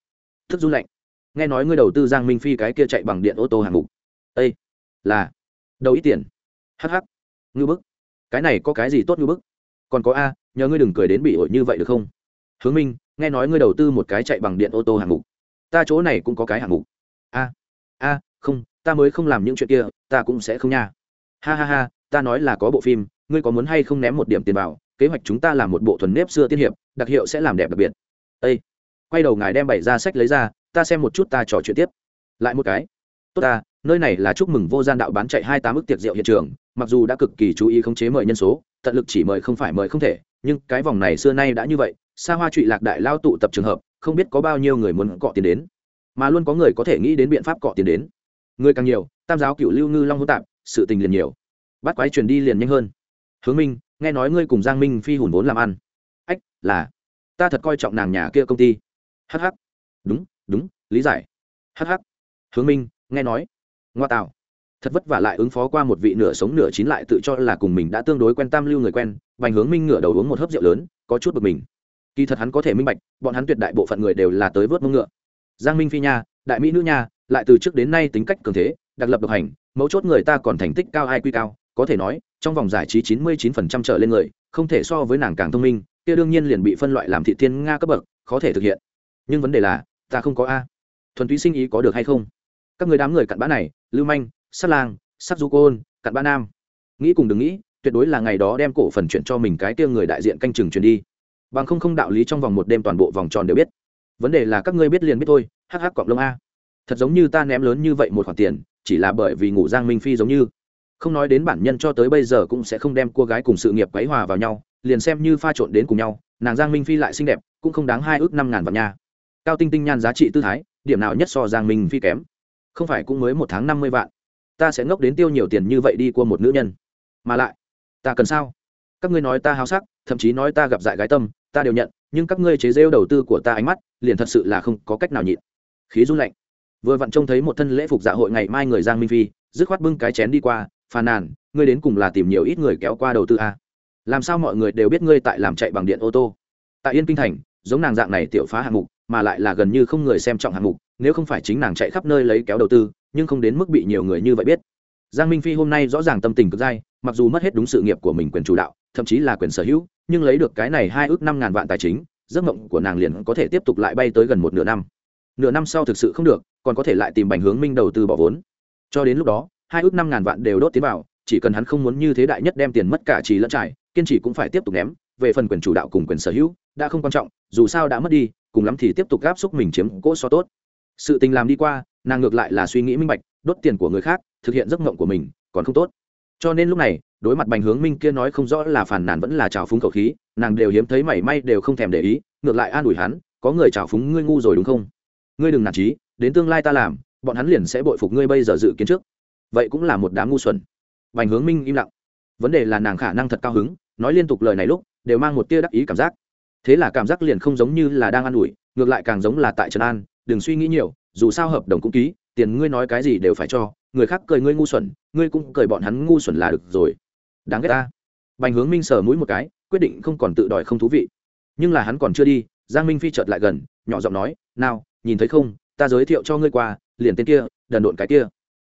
Thức du lạnh. Nghe nói ngươi đầu tư giang minh phi cái kia chạy bằng điện ô tô hàng mục. Â là. Đầu ít tiền. Hh ngư bức. Cái này có cái gì tốt ngư bức? Còn có a, nhờ ngươi đừng cười đến bị ổi như vậy được không? Hướng minh, nghe nói ngươi đầu tư một cái chạy bằng điện ô tô hạng mục. Ta chỗ này cũng có cái hạng mục. A a không, ta mới không làm những chuyện kia, ta cũng sẽ không nha. Ha ha ha, ta nói là có bộ phim, ngươi có muốn hay không ném một điểm tiền vào, kế hoạch chúng ta làm một bộ thuần nếp xưa tiên hiệp, đặc hiệu sẽ làm đẹp đặc biệt. Ây quay đầu ngài đem bảy ra sách lấy ra, ta xem một chút ta trò chuyện tiếp. Lại một cái. Tốt ta, nơi này là chúc mừng vô gian đạo bán chạy hai tám ức tiệc rượu hiện trường, mặc dù đã cực kỳ chú ý khống chế mời nhân số, tận lực chỉ mời không phải mời không thể, nhưng cái vòng này xưa nay đã như vậy xa hoa trụy lạc đại lao tụ tập trường hợp, không biết có bao nhiêu người muốn cọ tiền đến, mà luôn có người có thể nghĩ đến biện pháp cọ tiền đến người càng nhiều, tam giáo cựu lưu ngư long hô tạp, sự tình liền nhiều. Bắt quái truyền đi liền nhanh hơn. Hướng minh, nghe nói ngươi cùng giang minh phi hùn vốn làm ăn. Ách, là. Ta thật coi trọng nàng nhà kia công ty. Hh đúng đúng, lý giải. Hh hướng minh, nghe nói. Ngoa tạo. Thật vất vả lại ứng phó qua một vị nửa sống nửa chín lại tự cho là cùng mình đã tương đối quen tam lưu người quen, bành hướng minh ngửa đầu uống một hớp rượu lớn, có chút bực mình. Kỳ thật hắn có thể minh bạch, bọn hắn tuyệt đại bộ phận người đều là tới vớt mông ngựa. Giang minh phi nha, đại mỹ nữ nha lại từ trước đến nay tính cách cường thế, đặc lập độc hành, mấu chốt người ta còn thành tích cao ai quy cao, có thể nói, trong vòng giải trí chín mươi chín phần trăm trở lên người, không thể so với nàng càng thông minh, kia đương nhiên liền bị phân loại làm thị thiên nga cấp bậc, khó thể thực hiện. Nhưng vấn đề là, ta không có a. Thuần túy sinh ý có được hay không? Các người đám người cặn bã này, lưu manh, sát lang, sát du côn, cặn bã nam. Nghĩ cùng đừng nghĩ, tuyệt đối là ngày đó đem cổ phần chuyển cho mình cái kia người đại diện canh chừng chuyển đi. Bằng không không đạo lý trong vòng một đêm toàn bộ vòng tròn đều biết. Vấn đề là các ngươi biết liền biết thôi, hắc hắc cọp lông a thật giống như ta ném lớn như vậy một khoản tiền, chỉ là bởi vì ngủ giang minh phi giống như. Không nói đến bản nhân cho tới bây giờ cũng sẽ không đem cô gái cùng sự nghiệp quấy hòa vào nhau, liền xem như pha trộn đến cùng nhau, nàng giang minh phi lại xinh đẹp, cũng không đáng hai ước năm ngàn vào nhà. cao tinh tinh nhan giá trị tư thái, điểm nào nhất so giang minh phi kém? Không phải cũng mới một tháng năm mươi vạn. Ta sẽ ngốc đến tiêu nhiều tiền như vậy đi qua một nữ nhân. Mà lại, ta cần sao? Các ngươi nói ta háo sắc, thậm chí nói ta gặp dại gái tâm, ta đều nhận, nhưng các ngươi chế rêu đầu tư của ta ánh mắt, liền thật sự là không có cách nào nhịn. Khí run lạnh vừa vặn trông thấy một thân lễ phục dạ hội ngày mai người giang minh phi, dứt khoát bưng cái chén đi qua, phàn nàn, ngươi đến cùng là tìm nhiều ít người kéo qua đầu tư a làm sao mọi người đều biết ngươi tại làm chạy bằng điện ô tô? Tại yên kinh thành, giống nàng dạng này tiểu phá hạng mục, mà lại là gần như không người xem trọng hạng mục, nếu không phải chính nàng chạy khắp nơi lấy kéo đầu tư, nhưng không đến mức bị nhiều người như vậy biết. Giang minh phi hôm nay rõ ràng tâm tình cực dai, mặc dù mất hết đúng sự nghiệp của mình quyền chủ đạo, thậm chí là quyền sở hữu, nhưng lấy được cái này hai ước năm ngàn vạn tài chính, giấc mộng của nàng liền có thể tiếp tục lại bay tới gần một nửa năm nửa năm sau thực sự không được, còn có thể lại tìm bành hướng minh đầu tư bỏ vốn. Cho đến lúc đó, hai ước năm ngàn vạn đều đốt tiến vào, chỉ cần hắn không muốn như thế đại nhất đem tiền mất cả trì lẫn trải, kiên trì cũng phải tiếp tục ném, về phần quyền chủ đạo cùng quyền sở hữu, đã không quan trọng, dù sao đã mất đi, cùng lắm thì tiếp tục gáp xúc mình chiếm cỗ so tốt. Sự tình làm đi qua, nàng ngược lại là suy nghĩ minh bạch, đốt tiền của người khác, thực hiện giấc mộng của mình, còn không tốt. Cho nên lúc này, đối mặt bành hướng minh kia nói không rõ là phản nàn vẫn là trào phúng khẩu khí, nàng đều hiếm thấy mảy may đều không thèm để ý, ngược lại an ủi hắn, có người trào phúng ngươi ngu rồi đúng không? Ngươi đừng nản trí đến tương lai ta làm, bọn hắn liền sẽ bội phục ngươi bây giờ dự kiến trước. Vậy cũng là một đám ngu xuẩn. Bành hướng minh im lặng. Vấn đề là nàng khả năng thật cao hứng, nói liên tục lời này lúc, đều mang một tia đắc ý cảm giác. Thế là cảm giác liền không giống như là đang an ủi, ngược lại càng giống là tại trần an, đừng suy nghĩ nhiều, dù sao hợp đồng cũng ký, tiền ngươi nói cái gì đều phải cho, người khác cười ngươi ngu xuẩn, ngươi cũng cười bọn hắn ngu xuẩn là được rồi. Đáng ghét ta. Bành hướng minh sờ mũi một cái, quyết định không còn tự đòi không thú vị. Nhưng là hắn còn chưa đi, giang minh phi chợt lại gần, nhỏ giọng nói, nào nhìn thấy không, ta giới thiệu cho ngươi qua, liền tên kia, đần độn cái kia.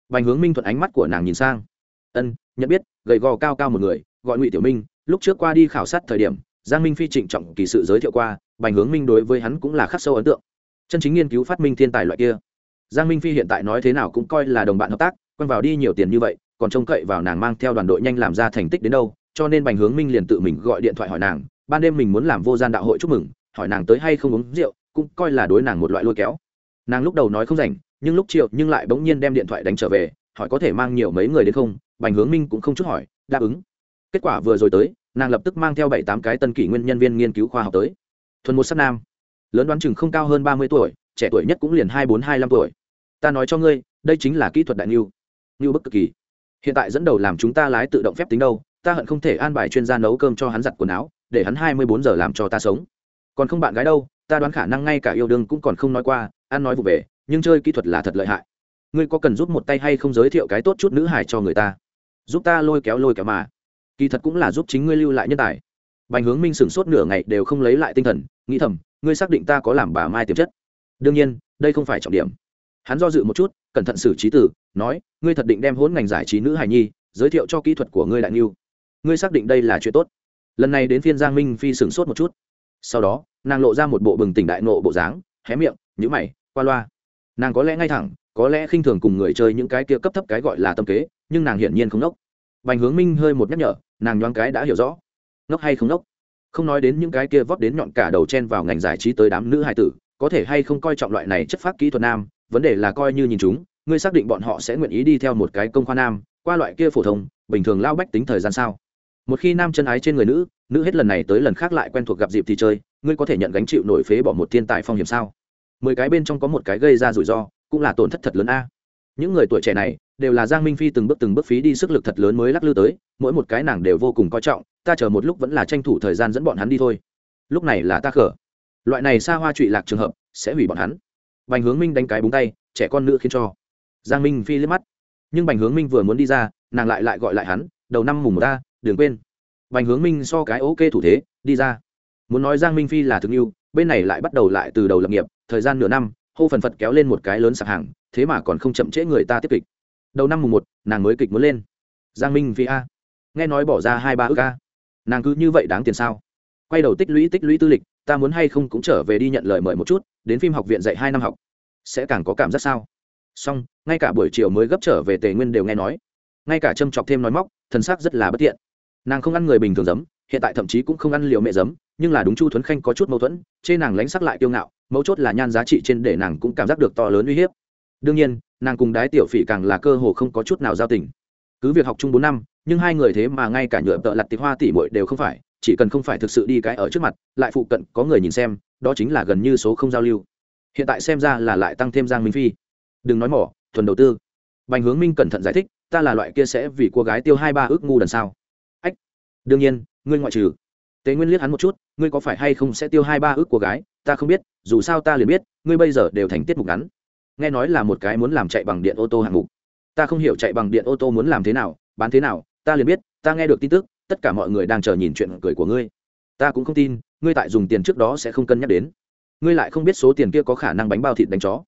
Bành hướng minh thuận ánh mắt của nàng nhìn sang. Ân, nhận biết, gầy gò cao cao một người, gọi ngụy tiểu minh, lúc trước qua đi khảo sát thời điểm, giang minh phi trịnh trọng kỳ sự giới thiệu qua, bành hướng minh đối với hắn cũng là khắc sâu ấn tượng. Chân chính nghiên cứu phát minh thiên tài loại kia. Giang minh phi hiện tại nói thế nào cũng coi là đồng bạn hợp tác, quen vào đi nhiều tiền như vậy, còn trông cậy vào nàng mang theo đoàn đội nhanh làm ra thành tích đến đâu, cho nên bành hướng minh liền tự mình gọi điện thoại hỏi nàng, ban đêm mình muốn làm vô gian đạo hội chúc mừng, hỏi nàng tới hay không uống rượu cũng coi là đối nàng một loại lôi kéo. Nàng lúc đầu nói không rảnh, nhưng lúc triệu nhưng lại bỗng nhiên đem điện thoại đánh trở về, hỏi có thể mang nhiều mấy người đến không? Bành hướng minh cũng không chút hỏi, đáp ứng. Kết quả vừa rồi tới, nàng lập tức mang theo bảy tám cái tân kỷ nguyên nhân viên nghiên cứu khoa học tới. Thuần một sắc nam, lớn đoán chừng không cao hơn ba mươi tuổi, trẻ tuổi nhất cũng liền hai bốn hai năm tuổi. Ta nói cho ngươi, đây chính là kỹ thuật đại niu niu bức cực kỳ. Hiện tại dẫn đầu làm chúng ta lái tự động phép tính đâu, ta hận không thể an bài chuyên gia nấu cơm cho hắn giặt quần áo, để hắn hai mươi bốn giờ làm cho ta sống. Còn không bạn gái đâu ta đoán khả năng ngay cả yêu đương cũng còn không nói qua, ăn nói vụ về, nhưng chơi kỹ thuật là thật lợi hại. Ngươi có cần giúp một tay hay không giới thiệu cái tốt chút nữ hải cho người ta? Giúp ta lôi kéo lôi kéo mà. Kỳ thật cũng là giúp chính ngươi lưu lại nhân tài. Bành hướng minh sửng sốt nửa ngày đều không lấy lại tinh thần, nghĩ thầm, ngươi xác định ta có làm bà mai tiềm chất. Đương nhiên, đây không phải trọng điểm. Hắn do dự một chút, cẩn thận xử trí tử nói, ngươi thật định đem hỗn ngành giải trí nữ hài nhi, giới thiệu cho kỹ thuật của ngươi đại niu. Ngươi xác định đây là chuyện tốt. Lần này đến phiên giang minh phi sửng sốt một chút. Sau đó nàng lộ ra một bộ bừng tỉnh đại nộ bộ dáng hé miệng nhữ mày qua loa. Nàng có lẽ ngay thẳng có lẽ khinh thường cùng người chơi những cái kia cấp thấp cái gọi là tâm kế nhưng nàng hiển nhiên không nốc. Bành hướng minh hơi một nhắc nhở nàng nhoáng cái đã hiểu rõ. Nốc hay không nốc, không nói đến những cái kia vót đến nhọn cả đầu chen vào ngành giải trí tới đám nữ hài tử có thể hay không coi trọng loại này chất phác kỹ thuật nam vấn đề là coi như nhìn chúng ngươi xác định bọn họ sẽ nguyện ý đi theo một cái công khoa nam qua loại kia phổ thông bình thường lao bách tính thời gian sao? Một khi nam chân ái trên người nữ nữ hết lần này tới lần khác lại quen thuộc gặp dịp thì chơi, ngươi có thể nhận gánh chịu nổi phế bỏ một thiên tài phong hiểm sao? Mười cái bên trong có một cái gây ra rủi ro, cũng là tổn thất thật lớn a. Những người tuổi trẻ này, đều là giang minh phi từng bước từng bước phí đi sức lực thật lớn mới lắc lư tới, mỗi một cái nàng đều vô cùng coi trọng, ta chờ một lúc vẫn là tranh thủ thời gian dẫn bọn hắn đi thôi. Lúc này là ta khở. Loại này xa hoa trụy lạc trường hợp, sẽ hủy bọn hắn. Bành hướng minh đánh cái búng tay, trẻ con nữ khiến cho. Giang minh phi liếc mắt. Nhưng bành hướng minh vừa muốn đi ra, nàng lại lại gọi lại hắn, đầu năm mùng một ta đừng quên. Bành hướng minh so cái ok thủ thế, đi ra. Muốn nói giang minh phi là thương yêu, bên này lại bắt đầu lại từ đầu lập nghiệp, thời gian nửa năm, hô phần phật kéo lên một cái lớn sạp hàng, thế mà còn không chậm trễ người ta tiếp kịch. Đầu năm mùng một, nàng mới kịch muốn lên. Giang minh phi a. Nghe nói bỏ ra hai ba ước a. Nàng cứ như vậy đáng tiền sao? Quay đầu tích lũy tích lũy tư lịch, ta muốn hay không cũng trở về đi nhận lời mời một chút, đến phim học viện dạy hai năm học. Sẽ càng có cảm giác sao? Xong, ngay cả buổi chiều mới gấp trở về tề nguyên đều nghe nói. Ngay cả châm chọc thêm nói móc thân xác rất là bất tiện nàng không ăn người bình thường giấm, hiện tại thậm chí cũng không ăn liều mẹ giấm, nhưng là đúng chu thuấn khanh có chút mâu thuẫn, chê nàng lánh sắc lại kiêu ngạo, mấu chốt là nhan giá trị trên để nàng cũng cảm giác được to lớn uy hiếp. Đương nhiên, nàng cùng đái tiểu phỉ càng là cơ hồ không có chút nào giao tình. Cứ việc học chung bốn năm, nhưng hai người thế mà ngay cả nhựa tợ lặt tịch hoa tỉ mội đều không phải, chỉ cần không phải thực sự đi cái ở trước mặt, lại phụ cận có người nhìn xem, đó chính là gần như số không giao lưu. Hiện tại xem ra là lại tăng thêm giang minh phi. Đừng nói mỏ, thuần đầu tư. Bành hướng minh cẩn thận giải thích, ta là loại kia sẽ vì cô gái tiêu hai ba ước ngu đần sao? Đương nhiên, ngươi ngoại trừ. Tề nguyên liếc hắn một chút, ngươi có phải hay không sẽ tiêu hai ba ước của gái? Ta không biết, dù sao ta liền biết, ngươi bây giờ đều thành tiết mục ngắn. Nghe nói là một cái muốn làm chạy bằng điện ô tô hạng mục. Ta không hiểu chạy bằng điện ô tô muốn làm thế nào, bán thế nào, ta liền biết, ta nghe được tin tức, tất cả mọi người đang chờ nhìn chuyện cười của ngươi. Ta cũng không tin, ngươi tại dùng tiền trước đó sẽ không cân nhắc đến. Ngươi lại không biết số tiền kia có khả năng bánh bao thịt đánh chó.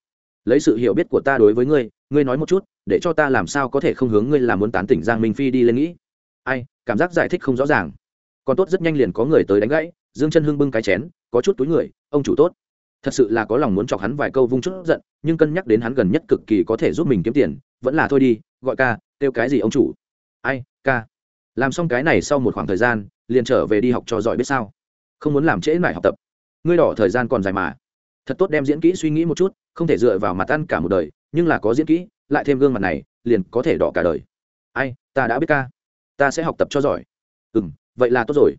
Lấy sự hiểu biết của ta đối với ngươi ngươi nói một chút, để cho ta làm sao có thể không hướng ngươi làm muốn tán tỉnh giang minh phi đi lên nghĩ ai, cảm giác giải thích không rõ ràng. Còn tốt rất nhanh liền có người tới đánh gãy, dương chân hưng bưng cái chén, có chút túi người, ông chủ tốt. Thật sự là có lòng muốn chọc hắn vài câu vung chút giận, nhưng cân nhắc đến hắn gần nhất cực kỳ có thể giúp mình kiếm tiền, vẫn là thôi đi, gọi ca, kêu cái gì ông chủ? Ai, ca. Làm xong cái này sau một khoảng thời gian, liền trở về đi học cho giỏi biết sao. Không muốn làm trễ mải học tập. Ngươi đỏ thời gian còn dài mà. Thật tốt đem diễn kỹ suy nghĩ một chút, không thể dựa vào mặt ăn cả một đời, nhưng là có diễn kỹ, lại thêm gương mặt này, liền có thể đỏ cả đời. Ai, ta đã biết ca ta sẽ học tập cho giỏi. Ừ m vậy là tốt rồi.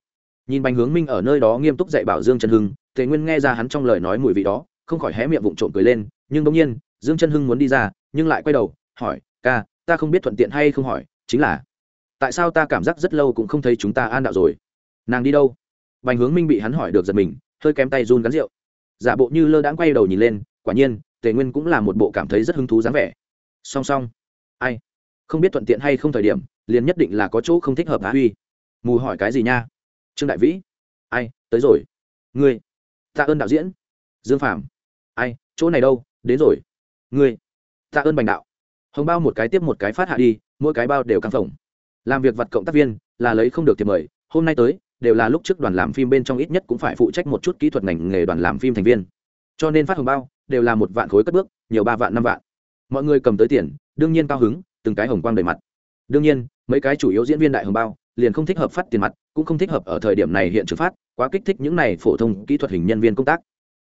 Nhìn bành hướng minh ở nơi đó nghiêm túc dạy bảo dương trần hưng, tề nguyên nghe ra hắn trong lời nói mùi vị đó, không khỏi hé miệng vụng trộm cười lên, nhưng bỗng nhiên, dương chân hưng muốn đi ra, nhưng lại quay đầu, hỏi, ca, ta không biết thuận tiện hay không hỏi, chính là, tại sao ta cảm giác rất lâu cũng không thấy chúng ta an đạo rồi? Nàng đi đâu? Bành hướng minh bị hắn hỏi được giật mình, hơi kém tay run gắn rượu. Giả bộ như lơ đãng quay đầu nhìn lên, quả nhiên, tề nguyên cũng là một bộ cảm thấy rất hứng thú dáng vẻ. Song song. Ai? Không biết thuận tiện hay không thời điểm, liền nhất định là có chỗ không thích hợp á huy. Mù hỏi cái gì nha? Trương đại vĩ. Ai, tới rồi. Ngươi. Tạ ơn đạo diễn. Dương phạm ai, chỗ này đâu? Đến rồi. Ngươi. Tạ ơn bành đạo. Hồng bao một cái tiếp một cái phát hạ đi, mỗi cái bao đều căng phồng. Làm việc vặt cộng tác viên, là lấy không được tiền mời. Hôm nay tới, đều là lúc trước đoàn làm phim bên trong ít nhất cũng phải phụ trách một chút kỹ thuật ngành nghề đoàn làm phim thành viên. Cho nên phát hồng bao, đều là một vạn khối cất bước, nhiều ba vạn, năm vạn. Mọi người cầm tới tiền, đương nhiên cao hứng từng cái hồng quang đầy mặt. Đương nhiên, mấy cái chủ yếu diễn viên đại hồng bao liền không thích hợp phát tiền mặt, cũng không thích hợp ở thời điểm này hiện trường phát, quá kích thích những này phổ thông kỹ thuật hình nhân viên công tác.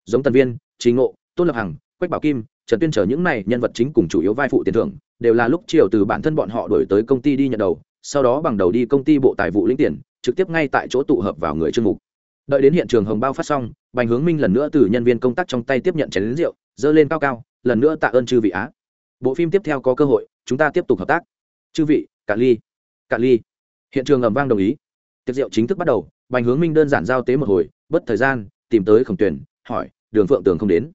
Giống tần viên, trí ngộ, tôn lập hằng, quách bảo kim, trần tuyên trở những này nhân vật chính cùng chủ yếu vai phụ tiền thưởng, đều là lúc chiều từ bản thân bọn họ đổi tới công ty đi nhận đầu, sau đó bằng đầu đi công ty bộ tài vụ lĩnh tiền, trực tiếp ngay tại chỗ tụ hợp vào người chương mục. Đợi đến hiện trường hồng bao phát xong, bành hướng minh lần nữa từ nhân viên công tác trong tay tiếp nhận chén lính rượu dơ lên cao cao, lần nữa tạ ơn chư vị á. Bộ phim tiếp theo có cơ hội chúng ta tiếp tục hợp tác. Chư vị, cạn ly cạn ly. Hiện trường ầm vang đồng ý. Tiệc rượu chính thức bắt đầu, bành hướng minh đơn giản giao tế một hồi, bất thời gian, tìm tới khổng tuyển hỏi, đường phượng tường không đến?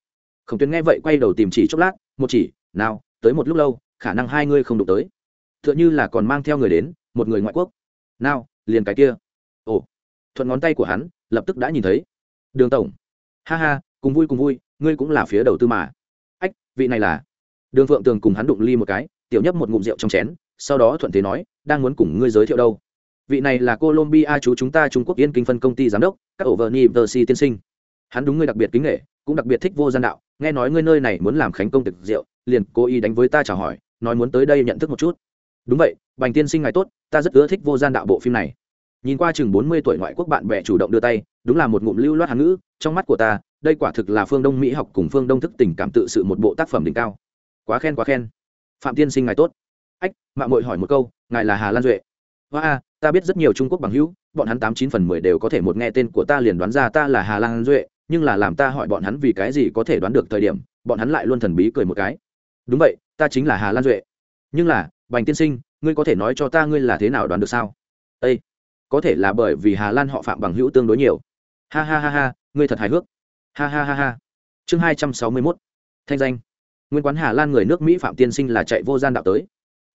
Khổng tuyển nghe vậy quay đầu tìm chỉ chốc lát, một chỉ, nào, tới một lúc lâu, khả năng hai ngươi không đụng tới. T h ư ợ n h ư là còn mang theo người đến, một người ngoại quốc. Nào, liền cái kia. Ồ, thuận ngón tay của hắn, lập tức đã nhìn thấy. Đường tổng. Ha ha, cùng vui cùng vui, ngươi cũng là phía đầu tư mà. Ách, vị này là? Đường phượng tường cùng hắn đụng ly một cái tiểu nhấp một ngụm rượu trong chén, sau đó thuận thế nói, đang muốn cùng ngươi giới thiệu đâu? Vị này là colombia chú chúng ta trung quốc yên kinh phân công ty giám đốc, các ổ vợ ni vợ si tiên sinh. Hắn đúng ngươi đặc biệt kính nghệ cũng đặc biệt thích vô gian đạo, nghe nói ngươi nơi này muốn làm khánh công thực rượu, liền cố ý đánh với ta chào hỏi, nói muốn tới đây nhận thức một chút. Đúng vậy, bành tiên sinh ngài tốt, ta rất ưa thích vô gian đạo bộ phim này. Nhìn qua chừng bốn mươi tuổi ngoại quốc bạn bè chủ động đưa tay, đúng là một ngụm lưu loát hán ngữ, trong mắt của ta, đây quả thực là phương đông mỹ học cùng phương đông thức tình cảm tự sự một bộ tác phẩm đỉnh cao. Quá khen quá khen phạm tiên sinh ngài tốt. Ách mạng mội hỏi một câu, ngài là hà lan duệ. Hoa a, ta biết rất nhiều trung quốc bằng hữu, bọn hắn tám chín phần mười đều có thể một nghe tên của ta liền đoán ra ta là hà lan duệ, nhưng là làm ta hỏi bọn hắn vì cái gì có thể đoán được thời điểm, bọn hắn lại luôn thần bí cười một cái. Đúng vậy, ta chính là hà lan duệ. Nhưng là, bành tiên sinh, ngươi có thể nói cho ta ngươi là thế nào đoán được sao? Ây có thể là bởi vì hà lan họ phạm bằng hữu tương đối nhiều. Ha ha ha ha, ngươi thật hài hước. Ha ha ha ha. Chương hai trăm sáu mươi mốt. Thanh danh nguyên quán hà lan người nước mỹ phạm tiên sinh là chạy vô gian đạo tới.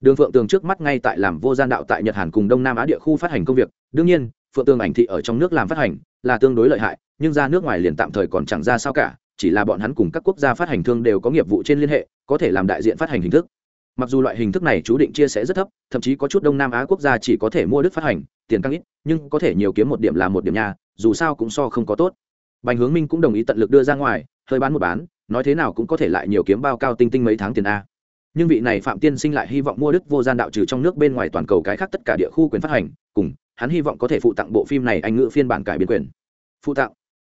Đường phượng tường trước mắt ngay tại làm vô gian đạo tại nhật hàn cùng đông nam á địa khu phát hành công việc. Đương nhiên, phượng tường ảnh thị ở trong nước làm phát hành là tương đối lợi hại, nhưng ra nước ngoài liền tạm thời còn chẳng ra sao cả, chỉ là bọn hắn cùng các quốc gia phát hành thương đều có nghiệp vụ trên liên hệ, có thể làm đại diện phát hành hình thức. Mặc dù loại hình thức này chú định chia sẻ rất thấp, thậm chí có chút đông nam á quốc gia chỉ có thể mua đức phát hành, tiền càng ít, nhưng có thể nhiều kiếm một điểm là một điểm nhà dù sao cũng so không có tốt. Bành hướng minh cũng đồng ý tận lực đưa ra ngoài, hơi bán một bán nói thế nào cũng có thể lại nhiều kiếm bao cao tinh tinh mấy tháng tiền a. Nhưng vị này phạm tiên sinh lại hy vọng mua đức vô gian đạo trừ trong nước bên ngoài toàn cầu cái khác tất cả địa khu quyền phát hành, cùng, hắn hy vọng có thể phụ tặng bộ phim này anh ngữ phiên bản cải biên quyền. Phụ tặng.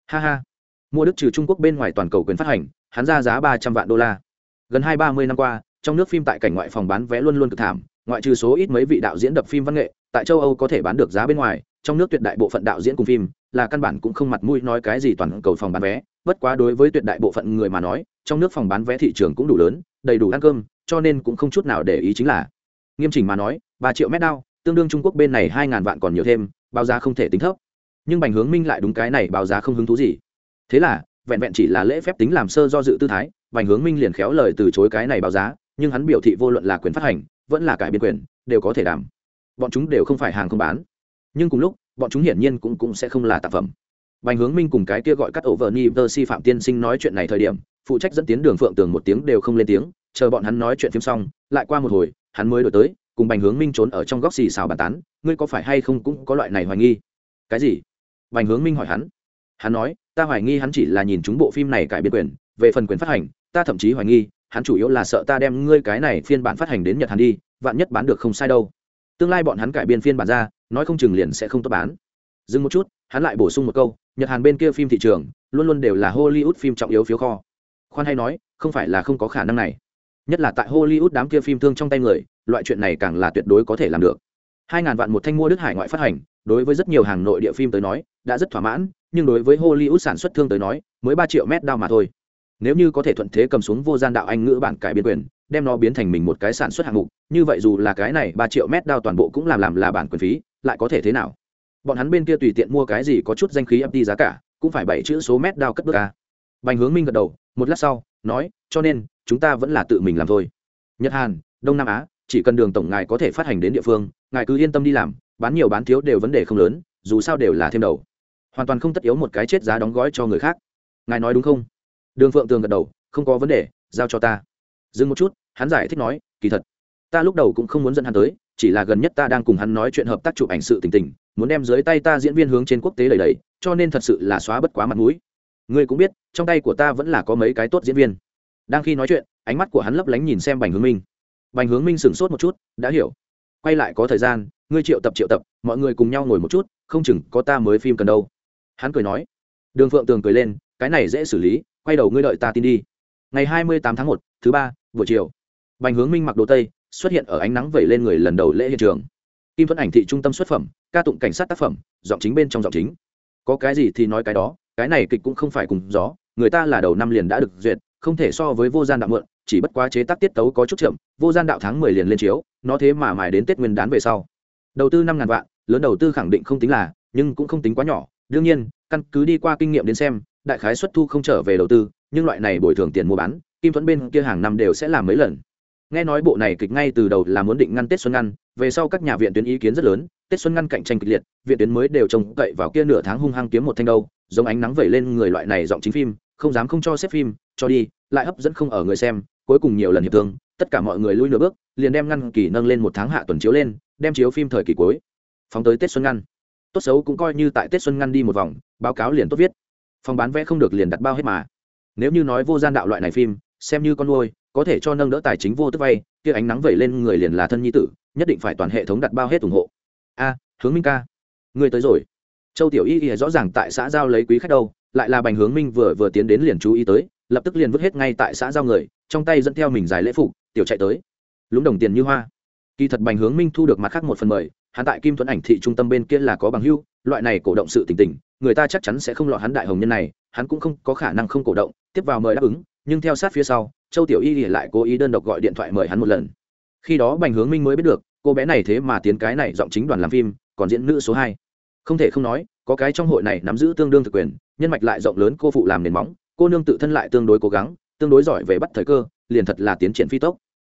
Ha ha. Mua đức trừ trung quốc bên ngoài toàn cầu quyền phát hành, hắn ra giá ba trăm vạn đô la. Gần hai ba mươi năm qua, trong nước phim tại cảnh ngoại phòng bán vé luôn luôn cực thảm, ngoại trừ số ít mấy vị đạo diễn đập phim văn nghệ, tại châu âu có thể bán được giá bên ngoài, trong nước tuyệt đại bộ phận đạo diễn cùng phim, là căn bản cũng không mặt mũi nói cái gì toàn cầu phòng bán vé bất quá đối với tuyệt đại bộ phận người mà nói, trong nước phòng bán vé thị trường cũng đủ lớn, đầy đủ ăn cơm, cho nên cũng không chút nào để ý chính là, nghiêm chỉnh mà nói, ba triệu mét đao, tương đương trung quốc bên này hai ngàn vạn còn nhiều thêm, báo giá không thể tính thấp. Nhưng bành hướng minh lại đúng cái này báo giá không hứng thú gì. Thế là, vẹn vẹn chỉ là lễ phép tính làm sơ do dự tư thái, bành hướng minh liền khéo lời từ chối cái này báo giá, nhưng hắn biểu thị vô luận là quyền phát hành, vẫn là cải biên quyền, đều có thể đảm. Bọn chúng đều không phải hàng không bán. Nhưng cùng lúc, bọn chúng hiển nhiên cũng cũng sẽ không là tác phẩm bành hướng minh cùng cái kia gọi cắt ổ vợ ni si phạm tiên sinh nói chuyện này thời điểm, phụ trách dẫn tiến đường phượng tường một tiếng đều không lên tiếng, chờ bọn hắn nói chuyện phim xong, lại qua một hồi, hắn mới đổi tới, cùng bành hướng minh trốn ở trong góc xì xào bàn tán, ngươi có phải hay không cũng có loại này hoài nghi? Cái gì? Bành hướng minh hỏi hắn. Hắn nói, ta hoài nghi hắn chỉ là nhìn chúng bộ phim này cải biên quyền, về phần quyền phát hành, ta thậm chí hoài nghi, hắn chủ yếu là sợ ta đem ngươi cái này phiên bản phát hành đến nhật hàn đi, vạn nhất bán được không sai đâu. Tương lai bọn hắn cải biên phiên bản ra, nói không chừng liền sẽ không tốt bán. Dừng một chút, hắn lại bổ sung một câu nhật hàn bên kia phim thị trường luôn luôn đều là hollywood phim trọng yếu phiếu kho. Khoan hay nói, không phải là không có khả năng này. Nhất là tại hollywood đám kia phim thương trong tay người, loại chuyện này càng là tuyệt đối có thể làm được. Hai ngàn vạn một thanh mua đức hải ngoại phát hành, đối với rất nhiều hàng nội địa phim tới nói, đã rất thỏa mãn, nhưng đối với hollywood sản xuất thương tới nói, mới ba triệu mét đao mà thôi. Nếu như có thể thuận thế cầm xuống vô gian đạo anh ngữ bản cải biên quyền, đem nó biến thành mình một cái sản xuất hạng mục, như vậy dù là cái này ba triệu mét đao toàn bộ cũng làm làm là bản quyền phí, lại có thể thế nào? Bọn hắn bên kia tùy tiện mua cái gì có chút danh khí ft giá cả, cũng phải bảy chữ số mét đao cất bước ca bành hướng minh gật đầu, một lát sau, nói, cho nên, chúng ta vẫn là tự mình làm thôi. Nhật hàn, đông nam á, chỉ cần đường tổng ngài có thể phát hành đến địa phương, ngài cứ yên tâm đi làm, bán nhiều bán thiếu đều vấn đề không lớn, dù sao đều là thêm đầu. Hoàn toàn không tất yếu một cái chết giá đóng gói cho người khác. Ngài nói đúng không? Đường phượng tường gật đầu, không có vấn đề, giao cho ta. Dừng một chút, hắn giải thích nói, kỳ thật, ta lúc đầu cũng không muốn dẫn hắn tới chỉ là gần nhất ta đang cùng hắn nói chuyện hợp tác chụp ảnh sự tình tình, muốn đem dưới tay ta diễn viên hướng trên quốc tế đầy đầy cho nên thật sự là xóa bất quá mặt mũi. Ngươi cũng biết, trong tay của ta vẫn là có mấy cái tốt diễn viên. Đang khi nói chuyện, ánh mắt của hắn lấp lánh nhìn xem bành hướng minh. Bành hướng minh sửng sốt một chút, đã hiểu. Quay lại có thời gian, ngươi triệu tập triệu tập, mọi người cùng nhau ngồi một chút, không chừng có ta mới phim cần đâu. Hắn cười nói. Đường phượng tường cười lên, cái này dễ xử lý, quay đầu ngươi đợi ta tin đi. Ngày hai mươi tám tháng một, thứ ba, buổi chiều. Bành hướng minh mặc đồ tây xuất hiện ở ánh nắng vẩy lên người lần đầu lễ hiện trường. Kim thuẫn ảnh thị trung tâm xuất phẩm, ca tụng cảnh sát tác phẩm, giọng chính bên trong giọng chính. Có cái gì thì nói cái đó, cái này kịch cũng không phải cùng gió, người ta là đầu năm liền đã được duyệt, không thể so với vô gian đạo mượn, chỉ bất quá chế tác tiết tấu có chút chậm, vô gian đạo tháng mười liền lên chiếu, nó thế mà mài đến tết nguyên đán về sau. Đầu tư năm ngàn vạn, lớn đầu tư khẳng định không tính là, nhưng cũng không tính quá nhỏ. Đương nhiên, căn cứ đi qua kinh nghiệm đến xem, đại khái xuất thu không trở về đầu tư, nhưng loại này bồi thường tiền mua bán, kim thuẫn bên kia hàng năm đều sẽ làm mấy lần nghe nói bộ này kịch ngay từ đầu là muốn định ngăn tết xuân ngăn, về sau các nhà viện tuyến ý kiến rất lớn, tết xuân ngăn cạnh tranh kịch liệt, viện tuyến mới đều trông cậy vào kia nửa tháng hung hăng kiếm một thanh đâu, giống ánh nắng vẩy lên người loại này giọng chính phim, không dám không cho xếp phim, cho đi, lại hấp dẫn không ở người xem, cuối cùng nhiều lần hiệp thương, tất cả mọi người lui nửa bước, liền đem ngăn kỳ nâng lên một tháng hạ tuần chiếu lên, đem chiếu phim thời kỳ cuối. Phóng tới tết xuân ngăn. Tốt xấu cũng coi như tại tết xuân ngăn đi một vòng, báo cáo liền tốt viết. Phòng bán vé không được liền đặt bao hết mà. Nếu như nói vô gian đạo loại này phim, xem như con nuôi có thể cho nâng đỡ tài chính vô tức vay, kia ánh nắng vẩy lên người liền là thân nhi tử, nhất định phải toàn hệ thống đặt bao hết ủng hộ. A, hướng minh ca, người tới rồi. Châu tiểu y y rõ ràng tại xã giao lấy quý khách đâu, lại là bành hướng minh vừa vừa tiến đến liền chú ý tới, lập tức liền vứt hết ngay tại xã giao người, trong tay dẫn theo mình dài lễ phục, tiểu chạy tới. Lúng đồng tiền như hoa. Kỳ thật bành hướng minh thu được mặt khác một phần mười hắn tại kim thuẫn ảnh thị trung tâm bên kia là có bằng hưu, loại này cổ động sự tình tình, người ta chắc chắn sẽ không lọt hắn đại hồng nhân này, hắn cũng không có khả năng không cổ động, tiếp vào mời đáp ứng nhưng theo sát phía sau, châu tiểu y lại cố ý đơn độc gọi điện thoại mời hắn một lần. Khi đó bành hướng minh mới biết được, cô bé này thế mà tiến cái này giọng chính đoàn làm phim, còn diễn nữ số hai. Không thể không nói, có cái trong hội này nắm giữ tương đương thực quyền, nhân mạch lại rộng lớn, cô phụ làm nền móng, cô nương tự thân lại tương đối cố gắng, tương đối giỏi về bắt thời cơ, liền thật là tiến triển phi tốc.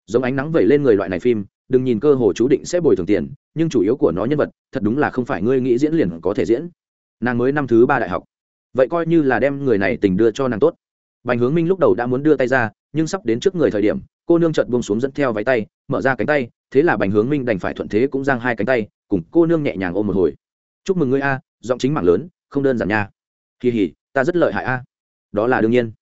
Giống ánh nắng vẩy lên người loại này phim, đừng nhìn cơ hồ chú định sẽ bồi thường tiền, nhưng chủ yếu của nó nhân vật, thật đúng là không phải ngươi nghĩ diễn liền có thể diễn. Nàng mới năm thứ ba đại học. Vậy coi như là đem người này tình đưa cho nàng tốt bành hướng minh lúc đầu đã muốn đưa tay ra, nhưng sắp đến trước người thời điểm, cô nương chợt buông xuống dẫn theo váy tay, mở ra cánh tay, thế là bành hướng minh đành phải thuận thế cũng giang hai cánh tay, cùng cô nương nhẹ nhàng ôm một hồi. Chúc mừng ngươi a, giọng chính mạng lớn, không đơn giản nha. Kỳ hỉ ta rất lợi hại a. Đó là đương nhiên.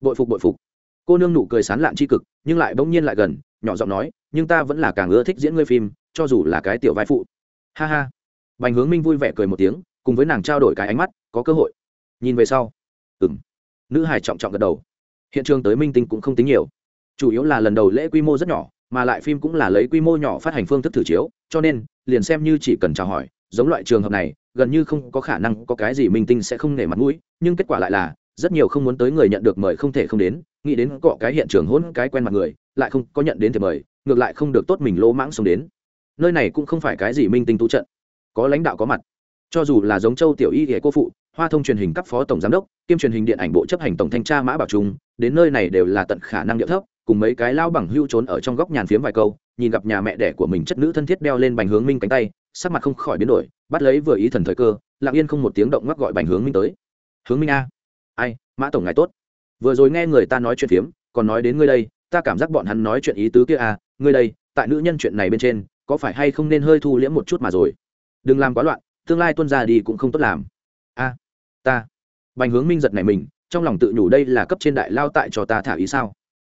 Bội phục bội phục. Cô nương nụ cười sán lạn tri cực, nhưng lại bỗng nhiên lại gần, nhỏ giọng nói, nhưng ta vẫn là càng ưa thích diễn ngươi phim, cho dù là cái tiểu vai phụ. Ha ha. Bành hướng minh vui vẻ cười một tiếng, cùng với nàng trao đổi cái ánh mắt, có cơ hội. Nhìn về sau. "Ừm." Nữ hải trọng trọng gật đầu. Hiện trường tới minh tinh cũng không tính nhiều. Chủ yếu là lần đầu lễ quy mô rất nhỏ, mà lại phim cũng là lấy quy mô nhỏ phát hành phương thức thử chiếu, cho nên, liền xem như chỉ cần chào hỏi, giống loại trường hợp này, gần như không có khả năng có cái gì minh tinh sẽ không nể mặt mũi, nhưng kết quả lại là, rất nhiều không muốn tới người nhận được mời không thể không đến, nghĩ đến cọ cái hiện trường hôn cái quen mặt người, lại không có nhận đến thì mời, ngược lại không được tốt mình lỗ mãng sống đến. Nơi này cũng không phải cái gì minh tinh tú trận, có lãnh đạo có mặt. Cho dù là giống châu tiểu y hệ cô phụ hoa thông truyền hình cấp phó tổng giám đốc, kiêm truyền hình điện ảnh bộ chấp hành tổng thanh tra mã bảo trung, đến nơi này đều là tận khả năng địa thấp, cùng mấy cái lao bằng hưu trốn ở trong góc nhàn phiếm vài câu, nhìn gặp nhà mẹ đẻ của mình chất nữ thân thiết đeo lên bành hướng minh cánh tay, sắc mặt không khỏi biến đổi, bắt lấy vừa ý thần thời cơ, lặng yên không một tiếng động ngắc gọi bành hướng minh tới. Hướng minh a. Ai, mã tổng ngài tốt. Vừa rồi nghe người ta nói chuyện phiếm, còn nói đến ngươi đây, ta cảm giác bọn hắn nói chuyện ý tứ kia a ngươi đây, tại nữ nhân chuyện này bên trên, có phải hay không nên hơi thu liễm một chút mà rồi? Đừng làm quá loạn, tương lai tuân ra đi cũng không tốt làm ta. Bành hướng minh giật này mình, trong lòng tự nhủ đây là cấp trên đại lao tại cho ta thả ý sao?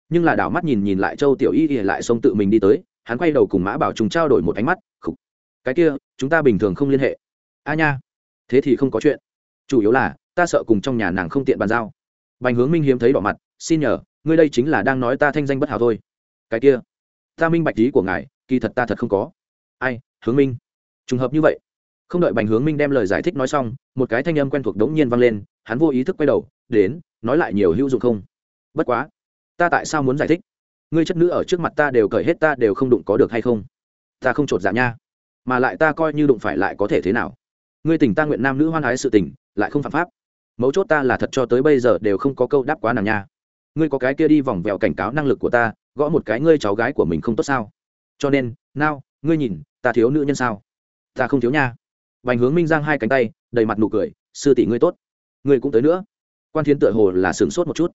Nhưng là đảo mắt nhìn nhìn lại châu tiểu y y lại xông tự mình đi tới, hắn quay đầu cùng mã bảo trùng trao đổi một ánh mắt, khục. Cái kia, chúng ta bình thường không liên hệ. A nha. Thế thì không có chuyện. Chủ yếu là, ta sợ cùng trong nhà nàng không tiện bàn giao. Bành hướng minh hiếm thấy đỏ mặt, xin nhờ, ngươi đây chính là đang nói ta thanh danh bất hảo thôi. Cái kia. Ta minh bạch ý của ngài, kỳ thật ta thật không có. Ai, hướng minh. Trùng hợp như vậy không đợi bành hướng minh đem lời giải thích nói xong, một cái thanh âm quen thuộc đống nhiên vang lên, hắn vô ý thức quay đầu, đến, nói lại nhiều hữu dụng không? Bất quá, ta tại sao muốn giải thích? Ngươi chất nữ ở trước mặt ta đều cởi hết ta đều không đụng có được hay không? Ta không chột dạ nha. Mà lại ta coi như đụng phải lại có thể thế nào? Ngươi tình ta nguyện nam nữ hoan ái sự tình, lại không phạm pháp. Mấu chốt ta là thật cho tới bây giờ đều không có câu đáp quá nàng nha. Ngươi có cái kia đi vòng vèo cảnh cáo năng lực của ta, gõ một cái ngươi cháu gái của mình không tốt sao? Cho nên, nào, ngươi nhìn, ta thiếu nữ nhân sao? Ta không thiếu nha vành hướng minh giang hai cánh tay, đầy mặt nụ cười, sư tỷ ngươi tốt. Ngươi cũng tới nữa. Quan thiến tựa hồ là sửng sốt một chút.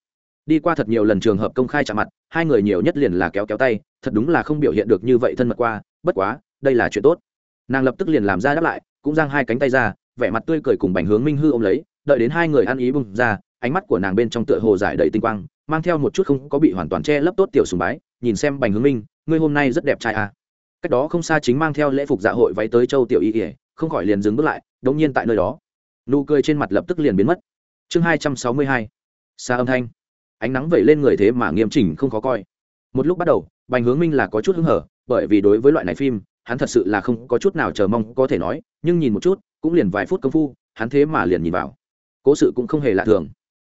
Đi qua thật nhiều lần trường hợp công khai chạm mặt, hai người nhiều nhất liền là kéo kéo tay, thật đúng là không biểu hiện được như vậy thân mật qua, bất quá, đây là chuyện tốt. Nàng lập tức liền làm ra đáp lại, cũng giang hai cánh tay ra, vẻ mặt tươi cười cùng bành hướng minh hư ôm lấy, đợi đến hai người ăn ý bung ra, ánh mắt của nàng bên trong tựa hồ giải đầy tinh quang, mang theo một chút không có bị hoàn toàn che lấp tốt tiểu sùng bái, nhìn xem bành hướng minh, ngươi hôm nay rất đẹp trai à. cách đó không xa chính mang theo lễ phục dạ hội váy tới châu tiểu y ỉa không khỏi liền dừng bước lại, đống nhiên tại nơi đó. Nụ cười trên mặt lập tức liền biến mất. Chương hai trăm sáu mươi hai xa âm thanh. Ánh nắng vẩy lên người thế mà nghiêm chỉnh không khó coi. Một lúc bắt đầu, bành hướng minh là có chút hứng hở, bởi vì đối với loại này phim, hắn thật sự là không có chút nào chờ mong có thể nói, nhưng nhìn một chút, cũng liền vài phút công phu, hắn thế mà liền nhìn vào. Cố sự cũng không hề lạ thường.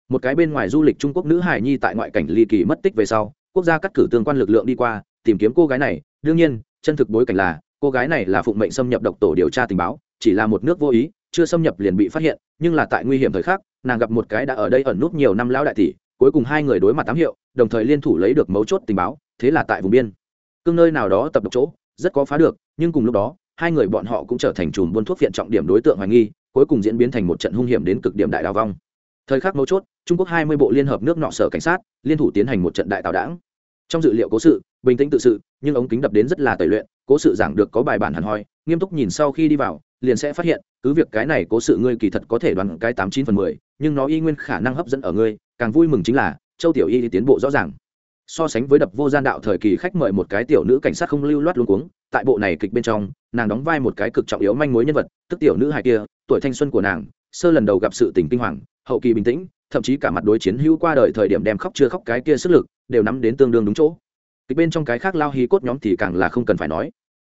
Một cái bên ngoài du lịch trung quốc nữ hải nhi tại ngoại cảnh ly kỳ mất tích về sau, quốc gia cắt cử tương quan lực lượng đi qua, tìm kiếm cô gái này. Đương nhiên, chân thực bối cảnh là cô gái này là phụng mệnh xâm nhập độc tổ điều tra tình báo, chỉ là một nước vô ý, chưa xâm nhập liền bị phát hiện, nhưng là tại nguy hiểm thời khắc, nàng gặp một cái đã ở đây ẩn nút nhiều năm lão đại tỷ, cuối cùng hai người đối mặt tám hiệu, đồng thời liên thủ lấy được mấu chốt tình báo, thế là tại vùng biên. Cương nơi nào đó tập độc chỗ, rất có phá được, nhưng cùng lúc đó, hai người bọn họ cũng trở thành chùm buôn thuốc viện trọng điểm đối tượng hoài nghi, cuối cùng diễn biến thành một trận hung hiểm đến cực điểm đại đào vong. Thời khắc mấu chốt, trung quốc hai mươi bộ liên hợp nước nọ sở cảnh sát, liên thủ tiến hành một trận đại tào đảng trong dự liệu cố sự, bình tĩnh tự sự, nhưng ống kính đập đến rất là tẩy luyện, cố sự giảng được có bài bản hẳn hoi, nghiêm túc nhìn sau khi đi vào, liền sẽ phát hiện, cứ việc cái này cố sự ngươi kỳ thật có thể đoán cái tám chín phần mười, nhưng nó y nguyên khả năng hấp dẫn ở ngươi, càng vui mừng chính là, châu tiểu y tiến bộ rõ ràng. So sánh với đập vô gian đạo thời kỳ khách mời một cái tiểu nữ cảnh sát không lưu loát luôn cuống, tại bộ này kịch bên trong, nàng đóng vai một cái cực trọng yếu manh mối nhân vật, tức tiểu nữ hài kia, tuổi thanh xuân của nàng, sơ lần đầu gặp sự tình kinh hoàng, hậu kỳ bình tĩnh thậm chí cả mặt đối chiến hữu qua đời thời điểm đem khóc chưa khóc cái kia sức lực đều nắm đến tương đương đúng chỗ. Kịch bên trong cái khác lao hí cốt nhóm thì càng là không cần phải nói.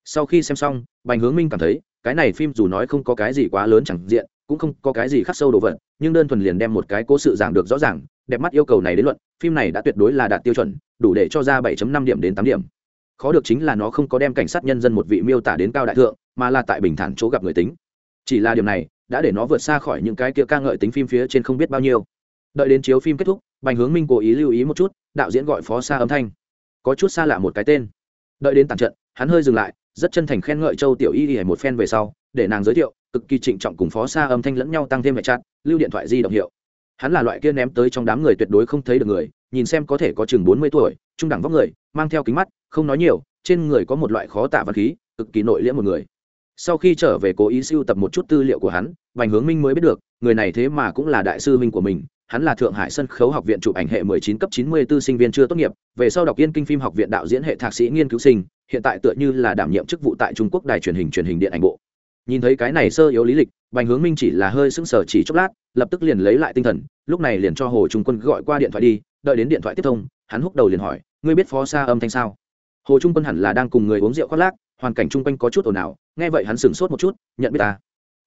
Sau khi xem xong, bành hướng minh cảm thấy, cái này phim dù nói không có cái gì quá lớn chẳng diện, cũng không có cái gì khắc sâu đồ vật, nhưng đơn thuần liền đem một cái cố sự giảng được rõ ràng, đẹp mắt yêu cầu này đến luận, phim này đã tuyệt đối là đạt tiêu chuẩn, đủ để cho ra 7.5 điểm đến 8 điểm. Khó được chính là nó không có đem cảnh sát nhân dân một vị miêu tả đến cao đại thượng, mà là tại bình thản chỗ gặp người tính. Chỉ là điểm này, đã để nó vượt xa khỏi những cái kia ca ngợi tính phim phía trên không biết bao nhiêu đợi đến chiếu phim kết thúc, bành hướng minh cố ý lưu ý một chút, đạo diễn gọi phó xa âm thanh. Có chút xa lạ một cái tên. Đợi đến tàn trận, hắn hơi dừng lại, rất chân thành khen ngợi châu tiểu y y một phen về sau, để nàng giới thiệu, cực kỳ trịnh trọng cùng phó xa âm thanh lẫn nhau tăng thêm hệ chặt lưu điện thoại di động hiệu. Hắn là loại kia ném tới trong đám người tuyệt đối không thấy được người, nhìn xem có thể có chừng bốn mươi tuổi, trung đẳng vóc người, mang theo kính mắt, không nói nhiều, trên người có một loại khó tả văn khí, cực kỳ nội liễm một người. Sau khi trở về cố ý sưu tập một chút tư liệu của hắn vành hướng minh mới biết được, người này thế mà cũng là đại sư minh của mình hắn là thượng hải sân khấu học viện chụp ảnh hệ 19 cấp 94 sinh viên chưa tốt nghiệp, về sau đọc yên kinh phim học viện đạo diễn hệ thạc sĩ nghiên cứu sinh, hiện tại tựa như là đảm nhiệm chức vụ tại trung quốc đài truyền hình truyền hình điện ảnh bộ. Nhìn thấy cái này sơ yếu lý lịch, bành hướng minh chỉ là hơi sững sờ chỉ chốc lát, lập tức liền lấy lại tinh thần, lúc này liền cho hồ trung quân gọi qua điện thoại đi, đợi đến điện thoại tiếp thông, hắn húc đầu liền hỏi, ngươi biết phó xa âm thanh sao? Hồ trung quân hẳn là đang cùng người uống rượu khoác lác, hoàn cảnh chung quanh có chút ồn ào, nghe vậy hắn sửng sốt một chút, nhận biết ta.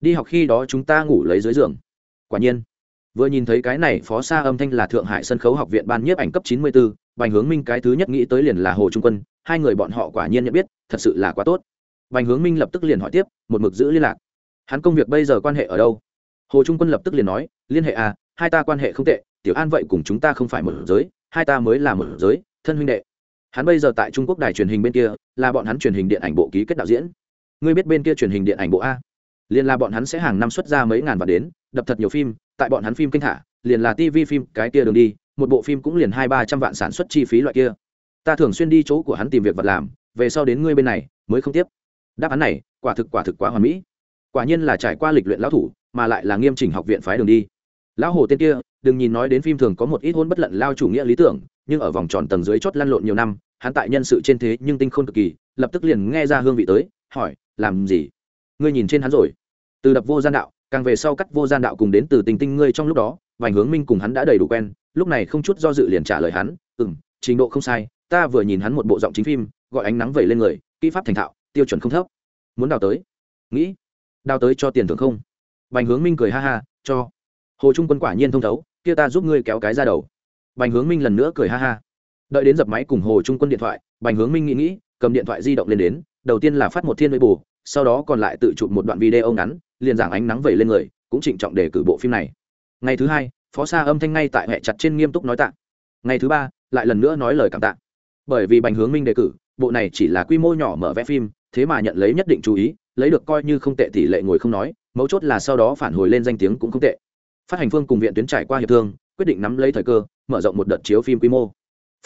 Đi học khi đó chúng ta ngủ lấy dưới giường. Quả nhiên vừa nhìn thấy cái này phó xa âm thanh là thượng hải sân khấu học viện ban nhiếp ảnh cấp chín mươi 94, bành hướng minh cái thứ nhất nghĩ tới liền là hồ trung quân hai người bọn họ quả nhiên nhận biết thật sự là quá tốt. Bành hướng minh lập tức liền hỏi tiếp một mực giữ liên lạc. Hắn công việc bây giờ quan hệ ở đâu? Hồ trung quân lập tức liền nói liên hệ à hai ta quan hệ không tệ tiểu an vậy cùng chúng ta không phải một giới hai ta mới là một giới thân huynh đệ. Hắn bây giờ tại trung quốc đài truyền hình bên kia là bọn hắn truyền hình điện ảnh bộ ký kết đạo diễn. Ngươi biết bên kia truyền hình điện ảnh bộ a? Liên là bọn hắn sẽ hàng năm xuất ra mấy ngàn vạn đến đập thật nhiều phim tại bọn hắn phim kinh thả, liền là tv phim, cái kia đường đi, một bộ phim cũng liền hai ba trăm vạn sản xuất chi phí loại kia. Ta thường xuyên đi chỗ của hắn tìm việc vật làm, về sau đến ngươi bên này, mới không tiếp. Đáp án này, quả thực quả thực quá hoàn mỹ. Quả nhiên là trải qua lịch luyện lão thủ, mà lại là nghiêm chỉnh học viện phái đường đi. Lão hồ tên kia, đừng nhìn nói đến phim thường có một ít hôn bất lận lao chủ nghĩa lý tưởng, nhưng ở vòng tròn tầng dưới chót lăn lộn nhiều năm, hắn tại nhân sự trên thế nhưng tinh khôn cực kỳ, lập tức liền nghe ra hương vị tới, hỏi, làm gì? Ngươi nhìn trên hắn rồi? Từ đập vô gian đạo càng về sau cắt vô gian đạo cùng đến từ tình tinh ngươi trong lúc đó, vành hướng minh cùng hắn đã đầy đủ quen, lúc này không chút do dự liền trả lời hắn ừ m trình độ không sai, ta vừa nhìn hắn một bộ giọng chính phim, gọi ánh nắng vẩy lên người, kỹ pháp thành thạo, tiêu chuẩn không thấp. Muốn đào tới? Nghĩ, đào tới cho tiền thưởng không? Bành hướng minh cười ha ha, cho. Hồ trung quân quả nhiên thông thấu, kia ta giúp ngươi kéo cái ra đầu. Bành hướng minh lần nữa cười ha ha. Đợi đến dập máy cùng hồ trung quân điện thoại bành hướng minh nghĩ nghĩ, cầm điện thoại di động lên đến, đầu tiên là phát một thiên với bù, sau đó còn lại tự chụp một đoạn video ngắn liền giảng ánh nắng vẩy lên người, cũng trịnh trọng để cử bộ phim này. Ngày thứ hai, phó sa âm thanh ngay tại hệ chặt trên nghiêm túc nói tạ. Ngày thứ ba, lại lần nữa nói lời cảm tạ. Bởi vì bành hướng minh đề cử, bộ này chỉ là quy mô nhỏ mở vẽ phim, thế mà nhận lấy nhất định chú ý, lấy được coi như không tệ tỷ lệ ngồi không nói, mấu chốt là sau đó phản hồi lên danh tiếng cũng không tệ. Phát hành phương cùng viện tuyến trải qua hiệp thương, quyết định nắm lấy thời cơ, mở rộng một đợt chiếu phim quy mô.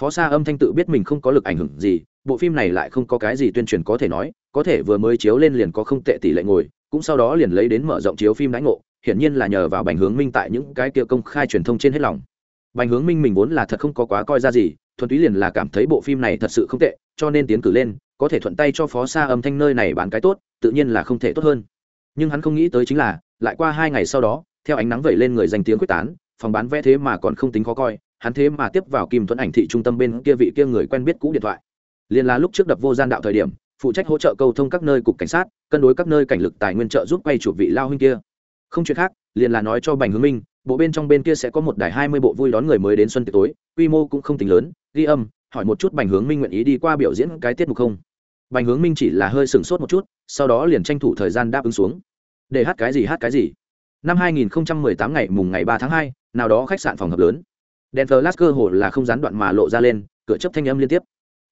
Phó sa âm thanh tự biết mình không có lực ảnh hưởng gì, bộ phim này lại không có cái gì tuyên truyền có thể nói, có thể vừa mới chiếu lên liền có không tệ tỷ lệ ngồi cũng sau đó liền lấy đến mở rộng chiếu phim đãi ngộ, hiển nhiên là nhờ vào bành hướng minh tại những cái kia công khai truyền thông trên hết lòng. Bành hướng minh mình vốn là thật không có quá coi ra gì, thuần túy liền là cảm thấy bộ phim này thật sự không tệ, cho nên tiến cử lên, có thể thuận tay cho phó xa âm thanh nơi này bán cái tốt, tự nhiên là không thể tốt hơn. Nhưng hắn không nghĩ tới chính là, lại qua hai ngày sau đó, theo ánh nắng vẩy lên người danh tiếng quyết tán, phòng bán vé thế mà còn không tính khó coi, hắn thế mà tiếp vào kim thuẫn ảnh thị trung tâm bên kia vị kia người quen biết cũ điện thoại. Liền là lúc trước đập vô gian đạo thời điểm phụ trách hỗ trợ câu thông các nơi cục cảnh sát cân đối các nơi cảnh lực tài nguyên trợ giúp quay chủ vị lao huynh kia. Không chuyện khác liền là nói cho bành hướng minh bộ bên trong bên kia sẽ có một đài hai mươi bộ vui đón người mới đến xuân tiệc tối quy mô cũng không tính lớn ghi âm hỏi một chút bành hướng minh nguyện ý đi qua biểu diễn cái tiết mục không? Bành hướng minh chỉ là hơi sửng sốt một chút sau đó liền tranh thủ thời gian đáp ứng xuống. Để hát cái gì hát cái gì. Năm 2018 ngày mùng ngày 3 tháng 2, nào đó khách sạn phòng hợp lớn. Đèn flash cơ hồ là không gián đoạn mà lộ ra lên cửa chấp thanh âm liên tiếp.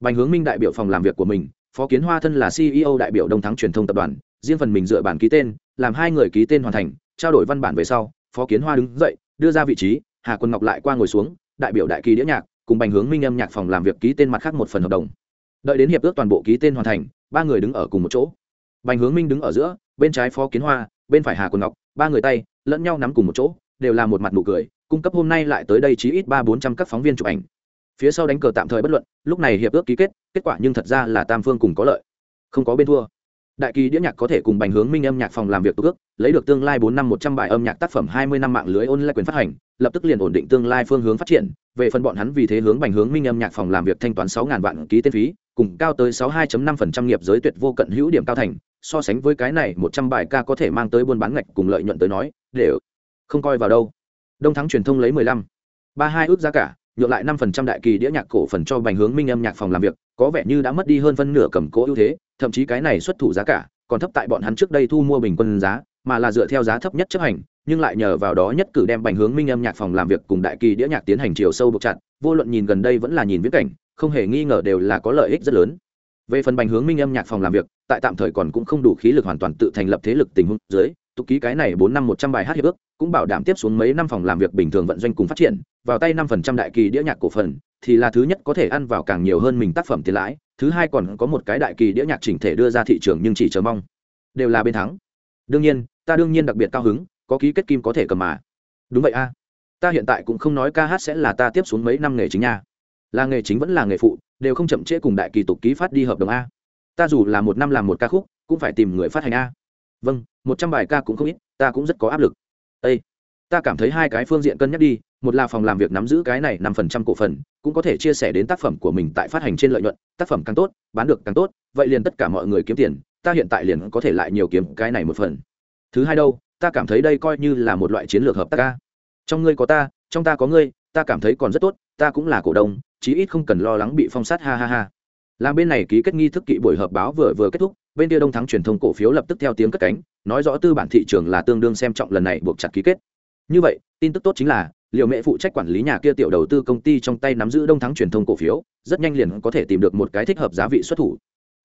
Bành hướng minh đại biểu phòng làm việc của mình phó kiến hoa thân là ceo đại biểu đông thắng truyền thông tập đoàn, riêng phần mình dựa bản ký tên, làm hai người ký tên hoàn thành, trao đổi văn bản về sau, phó kiến hoa đứng dậy, đưa ra vị trí, hà quân ngọc lại qua ngồi xuống, đại biểu đại kỳ đĩa nhạc, cùng bành hướng minh âm nhạc phòng làm việc ký tên mặt khác một phần hợp đồng. Đợi đến hiệp ước toàn bộ ký tên hoàn thành, ba người đứng ở cùng một chỗ. Bành hướng minh đứng ở giữa, bên trái phó kiến hoa, bên phải hà quân ngọc, ba người tay, lẫn nhau nắm cùng một chỗ, đều là một mặt nụ cười, cung cấp hôm nay lại tới đây chí ít ba bốn trăm các phóng viên chụp ảnh phía sau đánh cờ tạm thời bất luận, lúc này hiệp ước ký kết kết quả nhưng thật ra là tam phương cùng có lợi. Không có bên thua. Đại kỳ đĩa nhạc có thể cùng bành hướng minh âm nhạc phòng làm việc ước lấy được tương lai bốn năm một trăm bài âm nhạc tác phẩm hai mươi năm mạng lưới ôn lại quyền phát hành, lập tức liền ổn định tương lai phương hướng phát triển. Về phần bọn hắn vì thế hướng bành hướng minh âm nhạc phòng làm việc thanh toán sáu ngàn vạn ký tên phí, cùng cao tới sáu hai năm phần trăm nghiệp giới tuyệt vô cận hữu điểm cao thành, so sánh với cái này một trăm bài ca có thể mang tới buôn bán ngạch cùng lợi nhuận tới nói, đều không coi vào đâu. Đông thắng truyền thông lấy mười lăm ba hai ước giá cả nhượng lại năm phần trăm đại kỳ đĩa nhạc cổ phần cho bành hướng minh âm nhạc phòng làm việc, có vẻ như đã mất đi hơn phân nửa cầm cố ưu thế, thậm chí cái này xuất thủ giá cả còn thấp tại bọn hắn trước đây thu mua bình quân giá, mà là dựa theo giá thấp nhất chấp hành, nhưng lại nhờ vào đó nhất cử đem bành hướng minh âm nhạc phòng làm việc cùng đại kỳ đĩa nhạc tiến hành chiều sâu buộc chặt, vô luận nhìn gần đây vẫn là nhìn viễn cảnh, không hề nghi ngờ đều là có lợi ích rất lớn. Về phần bành hướng minh âm nhạc phòng làm việc, tại tạm thời còn cũng không đủ khí lực hoàn toàn tự thành lập thế lực tình huống dưới, tục ký cái này bốn năm một trăm bài hát hiệp ước, cũng bảo đảm tiếp xuống mấy năm phòng làm việc bình thường vận doanh cùng phát triển vào tay năm phần trăm đại kỳ đĩa nhạc cổ phần thì là thứ nhất có thể ăn vào càng nhiều hơn mình tác phẩm tiền lãi thứ hai còn có một cái đại kỳ đĩa nhạc chỉnh thể đưa ra thị trường nhưng chỉ chờ mong. Đều là bên thắng. Đương nhiên ta đương nhiên đặc biệt cao hứng có ký kết kim có thể cầm mà. Đúng vậy a. Ta hiện tại cũng không nói ca hát sẽ là ta tiếp xuống mấy năm nghề chính nha. Là nghề chính vẫn là nghề phụ đều không chậm trễ cùng đại kỳ tục ký phát đi hợp đồng a. Ta dù là một năm làm một ca khúc cũng phải tìm người phát hành a. Vâng một trăm bài ca cũng không ít ta cũng rất có áp lực. Ê, ta cảm thấy hai cái phương diện cân nhắc đi một là phòng làm việc nắm giữ cái này năm phần trăm cổ phần, cũng có thể chia sẻ đến tác phẩm của mình tại phát hành trên lợi nhuận, tác phẩm càng tốt, bán được càng tốt, vậy liền tất cả mọi người kiếm tiền, ta hiện tại liền có thể lại nhiều kiếm cái này một phần. Thứ hai đâu, ta cảm thấy đây coi như là một loại chiến lược hợp tác ca trong ngươi có ta, trong ta có ngươi, ta cảm thấy còn rất tốt, ta cũng là cổ đông, chí ít không cần lo lắng bị phong sát, ha ha ha. Làm bên này ký kết nghi thức kỵ buổi họp báo vừa vừa kết thúc, bên kia đông thắng truyền thông cổ phiếu lập tức theo tiếng cất cánh, nói rõ tư bản thị trường là tương đương xem trọng lần này buộc chặt ký kết. Như vậy, tin tức tốt chính là liệu mẹ phụ trách quản lý nhà kia tiểu đầu tư công ty trong tay nắm giữ đông thắng truyền thông cổ phiếu, rất nhanh liền có thể tìm được một cái thích hợp giá vị xuất thủ.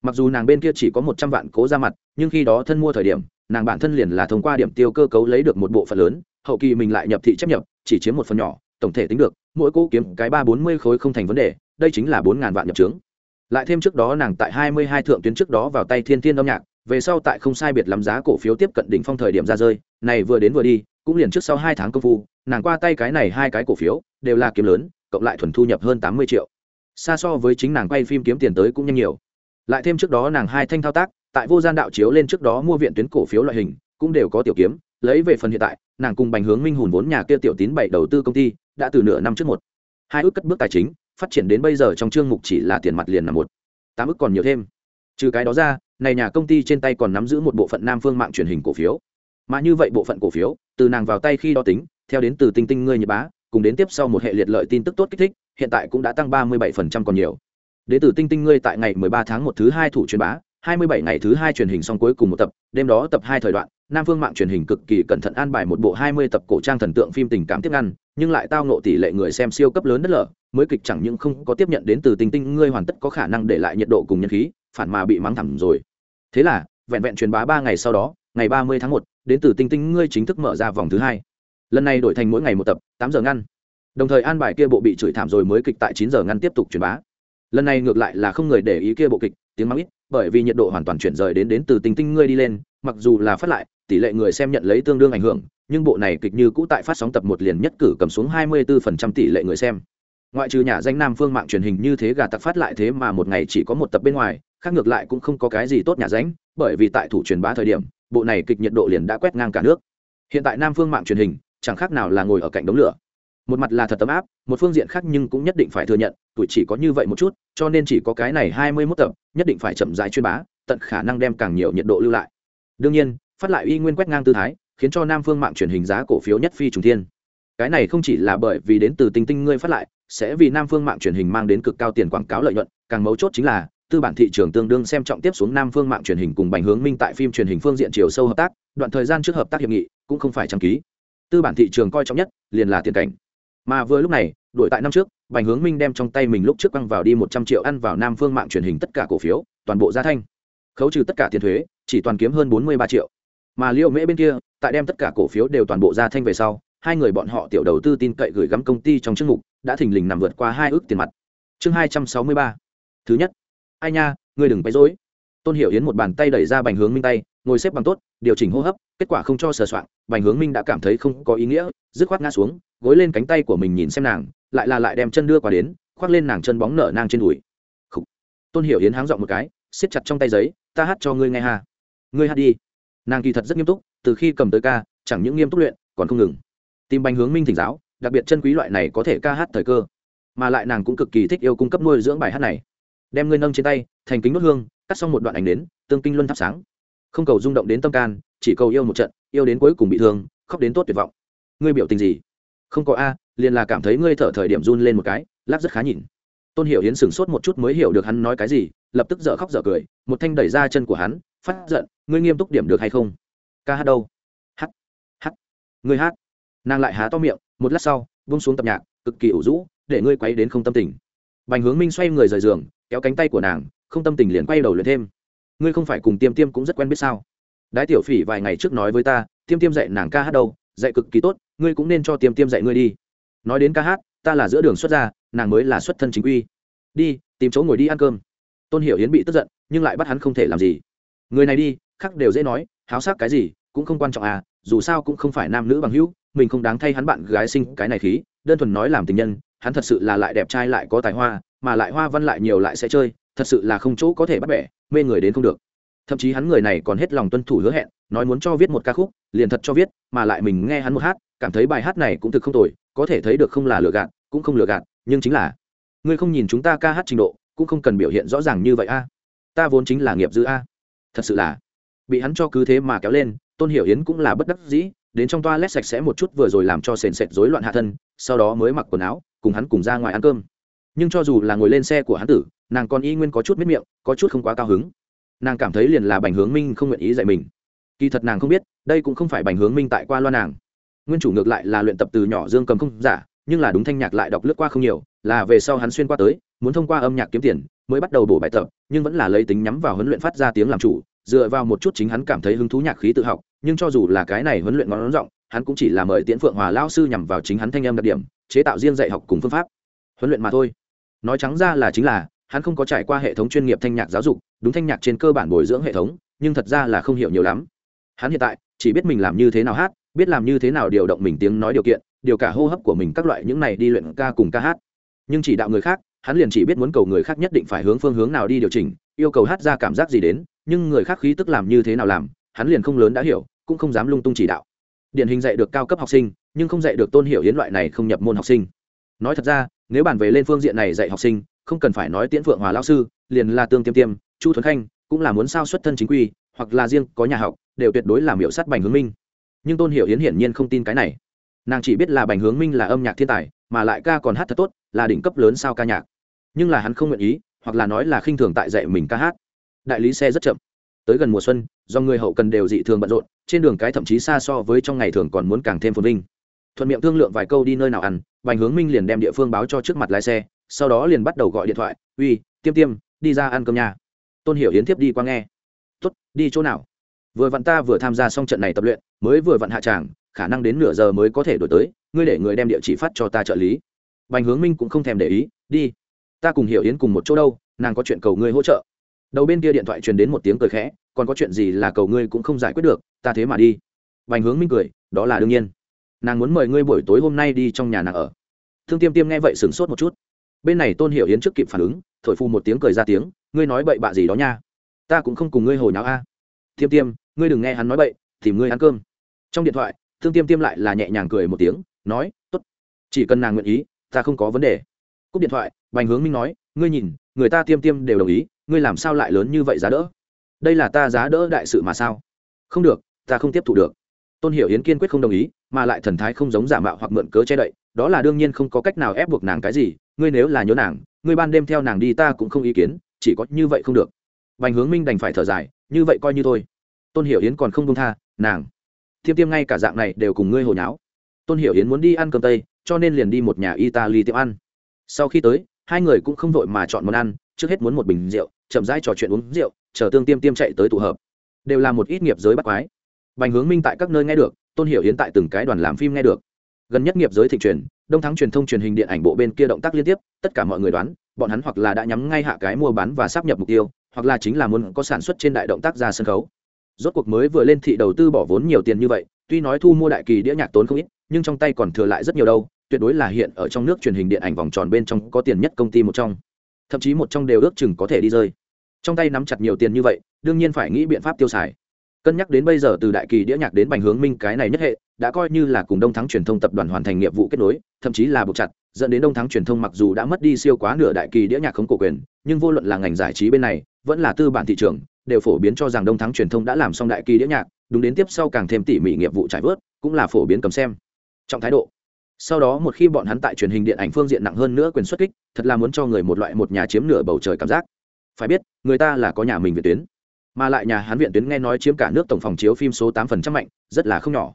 Mặc dù nàng bên kia chỉ có một trăm vạn cố ra mặt, nhưng khi đó thân mua thời điểm, nàng bản thân liền là thông qua điểm tiêu cơ cấu lấy được một bộ phận lớn, hậu kỳ mình lại nhập thị chấp nhập, chỉ chiếm một phần nhỏ, tổng thể tính được, mỗi cố kiếm cái ba bốn mươi khối không thành vấn đề, đây chính là bốn ngàn vạn nhập trướng lại thêm trước đó nàng tại hai mươi hai thượng tuyến trước đó vào tay thiên thiên âm nhạc, về sau tại không sai biệt lắm giá cổ phiếu tiếp cận đỉnh phong thời điểm ra rơi, này vừa đến vừa đi, cũng liền trước sau hai tháng công phu nàng qua tay cái này hai cái cổ phiếu, đều là kiếm lớn, cộng lại thuần thu nhập hơn tám mươi triệu. Xa so với chính nàng quay phim kiếm tiền tới cũng nhanh nhiều. Lại thêm trước đó nàng hai thanh thao tác, tại vô gian đạo chiếu lên trước đó mua viện tuyến cổ phiếu loại hình, cũng đều có tiểu kiếm, lấy về phần hiện tại, nàng cùng bành hướng minh hùn vốn nhà kia tiểu tín bảy đầu tư công ty, đã từ nửa năm trước một. Hai ước cất bước tài chính, phát triển đến bây giờ trong chương mục chỉ là tiền mặt liền là một. Tám ước còn nhiều thêm. Trừ cái đó ra, này nhà công ty trên tay còn nắm giữ một bộ phận nam phương mạng truyền hình cổ phiếu. Mà như vậy bộ phận cổ phiếu, từ nàng vào tay khi đo tính theo đến từ tinh tinh ngươi nhật bá, cùng đến tiếp sau một hệ liệt lợi tin tức tốt kích thích, hiện tại cũng đã tăng ba mươi 37% còn nhiều. Đến từ tinh tinh ngươi tại ngày 13 tháng một thứ hai thủ truyền bá 27 ngày thứ hai truyền hình xong cuối cùng một tập, đêm đó tập hai thời đoạn, nam phương mạng truyền hình cực kỳ cẩn thận an bài một bộ 20 tập cổ trang thần tượng phim tình cảm tiếp ngăn, nhưng lại tao nộ tỷ lệ người xem siêu cấp lớn đất lở, mới kịch chẳng những không có tiếp nhận đến từ tinh tinh ngươi hoàn tất có khả năng để lại nhiệt độ cùng nhân khí, phản mà bị mắng thẳng rồi. Thế là, vẹn vẹn truyền bá ba ngày sau đó, ngày 30 tháng một, đến từ tinh tinh ngươi chính thức mở ra vòng thứ hai lần này đổi thành mỗi ngày một tập, tám giờ ngăn. Đồng thời an bài kia bộ bị chửi thảm rồi mới kịch tại chín giờ ngăn tiếp tục truyền bá. Lần này ngược lại là không người để ý kia bộ kịch, tiếng mắng ít, bởi vì nhiệt độ hoàn toàn chuyển rời đến đến từ tinh tinh ngươi đi lên, mặc dù là phát lại, tỷ lệ người xem nhận lấy tương đương ảnh hưởng, nhưng bộ này kịch như cũ tại phát sóng tập một liền nhất cử cầm xuống 24% tỷ lệ người xem. Ngoại trừ nhà danh nam phương mạng truyền hình như thế gà tặc phát lại thế mà một ngày chỉ có một tập bên ngoài, khác ngược lại cũng không có cái gì tốt nhà danh, bởi vì tại thủ truyền bá thời điểm, bộ này kịch nhiệt độ liền đã quét ngang cả nước. Hiện tại nam phương mạng truyền hình chẳng khác nào là ngồi ở cạnh đống lửa. Một mặt là thật tấm áp, một phương diện khác nhưng cũng nhất định phải thừa nhận, tuổi chỉ có như vậy một chút, cho nên chỉ có cái này hai mươi mốt tập, nhất định phải chậm dài chuyên bá, tận khả năng đem càng nhiều nhiệt độ lưu lại. Đương nhiên, phát lại uy nguyên quét ngang tư thái, khiến cho nam phương mạng truyền hình giá cổ phiếu nhất phi trùng thiên. Cái này không chỉ là bởi vì đến từ tinh tinh ngươi phát lại, sẽ vì nam phương mạng truyền hình mang đến cực cao tiền quảng cáo lợi nhuận, càng mấu chốt chính là, tư bản thị trường tương đương xem trọng tiếp xuống nam phương mạng truyền hình cùng bành hướng minh tại phim truyền hình phương diện chiều sâu hợp tác, đoạn thời gian trước hợp tác hiệp nghị cũng không phải trang ký tư bản thị trường coi trọng nhất liền là tiền cảnh. Mà vừa lúc này, đổi tại năm trước, bành hướng minh đem trong tay mình lúc trước quăng vào đi một trăm triệu ăn vào nam phương mạng truyền hình tất cả cổ phiếu, toàn bộ gia thanh. Khấu trừ tất cả tiền thuế, chỉ toàn kiếm hơn bốn mươi ba triệu. Mà liệu mễ bên kia, tại đem tất cả cổ phiếu đều toàn bộ gia thanh về sau, hai người bọn họ tiểu đầu tư tin cậy gửi gắm công ty trong chức mục, đã thình lình nằm vượt qua hai ước tiền mặt. Chương hai trăm sáu mươi ba. Thứ nhất. Ai nha, ngươi đừng bấy dối tôn hiểu yến một bàn tay đẩy ra bành hướng minh tay ngồi xếp bằng tốt, điều chỉnh hô hấp, kết quả không cho sờ soạn bành hướng minh đã cảm thấy không có ý nghĩa, dứt khoát ngã xuống, gối lên cánh tay của mình nhìn xem nàng, lại là lại đem chân đưa qua đến, khoác lên nàng chân bóng nở nang trên đùi. Khủ. tôn hiểu yến háng dọn một cái, siết chặt trong tay giấy, ta hát cho ngươi nghe hà ngươi hát đi. Nàng kỳ thật rất nghiêm túc, từ khi cầm tới ca, chẳng những nghiêm túc luyện, còn không ngừng. Tìm bành hướng minh thỉnh giáo, đặc biệt chân quý loại này có thể ca hát thời cơ. Mà lại nàng cũng cực kỳ thích yêu cung cấp nuôi dưỡng bài hát này. Đem ngươi nâng trên tay, thành kính đốt hương, cắt xong một đoạn ảnh đến, tương kinh luân thắp sáng không cầu rung động đến tâm can, chỉ cầu yêu một trận, yêu đến cuối cùng bị thương, khóc đến tốt tuyệt vọng. Ngươi biểu tình gì? Không có a, liền là cảm thấy ngươi thở thời điểm run lên một cái lắp rất khá nhìn. Tôn hiểu hiến sửng sốt một chút mới hiểu được hắn nói cái gì, lập tức dở khóc dở cười, một thanh đẩy ra chân của hắn, phát giận, ngươi nghiêm túc điểm được hay không? Ca hát đâu? Hát hát. Ngươi hát. Nàng lại há to miệng, một lát sau vung xuống tập nhạc, cực kỳ ủ rũ, để ngươi quay đến không tâm tình. Bành hướng minh xoay người rời giường, kéo cánh tay của nàng, không tâm tình liền quay đầu luyện thêm ngươi không phải cùng tiêm tiêm cũng rất quen biết sao? Đái tiểu phỉ vài ngày trước nói với ta, tiêm tiêm dạy nàng ca hát đâu, dạy cực kỳ tốt, ngươi cũng nên cho tiêm tiêm dạy ngươi đi. Nói đến ca hát, ta là giữa đường xuất gia, nàng mới là xuất thân chính quy. Đi, tìm chỗ ngồi đi ăn cơm. Tôn hiểu hiến bị tức giận, nhưng lại bắt hắn không thể làm gì. Người này đi khác đều dễ nói, háo sắc cái gì, cũng không quan trọng à dù sao cũng không phải nam nữ bằng hữu, mình không đáng thay hắn bạn gái sinh cái này khí, đơn thuần nói làm tình nhân, hắn thật sự là lại đẹp trai lại có tài hoa, mà lại hoa văn lại nhiều lại sẽ chơi, thật sự là không chỗ có thể bắt bẻ mê người đến không được. Thậm chí hắn người này còn hết lòng tuân thủ hứa hẹn, nói muốn cho viết một ca khúc, liền thật cho viết, mà lại mình nghe hắn một hát, cảm thấy bài hát này cũng thực không tồi, có thể thấy được không là lừa gạt, cũng không lừa gạt, nhưng chính là, ngươi không nhìn chúng ta ca hát trình độ, cũng không cần biểu hiện rõ ràng như vậy a. Ta vốn chính là nghiệp dư a. Thật sự là, bị hắn cho cứ thế mà kéo lên, tôn hiểu yến cũng là bất đắc dĩ, đến trong toa lét sạch sẽ một chút vừa rồi làm cho sền sệt rối loạn hạ thân, sau đó mới mặc quần áo, cùng hắn cùng ra ngoài ăn cơm nhưng cho dù là ngồi lên xe của hắn tử, nàng còn y nguyên có chút miết miệng, có chút không quá cao hứng. Nàng cảm thấy liền là bành hướng minh không nguyện ý dạy mình. Kỳ thật nàng không biết, đây cũng không phải bành hướng minh tại qua loa nàng. Nguyên chủ ngược lại là luyện tập từ nhỏ dương cầm không giả, nhưng là đúng thanh nhạc lại đọc lướt qua không nhiều, là về sau hắn xuyên qua tới, muốn thông qua âm nhạc kiếm tiền, mới bắt đầu bổ bài tập, nhưng vẫn là lấy tính nhắm vào huấn luyện phát ra tiếng làm chủ, dựa vào một chút chính hắn cảm thấy hứng thú nhạc khí tự học, nhưng cho dù là cái này huấn luyện ngón rộng hắn cũng chỉ là mời tiễn phượng hòa lao sư nhằm vào chính hắn thanh âm đặc điểm, chế tạo riêng dạy học cùng phương pháp. Huấn luyện mà thôi nói trắng ra là chính là, hắn không có trải qua hệ thống chuyên nghiệp thanh nhạc giáo dục, đúng thanh nhạc trên cơ bản bồi dưỡng hệ thống, nhưng thật ra là không hiểu nhiều lắm. Hắn hiện tại, chỉ biết mình làm như thế nào hát, biết làm như thế nào điều động mình tiếng nói điều kiện, điều cả hô hấp của mình các loại những này đi luyện ca cùng ca hát. Nhưng chỉ đạo người khác, hắn liền chỉ biết muốn cầu người khác nhất định phải hướng phương hướng nào đi điều chỉnh, yêu cầu hát ra cảm giác gì đến, nhưng người khác khí tức làm như thế nào làm, hắn liền không lớn đã hiểu, cũng không dám lung tung chỉ đạo. Điển hình dạy được cao cấp học sinh, nhưng không dạy được tôn hiểu hiến loại này không nhập môn học sinh. Nói thật ra nếu bàn về lên phương diện này dạy học sinh, không cần phải nói tiễn phượng hòa lao sư, liền là tương tiêm tiêm, chu thuấn khanh, cũng là muốn sao xuất thân chính quy, hoặc là riêng có nhà học, đều tuyệt đối làm hiệu sát bành hướng minh. Nhưng tôn hiểu hiến hiển nhiên không tin cái này. Nàng chỉ biết là bành hướng minh là âm nhạc thiên tài, mà lại ca còn hát thật tốt, là đỉnh cấp lớn sao ca nhạc. Nhưng là hắn không nguyện ý, hoặc là nói là khinh thường tại dạy mình ca hát. Đại lý xe rất chậm. Tới gần mùa xuân, do người hậu cần đều dị thường bận rộn, trên đường cái thậm chí xa so với trong ngày thường còn muốn càng thêm phồn vinh. Thuận miệng thương lượng vài câu đi nơi nào ăn bành hướng minh liền đem địa phương báo cho trước mặt lái xe sau đó liền bắt đầu gọi điện thoại uy tiêm tiêm đi ra ăn cơm nhà tôn hiểu yến tiếp đi qua nghe. "Tốt, đi chỗ nào? Vừa vặn ta vừa tham gia xong trận này tập luyện mới vừa vặn hạ tràng khả năng đến nửa giờ mới có thể đổi tới ngươi để người đem địa chỉ phát cho ta trợ lý. Bành hướng minh cũng không thèm để ý đi ta cùng hiểu yến cùng một chỗ đâu nàng có chuyện cầu ngươi hỗ trợ. Đầu bên kia điện thoại truyền đến một tiếng cười khẽ còn có chuyện gì là cầu ngươi cũng không giải quyết được ta thế mà đi. Bành hướng minh cười đó là đương nhiên nàng muốn mời ngươi buổi tối hôm nay đi trong nhà nàng ở. Thương tiêm tiêm nghe vậy sửng sốt một chút. Bên này tôn hiểu yến trước kịp phản ứng, thổi phu một tiếng cười ra tiếng, ngươi nói bậy bạ gì đó nha. Ta cũng không cùng ngươi hồi nào a. Tiêm tiêm, ngươi đừng nghe hắn nói bậy, tìm ngươi ăn cơm. Trong điện thoại, thương tiêm tiêm lại là nhẹ nhàng cười một tiếng, nói t ố t chỉ cần nàng nguyện ý, ta không có vấn đề. Cúp điện thoại, bành hướng minh nói, ngươi nhìn, người ta tiêm tiêm đều đồng ý, ngươi làm sao lại lớn như vậy giá đỡ? Đây là ta giá đỡ đại sự mà sao? Không được, ta không tiếp thu được. Tôn hiểu yến kiên quyết không đồng ý mà lại thần thái không giống giả mạo hoặc mượn cớ che đậy, đó là đương nhiên không có cách nào ép buộc nàng cái gì, ngươi nếu là nhớ nàng, ngươi ban đêm theo nàng đi ta cũng không ý kiến, chỉ có như vậy không được. Bành hướng minh đành phải thở dài, như vậy coi như thôi. Tôn hiểu yến còn không công tha, nàng. Thiêm tiêm ngay cả dạng này đều cùng ngươi hồi nháo. Tôn hiểu yến muốn đi ăn cơm tây, cho nên liền đi một nhà italy tiệm ăn. Sau khi tới, hai người cũng không vội mà chọn món ăn, trước hết muốn một bình rượu, chậm rãi trò chuyện uống rượu, chờ tương tiêm tiêm chạy tới tụ hợp. Đều là một ít nghiệp giới bắt quái. Bành hướng minh tại các nơi nghe được tôn hiểu yến tại từng cái đoàn làm phim nghe được. Gần nhất nghiệp giới thịnh truyền, đông thắng truyền thông truyền hình điện ảnh bộ bên kia động tác liên tiếp, tất cả mọi người đoán, bọn hắn hoặc là đã nhắm ngay hạ cái mua bán và sắp nhập mục tiêu, hoặc là chính là muốn có sản xuất trên đại động tác ra sân khấu. Rốt cuộc mới vừa lên thị đầu tư bỏ vốn nhiều tiền như vậy, tuy nói thu mua đại kỳ đĩa nhạc tốn không ít, nhưng trong tay còn thừa lại rất nhiều đâu, tuyệt đối là hiện ở trong nước truyền hình điện ảnh vòng tròn bên trong có tiền nhất công ty một trong. Thậm chí một trong đều ước chừng có thể đi rơi. Trong tay nắm chặt nhiều tiền như vậy, đương nhiên phải nghĩ biện pháp tiêu xài cân nhắc đến bây giờ từ đại kỳ đĩa nhạc đến bành hướng minh cái này nhất hệ, đã coi như là cùng đông thắng truyền thông tập đoàn hoàn thành nghiệp vụ kết nối, thậm chí là buộc chặt, dẫn đến đông thắng truyền thông mặc dù đã mất đi siêu quá nửa đại kỳ đĩa nhạc không cổ quyền, nhưng vô luận là ngành giải trí bên này, vẫn là tư bản thị trường, đều phổ biến cho rằng đông thắng truyền thông đã làm xong đại kỳ đĩa nhạc, đúng đến tiếp sau càng thêm tỉ mỉ nghiệp vụ trải vớt, cũng là phổ biến cầm xem. Trong thái độ. Sau đó một khi bọn hắn tại truyền hình điện ảnh phương diện nặng hơn nữa quyền xuất kích, thật là muốn cho người một loại một nhà chiếm nửa bầu trời cảm giác. Phải biết, người ta là có nhà mình về tuyến mà lại nhà hắn viện tuyến nghe nói chiếm cả nước tổng phòng chiếu phim số tám phần trăm mạnh, rất là không nhỏ.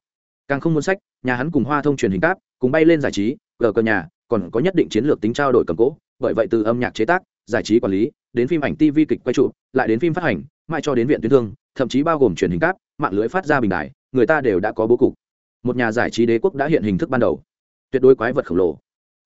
Càng không muốn sách, nhà hắn cùng hoa thông truyền hình cáp, cùng bay lên giải trí gờ cờ nhà, còn có nhất định chiến lược tính trao đổi cầm cố, bởi vậy từ âm nhạc chế tác, giải trí quản lý, đến phim ảnh tv kịch quay trụ, lại đến phim phát hành, mãi cho đến viện tuyến thương, thậm chí bao gồm truyền hình cáp, mạng lưới phát ra bình đại người ta đều đã có bố cục. Một nhà giải trí đế quốc đã hiện hình thức ban đầu. Tuyệt đối quái vật khổng lồ.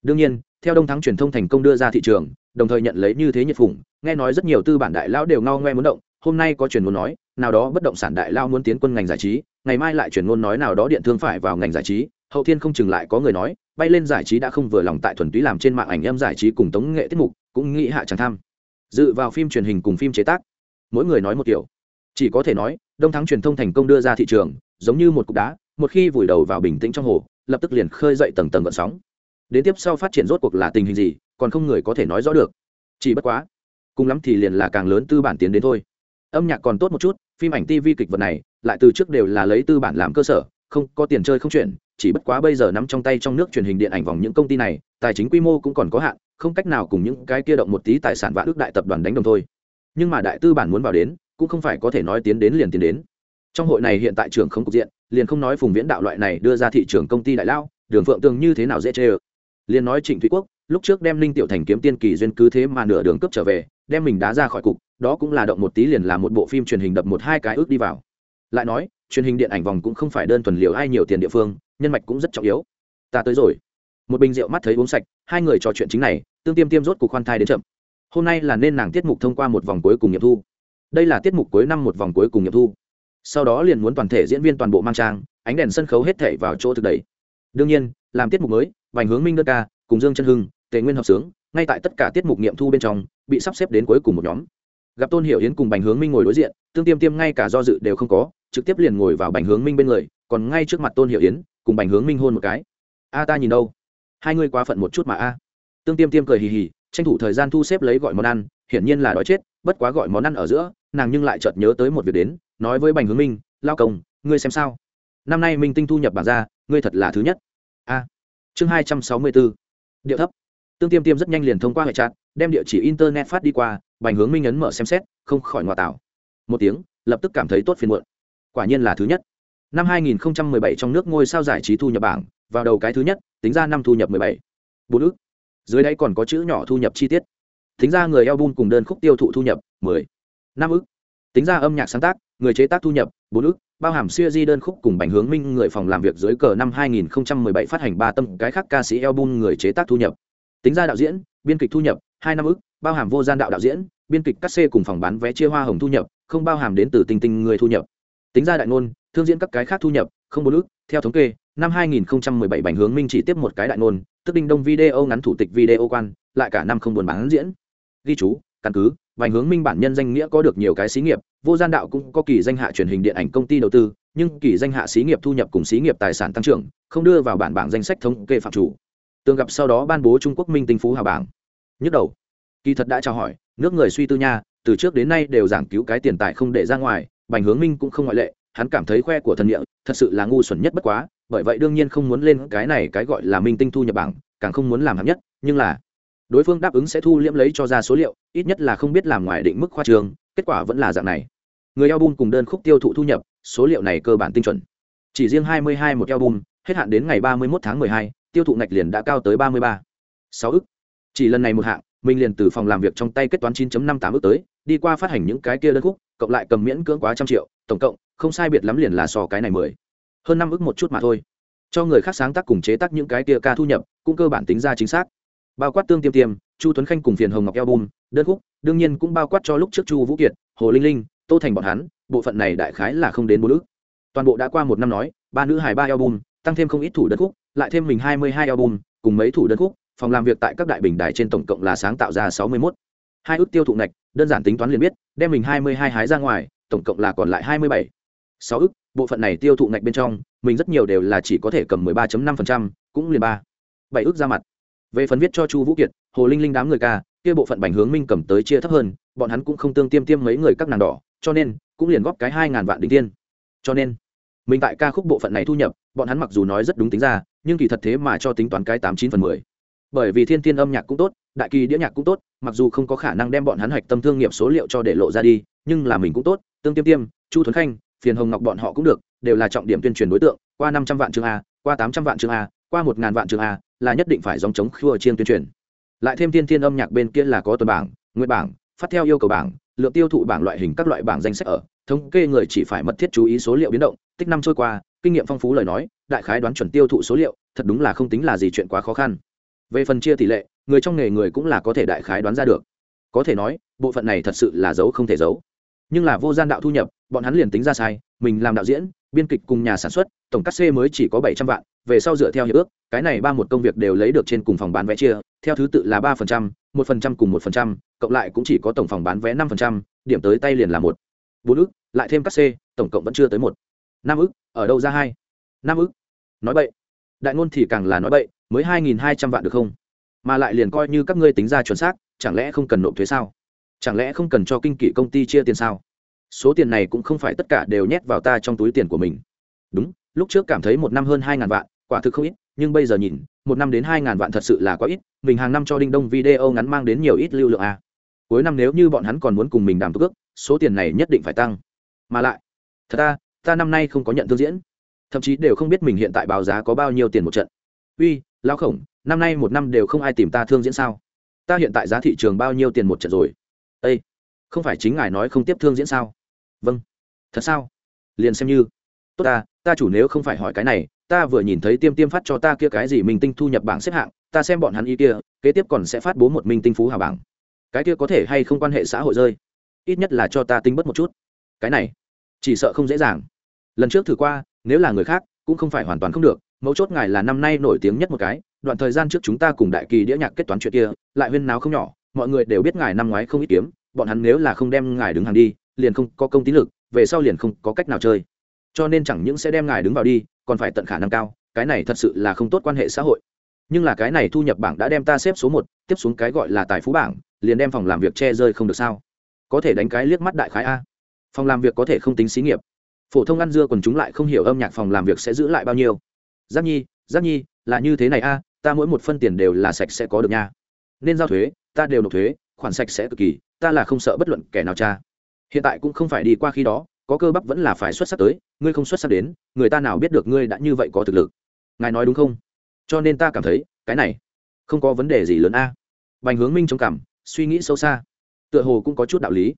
Đương nhiên, theo đông thắng truyền thông thành công đưa ra thị trường, đồng thời nhận lấy như thế nhiệt phủng nghe nói rất nhiều tư bản đại lão đều ngao ngoe muốn động hôm nay có truyền ngôn nói, nào đó bất động sản đại lao muốn tiến quân ngành giải trí, ngày mai lại truyền ngôn nói nào đó điện thương phải vào ngành giải trí. Hậu thiên không chừng lại có người nói, bay lên giải trí đã không vừa lòng tại thuần túy làm trên mạng ảnh em giải trí cùng tống nghệ tiết mục, cũng nghĩ hạ chẳng tham. Dự vào phim truyền hình cùng phim chế tác. Mỗi người nói một kiểu. Chỉ có thể nói, đông thắng truyền thông thành công đưa ra thị trường, giống như một cục đá, một khi vùi đầu vào bình tĩnh trong hồ, lập tức liền khơi dậy tầng tầng gợn sóng. Đến tiếp sau phát triển rốt cuộc là tình hình gì, còn không người có thể nói rõ được. Chỉ bất quá, cùng lắm thì liền là càng lớn tư bản tiến đến thôi âm nhạc còn tốt một chút, phim ảnh tv kịch vật này, lại từ trước đều là lấy tư bản làm cơ sở, không có tiền chơi không chuyển, chỉ bất quá bây giờ nắm trong tay trong nước truyền hình điện ảnh vòng những công ty này, tài chính quy mô cũng còn có hạn, không cách nào cùng những cái kia động một tí tài sản vạn ước đại tập đoàn đánh đồng thôi. Nhưng mà đại tư bản muốn vào đến, cũng không phải có thể nói tiến đến liền tiến đến. Trong hội này hiện tại trường không cục diện, liền không nói phùng viễn đạo loại này đưa ra thị trường công ty đại lao, đường phượng tường như thế nào dễ chê ơ liền nói trịnh thúy quốc, lúc trước đem linh tiểu thành kiếm tiên kỳ duyên cứ thế mà nửa đường cướp trở về, đem mình đá ra khỏi cục đó cũng là động một tí liền là một bộ phim truyền hình đập một hai cái ước đi vào. Lại nói, truyền hình điện ảnh vòng cũng không phải đơn thuần liệu ai nhiều tiền địa phương, nhân mạch cũng rất trọng yếu. Ta tới rồi. Một bình rượu mắt thấy uống sạch, hai người trò chuyện chính này, tương tiêm tiêm rốt cục khoan thai đến chậm. Hôm nay là nên nàng tiết mục thông qua một vòng cuối cùng nghiệm thu. Đây là tiết mục cuối năm một vòng cuối cùng nghiệm thu. Sau đó liền muốn toàn thể diễn viên toàn bộ mang trang, ánh đèn sân khấu hết thể vào chỗ thực đầy. Đương nhiên, làm tiết mục mới, vành hướng minh đơn ca, cùng dương chân hưng, tề nguyên hợp sướng, ngay tại tất cả tiết mục nghiệm thu bên trong, bị sắp xếp đến cuối cùng một nhóm gặp tôn hiểu yến cùng bành hướng minh ngồi đối diện tương tiêm tiêm ngay cả do dự đều không có trực tiếp liền ngồi vào bành hướng minh bên người còn ngay trước mặt tôn hiểu yến cùng bành hướng minh hôn một cái a ta nhìn đâu hai ngươi quá phận một chút mà a tương tiêm tiêm cười hì hì tranh thủ thời gian thu xếp lấy gọi món ăn hiển nhiên là đói chết bất quá gọi món ăn ở giữa nàng nhưng lại chợt nhớ tới một việc đến nói với bành hướng minh lao công ngươi xem sao năm nay minh tinh thu nhập bảng ra ngươi thật là thứ nhất a chương hai trăm sáu mươi bốn điệu thấp tương tiêm tiêm rất nhanh liền thông qua hệ trạng đem địa chỉ internet phát đi qua bành hướng minh ấn mở xem xét, không khỏi ngoại tảo. Một tiếng, lập tức cảm thấy tốt phiền muộn. Quả nhiên là thứ nhất. Năm 2017 trong nước ngôi sao giải trí thu nhập bảng, vào đầu cái thứ nhất, tính ra năm thu nhập 17. bốn ức dưới đây còn có chữ nhỏ thu nhập chi tiết. Tính ra người album cùng đơn khúc tiêu thụ thu nhập 10. năm ức tính ra âm nhạc sáng tác, người chế tác thu nhập 4 ức bao hàm siêu di đơn khúc cùng bành hướng minh người phòng làm việc dưới cờ năm 2017 phát hành ba tâm cái khác ca sĩ album người chế tác thu nhập. Tính ra đạo diễn, biên kịch thu nhập, hai năm ức bao hàm vô gian đạo đạo diễn, biên kịch cắt xê cùng phòng bán vé chia hoa hồng thu nhập, không bao hàm đến từ tinh tinh người thu nhập. Tính ra đại ngôn, thương diễn các cái khác thu nhập, không bốn ước theo thống kê, năm 2017 bành hướng minh chỉ tiếp một cái đại ngôn, tức đinh đông video ngắn thủ tịch video quan, lại cả năm không buồn bán diễn. Ghi chú, căn cứ, bành hướng minh bản nhân danh nghĩa có được nhiều cái xí nghiệp, vô gian đạo cũng có kỳ danh hạ truyền hình điện ảnh công ty đầu tư, nhưng kỳ danh hạ xí nghiệp thu nhập cùng xí nghiệp tài sản tăng trưởng, không đưa vào bản bảng danh sách thống kê phạm chủ. Tương gặp sau đó ban bố trung quốc minh tinh phú hào bảng. Nhức đầu kỳ thật đã chào hỏi nước người suy tư nha từ trước đến nay đều giảng cứu cái tiền tài không để ra ngoài bành hướng minh cũng không ngoại lệ hắn cảm thấy khoe của thần địa thật sự là ngu xuẩn nhất bất quá bởi vậy đương nhiên không muốn lên cái này cái gọi là minh tinh thu nhập bảng càng không muốn làm hạng nhất nhưng là đối phương đáp ứng sẽ thu liễm lấy cho ra số liệu ít nhất là không biết làm ngoài định mức khoa trường kết quả vẫn là dạng này. Người album cùng đơn khúc tiêu thụ thu nhập số liệu này cơ bản tinh chuẩn. Chỉ riêng 22 một album hết hạn đến ngày 31 tháng 12, tiêu thụ ngạch liền đã cao tới 33. 6 ức. Chỉ lần này một hạng mình liền từ phòng làm việc trong tay kết toán 9.58 ước tới, đi qua phát hành những cái kia đơn khúc, cộng lại cầm miễn cưỡng quá trăm triệu, tổng cộng, không sai biệt lắm liền là so cái này mười. Hơn năm ước một chút mà thôi. Cho người khác sáng tác cùng chế tác những cái kia ca thu nhập, cũng cơ bản tính ra chính xác. Bao quát tương tiêm tiêm, chu tuấn khanh cùng phiền hồng ngọc album, đơn khúc, đương nhiên cũng bao quát cho lúc trước chu vũ kiệt, hồ linh linh, tô thành bọn hắn, bộ phận này đại khái là không đến bốn ước. toàn bộ đã qua một năm nói, ba nữ hài ba album, tăng thêm không ít thủ đơn khúc, lại thêm mình hai mươi hai album, cùng mấy thủ đơn khúc phòng làm việc tại các đại bình đài trên tổng cộng là sáng tạo ra sáu mươi 61. hai ước tiêu thụ ngạch, đơn giản tính toán liền biết, đem mình hai mươi hai hái ra ngoài, tổng cộng là còn lại hai mươi bảy. Sáu ước, bộ phận này tiêu thụ ngạch bên trong, mình rất nhiều đều là chỉ có thể cầm mười ba năm phần trăm, cũng liền ba. Bảy ước ra mặt. Về phần viết cho chu vũ kiệt, hồ linh linh đám người ca, kia bộ phận bành hướng minh cầm tới chia thấp hơn, bọn hắn cũng không tương tiêm tiêm mấy người các nàng đỏ, cho nên, cũng liền góp cái hai ngàn vạn đỉnh tiên cho nên, mình tại ca khúc bộ phận này thu nhập, bọn hắn mặc dù nói rất đúng tính ra, nhưng kỳ thật thế mà cho tính toán cái tám chín phần mười bởi vì thiên Thiên âm nhạc cũng tốt, đại kỳ đĩa nhạc cũng tốt, mặc dù không có khả năng đem bọn hắn hạch tâm thương nghiệp số liệu cho để lộ ra đi, nhưng là mình cũng tốt, tương tiêm tiêm, chu thuấn khanh, phiền hồng ngọc bọn họ cũng được, đều là trọng điểm tuyên truyền đối tượng, qua năm trăm vạn chương a, qua tám trăm vạn chương a, qua một ngàn vạn chương a, là nhất định phải dòng chống khua chiên tuyên truyền. Lại thêm thiên thiên âm nhạc bên kia là có tuần bảng nguyên bảng, phát theo yêu cầu bảng, lượng tiêu thụ bảng loại hình các loại bảng danh sách ở, thống kê người chỉ phải mật thiết chú ý số liệu biến động, tích năm trôi qua, kinh nghiệm phong phú lời nói, đại khái đoán chuẩn tiêu thụ số liệu, thật đúng là không tính là gì chuyện quá khó khăn về phần chia tỷ lệ, người trong nghề người cũng là có thể đại khái đoán ra được. Có thể nói, bộ phận này thật sự là giấu không thể giấu. Nhưng là vô gian đạo thu nhập, bọn hắn liền tính ra sai, mình làm đạo diễn, biên kịch cùng nhà sản xuất, tổng cắt xê mới chỉ có bảy trăm vạn, về sau dựa theo hiệp ước, cái này ba một công việc đều lấy được trên cùng phòng bán vé chia, theo thứ tự là ba phần trăm, một phần trăm cùng một phần trăm, cộng lại cũng chỉ có tổng phòng bán vé năm phần trăm, điểm tới tay liền là một. Bốn ức, lại thêm cắt xê, tổng cộng vẫn chưa tới một. Năm ức, ở đâu ra hai? Năm ức. Nói bậy đại ngôn thì càng là nói bậy, mới hai nghìn hai trăm vạn được không? Mà lại liền coi như các ngươi tính ra chuẩn xác, chẳng lẽ không cần nộp thuế sao? Chẳng lẽ không cần cho kinh kỷ công ty chia tiền sao? Số tiền này cũng không phải tất cả đều nhét vào ta trong túi tiền của mình. Đúng, lúc trước cảm thấy một năm hơn hai ngàn vạn, quả thực không ít, nhưng bây giờ nhìn, một năm đến hai ngàn vạn thật sự là quá ít, mình hàng năm cho đinh đông video ngắn mang đến nhiều ít lưu lượng à. cuối năm nếu như bọn hắn còn muốn cùng mình đàm tục ước, số tiền này nhất định phải tăng. Mà lại, thật ta ta năm nay không có nhận thương diễn thậm chí đều không biết mình hiện tại báo giá có bao nhiêu tiền một trận. Uy, lão khổng, năm nay một năm đều không ai tìm ta thương diễn sao? Ta hiện tại giá thị trường bao nhiêu tiền một trận rồi? Ây không phải chính ngài nói không tiếp thương diễn sao? Vâng. Thật sao? Liền xem như. Tốt ta ta chủ nếu không phải hỏi cái này, ta vừa nhìn thấy tiêm tiêm phát cho ta kia cái gì mình tinh thu nhập bảng xếp hạng, ta xem bọn hắn y kia, kế tiếp còn sẽ phát bố một minh tinh phú hào bảng. Cái kia có thể hay không quan hệ xã hội rơi? Ít nhất là cho ta tinh bất một chút. Cái này, chỉ sợ không dễ dàng. Lần trước thử qua nếu là người khác, cũng không phải hoàn toàn không được, mấu chốt ngài là năm nay nổi tiếng nhất một cái, đoạn thời gian trước chúng ta cùng đại kỳ đĩa nhạc kết toán chuyện kia, lại huyên náo không nhỏ, mọi người đều biết ngài năm ngoái không ít kiếm, bọn hắn nếu là không đem ngài đứng hàng đi, liền không có công tín lực, về sau liền không có cách nào chơi. Cho nên chẳng những sẽ đem ngài đứng vào đi, còn phải tận khả năng cao, cái này thật sự là không tốt quan hệ xã hội. Nhưng là cái này thu nhập bảng đã đem ta xếp số một, tiếp xuống cái gọi là tài phú bảng, liền đem phòng làm việc che rơi không được sao? Có thể đánh cái liếc mắt đại khái a. Phòng làm việc có thể không tính xí nghiệp phổ thông ăn dưa còn chúng lại không hiểu âm nhạc phòng làm việc sẽ giữ lại bao nhiêu. Giác nhi giác nhi, là như thế này a, ta mỗi một phân tiền đều là sạch sẽ có được nha. Nên giao thuế, ta đều nộp thuế, khoản sạch sẽ cực kỳ, ta là không sợ bất luận kẻ nào cha. Hiện tại cũng không phải đi qua khi đó, có cơ bắp vẫn là phải xuất sắc tới, ngươi không xuất sắc đến, người ta nào biết được ngươi đã như vậy có thực lực. Ngài nói đúng không? Cho nên ta cảm thấy, cái này, không có vấn đề gì lớn a. À. bành hướng minh trông cảm suy nghĩ sâu xa. Tựa hồ cũng có chút đạo lý.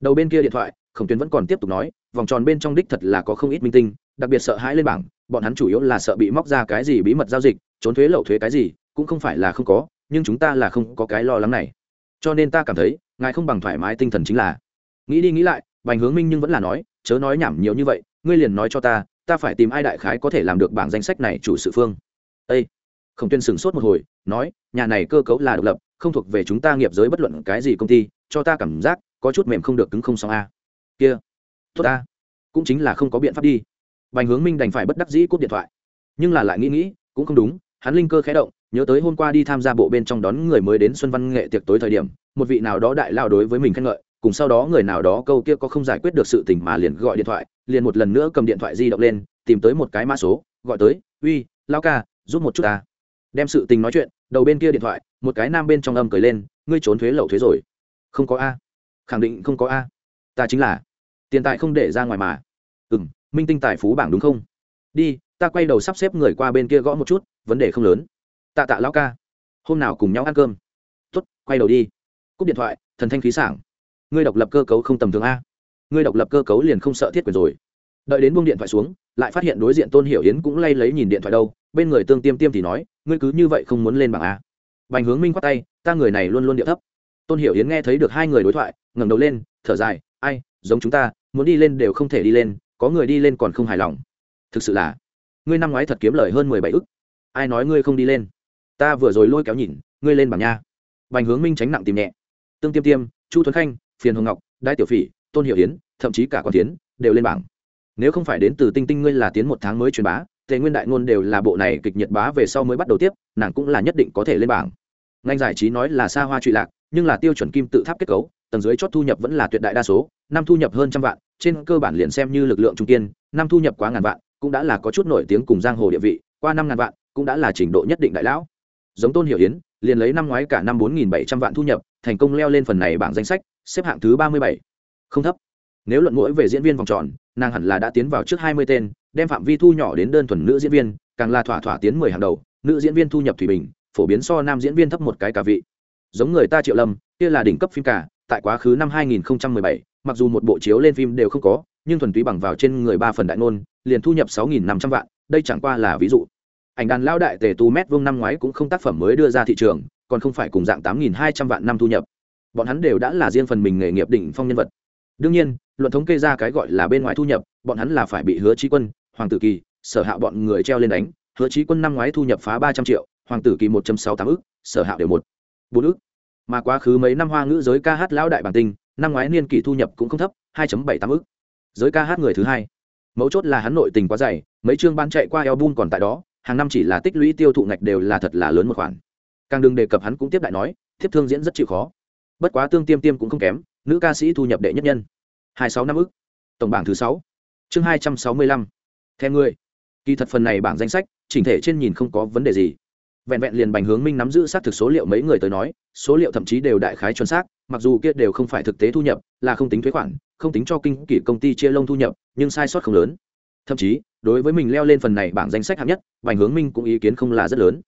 Đầu bên kia điện thoại khổng tuyến vẫn còn tiếp tục nói, vòng tròn bên trong đích thật là có không ít minh tinh, đặc biệt sợ hãi lên bảng, bọn hắn chủ yếu là sợ bị móc ra cái gì bí mật giao dịch, trốn thuế lậu thuế cái gì, cũng không phải là không có, nhưng chúng ta là không có cái lo lắng này. Cho nên ta cảm thấy, ngài không bằng thoải mái tinh thần chính là. Nghĩ đi nghĩ lại, bành hướng minh nhưng vẫn là nói, chớ nói nhảm nhiều như vậy, ngươi liền nói cho ta ta phải tìm ai đại khái có thể làm được bảng danh sách này chủ sự phương. Ây khổng tuyên sửng sốt một hồi, nói, nhà này cơ cấu là độc lập, không thuộc về chúng ta nghiệp giới bất luận cái gì công ty, cho ta cảm giác, có chút mềm không được cứng không xong a kia, tốt a cũng chính là không có biện pháp đi. Bành hướng minh đành phải bất đắc dĩ cúp điện thoại. Nhưng là lại nghĩ nghĩ, cũng không đúng, hắn linh cơ khé động, nhớ tới hôm qua đi tham gia bộ bên trong đón người mới đến xuân văn nghệ tiệc tối thời điểm, một vị nào đó đại lao đối với mình khen ngợi, cùng sau đó người nào đó câu kia có không giải quyết được sự tình mà liền gọi điện thoại, liền một lần nữa cầm điện thoại di động lên, tìm tới một cái mã số, gọi tới, uy, lao ca, giúp một chút ta. Đem sự tình nói chuyện, đầu bên kia điện thoại, một cái nam bên trong âm cười lên, ngươi trốn thuế lậu thuế rồi. Không có a. Khẳng định không có a ta chính là. Tiền tài không để ra ngoài mà. Ừ m minh tinh tài phú bảng đúng không? Đi, ta quay đầu sắp xếp người qua bên kia gõ một chút, vấn đề không lớn. Tạ tạ lão ca. Hôm nào cùng nhau ăn cơm. Tuất quay đầu đi. Cúp điện thoại, thần thanh khí sảng. Ngươi độc lập cơ cấu không tầm thường a. Ngươi độc lập cơ cấu liền không sợ thiết quyền rồi. Đợi đến buông điện thoại xuống, lại phát hiện đối diện tôn hiểu yến cũng lay lấy nhìn điện thoại đâu, bên người tương tiêm tiêm thì nói, ngươi cứ như vậy không muốn lên bảng a. Bành hướng minh khoát tay, ta người này luôn luôn điệu thấp. Tôn hiểu yến nghe thấy được hai người đối thoại, ngẩng đầu lên, thở dài giống chúng ta muốn đi lên đều không thể đi lên có người đi lên còn không hài lòng. Thực sự là ngươi năm ngoái thật kiếm lời hơn mười bảy ức. Ai nói ngươi không đi lên? Ta vừa rồi lôi kéo nhìn ngươi lên bảng nha. Bành hướng minh tránh nặng tìm nhẹ. Tương tiêm tiêm chu tuấn khanh phiền hồng ngọc đại tiểu phỉ tôn hiệu hiến, thậm chí cả quan tiến đều lên bảng. Nếu không phải đến từ tinh tinh ngươi là tiến một tháng mới truyền bá tề nguyên đại ngôn đều là bộ này kịch nhiệt bá về sau mới bắt đầu tiếp nàng cũng là nhất định có thể lên bảng. Ngành giải trí nói là xa hoa trụy lạc nhưng là tiêu chuẩn kim tự tháp kết cấu tầng dưới chót thu nhập vẫn là tuyệt đại đa số năm thu nhập hơn trăm vạn trên cơ bản liền xem như lực lượng trung kiên năm thu nhập quá ngàn vạn cũng đã là có chút nổi tiếng cùng giang hồ địa vị qua năm ngàn vạn cũng đã là trình độ nhất định đại lão. Giống tôn hiểu yến liền lấy năm ngoái cả năm bốn nghìn bảy trăm vạn thu nhập thành công leo lên phần này bảng danh sách xếp hạng thứ ba mươi bảy. Không thấp. Nếu luận mũi về diễn viên vòng tròn nàng hẳn là đã tiến vào trước hai mươi tên đem phạm vi thu nhỏ đến đơn thuần nữ diễn viên càng là thỏa thỏa tiến mười hàng đầu nữ diễn viên thu nhập thủy bình phổ biến so nam diễn viên thấp một cái cả vị. Giống người ta triệu lâm kia là đỉnh cấp phim cả tại quá khứ năm 2017, mặc dù một bộ chiếu lên phim đều không có, nhưng thuần túy bằng vào trên người ba phần đại ngôn, liền thu nhập 6.500 vạn, đây chẳng qua là ví dụ. Ảnh đàn lao đại tề tu mét vương năm ngoái cũng không tác phẩm mới đưa ra thị trường, còn không phải cùng dạng 8.200 vạn năm thu nhập. Bọn hắn đều đã là riêng phần mình nghề nghiệp đỉnh phong nhân vật. Đương nhiên, luận thống kê ra cái gọi là bên ngoài thu nhập, bọn hắn là phải bị hứa trí quân, hoàng tử kỳ, sở hạ bọn người treo lên đánh. Hứa trí quân năm ngoái thu nhập phá ba trăm triệu, hoàng tử kỳ một trăm sáu tám ức, sở hạ đều một, bốn ức. Mà quá khứ mấy năm hoa ngữ giới ca hát lão đại bản tinh năm ngoái niên kỷ thu nhập cũng không thấp, hai bảy tám ức. Giới ca hát người thứ hai. Mấu chốt là hắn nội tình quá dày, mấy chương bán chạy qua album còn tại đó, hàng năm chỉ là tích lũy tiêu thụ ngạch đều là thật là lớn một khoản. Càng đừng đề cập hắn cũng tiếp đại nói, thiếp thương diễn rất chịu khó. Bất quá tương tiêm tiêm cũng không kém, nữ ca sĩ thu nhập đệ nhất nhân. Hai sáu năm ức. Tổng bảng thứ sáu. Chương hai trăm sáu mươi lăm. Theo người. Kỳ thật phần này bảng danh sách, chỉnh thể trên nhìn không có vấn đề gì vẹn vẹn liền bành hướng minh nắm giữ xác thực số liệu mấy người tới nói, số liệu thậm chí đều đại khái chuẩn xác, mặc dù kia đều không phải thực tế thu nhập, là không tính thuế khoản, không tính cho kinh kỷ công ty chia lông thu nhập, nhưng sai sót không lớn. Thậm chí, đối với mình leo lên phần này bảng danh sách hạng nhất, bành hướng minh cũng ý kiến không là rất lớn.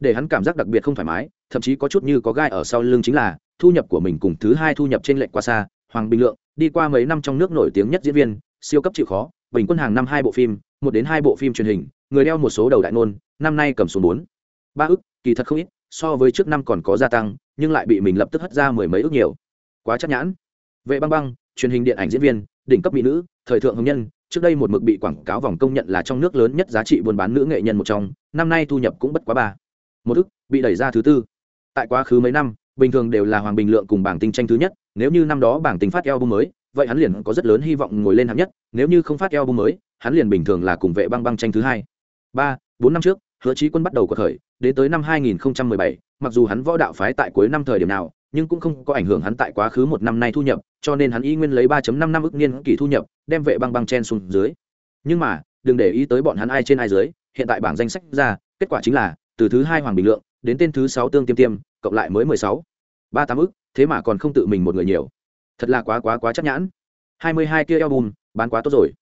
Để hắn cảm giác đặc biệt không thoải mái, thậm chí có chút như có gai ở sau lưng chính là, thu nhập của mình cùng thứ hai thu nhập trên lệnh quá xa, hoàng bình lượng, đi qua mấy năm trong nước nổi tiếng nhất diễn viên, siêu cấp chịu khó, bình quân hàng năm hai bộ phim, một đến hai bộ phim truyền hình, người đeo một số đầu đại ngôn, năm nay cầm số bốn ba ức, kỳ thật không ít, so với trước năm còn có gia tăng, nhưng lại bị mình lập tức hất ra mười mấy ước nhiều. Quá chắc nhãn. Vệ băng băng, truyền hình điện ảnh diễn viên, đỉnh cấp mỹ nữ, thời thượng hồng nhân, trước đây một mực bị quảng cáo vòng công nhận là trong nước lớn nhất giá trị buôn bán nữ nghệ nhân một trong, năm nay thu nhập cũng bất quá ba. Một ức, bị đẩy ra thứ tư. Tại quá khứ mấy năm, bình thường đều là hoàng bình lượng cùng bảng tinh tranh thứ nhất, nếu như năm đó bảng tinh phát eo bung mới, vậy hắn liền có rất lớn hy vọng ngồi lên hạng nhất, nếu như không phát eo bung mới, hắn liền bình thường là cùng vệ băng băng tranh thứ hai. Ba, bốn năm trước hứa trí quân bắt đầu cuộc khởi đến tới năm 2017, mặc dù hắn võ đạo phái tại cuối năm thời điểm nào nhưng cũng không có ảnh hưởng hắn tại quá khứ một năm nay thu nhập cho nên hắn y nguyên lấy 3.5 năm ức niên kỳ thu nhập đem vệ băng băng chen xuống dưới. Nhưng mà đừng để ý tới bọn hắn ai trên ai dưới hiện tại bảng danh sách ra kết quả chính là từ thứ hai hoàng bình lượng đến tên thứ sáu tương tiêm tiêm cộng lại mới mười sáu. Ba tám ức thế mà còn không tự mình một người nhiều. Thật là quá quá quá chắc nhãn. Hai mươi hai kia album bán quá tốt rồi.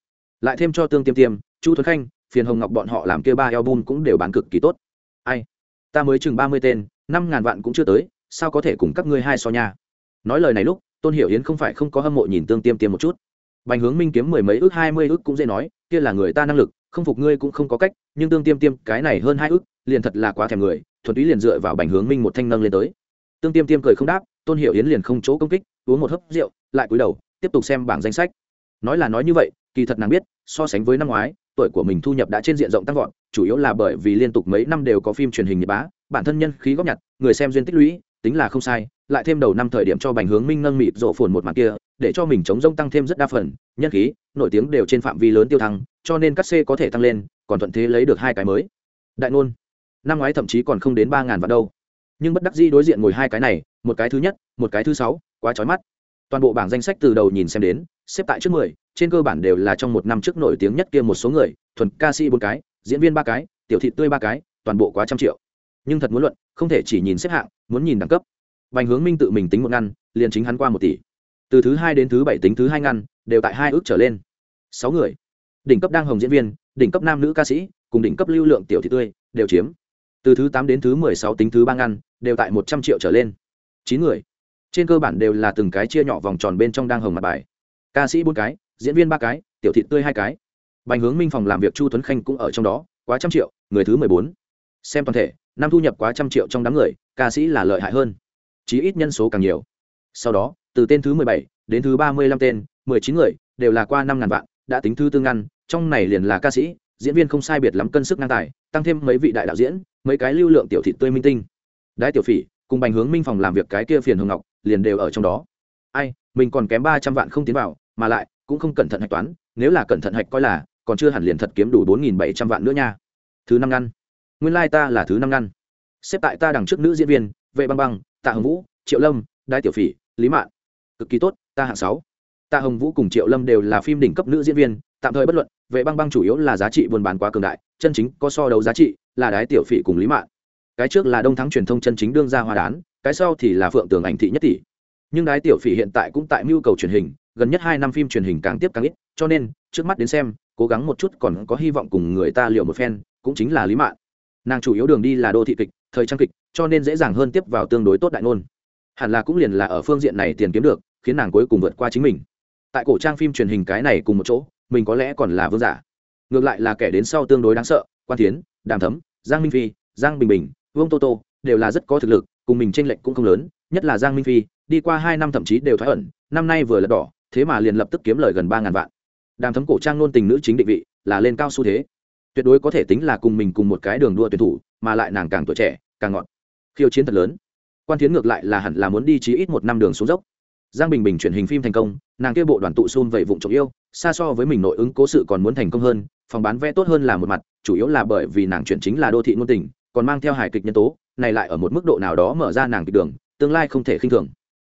Lại thêm cho tương tiêm tiêm chu thuấn khanh phiền hồng ngọc bọn họ làm kia ba album cũng đều bán cực kỳ tốt. Ai? Ta mới chừng ba mươi tên, năm ngàn vạn cũng chưa tới, sao có thể cùng các ngươi hai so nha? Nói lời này lúc, tôn hiểu yến không phải không có hâm mộ nhìn tương tiêm tiêm một chút. Bành hướng minh kiếm mười mấy ước, hai mươi ước cũng dễ nói, kia là người ta năng lực, không phục ngươi cũng không có cách, nhưng tương tiêm tiêm, cái này hơn hai ước, liền thật là quá thèm người, thuần túy liền dựa vào bành hướng minh một thanh nâng lên tới. Tương tiêm tiêm cười không đáp, tôn hiểu yến liền không chỗ công kích, uống một hớp rượu, lại cúi đầu, tiếp tục xem bảng danh sách. Nói là nói như vậy, kỳ thật nàng biết, so sánh với năm ngoái tuổi của mình thu nhập đã trên diện rộng tăng vọt, chủ yếu là bởi vì liên tục mấy năm đều có phim truyền hình nhật bá, bản thân nhân khí góp nhặt, người xem duyên tích lũy, tính là không sai, lại thêm đầu năm thời điểm cho bành hướng minh nâng mịt rộ phồn một mặt kia, để cho mình chống rông tăng thêm rất đa phần, nhân khí, nổi tiếng đều trên phạm vi lớn tiêu thăng, cho nên các c có thể tăng lên, còn thuận thế lấy được hai cái mới. Đại ngôn. Năm ngoái thậm chí còn không đến ba ngàn vạn đâu. Nhưng bất đắc dĩ đối diện ngồi hai cái này, một cái thứ nhất, một cái thứ sáu, quá trói mắt. Toàn bộ bảng danh sách từ đầu nhìn xem đến, xếp tại trước mười trên cơ bản đều là trong một năm trước nổi tiếng nhất kia một số người, thuần ca sĩ bốn cái, diễn viên ba cái, tiểu thị tươi ba cái, toàn bộ quá trăm triệu. Nhưng thật muốn luận, không thể chỉ nhìn xếp hạng, muốn nhìn đẳng cấp. Bành hướng minh tự mình tính một ngăn, liền chính hắn qua một tỷ. Từ thứ hai đến thứ bảy tính thứ hai ngăn, đều tại hai ước trở lên. Sáu người. Đỉnh cấp đang hồng diễn viên, đỉnh cấp nam nữ ca sĩ, cùng đỉnh cấp lưu lượng tiểu thị tươi, đều chiếm. Từ thứ tám đến thứ mười sáu tính thứ ba ngăn, đều tại một trăm triệu trở lên. Chín người. Trên cơ bản đều là từng cái chia nhỏ vòng tròn bên trong đang hồng mặt bài. Ca sĩ bốn cái diễn viên ba cái, tiểu thị tươi hai cái. Bành hướng minh phòng làm việc chu tuấn khanh cũng ở trong đó, quá trăm triệu, người thứ mười bốn. Xem toàn thể, năm thu nhập quá trăm triệu trong đám người, ca sĩ là lợi hại hơn. Chí ít nhân số càng nhiều. Sau đó, từ tên thứ mười bảy đến thứ ba mươi lăm tên, mười chín người đều là qua năm ngàn vạn, đã tính thứ tương ngăn, trong này liền là ca sĩ, diễn viên không sai biệt lắm cân sức ngang tài, tăng thêm mấy vị đại đạo diễn, mấy cái lưu lượng tiểu thị tươi minh tinh. Đái tiểu phỉ cùng bành hướng minh phòng làm việc cái kia phiền hương ngọc liền đều ở trong đó. Ai, mình còn kém ba trăm vạn không tiến vào, mà lại cũng không cẩn thận hạch toán, nếu là cẩn thận hạch coi là, còn chưa hẳn liền thật kiếm đủ bốn nghìn bảy trăm vạn nữa nha. Thứ năm ngăn. Nguyên lai、like、ta là thứ năm ngăn. Xếp tại ta đằng trước nữ diễn viên, vệ băng băng, tạ hồng vũ, triệu lâm, đai tiểu phỉ, lý mạn. Cực kỳ tốt, ta hạng sáu. Tạ hồng vũ cùng triệu lâm đều là phim đỉnh cấp nữ diễn viên, tạm thời bất luận, vệ băng băng chủ yếu là giá trị buôn bán quá cường đại, chân chính có so đấu giá trị là đái tiểu phỉ cùng lý mạn. Cái trước là đông thắng truyền thông chân chính đương ra hoa đán, cái sau thì là phượng tường ảnh thị nhất tỷ. Nhưng đái tiểu phỉ hiện tại cũng tại mưu cầu truyền hình gần nhất hai năm phim truyền hình càng tiếp càng ít, cho nên, trước mắt đến xem, cố gắng một chút còn có hy vọng cùng người ta liệu một phen, cũng chính là lý mạn. Nàng chủ yếu đường đi là đô thị kịch, thời trang kịch, cho nên dễ dàng hơn tiếp vào tương đối tốt đại ngôn. Hẳn là cũng liền là ở phương diện này tiền kiếm được, khiến nàng cuối cùng vượt qua chính mình. Tại cổ trang phim truyền hình cái này cùng một chỗ, mình có lẽ còn là vương giả. Ngược lại là kẻ đến sau tương đối đáng sợ, quan tiến đàm thấm, giang minh phi, giang bình bình, vương tô tô, đều là rất có thực lực, cùng mình tranh lệch cũng không lớn, nhất là giang minh phi, đi qua hai năm thậm chí đều thoái ẩn, năm nay vừa lật đỏ thế mà liền lập tức kiếm lời gần ba ngàn vạn. Đàm thấm cổ trang nôn tình nữ chính định vị là lên cao xu thế. Tuyệt đối có thể tính là cùng mình cùng một cái đường đua tuyển thủ mà lại nàng càng tuổi trẻ càng ngọn, khiêu chiến thật lớn. Quan tiến ngược lại là hẳn là muốn đi chí ít một năm đường xuống dốc. Giang bình bình chuyển hình phim thành công nàng kia bộ đoàn tụ xôn vậy vụng trộm yêu xa so với mình nội ứng cố sự còn muốn thành công hơn phòng bán vé tốt hơn là một mặt chủ yếu là bởi vì nàng chuyển chính là đô thị ngôn tình còn mang theo hài kịch nhân tố này lại ở một mức độ nào đó mở ra nàng kịch đường tương lai không thể khinh thường.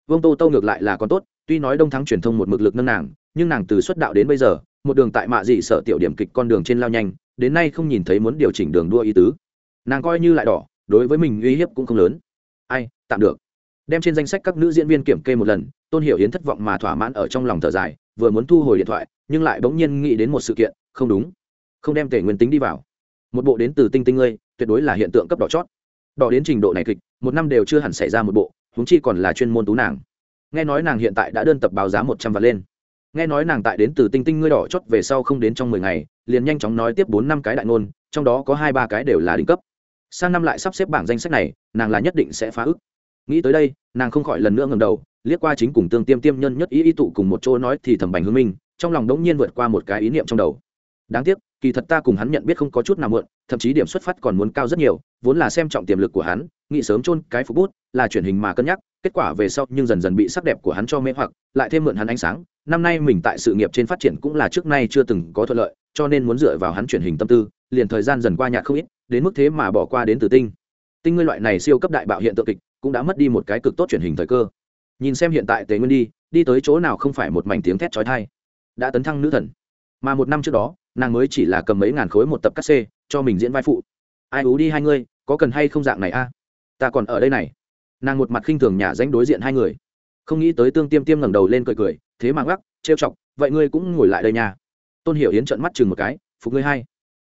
Vương tô tô ngược lại là còn tốt tuy nói đông thắng truyền thông một mực lực nâng nàng, nhưng nàng từ xuất đạo đến bây giờ, một đường tại mạ dị sợ tiểu điểm kịch con đường trên lao nhanh, đến nay không nhìn thấy muốn điều chỉnh đường đua ý tứ. Nàng coi như lại đỏ, đối với mình uy hiếp cũng không lớn. Ai, tạm được. Đem trên danh sách các nữ diễn viên kiểm kê một lần, tôn hiểu yến thất vọng mà thỏa mãn ở trong lòng thở dài, vừa muốn thu hồi điện thoại, nhưng lại bỗng nhiên nghĩ đến một sự kiện, không đúng. Không đem tể nguyên tính đi vào. Một bộ đến từ tinh tinh ngươi, tuyệt đối là hiện tượng cấp đỏ chót. Đỏ đến trình độ này kịch, một năm đều chưa hẳn xảy ra một bộ húng chi còn là chuyên môn tú nàng nghe nói nàng hiện tại đã đơn tập báo giá một trăm vạn lên. Nghe nói nàng tại đến từ tinh tinh ngươi đỏ chót về sau không đến trong mười ngày, liền nhanh chóng nói tiếp bốn năm cái đại ngôn, trong đó có hai ba cái đều là đỉnh cấp. Sang năm lại sắp xếp bảng danh sách này, nàng là nhất định sẽ phá ức nghĩ tới đây, nàng không khỏi lần nữa ngầm đầu, liếc qua chính cùng tương tiêm tiêm nhân nhất ý ý tụ cùng một chỗ nói thì thầm bành hương minh, trong lòng đống nhiên vượt qua một cái ý niệm trong đầu. Đáng tiếc, kỳ thật ta cùng hắn nhận biết không có chút nào mượn thậm chí điểm xuất phát còn muốn cao rất nhiều, vốn là xem trọng tiềm lực của hắn nghĩ sớm chôn cái phục bút, là chuyển hình mà cân nhắc, kết quả về sau nhưng dần dần bị sắc đẹp của hắn cho mê hoặc, lại thêm mượn hắn ánh sáng. Năm nay mình tại sự nghiệp trên phát triển cũng là trước nay chưa từng có thuận lợi, cho nên muốn dựa vào hắn chuyển hình tâm tư, liền thời gian dần qua nhạt không ít, đến mức thế mà bỏ qua đến từ tinh. Tinh ngươi loại này siêu cấp đại bạo hiện tượng kịch, cũng đã mất đi một cái cực tốt chuyển hình thời cơ. Nhìn xem hiện tại tề nguyên đi đi tới chỗ nào không phải một mảnh tiếng thét trói thai đã tấn thăng nữ thần. Mà một năm trước đó, nàng mới chỉ là cầm mấy ngàn khối một tập cắt xê, cho mình diễn vai phụ. Ai ú đi hai ngươi, có cần hay không dạng này a? Ta còn ở đây này. Nàng một mặt khinh thường nhà danh đối diện hai người. Không nghĩ tới tương tiêm tiêm ngẩng đầu lên cười cười, thế mà gác trêu chọc, vậy ngươi cũng ngồi lại đây nha. Tôn hiểu yến trợn mắt chừng một cái, phục ngươi hai.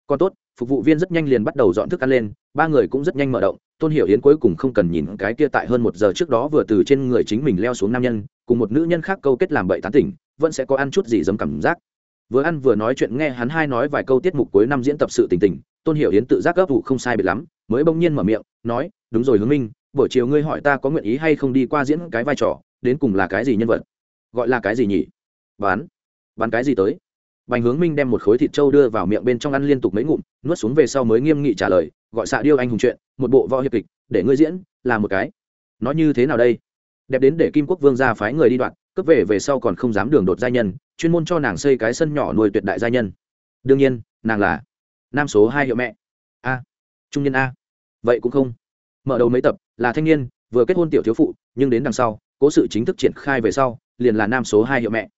Còn tốt, phục vụ viên rất nhanh liền bắt đầu dọn thức ăn lên, ba người cũng rất nhanh mở động, tôn hiểu yến cuối cùng không cần nhìn cái kia tại hơn một giờ trước đó vừa từ trên người chính mình leo xuống nam nhân, cùng một nữ nhân khác câu kết làm bậy tán tỉnh, vẫn sẽ có ăn chút gì dấm cảm giác. Vừa ăn vừa nói chuyện nghe hắn hai nói vài câu tiết mục cuối năm diễn tập sự tình tình, tôn hiểu yến tự giác gấp vụ không sai biệt lắm mới bỗng nhiên mở miệng, nói, đúng rồi hướng minh, buổi chiều ngươi hỏi ta có nguyện ý hay không đi qua diễn cái vai trò, đến cùng là cái gì nhân vật? Gọi là cái gì nhỉ? Bán. Bán cái gì tới? Bành hướng minh đem một khối thịt trâu đưa vào miệng bên trong ăn liên tục mấy ngụm, nuốt xuống về sau mới nghiêm nghị trả lời, gọi xạ điêu anh hùng chuyện, một bộ võ hiệp kịch, để ngươi diễn, là một cái. Nó như thế nào đây? Đẹp đến để kim quốc vương ra phái người đi đoạn, cướp về về sau còn không dám đường đột gia nhân, chuyên môn cho nàng xây cái sân nhỏ nuôi tuyệt đại gia nhân. Đương nhiên, nàng là nam số hai hiệu mẹ. A. Trung nhân a vậy cũng không. Mở đầu mấy tập, là thanh niên, vừa kết hôn tiểu thiếu phụ, nhưng đến đằng sau, cố sự chính thức triển khai về sau, liền là nam số hai hiệu mẹ.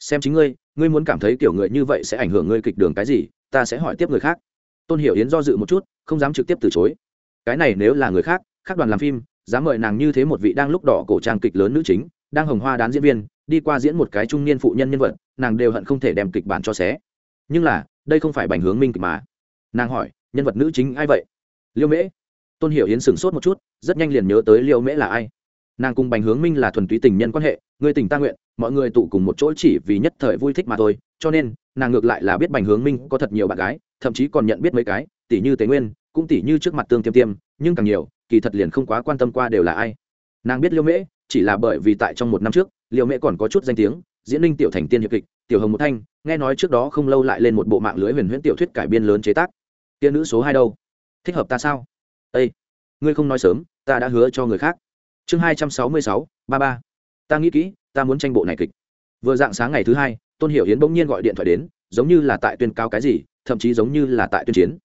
Xem chính ngươi ngươi muốn cảm thấy kiểu người như vậy sẽ ảnh hưởng ngươi kịch đường cái gì, ta sẽ hỏi tiếp người khác. Tôn hiểu yến do dự một chút, không dám trực tiếp từ chối. Cái này nếu là người khác khác đoàn làm phim, dám mời nàng như thế một vị đang lúc đỏ cổ trang kịch lớn nữ chính, đang hồng hoa đán diễn viên, đi qua diễn một cái trung niên phụ nhân nhân vật, nàng đều hận không thể đem kịch bản cho xé. Nhưng là, đây không phải bành hướng minh kịch mà. Nàng hỏi, nhân vật nữ chính ai vậy? Liêu mễ tôn hiểu yến sửng sốt một chút, rất nhanh liền nhớ tới liêu mễ là ai. Nàng cùng bành hướng minh là thuần túy tình nhân quan hệ, người tình ta nguyện, mọi người tụ cùng một chỗ chỉ vì nhất thời vui thích mà thôi, cho nên, nàng ngược lại là biết bành hướng minh có thật nhiều bạn gái, thậm chí còn nhận biết mấy cái, tỷ như tế nguyên, cũng tỷ như trước mặt tương tiêm tiêm, nhưng càng nhiều, kỳ thật liền không quá quan tâm qua đều là ai. Nàng biết liêu mễ, chỉ là bởi vì tại trong một năm trước liêu mễ còn có chút danh tiếng, diễn linh tiểu thành tiên hiệp kịch, tiểu hồng một thanh, nghe nói trước đó không lâu lại lên một bộ mạng lưới huyền huyễn tiểu thuyết cải biên lớn chế tác. Tiên nữ số hai đâu? Thích hợp ta sao? Ây ngươi không nói sớm, ta đã hứa cho người khác. Chương hai trăm sáu mươi sáu, ba ba. Ta nghĩ kỹ, ta muốn tranh bộ này kịch. Vừa dạng sáng ngày thứ hai, tôn hiểu hiến bỗng nhiên gọi điện thoại đến, giống như là tại tuyên cao cái gì, thậm chí giống như là tại tuyên chiến.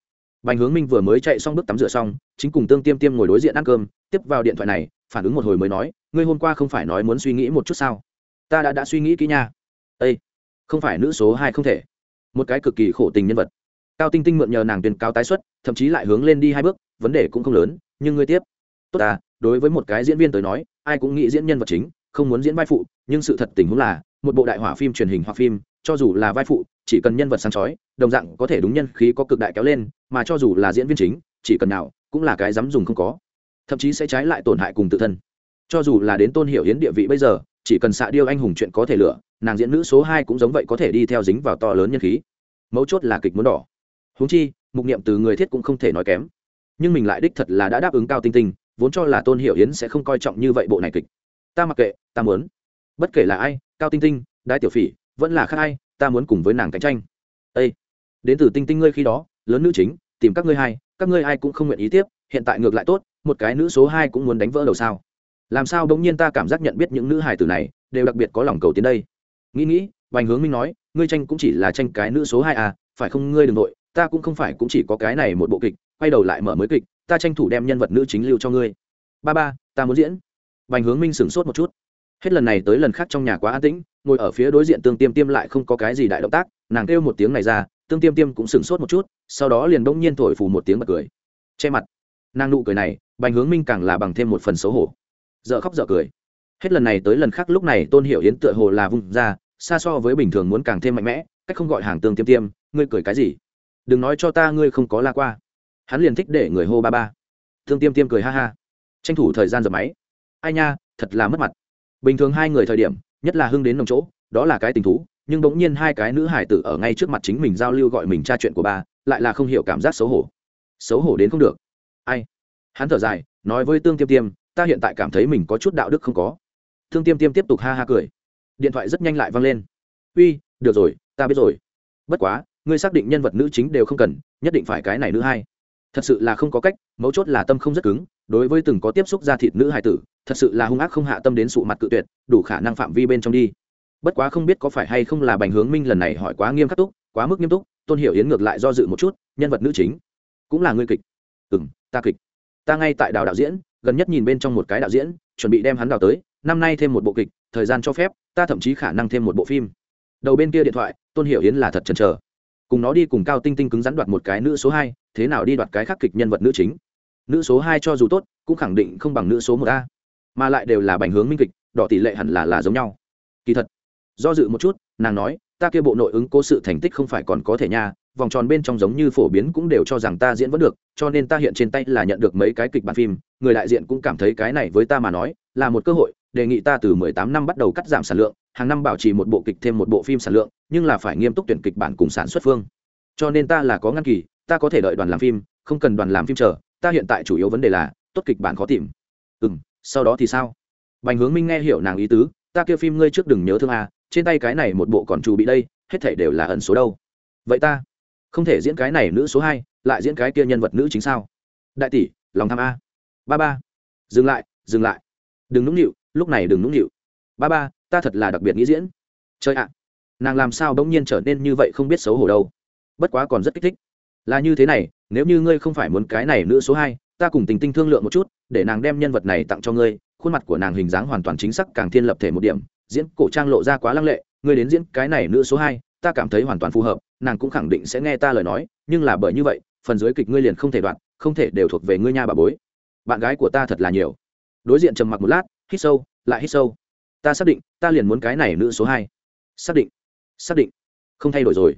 Bành hướng minh vừa mới chạy xong bước tắm rửa xong, chính cùng tương tiêm tiêm ngồi đối diện ăn cơm, tiếp vào điện thoại này, phản ứng một hồi mới nói, ngươi hôm qua không phải nói muốn suy nghĩ một chút sao? Ta đã đã suy nghĩ kỹ nha. Ây không phải nữ số hai không thể. Một cái cực kỳ khổ tình nhân vật. Cao tinh tinh mượn nhờ nàng tuyên cao tái xuất, thậm chí lại hướng lên đi hai bước vấn đề cũng không lớn, nhưng ngươi tiếp. Tốt à đối với một cái diễn viên tới nói, ai cũng nghĩ diễn nhân vật chính, không muốn diễn vai phụ, nhưng sự thật tình huống là, một bộ đại hỏa phim truyền hình hoặc phim, cho dù là vai phụ, chỉ cần nhân vật sáng chói, đồng dạng có thể đúng nhân khí có cực đại kéo lên, mà cho dù là diễn viên chính, chỉ cần nào, cũng là cái dám dùng không có. Thậm chí sẽ trái lại tổn hại cùng tự thân. Cho dù là đến tôn hiểu hiến địa vị bây giờ, chỉ cần xạ điêu anh hùng chuyện có thể lựa, nàng diễn nữ số hai cũng giống vậy có thể đi theo dính vào to lớn nhân khí. Mấu chốt là kịch muốn đỏ. Húng chi, mục niệm từ người thiết cũng không thể nói kém nhưng mình lại đích thật là đã đáp ứng cao tinh tinh, vốn cho là tôn hiểu yến sẽ không coi trọng như vậy bộ này kịch. Ta mặc kệ, ta muốn. Bất kể là ai, cao tinh tinh đại tiểu phỉ, vẫn là khác ai, ta muốn cùng với nàng cạnh tranh. Ê! đến từ tinh tinh ngươi khi đó, lớn nữ chính, tìm các ngươi hai, các ngươi ai cũng không nguyện ý tiếp, hiện tại ngược lại tốt, một cái nữ số hai cũng muốn đánh vỡ đầu sao. Làm sao bỗng nhiên ta cảm giác nhận biết những nữ hài tử này, đều đặc biệt có lòng cầu tiến đây. Nghĩ nghĩ vành hướng minh nói, ngươi tranh cũng chỉ là tranh cái nữ số hai à phải không ngươi đ ừ n g nội, ta cũng không phải cũng chỉ có cái này một bộ kịch quay đầu lại mở mới kịch, ta tranh thủ đem nhân vật nữ chính lưu cho ngươi. Ba ba, ta muốn diễn. Bành hướng minh sửng sốt một chút. Hết lần này tới lần khác trong nhà quá an tĩnh, ngồi ở phía đối diện tương tiêm tiêm lại không có cái gì đại động tác, nàng kêu một tiếng này ra, tương tiêm tiêm cũng sửng sốt một chút, sau đó liền đông nhiên thổi phù một tiếng bật cười. Che mặt. Nàng nụ cười này, bành hướng minh càng là bằng thêm một phần xấu hổ. Dợ khóc dợ cười. Hết lần này tới lần khác lúc này tôn hiểu yến tựa hồ là vung ra, xa so với bình thường muốn càng thêm mạnh mẽ, cách không gọi hàng tương tiêm tiêm, ngươi cười cái gì? Đừng nói cho ta ngươi không có la qua hắn liền thích để người hô ba ba. Thương tiêm tiêm cười ha ha. Tranh thủ thời gian dập máy. Ai nha, thật là mất mặt. Bình thường hai người thời điểm, nhất là hưng đến nồng chỗ, đó là cái tình thú, nhưng bỗng nhiên hai cái nữ hải tử ở ngay trước mặt chính mình giao lưu gọi mình tra chuyện của ba, lại là không hiểu cảm giác xấu hổ. Xấu hổ đến không được. Ai? Hắn thở dài, nói với tương tiêm tiêm, ta hiện tại cảm thấy mình có chút đạo đức không có. Thương tiêm tiêm tiếp tục ha ha cười. Điện thoại rất nhanh lại vang lên. Uy, được rồi, ta biết rồi. Bất quá, ngươi xác định nhân vật nữ chính đều không cần, nhất định phải cái này nữ hai thật sự là không có cách, mấu chốt là tâm không rất cứng, đối với từng có tiếp xúc ra thịt nữ hài tử, thật sự là hung ác không hạ tâm đến sụ mặt cự tuyệt, đủ khả năng phạm vi bên trong đi. Bất quá không biết có phải hay không là bành hướng minh lần này hỏi quá nghiêm khắc túc, quá mức nghiêm túc, tôn hiểu yến ngược lại do dự một chút, nhân vật nữ chính. Cũng là ngươi kịch. Ừ m ta kịch. Ta ngay tại đào đạo diễn, gần nhất nhìn bên trong một cái đạo diễn, chuẩn bị đem hắn đào tới, năm nay thêm một bộ kịch, thời gian cho phép, ta thậm chí khả năng thêm một bộ phim. Đầu bên kia điện thoại, tôn hiểu yến là thật chần chờ. Cùng nó đi cùng cao tinh tinh cứng rắn đoạt một cái nữ số hai thế nào đi đoạt cái khắc kịch nhân vật nữ chính? Nữ số hai cho dù tốt, cũng khẳng định không bằng nữ số một a. Mà lại đều là bành hướng minh kịch, đỏ tỷ lệ hẳn là là giống nhau. Kỳ thật, do dự một chút, nàng nói, ta kia bộ nội ứng cố sự thành tích không phải còn có thể nha, vòng tròn bên trong giống như phổ biến cũng đều cho rằng ta diễn vẫn được, cho nên ta hiện trên tay là nhận được mấy cái kịch bản phim, người đại diện cũng cảm thấy cái này với ta mà nói, là một cơ hội, đề nghị ta từ 18 năm bắt đầu cắt giảm sản lượng, hàng năm bảo trì một bộ kịch thêm một bộ phim sản lượng, nhưng là phải nghiêm túc tuyển kịch bản cùng sản xuất phương. Cho nên ta là có ngăn kỳ ta có thể đợi đoàn làm phim, không cần đoàn làm phim chờ, ta hiện tại chủ yếu vấn đề là, tốt kịch bản khó tìm. Ừ m sau đó thì sao? Bành hướng minh nghe hiểu nàng ý tứ, ta kêu phim ngươi trước đừng nhớ thương à trên tay cái này một bộ còn trù bị đây, hết thể đều là ẩn số đâu. Vậy ta, không thể diễn cái này nữ số hai, lại diễn cái kia nhân vật nữ chính sao? Đại tỷ, lòng tham a. Ba ba, dừng lại dừng lại. Đừng nũng nịu, lúc này đừng nũng nịu. Ba ba, ta thật là đặc biệt nghĩ diễn. Chơi ạ, nàng làm sao bỗng nhiên trở nên như vậy không biết xấu hổ đâu. Bất quá còn rất kích thích là như thế này, nếu như ngươi không phải muốn cái này nữ số hai, ta cùng tình tinh thương lượng một chút, để nàng đem nhân vật này tặng cho ngươi, khuôn mặt của nàng hình dáng hoàn toàn chính xác càng thiên lập thể một điểm, diễn cổ trang lộ ra quá lăng lệ, ngươi đến diễn cái này nữ số hai, ta cảm thấy hoàn toàn phù hợp, nàng cũng khẳng định sẽ nghe ta lời nói, nhưng là bởi như vậy, phần dưới kịch ngươi liền không thể đoạn, không thể đều thuộc về ngươi nha bà bối. Bạn gái của ta thật là nhiều. Đối diện trầm mặc một lát, hít sâu, lại hít sâu. Ta xác định, ta liền muốn cái này nữ số hai. Xác định xác định. Không thay đổi rồi.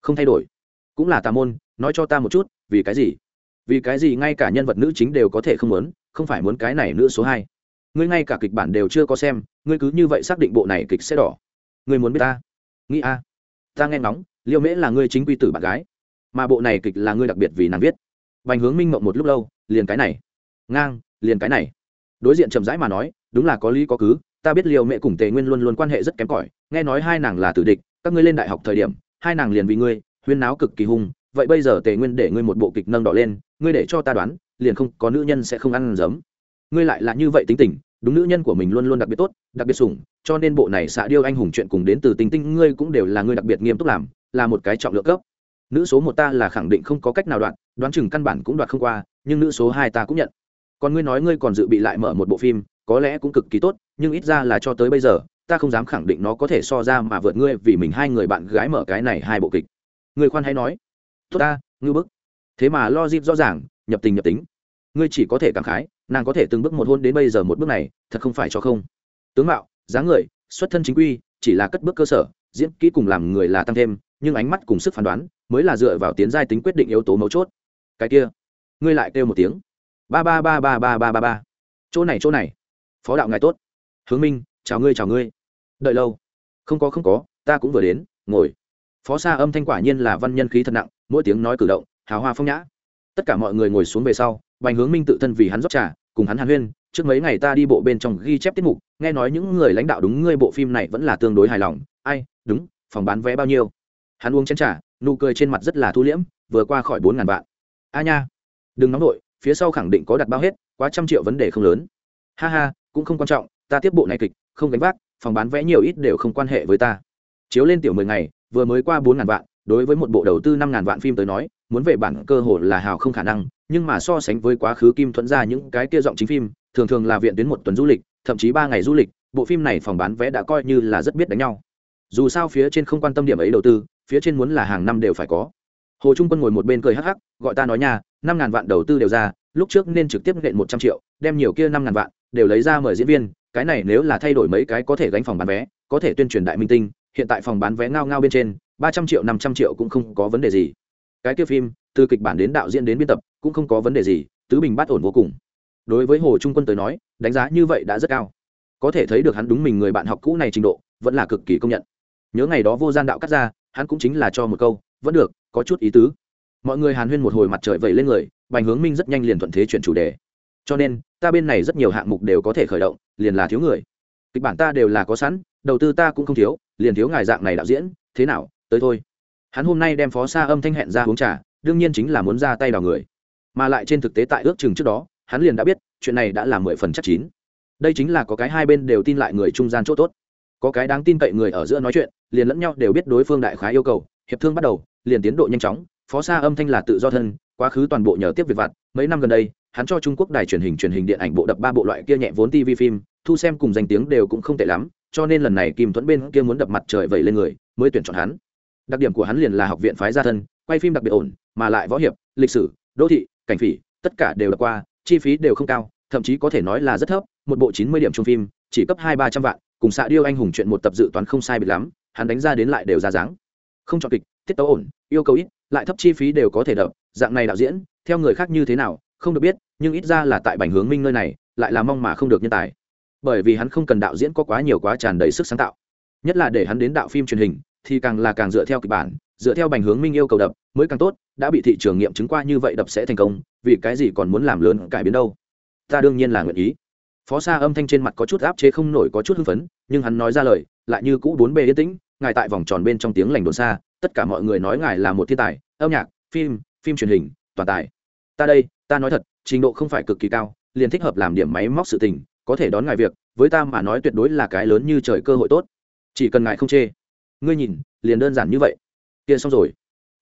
Không thay đổi cũng là tà môn, nói cho ta một chút, vì cái gì? Vì cái gì ngay cả nhân vật nữ chính đều có thể không muốn, không phải muốn cái này nữ số hai? Ngươi ngay cả kịch bản đều chưa có xem, ngươi cứ như vậy xác định bộ này kịch sẽ đỏ. Ngươi muốn biết ta? Nghĩ a. Ta nghe ngóng, liêu mễ là ngươi chính quy tử bạn gái, mà bộ này kịch là ngươi đặc biệt vì nàng viết. Bành hướng minh mộng một lúc lâu, liền cái này. Ngang, liền cái này. Đối diện chậm rãi mà nói, đúng là có lý có cứ, ta biết liêu mễ cùng tề nguyên luôn luôn quan hệ rất kém cỏi, nghe nói hai nàng là tử địch, các ngươi lên đại học thời điểm, hai nàng liền vì ngươi huyên náo cực kỳ hung, vậy bây giờ tề nguyên để ngươi một bộ kịch nâng đỏ lên, ngươi để cho ta đoán, liền không, có nữ nhân sẽ không ăn giấm. Ngươi lại là như vậy tính tình, đúng nữ nhân của mình luôn luôn đặc biệt tốt, đặc biệt sủng, cho nên bộ này xạ điêu anh hùng chuyện cùng đến từ tình tinh ngươi cũng đều là ngươi đặc biệt nghiêm túc làm, là một cái trọng lượng cấp. Nữ số một ta là khẳng định không có cách nào đoạn đoán chừng căn bản cũng đoạt không qua, nhưng nữ số hai ta cũng nhận. Còn ngươi nói ngươi còn dự bị lại mở một bộ phim, có lẽ cũng cực kỳ tốt, nhưng ít ra là cho tới bây giờ, ta không dám khẳng định nó có thể so ra mà vượt ngươi vì mình hai người bạn gái mở cái này hai bộ kịch người khoan hay nói. Tốt ta ngư bức. Thế mà lo dịp rõ ràng, nhập tình nhập tính. Ngươi chỉ có thể cảm khái, nàng có thể từng bước một hôn đến bây giờ một bước này, thật không phải cho không. Tướng mạo, dáng người, xuất thân chính quy, chỉ là cất bước cơ sở, diễn kỹ cùng làm người là tăng thêm, nhưng ánh mắt cùng sức phán đoán mới là dựa vào tiến giai tính quyết định yếu tố mấu chốt. Cái kia, ngươi lại kêu một tiếng. Ba ba ba ba ba ba ba ba. Chỗ này chỗ này. Phó đạo ngài tốt. Hướng minh, chào ngươi chào ngươi. Đợi lâu. Không có không có, ta cũng vừa đến, ngồi phó xa âm thanh quả nhiên là văn nhân khí thật nặng, mỗi tiếng nói cử động, hào hoa phong nhã. Tất cả mọi người ngồi xuống về sau, bành hướng minh tự thân vì hắn rót trà, cùng hắn hàn huyên, trước mấy ngày ta đi bộ bên trong ghi chép tiết mục, nghe nói những người lãnh đạo đúng ngươi bộ phim này vẫn là tương đối hài lòng. Ai, đúng, phòng bán vé bao nhiêu? Hắn uống chén trà, nụ cười trên mặt rất là thu liễm, vừa qua khỏi bốn ngàn vạn. A nha, đừng nóng nổi. phía sau khẳng định có đặt bao hết, quá trăm triệu vấn đề không lớn. Ha ha, cũng không quan trọng, ta tiếp bộ này kịch, không gánh vác, phòng bán vé nhiều ít đều không quan hệ với ta chiếu lên tiểu mười ngày, vừa mới qua bốn ngàn vạn, đối với một bộ đầu tư năm ngàn vạn phim tới nói, muốn về bản cơ hội là hào không khả năng, nhưng mà so sánh với quá khứ kim thuẫn ra những cái kia giọng chính phim, thường thường là viện tuyến một tuần du lịch, thậm chí ba ngày du lịch, bộ phim này phòng bán vé đã coi như là rất biết đánh nhau. Dù sao phía trên không quan tâm điểm ấy đầu tư, phía trên muốn là hàng năm đều phải có. Hồ trung quân ngồi một bên cười hắc hắc, gọi ta nói nha, năm ngàn vạn đầu tư đều ra, lúc trước nên trực tiếp nện một trăm triệu, đem nhiều kia năm ngàn vạn đều lấy ra mời diễn viên, cái này nếu là thay đổi mấy cái có thể gánh phòng bán vé, có thể tuyên truyền đại minh tinh hiện tại phòng bán vé ngao ngao bên trên, ba trăm triệu, năm trăm triệu cũng không có vấn đề gì. Cái kia phim, từ kịch bản đến đạo diễn đến biên tập, cũng không có vấn đề gì, tứ bình bát ổn vô cùng. Đối với hồ trung quân tới nói, đánh giá như vậy đã rất cao. Có thể thấy được hắn đúng mình người bạn học cũ này trình độ, vẫn là cực kỳ công nhận. Nhớ ngày đó vô gian đạo cắt ra, hắn cũng chính là cho một câu, vẫn được, có chút ý tứ. Mọi người hàn huyên một hồi mặt trời vẩy lên người, bành hướng minh rất nhanh liền thuận thế chuyển chủ đề. Cho nên, ta bên này rất nhiều hạng mục đều có thể khởi động, liền là thiếu người kịch bản ta đều là có sẵn, đầu tư ta cũng không thiếu, liền thiếu ngài dạng này đạo diễn, thế nào, tới thôi. Hắn hôm nay đem phó xa âm thanh hẹn ra uống trà, đương nhiên chính là muốn ra tay vào người. Mà lại trên thực tế tại ước chừng trước đó, hắn liền đã biết, chuyện này đã là mười phần chắc chín. Đây chính là có cái hai bên đều tin lại người trung gian chỗ tốt. Có cái đáng tin cậy người ở giữa nói chuyện, liền lẫn nhau đều biết đối phương đại khái yêu cầu, hiệp thương bắt đầu, liền tiến độ nhanh chóng, phó xa âm thanh là tự do thân, quá khứ toàn bộ nhờ tiếp việc vặt, mấy năm gần đây, hắn cho trung quốc đài truyền hình truyền hình điện ảnh bộ đập ba bộ loại kia nhẹ vốn tv phim thu xem cùng danh tiếng đều cũng không tệ lắm, cho nên lần này kim thuẫn bên kia muốn đập mặt trời vẩy lên người, mới tuyển chọn hắn. Đặc điểm của hắn liền là học viện phái gia thân, quay phim đặc biệt ổn, mà lại võ hiệp, lịch sử, đô thị, cảnh phỉ, tất cả đều đập qua, chi phí đều không cao, thậm chí có thể nói là rất thấp, một bộ chín mươi điểm trong phim, chỉ cấp hai ba trăm vạn, cùng xạ điêu anh hùng chuyện một tập dự toán không sai biệt lắm, hắn đánh ra đến lại đều ra dáng. Không chọn kịch, tiết tấu ổn, yêu cầu ít, lại thấp chi phí đều có thể đập, dạng này đạo diễn, theo người khác như thế nào, không được biết, nhưng ít ra là tại bành hướng minh nơi này, lại là mong mà không được nhân tài bởi vì hắn không cần đạo diễn có quá nhiều quá tràn đầy sức sáng tạo. Nhất là để hắn đến đạo phim truyền hình, thì càng là càng dựa theo kịch bản, dựa theo bành hướng minh yêu cầu đập, mới càng tốt, đã bị thị trường nghiệm chứng qua như vậy đập sẽ thành công, vì cái gì còn muốn làm lớn cải biến đâu? Ta đương nhiên là nguyện ý. Phó xa âm thanh trên mặt có chút áp chế không nổi có chút hưng phấn, nhưng hắn nói ra lời, lại như cũ bốn bề yên tĩnh, ngài tại vòng tròn bên trong tiếng lành đồn xa, tất cả mọi người nói ngài là một thiên tài, âm nhạc, phim phim truyền hình, toàn tài. Ta đây, ta nói thật, trình độ không phải cực kỳ cao, liền thích hợp làm điểm máy móc sự tình có thể đón ngài việc với ta mà nói tuyệt đối là cái lớn như trời cơ hội tốt. Chỉ cần ngài không chê. Ngươi nhìn liền đơn giản như vậy. Kia xong rồi.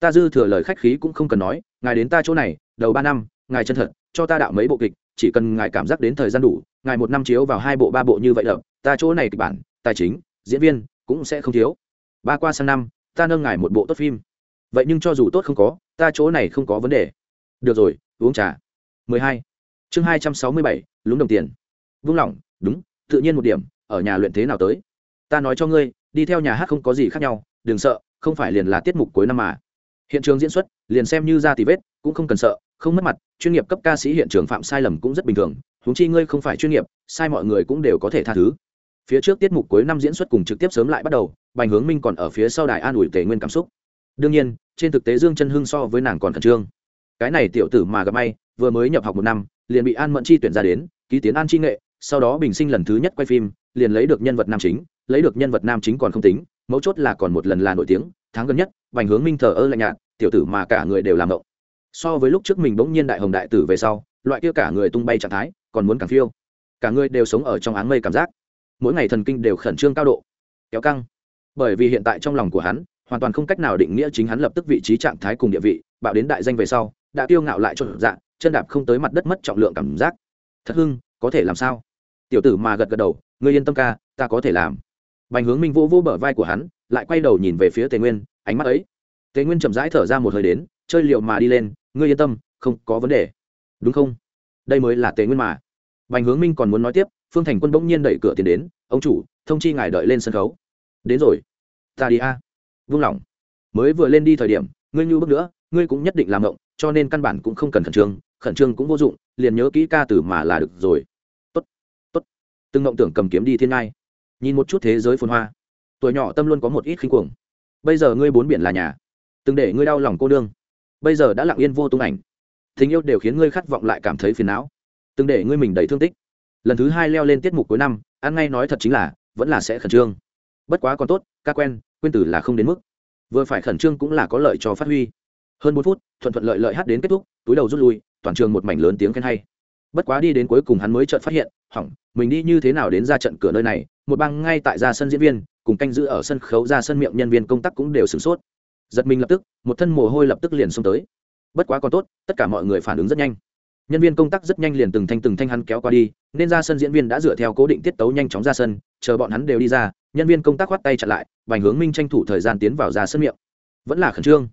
Ta dư thừa lời khách khí cũng không cần nói ngài đến ta chỗ này đầu ba năm ngài chân thật cho ta đạo mấy bộ kịch chỉ cần ngài cảm giác đến thời gian đủ ngài một năm chiếu vào hai bộ ba bộ như vậy đập ta chỗ này kịch bản tài chính diễn viên cũng sẽ không thiếu. Ba qua sang năm ta nâng ngài một bộ tốt phim. Vậy nhưng cho dù tốt không có ta chỗ này không có vấn đề. Được rồi uống trà. 12. chương 267, lúng đồng tiền vung lòng, đúng, tự nhiên một điểm, ở nhà luyện thế nào tới? Ta nói cho ngươi, đi theo nhà hát không có gì khác nhau, đừng sợ, không phải liền là tiết mục cuối năm mà. Hiện trường diễn xuất, liền xem như ra tì vết, cũng không cần sợ, không mất mặt, chuyên nghiệp cấp ca sĩ hiện trường phạm sai lầm cũng rất bình thường, huống chi ngươi không phải chuyên nghiệp, sai mọi người cũng đều có thể tha thứ. Phía trước tiết mục cuối năm diễn xuất cùng trực tiếp sớm lại bắt đầu, bành hướng minh còn ở phía sau đài an ủi tề nguyên cảm xúc. Đương nhiên, trên thực tế dương chân hưng so với nàng còn khẩn trương. Cái này tiểu tử mà gặp may, vừa mới nhập học một năm, liền bị an mẫn chi tuyển ra đến, ký tiến an chi nghệ sau đó bình sinh lần thứ nhất quay phim, liền lấy được nhân vật nam chính, lấy được nhân vật nam chính còn không tính, mấu chốt là còn một lần là nổi tiếng, tháng gần nhất vành hướng minh thờ ơ lạnh nhạt, tiểu tử mà cả người đều làm động so với lúc trước mình bỗng nhiên đại hồng đại tử về sau, loại kia cả người tung bay trạng thái, còn muốn càng phiêu. Cả người đều sống ở trong áng mây cảm giác. Mỗi ngày thần kinh đều khẩn trương cao độ. Kéo căng. Bởi vì hiện tại trong lòng của hắn, hoàn toàn không cách nào định nghĩa chính hắn lập tức vị trí trạng thái cùng địa vị, bạo đến đại danh về sau, đã tiêu ngạo lại cho dạng chân đạp không tới mặt đất mất trọng lượng cảm giác. Thật hưng, có thể làm sao? Tiểu tử mà gật gật đầu, ngươi yên tâm ca, ta có thể làm. Bành hướng minh vô vô bờ vai của hắn, lại quay đầu nhìn về phía tề nguyên, ánh mắt ấy. Tề nguyên chậm rãi thở ra một hơi đến, chơi liệu mà đi lên, ngươi yên tâm, không có vấn đề. Đúng không? Đây mới là tề nguyên mà. Bành hướng minh còn muốn nói tiếp, phương thành quân bỗng nhiên đẩy cửa tiến đến, ông chủ, thông chi ngài đợi lên sân khấu. Đến rồi. Ta đi a. À. vung lòng. Mới vừa lên đi thời điểm, ngươi như bước nữa, ngươi cũng nhất định làm ngộng, cho nên căn bản cũng không cần khẩn trương khẩn trương cũng vô dụng, liền nhớ kỹ ca từ mà là được rồi từng mộng tưởng cầm kiếm đi thiên ngai. Nhìn một chút thế giới phồn hoa. Tuổi nhỏ tâm luôn có một ít khinh cuồng. Bây giờ ngươi bốn biển là nhà. Từng để ngươi đau lòng cô đương bây giờ đã lặng yên vô tung ảnh. Tình yêu đều khiến ngươi khát vọng lại cảm thấy phiền não. Từng để ngươi mình đầy thương tích. Lần thứ hai leo lên tiết mục cuối năm, ăn ngay nói thật chính là, vẫn là sẽ khẩn trương. Bất quá còn tốt, ca quen, quên tử là không đến mức. Vừa phải khẩn trương cũng là có lợi cho phát huy. Hơn bốn phút, thuận thuận lợi lợi hát đến kết thúc, túi đầu rút lui, toàn trường một mảnh lớn tiếng khen hay. Bất quá đi đến cuối cùng hắn mới chợt phát hiện hỏng, mình đi như thế nào đến ra trận cửa nơi này, một bang ngay tại ra sân diễn viên, cùng canh giữ ở sân khấu, ra sân miệng nhân viên công tác cũng đều sửng sốt. Giật mình lập tức, một thân mồ hôi lập tức liền xông tới. Bất quá còn tốt, tất cả mọi người phản ứng rất nhanh. Nhân viên công tác rất nhanh liền từng thanh từng thanh hắn kéo qua đi, nên ra sân diễn viên đã dựa theo cố định tiết tấu nhanh chóng ra sân, chờ bọn hắn đều đi ra, nhân viên công tác khoát tay chặn lại, vành hướng minh tranh thủ thời gian tiến vào ra sân miệng. Vẫn là khẩn trương.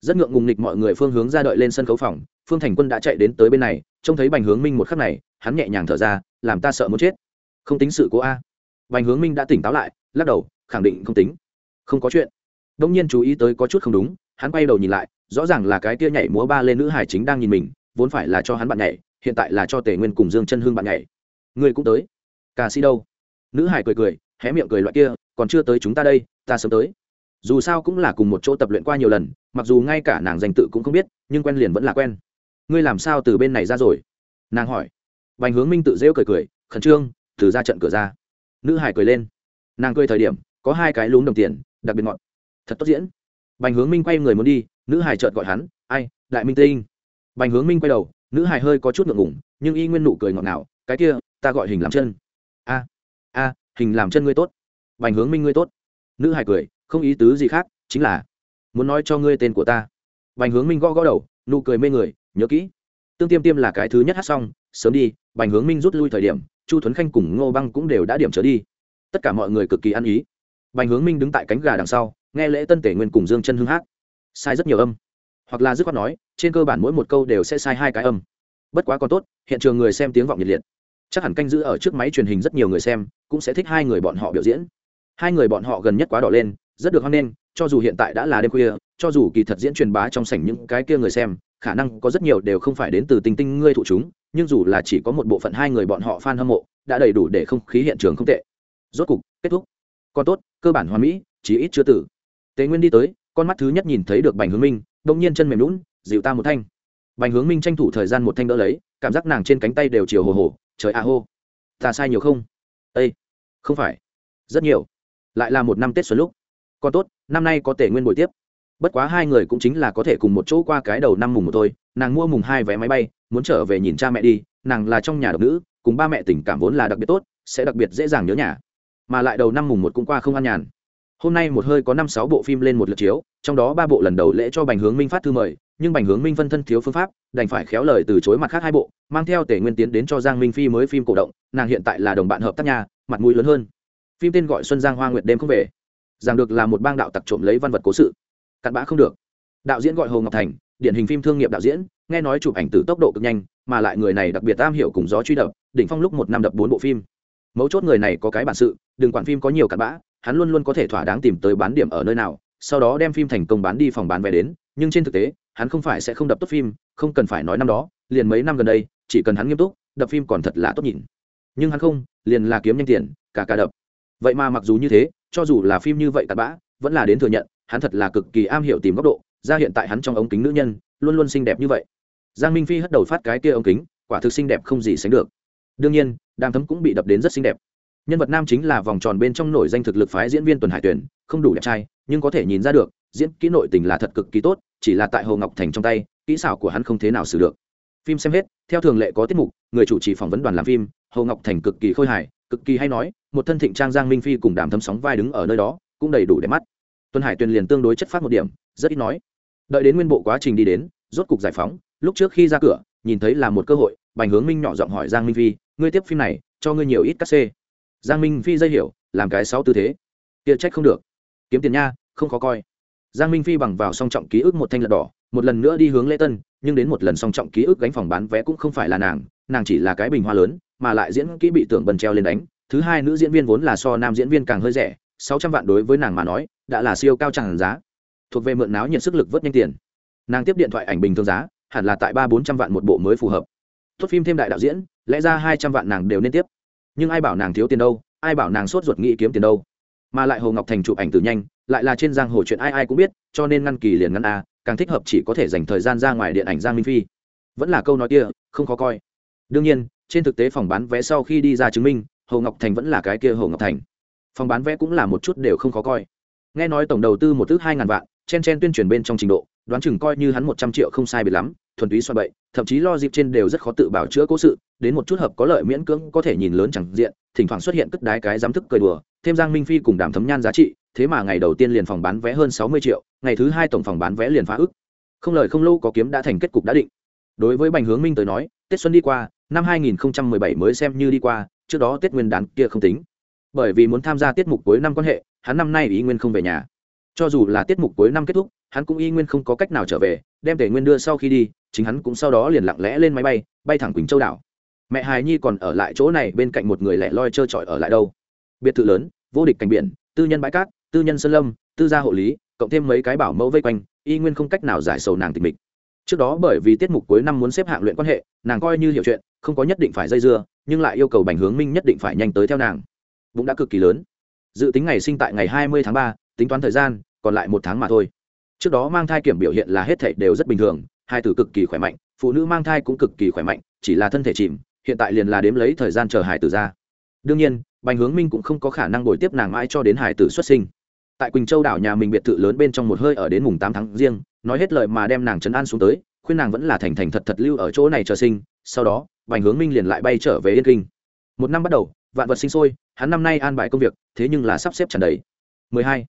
Rất ngượng ngùng nghịch mọi người phương hướng ra đợi lên sân khấu phòng, phương thành quân đã chạy đến tới bên này, trông thấy bành hướng minh một khắc này hắn nhẹ nhàng thở ra, làm ta sợ muốn chết. Không tính sự cố a. Vành hướng minh đã tỉnh táo lại, lắc đầu, khẳng định không tính. Không có chuyện. Đông nhiên chú ý tới có chút không đúng, hắn quay đầu nhìn lại, rõ ràng là cái kia nhảy múa ba lên nữ hải chính đang nhìn mình, vốn phải là cho hắn bạn nhảy, hiện tại là cho tề nguyên cùng dương chân hương bạn nhảy. Người cũng tới. Ca sĩ đâu? Nữ hải cười cười, hé miệng cười loại kia, còn chưa tới chúng ta đây, ta sớm tới. Dù sao cũng là cùng một chỗ tập luyện qua nhiều lần, mặc dù ngay cả nàng danh tự cũng không biết, nhưng quen liền vẫn là quen. Ngươi làm sao từ bên này ra rồi? Nàng hỏi bành hướng minh tự rêu cười cười, khẩn trương, từ ra trận cửa ra. Nữ hải cười lên. Nàng cười thời điểm, có hai cái lún đồng tiền, đặc biệt ngọt. Thật tốt diễn. Bành hướng minh quay người muốn đi, nữ hải chợt gọi hắn, ai, đại minh tinh. Bành hướng minh quay đầu, nữ hải hơi có chút ngượng ngủng nhưng y nguyên nụ cười ngọt ngào, cái kia, ta gọi hình làm chân. A a, hình làm chân ngươi tốt. Bành hướng minh ngươi tốt. Nữ hải cười, không ý tứ gì khác, chính là muốn nói cho ngươi tên của ta. Bành hướng minh gõ gõ đầu, nụ cười mê người, nhớ kỹ, tương tiêm tiêm là cái thứ nhất hát xong, sớm đi bành hướng minh rút lui thời điểm, chu thuấn khanh cùng ngô băng cũng đều đã điểm trở đi. Tất cả mọi người cực kỳ ăn ý. Bành hướng minh đứng tại cánh gà đằng sau, nghe lễ tân tể nguyên cùng dương chân hưng hát. Sai rất nhiều âm. Hoặc là dứt khoát nói, trên cơ bản mỗi một câu đều sẽ sai hai cái âm. Bất quá còn tốt, hiện trường người xem tiếng vọng nhiệt liệt. Chắc hẳn canh giữ ở trước máy truyền hình rất nhiều người xem cũng sẽ thích hai người bọn họ biểu diễn. Hai người bọn họ gần nhất quá đỏ lên, rất được hoan nghênh, cho dù hiện tại đã là đêm khuya, cho dù kỳ thật diễn truyền bá trong sảnh những cái kia người xem khả năng có rất nhiều đều không phải đến từ tinh tinh ngươi thụ chúng, nhưng dù là chỉ có một bộ phận hai người bọn họ fan hâm mộ, đã đầy đủ để không khí hiện trường không tệ. Rốt cục, kết thúc. Còn tốt, cơ bản hoàn mỹ chỉ ít chưa tử. Tế nguyên đi tới, con mắt thứ nhất nhìn thấy được bành hướng minh đông nhiên chân mềm lún dịu ta một thanh. Bành hướng minh tranh thủ thời gian một thanh đỡ lấy, cảm giác nàng trên cánh tay đều chiều hồ hồ, trời a hô. Ta sai nhiều không? Ây không phải. Rất nhiều. Lại là một năm tết xuân lúc. Còn tốt, năm nay có tể nguyên buổi tiếp bất quá hai người cũng chính là có thể cùng một chỗ qua cái đầu năm mùng một thôi, nàng mua mùng hai vé máy bay, muốn trở về nhìn cha mẹ đi, nàng là trong nhà độc nữ, cùng ba mẹ tình cảm vốn là đặc biệt tốt, sẽ đặc biệt dễ dàng nhớ nhà. Mà lại đầu năm mùng một cũng qua không an nhàn. Hôm nay một hơi có năm sáu bộ phim lên một lượt chiếu, trong đó ba bộ lần đầu lễ cho bành hướng minh phát thư mời, nhưng bành hướng minh phân thân thiếu phương pháp, đành phải khéo lời từ chối mặt khác hai bộ, mang theo tể nguyên tiến đến cho giang minh phi mới phim cổ động, nàng hiện tại là đồng bạn hợp tác nhà, mặt mũi lớn hơn. Phim tên gọi xuân giang hoa nguyệt đêm không về. Giảng được là một bang đạo tặc trộm lấy văn vật cố sự cặn bã không được. Đạo diễn gọi hồ ngọc thành, điển hình phim thương nghiệp đạo diễn, nghe nói chụp ảnh từ tốc độ cực nhanh, mà lại người này đặc biệt am hiểu cùng gió truy đập, đỉnh phong lúc một năm đập bốn bộ phim. Mấu chốt người này có cái bản sự, đừng quản phim có nhiều cặn bã, hắn luôn luôn có thể thỏa đáng tìm tới bán điểm ở nơi nào, sau đó đem phim thành công bán đi phòng bán vé đến, nhưng trên thực tế, hắn không phải sẽ không đập tốt phim, không cần phải nói năm đó, liền mấy năm gần đây, chỉ cần hắn nghiêm túc, đập phim còn thật là tốt nhìn. Nhưng hắn không, liền là kiếm nhanh tiền, cả cả đập. Vậy mà mặc dù như thế, cho dù là phim như vậy tạt bã, vẫn là đến thừa nhận hắn thật là cực kỳ am hiểu tìm góc độ, ra hiện tại hắn trong ống kính nữ nhân, luôn luôn xinh đẹp như vậy. Giang minh phi hất đầu phát cái kia ống kính, quả thực xinh đẹp không gì sánh được. Đương nhiên, đàm thấm cũng bị đập đến rất xinh đẹp. Nhân vật nam chính là vòng tròn bên trong nổi danh thực lực phái diễn viên tuần hải tuyển không đủ đẹp trai, nhưng có thể nhìn ra được, diễn kỹ nội tình là thật cực kỳ tốt, chỉ là tại hồ ngọc thành trong tay, kỹ xảo của hắn không thế nào xử được. Phim xem hết, theo thường lệ có tiết mục, người chủ trì phỏng vấn đoàn làm phim, hồ ngọc thành cực kỳ khôi hài, cực kỳ hay nói, một thân thịnh trang giang minh phi cùng đàm thấm sóng vai đứng ở nơi đó, cũng đầy đủ để mắt tuần hải tuyền liền tương đối chất phát một điểm, rất ít nói. Đợi đến nguyên bộ quá trình đi đến, rốt cục giải phóng, lúc trước khi ra cửa, nhìn thấy là một cơ hội, bành hướng minh nhỏ giọng hỏi giang minh phi, ngươi tiếp phim này, cho ngươi nhiều ít cắt xê. Giang minh phi dây hiểu, làm cái sáu tư thế. Kia trách không được. Kiếm tiền nha, không khó coi. Giang minh phi bằng vào song trọng ký ức một thanh lật đỏ, một lần nữa đi hướng lễ tân, nhưng đến một lần song trọng ký ức gánh phòng bán vé cũng không phải là nàng nàng chỉ là cái bình hoa lớn, mà lại diễn kỹ bị tưởng bần treo lên đánh. Thứ hai nữ diễn viên vốn là so nam diễn viên càng hơi rẻ sáu trăm vạn đối với nàng mà nói, đã là siêu cao chẳng giá. Thuộc về mượn náo nhận sức lực vớt nhanh tiền. Nàng tiếp điện thoại ảnh bình thường giá, hẳn là tại ba bốn trăm vạn một bộ mới phù hợp. Tốt phim thêm đại đạo diễn, lẽ ra hai trăm vạn nàng đều nên tiếp. Nhưng ai bảo nàng thiếu tiền đâu, ai bảo nàng sốt ruột nghĩ kiếm tiền đâu. Mà lại hồ ngọc thành chụp ảnh từ nhanh, lại là trên giang hồ chuyện ai ai cũng biết, cho nên ngăn kỳ liền ngăn a, càng thích hợp chỉ có thể dành thời gian ra ngoài điện ảnh giang minh phi. Vẫn là câu nói kia, không khó coi. Đương nhiên, trên thực tế phòng bán vé sau khi đi ra chứng minh, hồ ngọc thành vẫn là cái kia hồ ngọc thành phòng bán vé cũng là một chút đều không khó coi. Nghe nói tổng đầu tư một thứ hai ngàn vạn, chen chen tuyên truyền bên trong trình độ, đoán chừng coi như hắn một trăm triệu không sai biệt lắm, thuần túy xoa bậy, thậm chí lo dịp trên đều rất khó tự bảo chữa cố sự, đến một chút hợp có lợi miễn cưỡng có thể nhìn lớn chẳng diện, thỉnh thoảng xuất hiện cất đái cái giám thức cười đùa, thêm giang minh phi cùng đàm thấm nhan giá trị, thế mà ngày đầu tiên liền phòng bán vé hơn sáu mươi triệu, ngày thứ hai tổng phòng bán vé liền phá ức. Không lời không lâu có kiếm đã thành kết cục đã định. Đối với bành hướng minh tới nói, tết xuân đi qua, năm 2017 mới xem như đi qua, trước đó tết nguyên đán kia không tính bởi vì muốn tham gia tiết mục cuối năm quan hệ, hắn năm nay ý nguyên không về nhà. Cho dù là tiết mục cuối năm kết thúc, hắn cũng y nguyên không có cách nào trở về, đem tề nguyên đưa sau khi đi, chính hắn cũng sau đó liền lặng lẽ lên máy bay bay thẳng quỳnh châu đảo. Mẹ hài nhi còn ở lại chỗ này bên cạnh một người lẻ loi trơ trọi ở lại đâu. Biệt thự lớn, vô địch cảnh biển, tư nhân bãi cát, tư nhân sơn lâm, tư gia hộ lý, cộng thêm mấy cái bảo mẫu vây quanh y nguyên không cách nào giải sầu nàng tình mình trước đó bởi vì tiết mục cuối năm muốn xếp hạng luyện quan hệ, nàng coi như hiểu chuyện, không có nhất định phải dây dưa, nhưng lại yêu cầu bành hướng minh nhất định phải nhanh tới theo nàng bụng đã cực kỳ lớn. Dự tính ngày sinh tại ngày hai mươi tháng ba, tính toán thời gian, còn lại một tháng mà thôi. Trước đó mang thai kiểm biểu hiện là hết thể đều rất bình thường, hai tử cực kỳ khỏe mạnh, phụ nữ mang thai cũng cực kỳ khỏe mạnh, chỉ là thân thể chìm, hiện tại liền là đếm lấy thời gian chờ hải tử ra. Đương nhiên, bành hướng minh cũng không có khả năng bồi tiếp nàng mãi cho đến hải tử xuất sinh. Tại quỳnh châu đảo nhà mình biệt thự lớn bên trong một hơi ở đến mùng tám tháng riêng, nói hết lời mà đem nàng chấn an xuống tới, khuyên nàng vẫn là thành thành thật thật lưu ở chỗ này chờ sinh, sau đó, bành hướng minh liền lại bay trở về yên kinh. Một năm bắt đầu vạn vật sinh sôi, hắn năm nay an bài công việc, thế nhưng là sắp xếp tràn đầy 12.